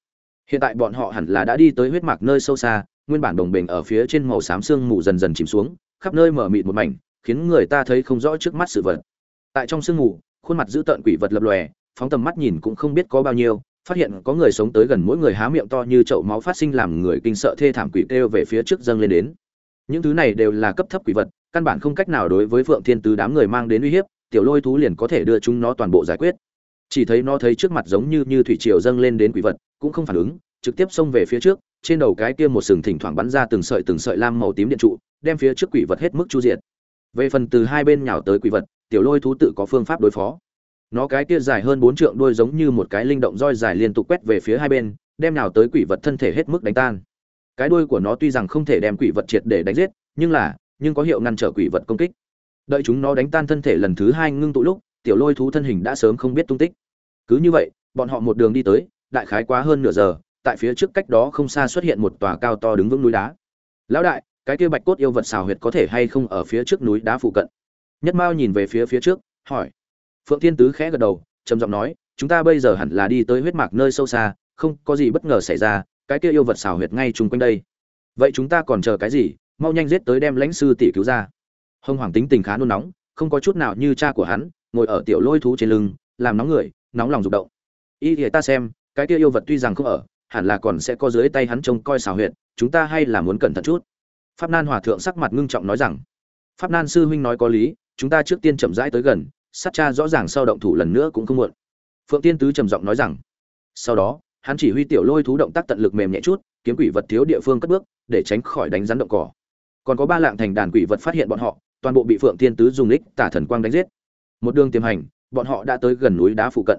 Hiện tại bọn họ hẳn là đã đi tới huyết mạc nơi sâu xa nguyên bản đồng bình ở phía trên màu xám sương mù dần dần chìm xuống khắp nơi mở mịt một mảnh khiến người ta thấy không rõ trước mắt sự vật. Tại trong sương mù khuôn mặt giữ tợn quỷ vật lập lòe, phóng tầm mắt nhìn cũng không biết có bao nhiêu, phát hiện có người sống tới gần mỗi người há miệng to như chậu máu phát sinh làm người kinh sợ thê thảm quỷ kêu về phía trước dâng lên đến. Những thứ này đều là cấp thấp quỷ vật, căn bản không cách nào đối với phượng thiên tứ đám người mang đến uy hiếp, tiểu lôi thú liền có thể đưa chúng nó toàn bộ giải quyết. Chỉ thấy nó thấy trước mặt giống như như thủy triều dâng lên đến quỷ vật, cũng không phản ứng, trực tiếp xông về phía trước, trên đầu cái kia một sừng thỉnh thoảng bắn ra từng sợi từng sợi lam màu tím điện trụ, đem phía trước quỷ vật hết mức chu diệt về phần từ hai bên nhào tới quỷ vật, tiểu lôi thú tự có phương pháp đối phó. Nó cái kia dài hơn bốn trượng đuôi giống như một cái linh động roi dài liên tục quét về phía hai bên, đem nào tới quỷ vật thân thể hết mức đánh tan. Cái đuôi của nó tuy rằng không thể đem quỷ vật triệt để đánh giết, nhưng là, nhưng có hiệu ngăn trở quỷ vật công kích. Đợi chúng nó đánh tan thân thể lần thứ hai ngưng tụ lúc, tiểu lôi thú thân hình đã sớm không biết tung tích. Cứ như vậy, bọn họ một đường đi tới, đại khái quá hơn nửa giờ, tại phía trước cách đó không xa xuất hiện một tòa cao to đứng vững núi đá. Lão đại cái kia bạch cốt yêu vật xào huyệt có thể hay không ở phía trước núi đá phụ cận? Nhất mao nhìn về phía phía trước, hỏi. Phượng thiên tứ khẽ gật đầu, trầm giọng nói, chúng ta bây giờ hẳn là đi tới huyết mạc nơi sâu xa, không có gì bất ngờ xảy ra, cái kia yêu vật xào huyệt ngay chung quanh đây. Vậy chúng ta còn chờ cái gì? Mau nhanh giết tới đem lãnh sư tỷ cứu ra. Hông hoàng tính tình khá nôn nóng, không có chút nào như cha của hắn, ngồi ở tiểu lôi thú trên lưng, làm nóng người, nóng lòng rụng động. Y thì ta xem, cái kia yêu vật tuy rằng không ở, hẳn là còn sẽ có dưới tay hắn trông coi xào huyệt, chúng ta hay là muốn cẩn thận chút pháp nan hòa thượng sắc mặt ngưng trọng nói rằng, pháp nan sư huynh nói có lý, chúng ta trước tiên chậm rãi tới gần, sát cha rõ ràng sau động thủ lần nữa cũng không muộn. Phượng tiên tứ trầm giọng nói rằng, sau đó, hắn chỉ huy tiểu lôi thú động tác tận lực mềm nhẹ chút, kiếm quỷ vật thiếu địa phương cất bước, để tránh khỏi đánh rắn động cỏ. Còn có ba lạng thành đàn quỷ vật phát hiện bọn họ, toàn bộ bị phượng tiên tứ dùng lích tả thần quang đánh giết. Một đường tiềm hành, bọn họ đã tới gần núi đá phụ cận.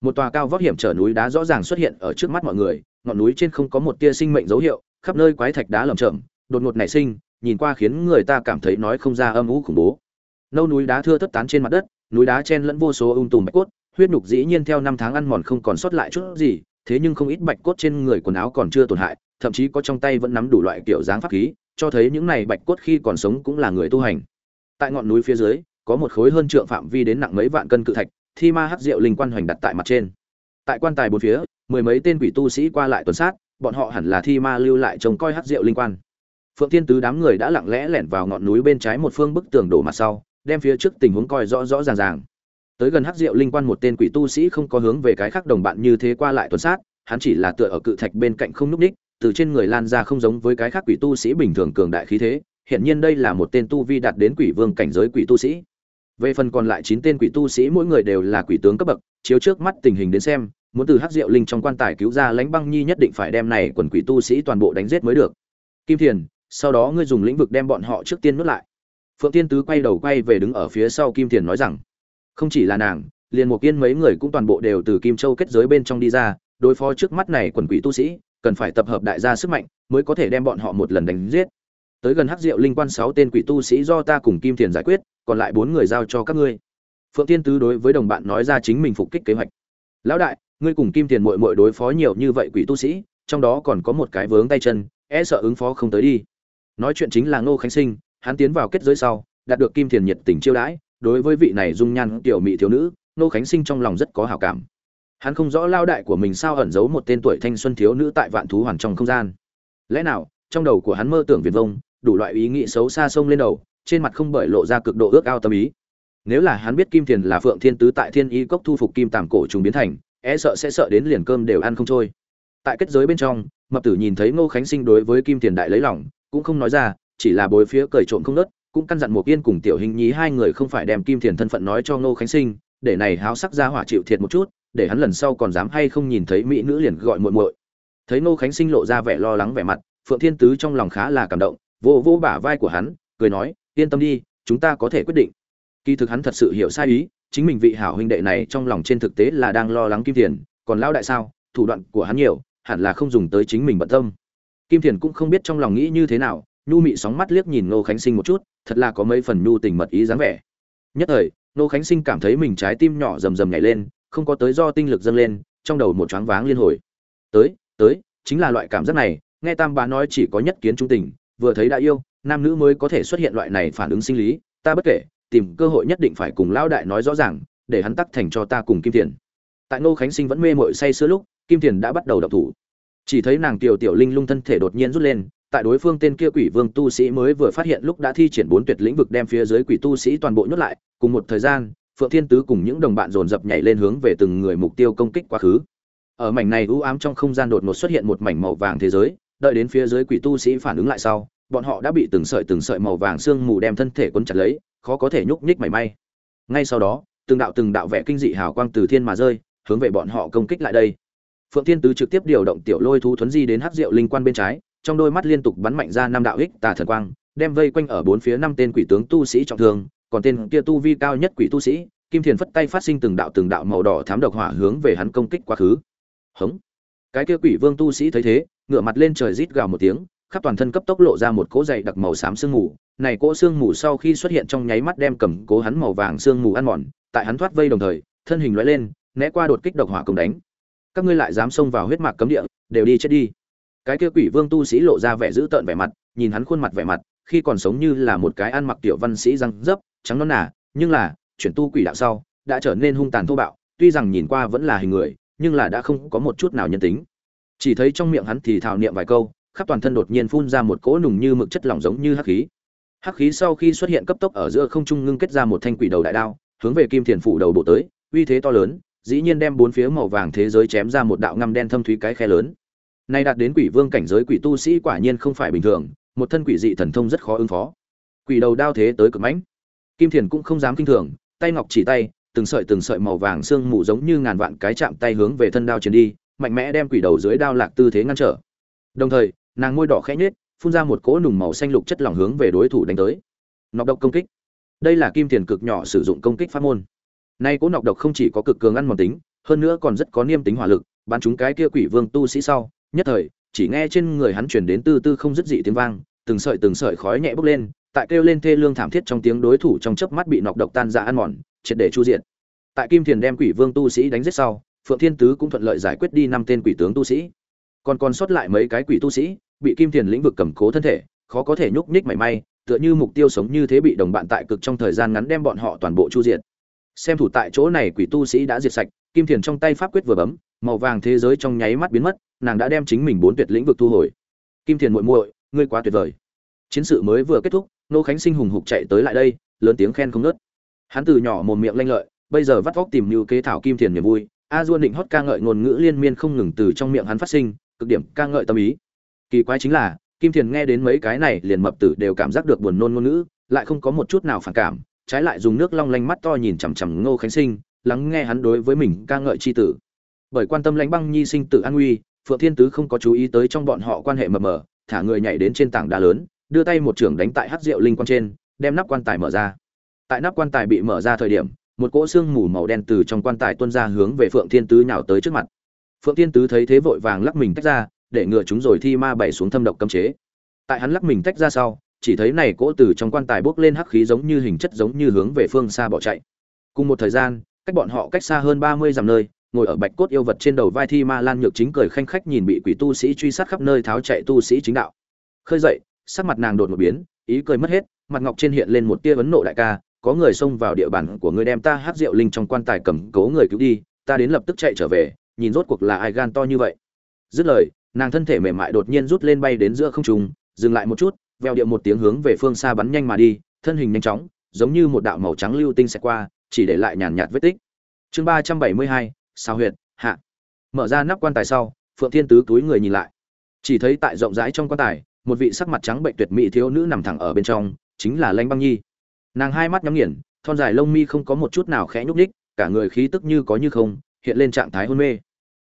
Một tòa cao vóc hiểm trở núi đá rõ ràng xuất hiện ở trước mắt mọi người, ngọn núi trên không có một tia sinh mệnh dấu hiệu, khắp nơi quái thạch đá lởm chởm đột ngột nảy sinh, nhìn qua khiến người ta cảm thấy nói không ra âm u khủng bố. Nâu núi đá thưa thất tán trên mặt đất, núi đá chen lẫn vô số ung tùm bạch cốt, huyết nhục dĩ nhiên theo năm tháng ăn mòn không còn sót lại chút gì, thế nhưng không ít bạch cốt trên người quần áo còn chưa tổn hại, thậm chí có trong tay vẫn nắm đủ loại kiểu dáng pháp khí, cho thấy những này bạch cốt khi còn sống cũng là người tu hành. Tại ngọn núi phía dưới, có một khối hơn trượng phạm vi đến nặng mấy vạn cân cự thạch, thi ma hắc diệu linh quan hoành đặt tại mặt trên. Tại quan tài bốn phía, mười mấy tên quỷ tu sĩ qua lại tuần sát, bọn họ hẳn là thi ma lưu lại trông coi hắc diệu linh quan phượng thiên tứ đám người đã lặng lẽ lẻn vào ngọn núi bên trái một phương bức tường đổ mặt sau, đem phía trước tình huống coi rõ rõ ràng ràng. Tới gần hắc diệu linh quan một tên quỷ tu sĩ không có hướng về cái khác đồng bạn như thế qua lại tuần sát, hắn chỉ là tựa ở cự thạch bên cạnh không núp ních, từ trên người lan ra không giống với cái khác quỷ tu sĩ bình thường cường đại khí thế hiện nhiên đây là một tên tu vi đạt đến quỷ vương cảnh giới quỷ tu sĩ. Về phần còn lại chín tên quỷ tu sĩ mỗi người đều là quỷ tướng cấp bậc, chiếu trước mắt tình hình đến xem, muốn từ hắc diệu linh trong quan tài cứu ra lãnh băng nhi nhất định phải đem này quần quỷ tu sĩ toàn bộ đánh giết mới được. Kim thiền sau đó ngươi dùng lĩnh vực đem bọn họ trước tiên nuốt lại. Phượng tiên tứ quay đầu quay về đứng ở phía sau kim thiền nói rằng, không chỉ là nàng, liền một kiên mấy người cũng toàn bộ đều từ kim châu kết giới bên trong đi ra, đối phó trước mắt này quần quỷ tu sĩ, cần phải tập hợp đại gia sức mạnh mới có thể đem bọn họ một lần đánh giết. Tới gần hắc diệu linh quan sáu tên quỷ tu sĩ do ta cùng kim thiền giải quyết, còn lại bốn người giao cho các ngươi. Phượng tiên tứ đối với đồng bạn nói ra chính mình phục kích kế hoạch. Lão đại, ngươi cùng kim tiền mội mội đối phó nhiều như vậy quỷ tu sĩ, trong đó còn có một cái vướng tay chân e sợ ứng phó không tới đi nói chuyện chính là ngô khánh sinh, hắn tiến vào kết giới sau, đạt được kim Thiền nhiệt tình chiêu đãi, đối với vị này dung nhan tiểu mỹ thiếu nữ, ngô khánh sinh trong lòng rất có hảo cảm. Hắn không rõ lao đại của mình sao ẩn giấu một tên tuổi thanh xuân thiếu nữ tại vạn thú hoàn trong không gian. Lẽ nào, trong đầu của hắn mơ tưởng viền vông, đủ loại ý nghĩ xấu xa xông lên đầu, trên mặt không bởi lộ ra cực độ ước ao tâm ý. Nếu là hắn biết kim Thiền là phượng thiên tứ tại thiên y cốc thu phục kim tàm cổ trùng biến thành e sợ sẽ sợ đến liền cơm đều ăn không trôi. Tại kết giới bên trong, mập tử nhìn thấy ngô khánh sinh đối với kim Thiền đại lấy lòng cũng không nói ra, chỉ là bối phía cởi trộm không nớt cũng căn dặn một yên cùng tiểu hình nhí hai người không phải đem kim thiền thân phận nói cho ngô khánh sinh, để này háo sắc ra hỏa chịu thiệt một chút, để hắn lần sau còn dám hay không nhìn thấy mỹ nữ liền gọi muội muội. Thấy ngô khánh sinh lộ ra vẻ lo lắng vẻ mặt, phượng thiên tứ trong lòng khá là cảm động, vô vô bả vai của hắn, cười nói, yên tâm đi, chúng ta có thể quyết định. Kỳ thực hắn thật sự hiểu sai ý, chính mình vị hảo huynh đệ này trong lòng trên thực tế là đang lo lắng kim tiền còn lão đại sao, thủ đoạn của hắn nhiều, hẳn là không dùng tới chính mình bận tâm kim Thiền cũng không biết trong lòng nghĩ như thế nào, nhu mị sóng mắt liếc nhìn ngô khánh sinh một chút, thật là có mấy phần nhu tình mật ý dáng vẻ. Nhất thời, ngô khánh sinh cảm thấy mình trái tim nhỏ rầm rầm nhảy lên, không có tới do tinh lực dâng lên, trong đầu một choáng váng liên hồi. Tới tới, chính là loại cảm giác này, nghe tam bá nói chỉ có nhất kiến trung tình, vừa thấy đã yêu, nam nữ mới có thể xuất hiện loại này phản ứng sinh lý, ta bất kể, tìm cơ hội nhất định phải cùng lão đại nói rõ ràng, để hắn tắc thành cho ta cùng kim Thiền. tại ngô khánh sinh vẫn mê mội say sưa lúc, kim Thiền đã bắt đầu đọc thủ chỉ thấy nàng tiểu tiểu linh lung thân thể đột nhiên rút lên, tại đối phương tên kia quỷ vương tu sĩ mới vừa phát hiện lúc đã thi triển bốn tuyệt lĩnh vực đem phía dưới quỷ tu sĩ toàn bộ nhốt lại, cùng một thời gian, phượng thiên tứ cùng những đồng bạn dồn dập nhảy lên hướng về từng người mục tiêu công kích quá khứ. Ở mảnh này u ám trong không gian đột ngột xuất hiện một mảnh màu vàng thế giới, đợi đến phía dưới quỷ tu sĩ phản ứng lại sau, bọn họ đã bị từng sợi từng sợi màu vàng xương mù đem thân thể quấn chặt lấy, khó có thể nhúc nhích mảy may. Ngay sau đó, từng đạo từng đạo vẻ kinh dị hào quang từ thiên mà rơi, hướng về bọn họ công kích lại đây phượng thiên tứ trực tiếp điều động tiểu lôi thú thuấn di đến hắc diệu linh quan bên trái, trong đôi mắt liên tục bắn mạnh ra năm đạo ích tà thần quang, đem vây quanh ở bốn phía năm tên quỷ tướng tu sĩ trọng thương, còn tên kia tu vi cao nhất quỷ tu sĩ, kim thiền phất tay phát sinh từng đạo từng đạo màu đỏ thám độc hỏa hướng về hắn công kích quá khứ. Hống! Cái kia quỷ vương tu sĩ thấy thế, ngửa mặt lên trời rít gào một tiếng, khắp toàn thân cấp tốc lộ ra một cỗ dày đặc màu xám sương mù. Này cỗ sương mù sau khi xuất hiện trong nháy mắt đem cầm cố hắn màu vàng sương mù ăn mòn, tại hắn thoát vây đồng thời, thân hình lóe lên, né qua đột kích độc hỏa công đánh các ngươi lại dám xông vào huyết mạc cấm địa, đều đi chết đi. Cái kia quỷ vương tu sĩ lộ ra vẻ dữ tợn vẻ mặt, nhìn hắn khuôn mặt vẻ mặt, khi còn sống như là một cái ăn mặc tiểu văn sĩ răng dấp, trắng non nà, nhưng là, chuyển tu quỷ đạo sau, đã trở nên hung tàn thô bạo, tuy rằng nhìn qua vẫn là hình người, nhưng là đã không có một chút nào nhân tính. Chỉ thấy trong miệng hắn thì thào niệm vài câu, khắp toàn thân đột nhiên phun ra một cỗ nùng như mực chất lỏng giống như hắc khí. Hắc khí sau khi xuất hiện cấp tốc ở giữa không trung ngưng kết ra một thanh quỷ đầu đại đao, hướng về kim thiền phủ đầu bộ tới, uy thế to lớn dĩ nhiên đem bốn phía màu vàng thế giới chém ra một đạo ngăm đen thâm thúy cái khe lớn. Nay đạt đến quỷ vương cảnh giới quỷ tu sĩ quả nhiên không phải bình thường, một thân quỷ dị thần thông rất khó ứng phó. Quỷ đầu đao thế tới cực mãnh. Kim thiền cũng không dám kinh thường, tay ngọc chỉ tay, từng sợi từng sợi màu vàng xương mù giống như ngàn vạn cái chạm tay hướng về thân đao chiến đi, mạnh mẽ đem quỷ đầu dưới đao lạc tư thế ngăn trở. Đồng thời, nàng môi đỏ khẽ nhếch, phun ra một cỗ nùng màu xanh lục chất lỏng hướng về đối thủ đánh tới. Nọc độc công kích. Đây là kim tiền cực nhỏ sử dụng công kích pháp môn nay cỗ nọc độc không chỉ có cực cường ăn mòn tính, hơn nữa còn rất có niêm tính hỏa lực, bắn chúng cái kia quỷ vương tu sĩ sau, nhất thời, chỉ nghe trên người hắn truyền đến tư tư không dứt dị tiếng vang, từng sợi từng sợi khói nhẹ bốc lên, tại kêu lên thê lương thảm thiết trong tiếng đối thủ trong chớp mắt bị nọc độc tan ra ăn mòn, triệt để chu diện tại kim thiền đem quỷ vương tu sĩ đánh giết sau, phượng thiên tứ cũng thuận lợi giải quyết đi năm tên quỷ tướng tu sĩ. Còn còn sót lại mấy cái quỷ tu sĩ, bị kim thiền lĩnh vực cầm cố thân thể, khó có thể nhúc nhích mảy may, tựa như mục tiêu sống như thế bị đồng bạn tại cực trong thời gian ngắn đem bọn họ toàn bộ chu diệt xem thủ tại chỗ này quỷ tu sĩ đã diệt sạch, kim thiền trong tay pháp quyết vừa bấm, màu vàng thế giới trong nháy mắt biến mất, nàng đã đem chính mình bốn tuyệt lĩnh vực thu hồi. Kim thiền muội muội, ngươi quá tuyệt vời. Chiến sự mới vừa kết thúc, nô khánh sinh hùng hục chạy tới lại đây, lớn tiếng khen không ngớt. Hắn từ nhỏ mồm miệng lanh lợi, bây giờ vắt vóc tìm như kế thảo kim thiền niềm vui, a dua định hót ca ngợi ngôn ngữ liên miên không ngừng từ trong miệng hắn phát sinh, cực điểm ca ngợi tâm ý. Kỳ quái chính là, kim thiền nghe đến mấy cái này liền mập tử đều cảm giác được buồn nôn ngôn ngữ, lại không có một chút nào phản cảm trái lại dùng nước long lanh mắt to nhìn chằm chằm ngô khánh sinh, lắng nghe hắn đối với mình ca ngợi chi tử. Bởi quan tâm lãnh băng nhi sinh tử an nguy phượng thiên tứ không có chú ý tới trong bọn họ quan hệ mờ mờ, thả người nhảy đến trên tảng đá lớn, đưa tay một trưởng đánh tại hắc rượu linh quan trên, đem nắp quan tài mở ra. Tại nắp quan tài bị mở ra thời điểm, một cỗ xương mù màu đen từ trong quan tài tuôn ra hướng về phượng thiên tứ nhào tới trước mặt. Phượng thiên tứ thấy thế vội vàng lắc mình tách ra, để ngừa chúng rồi thi ma bảy xuống thâm độc cấm chế. Tại hắn lắc mình tách ra sau chỉ thấy này cỗ từ trong quan tài bốc lên hắc khí giống như hình chất giống như hướng về phương xa bỏ chạy. Cùng một thời gian, cách bọn họ cách xa hơn ba mươi dặm nơi, ngồi ở bạch cốt yêu vật trên đầu vai thi ma lan nhược chính cười khanh khách nhìn bị quỷ tu sĩ truy sát khắp nơi tháo chạy tu sĩ chính đạo. Khơi dậy, sắc mặt nàng đột một biến, ý cười mất hết, mặt ngọc trên hiện lên một tia vấn nộ đại ca, có người xông vào địa bàn của ngươi đem ta hát rượu linh trong quan tài cầm cố người cứu đi, ta đến lập tức chạy trở về, nhìn rốt cuộc là ai gan to như vậy. Dứt lời, nàng thân thể mềm mại đột nhiên rút lên bay đến giữa không trung, dừng lại một chút veo điệu một tiếng hướng về phương xa bắn nhanh mà đi, thân hình nhanh chóng, giống như một đạo màu trắng lưu tinh sẽ qua, chỉ để lại nhàn nhạt vết tích. Chương ba trăm bảy mươi hai, sao huyệt, hạ. Mở ra nắp quan tài sau, phượng thiên tứ túi người nhìn lại. Chỉ thấy tại rộng rãi trong quan tài, một vị sắc mặt trắng bệnh tuyệt mỹ thiếu nữ nằm thẳng ở bên trong, chính là Lãnh băng nhi. Nàng hai mắt nhắm nghiền, thon dài lông mi không có một chút nào khẽ nhúc nhích, cả người khí tức như có như không, hiện lên trạng thái hôn mê.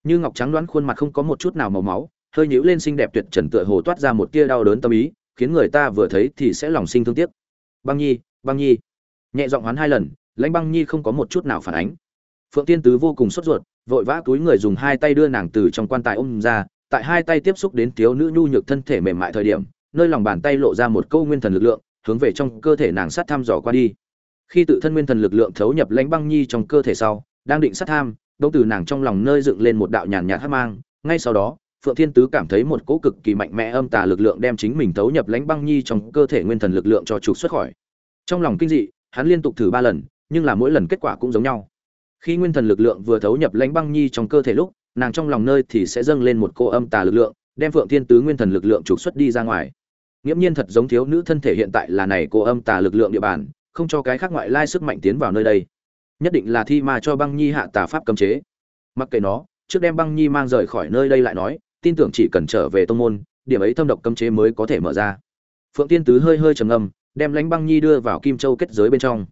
Như ngọc trắng đoán khuôn mặt không có một chút nào màu máu, hơi nhíu lên xinh đẹp tuyệt trần tựa hồ toát ra một tia đau đớn tâm ý khiến người ta vừa thấy thì sẽ lòng sinh thương tiếc. Băng nhi băng nhi. Nhẹ giọng hoán hai lần, lãnh băng nhi không có một chút nào phản ánh. Phượng tiên tứ vô cùng sốt ruột, vội vã túi người dùng hai tay đưa nàng từ trong quan tài ôm ra, tại hai tay tiếp xúc đến thiếu nữ nhu nhược thân thể mềm mại thời điểm, nơi lòng bàn tay lộ ra một câu nguyên thần lực lượng, hướng về trong cơ thể nàng sát thăm dò qua đi. Khi tự thân nguyên thần lực lượng thấu nhập lãnh băng nhi trong cơ thể sau, đang định sát tham đ từ nàng trong lòng nơi dựng lên một đạo nhàn nhạt hát mang, ngay sau đó phượng thiên tứ cảm thấy một cỗ cực kỳ mạnh mẽ âm tà lực lượng đem chính mình thấu nhập lãnh băng nhi trong cơ thể nguyên thần lực lượng cho trục xuất khỏi. Trong lòng kinh dị, hắn liên tục thử ba lần, nhưng là mỗi lần kết quả cũng giống nhau. Khi nguyên thần lực lượng vừa thấu nhập lãnh băng nhi trong cơ thể lúc, nàng trong lòng nơi thì sẽ dâng lên một cô âm tà lực lượng, đem phượng thiên tứ nguyên thần lực lượng trục xuất đi ra ngoài. Nghiễm nhiên thật giống thiếu nữ thân thể hiện tại là này cô âm tà lực lượng địa bàn, không cho cái khác ngoại lai sức mạnh tiến vào nơi đây. Nhất định là thi mà cho băng nhi hạ tà pháp cấm chế. Mặc kệ nó, trước đem băng nhi mang rời khỏi nơi đây lại nói tin tưởng chỉ cần trở về tông môn, điểm ấy thâm độc cấm chế mới có thể mở ra. Phượng tiên tứ hơi hơi trầm ngâm, đem lãnh băng nhi đưa vào kim châu kết giới bên trong.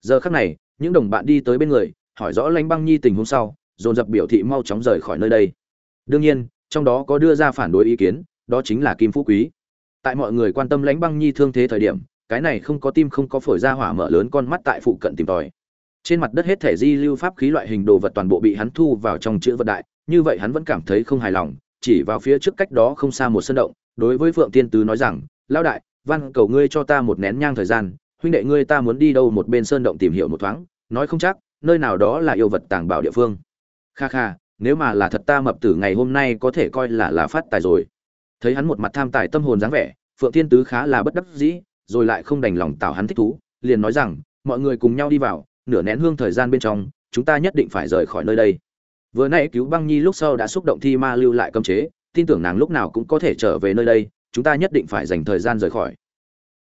Giờ khắc này, những đồng bạn đi tới bên người, hỏi rõ lãnh băng nhi tình huống sau, dồn dập biểu thị mau chóng rời khỏi nơi đây. Đương nhiên, trong đó có đưa ra phản đối ý kiến, đó chính là kim phú quý. Tại mọi người quan tâm lãnh băng nhi thương thế thời điểm, cái này không có tim không có phổi ra hỏa mở lớn con mắt tại phụ cận tìm tòi. Trên mặt đất hết thể di lưu pháp khí loại hình đồ vật toàn bộ bị hắn thu vào trong chữ vật đại, như vậy hắn vẫn cảm thấy không hài lòng chỉ vào phía trước cách đó không xa một sân động, đối với phượng tiên tứ nói rằng, lão đại văn cầu ngươi cho ta một nén nhang thời gian, huynh đệ ngươi ta muốn đi đâu một bên sơn động tìm hiểu một thoáng, nói không chắc, nơi nào đó là yêu vật tàng bảo địa phương. Kha kha, nếu mà là thật ta mập tử ngày hôm nay có thể coi là là phát tài rồi. Thấy hắn một mặt tham tài tâm hồn dáng vẻ, phượng tiên tứ khá là bất đắc dĩ, rồi lại không đành lòng tạo hắn thích thú, liền nói rằng, mọi người cùng nhau đi vào, nửa nén hương thời gian bên trong, chúng ta nhất định phải rời khỏi nơi đây vừa nãy cứu băng nhi lúc sau đã xúc động thi ma lưu lại cấm chế, tin tưởng nàng lúc nào cũng có thể trở về nơi đây, chúng ta nhất định phải dành thời gian rời khỏi.